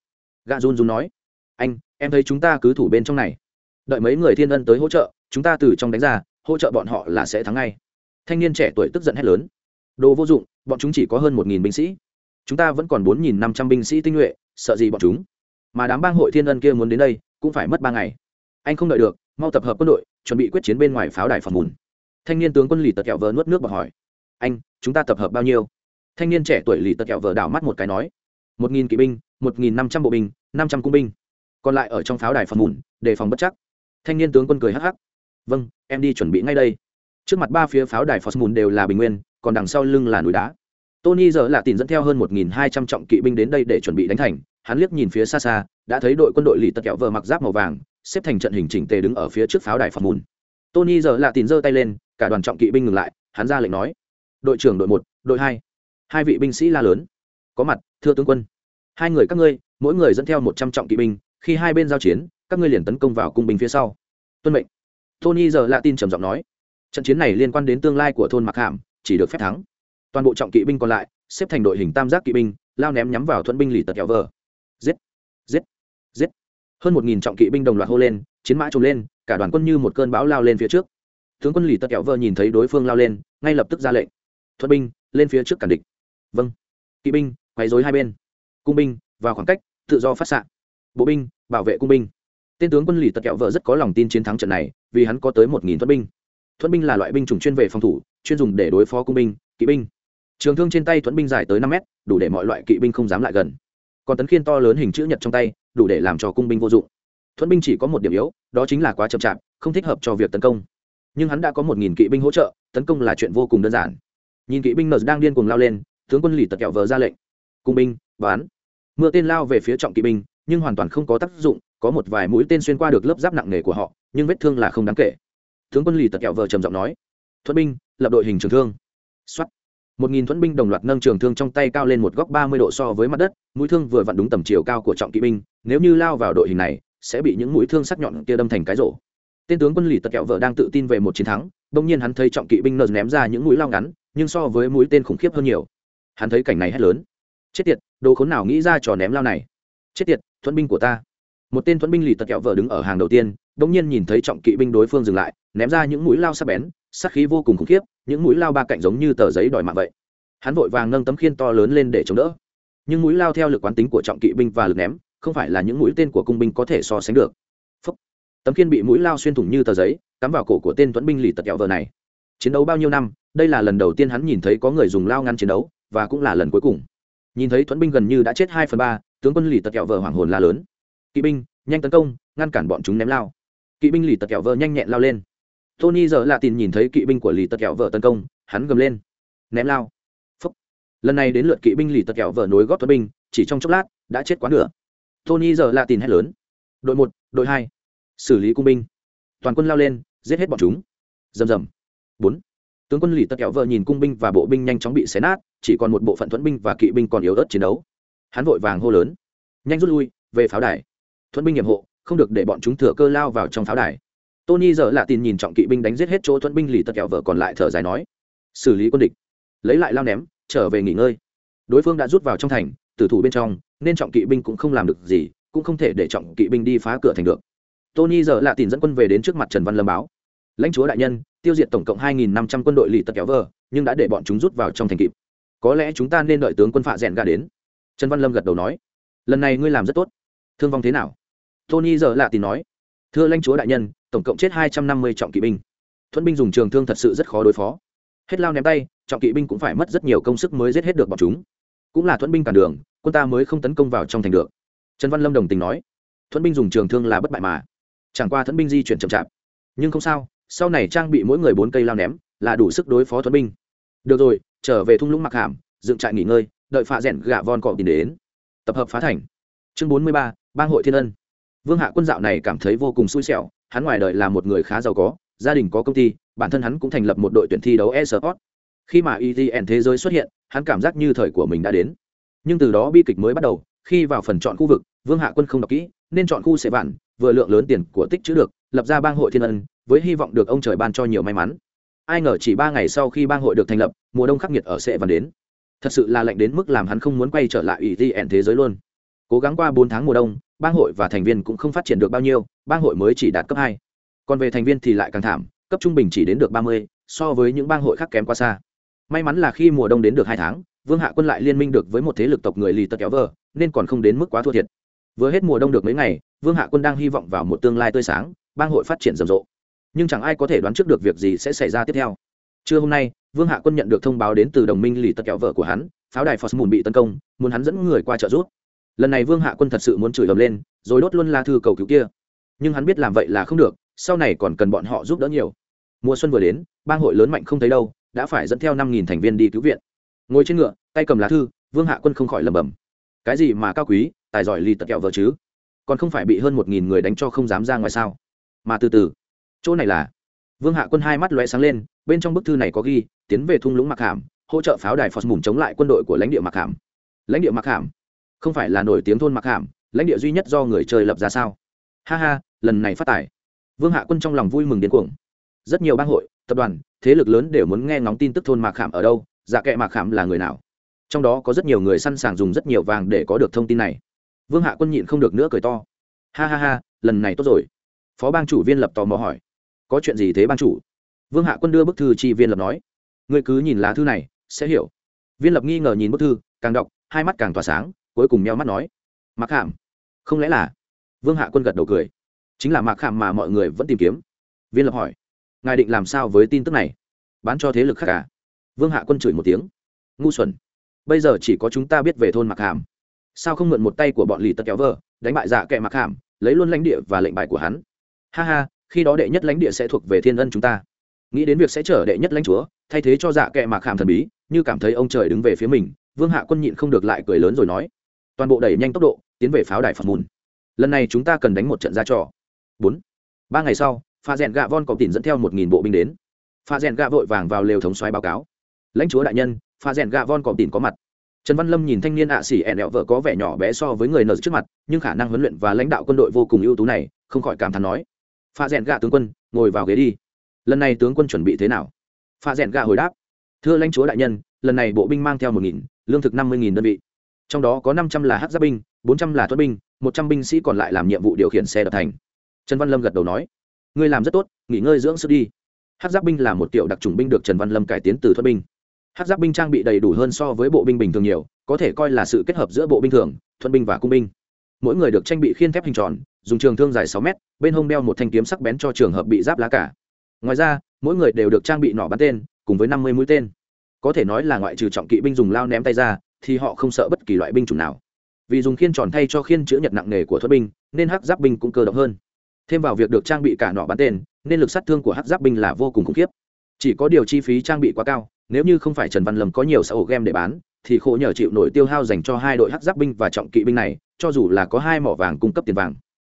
A: Gã run run nói, anh, em thấy chúng ta cứ thủ bên trong này đợi mấy người thiên ân tới hỗ trợ, chúng ta từ trong đánh ra, hỗ trợ bọn họ là sẽ thắng ngay. Thanh niên trẻ tuổi tức giận hét lớn. Đồ vô dụng, bọn chúng chỉ có hơn một nghìn binh sĩ. Chúng ta vẫn còn bốn nghìn năm trăm binh sĩ tinh nhuệ, sợ gì bọn chúng? Mà đám bang hội thiên ân kia muốn đến đây, cũng phải mất ba ngày. Anh không đợi được, mau tập hợp quân đội, chuẩn bị quyết chiến bên ngoài pháo đài phòng mùn. Thanh niên tướng quân lì tật kẹo vờ nuốt nước và hỏi. Anh, chúng ta tập hợp bao nhiêu? Thanh niên trẻ tuổi lì tật kẹo vờ đảo mắt một cái nói. Một nghìn kỵ binh, một nghìn năm trăm bộ binh, năm trăm cung binh. Còn lại ở trong pháo đài phòng mùn, đề phòng bất chắc thanh niên tướng quân cười hắc hắc. Vâng em đi chuẩn bị ngay đây. Trước mặt ba phía pháo đài phos mùn đều là bình nguyên, còn đằng sau lưng là núi đá. Tony giờ là tìm dẫn theo hơn một nghìn hai trăm trọng kỵ binh đến đây để chuẩn bị đánh thành. Hắn liếc nhìn phía xa xa, đã thấy đội quân đội lì tật kẹo vờ mặc giáp màu vàng, xếp thành trận hình chỉnh tề đứng ở phía trước pháo đài phật mùn tony giờ là tìm giơ tay lên, cả đoàn trọng kỵ binh ngừng lại, hắn ra lệnh nói, đội trưởng đội một, đội hai. Hai vị binh sĩ la lớn, có mặt, thưa tướng quân. Hai người các ngươi, mỗi người dẫn theo một trăm trọng kỵ binh, khi hai bên giao chiến các ngươi liền tấn công vào cung binh phía sau. Tuân mệnh. Tony giờ là tin trầm giọng nói. Trận chiến này liên quan đến tương lai của thôn mặc hàm chỉ được phép thắng. Toàn bộ trọng kỵ binh còn lại, xếp thành đội hình tam giác kỵ binh, lao ném nhắm vào thuận binh lì tật kẹo vờ. Giết! Giết! Giết! Hơn một nghìn trọng kỵ binh đồng loạt hô lên, chiến mã trùng lên, cả đoàn quân như một cơn bão lao lên phía trước. Tướng quân lì tật kẹo vờ nhìn thấy đối phương lao lên, ngay lập tức ra lệnh. Thuận binh, lên phía trước cản địch. Vâng. Kỵ binh, quấy dối hai bên. Cung binh, vào khoảng cách, tự do phát xạ. Bộ binh, bảo vệ cung binh tên tướng quân lì tật kẹo vợ rất có lòng tin chiến thắng trận này, vì hắn có tới một nghìn thuận binh. Thuận binh là loại binh chủng chuyên về phòng thủ, chuyên dùng để đối phó cung binh, kỵ binh. Trường thương trên tay thuận binh dài tới năm mét, đủ để mọi loại kỵ binh không dám lại gần. Còn tấn khiên to lớn hình chữ nhật trong tay, đủ để làm cho cung binh vô dụng. Thuận binh chỉ có một điểm yếu, đó chính là quá chậm chạp, không thích hợp cho việc tấn công. Nhưng hắn đã có một nghìn kỵ binh hỗ trợ, tấn công là chuyện vô cùng đơn giản. Nhìn kỵ binh nợ đang điên cuồng lao lên, tướng quân lì tật kẹo vờ ra lệnh. Cung binh, bán. Mưa tên lao về phía trọng kỵ binh, nhưng hoàn toàn không có tác dụng có một vài mũi tên xuyên qua được lớp giáp nặng nề của họ, nhưng vết thương là không đáng kể. Tướng quân lì tật kẹo vợ trầm giọng nói, thuận binh, lập đội hình trường thương. Xuất một nghìn thuẫn binh đồng loạt nâng trường thương trong tay cao lên một góc ba mươi độ so với mặt đất, mũi thương vừa vặn đúng tầm chiều cao của trọng kỵ binh, nếu như lao vào đội hình này, sẽ bị những mũi thương sắc nhọn kia đâm thành cái rổ. Tên tướng quân lì tật kẹo vợ đang tự tin về một chiến thắng, bỗng nhiên hắn thấy trọng kỵ binh nợ ném ra những mũi lao ngắn, nhưng so với mũi tên khủng khiếp hơn nhiều. Hắn thấy cảnh này hét lớn. Chết tiệt, đồ khốn nào nghĩ ra trò ném lao này? Chết tiệt thuẫn binh của ta một tên thuẫn binh lì tật kẹo vợ đứng ở hàng đầu tiên bỗng nhiên nhìn thấy trọng kỵ binh đối phương dừng lại, ném ra những mũi lao sắc bén sắc khí vô cùng khủng khiếp, những mũi lao ba cạnh giống như tờ giấy đòi mạng vậy. Hắn vội vàng nâng tấm khiên to lớn lên để chống đỡ. Nhưng mũi lao theo lực quán tính của trọng kỵ binh và lực ném, không phải là những mũi tên của cung binh có thể so sánh được. Phúc. tấm khiên bị mũi lao xuyên thủng như tờ giấy, cắm vào cổ của tên tuấn binh lì tật kẹo vợ này. Chiến đấu bao nhiêu năm, đây là lần đầu tiên hắn nhìn thấy có người dùng lao ngăn chiến đấu, và cũng là lần cuối cùng. Nhìn thấy tuấn binh gần như đã chết hai phần ba, tướng quân lì tật kẹo vợ hoàng hồn la lớn kỵ binh, nhanh tấn công, ngăn cản bọn chúng ném lao. Kỵ binh lì tật kẹo vợ nhanh nhẹn lao lên. Tony giờ lạ tin nhìn thấy kỵ binh của lì tật kẹo vợ tấn công, hắn gầm lên. Ném lao. Phúc. lần này đến lượt kỵ binh lì tật kẹo vợ nối góp tuấn binh, chỉ trong chốc lát, đã chết quá nửa. Tony giờ lạ tin hét lớn. Đội một, đội hai. Xử lý cung binh. Toàn quân lao lên, giết hết bọn chúng. Rầm rầm. Bốn. Tướng quân lì tật kẹo vợ nhìn cung binh và bộ binh nhanh chóng bị xé nát, chỉ còn một bộ phận thuẫn binh và kỵ binh còn yếu ớt chiến đấu. Hắn vội vàng hô lớn. Nhanh rút lui, về pháo đài thuẫn binh nhiệm hộ, không được để bọn chúng thừa cơ lao vào trong pháo đài. Tony giờ lạ tin nhìn trọng kỵ binh đánh giết hết chỗ thuẫn binh lì tật kẹo vợ còn lại thở dài nói, xử lý quân địch. Lấy lại lao ném, trở về nghỉ ngơi. Đối phương đã rút vào trong thành, tử thủ bên trong, nên trọng kỵ binh cũng không làm được gì, cũng không thể để trọng kỵ binh đi phá cửa thành được. Tony giờ lạ tin dẫn quân về đến trước mặt trần văn lâm báo, lãnh chúa đại nhân, tiêu diệt tổng cộng hai nghìn năm trăm quân đội lì tật kéo vờ nhưng đã để bọn chúng rút vào trong thành kịp. Có lẽ chúng ta nên đợi tướng quân phạ rèn gà đến. Trần văn lâm gật đầu nói, lần này ngươi làm rất tốt. Thương vong thế nào? Tony giờ lạ tìm nói, thưa lãnh chúa đại nhân, tổng cộng chết hai trăm năm mươi trọng kỵ binh. Thuẫn binh dùng trường thương thật sự rất khó đối phó. Hết lao ném tay, trọng kỵ binh cũng phải mất rất nhiều công sức mới giết hết được bọn chúng. Cũng là thuẫn binh cản đường, quân ta mới không tấn công vào trong thành được. Trần văn lâm đồng tình nói, Thuẫn binh dùng trường thương là bất bại mà. Chẳng qua thuẫn binh di chuyển chậm chạp. Nhưng không sao, sau này trang bị mỗi người bốn cây lao ném là đủ sức đối phó thuẫn binh. Được rồi, trở về thung lũng mặc hàm, dựng trại nghỉ ngơi, đợi phạ rẽn gạ von cọ tìm đến. Tập hợp phá thành. Chương bốn mươi ba, bang hội thiên ân vương hạ quân dạo này cảm thấy vô cùng xui xẻo, hắn ngoài đời là một người khá giàu có, gia đình có công ty, bản thân hắn cũng thành lập một đội tuyển thi đấu e sport khi mà etn thế giới xuất hiện, hắn cảm giác như thời của mình đã đến. Nhưng từ đó bi kịch mới bắt đầu, khi vào phần chọn khu vực, vương hạ quân không đọc kỹ, nên chọn khu sẽ vạn, vừa lượng lớn tiền của tích chữ được, lập ra bang hội thiên ân, với hy vọng được ông trời ban cho nhiều may mắn. Ai ngờ chỉ ba ngày sau khi bang hội được thành lập, mùa đông khắc nghiệt ở sệ vạn đến. Thật sự là lạnh đến mức làm hắn không muốn quay trở lại ủy ti ẻn thế giới luôn. Cố gắng qua bốn tháng mùa đông bang hội và thành viên cũng không phát triển được bao nhiêu, bang hội mới chỉ đạt cấp hai. Còn về thành viên thì lại càng thảm, cấp trung bình chỉ đến được ba mươi, so với những bang hội khác kém quá xa. May mắn là khi mùa đông đến được hai tháng, vương hạ quân lại liên minh được với một thế lực tộc người lì tật kéo vờ nên còn không đến mức quá thua thiệt. Vừa hết mùa đông được mấy ngày, vương hạ quân đang hy vọng vào một tương lai tươi sáng, bang hội phát triển rầm rộ. Nhưng chẳng ai có thể đoán trước được việc gì sẽ xảy ra tiếp theo. Trưa hôm nay, vương hạ quân nhận được thông báo đến từ đồng minh lì tật kéo vợ của hắn, pháo đài phos mùn bị tấn công, muốn hắn dẫn người qua trợ giúp lần này vương hạ quân thật sự muốn chửi ầm lên, rồi đốt luôn la thư cầu cứu kia. Nhưng hắn biết làm vậy là không được, sau này còn cần bọn họ giúp đỡ nhiều. Mùa xuân vừa đến, bang hội lớn mạnh không thấy đâu, đã phải dẫn theo năm nghìn thành viên đi cứu viện. Ngồi trên ngựa, tay cầm lá thư, vương hạ quân không khỏi lẩm bẩm. Cái gì mà cao quý, tài giỏi lì tật kẹo vợ chứ? Còn không phải bị hơn một nghìn người đánh cho không dám ra ngoài sao? Mà từ từ, chỗ này là. Vương hạ quân hai mắt lóe sáng lên, bên trong bức thư này có ghi, tiến về thung lũng mặc hàm, hỗ trợ pháo đài phật mùn chống lại quân đội của lãnh địa mặc hàm. Lãnh địa mặc hàm không phải là nổi tiếng thôn mặc hàm, lãnh địa duy nhất do người chơi lập ra sao? Ha ha, lần này phát tài. Vương hạ quân trong lòng vui mừng điên cuồng. Rất nhiều bang hội, tập đoàn, thế lực lớn đều muốn nghe ngóng tin tức thôn mạc khảm ở đâu dạ kệ mạc khảm là người nào. Trong đó có rất nhiều người sẵn sàng dùng rất nhiều vàng để có được thông tin này. Vương hạ quân nhịn không được nữa cười to. Ha ha ha, lần này tốt rồi. Phó bang chủ viên lập tò mò hỏi. Có chuyện gì thế bang chủ? Vương hạ quân đưa bức thư chi viên lập nói. Người cứ nhìn lá thư này, sẽ hiểu. Viên lập nghi ngờ nhìn bức thư, càng đọc, hai mắt càng tỏa sáng cuối cùng meo mắt nói mặc Khảm, không lẽ là? Vương hạ quân gật đầu cười. Chính là mạc Khảm mà mọi người vẫn tìm kiếm. Viên lập hỏi, ngài định làm sao với tin tức này? Bán cho thế lực khác cả à? vương hạ quân chửi một tiếng, ngu xuẩn, bây giờ chỉ có chúng ta biết về thôn mạc hàm sao không mượn một tay của bọn lì tật kéo vờ đánh bại dạ kệ mạc hàm lấy luôn lãnh địa và lệnh bài của hắn? Ha ha, khi đó đệ nhất lãnh địa sẽ thuộc về thiên ân chúng ta. Nghĩ đến việc sẽ trở đệ nhất lãnh chúa, thay thế cho dạ kệ mạc hàm thần bí, như cảm thấy ông trời đứng về phía mình. Vương hạ quân nhịn không được lại cười lớn rồi nói toàn bộ đẩy nhanh tốc độ, tiến về pháo đài phật mùn lần này chúng ta cần đánh một trận ra trò. Bốn. Ba ngày sau, pha rèn gạ von có tỉn dẫn theo một nghìn bộ binh đến. Pha rèn gạ vội vàng vào lều thống xoáy báo cáo. Lãnh chúa đại nhân, pha rèn gạ von có tỉn có mặt. Trần văn lâm nhìn thanh niên ạ xỉ ẹn ẹo vợ có vẻ nhỏ bé so với người nợ trước mặt, nhưng khả năng huấn luyện và lãnh đạo quân đội vô cùng ưu tú này, không khỏi cảm thán nói. Pha rèn gạ tướng quân, ngồi vào ghế đi. Lần này tướng quân chuẩn bị thế nào? Pha rèn gạ hồi đáp. Thưa lãnh chúa đại nhân, lần này bộ binh mang theo một nghìn, lương thực năm mươi nghìn đơn vị trong đó có năm trăm là hát giáp binh, bốn trăm là tuất binh, một trăm binh sĩ còn lại làm nhiệm vụ điều khiển xe đập thành. Trần văn lâm gật đầu nói, ngươi làm rất tốt, nghỉ ngơi dưỡng sức đi. Hát giáp binh là một kiểu đặc trùng binh được trần văn lâm cải tiến từ thuật binh. Hát giáp binh trang bị đầy đủ hơn so với bộ binh bình thường nhiều, có thể coi là sự kết hợp giữa bộ binh thường thuận binh và cung binh. Mỗi người được trang bị khiên thép hình tròn, dùng trường thương dài sáu mét, bên hông đeo một thanh kiếm sắc bén cho trường hợp bị giáp lá cả. Ngoài ra, mỗi người đều được trang bị nỏ bắn tên, cùng với năm mươi mũi tên. Có thể nói là ngoại trừ trọng kỵ binh dùng lao ném tay ra thì họ không sợ bất kỳ loại binh chủng nào. Vì dùng khiên tròn thay cho khiên chữ nhật nặng nề của thuật binh, nên hắc giáp binh cũng cơ động hơn. Thêm vào việc được trang bị cả nọ bắn tên, nên lực sát thương của hắc giáp binh là vô cùng khủng khiếp. Chỉ có điều chi phí trang bị quá cao, nếu như không phải trần văn lâm có nhiều xã hội game để bán, thì khổ nhờ chịu nổi tiêu hao dành cho hai đội hắc giáp binh và trọng kỵ binh này, cho dù là có hai mỏ vàng cung cấp tiền vàng.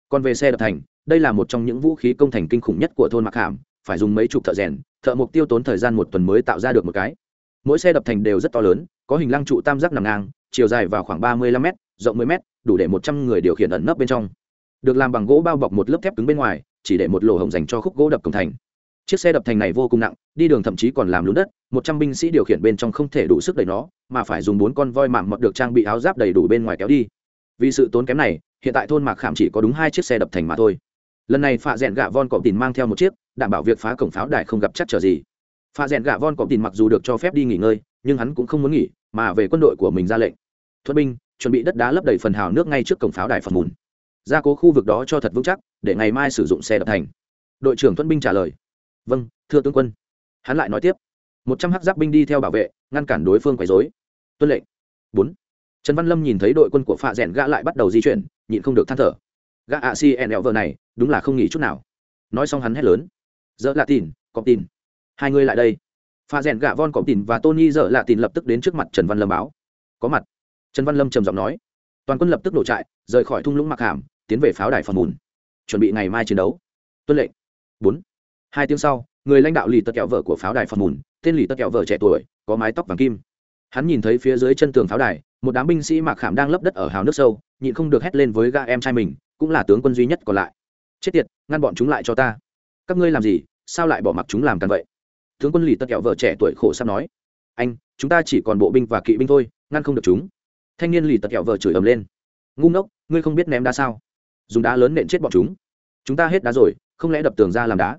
A: Còn về xe đập thành, đây là một trong những vũ khí công thành kinh khủng nhất của thôn mặc hàm, phải dùng mấy chục thợ rèn, thợ mục tiêu tốn thời gian một tuần mới tạo ra được một cái. Mỗi xe đập thành đều rất to lớn có hình lăng trụ tam giác nằm ngang, chiều dài vào khoảng ba mươi lăm m rộng mười m đủ để một trăm người điều khiển ẩn nấp bên trong. Được làm bằng gỗ bao bọc một lớp thép cứng bên ngoài, chỉ để một lỗ hổng dành cho khúc gỗ đập cổng thành. Chiếc xe đập thành này vô cùng nặng, đi đường thậm chí còn làm lún đất, một trăm binh sĩ điều khiển bên trong không thể đủ sức đẩy nó, mà phải dùng bốn con voi mạng mọt được trang bị áo giáp đầy đủ bên ngoài kéo đi. Vì sự tốn kém này, hiện tại thôn mạc khảm chỉ có đúng hai chiếc xe đập thành mà thôi. Lần này phạ rẽn gạ von cọp tìm mang theo một chiếc, đảm bảo việc phá cổng pháo đài không gặp chắc trở gì. Phạ rẽn gạ von cọp tìm mặc dù được cho phép đi nghỉ ngơi nhưng hắn cũng không muốn nghỉ, mà về quân đội của mình ra lệnh. Thuận binh, chuẩn bị đất đá lấp đầy phần hào nước ngay trước cổng pháo đài phần mùn Gia cố khu vực đó cho thật vững chắc, để ngày mai sử dụng xe đập thành. Đội trưởng thuận binh trả lời. Vâng thưa tướng quân. Hắn lại nói tiếp. Một trăm hắc giáp binh đi theo bảo vệ, ngăn cản đối phương quấy dối tuân lệnh. Bốn. Trần văn lâm nhìn thấy đội quân của phạ rẽn gã lại bắt đầu di chuyển, nhịn không được than thở. Gã ạ si ẹn ẹo vợ này, đúng là không nghỉ chút nào. Nói xong hắn hét lớn. Dỡ lạ tin cọp tin hai người lại đây pha rèn gạ von cọp tin và tony dở lạ tin lập tức đến trước mặt trần văn lâm báo. Có mặt. Trần văn lâm trầm giọng nói. Toàn quân lập tức đổ trại, rời khỏi thung lũng mặc hàm, tiến về pháo đài phần mùn. Chuẩn bị ngày mai chiến đấu. Tuân lệnh. Bốn. Hai tiếng sau, người lãnh đạo lì tật kẹo vợ của pháo đài phần mùn, tên lì tật kẹo vợ trẻ tuổi, có mái tóc vàng kim. Hắn nhìn thấy phía dưới chân tường pháo đài, một đám binh sĩ mặc khảm đang lấp đất ở hào nước sâu, nhịn không được hét lên với ga em trai mình, cũng là tướng quân duy nhất còn lại. Chết tiệt, ngăn bọn chúng lại cho ta. Các ngươi làm gì? Sao lại bỏ mặc chúng làm càn vậy? Tướng quân lì tật kẹo vợ trẻ tuổi khổ sắp nói, anh, chúng ta chỉ còn bộ binh và kỵ binh thôi, ngăn không được chúng. Thanh niên lì tật kẹo vợ chửi ầm lên, ngu ngốc, ngươi không biết ném đá sao? Dùng đá lớn nện chết bọn chúng. Chúng ta hết đá rồi, không lẽ đập tường ra làm đá?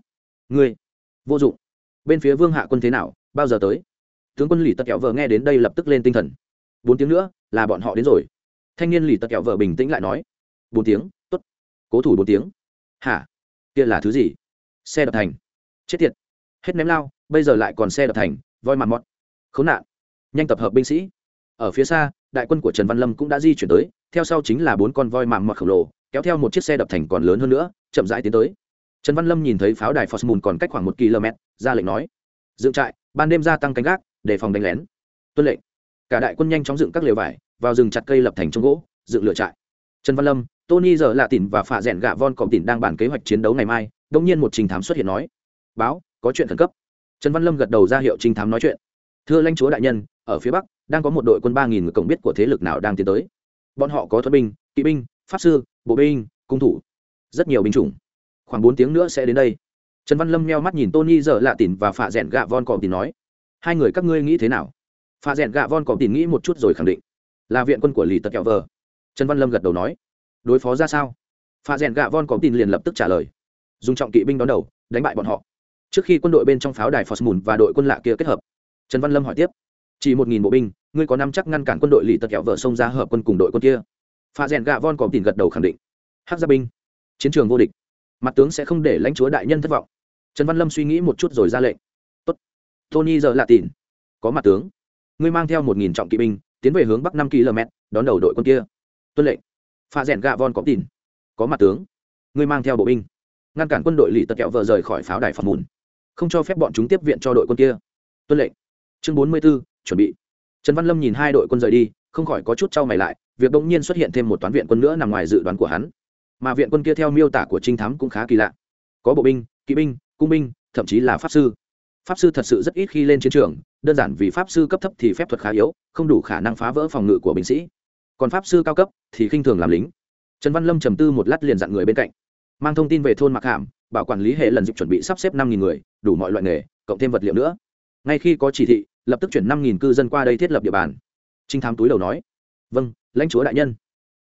A: Ngươi, vô dụng. Bên phía vương hạ quân thế nào, bao giờ tới? Tướng quân lì tật kẹo vợ nghe đến đây lập tức lên tinh thần. Bốn tiếng nữa, là bọn họ đến rồi. Thanh niên lì tật kẹo vợ bình tĩnh lại nói, bốn tiếng t ố t cố thủ bốn tiếng. Hả? Kia là thứ gì? Xe đập thành. Chết tiệt. Hết ném lao bây giờ lại còn xe đập thành, voi mặt mọt. Khốn nạn. Nhanh tập hợp binh sĩ. Ở phía xa, đại quân của trần văn lâm cũng đã di chuyển tới, theo sau chính là bốn con voi mạm mọt khổng lồ, kéo theo một chiếc xe đập thành còn lớn hơn nữa, chậm rãi tiến tới. Trần văn lâm nhìn thấy pháo đài phosmun còn cách khoảng một km, ra lệnh nói, dựng trại, ban đêm gia tăng canh gác, đề phòng đánh lén. Tuân lệnh. Cả đại quân nhanh chóng dựng các lều vải, vào rừng chặt cây lập thành trong gỗ, dựng lửa trại. Trần văn lâm, tony giờ lạ tỉn và phạ rẽn gạ von cọm tỉn đang bàn kế hoạch chiến đấu ngày mai, đông nhiên một trình thám xuất hiện nói, báo, có chuyện khẩn cấp trần văn lâm gật đầu ra hiệu trình thám nói chuyện. Thưa lãnh chúa đại nhân, ở phía bắc, đang có một đội quân ba nghìn người cộng biết của thế lực nào đang tiến tới? Bọn họ có thuật binh, kỵ binh, pháp sư, bộ binh, cung thủ, rất nhiều binh chủng. Khoảng bốn tiếng nữa sẽ đến đây. Trần văn lâm meo mắt nhìn tony giờ lạ tỉn và phạ rẽn gạ von cọp tỉn nói, hai người các ngươi nghĩ thế nào? Phạ rẽn gạ von cọp tỉn nghĩ một chút rồi khẳng định, là viện quân của lì tật kẹo vờ. Trần văn lâm gật đầu nói, đối phó ra sao? Phạ rẽn gạ von cọp tỉn liền lập tức trả lời, dùng trọng kỵ binh đón đầu, đánh bại bọn họ trước khi quân đội bên trong pháo đài Mùn và đội quân lạ kia kết hợp, trần văn lâm hỏi tiếp. Chỉ một nghìn bộ binh, ngươi có năm chắc ngăn cản quân đội lì tật kẹo vợ sông ra hợp quân cùng đội quân kia? Pha rèn gạ von có tìm gật đầu khẳng định. Hắc gia binh, chiến trường vô địch. Mặt tướng sẽ không để lãnh chúa đại nhân thất vọng. Trần văn lâm suy nghĩ một chút rồi ra lệnh. Tốt. Tony giờ lạ tìn có mặt tướng. Ngươi mang theo một nghìn trọng kỵ binh, tiến về hướng bắc năm km đón đầu đội quân kia. Tuân lệnh. Pha rèn gạ von có tin có mặt tướng. Ngươi mang theo bộ binh. Ngăn cản quân đội lì tật kẹo vợ rời khỏi pháo đài phật mùn không cho phép bọn chúng tiếp viện cho đội quân kia. Tuân lệnh. Chương bốn mươi b ố chuẩn bị. Trần văn lâm nhìn hai đội quân rời đi, không khỏi có chút trao mày lại, việc đ ỗ n g nhiên xuất hiện thêm một toán viện quân nữa nằm ngoài dự đoán của hắn. Mà viện quân kia theo miêu tả của trinh thám cũng khá kỳ lạ. Có bộ binh, kỵ binh, cung binh, thậm chí là pháp sư. Pháp sư thật sự rất ít khi lên chiến trường, đơn giản vì pháp sư cấp thấp thì phép thuật khá yếu, không đủ khả năng phá vỡ phòng ngự của binh sĩ. Còn pháp sư cao cấp thì khinh thường làm lính. Trần văn lâm trầm tư một lát liền dặn người bên cạnh, mang thông tin về thôn mặc hàm, bảo quản lý hệ lần dịp chuẩn bị sắp xếp năm người đủ mọi loại nghề, cộng thêm vật liệu nữa. Ngay khi có chỉ thị, lập tức chuyển năm nghìn cư dân qua đây thiết lập địa bàn. Trinh thám túi đầu nói vâng lãnh chúa đại nhân.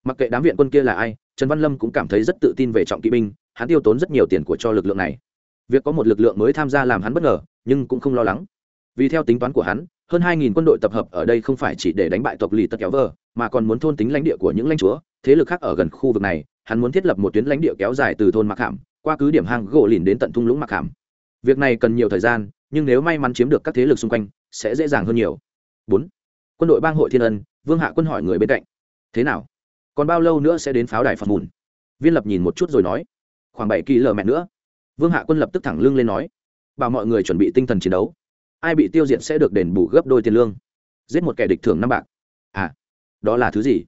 A: Mặc kệ đám viện quân kia là ai, trần văn lâm cũng cảm thấy rất tự tin về trọng kỵ binh, hắn tiêu tốn rất nhiều tiền của cho lực lượng này. Việc có một lực lượng mới tham gia làm hắn bất ngờ, nhưng cũng không lo lắng. Vì theo tính toán của hắn, hơn hai nghìn quân đội tập hợp ở đây không phải chỉ để đánh bại tộc lì tật kéo vờ mà còn muốn thôn tính lãnh địa của những lãnh chúa. Thế lực khác ở gần khu vực này, hắn muốn thiết lập một tuyến lãnh địa kéo dài từ thôn mặc hàm qua cứ điểm hang gỗ lìn đến tận thung lũng mặc hàm việc này cần nhiều thời gian, nhưng nếu may mắn chiếm được các thế lực xung quanh, sẽ dễ dàng hơn nhiều. Bốn, quân đội bang hội thiên ân, vương hạ quân hỏi người bên cạnh. Thế nào? Còn bao lâu nữa sẽ đến pháo đài phật mùn? Viên lập nhìn một chút rồi nói. Khoảng bảy kỳ lờ mẹ nữa. Vương hạ quân lập tức thẳng lưng lên nói. Bảo mọi người chuẩn bị tinh thần chiến đấu. Ai bị tiêu diệt sẽ được đền bù gấp đôi tiền lương. Giết một kẻ địch thưởng năm bạc. À đó là thứ gì?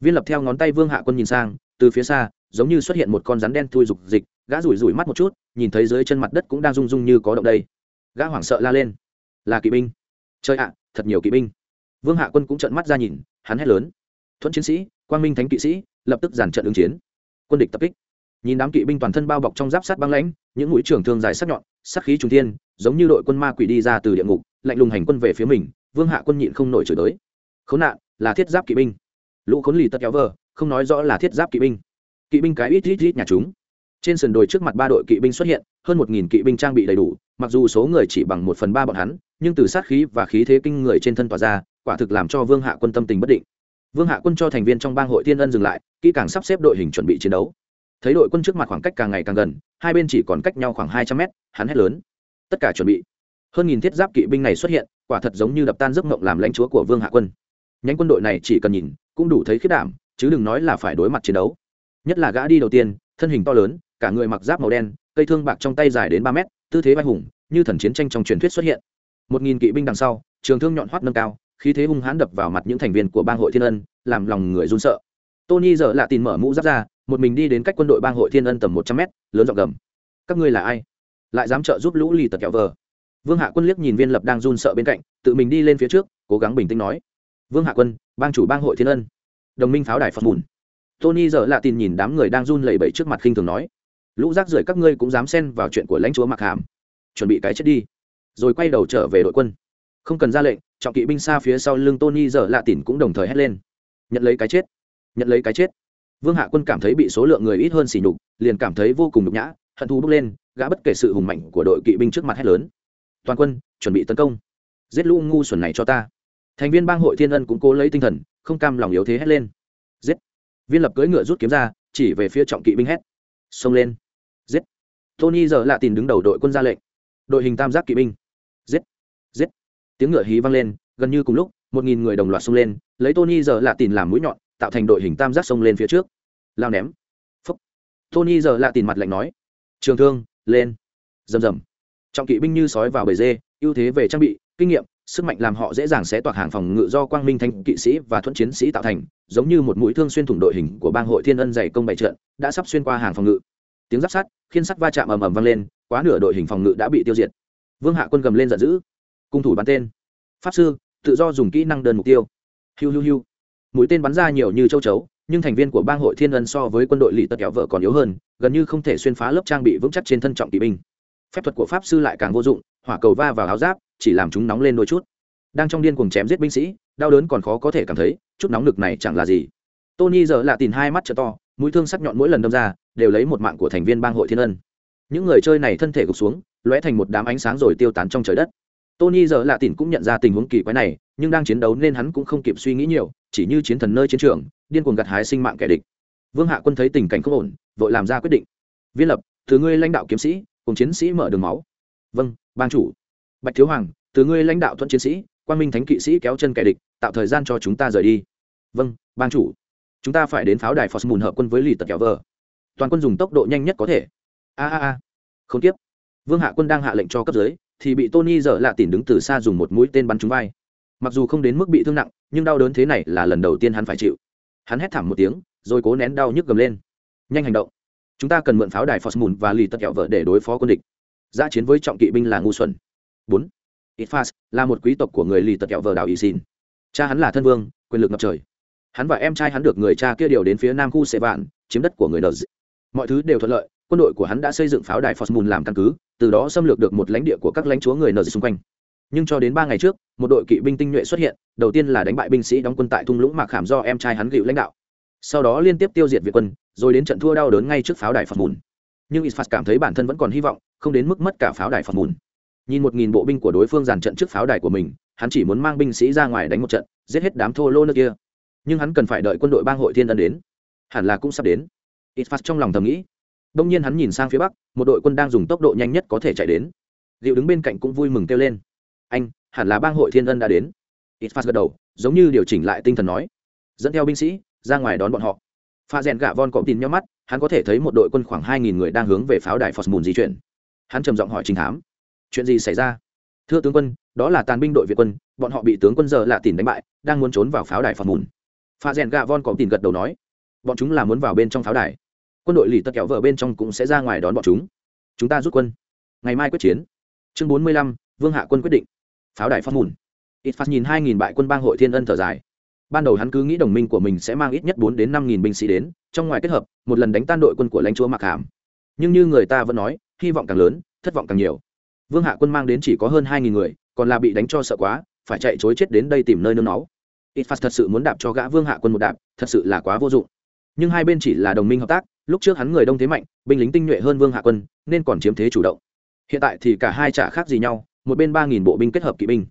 A: Viên lập theo ngón tay vương hạ quân nhìn sang, từ phía xa, giống như xuất hiện một con rắn đen thui rục dịch gã rủi rủi mắt một chút, nhìn thấy dưới chân mặt đất cũng đang rung rung như có động đây. Gã hoảng sợ la lên. Là kỵ binh. Chơi ạ, thật nhiều kỵ binh. Vương hạ quân cũng trợn mắt ra nhìn, hắn hét lớn. Thuận chiến sĩ, quang minh thánh kỵ sĩ, lập tức giàn trận ứng chiến. Quân địch tập kích. Nhìn đám kỵ binh toàn thân bao bọc trong giáp sát băng lãnh, những mũi trưởng thương dài sắc nhọn, sắc khí trung thiên, giống như đội quân ma quỷ đi ra từ địa ngục, lạnh lùng hành quân về phía mình, vương hạ quân nhịn không nổi chửi tới. Khốn nạn, là thiết giáp kỵ binh. Lũ khốn lì tất kéo vờ, không nói rõ là thiết giáp kỵ binh. Kỵ binh cái ít ít ít nhà chúng trên sườn đồi trước mặt ba đội kỵ binh xuất hiện, hơn một nghìn kỵ binh trang bị đầy đủ, mặc dù số người chỉ bằng một phần ba bọn hắn, nhưng từ sát khí và khí thế kinh người trên thân tỏa ra, quả thực làm cho vương hạ quân tâm tình bất định. Vương hạ quân cho thành viên trong bang hội thiên ân dừng lại, kỹ càng sắp xếp đội hình chuẩn bị chiến đấu. Thấy đội quân trước mặt khoảng cách càng ngày càng gần, hai bên chỉ còn cách nhau khoảng hai trăm mét, hắn hét lớn. Tất cả chuẩn bị. Hơn nghìn thiết giáp kỵ binh này xuất hiện, quả thật giống như đập tan giấc mộng làm lãnh chúa của vương hạ quân. Nhánh quân đội này chỉ cần nhìn, cũng đủ thấy khiết đảm, chứ đừng nói là phải đối mặt chiến đấu. Nhất là gã đi đầu tiên, thân hình to lớn cả người mặc giáp màu đen, cây thương bạc trong tay dài đến ba mét, tư thế vai hùng, như thần chiến tranh trong truyền thuyết xuất hiện. Một nghìn kỵ binh đằng sau, trường thương nhọn hoắt nâng cao, khí thế hung hãn đập vào mặt những thành viên của bang hội thiên ân, làm lòng người run sợ. Tony giờ lạ tìm mở mũ giáp ra, một mình đi đến cách quân đội bang hội thiên ân tầm một trăm mét, lớn giọng gầm. Các ngươi là ai? Lại dám trợ giúp lũ lì tật kẹo vờ. Vương hạ quân liếc nhìn viên lập đang run sợ bên cạnh, tự mình đi lên phía trước, cố gắng bình tĩnh nói. Vương hạ quân, bang chủ bang hội thiên ân. Đồng minh pháo đài phật mùn. Tony giờ lạ tin nhìn đám người đang run lẩy bẩy trước mặt khinh thường nói lũ rác rưởi các ngươi cũng dám xen vào chuyện của lãnh chúa mặc hàm. Chuẩn bị cái chết đi. Rồi quay đầu trở về đội quân. Không cần ra lệnh, trọng kỵ binh xa phía sau lưng tony giờ lạ tỉn cũng đồng thời hét lên. Nhận lấy cái chết. Nhận lấy cái chết. Vương hạ quân cảm thấy bị số lượng người ít hơn xỉ nhục, liền cảm thấy vô cùng nhục nhã, hận thù bốc lên, gã bất kể sự hùng mạnh của đội kỵ binh trước mặt hét lớn. Toàn quân, chuẩn bị tấn công. Giết lũ ngu xuẩn này cho ta. Thành viên bang hội thiên ân cũng cố lấy tinh thần, không cam lòng yếu thế hét lên. Giết. Viên lập cưỡi ngựa rút kiếm ra, chỉ về phía trọng kỵ binh hét. Xông lên tony giờ lạ tìm đứng đầu đội quân ra lệnh. Đội hình tam giác kỵ binh. Giết giết. Tiếng ngựa hí vang lên, gần như cùng lúc, một nghìn người đồng loạt xông lên, lấy tony giờ lạ tìm làm mũi nhọn, tạo thành đội hình tam giác xông lên phía trước. Lao ném. Phúc. Tony giờ lạ tìm mặt lạnh nói. Trường thương, lên. Rầm rầm. Trọng kỵ binh như sói vào bầy dê, ưu thế về trang bị, kinh nghiệm, sức mạnh làm họ dễ dàng xé toạc hàng phòng ngự do quang minh thanh kỵ sĩ và thuận chiến sĩ tạo thành, giống như một mũi thương xuyên thủng đội hình của bang hội thiên ân dày công bày trận, đã sắp xuyên qua hàng phòng ngự tiếng giáp sắt, khiên sắt va chạm ầm ầm vang lên, quá nửa đội hình phòng ngự đã bị tiêu diệt. Vương hạ quân gầm lên giận dữ, cung thủ bắn tên. Pháp sư, tự do dùng kỹ năng đơn mục tiêu. Hiu hiu hiu. Mũi tên bắn ra nhiều như châu chấu, nhưng thành viên của bang hội thiên ân so với quân đội lỵ tật kéo vợ còn yếu hơn, gần như không thể xuyên phá lớp trang bị vững chắc trên thân trọng kỵ binh. Phép thuật của pháp sư lại càng vô dụng, hỏa cầu va vào áo giáp, chỉ làm chúng nóng lên đôi chút. Đang trong điên cuồng chém giết binh sĩ, đau đớn còn khó có thể cảm thấy, chút nóng lực này chẳng là gì. Tony giờ lạ tìm hai mắt t to mũi thương sắc nhọn mỗi lần đâm ra, đều lấy một mạng của thành viên bang hội thiên ân. Những người chơi này thân thể gục xuống, lóe thành một đám ánh sáng rồi tiêu tán trong trời đất. Tony giờ lạ tìm cũng nhận ra tình huống kỳ quái này, nhưng đang chiến đấu nên hắn cũng không kịp suy nghĩ nhiều, chỉ như chiến thần nơi chiến trường, điên cuồng gặt hái sinh mạng kẻ địch. Vương hạ quân thấy tình cảnh không ổn, vội làm ra quyết định. Viên lập, từ ngươi lãnh đạo kiếm sĩ, cùng chiến sĩ mở đường máu. Vâng ban chủ. Bạch thiếu hoàng, từ ngươi lãnh đạo thuận chiến sĩ quan minh thánh kỵ sĩ kéo chân kẻ địch, tạo thời gian cho chúng ta rời đi. Vâng ban chủ chúng ta phải đến pháo đài phó mùn hợp quân với lì tật kéo vờ. Toàn quân dùng tốc độ nhanh nhất có thể. A a a. Không tiếp. Vương hạ quân đang hạ lệnh cho cấp dưới thì bị tony dở lạ tìm đứng từ xa dùng một mũi tên bắn trúng vai. Mặc dù không đến mức bị thương nặng nhưng đau đớn thế này là lần đầu tiên hắn phải chịu. Hắn hét thảm một tiếng rồi cố nén đau nhức gầm lên. Nhanh hành động. Chúng ta cần mượn pháo đài phosmun và lì tật kẹo vợ để đối phó quân địch. Giã chiến với trọng kỵ binh là ngu xuẩn. Bốn. Itfas là một quý tộc của người lì tật kẹo vợ đảo Isin. Cha hắn là thân vương, quyền lực ngập trời. Hắn và em trai hắn được người cha kia điều đến phía nam khu Sệ Vạn, chiếm đất của người nợ Mọi thứ đều thuận lợi, quân đội của hắn đã xây dựng pháo đài Phosmoon làm căn cứ, từ đó xâm lược được một lãnh địa của các lãnh chúa người nợ xung quanh. Nhưng cho đến ba ngày trước, một đội kỵ binh tinh nhuệ xuất hiện, đầu tiên là đánh bại binh sĩ đóng quân tại thung lũng Mạc Khảm do em trai hắn gịu lãnh đạo. Sau đó liên tiếp tiêu diệt Việt quân, rồi đến trận thua đau đớn ngay trước pháo đài Phosmoon. Nhưng Isfas cảm thấy bản thân vẫn còn hy vọng, không đến mức mất cả pháo đài Phosmoon nhìn một nghìn bộ binh của đối phương dàn trận trước pháo đài của mình hắn chỉ muốn mang binh sĩ ra ngoài đánh một trận giết hết đám thô lô nước kia nhưng hắn cần phải đợi quân đội bang hội thiên ân đến. Hẳn là cũng sắp đến. Ít phát trong lòng thầm nghĩ. Đông nhiên hắn nhìn sang phía bắc, một đội quân đang dùng tốc độ nhanh nhất có thể chạy đến. Liệu đứng bên cạnh cũng vui mừng kêu lên. Anh, hẳn là bang hội thiên ân đã đến. Ít phát gật đầu, giống như điều chỉnh lại tinh thần nói. Dẫn theo binh sĩ, ra ngoài đón bọn họ. Pha rèn gạ von cọm tin nhau mắt, hắn có thể thấy một đội quân khoảng hai nghìn người đang hướng về pháo đài phosmoon di chuyển. Hắn trầm giọng hỏi trình thám, chuyện gì xảy ra? Thưa tướng quân, đó là tàn binh đội việt quân, bọn họ bị tướng quân giờ lạ tìm đánh bại, đang muốn trốn vào pháo đài phạt mùn pha rèn gạ von có tin gật đầu nói, bọn chúng là muốn vào bên trong pháo đài. Quân đội lì tật kéo vợ bên trong cũng sẽ ra ngoài đón bọn chúng. Chúng ta rút quân. Ngày mai quyết chiến. Chương bốn mươi lăm, vương hạ quân quyết định. Pháo đài phát mùn. Ít phát nhìn hai nghìn bại quân bang hội thiên ân thở dài. Ban đầu hắn cứ nghĩ đồng minh của mình sẽ mang ít nhất bốn đến năm nghìn binh sĩ đến, trong ngoài kết hợp, một lần đánh tan đội quân của lãnh chúa mặc hàm. Nhưng như người ta vẫn nói, hy vọng càng lớn, thất vọng càng nhiều. Vương hạ quân mang đến chỉ có hơn hai nghìn người, còn là bị đánh cho sợ quá, phải chạy chối chết đến đây tìm nơi nương náu ít phát thật sự muốn đạp cho gã vương hạ quân một đạp, thật sự là quá vô dụng. Nhưng hai bên chỉ là đồng minh hợp tác, lúc trước hắn người đông thế mạnh, binh lính tinh nhuệ hơn vương hạ quân, nên còn chiếm thế chủ động. Hiện tại thì cả hai trả khác gì nhau, một bên ba nghìn bộ binh kết hợp kỵ binh,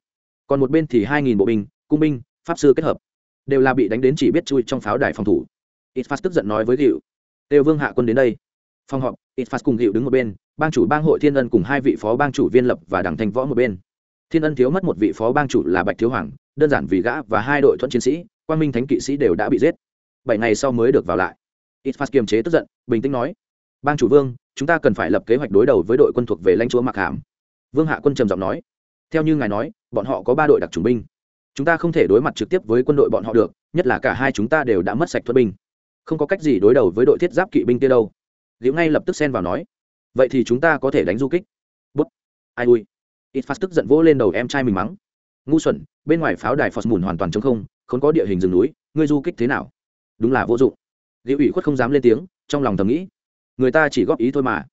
A: còn một bên thì hai nghìn bộ binh, cung binh, pháp sư kết hợp. Đều là bị đánh đến chỉ biết chui trong pháo đài phòng thủ. Itfas tức giận nói với gịu đều vương hạ quân đến đây. Phòng họp, itfas cùng gịu đứng một bên, bang chủ bang hội thiên ân cùng hai vị phó bang chủ viên lập và đảng thanh võ một bên. Thiên ân thiếu mất một vị phó bang chủ là bạch thiếu hoàng đơn giản vì gã và hai đội thuận chiến sĩ, quang minh thánh kỵ sĩ đều đã bị giết. Bảy ngày sau mới được vào lại. Itfas kiềm chế tức giận, bình tĩnh nói, bang chủ vương, chúng ta cần phải lập kế hoạch đối đầu với đội quân thuộc về lãnh chúa mặc hàm. Vương hạ quân trầm giọng nói, theo như ngài nói, bọn họ có ba đội đặc trùng binh. Chúng ta không thể đối mặt trực tiếp với quân đội bọn họ được, nhất là cả hai chúng ta đều đã mất sạch thuật binh. Không có cách gì đối đầu với đội thiết giáp kỵ binh kia đâu. Liễu ngay lập tức xen vào nói, vậy thì chúng ta có thể đánh du kích. Bút. Ai ui. Ít phát tức giận vỗ lên đầu em trai mình mắng ngu xuẩn, bên ngoài pháo đài phos mùn hoàn toàn t không không có địa hình rừng núi, ngươi du kích thế nào? Đúng là vô dụng. Liệu ủy khuất không dám lên tiếng, trong lòng thầm nghĩ. Người ta chỉ góp ý thôi mà.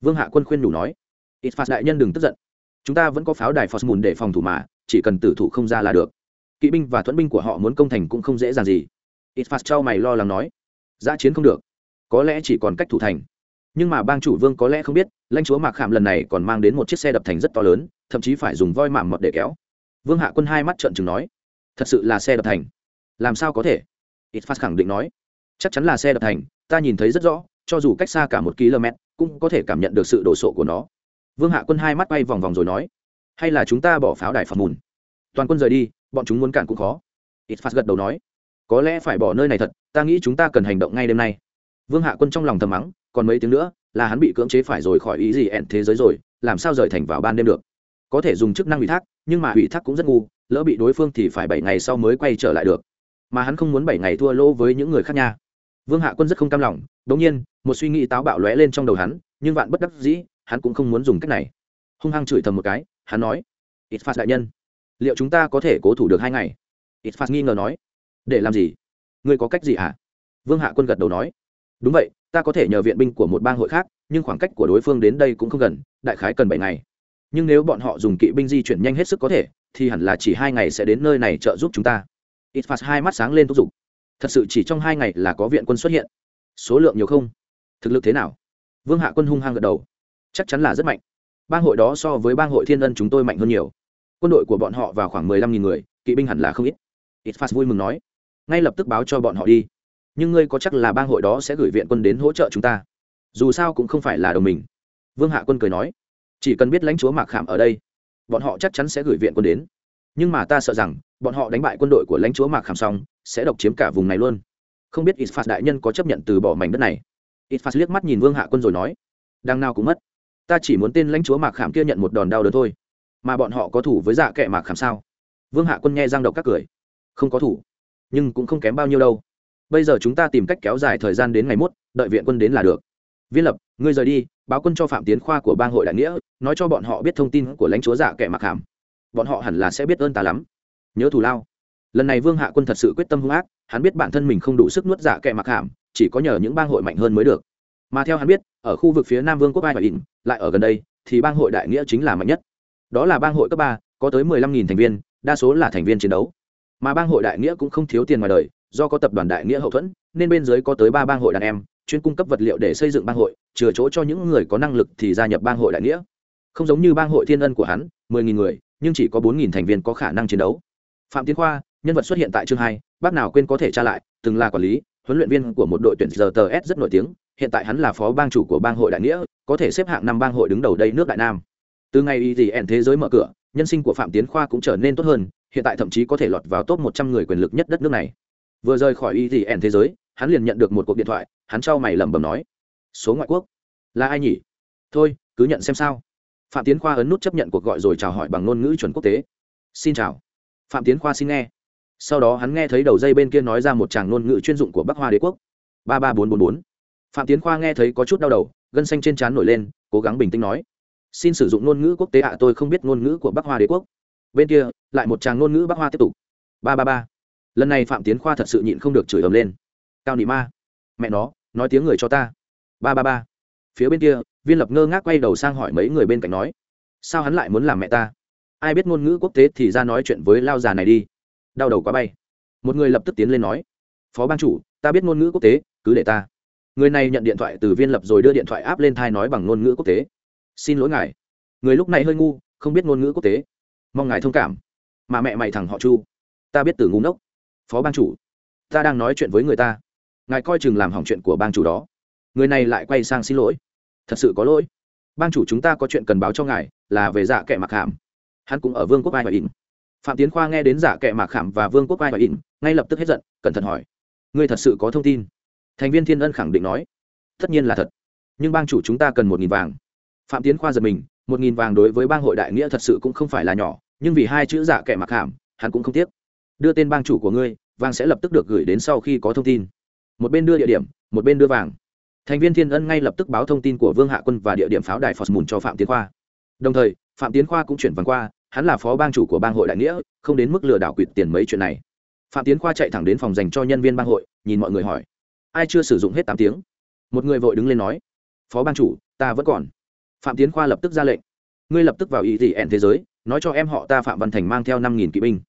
A: Vương hạ quân khuyên đủ nói. Ít Phạt đại nhân đừng tức giận. Chúng ta vẫn có pháo đài phos mùn để phòng thủ mà, chỉ cần tử thủ không ra là được. Kỵ binh và thuẫn binh của họ muốn công thành cũng không dễ dàng gì. Ít Phạt trao mày lo lắng nói. Giã chiến không được. Có lẽ chỉ còn cách thủ thành. Nhưng mà bang chủ vương có lẽ không biết, lãnh chúa mạc khảm lần này còn mang đến một chiếc xe đập thành rất to lớn, thậm chí phải dùng voi mảm mọt để kéo vương hạ quân hai mắt trợn chừng nói, thật sự là xe đập thành. Làm sao có thể? Ít phát khẳng định nói, chắc chắn là xe đập thành, ta nhìn thấy rất rõ, cho dù cách xa cả một km, cũng có thể cảm nhận được sự đổ sộ của nó. Vương hạ quân hai mắt bay vòng vòng rồi nói, hay là chúng ta bỏ pháo đài phạt mùn? Toàn quân rời đi, bọn chúng muốn cản cũng khó. Ít phát gật đầu nói, có lẽ phải bỏ nơi này thật, ta nghĩ chúng ta cần hành động ngay đêm nay. Vương hạ quân trong lòng thầm mắng, còn mấy tiếng nữa, là hắn bị cưỡng chế phải rồi khỏi ý gì ẹn thế giới rồi, làm sao rời thành vào ban đêm được? Có thể dùng chức năng ủy thác, nhưng mà ủy thác cũng rất ngu, lỡ bị đối phương thì phải bảy ngày sau mới quay trở lại được. Mà hắn không muốn bảy ngày thua lỗ với những người khác nha. Vương hạ quân rất không cam lòng đ ỗ n g nhiên, một suy nghĩ táo bạo lóe lên trong đầu hắn, nhưng vạn bất đắc dĩ, hắn cũng không muốn dùng cách này. Hung hăng chửi thầm một cái, hắn nói, ít phạt đại nhân, liệu chúng ta có thể cố thủ được hai ngày? Ít phạt nghi ngờ nói, để làm gì? Ngươi có cách gì hả? Vương hạ quân gật đầu nói, đúng vậy, ta có thể nhờ viện binh của một bang hội khác, nhưng khoảng cách của đối phương đến đây cũng không gần, đại khái cần bảy ngày nhưng nếu bọn họ dùng kỵ binh di chuyển nhanh hết sức có thể, thì hẳn là chỉ hai ngày sẽ đến nơi này trợ giúp chúng ta. Ít phạt hai mắt sáng lên thúc giục. Thật sự chỉ trong hai ngày là có viện quân xuất hiện. Số lượng nhiều không? Thực lực thế nào? Vương hạ quân hung hăng gật đầu. Chắc chắn là rất mạnh. Bang hội đó so với bang hội thiên ân chúng tôi mạnh hơn nhiều. Quân đội của bọn họ vào khoảng mười lăm nghìn người, kỵ binh hẳn là không ít. Ít phạt vui mừng nói. Ngay lập tức báo cho bọn họ đi. Nhưng ngươi có chắc là bang hội đó sẽ gửi viện quân đến hỗ trợ chúng ta? Dù sao cũng không phải là đồng mình. Vương hạ quân cười nói chỉ cần biết lãnh chúa mạc khảm ở đây, bọn họ chắc chắn sẽ gửi viện quân đến. Nhưng mà ta sợ rằng, bọn họ đánh bại quân đội của lãnh chúa mạc khảm xong, sẽ độc chiếm cả vùng này luôn. Không biết isfas đại nhân có chấp nhận từ bỏ mảnh đất này? Isfas liếc mắt nhìn vương hạ quân rồi nói, đằng nào cũng mất. Ta chỉ muốn tên lãnh chúa mạc khảm kia nhận một đòn đau đớn thôi. Mà bọn họ có thủ với dạ kệ mạc khảm sao? Vương hạ quân nghe giang độc các cười, không có thủ, nhưng cũng không kém bao nhiêu đâu. Bây giờ chúng ta tìm cách kéo dài thời gian đến ngày mốt, đợi viện quân đến là được. Viên lập ngươi rời đi, báo quân cho phạm tiến khoa của bang hội đại nghĩa, nói cho bọn họ biết thông tin của lãnh chúa giả kẻ mặc hàm. Bọn họ hẳn là sẽ biết ơn ta lắm. Nhớ thù lao. Lần này vương hạ quân thật sự quyết tâm hung ác, hắn biết bản thân mình không đủ sức nuốt giả kẻ mặc hàm, chỉ có nhờ những bang hội mạnh hơn mới được. Mà theo hắn biết, ở khu vực phía nam vương quốc ai và ỉn lại ở gần đây, thì bang hội đại nghĩa chính là mạnh nhất. Đó là bang hội cấp ba, có tới mười lăm nghìn thành viên, đa số là thành viên chiến đấu. Mà bang hội đại nghĩa cũng không thiếu tiền ngoài đời, do có tập đoàn đại nghĩa hậu thuẫn, nên bên dưới có tới ba bang hội đàn em, chuyên cung cấp vật liệu để xây dựng bang hội chừa chỗ cho những người có năng lực thì gia nhập bang hội đại nghĩa. Không giống như bang hội thiên ân của hắn, mười nghìn người, nhưng chỉ có bốn nghìn thành viên có khả năng chiến đấu. Phạm tiến khoa, nhân vật xuất hiện tại chương hai, bác nào quên có thể tra lại, từng là quản lý, huấn luyện viên của một đội tuyển giờ tờ s rất nổi tiếng, hiện tại hắn là phó bang chủ của bang hội đại nghĩa, có thể xếp hạng năm bang hội đứng đầu đây nước đại nam. Từ ngày y gì ẻn thế giới mở cửa, nhân sinh của phạm tiến khoa cũng trở nên tốt hơn, hiện tại thậm chí có thể lọt vào top một trăm người quyền lực nhất đất nước này. Vừa rời khỏi y gì ẻn thế giới, hắn liền nhận được một cuộc điện thoại, hắn trao mày lẩm bẩm nói số ngoại quốc. Là ai nhỉ? Thôi, cứ nhận xem sao. Phạm tiến khoa ấn nút chấp nhận cuộc gọi rồi chào hỏi bằng ngôn ngữ chuẩn quốc tế. Xin chào. Phạm tiến khoa xin nghe. Sau đó hắn nghe thấy đầu dây bên kia nói ra một tràng ngôn ngữ chuyên dụng của bắc hoa đế quốc. Ba ba bốn bốn bốn. Phạm tiến khoa nghe thấy có chút đau đầu, gân xanh trên trán nổi lên, cố gắng bình tĩnh nói. Xin sử dụng ngôn ngữ quốc tế ạ, tôi không biết ngôn ngữ của bắc hoa đế quốc. Bên kia, lại một tràng ngôn ngữ bắc hoa tiếp tục. Ba ba ba. Lần này phạm tiến khoa thật sự nhịn không được chửi ầm lên. Cao nị ma. Mẹ nó, nói tiếng người cho ta ba ba ba. Phía bên kia, viên lập ngơ ngác quay đầu sang hỏi mấy người bên cạnh nói, sao hắn lại muốn làm mẹ ta? Ai biết ngôn ngữ quốc tế thì ra nói chuyện với lao già này đi. Đau đầu quá bay. Một người lập tức tiến lên nói, phó ban chủ, ta biết ngôn ngữ quốc tế, cứ để ta. Người này nhận điện thoại từ viên lập rồi đưa điện thoại áp lên thai nói bằng ngôn ngữ quốc tế. Xin lỗi ngài. Người lúc này hơi ngu, không biết ngôn ngữ quốc tế. Mong ngài thông cảm. Mà mẹ mày thẳng họ chu, ta biết từ ngu ngốc. Phó ban chủ, ta đang nói chuyện với người ta. Ngài coi chừng làm hỏng chuyện của bang chủ đó người này lại quay sang xin lỗi. Thật sự có lỗi. Bang chủ chúng ta có chuyện cần báo cho ngài, là về dạ kệ mặc hàm hắn cũng ở vương quốc ai và ỉn. Phạm tiến khoa nghe đến dạ giả kệ mạc khảm và vương quốc ai và ỉn, ngay lập tức hết giận, cẩn thận hỏi, ngươi thật sự có thông tin? Thành viên thiên ân khẳng định nói, tất nhiên là thật, nhưng bang chủ chúng ta cần một nghìn vàng. Phạm tiến khoa giật mình, một nghìn vàng đối với bang hội đại nghĩa thật sự cũng không phải là nhỏ, nhưng vì hai chữ dạ giả kệ mặc hàm hắn cũng không tiếc. Đưa tên bang chủ của ngươi, vàng sẽ lập tức được gửi đến sau khi có thông tin. Một bên đưa địa điểm, một bên đưa vàng thành viên thiên ân ngay lập tức báo thông tin của vương hạ quân và địa điểm pháo đài phosmoon cho phạm tiến khoa. Đồng thời, phạm tiến khoa cũng chuyển văn qua, hắn là phó bang chủ của bang hội đại nghĩa, không đến mức lừa đảo quỵt tiền mấy chuyện này. Phạm tiến khoa chạy thẳng đến phòng dành cho nhân viên bang hội, nhìn mọi người hỏi, ai chưa sử dụng hết tám tiếng? Một người vội đứng lên nói, phó bang chủ, ta vẫn còn. Phạm tiến khoa lập tức ra lệnh, ngươi lập tức vào ý thị ẹn thế giới, nói cho em họ ta phạm văn thành mang theo năm nghìn kỵ binh.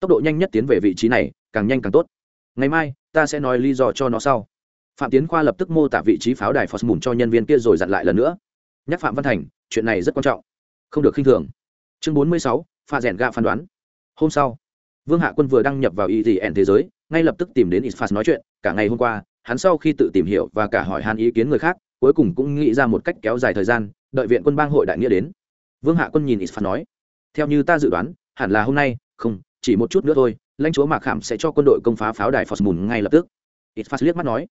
A: Tốc độ nhanh nhất tiến về vị trí này, càng nhanh càng tốt. Ngày mai, ta sẽ nói lý do cho nó sau phạm tiến khoa lập tức mô tả vị trí pháo đài phos mùn cho nhân viên kia rồi dặn lại lần nữa. Nhắc phạm văn thành, chuyện này rất quan trọng. Không được khinh thường. Chương bốn mươi sáu, pha rèn ga phán đoán. Hôm sau, vương hạ quân vừa đăng nhập vào ý thế giới, ngay lập tức tìm đến isfas nói chuyện. Cả ngày hôm qua, hắn sau khi tự tìm hiểu và cả hỏi han ý kiến người khác, cuối cùng cũng nghĩ ra một cách kéo dài thời gian, đợi viện quân bang hội đại nghĩa đến. Vương hạ quân nhìn isfas nói, theo như ta dự đoán, hẳn là hôm nay, không, chỉ một chút nữa thôi, lãnh chúa mạc khảm sẽ cho quân đội công phá pháo đài phosmun ngay lập tức. Isfas liếc mắt nói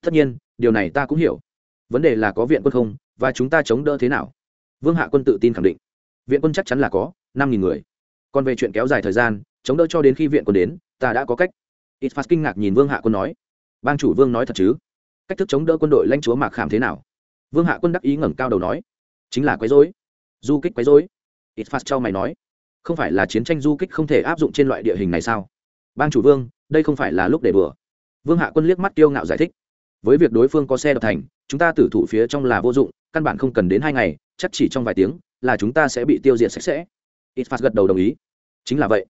A: tất nhiên, điều này ta cũng hiểu. Vấn đề là có viện quân không và chúng ta chống đỡ thế nào? Vương hạ quân tự tin khẳng định. Viện quân chắc chắn là có, năm nghìn người. Còn về chuyện kéo dài thời gian, chống đỡ cho đến khi viện quân đến, ta đã có cách. Ít phát kinh ngạc nhìn vương hạ quân nói. Bang chủ vương nói thật chứ? Cách thức chống đỡ quân đội lãnh chúa mạc khảm thế nào? Vương hạ quân đắc ý ngẩng cao đầu nói. Chính là quấy dối du kích quấy dối ít phát cho mày nói. Không phải là chiến tranh du kích không thể áp dụng trên loại địa hình này sao? Bang chủ vương, đây không phải là lúc để bừa vương hạ quân liếc mắt tiêu ngạo giải thích với việc đối phương có xe đập thành, chúng ta tử thủ phía trong là vô dụng, căn bản không cần đến hai ngày, chắc chỉ trong vài tiếng là chúng ta sẽ bị tiêu diệt sạch sẽ. Ít phát gật đầu đồng ý. Chính là vậy.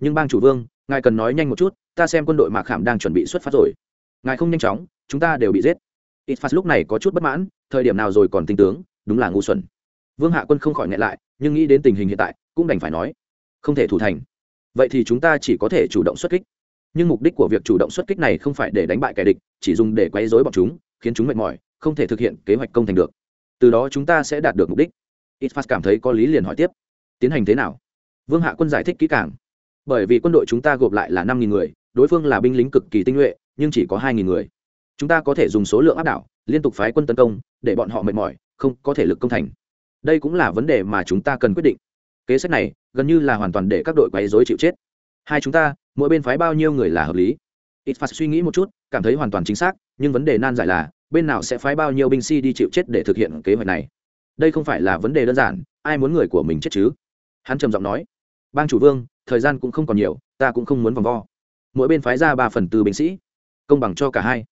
A: Nhưng bang chủ vương, ngài cần nói nhanh một chút, ta xem quân đội mạc khảm đang chuẩn bị xuất phát rồi. Ngài không nhanh chóng, chúng ta đều bị giết. Ít phát lúc này có chút bất mãn, thời điểm nào rồi còn tinh tướng, đúng là ngu xuẩn. Vương hạ quân không khỏi ngại lại, nhưng nghĩ đến tình hình hiện tại, cũng đành phải nói, không thể thủ thành. Vậy thì chúng ta chỉ có thể chủ động xuất kích nhưng mục đích của việc chủ động xuất kích này không phải để đánh bại kẻ địch, chỉ dùng để quấy rối bọn chúng, khiến chúng mệt mỏi, không thể thực hiện kế hoạch công thành được. Từ đó chúng ta sẽ đạt được mục đích. Itfas cảm thấy có lý liền hỏi tiếp. Tiến hành thế nào? Vương hạ quân giải thích kỹ càng. Bởi vì quân đội chúng ta gộp lại là năm nghìn người, đối phương là binh lính cực kỳ tinh nhuệ, nhưng chỉ có hai nghìn người. Chúng ta có thể dùng số lượng áp đảo, liên tục phái quân tấn công, để bọn họ mệt mỏi, không có thể lực công thành. Đây cũng là vấn đề mà chúng ta cần quyết định. Kế sách này gần như là hoàn toàn để các đội quấy dối chịu chết hai chúng ta, mỗi bên phái bao nhiêu người là hợp lý? Ít phát suy nghĩ một chút, cảm thấy hoàn toàn chính xác, nhưng vấn đề nan giải là, bên nào sẽ phái bao nhiêu binh sĩ đi chịu chết để thực hiện kế hoạch này? Đây không phải là vấn đề đơn giản, ai muốn người của mình chết chứ? Hắn trầm giọng nói. Bang chủ vương, thời gian cũng không còn nhiều, ta cũng không muốn vòng vo. Mỗi bên phái ra ba phần tư binh sĩ. Công bằng cho cả hai.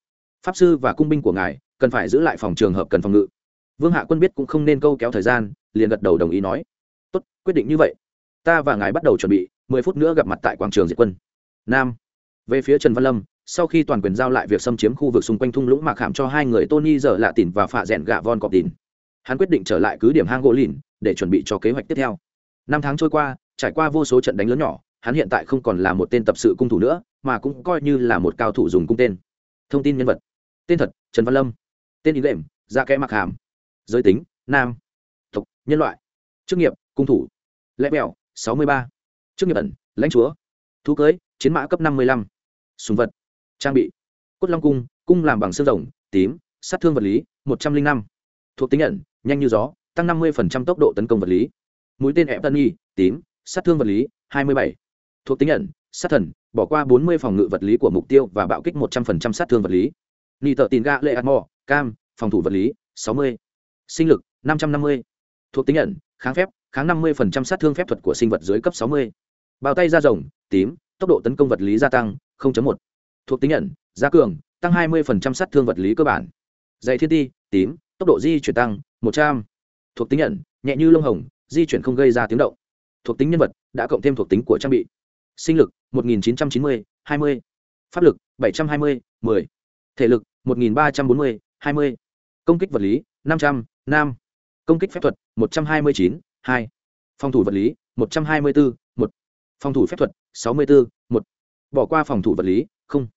A: Pháp sư và cung binh của ngài, cần phải giữ lại phòng trường hợp cần phòng ngự. Vương hạ quân biết cũng không nên câu kéo thời gian, liền gật đầu đồng ý nói. Tốt, quyết định như vậy. Ta và ngài bắt đầu chuẩn bị mười phút nữa gặp mặt tại quảng trường diệt quân. Nam. Về phía trần văn lâm, sau khi toàn quyền giao lại việc xâm chiếm khu vực xung quanh thung lũng mạc hàm cho hai người tony dở lạ tỉn và phạ rẽn gạ von cọp tỉn hắn quyết định trở lại cứ điểm hang gỗ lìn để chuẩn bị cho kế hoạch tiếp theo. Năm tháng trôi qua, trải qua vô số trận đánh lớn nhỏ, hắn hiện tại không còn là một tên tập sự cung thủ nữa, mà cũng coi như là một cao thủ dùng cung tên. Thông tin nhân vật. Tên thật, trần văn lâm. Tên ý lệm da dạ kẽ mặc hàm. Giới tính, nam. Tộc, nhân loại. Chức nghiệp, cung thủ. Lẽ bèo, sáu mươi ba chức nghiệp ẩn lãnh chúa. Thú cưới chiến mã cấp năm mươi lăm. Súng vật. Trang bị. Cốt long cung cung làm bằng xương rồng tím sát thương vật lý một trăm linh năm. Thuộc tính ẩn, nhanh như gió tăng năm mươi tốc độ tấn công vật lý. Mũi tên ép tân y tím sát thương vật lý hai mươi bảy. Thuộc tính ẩn, sát thần bỏ qua bốn mươi phòng ngự vật lý của mục tiêu và bạo kích một trăm linh sát thương vật lý. Nị tợ tin ga lệ ạt mò cam phòng thủ vật lý sáu mươi. Sinh lực năm trăm năm mươi. Thuộc tính ẩn, kháng phép kháng 50% sát thương phép thuật của sinh vật dưới cấp 60. Bao tay da rồng, tím, tốc độ tấn công vật lý gia tăng 0.1. Thuộc tính ẩn, gia cường, tăng 20% sát thương vật lý cơ bản. Dày thiên ti, tím, tốc độ di chuyển tăng 100. Thuộc tính ẩn, nhẹ như lông hồng, di chuyển không gây ra tiếng động. Thuộc tính nhân vật, đã cộng thêm thuộc tính của trang bị. Sinh lực 1990, 20. Pháp lực 720, 10. Thể lực 1340, 20. Công kích vật lý 500, nam. Công kích phép thuật 129 hai. Phòng thủ vật lý một trăm hai mươi bốn một. Phòng thủ phép thuật sáu mươi bốn một. Bỏ qua phòng thủ vật lý không.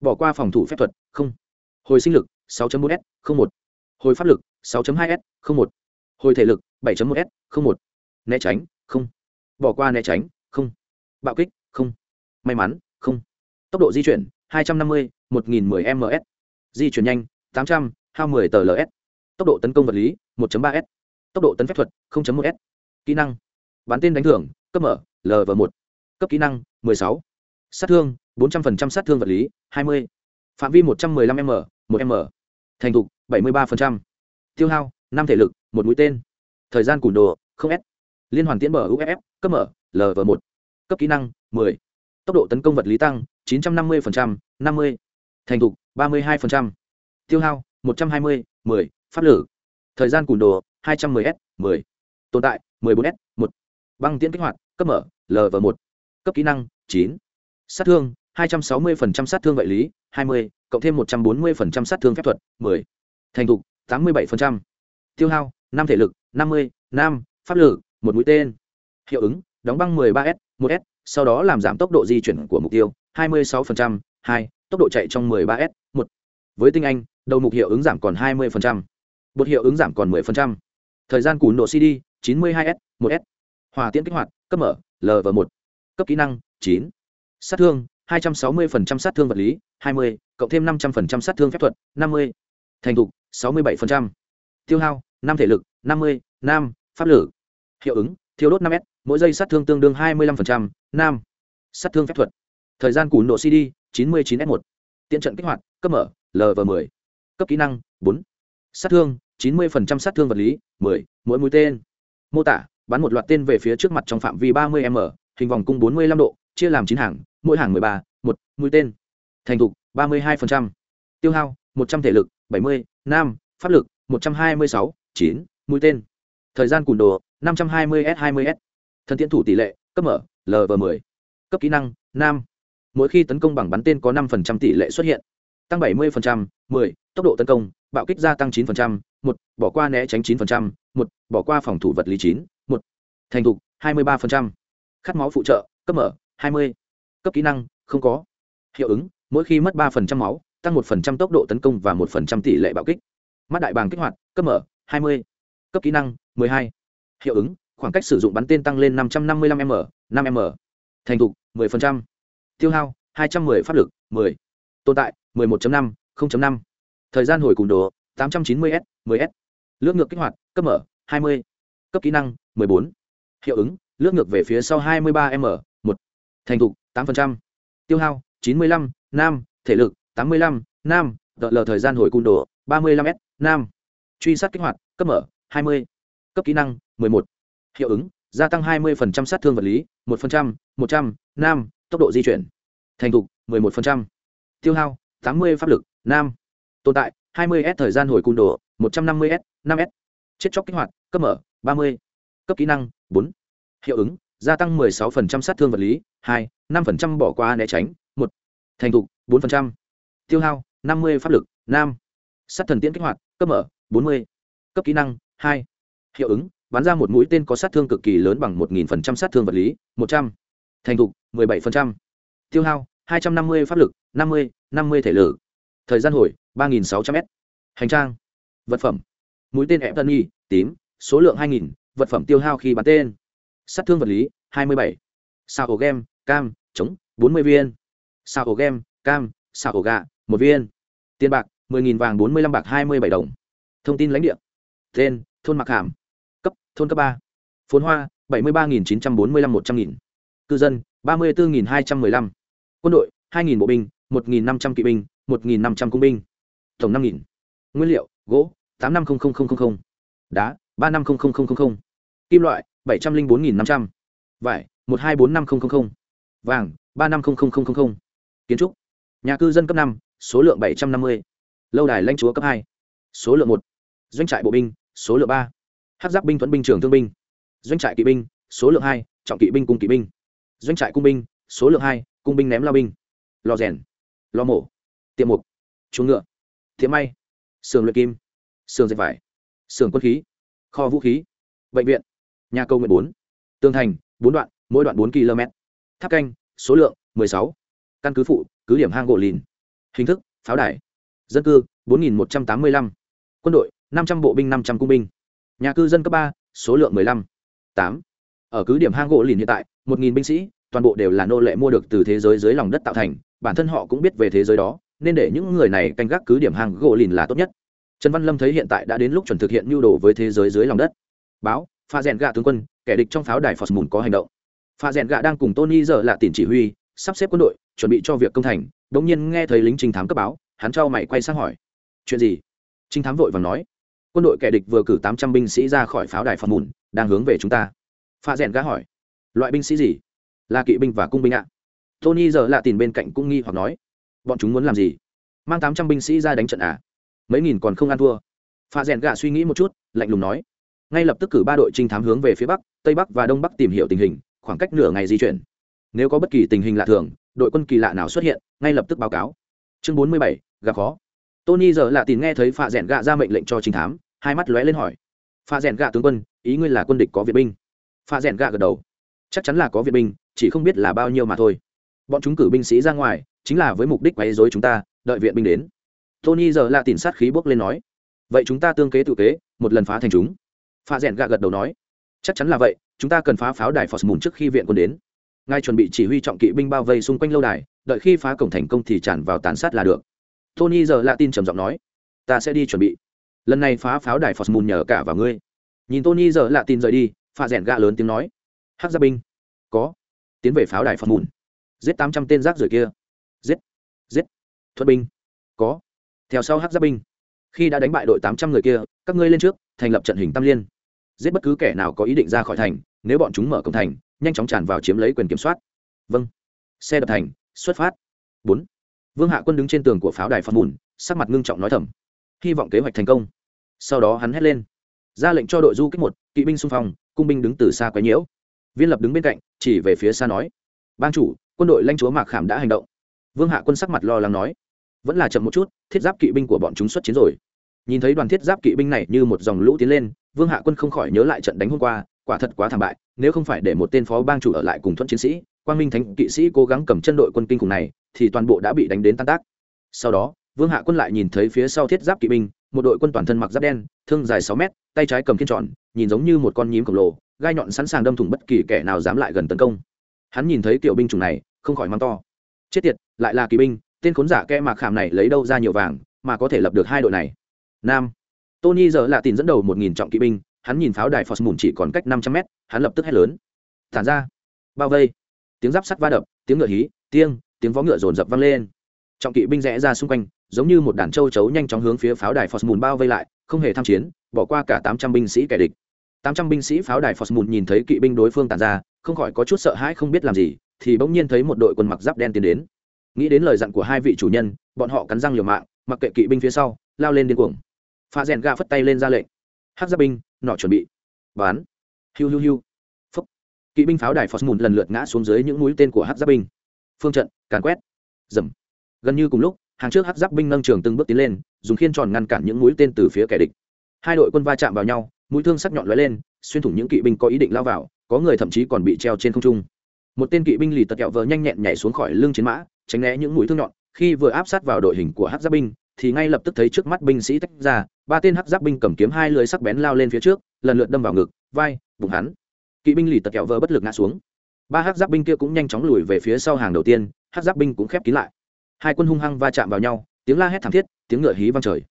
A: Bỏ qua phòng thủ phép thuật không. Hồi sinh lực 6 4 s không một. Hồi pháp lực 6 hai s không một. Hồi thể lực 7 một s không một. Né tránh không. Bỏ qua né tránh không. Bạo kích không. May mắn không. Tốc độ di chuyển 250, 1010 ms di chuyển nhanh 800, hao 10 tờ ls tốc độ tấn công vật lý 1.3 s. Tốc độ tấn phép thuật 0.1 s kỹ năng bắn tên đánh thưởng cấp mở lv một cấp kỹ năng 16. sát thương 400% sát thương vật lý 20. phạm vi 115 m 1 m thành thục 73%. tiêu hao 5 thể lực một mũi tên thời gian cùn đồ không s liên hoàn tiễn mở uff cấp mở lv một cấp kỹ năng 10. tốc độ tấn công vật lý tăng 950%, 50. thành thục 32%. tiêu hao 120, 10. pháp lử thời gian cùn đồ 210 s 10. tồn tại 14 s 1. băng tiễn kích hoạt cấp mở LV1. cấp kỹ năng 9. sát thương 260% sát thương vật lý 20, cộng thêm 140% sát thương phép thuật 10. thành thục 87%. tiêu hao 5 thể lực 50, nam pháp lực một mũi tên hiệu ứng đóng băng 13 s 1 s sau đó làm giảm tốc độ di chuyển của mục tiêu 26%, 2, tốc độ chạy trong 13 s 1. với tinh anh đầu mục hiệu ứng giảm còn 20%. bột hiệu ứng giảm còn 10%. thời gian cùn độ cd 92 s 1 s. Hòa tiễn kích hoạt cấp mở lv 1 cấp kỹ năng 9. sát thương 260% sát thương vật lý 20, cộng thêm 500% sát thương phép thuật 50. thành thục 67%. tiêu hao 5 thể lực 50, nam pháp lử. Hiệu ứng thiêu đốt 5 s mỗi giây sát thương tương đương 25%, nam. Sát thương phép thuật. Thời gian cún độ cd 99 s 1 tiện trận kích hoạt cấp mở lv 10 cấp kỹ năng 4. sát thương 90% sát thương vật lý 10, mỗi mũi tên mô tả bắn một loạt tên về phía trước mặt trong phạm vi 30 m hình vòng cung 45 độ chia làm chín hàng mỗi hàng 13, một mũi tên. Thành thục 32%. tiêu hao 100 thể lực 70, nam pháp lực 126, 9, mũi tên. Thời gian cùn đồ 520 s 20 s. Thân tiến thủ tỷ lệ cấp mở lv 10 cấp kỹ năng nam. Mỗi khi tấn công bằng bắn tên có 5% tỷ lệ xuất hiện. Tăng 70%, 10, tốc độ tấn công bạo kích gia tăng 9%, 1, bỏ qua né tránh 9%, 1, bỏ qua phòng thủ vật lý 9, 1, thành thục 23%. khát máu phụ trợ cấp mở 20. cấp kỹ năng không có hiệu ứng mỗi khi mất 3% máu tăng 1% tốc độ tấn công và 1% tỷ lệ bạo kích mắt đại bàng kích hoạt cấp mở 20. cấp kỹ năng 12. hiệu ứng khoảng cách sử dụng bắn tên tăng lên 555 m 5 m thành thục 10%. tiêu hao 210 pháp lực 10. tồn tại 11.5 0.5. thời gian hồi cùng đồ 890 s 10 s lướt ngược kích hoạt cấp mở 20. cấp kỹ năng 14. hiệu ứng lướt ngược về phía sau 23 m 1. thành thục 8%. tiêu hao 95, nam thể lực 85, nam đợt lờ thời gian hồi cung đồ 35 s nam truy sát kích hoạt cấp mở 20. cấp kỹ năng 11. hiệu ứng gia tăng 20% sát thương vật lý 1%, 100, nam tốc độ di chuyển thành thục 11%. tiêu hao 80 pháp lực nam tồn tại 20 s thời gian hồi cung đồ 150 s 5 s chết chóc kích hoạt cấp mở 30. cấp kỹ năng 4. hiệu ứng gia tăng 16% sát thương vật lý 2, 5% bỏ qua né tránh 1. thành thục 4%. tiêu hao 50 pháp lực nam sát thần tiễn kích hoạt cấp mở 40. cấp kỹ năng 2. hiệu ứng bắn ra một mũi tên có sát thương cực kỳ lớn bằng 1000% sát thương vật lý 100. thành thục 17%. tiêu hao 250 pháp lực 50, 50 thể lử thời gian hồi 3600s, hành trang vật phẩm. Mũi tên ép tân y tím số lượng 2.000, vật phẩm tiêu hao khi bắn tên. Sát thương vật lý 27. sao ổ game cam chống 40 viên. Sao ổ game cam sao ổ gà một viên. Tiền bạc 10.000 vàng 45 bạc 27 đồng. Thông tin lãnh địa. Tên thôn mặc hàm. Cấp thôn cấp ba. Phốn hoa 73.945 100.000 cư dân 34.215 quân đội 2.000 bộ binh 1.500 kỵ binh 1.500 cung binh. Tổng 5.000 nguyên liệu gỗ 850000 đá 350000 kim loại 704500 vải 1245000 vàng 350000 kiến trúc nhà cư dân cấp năm số lượng 750 lâu đài lãnh chúa cấp hai số lượng một doanh trại bộ binh số lượng ba hát giáp binh thuẫn binh trường thương binh doanh trại kỵ binh số lượng hai trọng kỵ binh cung kỵ binh doanh trại cung binh số lượng hai cung binh ném lao binh lò rèn lò mổ tiệm mục chuồng ngựa thiệm may sườn luyện kim, sườn dệt vải, sườn quân khí, kho vũ khí, bệnh viện, nhà câu nguyện bốn tương thành, bốn đoạn, mỗi đoạn bốn km. Tháp canh, số lượng sáu. Căn cứ phụ, cứ điểm hang gỗ lìn. Hình thức, pháo đài. Dân cư, bốn nghìn một trăm tám mươi lăm. Quân đội, năm trăm bộ binh, năm trăm cung binh. Nhà cư dân cấp ba, số lượng mười lăm. Tám. Ở cứ điểm hang gỗ lìn hiện tại, một nghìn binh sĩ, toàn bộ đều là nô lệ mua được từ thế giới dưới lòng đất tạo thành, bản thân họ cũng biết về thế giới đó nên để những người này canh gác cứ điểm hang gỗ lìn là tốt nhất. Trần văn lâm thấy hiện tại đã đến lúc chuẩn thực hiện nhu đồ với thế giới dưới lòng đất. Báo, pha rèn gạ tướng quân, kẻ địch trong pháo đài phật mùn có hành động. Pha rèn gạ đang cùng tony giờ là tiền chỉ huy, sắp xếp quân đội, chuẩn bị cho việc công thành đ ỗ n g nhiên nghe thấy lính trinh thám cấp báo, hắn trao mày quay sang hỏi, chuyện gì? Trinh thám vội và nói, quân đội kẻ địch vừa cử tám trăm binh sĩ ra khỏi pháo đài phật mùn đang hướng về chúng ta. Pha rèn gạ hỏi, loại binh sĩ gì? Là kỵ binh và cung binh ạ. Tony giờ là tìm bên cạnh cung nghi hoặc nói bọn chúng muốn làm gì? Mang tám trăm binh sĩ ra đánh trận à? Mấy nghìn còn không ăn thua. Pha rèn Gà suy nghĩ một chút, lạnh lùng nói. Ngay lập tức cử ba đội trinh thám hướng về phía bắc, tây bắc và đông bắc tìm hiểu tình hình, khoảng cách nửa ngày di chuyển. Nếu có bất kỳ tình hình lạ thường, đội quân kỳ lạ nào xuất hiện, ngay lập tức báo cáo. Chương bốn mươi bảy, gặp khó. Tony giờ lạ tìm nghe thấy pha rèn Gà ra mệnh lệnh cho trinh thám, hai mắt lóe lên hỏi. Pha rèn Gà tướng quân, ý ngươi là quân địch có viện binh? Pha rèn Gà gật đầu. Chắc chắn là có viện binh, chỉ không biết là bao nhiêu mà thôi. Bọn chúng cử binh sĩ ra ngoài chính là với mục đích quấy dối chúng ta, đợi viện binh đến. Tony giờ lạ tìm sát khí bốc lên nói. Vậy chúng ta tương kế tự kế, một lần phá thành chúng. Pha rèn gạ gật đầu nói. Chắc chắn là vậy, chúng ta cần phá pháo đài phos mùn trước khi viện quân đến. Ngài chuẩn bị chỉ huy trọng kỵ binh bao vây xung quanh lâu đài, đợi khi phá cổng thành công thì tràn vào tàn sát là được. Tony giờ lạ tin trầm giọng nói. Ta sẽ đi chuẩn bị. Lần này phá pháo đài phos mùn nhờ cả vào ngươi. Nhìn tony giờ lạ tin rời đi, pha rèn gạ lớn tiếng nói. Hắc gia binh. Có. Tiến về pháo đài phos mùn giết tám trăm tên rác rưởi kia thuật binh. Có. Theo sau hát giáp binh. Khi đã đánh bại đội tám trăm người kia, các ngươi lên trước, thành lập trận hình tam liên. Giết bất cứ kẻ nào có ý định ra khỏi thành, nếu bọn chúng mở cổng thành, nhanh chóng tràn vào chiếm lấy quyền kiểm soát. Vâng. Xe đập thành, xuất phát. Bốn. Vương hạ quân đứng trên tường của pháo đài phong bùn sắc mặt ngưng trọng nói thầm. Hy vọng kế hoạch thành công. Sau đó hắn hét lên. Ra lệnh cho đội du kích một, kỵ binh xung phong, cung binh đứng từ xa quấy nhiễu. Viên lập đứng bên cạnh, chỉ về phía xa nói. Ban chủ, quân đội lãnh chúa mạc khảm đã hành động. Vương hạ quân sắc mặt lo lắng nói vẫn là chậm một chút, thiết giáp kỵ binh của bọn chúng xuất chiến rồi. Nhìn thấy đoàn thiết giáp kỵ binh này như một dòng lũ tiến lên, vương hạ quân không khỏi nhớ lại trận đánh hôm qua, quả thật quá thảm bại, nếu không phải để một tên phó bang chủ ở lại cùng thuận chiến sĩ, quang minh thánh kỵ sĩ cố gắng cầm chân đội quân kinh khủng này, thì toàn bộ đã bị đánh đến tan tác. Sau đó, vương hạ quân lại nhìn thấy phía sau thiết giáp kỵ binh, một đội quân toàn thân mặc giáp đen, thương dài sáu mét, tay trái cầm kiên tròn, nhìn giống như một con nhím khổng lồ, gai nhọn sẵn sàng đâm thủng bất kỳ kẻ nào dám lại gần tấn công. Hắn nhìn thấy kiểu binh chủng này, không khỏi mắng to. Chết tiệt, lại là kỵ binh tên khốn giả kẽ mạc khảm này lấy đâu ra nhiều vàng mà có thể lập được hai đội này? Nam. Tony giờ là tìm dẫn đầu một nghìn trọng kỵ binh, hắn nhìn pháo đài phosmùn chỉ còn cách năm trăm mét, hắn lập tức hét lớn. Tản ra. Bao vây. Tiếng giáp sắt va đập, tiếng ngựa hí tiêng tiếng vó ngựa rồn rập vang lên. Trọng kỵ binh rẽ ra xung quanh, giống như một đàn châu chấu nhanh chóng hướng phía pháo đài phosmùn bao vây lại, không hề tham chiến, bỏ qua cả tám trăm binh sĩ kẻ địch. Tám trăm binh sĩ pháo đài phosmùn nhìn thấy kỵ binh đối phương tàn ra, không khỏi có chút sợ hãi không biết làm gì, thì bỗng nhiên thấy một đội quân mặc giáp đen tiến đến nghĩ đến lời dặn của hai vị chủ nhân, bọn họ cắn răng liều mạng, mặc kệ kỵ binh phía sau, lao lên điên cuồng. Pha rèn ga phất tay lên ra lệnh. Hắc giáp binh, nọ chuẩn bị. Bán. Hiu hiu hiu. Phúc. Kỵ binh pháo đài phos mùn lần lượt ngã xuống dưới những mũi tên của hắc giáp binh. Phương trận, càn quét. Dầm gần như cùng lúc, hàng trước hắc giáp binh nâng trường từng bước tiến lên, dùng khiên tròn ngăn cản những mũi tên từ phía kẻ địch. Hai đội quân va chạm vào nhau, mũi thương sắc nhọn lóe lên, xuyên thủng những kỵ binh có ý định lao vào, có người thậm chí còn bị treo trên không trung. Một tên kỵ binh lì tật kẹo vờ nhanh nhẹn nhảy xuống khỏi lưng chiến mã tránh né những mũi thương nhọn. Khi vừa áp sát vào đội hình của hắc giáp binh, thì ngay lập tức thấy trước mắt binh sĩ tách ra. Ba tên hắc giáp binh cầm kiếm hai lưới sắc bén lao lên phía trước, lần lượt đâm vào ngực, vai, bụng hắn. Kỵ binh lì tật kẹo vỡ bất lực ngã xuống. Ba hắc giáp binh kia cũng nhanh chóng lùi về phía sau hàng đầu tiên, hắc giáp binh cũng khép kín lại. Hai quân hung hăng va chạm vào nhau, tiếng la hét thảm thiết, tiếng ngựa hí vang trời.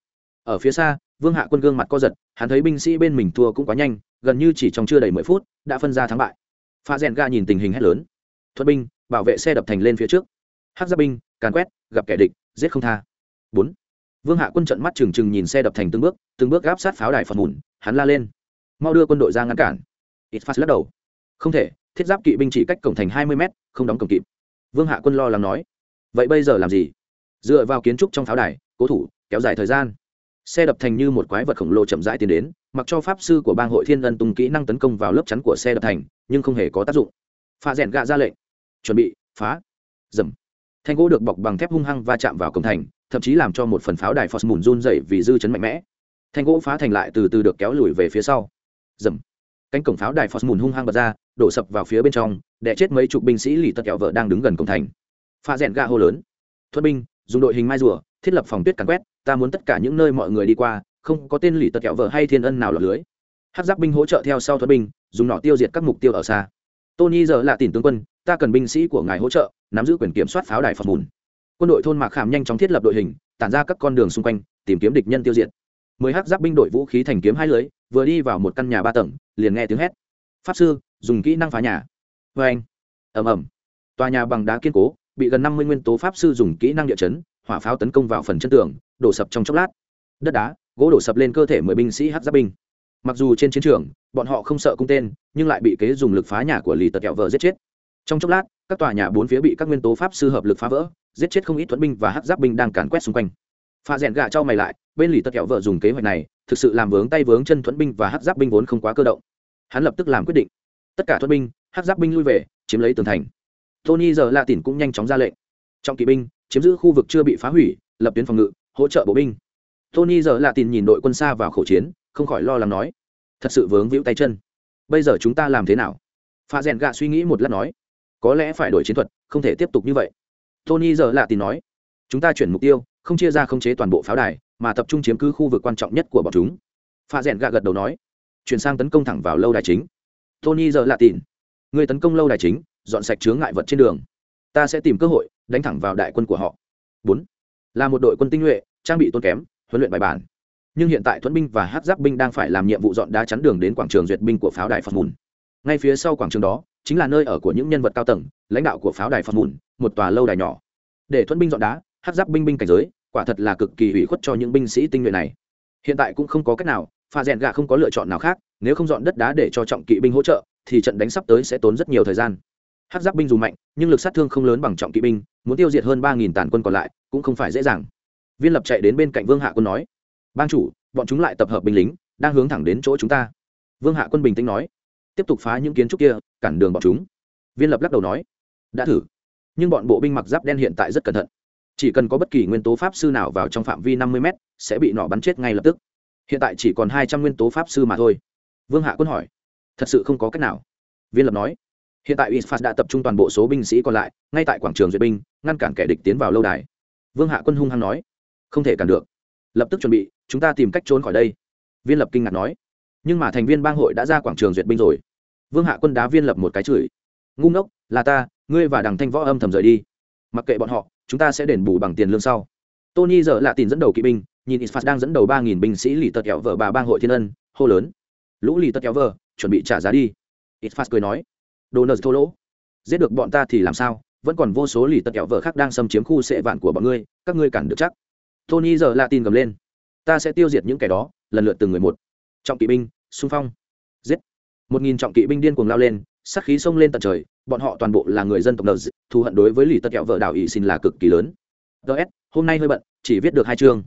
A: Ở phía xa, vương hạ quân gương mặt co giật, hắn thấy binh sĩ bên mình thua cũng quá nhanh, gần như chỉ trong chưa đầy mười phút, đã phân ra thắng bại. Pha rèn ga nhìn tình hình hét lớn. Thuật binh, bảo vệ xe đập thành lên phía trước hắc giáp binh, càn quét, gặp kẻ địch, giết không tha. Bốn. Vương hạ quân trận mắt trừng trừng nhìn xe đập thành từng bước từng bước gáp sát pháo đài phật mùn, hắn la lên. Mau đưa quân đội ra ngăn cản. Ít phát lắc đầu. Không thể, thiết giáp kỵ binh chỉ cách cổng thành hai mươi mét, không đóng cổng kịp. Vương hạ quân lo lắng nói. Vậy bây giờ làm gì? Dựa vào kiến trúc trong pháo đài, cố thủ, kéo dài thời gian. Xe đập thành như một quái vật khổng lồ chậm rãi tiến đến, mặc cho pháp sư của bang hội thiên ân tung kỹ năng tấn công vào lớp chắn của xe đập thành, nhưng không hề có tác dụng. Pha rèn gạ ra lệnh. Chuẩn bị, phá. Dầm thanh gỗ được bọc bằng thép hung hăng va chạm vào cổng thành, thậm chí làm cho một phần pháo đài phos mùn run dậy vì dư chấn mạnh mẽ. Thanh gỗ phá thành lại từ từ được kéo lùi về phía sau. Dầm. Cánh cổng pháo đài phos mùn hung hăng bật ra, đổ sập vào phía bên trong, đè chết mấy chục binh sĩ lì tật kẹo vợ đang đứng gần cổng thành. Pha rèn ga hô lớn. Thuất binh, dùng đội hình mai rùa, thiết lập phòng tuyết càn quét, ta muốn tất cả những nơi mọi người đi qua, không có tên lì tật kẹo vợ hay thiên ân nào lọt lưới. Hát giáp binh hỗ trợ theo sau thuất binh, dùng nỏ tiêu diệt các mục tiêu ở xa. Tony giờ là tìm tướng quân ta cần binh sĩ của ngài hỗ trợ, nắm giữ quyền kiểm soát pháo đài phật mùn. Quân đội thôn mạc khảm nhanh chóng thiết lập đội hình, tản ra các con đường xung quanh, tìm kiếm địch nhân tiêu diệt. Mười hắc giáp binh đội vũ khí thành kiếm hai lưới, vừa đi vào một căn nhà ba tầng, liền nghe tiếng hét. Pháp sư, dùng kỹ năng phá nhà. Vê anh. Ẩm ẩm tòa nhà bằng đá kiên cố, bị gần năm mươi nguyên tố pháp sư dùng kỹ năng địa chấn, hỏa pháo tấn công vào phần chân tường, đổ sập trong chốc lát. Đất đá, gỗ đổ sập lên cơ thể mười binh sĩ hắc giáp binh. Mặc dù trên chiến trường, bọn họ không sợ cung tên, nhưng lại bị kế dùng lực phá nhà của lì tật kẹo vợ giết chết trong chốc lát, các tòa nhà bốn phía bị các nguyên tố pháp sư hợp lực phá vỡ, giết chết không ít thuẫn binh và hắc giáp binh đang càn quét xung quanh. Pha rèn gạ cho mày lại, bên lì tật kẹo vợ dùng kế hoạch này, thực sự làm vướng tay vướng chân thuẫn binh và hắc giáp binh vốn không quá cơ động. Hắn lập tức làm quyết định. Tất cả thuẫn binh, hắc giáp binh lui về, chiếm lấy tường thành. Tony giờ la tỉn cũng nhanh chóng ra lệnh. Trong kỵ binh, chiếm giữ khu vực chưa bị phá hủy, lập tuyến phòng ngự, hỗ trợ bộ binh. Tony giờ la tỉn nhìn đội quân xa vào khẩu chiến, không khỏi lo lắng nói, thật sự vướng víu tay chân. Bây giờ chúng ta làm thế nào? Pha rèn gạ suy nghĩ một lát nói có lẽ phải đổi chiến thuật, không thể tiếp tục như vậy. Tony giờ lạ tin nói, chúng ta chuyển mục tiêu, không chia ra khống chế toàn bộ pháo đài, mà tập trung chiếm cứ khu vực quan trọng nhất của bọn chúng. Pha rèn gạ gật đầu nói, chuyển sang tấn công thẳng vào lâu đài chính. Tony giờ lạ tin người tấn công lâu đài chính, dọn sạch chướng ngại vật trên đường. Ta sẽ tìm cơ hội, đánh thẳng vào đại quân của họ. Bốn, là một đội quân tinh nhuệ, trang bị tốn kém, huấn luyện bài bản. Nhưng hiện tại thuẫn binh và hát giáp binh đang phải làm nhiệm vụ dọn đá chắn đường đến quảng trường duyệt binh của pháo đài phật mùn. Ngay phía sau quảng trường đó chính là nơi ở của những nhân vật cao tầng, lãnh đạo của pháo đài phật mùn, một tòa lâu đài nhỏ. Để thuẫn binh dọn đá, hát giáp binh binh cảnh giới, quả thật là cực kỳ hủy khuất cho những binh sĩ tinh nhuệ này. Hiện tại cũng không có cách nào, pha rèn gà không có lựa chọn nào khác, nếu không dọn đất đá để cho trọng kỵ binh hỗ trợ, thì trận đánh sắp tới sẽ tốn rất nhiều thời gian. Hát giáp binh dù mạnh, nhưng lực sát thương không lớn bằng trọng kỵ binh, muốn tiêu diệt hơn ba nghìn tàn quân còn lại, cũng không phải dễ dàng. Viên lập chạy đến bên cạnh vương hạ quân nói ban chủ, bọn chúng lại tập hợp binh lính, đang hướng thẳng đến chỗ chúng ta. Vương hạ quân bình tĩnh nói tiếp tục phá những kiến trúc kia, cản đường bọn chúng. Viên lập lắc đầu nói, đã thử. Nhưng bọn bộ binh mặc giáp đen hiện tại rất cẩn thận. Chỉ cần có bất kỳ nguyên tố pháp sư nào vào trong phạm vi năm mươi m sẽ bị nỏ bắn chết ngay lập tức. Hiện tại chỉ còn hai trăm nguyên tố pháp sư mà thôi. Vương hạ quân hỏi, thật sự không có cách nào? Viên lập nói, hiện tại isfas đã tập trung toàn bộ số binh sĩ còn lại, ngay tại quảng trường duyệt binh, ngăn cản kẻ địch tiến vào lâu đài. Vương hạ quân hung hăng nói, không thể cản được. Lập tức chuẩn bị, chúng ta tìm cách trốn khỏi đây. Viên lập kinh ngạc nói nhưng mà thành viên bang hội đã ra quảng trường duyệt binh rồi. Vương hạ quân đá viên lập một cái chửi. Ngu ngốc, là ta, ngươi và đằng thanh võ âm thầm rời đi. Mặc kệ bọn họ, chúng ta sẽ đền bù bằng tiền lương sau. Tony giờ lạ tìm dẫn đầu kỵ binh, nhìn isfas đang dẫn đầu ba nghìn binh sĩ lì tật kẹo vợ bà bang hội thiên ân, hô lớn. Lũ lì tật kéo vợ chuẩn bị trả giá đi. Isfas cười nói. Đồ nợ thô lỗ. Giết được bọn ta thì làm sao? Vẫn còn vô số lì tật kẹo vợ khác đang xâm chiếm khu sệ vạn của bọn ngươi, các ngươi cản được chắc. Tony giờ lạ tin gầm lên. Ta sẽ tiêu diệt những kẻ đó, lần lượt từng người một trọng kỵ binh, xung phong. Giết. Một nghìn trọng kỵ binh điên cuồng lao lên, sát khí xông lên tận trời, bọn họ toàn bộ là người dân tộc nợ thù hận đối với lì tật kẹo vợ đảo ỵ xin là cực kỳ lớn. Ts hôm nay hơi bận, chỉ viết được hai chương.